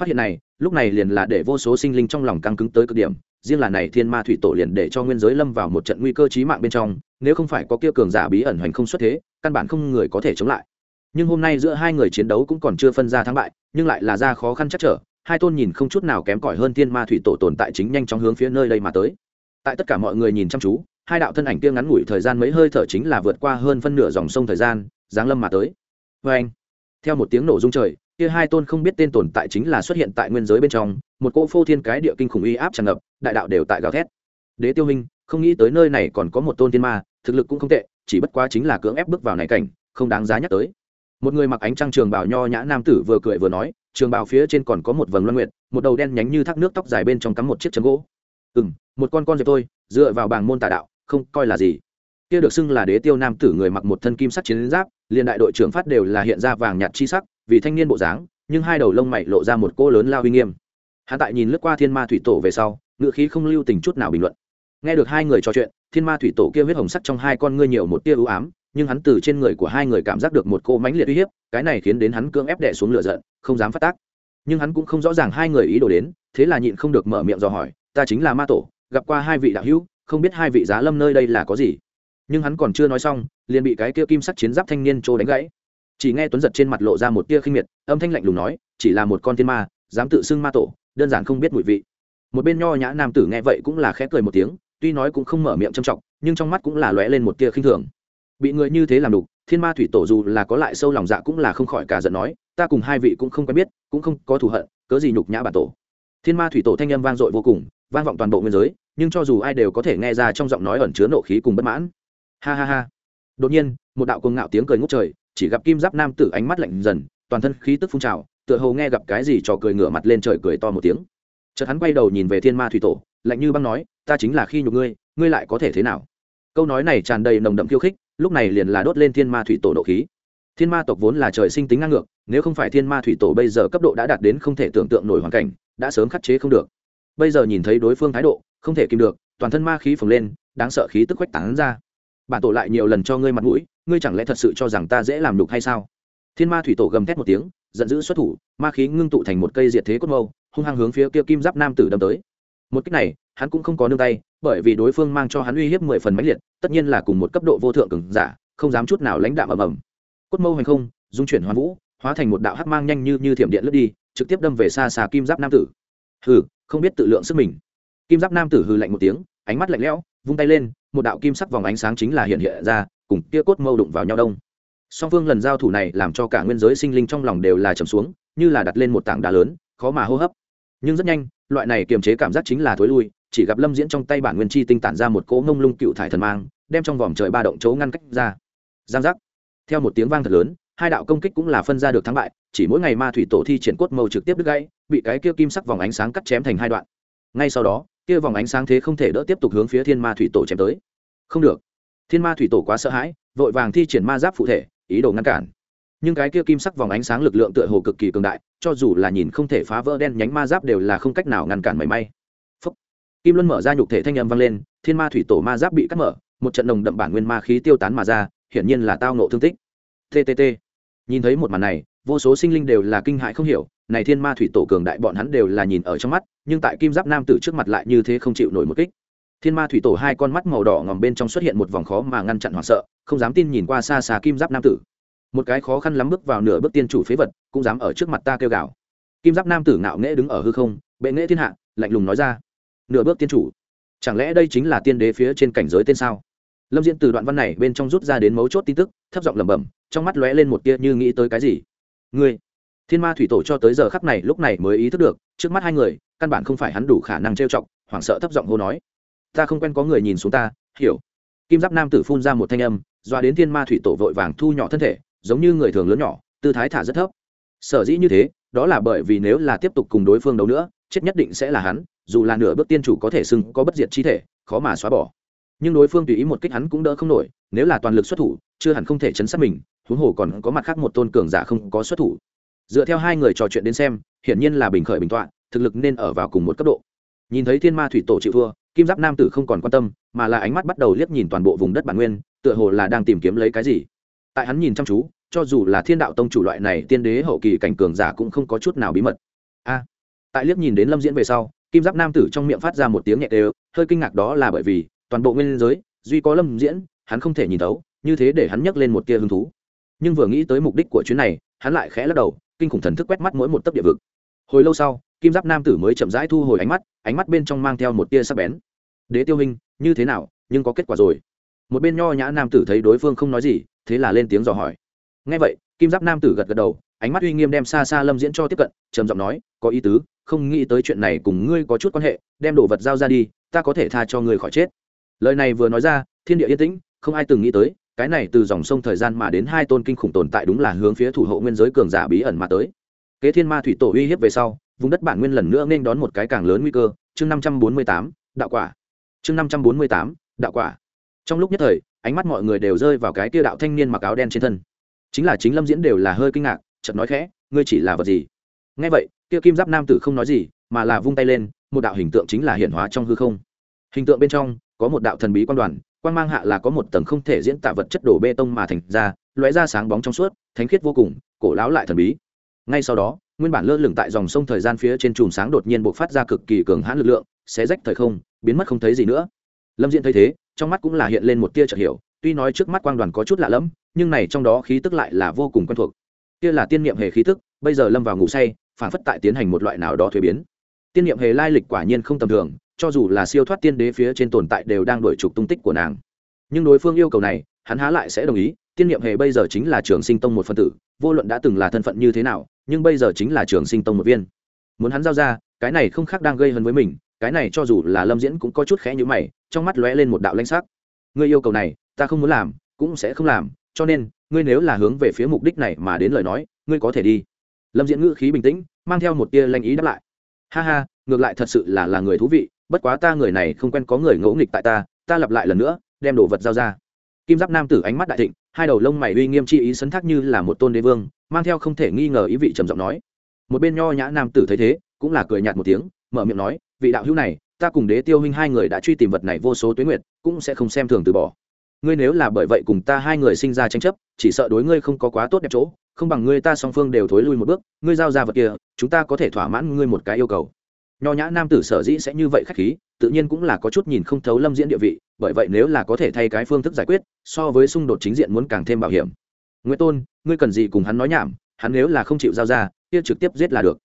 phát hiện này, lúc này liền là để vô số sinh linh trong lòng căng cứng tới cực điểm. Riêng là này thiên ma thủy tổ liền để cho nguyên giới lâm vào một trận nguy cơ chí mạng bên trong, nếu không phải có kia cường giả bí ẩn hoành không xuất thế, căn bản không người có thể chống lại. Nhưng hôm nay giữa hai người chiến đấu cũng còn chưa phân ra thắng bại, nhưng lại là ra khó khăn chắc trở, hai tôn nhìn không chút nào kém cỏi hơn thiên ma thủy tổ tồn tại chính nhanh chóng hướng phía nơi đây mà tới. Tại tất cả mọi người nhìn chăm chú, hai đạo thân ảnh kia ngắn ngủi thời gian mấy hơi thở chính là vượt qua hơn phân nửa dòng sông thời gian, giáng lâm mà tới. Vê anh theo một tiếng nổ rung trời kia hai tôn không biết tên tồn tại chính là xuất hiện tại nguyên giới bên trong, một cỗ phô thiên cái địa kinh khủng uy áp tràn ngập, đại đạo đều tại gào thét. Đế tiêu minh, không nghĩ tới nơi này còn có một tôn thiên ma, thực lực cũng không tệ, chỉ bất quá chính là cưỡng ép bước vào này cảnh, không đáng giá nhắc tới. Một người mặc ánh trăng trường bào nho nhã nam tử vừa cười vừa nói, trường bào phía trên còn có một vầng loan nguyện một đầu đen nhánh như thác nước tóc dài bên trong cắm một chiếc chấm gỗ. Ừ m một con con dẹp tôi dựa vào bảng môn tà đạo, không coi là gì. Kia được xưng là đế tiêu nam tử người mặc một thân kim sắc chiến giáp, liền đại đội trưởng phát đều là hiện ra vàng nhạt chi sắc vì thanh niên bộ dáng, nhưng hai đầu lông mày lộ ra một cô lớn lao uy nghiêm. Hạ tại nhìn lướt qua thiên ma thủy tổ về sau, ngựa khí không lưu tình chút nào bình luận. Nghe được hai người trò chuyện, thiên ma thủy tổ kia huyết hồng sắc trong hai con ngươi nhiều một tia ưu ám, nhưng hắn từ trên người của hai người cảm giác được một cô mãnh liệt uy hiếp, cái này khiến đến hắn cưỡng ép đẻ xuống lửa giận, không dám phát tác. Nhưng hắn cũng không rõ ràng hai người ý đồ đến, thế là nhịn không được mở miệng dò hỏi, ta chính là ma tổ, gặp qua hai vị đạo hữu, không biết hai vị giá lâm nơi đây là có gì? Nhưng hắn còn chưa nói xong, liền bị cái kia kim sắc chiến giáp thanh niên trô đánh gãy chỉ nghe tuấn giật trên mặt lộ ra một tia khinh miệt, âm thanh lạnh lùng nói, chỉ là một con thiên ma, dám tự xưng ma tổ, đơn giản không biết mùi vị. Một bên nho nhã nam tử nghe vậy cũng là khẽ cười một tiếng, tuy nói cũng không mở miệng trầm trọng, nhưng trong mắt cũng là lóe lên một tia khinh thường. Bị người như thế làm đục, thiên ma thủy tổ dù là có lại sâu lòng dạ cũng là không khỏi cả giận nói, ta cùng hai vị cũng không quen biết, cũng không có thù hận, cớ gì nhục nhã bản tổ? Thiên ma thủy tổ thanh âm vang dội vô cùng, vang vọng toàn bộ nguyên giới, nhưng cho dù ai đều có thể nghe ra trong giọng nói ẩn chứa nộ khí cùng bất mãn. Ha ha ha. Đột nhiên, một đạo cuồng ngạo tiếng cười ngút trời chỉ gặp kim giáp nam tử ánh mắt lạnh dần, toàn thân khí tức phun trào, tựa hồ nghe gặp cái gì trò cười ngửa mặt lên trời cười to một tiếng. Chợt hắn quay đầu nhìn về thiên ma thủy tổ, lạnh như băng nói, ta chính là khi nhục ngươi ngươi lại có thể thế nào? Câu nói này tràn đầy nồng đậm khiêu khích, lúc này liền là đốt lên thiên ma thủy tổ nộ khí. Thiên ma tộc vốn là trời sinh tính ngang ngược, nếu không phải thiên ma thủy tổ bây giờ cấp độ đã đạt đến không thể tưởng tượng nổi hoàn cảnh, đã sớm khắc chế không được. Bây giờ nhìn thấy đối phương thái độ, không thể kìm được, toàn thân ma khí phồng lên, đáng sợ khí tức quách tán ra bản tổ lại nhiều lần cho ngươi mặt mũi, ngươi chẳng lẽ thật sự cho rằng ta dễ làm đục hay sao? Thiên ma thủy tổ gầm thét một tiếng, giận dữ xuất thủ, ma khí ngưng tụ thành một cây diệt thế cốt mâu, hung hăng hướng phía kia kim giáp nam tử đâm tới. Một cách này, hắn cũng không có nương tay, bởi vì đối phương mang cho hắn uy hiếp mười phần mãnh liệt, tất nhiên là cùng một cấp độ vô thượng cường giả, không dám chút nào lãnh đạm ầm ầm. Cốt mâu hành không, dung chuyển hoàn vũ, hóa thành một đạo hắc mang nhanh như như thiểm điện lướt đi, trực tiếp đâm về xa xa kim giáp nam tử. Hừ, không biết tự lượng sức mình. Kim giáp nam tử hừ lạnh một tiếng, ánh mắt lạnh lẽo vung tay lên, một đạo kim sắc vòng ánh sáng chính là hiện hiện ra, cùng kia cốt mâu đụng vào nhau đông. Song phương lần giao thủ này làm cho cả nguyên giới sinh linh trong lòng đều là trầm xuống, như là đặt lên một tảng đá lớn, khó mà hô hấp. Nhưng rất nhanh, loại này kiềm chế cảm giác chính là thối lui, chỉ gặp lâm diễn trong tay bản nguyên chi tinh tản ra một cỗ ngông lung cựu thải thần mang, đem trong vòng trời ba động chấu ngăn cách ra. Giang giác. Theo một tiếng vang thật lớn, hai đạo công kích cũng là phân ra được thắng bại, chỉ mỗi ngày ma thủy tổ thi triển cốt mâu trực tiếp đứt gãy, bị cái kia kim sắc vòng ánh sáng cắt chém thành hai đoạn. Ngay sau đó kia vòng ánh sáng thế không thể đỡ tiếp tục hướng phía thiên ma thủy tổ chém tới. Không được. Thiên ma thủy tổ quá sợ hãi, vội vàng thi triển ma giáp phụ thể, ý đồ ngăn cản. Nhưng cái kia kim sắc vòng ánh sáng lực lượng tựa hồ cực kỳ cường đại, cho dù là nhìn không thể phá vỡ đen nhánh ma giáp đều là không cách nào ngăn cản mảy may. Phúc. kim luân mở ra nhục thể thanh âm vang lên, thiên ma thủy tổ ma giáp bị cắt mở, một trận nồng đậm bản nguyên ma khí tiêu tán mà ra, hiển nhiên là tao nộ thương tích. Ttt nhìn thấy một màn này, vô số sinh linh đều là kinh hại không hiểu này thiên ma thủy tổ cường đại bọn hắn đều là nhìn ở trong mắt, nhưng tại kim giáp nam tử trước mặt lại như thế không chịu nổi một kích. Thiên ma thủy tổ hai con mắt màu đỏ ngòm bên trong xuất hiện một vòng khó mà ngăn chặn hoảng sợ, không dám tin nhìn qua xa xa kim giáp nam tử. Một cái khó khăn lắm bước vào nửa bước tiên chủ phế vật, cũng dám ở trước mặt ta kêu gào. Kim giáp nam tử ngạo nghễ đứng ở hư không, bệ nghễ thiên hạ, lạnh lùng nói ra, nửa bước tiên chủ, chẳng lẽ đây chính là tiên đế phía trên cảnh giới tên sao? Lâm diễn từ đoạn văn này bên trong rút ra đến mấu chốt tin tức, thấp giọng lẩm bẩm, trong mắt lóe lên một tia như nghĩ tới cái gì. Ngươi thiên ma thủy tổ cho tới giờ khắc này lúc này mới ý thức được trước mắt hai người căn bản không phải hắn đủ khả năng trêu chọc hoảng sợ thấp giọng hô nói. Ta không quen có người nhìn xuống ta hiểu. Kim giáp nam tử phun ra một thanh âm doa đến thiên ma thủy tổ vội vàng thu nhỏ thân thể giống như người thường lớn nhỏ tư thái thả rất thấp. Sở dĩ như thế đó là bởi vì nếu là tiếp tục cùng đối phương đấu nữa chết nhất định sẽ là hắn dù là nửa bước tiên chủ có thể sưng, có bất diệt chi thể khó mà xóa bỏ. Nhưng đối phương tùy ý một kích hắn cũng đỡ không nổi nếu là toàn lực xuất thủ chưa hẳn không thể chấn sát mình huống hồ còn có mặt khác một tôn cường giả không có xuất thủ dựa theo hai người trò chuyện đến xem, hiển nhiên là bình khởi bình tọa, thực lực nên ở vào cùng một cấp độ. Nhìn thấy thiên ma thủy tổ chịu thua, kim giáp nam tử không còn quan tâm, mà là ánh mắt bắt đầu liếc nhìn toàn bộ vùng đất bản nguyên, tựa hồ là đang tìm kiếm lấy cái gì. Tại hắn nhìn chăm chú, cho dù là thiên đạo tông chủ loại này tiên đế hậu kỳ cảnh cường giả cũng không có chút nào bí mật. A! Tại liếc nhìn đến lâm diễn về sau, kim giáp nam tử trong miệng phát ra một tiếng nhẹ đều, hơi kinh ngạc đó là bởi vì, toàn bộ nguyên giới, duy có lâm diễn, hắn không thể nhìn thấu, như thế để hắn nhấc lên một tia hứng thú. Nhưng vừa nghĩ tới mục đích của chuyến này, hắn lại khẽ lắc đầu kinh khủng thần thức quét mắt mỗi một tấc địa vực. Hồi lâu sau, kim giáp nam tử mới chậm rãi thu hồi ánh mắt ánh mắt bên trong mang theo một tia sắc bén. Đế tiêu hình như thế nào, nhưng có kết quả rồi. Một bên nho nhã nam tử thấy đối phương không nói gì, thế là lên tiếng dò hỏi. Ngay vậy, kim giáp nam tử gật gật đầu, ánh mắt uy nghiêm đem xa xa lâm diễn cho tiếp cận, trầm giọng nói, có ý tứ, không nghĩ tới chuyện này cùng ngươi có chút quan hệ, đem đồ vật giao ra đi, ta có thể tha cho ngươi khỏi chết. Lời này vừa nói ra, thiên địa yên tĩnh, không ai từng nghĩ tới cái này từ dòng sông thời gian mà đến hai tôn kinh khủng tồn tại đúng là hướng phía thủ hộ nguyên giới cường giả bí ẩn mà tới. Kế thiên ma thủy tổ uy hiếp về sau, vùng đất bản nguyên lần nữa nên đón một cái càng lớn nguy cơ. Chương năm trăm bốn mươi tám, đạo quả. Chương năm trăm bốn mươi tám, đạo quả. Trong lúc nhất thời, ánh mắt mọi người đều rơi vào cái kia đạo thanh niên mặc áo đen trên thân. Chính là chính lâm diễn đều là hơi kinh ngạc, chợt nói khẽ, ngươi chỉ là vật gì? Ngay vậy, kia kim giáp nam tử không nói gì, mà là vung tay lên, một đạo hình tượng chính là hiện hóa trong hư không. Hình tượng bên trong, có một đạo thần bí quan đoàn quan mang hạ là có một tầng không thể diễn tả vật chất đổ bê tông mà thành ra, lóe ra sáng bóng trong suốt, thánh khiết vô cùng, cổ láo lại thần bí. Ngay sau đó, nguyên bản lơ lửng tại dòng sông thời gian phía trên chùm sáng đột nhiên bộc phát ra cực kỳ cường hãn lực lượng sẽ rách thời không, biến mất không thấy gì nữa. Lâm diễn thấy thế, trong mắt cũng là hiện lên một tia chợt hiểu, tuy nói trước mắt quang đoàn có chút lạ lẫm, nhưng này trong đó khí tức lại là vô cùng quen thuộc. Kia là tiên niệm hề khí tức, bây giờ lâm vào ngủ say phản phất tại tiến hành một loại nào đó thuế biến. Tiên niệm hề lai lịch quả nhiên không tầm thường cho dù là siêu thoát tiên đế phía trên tồn tại đều đang đổi trục tung tích của nàng. Nhưng đối phương yêu cầu này, hắn há lại sẽ đồng ý, tiên niệm hề bây giờ chính là trường sinh tông một phân tử, vô luận đã từng là thân phận như thế nào, nhưng bây giờ chính là trường sinh tông một viên. Muốn hắn giao ra, cái này không khác đang gây hấn với mình, cái này cho dù là lâm diễn cũng có chút khẽ nhữ mày, trong mắt lóe lên một đạo lanh sắc. Ngươi yêu cầu này, ta không muốn làm, cũng sẽ không làm, cho nên, ngươi nếu là hướng về phía mục đích này mà đến lời nói, ngươi có thể đi. Lâm diễn ngữ khí bình tĩnh, mang theo một tia lanh ý đáp lại. Ha ha, ngược lại thật sự là là người thú vị bất quá ta người này không quen có người ngẫu nghịch tại ta ta lặp lại lần nữa, đem đồ vật giao ra. Kim giáp nam tử ánh mắt đại thịnh, hai đầu lông mày uy nghiêm chi ý sấn thác như là một tôn đế vương, mang theo không thể nghi ngờ ý vị trầm giọng nói. Một bên nho nhã nam tử thấy thế, cũng là cười nhạt một tiếng, mở miệng nói, vị đạo hữu này, ta cùng đế tiêu huynh hai người đã truy tìm vật này vô số tuyến nguyệt, cũng sẽ không xem thường từ bỏ. Ngươi nếu là bởi vậy cùng ta hai người sinh ra tranh chấp, chỉ sợ đối ngươi không có quá tốt đẹp chỗ, không bằng ngươi ta song phương đều thối lui một bước, ngươi giao ra vật kia, chúng ta có thể thỏa mãn ngươi một cái yêu cầu nho nhã nam tử sở dĩ sẽ như vậy khách khí, tự nhiên cũng là có chút nhìn không thấu lâm diễn địa vị, bởi vậy nếu là có thể thay cái phương thức giải quyết, so với xung đột chính diện muốn càng thêm bảo hiểm. Nguyễn tôn, ngươi cần gì cùng hắn nói nhảm, hắn nếu là không chịu giao ra, kia trực tiếp giết là được.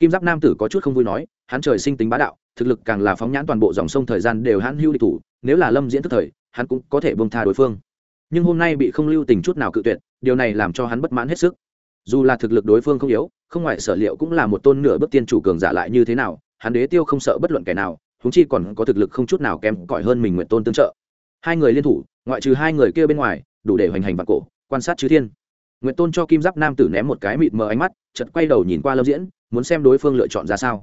Kim giáp nam tử có chút không vui nói, hắn trời sinh tính bá đạo, thực lực càng là phóng nhãn toàn bộ dòng sông thời gian đều hắn hưu địch thủ, nếu là lâm diễn tức thời, hắn cũng có thể bông tha đối phương. Nhưng hôm nay bị không lưu tình chút nào cự tuyệt, điều này làm cho hắn bất mãn hết sức. Dù là thực lực đối phương không yếu, không ngoại sở liệu cũng là một tôn nửa bước tiên chủ cường giả lại như thế nào hắn đế tiêu không sợ bất luận kẻ nào húng chi còn có thực lực không chút nào kém cỏi hơn mình nguyện tôn tương trợ. Hai người liên thủ, ngoại trừ hai người kia bên ngoài, đủ để hoành hành vạn cổ, quan sát chư thiên. Nguyện tôn cho kim giáp nam tử ném một cái mịt mờ ánh mắt chật quay đầu nhìn qua lâm diễn, muốn xem đối phương lựa chọn ra sao.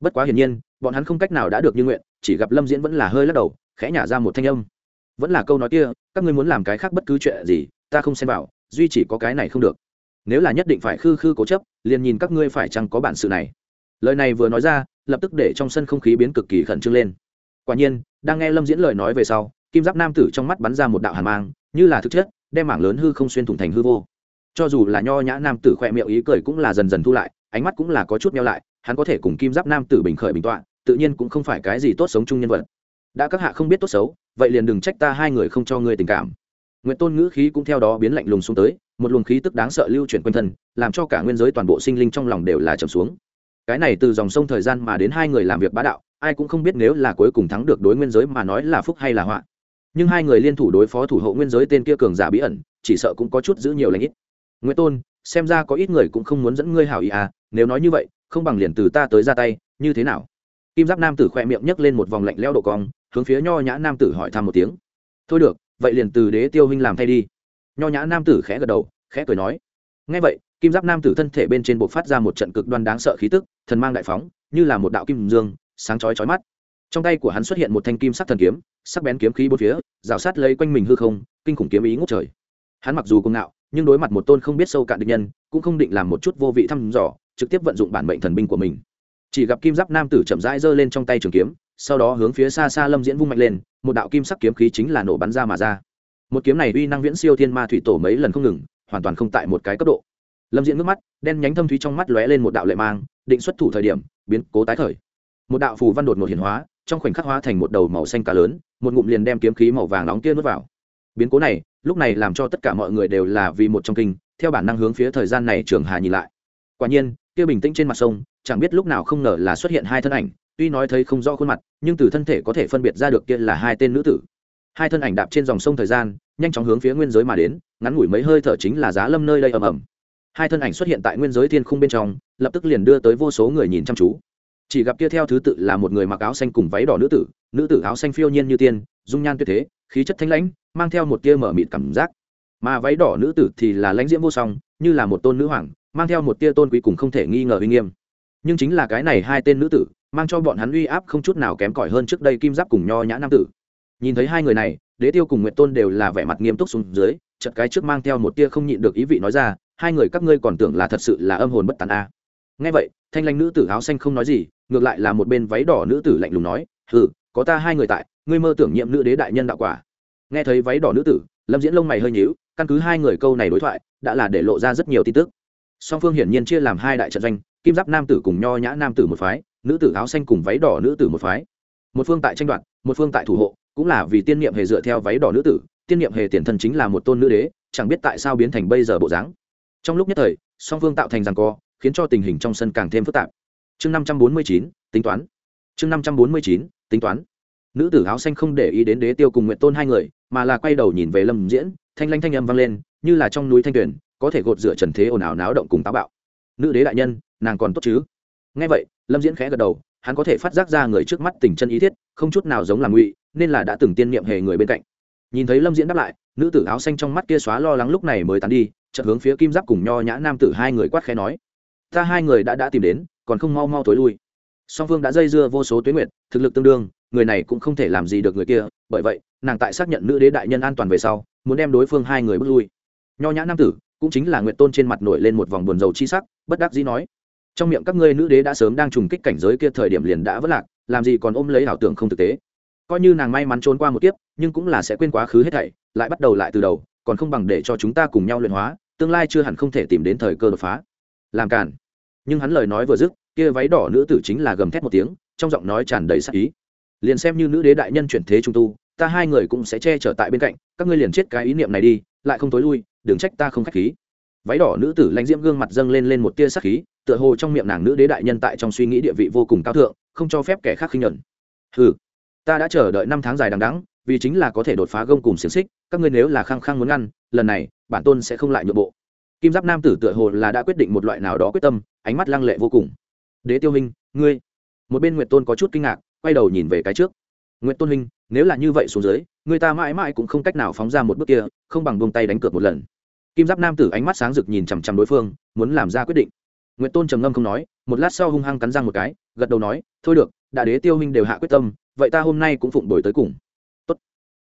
Bất quá hiển nhiên, bọn hắn không cách nào đã được như nguyện, chỉ gặp lâm diễn vẫn là hơi lắc đầu, khẽ nhả ra một thanh âm. Vẫn là câu nói kia, các ngươi muốn làm cái khác bất cứ chuyện gì, ta không xem vào, duy chỉ có cái này không được. Nếu là nhất định phải khư khư cố chấp, liền nhìn các ngươi phải chăng có bản sự này. Lời này vừa nói ra lập tức để trong sân không khí biến cực kỳ khẩn trương lên. Quả nhiên, đang nghe lâm diễn lời nói về sau, kim giáp nam tử trong mắt bắn ra một đạo hàn mang, như là thực chất, đem mảng lớn hư không xuyên thủng thành hư vô. Cho dù là nho nhã nam tử khỏe miệng ý cười cũng là dần dần thu lại, ánh mắt cũng là có chút meo lại, hắn có thể cùng kim giáp nam tử bình khởi bình tọa, tự nhiên cũng không phải cái gì tốt sống chung nhân vật. Đã các hạ không biết tốt xấu, vậy liền đừng trách ta hai người không cho ngươi tình cảm. Nguyễn tôn ngữ khí cũng theo đó biến lạnh lùng xuống tới, một luồng khí tức đáng sợ lưu chuyển quanh thân, làm cho cả nguyên giới toàn bộ sinh linh trong lòng đều là trầm xuống cái này từ dòng sông thời gian mà đến hai người làm việc bá đạo, ai cũng không biết nếu là cuối cùng thắng được đối nguyên giới mà nói là phúc hay là họa. Nhưng hai người liên thủ đối phó thủ hộ nguyên giới tên kia cường giả bí ẩn, chỉ sợ cũng có chút giữ nhiều lãnh ít. Nguyễn tôn, xem ra có ít người cũng không muốn dẫn ngươi hảo ý à nếu nói như vậy, không bằng liền từ ta tới ra tay, như thế nào? Kim giáp nam tử khoe miệng nhấc lên một vòng lạnh leo độ cong, hướng phía nho nhã nam tử hỏi thăm một tiếng. Thôi được, vậy liền từ đế tiêu huynh làm thay đi. Nho nhã nam tử khẽ gật đầu, khẽ cười nói. Ngay vậy kim giáp nam tử thân thể bên trên bộ phát ra một trận cực đoan đáng sợ khí tức, thần mang đại phóng, như là một đạo kim dương, sáng chói chói mắt. Trong tay của hắn xuất hiện một thanh kim sắc thần kiếm, sắc bén kiếm khí bốn phía, rào sát lấy quanh mình hư không, kinh khủng kiếm ý ngút trời. Hắn mặc dù công ngạo, nhưng đối mặt một tôn không biết sâu cạn địch nhân, cũng không định làm một chút vô vị thăm dò, trực tiếp vận dụng bản mệnh thần binh của mình. Chỉ gặp kim giáp nam tử chậm rãi giơ lên trong tay trường kiếm, sau đó hướng phía xa xa lâm diễn vung mạnh lên, một đạo kim sắc kiếm khí chính là nổ bắn ra mà ra. Một kiếm này uy năng viễn siêu thiên ma thủy tổ mấy lần không ngừng, hoàn toàn không tại một cái cấp độ lâm diễn ngước mắt, đen nhánh thâm thúy trong mắt lóe lên một đạo lệ mang, định xuất thủ thời điểm, biến cố tái khởi. Một đạo phù văn đột ngột hiển hóa, trong khoảnh khắc hóa thành một đầu màu xanh cá lớn, một ngụm liền đem kiếm khí màu vàng nóng kia nuốt vào. Biến cố này, lúc này làm cho tất cả mọi người đều là vì một trong kinh, theo bản năng hướng phía thời gian này trường hà nhìn lại. Quả nhiên, kia bình tĩnh trên mặt sông, chẳng biết lúc nào không ngờ là xuất hiện hai thân ảnh, tuy nói thấy không rõ khuôn mặt, nhưng từ thân thể có thể phân biệt ra được kia là hai tên nữ tử. Hai thân ảnh đạp trên dòng sông thời gian, nhanh chóng hướng phía nguyên giới mà đến, ngắn ngủi mấy hơi thở chính là giá lâm nơi đây ầm ầm hai thân ảnh xuất hiện tại nguyên giới thiên khung bên trong, lập tức liền đưa tới vô số người nhìn chăm chú. Chỉ gặp kia theo thứ tự là một người mặc áo xanh cùng váy đỏ nữ tử nữ tử áo xanh phiêu nhiên như tiên, dung nhan tuyệt thế, khí chất thanh lãnh, mang theo một tia mở mịt cảm giác. Mà váy đỏ nữ tử thì là lãnh diễm vô song, như là một tôn nữ hoàng, mang theo một tia tôn quý cùng không thể nghi ngờ uy nghiêm. Nhưng chính là cái này hai tên nữ tử, mang cho bọn hắn uy áp không chút nào kém cỏi hơn trước đây kim giáp cùng nho nhã nam tử. Nhìn thấy hai người này, đế tiêu cùng nguyện tôn đều là vẻ mặt nghiêm túc xuống dưới chật cái trước mang theo một tia không nhịn được ý vị nói ra hai người các ngươi còn tưởng là thật sự là âm hồn bất tàn a. À. nghe vậy, thanh lanh nữ tử áo xanh không nói gì, ngược lại là một bên váy đỏ nữ tử lạnh lùng nói ừ có ta hai người tại, ngươi mơ tưởng nhiệm nữ đế đại nhân đạo quả. Nghe thấy váy đỏ nữ tử, lâm diễn lông mày hơi nhíu, căn cứ hai người câu này đối thoại, đã là để lộ ra rất nhiều tin tức. Song phương hiển nhiên chia làm hai đại trận doanh, kim giáp nam tử cùng nho nhã nam tử một phái, nữ tử áo xanh cùng váy đỏ nữ tử một phái. Một phương tại tranh đoạt, một phương tại thủ hộ, cũng là vì tiên niệm hề dựa theo váy đỏ nữ tử, tiên niệm hề tiền thân chính là một tôn nữ đế, chẳng biết tại sao biến thành bây giờ bộ dáng trong lúc nhất thời, song phương tạo thành rằng co, khiến cho tình hình trong sân càng thêm phức tạp. Chương năm trăm bốn mươi chín, tính toán. Chương năm trăm bốn mươi chín, tính toán. Nữ tử áo xanh không để ý đến đế tiêu cùng nguyện tôn hai người, mà là quay đầu nhìn về lâm diễn, thanh lanh thanh âm vang lên, như là trong núi thanh tuyển có thể gột rửa trần thế ồn ào náo động cùng táo bạo. Nữ đế đại nhân, nàng còn tốt chứ? Ngay vậy, lâm diễn khẽ gật đầu, hắn có thể phát giác ra người trước mắt tình chân ý thiết, không chút nào giống là ngụy, nên là đã từng tiên niệm hề người bên cạnh. Nhìn thấy lâm diễn đáp lại, nữ tử áo xanh trong mắt kia xóa lo lắng lúc này mới tàn đi chợt hướng phía kim giáp cùng nho nhã nam tử hai người quát khẽ nói ta hai người đã đã tìm đến còn không mau mau tối lui. Song phương đã dây dưa vô số tuyến nguyện, thực lực tương đương người này cũng không thể làm gì được người kia bởi vậy nàng tại xác nhận nữ đế đại nhân an toàn về sau muốn đem đối phương hai người bước lui. Nho nhã nam tử cũng chính là nguyện tôn trên mặt nổi lên một vòng buồn dầu chi sắc bất đắc dĩ nói trong miệng các ngươi nữ đế đã sớm đang trùng kích cảnh giới kia thời điểm liền đã vất lạc làm gì còn ôm lấy ảo tưởng không thực tế. Coi như nàng may mắn trốn qua một kiếp nhưng cũng là sẽ quên quá khứ hết thảy lại bắt đầu lại từ đầu còn không bằng để cho chúng ta cùng nhau luyện hóa tương lai chưa hẳn không thể tìm đến thời cơ đột phá. Làm cản nhưng hắn lời nói vừa dứt kia váy đỏ nữ tử chính là gầm thét một tiếng trong giọng nói tràn đầy sắc ý. Liền xem như nữ đế đại nhân chuyển thế trung tu ta hai người cũng sẽ che chở tại bên cạnh các ngươi liền chết cái ý niệm này đi lại không tối lui đừng trách ta không khách khí. Váy đỏ nữ tử lãnh diễm gương mặt dâng lên lên một tia sắc khí tựa hồ trong miệng nàng nữ đế đại nhân tại trong suy nghĩ địa vị vô cùng cao thượng không cho phép kẻ khác khinh nhẫn. Hừ, ta đã chờ đợi năm tháng dài đằng đẵng vì chính là có thể đột phá gông cùng xiềng xích, các ngươi nếu là khăng khăng muốn ngăn, lần này, bản tôn sẽ không lại nhượng bộ. Kim giáp nam tử tựa hồ là đã quyết định một loại nào đó quyết tâm, ánh mắt lăng lệ vô cùng. Đế tiêu minh, ngươi? Một bên nguyệt tôn có chút kinh ngạc, quay đầu nhìn về cái trước. Nguyệt tôn minh nếu là như vậy xuống dưới, người ta mãi mãi cũng không cách nào phóng ra một bước kia, không bằng buông tay đánh cược một lần. Kim giáp nam tử ánh mắt sáng rực nhìn chằm chằm đối phương, muốn làm ra quyết định. Nguyệt tôn trầm ngâm không nói, một lát sau hung hăng cắn răng một cái, gật đầu nói, thôi được đại đế tiêu minh đều hạ quyết tâm, vậy ta hôm nay cũng phụng đổi tới cùng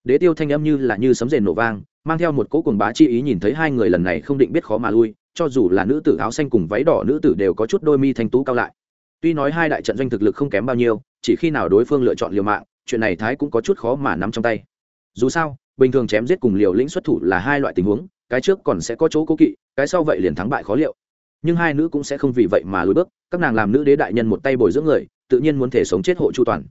đế tiêu thanh âm như là như sấm rền nổ vang, mang theo một cỗ cuồng bá chi ý nhìn thấy hai người lần này không định biết khó mà lui, cho dù là nữ tử áo xanh cùng váy đỏ nữ tử đều có chút đôi mi thanh tú cao lại. Tuy nói hai đại trận doanh thực lực không kém bao nhiêu, chỉ khi nào đối phương lựa chọn liều mạng, chuyện này thái cũng có chút khó mà nắm trong tay. Dù sao, bình thường chém giết cùng liều lĩnh xuất thủ là hai loại tình huống, cái trước còn sẽ có chỗ cố kỵ, cái sau vậy liền thắng bại khó liệu. Nhưng hai nữ cũng sẽ không vì vậy mà lùi bước, các nàng làm nữ đế đại nhân một tay bồi dưỡng người, tự nhiên muốn thể sống chết hộ chu toàn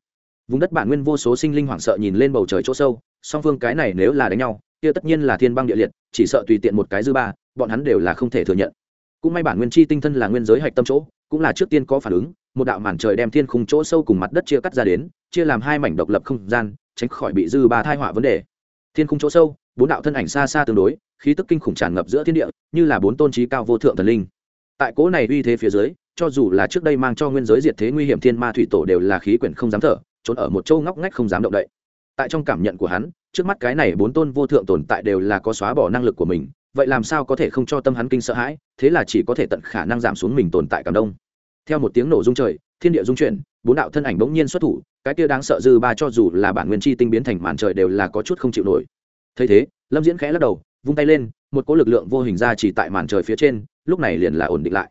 vùng đất bản nguyên vô số sinh linh hoảng sợ nhìn lên bầu trời chỗ sâu, song phương cái này nếu là đánh nhau, kia tất nhiên là thiên băng địa liệt, chỉ sợ tùy tiện một cái dư ba, bọn hắn đều là không thể thừa nhận. Cũng may bản nguyên chi tinh thân là nguyên giới hạch tâm chỗ, cũng là trước tiên có phản ứng, một đạo màn trời đem thiên khung chỗ sâu cùng mặt đất chia cắt ra đến, chia làm hai mảnh độc lập không gian, tránh khỏi bị dư ba thai họa vấn đề. Thiên khung chỗ sâu, bốn đạo thân ảnh xa xa tương đối, khí tức kinh khủng tràn ngập giữa thiên địa, như là bốn tôn trí cao vô thượng thần linh. Tại cố này uy thế phía dưới, cho dù là trước đây mang cho nguyên giới diệt thế nguy hiểm thiên ma thủy tổ đều là khí quyển không dám thở trốn ở một châu ngóc ngách không dám động đậy. Tại trong cảm nhận của hắn, trước mắt cái này bốn tôn vô thượng tồn tại đều là có xóa bỏ năng lực của mình, vậy làm sao có thể không cho tâm hắn kinh sợ hãi, thế là chỉ có thể tận khả năng giảm xuống mình tồn tại cảm đông theo một tiếng nổ rung trời, thiên địa rung chuyển, bốn đạo thân ảnh bỗng nhiên xuất thủ, cái kia đáng sợ dư ba cho dù là bản nguyên chi tinh biến thành màn trời đều là có chút không chịu nổi. Thấy thế, lâm diễn khẽ lắc đầu, vung tay lên, một cỗ lực lượng vô hình ra chỉ tại màn trời phía trên, lúc này liền là ổn định lại.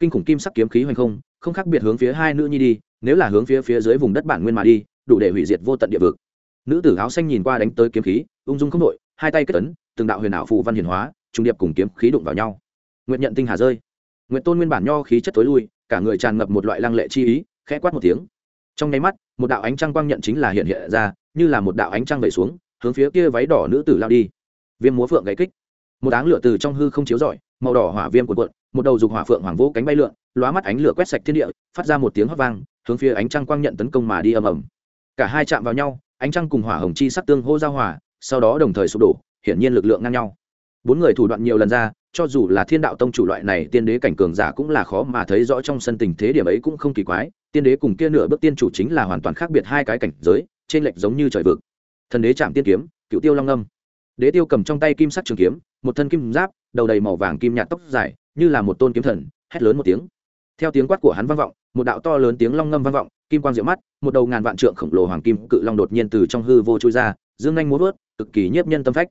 Kinh khủng kim sắc kiếm khí hoành không không khác biệt hướng phía hai nữ nhi đi nếu là hướng phía phía dưới vùng đất bản nguyên mà đi, đủ để hủy diệt vô tận địa vực. Nữ tử áo xanh nhìn qua đánh tới kiếm khí, ung dung không đội hai tay kết tấn từng đạo huyền ảo phù văn hiển hóa trung điệp cùng kiếm khí đụng vào nhau. Nguyện nhận tinh hà rơi. Nguyện tôn nguyên bản nho khí chất tối lui, cả người tràn ngập một loại lăng lệ chi ý, khẽ quát một tiếng. Trong nháy mắt, một đạo ánh trăng quang nhận chính là hiện hiện ra, như là một đạo ánh trăng vẩy xuống, hướng phía kia váy đỏ nữ tử lao đi. Viêm múa phượng gáy kích. Một áng lửa từ trong hư không chiếu rọi, màu đỏ hỏa viêm cuộn cuộn, một đầu dục hỏa phượng hoàng vỗ cánh bay lượn lóa mắt ánh lửa quét sạch thiên địa, phát ra một tiếng hót vang, hướng phía ánh trăng quang nhận tấn công mà đi ầm ầm. Cả hai chạm vào nhau, ánh trăng cùng hỏa hồng chi sắc tương hô giao hòa, sau đó đồng thời sụp đổ, hiển nhiên lực lượng ngang nhau. Bốn người thủ đoạn nhiều lần ra, cho dù là thiên đạo tông chủ loại này tiên đế cảnh cường giả cũng là khó mà thấy rõ trong sân tình thế điểm ấy cũng không kỳ quái, tiên đế cùng kia nửa bước tiên chủ chính là hoàn toàn khác biệt hai cái cảnh giới trên lệch giống như trời vực. Thần đế chạm tiên kiếm, cựu tiêu long âm. Đế tiêu cầm trong tay kim sắc trường kiếm, một thân kim giáp, đầu đầy màu vàng kim nhạt tóc dài, như là một tôn kiếm thần, hét lớn một tiếng theo tiếng quát của hắn vang vọng, một đạo to lớn tiếng long ngâm vang vọng, kim quang diệu mắt, một đầu ngàn vạn trượng khổng lồ hoàng kim cự long đột nhiên từ trong hư vô trôi ra, dương anh muốn vớt, cực kỳ nhiếp nhân tâm phách.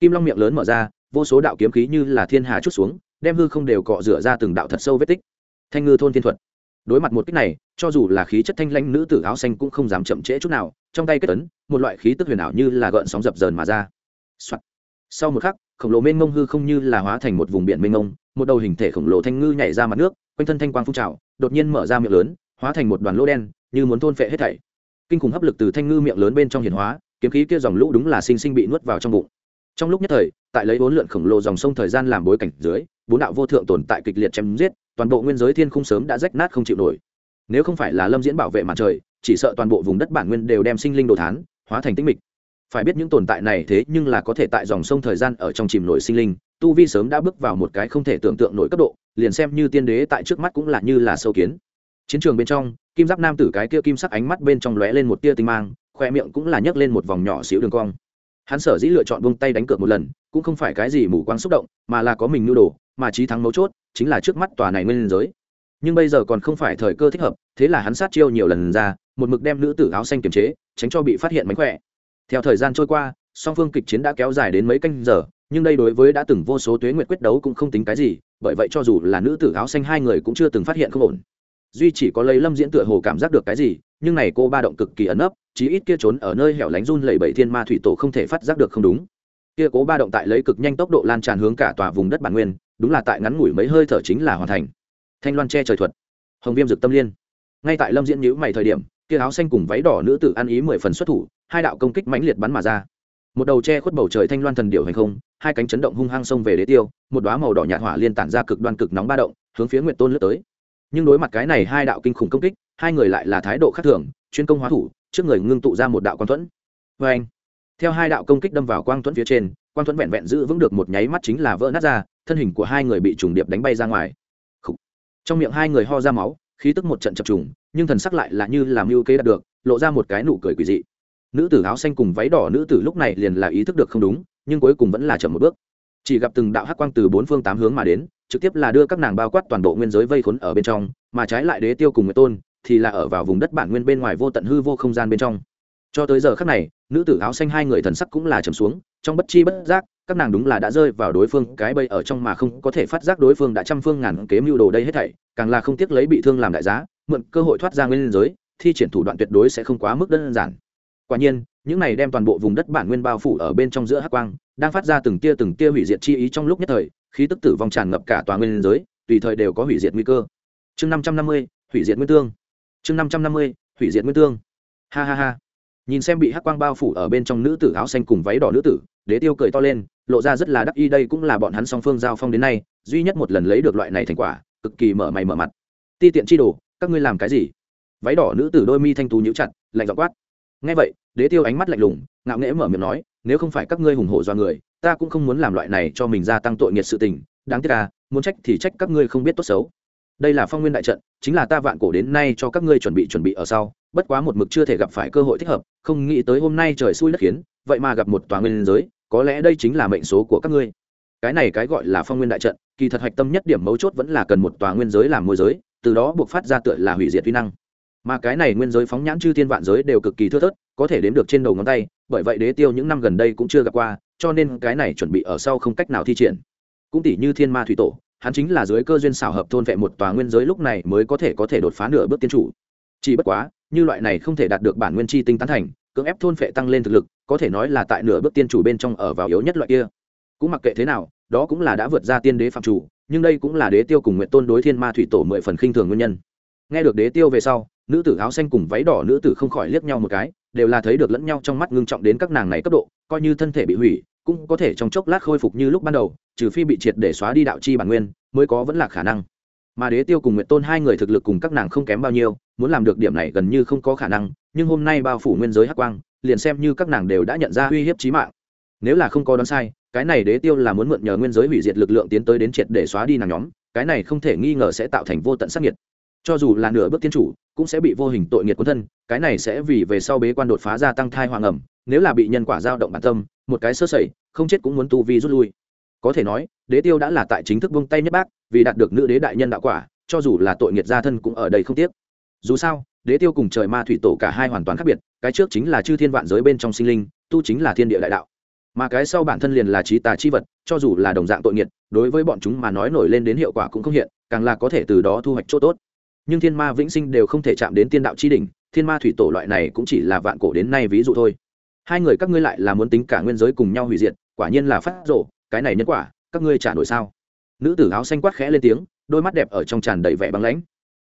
Kim long miệng lớn mở ra, vô số đạo kiếm khí như là thiên hà chút xuống, đem hư không đều cọ rửa ra từng đạo thật sâu vết tích. Thanh ngư thôn thiên thuật. Đối mặt một kích này, cho dù là khí chất thanh lãnh nữ tử áo xanh cũng không dám chậm trễ chút nào, trong tay kết tấn một loại khí tức huyền ảo như là gợn sóng dập dờn mà ra、Soạn. sau một khắc khổng lồ mênh mông hư không như là hóa thành một vùng biển mênh mông, một đầu hình thể khổng lồ thanh ngư nhảy ra mặt nước, quanh thân thanh quang phun trào, đột nhiên mở ra miệng lớn, hóa thành một đoàn lỗ đen, như muốn thôn phệ hết thảy. Kinh khủng hấp lực từ thanh ngư miệng lớn bên trong hiển hóa, kiếm khí kia dòng lũ đúng là sinh sinh bị nuốt vào trong bụng. Trong lúc nhất thời, tại lấy bốn lượn khổng lồ dòng sông thời gian làm bối cảnh dưới, bốn đạo vô thượng tồn tại kịch liệt chém giết, toàn bộ nguyên giới thiên khung sớm đã rách nát không chịu nổi. Nếu không phải là lâm diễn bảo vệ mặt trời, chỉ sợ toàn bộ vùng đất bản nguyên đều đem sinh linh đồ thán, hóa thành tinh mịch phải biết những tồn tại này thế nhưng là có thể tại dòng sông thời gian ở trong chìm nổi sinh linh, tu vi sớm đã bước vào một cái không thể tưởng tượng nổi cấp độ, liền xem như tiên đế tại trước mắt cũng là như là sâu kiến. Chiến trường bên trong, kim giáp nam tử cái kia kim sắc ánh mắt bên trong lóe lên một tia tinh mang, khoe miệng cũng là nhấc lên một vòng nhỏ xíu đường cong. Hắn sở dĩ lựa chọn buông tay đánh cược một lần, cũng không phải cái gì mù quáng xúc động, mà là có mình nhu đồ, mà trí thắng mấu chốt, chính là trước mắt tòa này nguyên giới. Nhưng bây giờ còn không phải thời cơ thích hợp, thế là hắn sát chiêu nhiều lần ra, một mực đem nữ tử áo xanh kiềm chế, tránh cho bị phát hiện mánh khỏe theo thời gian trôi qua, song phương kịch chiến đã kéo dài đến mấy canh giờ, nhưng đây đối với đã từng vô số tuế nguyệt quyết đấu cũng không tính cái gì, bởi vậy cho dù là nữ tử áo xanh hai người cũng chưa từng phát hiện không ổn. Duy chỉ có lấy lâm diễn tựa hồ cảm giác được cái gì, nhưng này cô ba động cực kỳ ẩn ấp chí ít kia trốn ở nơi hẻo lánh run lẩy bẩy thiên ma thủy tổ không thể phát giác được không đúng. Kia cố ba động tại lấy cực nhanh tốc độ lan tràn hướng cả tòa vùng đất bản nguyên, đúng là tại ngắn ngủi mấy hơi thở chính là hoàn thành. Thanh loan che trời thuật. Hồng viêm dực tâm liên. Ngay tại lâm diễn nhữ mày thời điểm kia áo xanh cùng váy đỏ nữ tử ăn ý mười phần xuất thủ, hai đạo công kích mãnh liệt bắn mà ra. Một đầu che khuất bầu trời thanh loan thần điệu hành không, hai cánh chấn động hung hăng xông về đế tiêu, một đoá màu đỏ nhạt hỏa liên tản ra cực đoan cực nóng ba động, hướng phía nguyệt tôn lướt tới. Nhưng đối mặt cái này hai đạo kinh khủng công kích, hai người lại là thái độ khác thường, chuyên công hóa thủ, trước người ngưng tụ ra một đạo quang thuẫn. Vê anh, theo hai đạo công kích đâm vào quang thuẫn phía trên, quang thuẫn vẹn vẹn giữ vững được một nháy mắt chính là vỡ nát ra, thân hình của hai người bị trùng điệp đánh bay ra ngoài. Trong miệng hai người ho ra máu khí tức một trận chập trùng, nhưng thần sắc lại là như làm mưu kế đạt được, lộ ra một cái nụ cười quỷ dị. Nữ tử áo xanh cùng váy đỏ nữ tử lúc này liền là ý thức được không đúng, nhưng cuối cùng vẫn là chậm một bước. Chỉ gặp từng đạo hắc quang từ bốn phương tám hướng mà đến, trực tiếp là đưa các nàng bao quát toàn bộ nguyên giới vây khốn ở bên trong, mà trái lại đế tiêu cùng người tôn thì là ở vào vùng đất bản nguyên bên ngoài vô tận hư vô không gian bên trong cho tới giờ khắc này, nữ tử áo xanh hai người thần sắc cũng là trầm xuống, trong bất chi bất giác, các nàng đúng là đã rơi vào đối phương cái bây ở trong mà không có thể phát giác đối phương đã trăm phương ngàn kế mưu đồ đây hết thảy, càng là không tiếc lấy bị thương làm đại giá, mượn cơ hội thoát ra nguyên giới, thi triển thủ đoạn tuyệt đối sẽ không quá mức đơn giản. Quả nhiên, những này đem toàn bộ vùng đất bản nguyên bao phủ ở bên trong giữa hắc quang, đang phát ra từng tia từng tia hủy diệt chi ý trong lúc nhất thời, khí tức tử vong tràn ngập cả tòa nguyên giới, tùy thời đều có hủy diệt nguy cơ. Chương năm trăm năm mươi, hủy diệt nguyên tương. Chương năm trăm năm mươi, hủy diệt nguyên tương. Ha ha ha nhìn xem bị hắc quang bao phủ ở bên trong nữ tử áo xanh cùng váy đỏ nữ tử, đế tiêu cười to lên, lộ ra rất là đắc y đây cũng là bọn hắn song phương giao phong đến nay, duy nhất một lần lấy được loại này thành quả, cực kỳ mở mày mở mặt. Ti tiện chi đồ, các ngươi làm cái gì? Váy đỏ nữ tử đôi mi thanh tú nhíu chặt, lạnh dọ quát. Ngay vậy, đế tiêu ánh mắt lạnh lùng, ngạo nghễ mở miệng nói, nếu không phải các ngươi hùng hổ do người, ta cũng không muốn làm loại này cho mình gia tăng tội nghiệt sự tình. Đáng tiếc à muốn trách thì trách các ngươi không biết tốt xấu đây là phong nguyên đại trận, chính là ta vạn cổ đến nay cho các ngươi chuẩn bị chuẩn bị ở sau, bất quá một mực chưa thể gặp phải cơ hội thích hợp, không nghĩ tới hôm nay trời xui đất khiến, vậy mà gặp một tòa nguyên giới, có lẽ đây chính là mệnh số của các ngươi. Cái này cái gọi là phong nguyên đại trận, kỳ thật hạch tâm nhất điểm mấu chốt vẫn là cần một tòa nguyên giới làm môi giới, từ đó buộc phát ra tựa là hủy diệt vi năng. Mà cái này nguyên giới phóng nhãn chư thiên vạn giới đều cực kỳ thưa thớt, có thể đếm được trên đầu ngón tay, bởi vậy đế tiêu những năm gần đây cũng chưa gặp qua, cho nên cái này chuẩn bị ở sau không cách nào thi triển. Cũng tỷ như thiên ma thủy tổ hắn chính là dưới cơ duyên xảo hợp thôn vệ một tòa nguyên giới lúc này mới có thể có thể đột phá nửa bước tiên chủ. Chỉ bất quá, như loại này không thể đạt được bản nguyên chi tinh tán thành, cưỡng ép thôn phệ tăng lên thực lực, có thể nói là tại nửa bước tiên chủ bên trong ở vào yếu nhất loại kia. Cũng mặc kệ thế nào, đó cũng là đã vượt ra tiên đế phạm chủ, nhưng đây cũng là đế tiêu cùng nguyện tôn đối thiên ma thủy tổ mười phần khinh thường nguyên nhân. Nghe được đế tiêu về sau, nữ tử áo xanh cùng váy đỏ nữ tử không khỏi liếc nhau một cái, đều là thấy được lẫn nhau trong mắt ngưng trọng đến các nàng này cấp độ, coi như thân thể bị hủy, cũng có thể trong chốc lát khôi phục như lúc ban đầu trừ phi bị triệt để xóa đi đạo chi bản nguyên, mới có vẫn là khả năng. Mà đế tiêu cùng nguyệt tôn hai người thực lực cùng các nàng không kém bao nhiêu, muốn làm được điểm này gần như không có khả năng, nhưng hôm nay bao phủ nguyên giới hắc quang, liền xem như các nàng đều đã nhận ra uy hiếp chí mạng. Nếu là không có đoán sai, cái này đế tiêu là muốn mượn nhờ nguyên giới hủy diệt lực lượng tiến tới đến triệt để xóa đi nàng nhóm, cái này không thể nghi ngờ sẽ tạo thành vô tận sát nhiệt cho dù là nửa bước tiên chủ, cũng sẽ bị vô hình tội nghiệt cuốn thân, cái này sẽ vì về sau bế quan đột phá gia tăng thai hoàng ẩm, nếu là bị nhân quả dao động bản tâm, một cái sơ sẩy, không chết cũng muốn tu vi rút lui có thể nói, đế tiêu đã là tại chính thức vung tay nhất bác, vì đạt được nữ đế đại nhân đạo quả, cho dù là tội nghiệt gia thân cũng ở đây không tiếc. Dù sao, đế tiêu cùng trời ma thủy tổ cả hai hoàn toàn khác biệt, cái trước chính là chư thiên vạn giới bên trong sinh linh, tu chính là thiên địa đại đạo. Mà cái sau bản thân liền là trí tà chi vật, cho dù là đồng dạng tội nghiệt, đối với bọn chúng mà nói nổi lên đến hiệu quả cũng không hiện, càng là có thể từ đó thu hoạch chỗ tốt. Nhưng thiên ma vĩnh sinh đều không thể chạm đến tiên đạo chi đỉnh, thiên ma thủy tổ loại này cũng chỉ là vạn cổ đến nay ví dụ thôi. Hai người các ngươi lại là muốn tính cả nguyên giới cùng nhau hủy diệt, quả nhiên là phát rộ cái này nhân quả, các ngươi trả nổi sao? Nữ tử áo xanh quát khẽ lên tiếng, đôi mắt đẹp ở trong tràn đầy vẻ băng lãnh.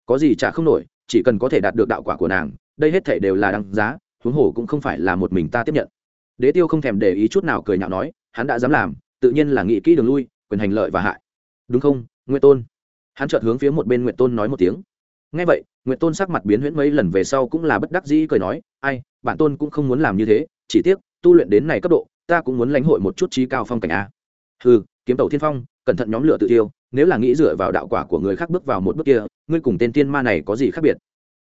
Có gì trả không nổi, chỉ cần có thể đạt được đạo quả của nàng, đây hết thể đều là đăng giá, huống hồ cũng không phải là một mình ta tiếp nhận. Đế tiêu không thèm để ý chút nào cười nhạo nói, hắn đã dám làm, tự nhiên là nghĩ kỹ đường lui, quyền hành lợi và hại. Đúng không nguyễn tôn? Hắn chợt hướng phía một bên nguyễn tôn nói một tiếng. Ngay vậy nguyễn tôn sắc mặt biến huyễn mấy lần về sau cũng là bất đắc dĩ cười nói, ai, bản tôn cũng không muốn làm như thế, chỉ tiếc, tu luyện đến này cấp độ, ta cũng muốn lãnh hội một chút trí cao phong cảnh a. Hừ, kiếm tẩu thiên phong cẩn thận nhóm lửa tự tiêu nếu là nghĩ dựa vào đạo quả của người khác bước vào một bước kia ngươi cùng tên tiên ma này có gì khác biệt?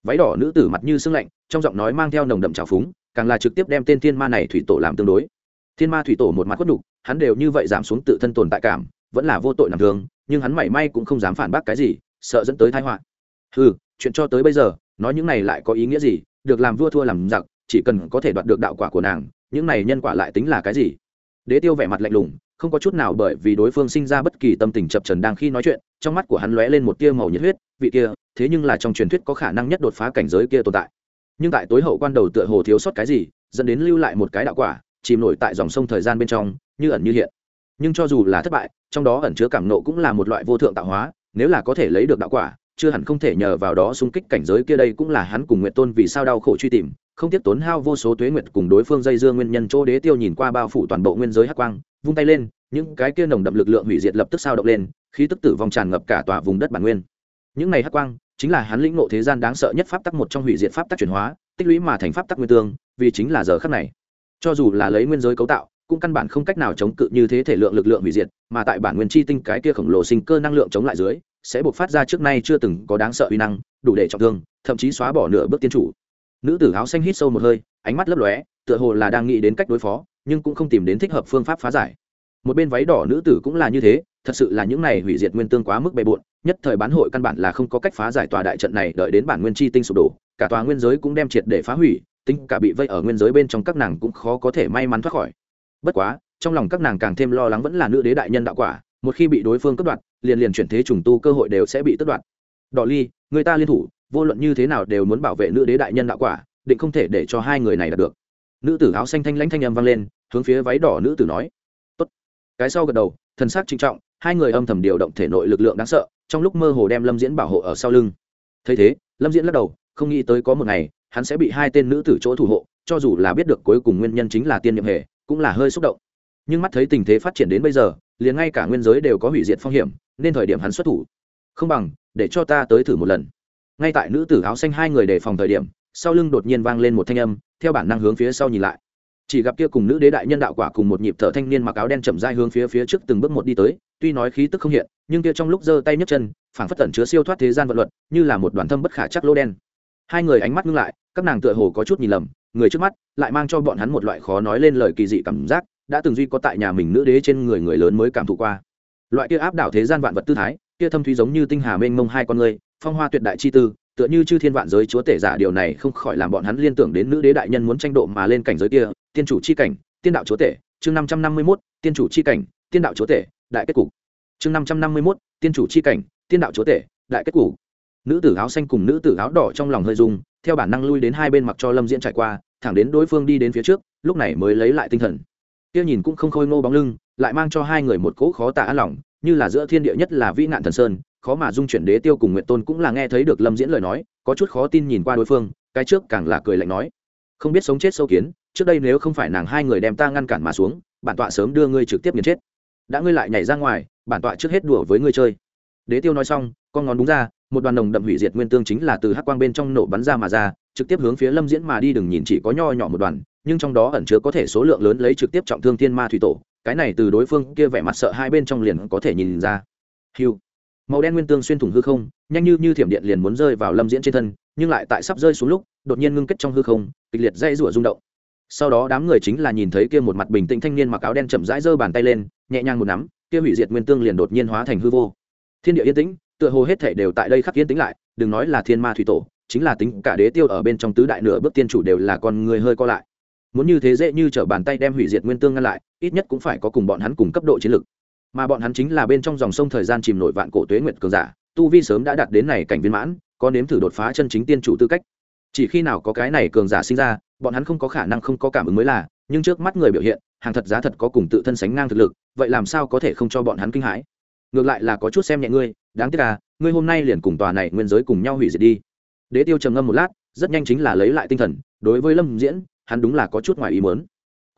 Váy đỏ nữ tử mặt như sưng lạnh trong giọng nói mang theo nồng đậm trào phúng càng là trực tiếp đem tên thiên ma này thủy tổ làm tương đối. Thiên ma thủy tổ một mặt khuất đục hắn đều như vậy giảm xuống tự thân tồn tại cảm vẫn là vô tội nằm đường, nhưng hắn mảy may cũng không dám phản bác cái gì sợ dẫn tới thái họa. Ừ chuyện cho tới bây giờ nói những này lại có ý nghĩa gì? Được làm vua thua làm giặc chỉ cần có thể đoạt được đạo quả của nàng những này nhân quả lại tính là cái gì? Đế tiêu vẻ mặt lạnh lùng không có chút nào bởi vì đối phương sinh ra bất kỳ tâm tình chập trần đang khi nói chuyện, trong mắt của hắn lóe lên một tia màu nhiệt huyết, vị kia, thế nhưng là trong truyền thuyết có khả năng nhất đột phá cảnh giới kia tồn tại. Nhưng tại tối hậu quan đầu tựa hồ thiếu sót cái gì, dẫn đến lưu lại một cái đạo quả, chìm nổi tại dòng sông thời gian bên trong, như ẩn như hiện. Nhưng cho dù là thất bại, trong đó ẩn chứa cảm nộ cũng là một loại vô thượng tạo hóa, nếu là có thể lấy được đạo quả, chưa hẳn không thể nhờ vào đó xung kích cảnh giới kia đây cũng là hắn cùng nguyện tôn vì sao đau khổ truy tìm, không tiếp tốn hao vô số tuế nguyệt cùng đối phương dây dưa nguyên nhân chỗ đế tiêu nhìn qua bao phủ toàn bộ nguyên giới hắc quang vung tay lên, những cái kia nồng đậm lực lượng hủy diệt lập tức sao động lên, khí tức tử vong tràn ngập cả tòa vùng đất bản nguyên. Những này hắc quang, chính là hắn lĩnh ngộ thế gian đáng sợ nhất pháp tắc một trong hủy diệt pháp tắc chuyển hóa, tích lũy mà thành pháp tắc nguyên tương, vì chính là giờ khắc này. Cho dù là lấy nguyên giới cấu tạo, cũng căn bản không cách nào chống cự như thế thể lượng lực lượng hủy diệt, mà tại bản nguyên chi tinh cái kia khổng lồ sinh cơ năng lượng chống lại dưới, sẽ buộc phát ra trước nay chưa từng có đáng sợ uy năng, đủ để trọng thương, thậm chí xóa bỏ nửa bước tiên chủ. Nữ tử áo xanh hít sâu một hơi, ánh mắt lấp lóe, tựa hồ là đang nghĩ đến cách đối phó nhưng cũng không tìm đến thích hợp phương pháp phá giải. Một bên váy đỏ nữ tử cũng là như thế, thật sự là những này hủy diệt nguyên tương quá mức bề bộn, nhất thời bán hội căn bản là không có cách phá giải tòa đại trận này, đợi đến bản nguyên chi tinh sụp đổ, cả tòa nguyên giới cũng đem triệt để phá hủy, tính cả bị vây ở nguyên giới bên trong các nàng cũng khó có thể may mắn thoát khỏi. Bất quá, trong lòng các nàng càng thêm lo lắng vẫn là nữ đế đại nhân đạo quả, một khi bị đối phương cướp đoạt, liền liền chuyển thế trùng tu cơ hội đều sẽ bị tước đoạt. Đỏ ly, người ta liên thủ, vô luận như thế nào đều muốn bảo vệ nữ đế đại nhân đạo quả, định không thể để cho hai người này đạt được nữ tử áo xanh thanh lãnh thanh âm vang lên, hướng phía váy đỏ nữ tử nói. Tốt. Cái sau gật đầu, thần sắc trinh trọng, hai người âm thầm điều động thể nội lực lượng đáng sợ, trong lúc mơ hồ đem lâm diễn bảo hộ ở sau lưng. Thấy thế, lâm diễn lắc đầu, không nghĩ tới có một ngày, hắn sẽ bị hai tên nữ tử chỗ thủ hộ, cho dù là biết được cuối cùng nguyên nhân chính là tiên nhiệm hệ, cũng là hơi xúc động. Nhưng mắt thấy tình thế phát triển đến bây giờ, liền ngay cả nguyên giới đều có hủy diệt phong hiểm, nên thời điểm hắn xuất thủ. Không bằng, để cho ta tới thử một lần. Ngay tại nữ tử áo xanh hai người đề phòng thời điểm sau lưng đột nhiên vang lên một thanh âm, theo bản năng hướng phía sau nhìn lại. Chỉ gặp kia cùng nữ đế đại nhân đạo quả cùng một nhịp thở thanh niên mặc áo đen chậm dai hướng phía phía trước từng bước một đi tới, tuy nói khí tức không hiện, nhưng kia trong lúc giơ tay nhấc chân, phảng phất tẩn chứa siêu thoát thế gian vận luật, như là một đoàn thâm bất khả chắc lô đen. Hai người ánh mắt ngưng lại, các nàng tựa hồ có chút nhìn lầm, người trước mắt lại mang cho bọn hắn một loại khó nói lên lời kỳ dị cảm giác, đã từng duy có tại nhà mình nữ đế trên người người lớn mới cảm thụ qua. Loại kia áp đảo thế gian vạn vật tư thái, kia thâm thúy giống như tinh hà mênh mông hai con người, phong hoa tuyệt đại chi tư tựa như chư thiên vạn giới chúa tể giả, điều này không khỏi làm bọn hắn liên tưởng đến nữ đế đại nhân muốn tranh độ mà lên cảnh giới kia, tiên chủ chi cảnh, tiên đạo chúa tể, chương năm trăm năm mươi mốt, tiên chủ chi cảnh, tiên đạo chúa tể, đại kết cục. Chương năm trăm năm mươi mốt, tiên chủ chi cảnh, tiên đạo chúa tể, đại kết cục. Nữ tử áo xanh cùng nữ tử áo đỏ trong lòng hơi dung theo bản năng lui đến hai bên mặc cho lâm diễn trải qua, thẳng đến đối phương đi đến phía trước, lúc này mới lấy lại tinh thần. Kia nhìn cũng không khôi ngô bóng lưng, lại mang cho hai người một cỗ khó tả an lòng, như là giữa thiên địa nhất là vĩ nạn thần sơn khó mà dung chuyển đế tiêu cùng nguyện tôn cũng là nghe thấy được lâm diễn lời nói, có chút khó tin nhìn qua đối phương, cái trước càng là cười lạnh nói, không biết sống chết sâu kiến, trước đây nếu không phải nàng hai người đem ta ngăn cản mà xuống, bản tọa sớm đưa ngươi trực tiếp nghiền chết. Đã ngươi lại nhảy ra ngoài, bản tọa trước hết đùa với ngươi chơi. Đế tiêu nói xong, con ngón đúng ra, một đoàn đồng đậm hủy diệt nguyên tương chính là từ hắc quang bên trong nổ bắn ra mà ra, trực tiếp hướng phía lâm diễn mà đi, đừng nhìn chỉ có nho nhỏ một đoàn, nhưng trong đó ẩn chứa có thể số lượng lớn lấy trực tiếp trọng thương thiên ma thủy tổ, cái này từ đối phương kia vẻ mặt sợ hai bên trong liền có thể nhìn ra. Hiu màu đen nguyên tương xuyên thủng hư không, nhanh như như thiểm điện liền muốn rơi vào lâm diễn trên thân, nhưng lại tại sắp rơi xuống lúc, đột nhiên ngưng kết trong hư không, kịch liệt dây rủa rung động. Sau đó đám người chính là nhìn thấy kia một mặt bình tĩnh thanh niên mặc áo đen chậm rãi giơ bàn tay lên, nhẹ nhàng một nắm, kia hủy diệt nguyên tương liền đột nhiên hóa thành hư vô. Thiên địa yên tĩnh, tựa hồ hết thể đều tại đây khắc yên tĩnh lại, đừng nói là thiên ma thủy tổ, chính là tính cả đế tiêu ở bên trong tứ đại nửa bước tiên chủ đều là con người hơi co lại. Muốn như thế dễ như t bàn tay đem hủy diệt nguyên tương ngăn lại, ít nhất cũng phải có cùng bọn hắn cùng cấp độ chiến lược mà bọn hắn chính là bên trong dòng sông thời gian chìm nổi vạn cổ tuế nguyệt cường giả, tu vi sớm đã đạt đến này cảnh viên mãn, có nếm thử đột phá chân chính tiên chủ tư cách. Chỉ khi nào có cái này cường giả sinh ra, bọn hắn không có khả năng không có cảm ứng mới là, nhưng trước mắt người biểu hiện, hàng thật giá thật có cùng tự thân sánh ngang thực lực, vậy làm sao có thể không cho bọn hắn kinh hãi? Ngược lại là có chút xem nhẹ ngươi, đáng tiếc là ngươi hôm nay liền cùng tòa này nguyên giới cùng nhau hủy diệt đi. Đế tiêu trầm ngâm một lát, rất nhanh chính là lấy lại tinh thần, đối với lâm diễn, hắn đúng là có chút ngoài ý mớn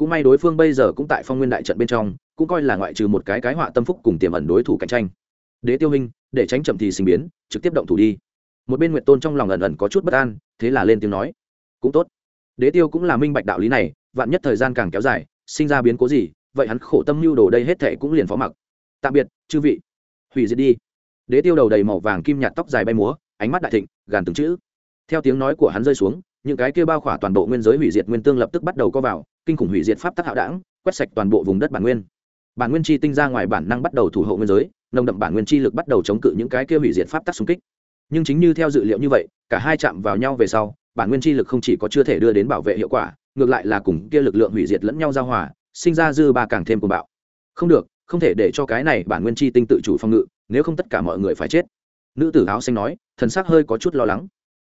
cũng may đối phương bây giờ cũng tại phong nguyên đại trận bên trong cũng coi là ngoại trừ một cái cái họa tâm phúc cùng tiềm ẩn đối thủ cạnh tranh. Đế tiêu hình để tránh chậm thì sinh biến, trực tiếp động thủ đi. Một bên nguyệt tôn trong lòng ẩn ẩn có chút bất an, thế là lên tiếng nói, cũng tốt. Đế tiêu cũng là minh bạch đạo lý này, vạn nhất thời gian càng kéo dài, sinh ra biến cố gì, vậy hắn khổ tâm mưu đồ đây hết thệ cũng liền phó mặc. Tạm biệt, chư vị. Hủy diệt đi. Đế tiêu đầu đầy màu vàng kim nhạt tóc dài bay múa, ánh mắt đại thịnh, gàn từng chữ. Theo tiếng nói của hắn rơi xuống, những cái kia bao khỏa toàn bộ nguyên giới hủy diệt nguyên tương lập tức bắt đầu có vào, kinh khủng hủy diệt pháp tắc hạo đảng, quét sạch toàn bộ vùng đất bản nguyên bản nguyên chi tinh ra ngoài bản năng bắt đầu thủ hộ nguyên giới, nồng đậm bản nguyên chi lực bắt đầu chống cự những cái kia hủy diệt pháp tắc xung kích. Nhưng chính như theo dự liệu như vậy, cả hai chạm vào nhau về sau, bản nguyên chi lực không chỉ có chưa thể đưa đến bảo vệ hiệu quả, ngược lại là cùng kia lực lượng hủy diệt lẫn nhau giao hòa, sinh ra dư ba càng thêm cuồng bạo. Không được, không thể để cho cái này bản nguyên chi tinh tự chủ phong ngự, nếu không tất cả mọi người phải chết. Nữ tử áo xanh nói, thần sắc hơi có chút lo lắng.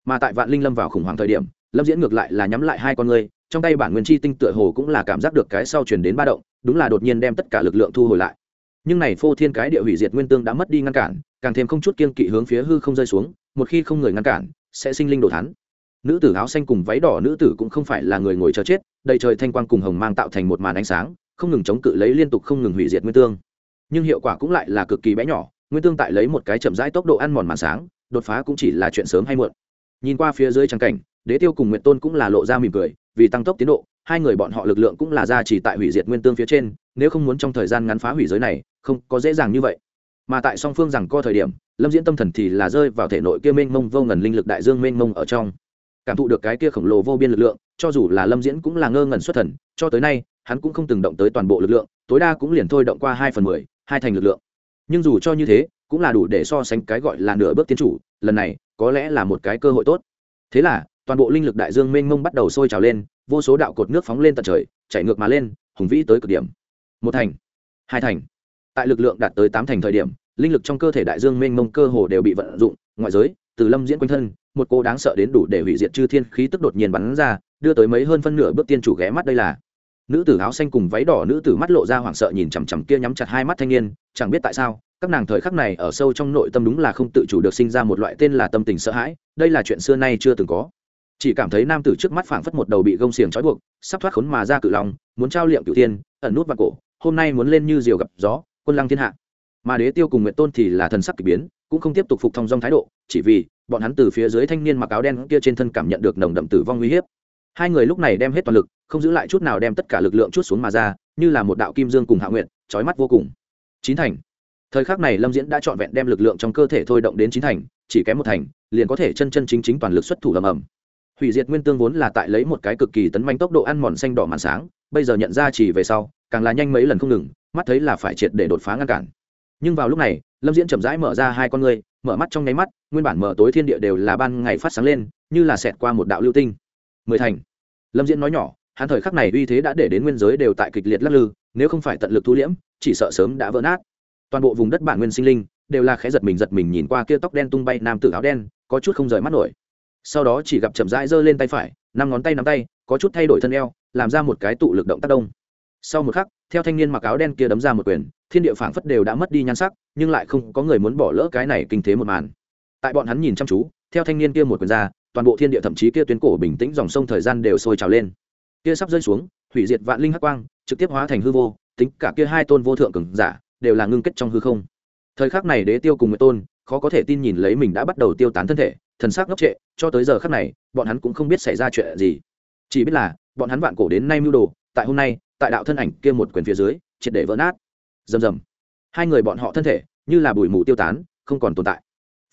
Mà tại vạn linh lâm vào khủng hoảng thời điểm, lâm diễn ngược lại là nhắm lại hai con người, trong tay bản nguyên chi tinh tựa hồ cũng là cảm giác được cái sau chuyển đến ba động đúng là đột nhiên đem tất cả lực lượng thu hồi lại. Nhưng này phô thiên cái địa hủy diệt nguyên tương đã mất đi ngăn cản, càng thêm không chút kiên kỵ hướng phía hư không rơi xuống, một khi không người ngăn cản, sẽ sinh linh đồ thắn nữ tử áo xanh cùng váy đỏ nữ tử cũng không phải là người ngồi chờ chết, đầy trời thanh quang cùng hồng mang tạo thành một màn ánh sáng, không ngừng chống cự lấy liên tục không ngừng hủy diệt nguyên tương. Nhưng hiệu quả cũng lại là cực kỳ bé nhỏ, nguyên tương tại lấy một cái chậm rãi tốc độ ăn mòn màn sáng, đột phá cũng chỉ là chuyện sớm hay muộn. Nhìn qua phía dưới trắng cảnh, đế tiêu cùng nguyện tôn cũng là lộ ra mỉm cười, vì tăng tốc tiến độ hai người bọn họ lực lượng cũng là ra chỉ tại hủy diệt nguyên tương phía trên, nếu không muốn trong thời gian ngắn phá hủy giới này, không có dễ dàng như vậy. Mà tại song phương rằng co thời điểm, lâm diễn tâm thần thì là rơi vào thể nội kia mênh mông vô ngần linh lực đại dương mênh mông ở trong. Cảm thụ được cái kia khổng lồ vô biên lực lượng, cho dù là lâm diễn cũng là ngơ ngẩn xuất thần, cho tới nay, hắn cũng không từng động tới toàn bộ lực lượng, tối đa cũng liền thôi động qua hai phần mười, hai thành lực lượng. Nhưng dù cho như thế, cũng là đủ để so sánh cái gọi là nửa bước tiến chủ, lần này, có lẽ là một cái cơ hội tốt. Thế là, toàn bộ linh lực đại dương mênh mông bắt đầu sôi trào lên vô số đạo cột nước phóng lên tận trời chạy ngược mà lên, hùng vĩ tới cực điểm. Một thành, hai thành. Tại lực lượng đạt tới tám thành thời điểm, linh lực trong cơ thể đại dương mênh mông cơ hồ đều bị vận dụng, ngoại giới, từ lâm diễn quanh thân, một cô đáng sợ đến đủ để hủy diệt chư thiên khí tức đột nhiên bắn ra, đưa tới mấy hơn phân nửa bước tiên chủ ghé mắt đây là. Nữ tử áo xanh cùng váy đỏ nữ tử mắt lộ ra hoảng sợ nhìn chằm chằm kia nhắm chặt hai mắt thanh niên, chẳng biết tại sao, các nàng thời khắc này ở sâu trong nội tâm đúng là không tự chủ được sinh ra một loại tên là tâm tình sợ hãi, đây là chuyện xưa nay chưa từng có chỉ cảm thấy nam tử trước mắt phảng phất một đầu bị gông xiềng trói buộc, sắp thoát khốn mà ra cự lòng muốn trao liệm cửu tiên ẩn nút vào cổ, hôm nay muốn lên như diều gặp gió, quân lăng thiên hạ. Mà đế tiêu cùng nguyện tôn thì là thần sắc k ỳ biến, cũng không tiếp tục phục thong dong thái độ, chỉ vì bọn hắn từ phía dưới thanh niên mặc áo đen kia trên thân cảm nhận được nồng đậm tử vong uy hiếp. Hai người lúc này đem hết toàn lực, không giữ lại chút nào đem tất cả lực lượng chút xuống mà ra, như là một đạo kim dương cùng hạ nguyện trói mắt vô cùng. Chín thành. Thời khắc này lâm diễn đã trọn vẹn đem lực lượng trong cơ thể thôi động đến chín thành, chỉ kém một thành, liền có thể chân chân chính chính toàn lực xuất thủ ầm ầm hủy diệt nguyên tương vốn là tại lấy một cái cực kỳ tấn manh tốc độ ăn mòn xanh đỏ màn sáng, bây giờ nhận ra chỉ về sau, càng là nhanh mấy lần không ngừng, mắt thấy là phải triệt để đột phá ngăn cản. Nhưng vào lúc này, lâm diễn chậm rãi mở ra hai con người mở mắt trong nháy mắt, nguyên bản mở tối thiên địa đều là ban ngày phát sáng lên, như là xẹt qua một đạo lưu tinh. Mười thành. Lâm diễn nói nhỏ, hắn thời khắc này uy thế đã để đến nguyên giới đều tại kịch liệt lắc lư, nếu không phải tận lực thu liễm, chỉ sợ sớm đã vỡ nát. Toàn bộ vùng đất bản nguyên sinh linh, đều là khẽ giật mình giật mình nhìn qua kia tóc đen tung bay nam tử áo đen, có chút không rời mắt nổi sau đó chỉ gặp chậm rãi giơ lên tay phải, năm ngón tay nắm tay, có chút thay đổi thân eo, làm ra một cái tụ lực động tác đông. Sau một khắc, theo thanh niên mặc áo đen kia đấm ra một quyền, thiên địa phảng phất đều đã mất đi nhan sắc, nhưng lại không có người muốn bỏ lỡ cái này kinh thế một màn. Tại bọn hắn nhìn chăm chú, theo thanh niên kia một quyền ra, toàn bộ thiên địa thậm chí kia tuyến cổ bình tĩnh dòng sông thời gian đều sôi trào lên. Kia sắp rơi xuống, hủy diệt vạn linh hắc quang, trực tiếp hóa thành hư vô, tính cả kia hai tôn vô thượng cường giả, đều là ngưng kết trong hư không. Thời khắc này đế tiêu cùng người tôn, khó có thể tin nhìn lấy mình đã bắt đầu tiêu tán thân thể thần sắc ngốc trệ, cho tới giờ khắc này, bọn hắn cũng không biết xảy ra chuyện gì. Chỉ biết là, bọn hắn vạn cổ đến nay mưu đồ, tại hôm nay, tại đạo thân ảnh kia một quyền phía dưới, triệt để vỡ nát. Rầm rầm. Hai người bọn họ thân thể, như là bụi mù tiêu tán, không còn tồn tại.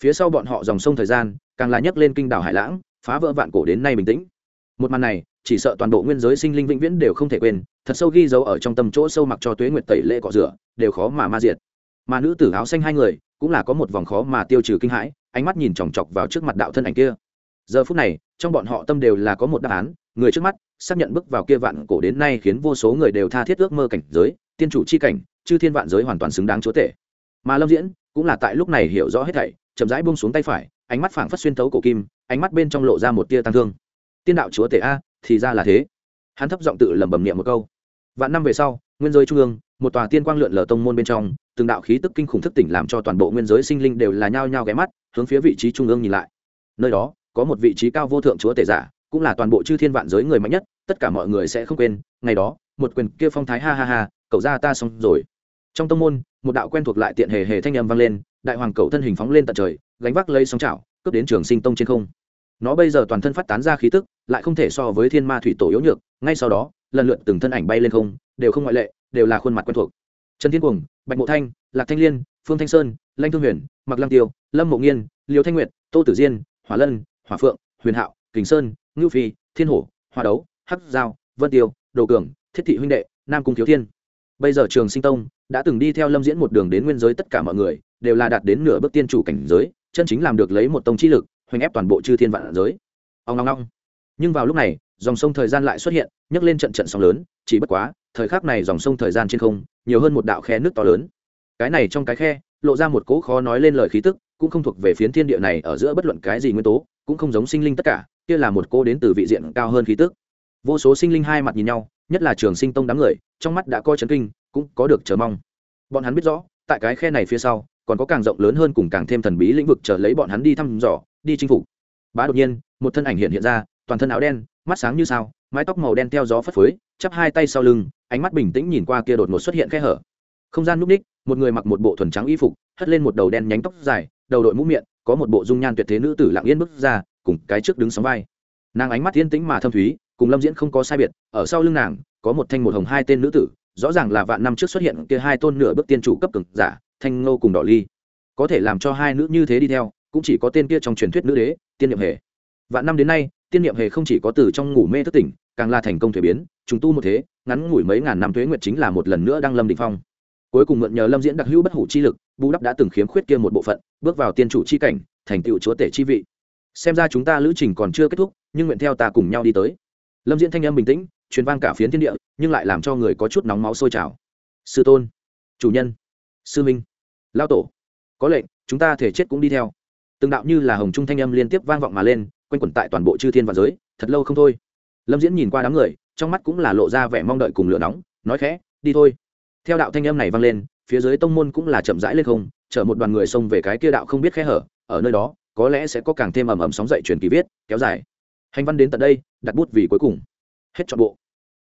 Phía sau bọn họ dòng sông thời gian, càng là nhấc lên kinh đảo hải lãng, phá vỡ vạn cổ đến nay bình tĩnh. Một màn này, chỉ sợ toàn bộ nguyên giới sinh linh vĩnh viễn đều không thể quên, thật sâu ghi dấu ở trong tâm chỗ sâu mặc cho tuế nguyệt tẩy lễ cọ rửa, đều khó mà ma diệt. Mà nữ tử áo xanh hai người, cũng là có một vòng khó mà tiêu trừ kinh hãi ánh mắt nhìn chòng chọc vào trước mặt đạo thân ảnh kia. Giờ phút này, trong bọn họ tâm đều là có một đáp án, người trước mắt, xác nhận bước vào kia vạn cổ đến nay khiến vô số người đều tha thiết ước mơ cảnh giới, tiên chủ c h i cảnh, chư thiên vạn giới hoàn toàn xứng đáng chúa tể. Mà lâm diễn cũng là tại lúc này hiểu rõ hết thảy, chậm rãi buông xuống tay phải, ánh mắt phảng phất xuyên thấu cổ kim, ánh mắt bên trong lộ ra một tia tăng thương. Tiên đạo chúa tể a, thì ra là thế. Hắn thấp giọng tự lẩm bẩm niệm một câu. Vạn năm về sau, nguyên giới trung ương, một tòa tiên quang lượn lờ tông môn bên trong, từng đạo khí tức kinh khủng thức tỉnh làm cho toàn bộ nguyên giới sinh linh đều là nhao nhao ghé mắt hướng phía vị trí trung ương nhìn lại. Nơi đó, có một vị trí cao vô thượng chúa tể giả, cũng là toàn bộ chư thiên vạn giới người mạnh nhất, tất cả mọi người sẽ không quên, ngày đó, một quyền kia phong thái ha ha ha, cậu ra ta xong rồi. Trong tông môn, một đạo quen thuộc lại tiện hề hề thanh âm vang lên, đại hoàng cậu thân hình phóng lên tận trời, gánh vác lấy sóng chảo, cướp đến trường sinh tông trên không. Nó bây giờ toàn thân phát tán ra khí tức, lại không thể so với thiên ma thủy tổ yếu nhược, ngay sau đó, lần lượt từng thân ảnh bay lên không, đều không ngoại lệ, đều là khuôn mặt quen thuộc. Trần thiên cuồng, bạch mộ thanh, lạc thanh liên phương thanh sơn, lanh thương huyền mặc lăng tiêu, lâm mộ nghiên liều thanh nguyệt, tô tử diên, hỏa lân, hỏa phượng, huyền hạo, kình sơn, ngưu phi, thiên hổ hoa đấu, hắc giao, vân tiêu, đồ cường, thiết thị huynh đệ, nam cung thiếu thiên. Bây giờ trường sinh tông đã từng đi theo lâm diễn một đường đến nguyên giới tất cả mọi người, đều là đạt đến nửa bước tiên chủ cảnh giới, chân chính làm được lấy một tông chi lực, hoành ép toàn bộ chư thiên vạn giới. Ông long long nhưng vào lúc này, dòng sông thời gian lại xuất hiện, nhấc lên trận trận sóng lớn, chỉ bất quá, thời khắc này dòng sông thời gian trên không, nhiều hơn một đạo khe nước to lớn cái này trong cái khe, lộ ra một cỗ khó nói lên lời khí tức, cũng không thuộc về phiến thiên địa này ở giữa bất luận cái gì nguyên tố, cũng không giống sinh linh tất cả, kia là một cô đến từ vị diện cao hơn khí tức. Vô số sinh linh hai mặt nhìn nhau, nhất là trường sinh tông đám người, trong mắt đã coi chấn kinh, cũng có được chờ mong. Bọn hắn biết rõ, tại cái khe này phía sau, còn có càng rộng lớn hơn cùng càng thêm thần bí lĩnh vực chờ lấy bọn hắn đi thăm dò, đi chinh phục. Bá đột nhiên, một thân ảnh hiện hiện ra, toàn thân áo đen, mắt sáng như sao, mái tóc màu đen theo gió phất phới, chắp hai tay sau lưng, ánh mắt bình tĩnh nhìn qua kia đột ngột xuất hiện khe hở. Không gian núp ních một người mặc một bộ thuần trắng y phục, hất lên một đầu đen nhánh tóc dài, đầu đội mũ miệng, có một bộ dung nhan tuyệt thế nữ tử lặng yên bước ra, cùng cái trước đứng sóng vai. Nàng ánh mắt yên tĩnh mà thâm thúy, cùng lâm diễn không có sai biệt, ở sau lưng nàng, có một thanh một hồng hai tên nữ tử, rõ ràng là vạn năm trước xuất hiện kia hai tôn nửa bước tiên chủ cấp cực giả, thanh ngô cùng đỏ ly. Có thể làm cho hai nữ như thế đi theo, cũng chỉ có tên kia trong truyền thuyết nữ đế, tiên niệm hề. Vạn năm đến nay, tiên niệm hề không chỉ có từ trong ngủ mê thức tỉnh, càng là thành công thuế biến chúng tu một thế, ngắn ngủi mấy ngàn năm thuế nguyệt chính là một lần nữa đang lâm định phong cuối cùng mượn nhờ lâm diễn đặc hữu bất hủ chi lực, bù đắp đã từng khiếm khuyết kia một bộ phận, bước vào tiên chủ chi cảnh, thành tựu chúa tể chi vị. Xem ra chúng ta lữ trình còn chưa kết thúc, nhưng nguyện theo ta cùng nhau đi tới. Lâm diễn thanh âm bình tĩnh, truyền vang cả phiến thiên địa, nhưng lại làm cho người có chút nóng máu sôi trào. Sư tôn, chủ nhân, sư minh, lao tổ, có lệnh, chúng ta thể chết cũng đi theo. Từng đạo như là hồng trung thanh âm liên tiếp vang vọng mà lên, quanh quẩn tại toàn bộ chư thiên và giới, thật lâu không thôi. Lâm diễn nhìn qua đám người, trong mắt cũng là lộ ra vẻ mong đợi cùng lửa nóng, nói khẽ, đi thôi theo đạo thanh âm này vang lên, phía dưới tông môn cũng là chậm rãi lên không, chở một đoàn người xông về cái kia đạo không biết khe hở, ở nơi đó, có lẽ sẽ có càng thêm ầm ầm sóng dậy truyền kỳ viết, kéo dài. Hành văn đến tận đây, đặt bút vì cuối cùng. Hết chọn bộ.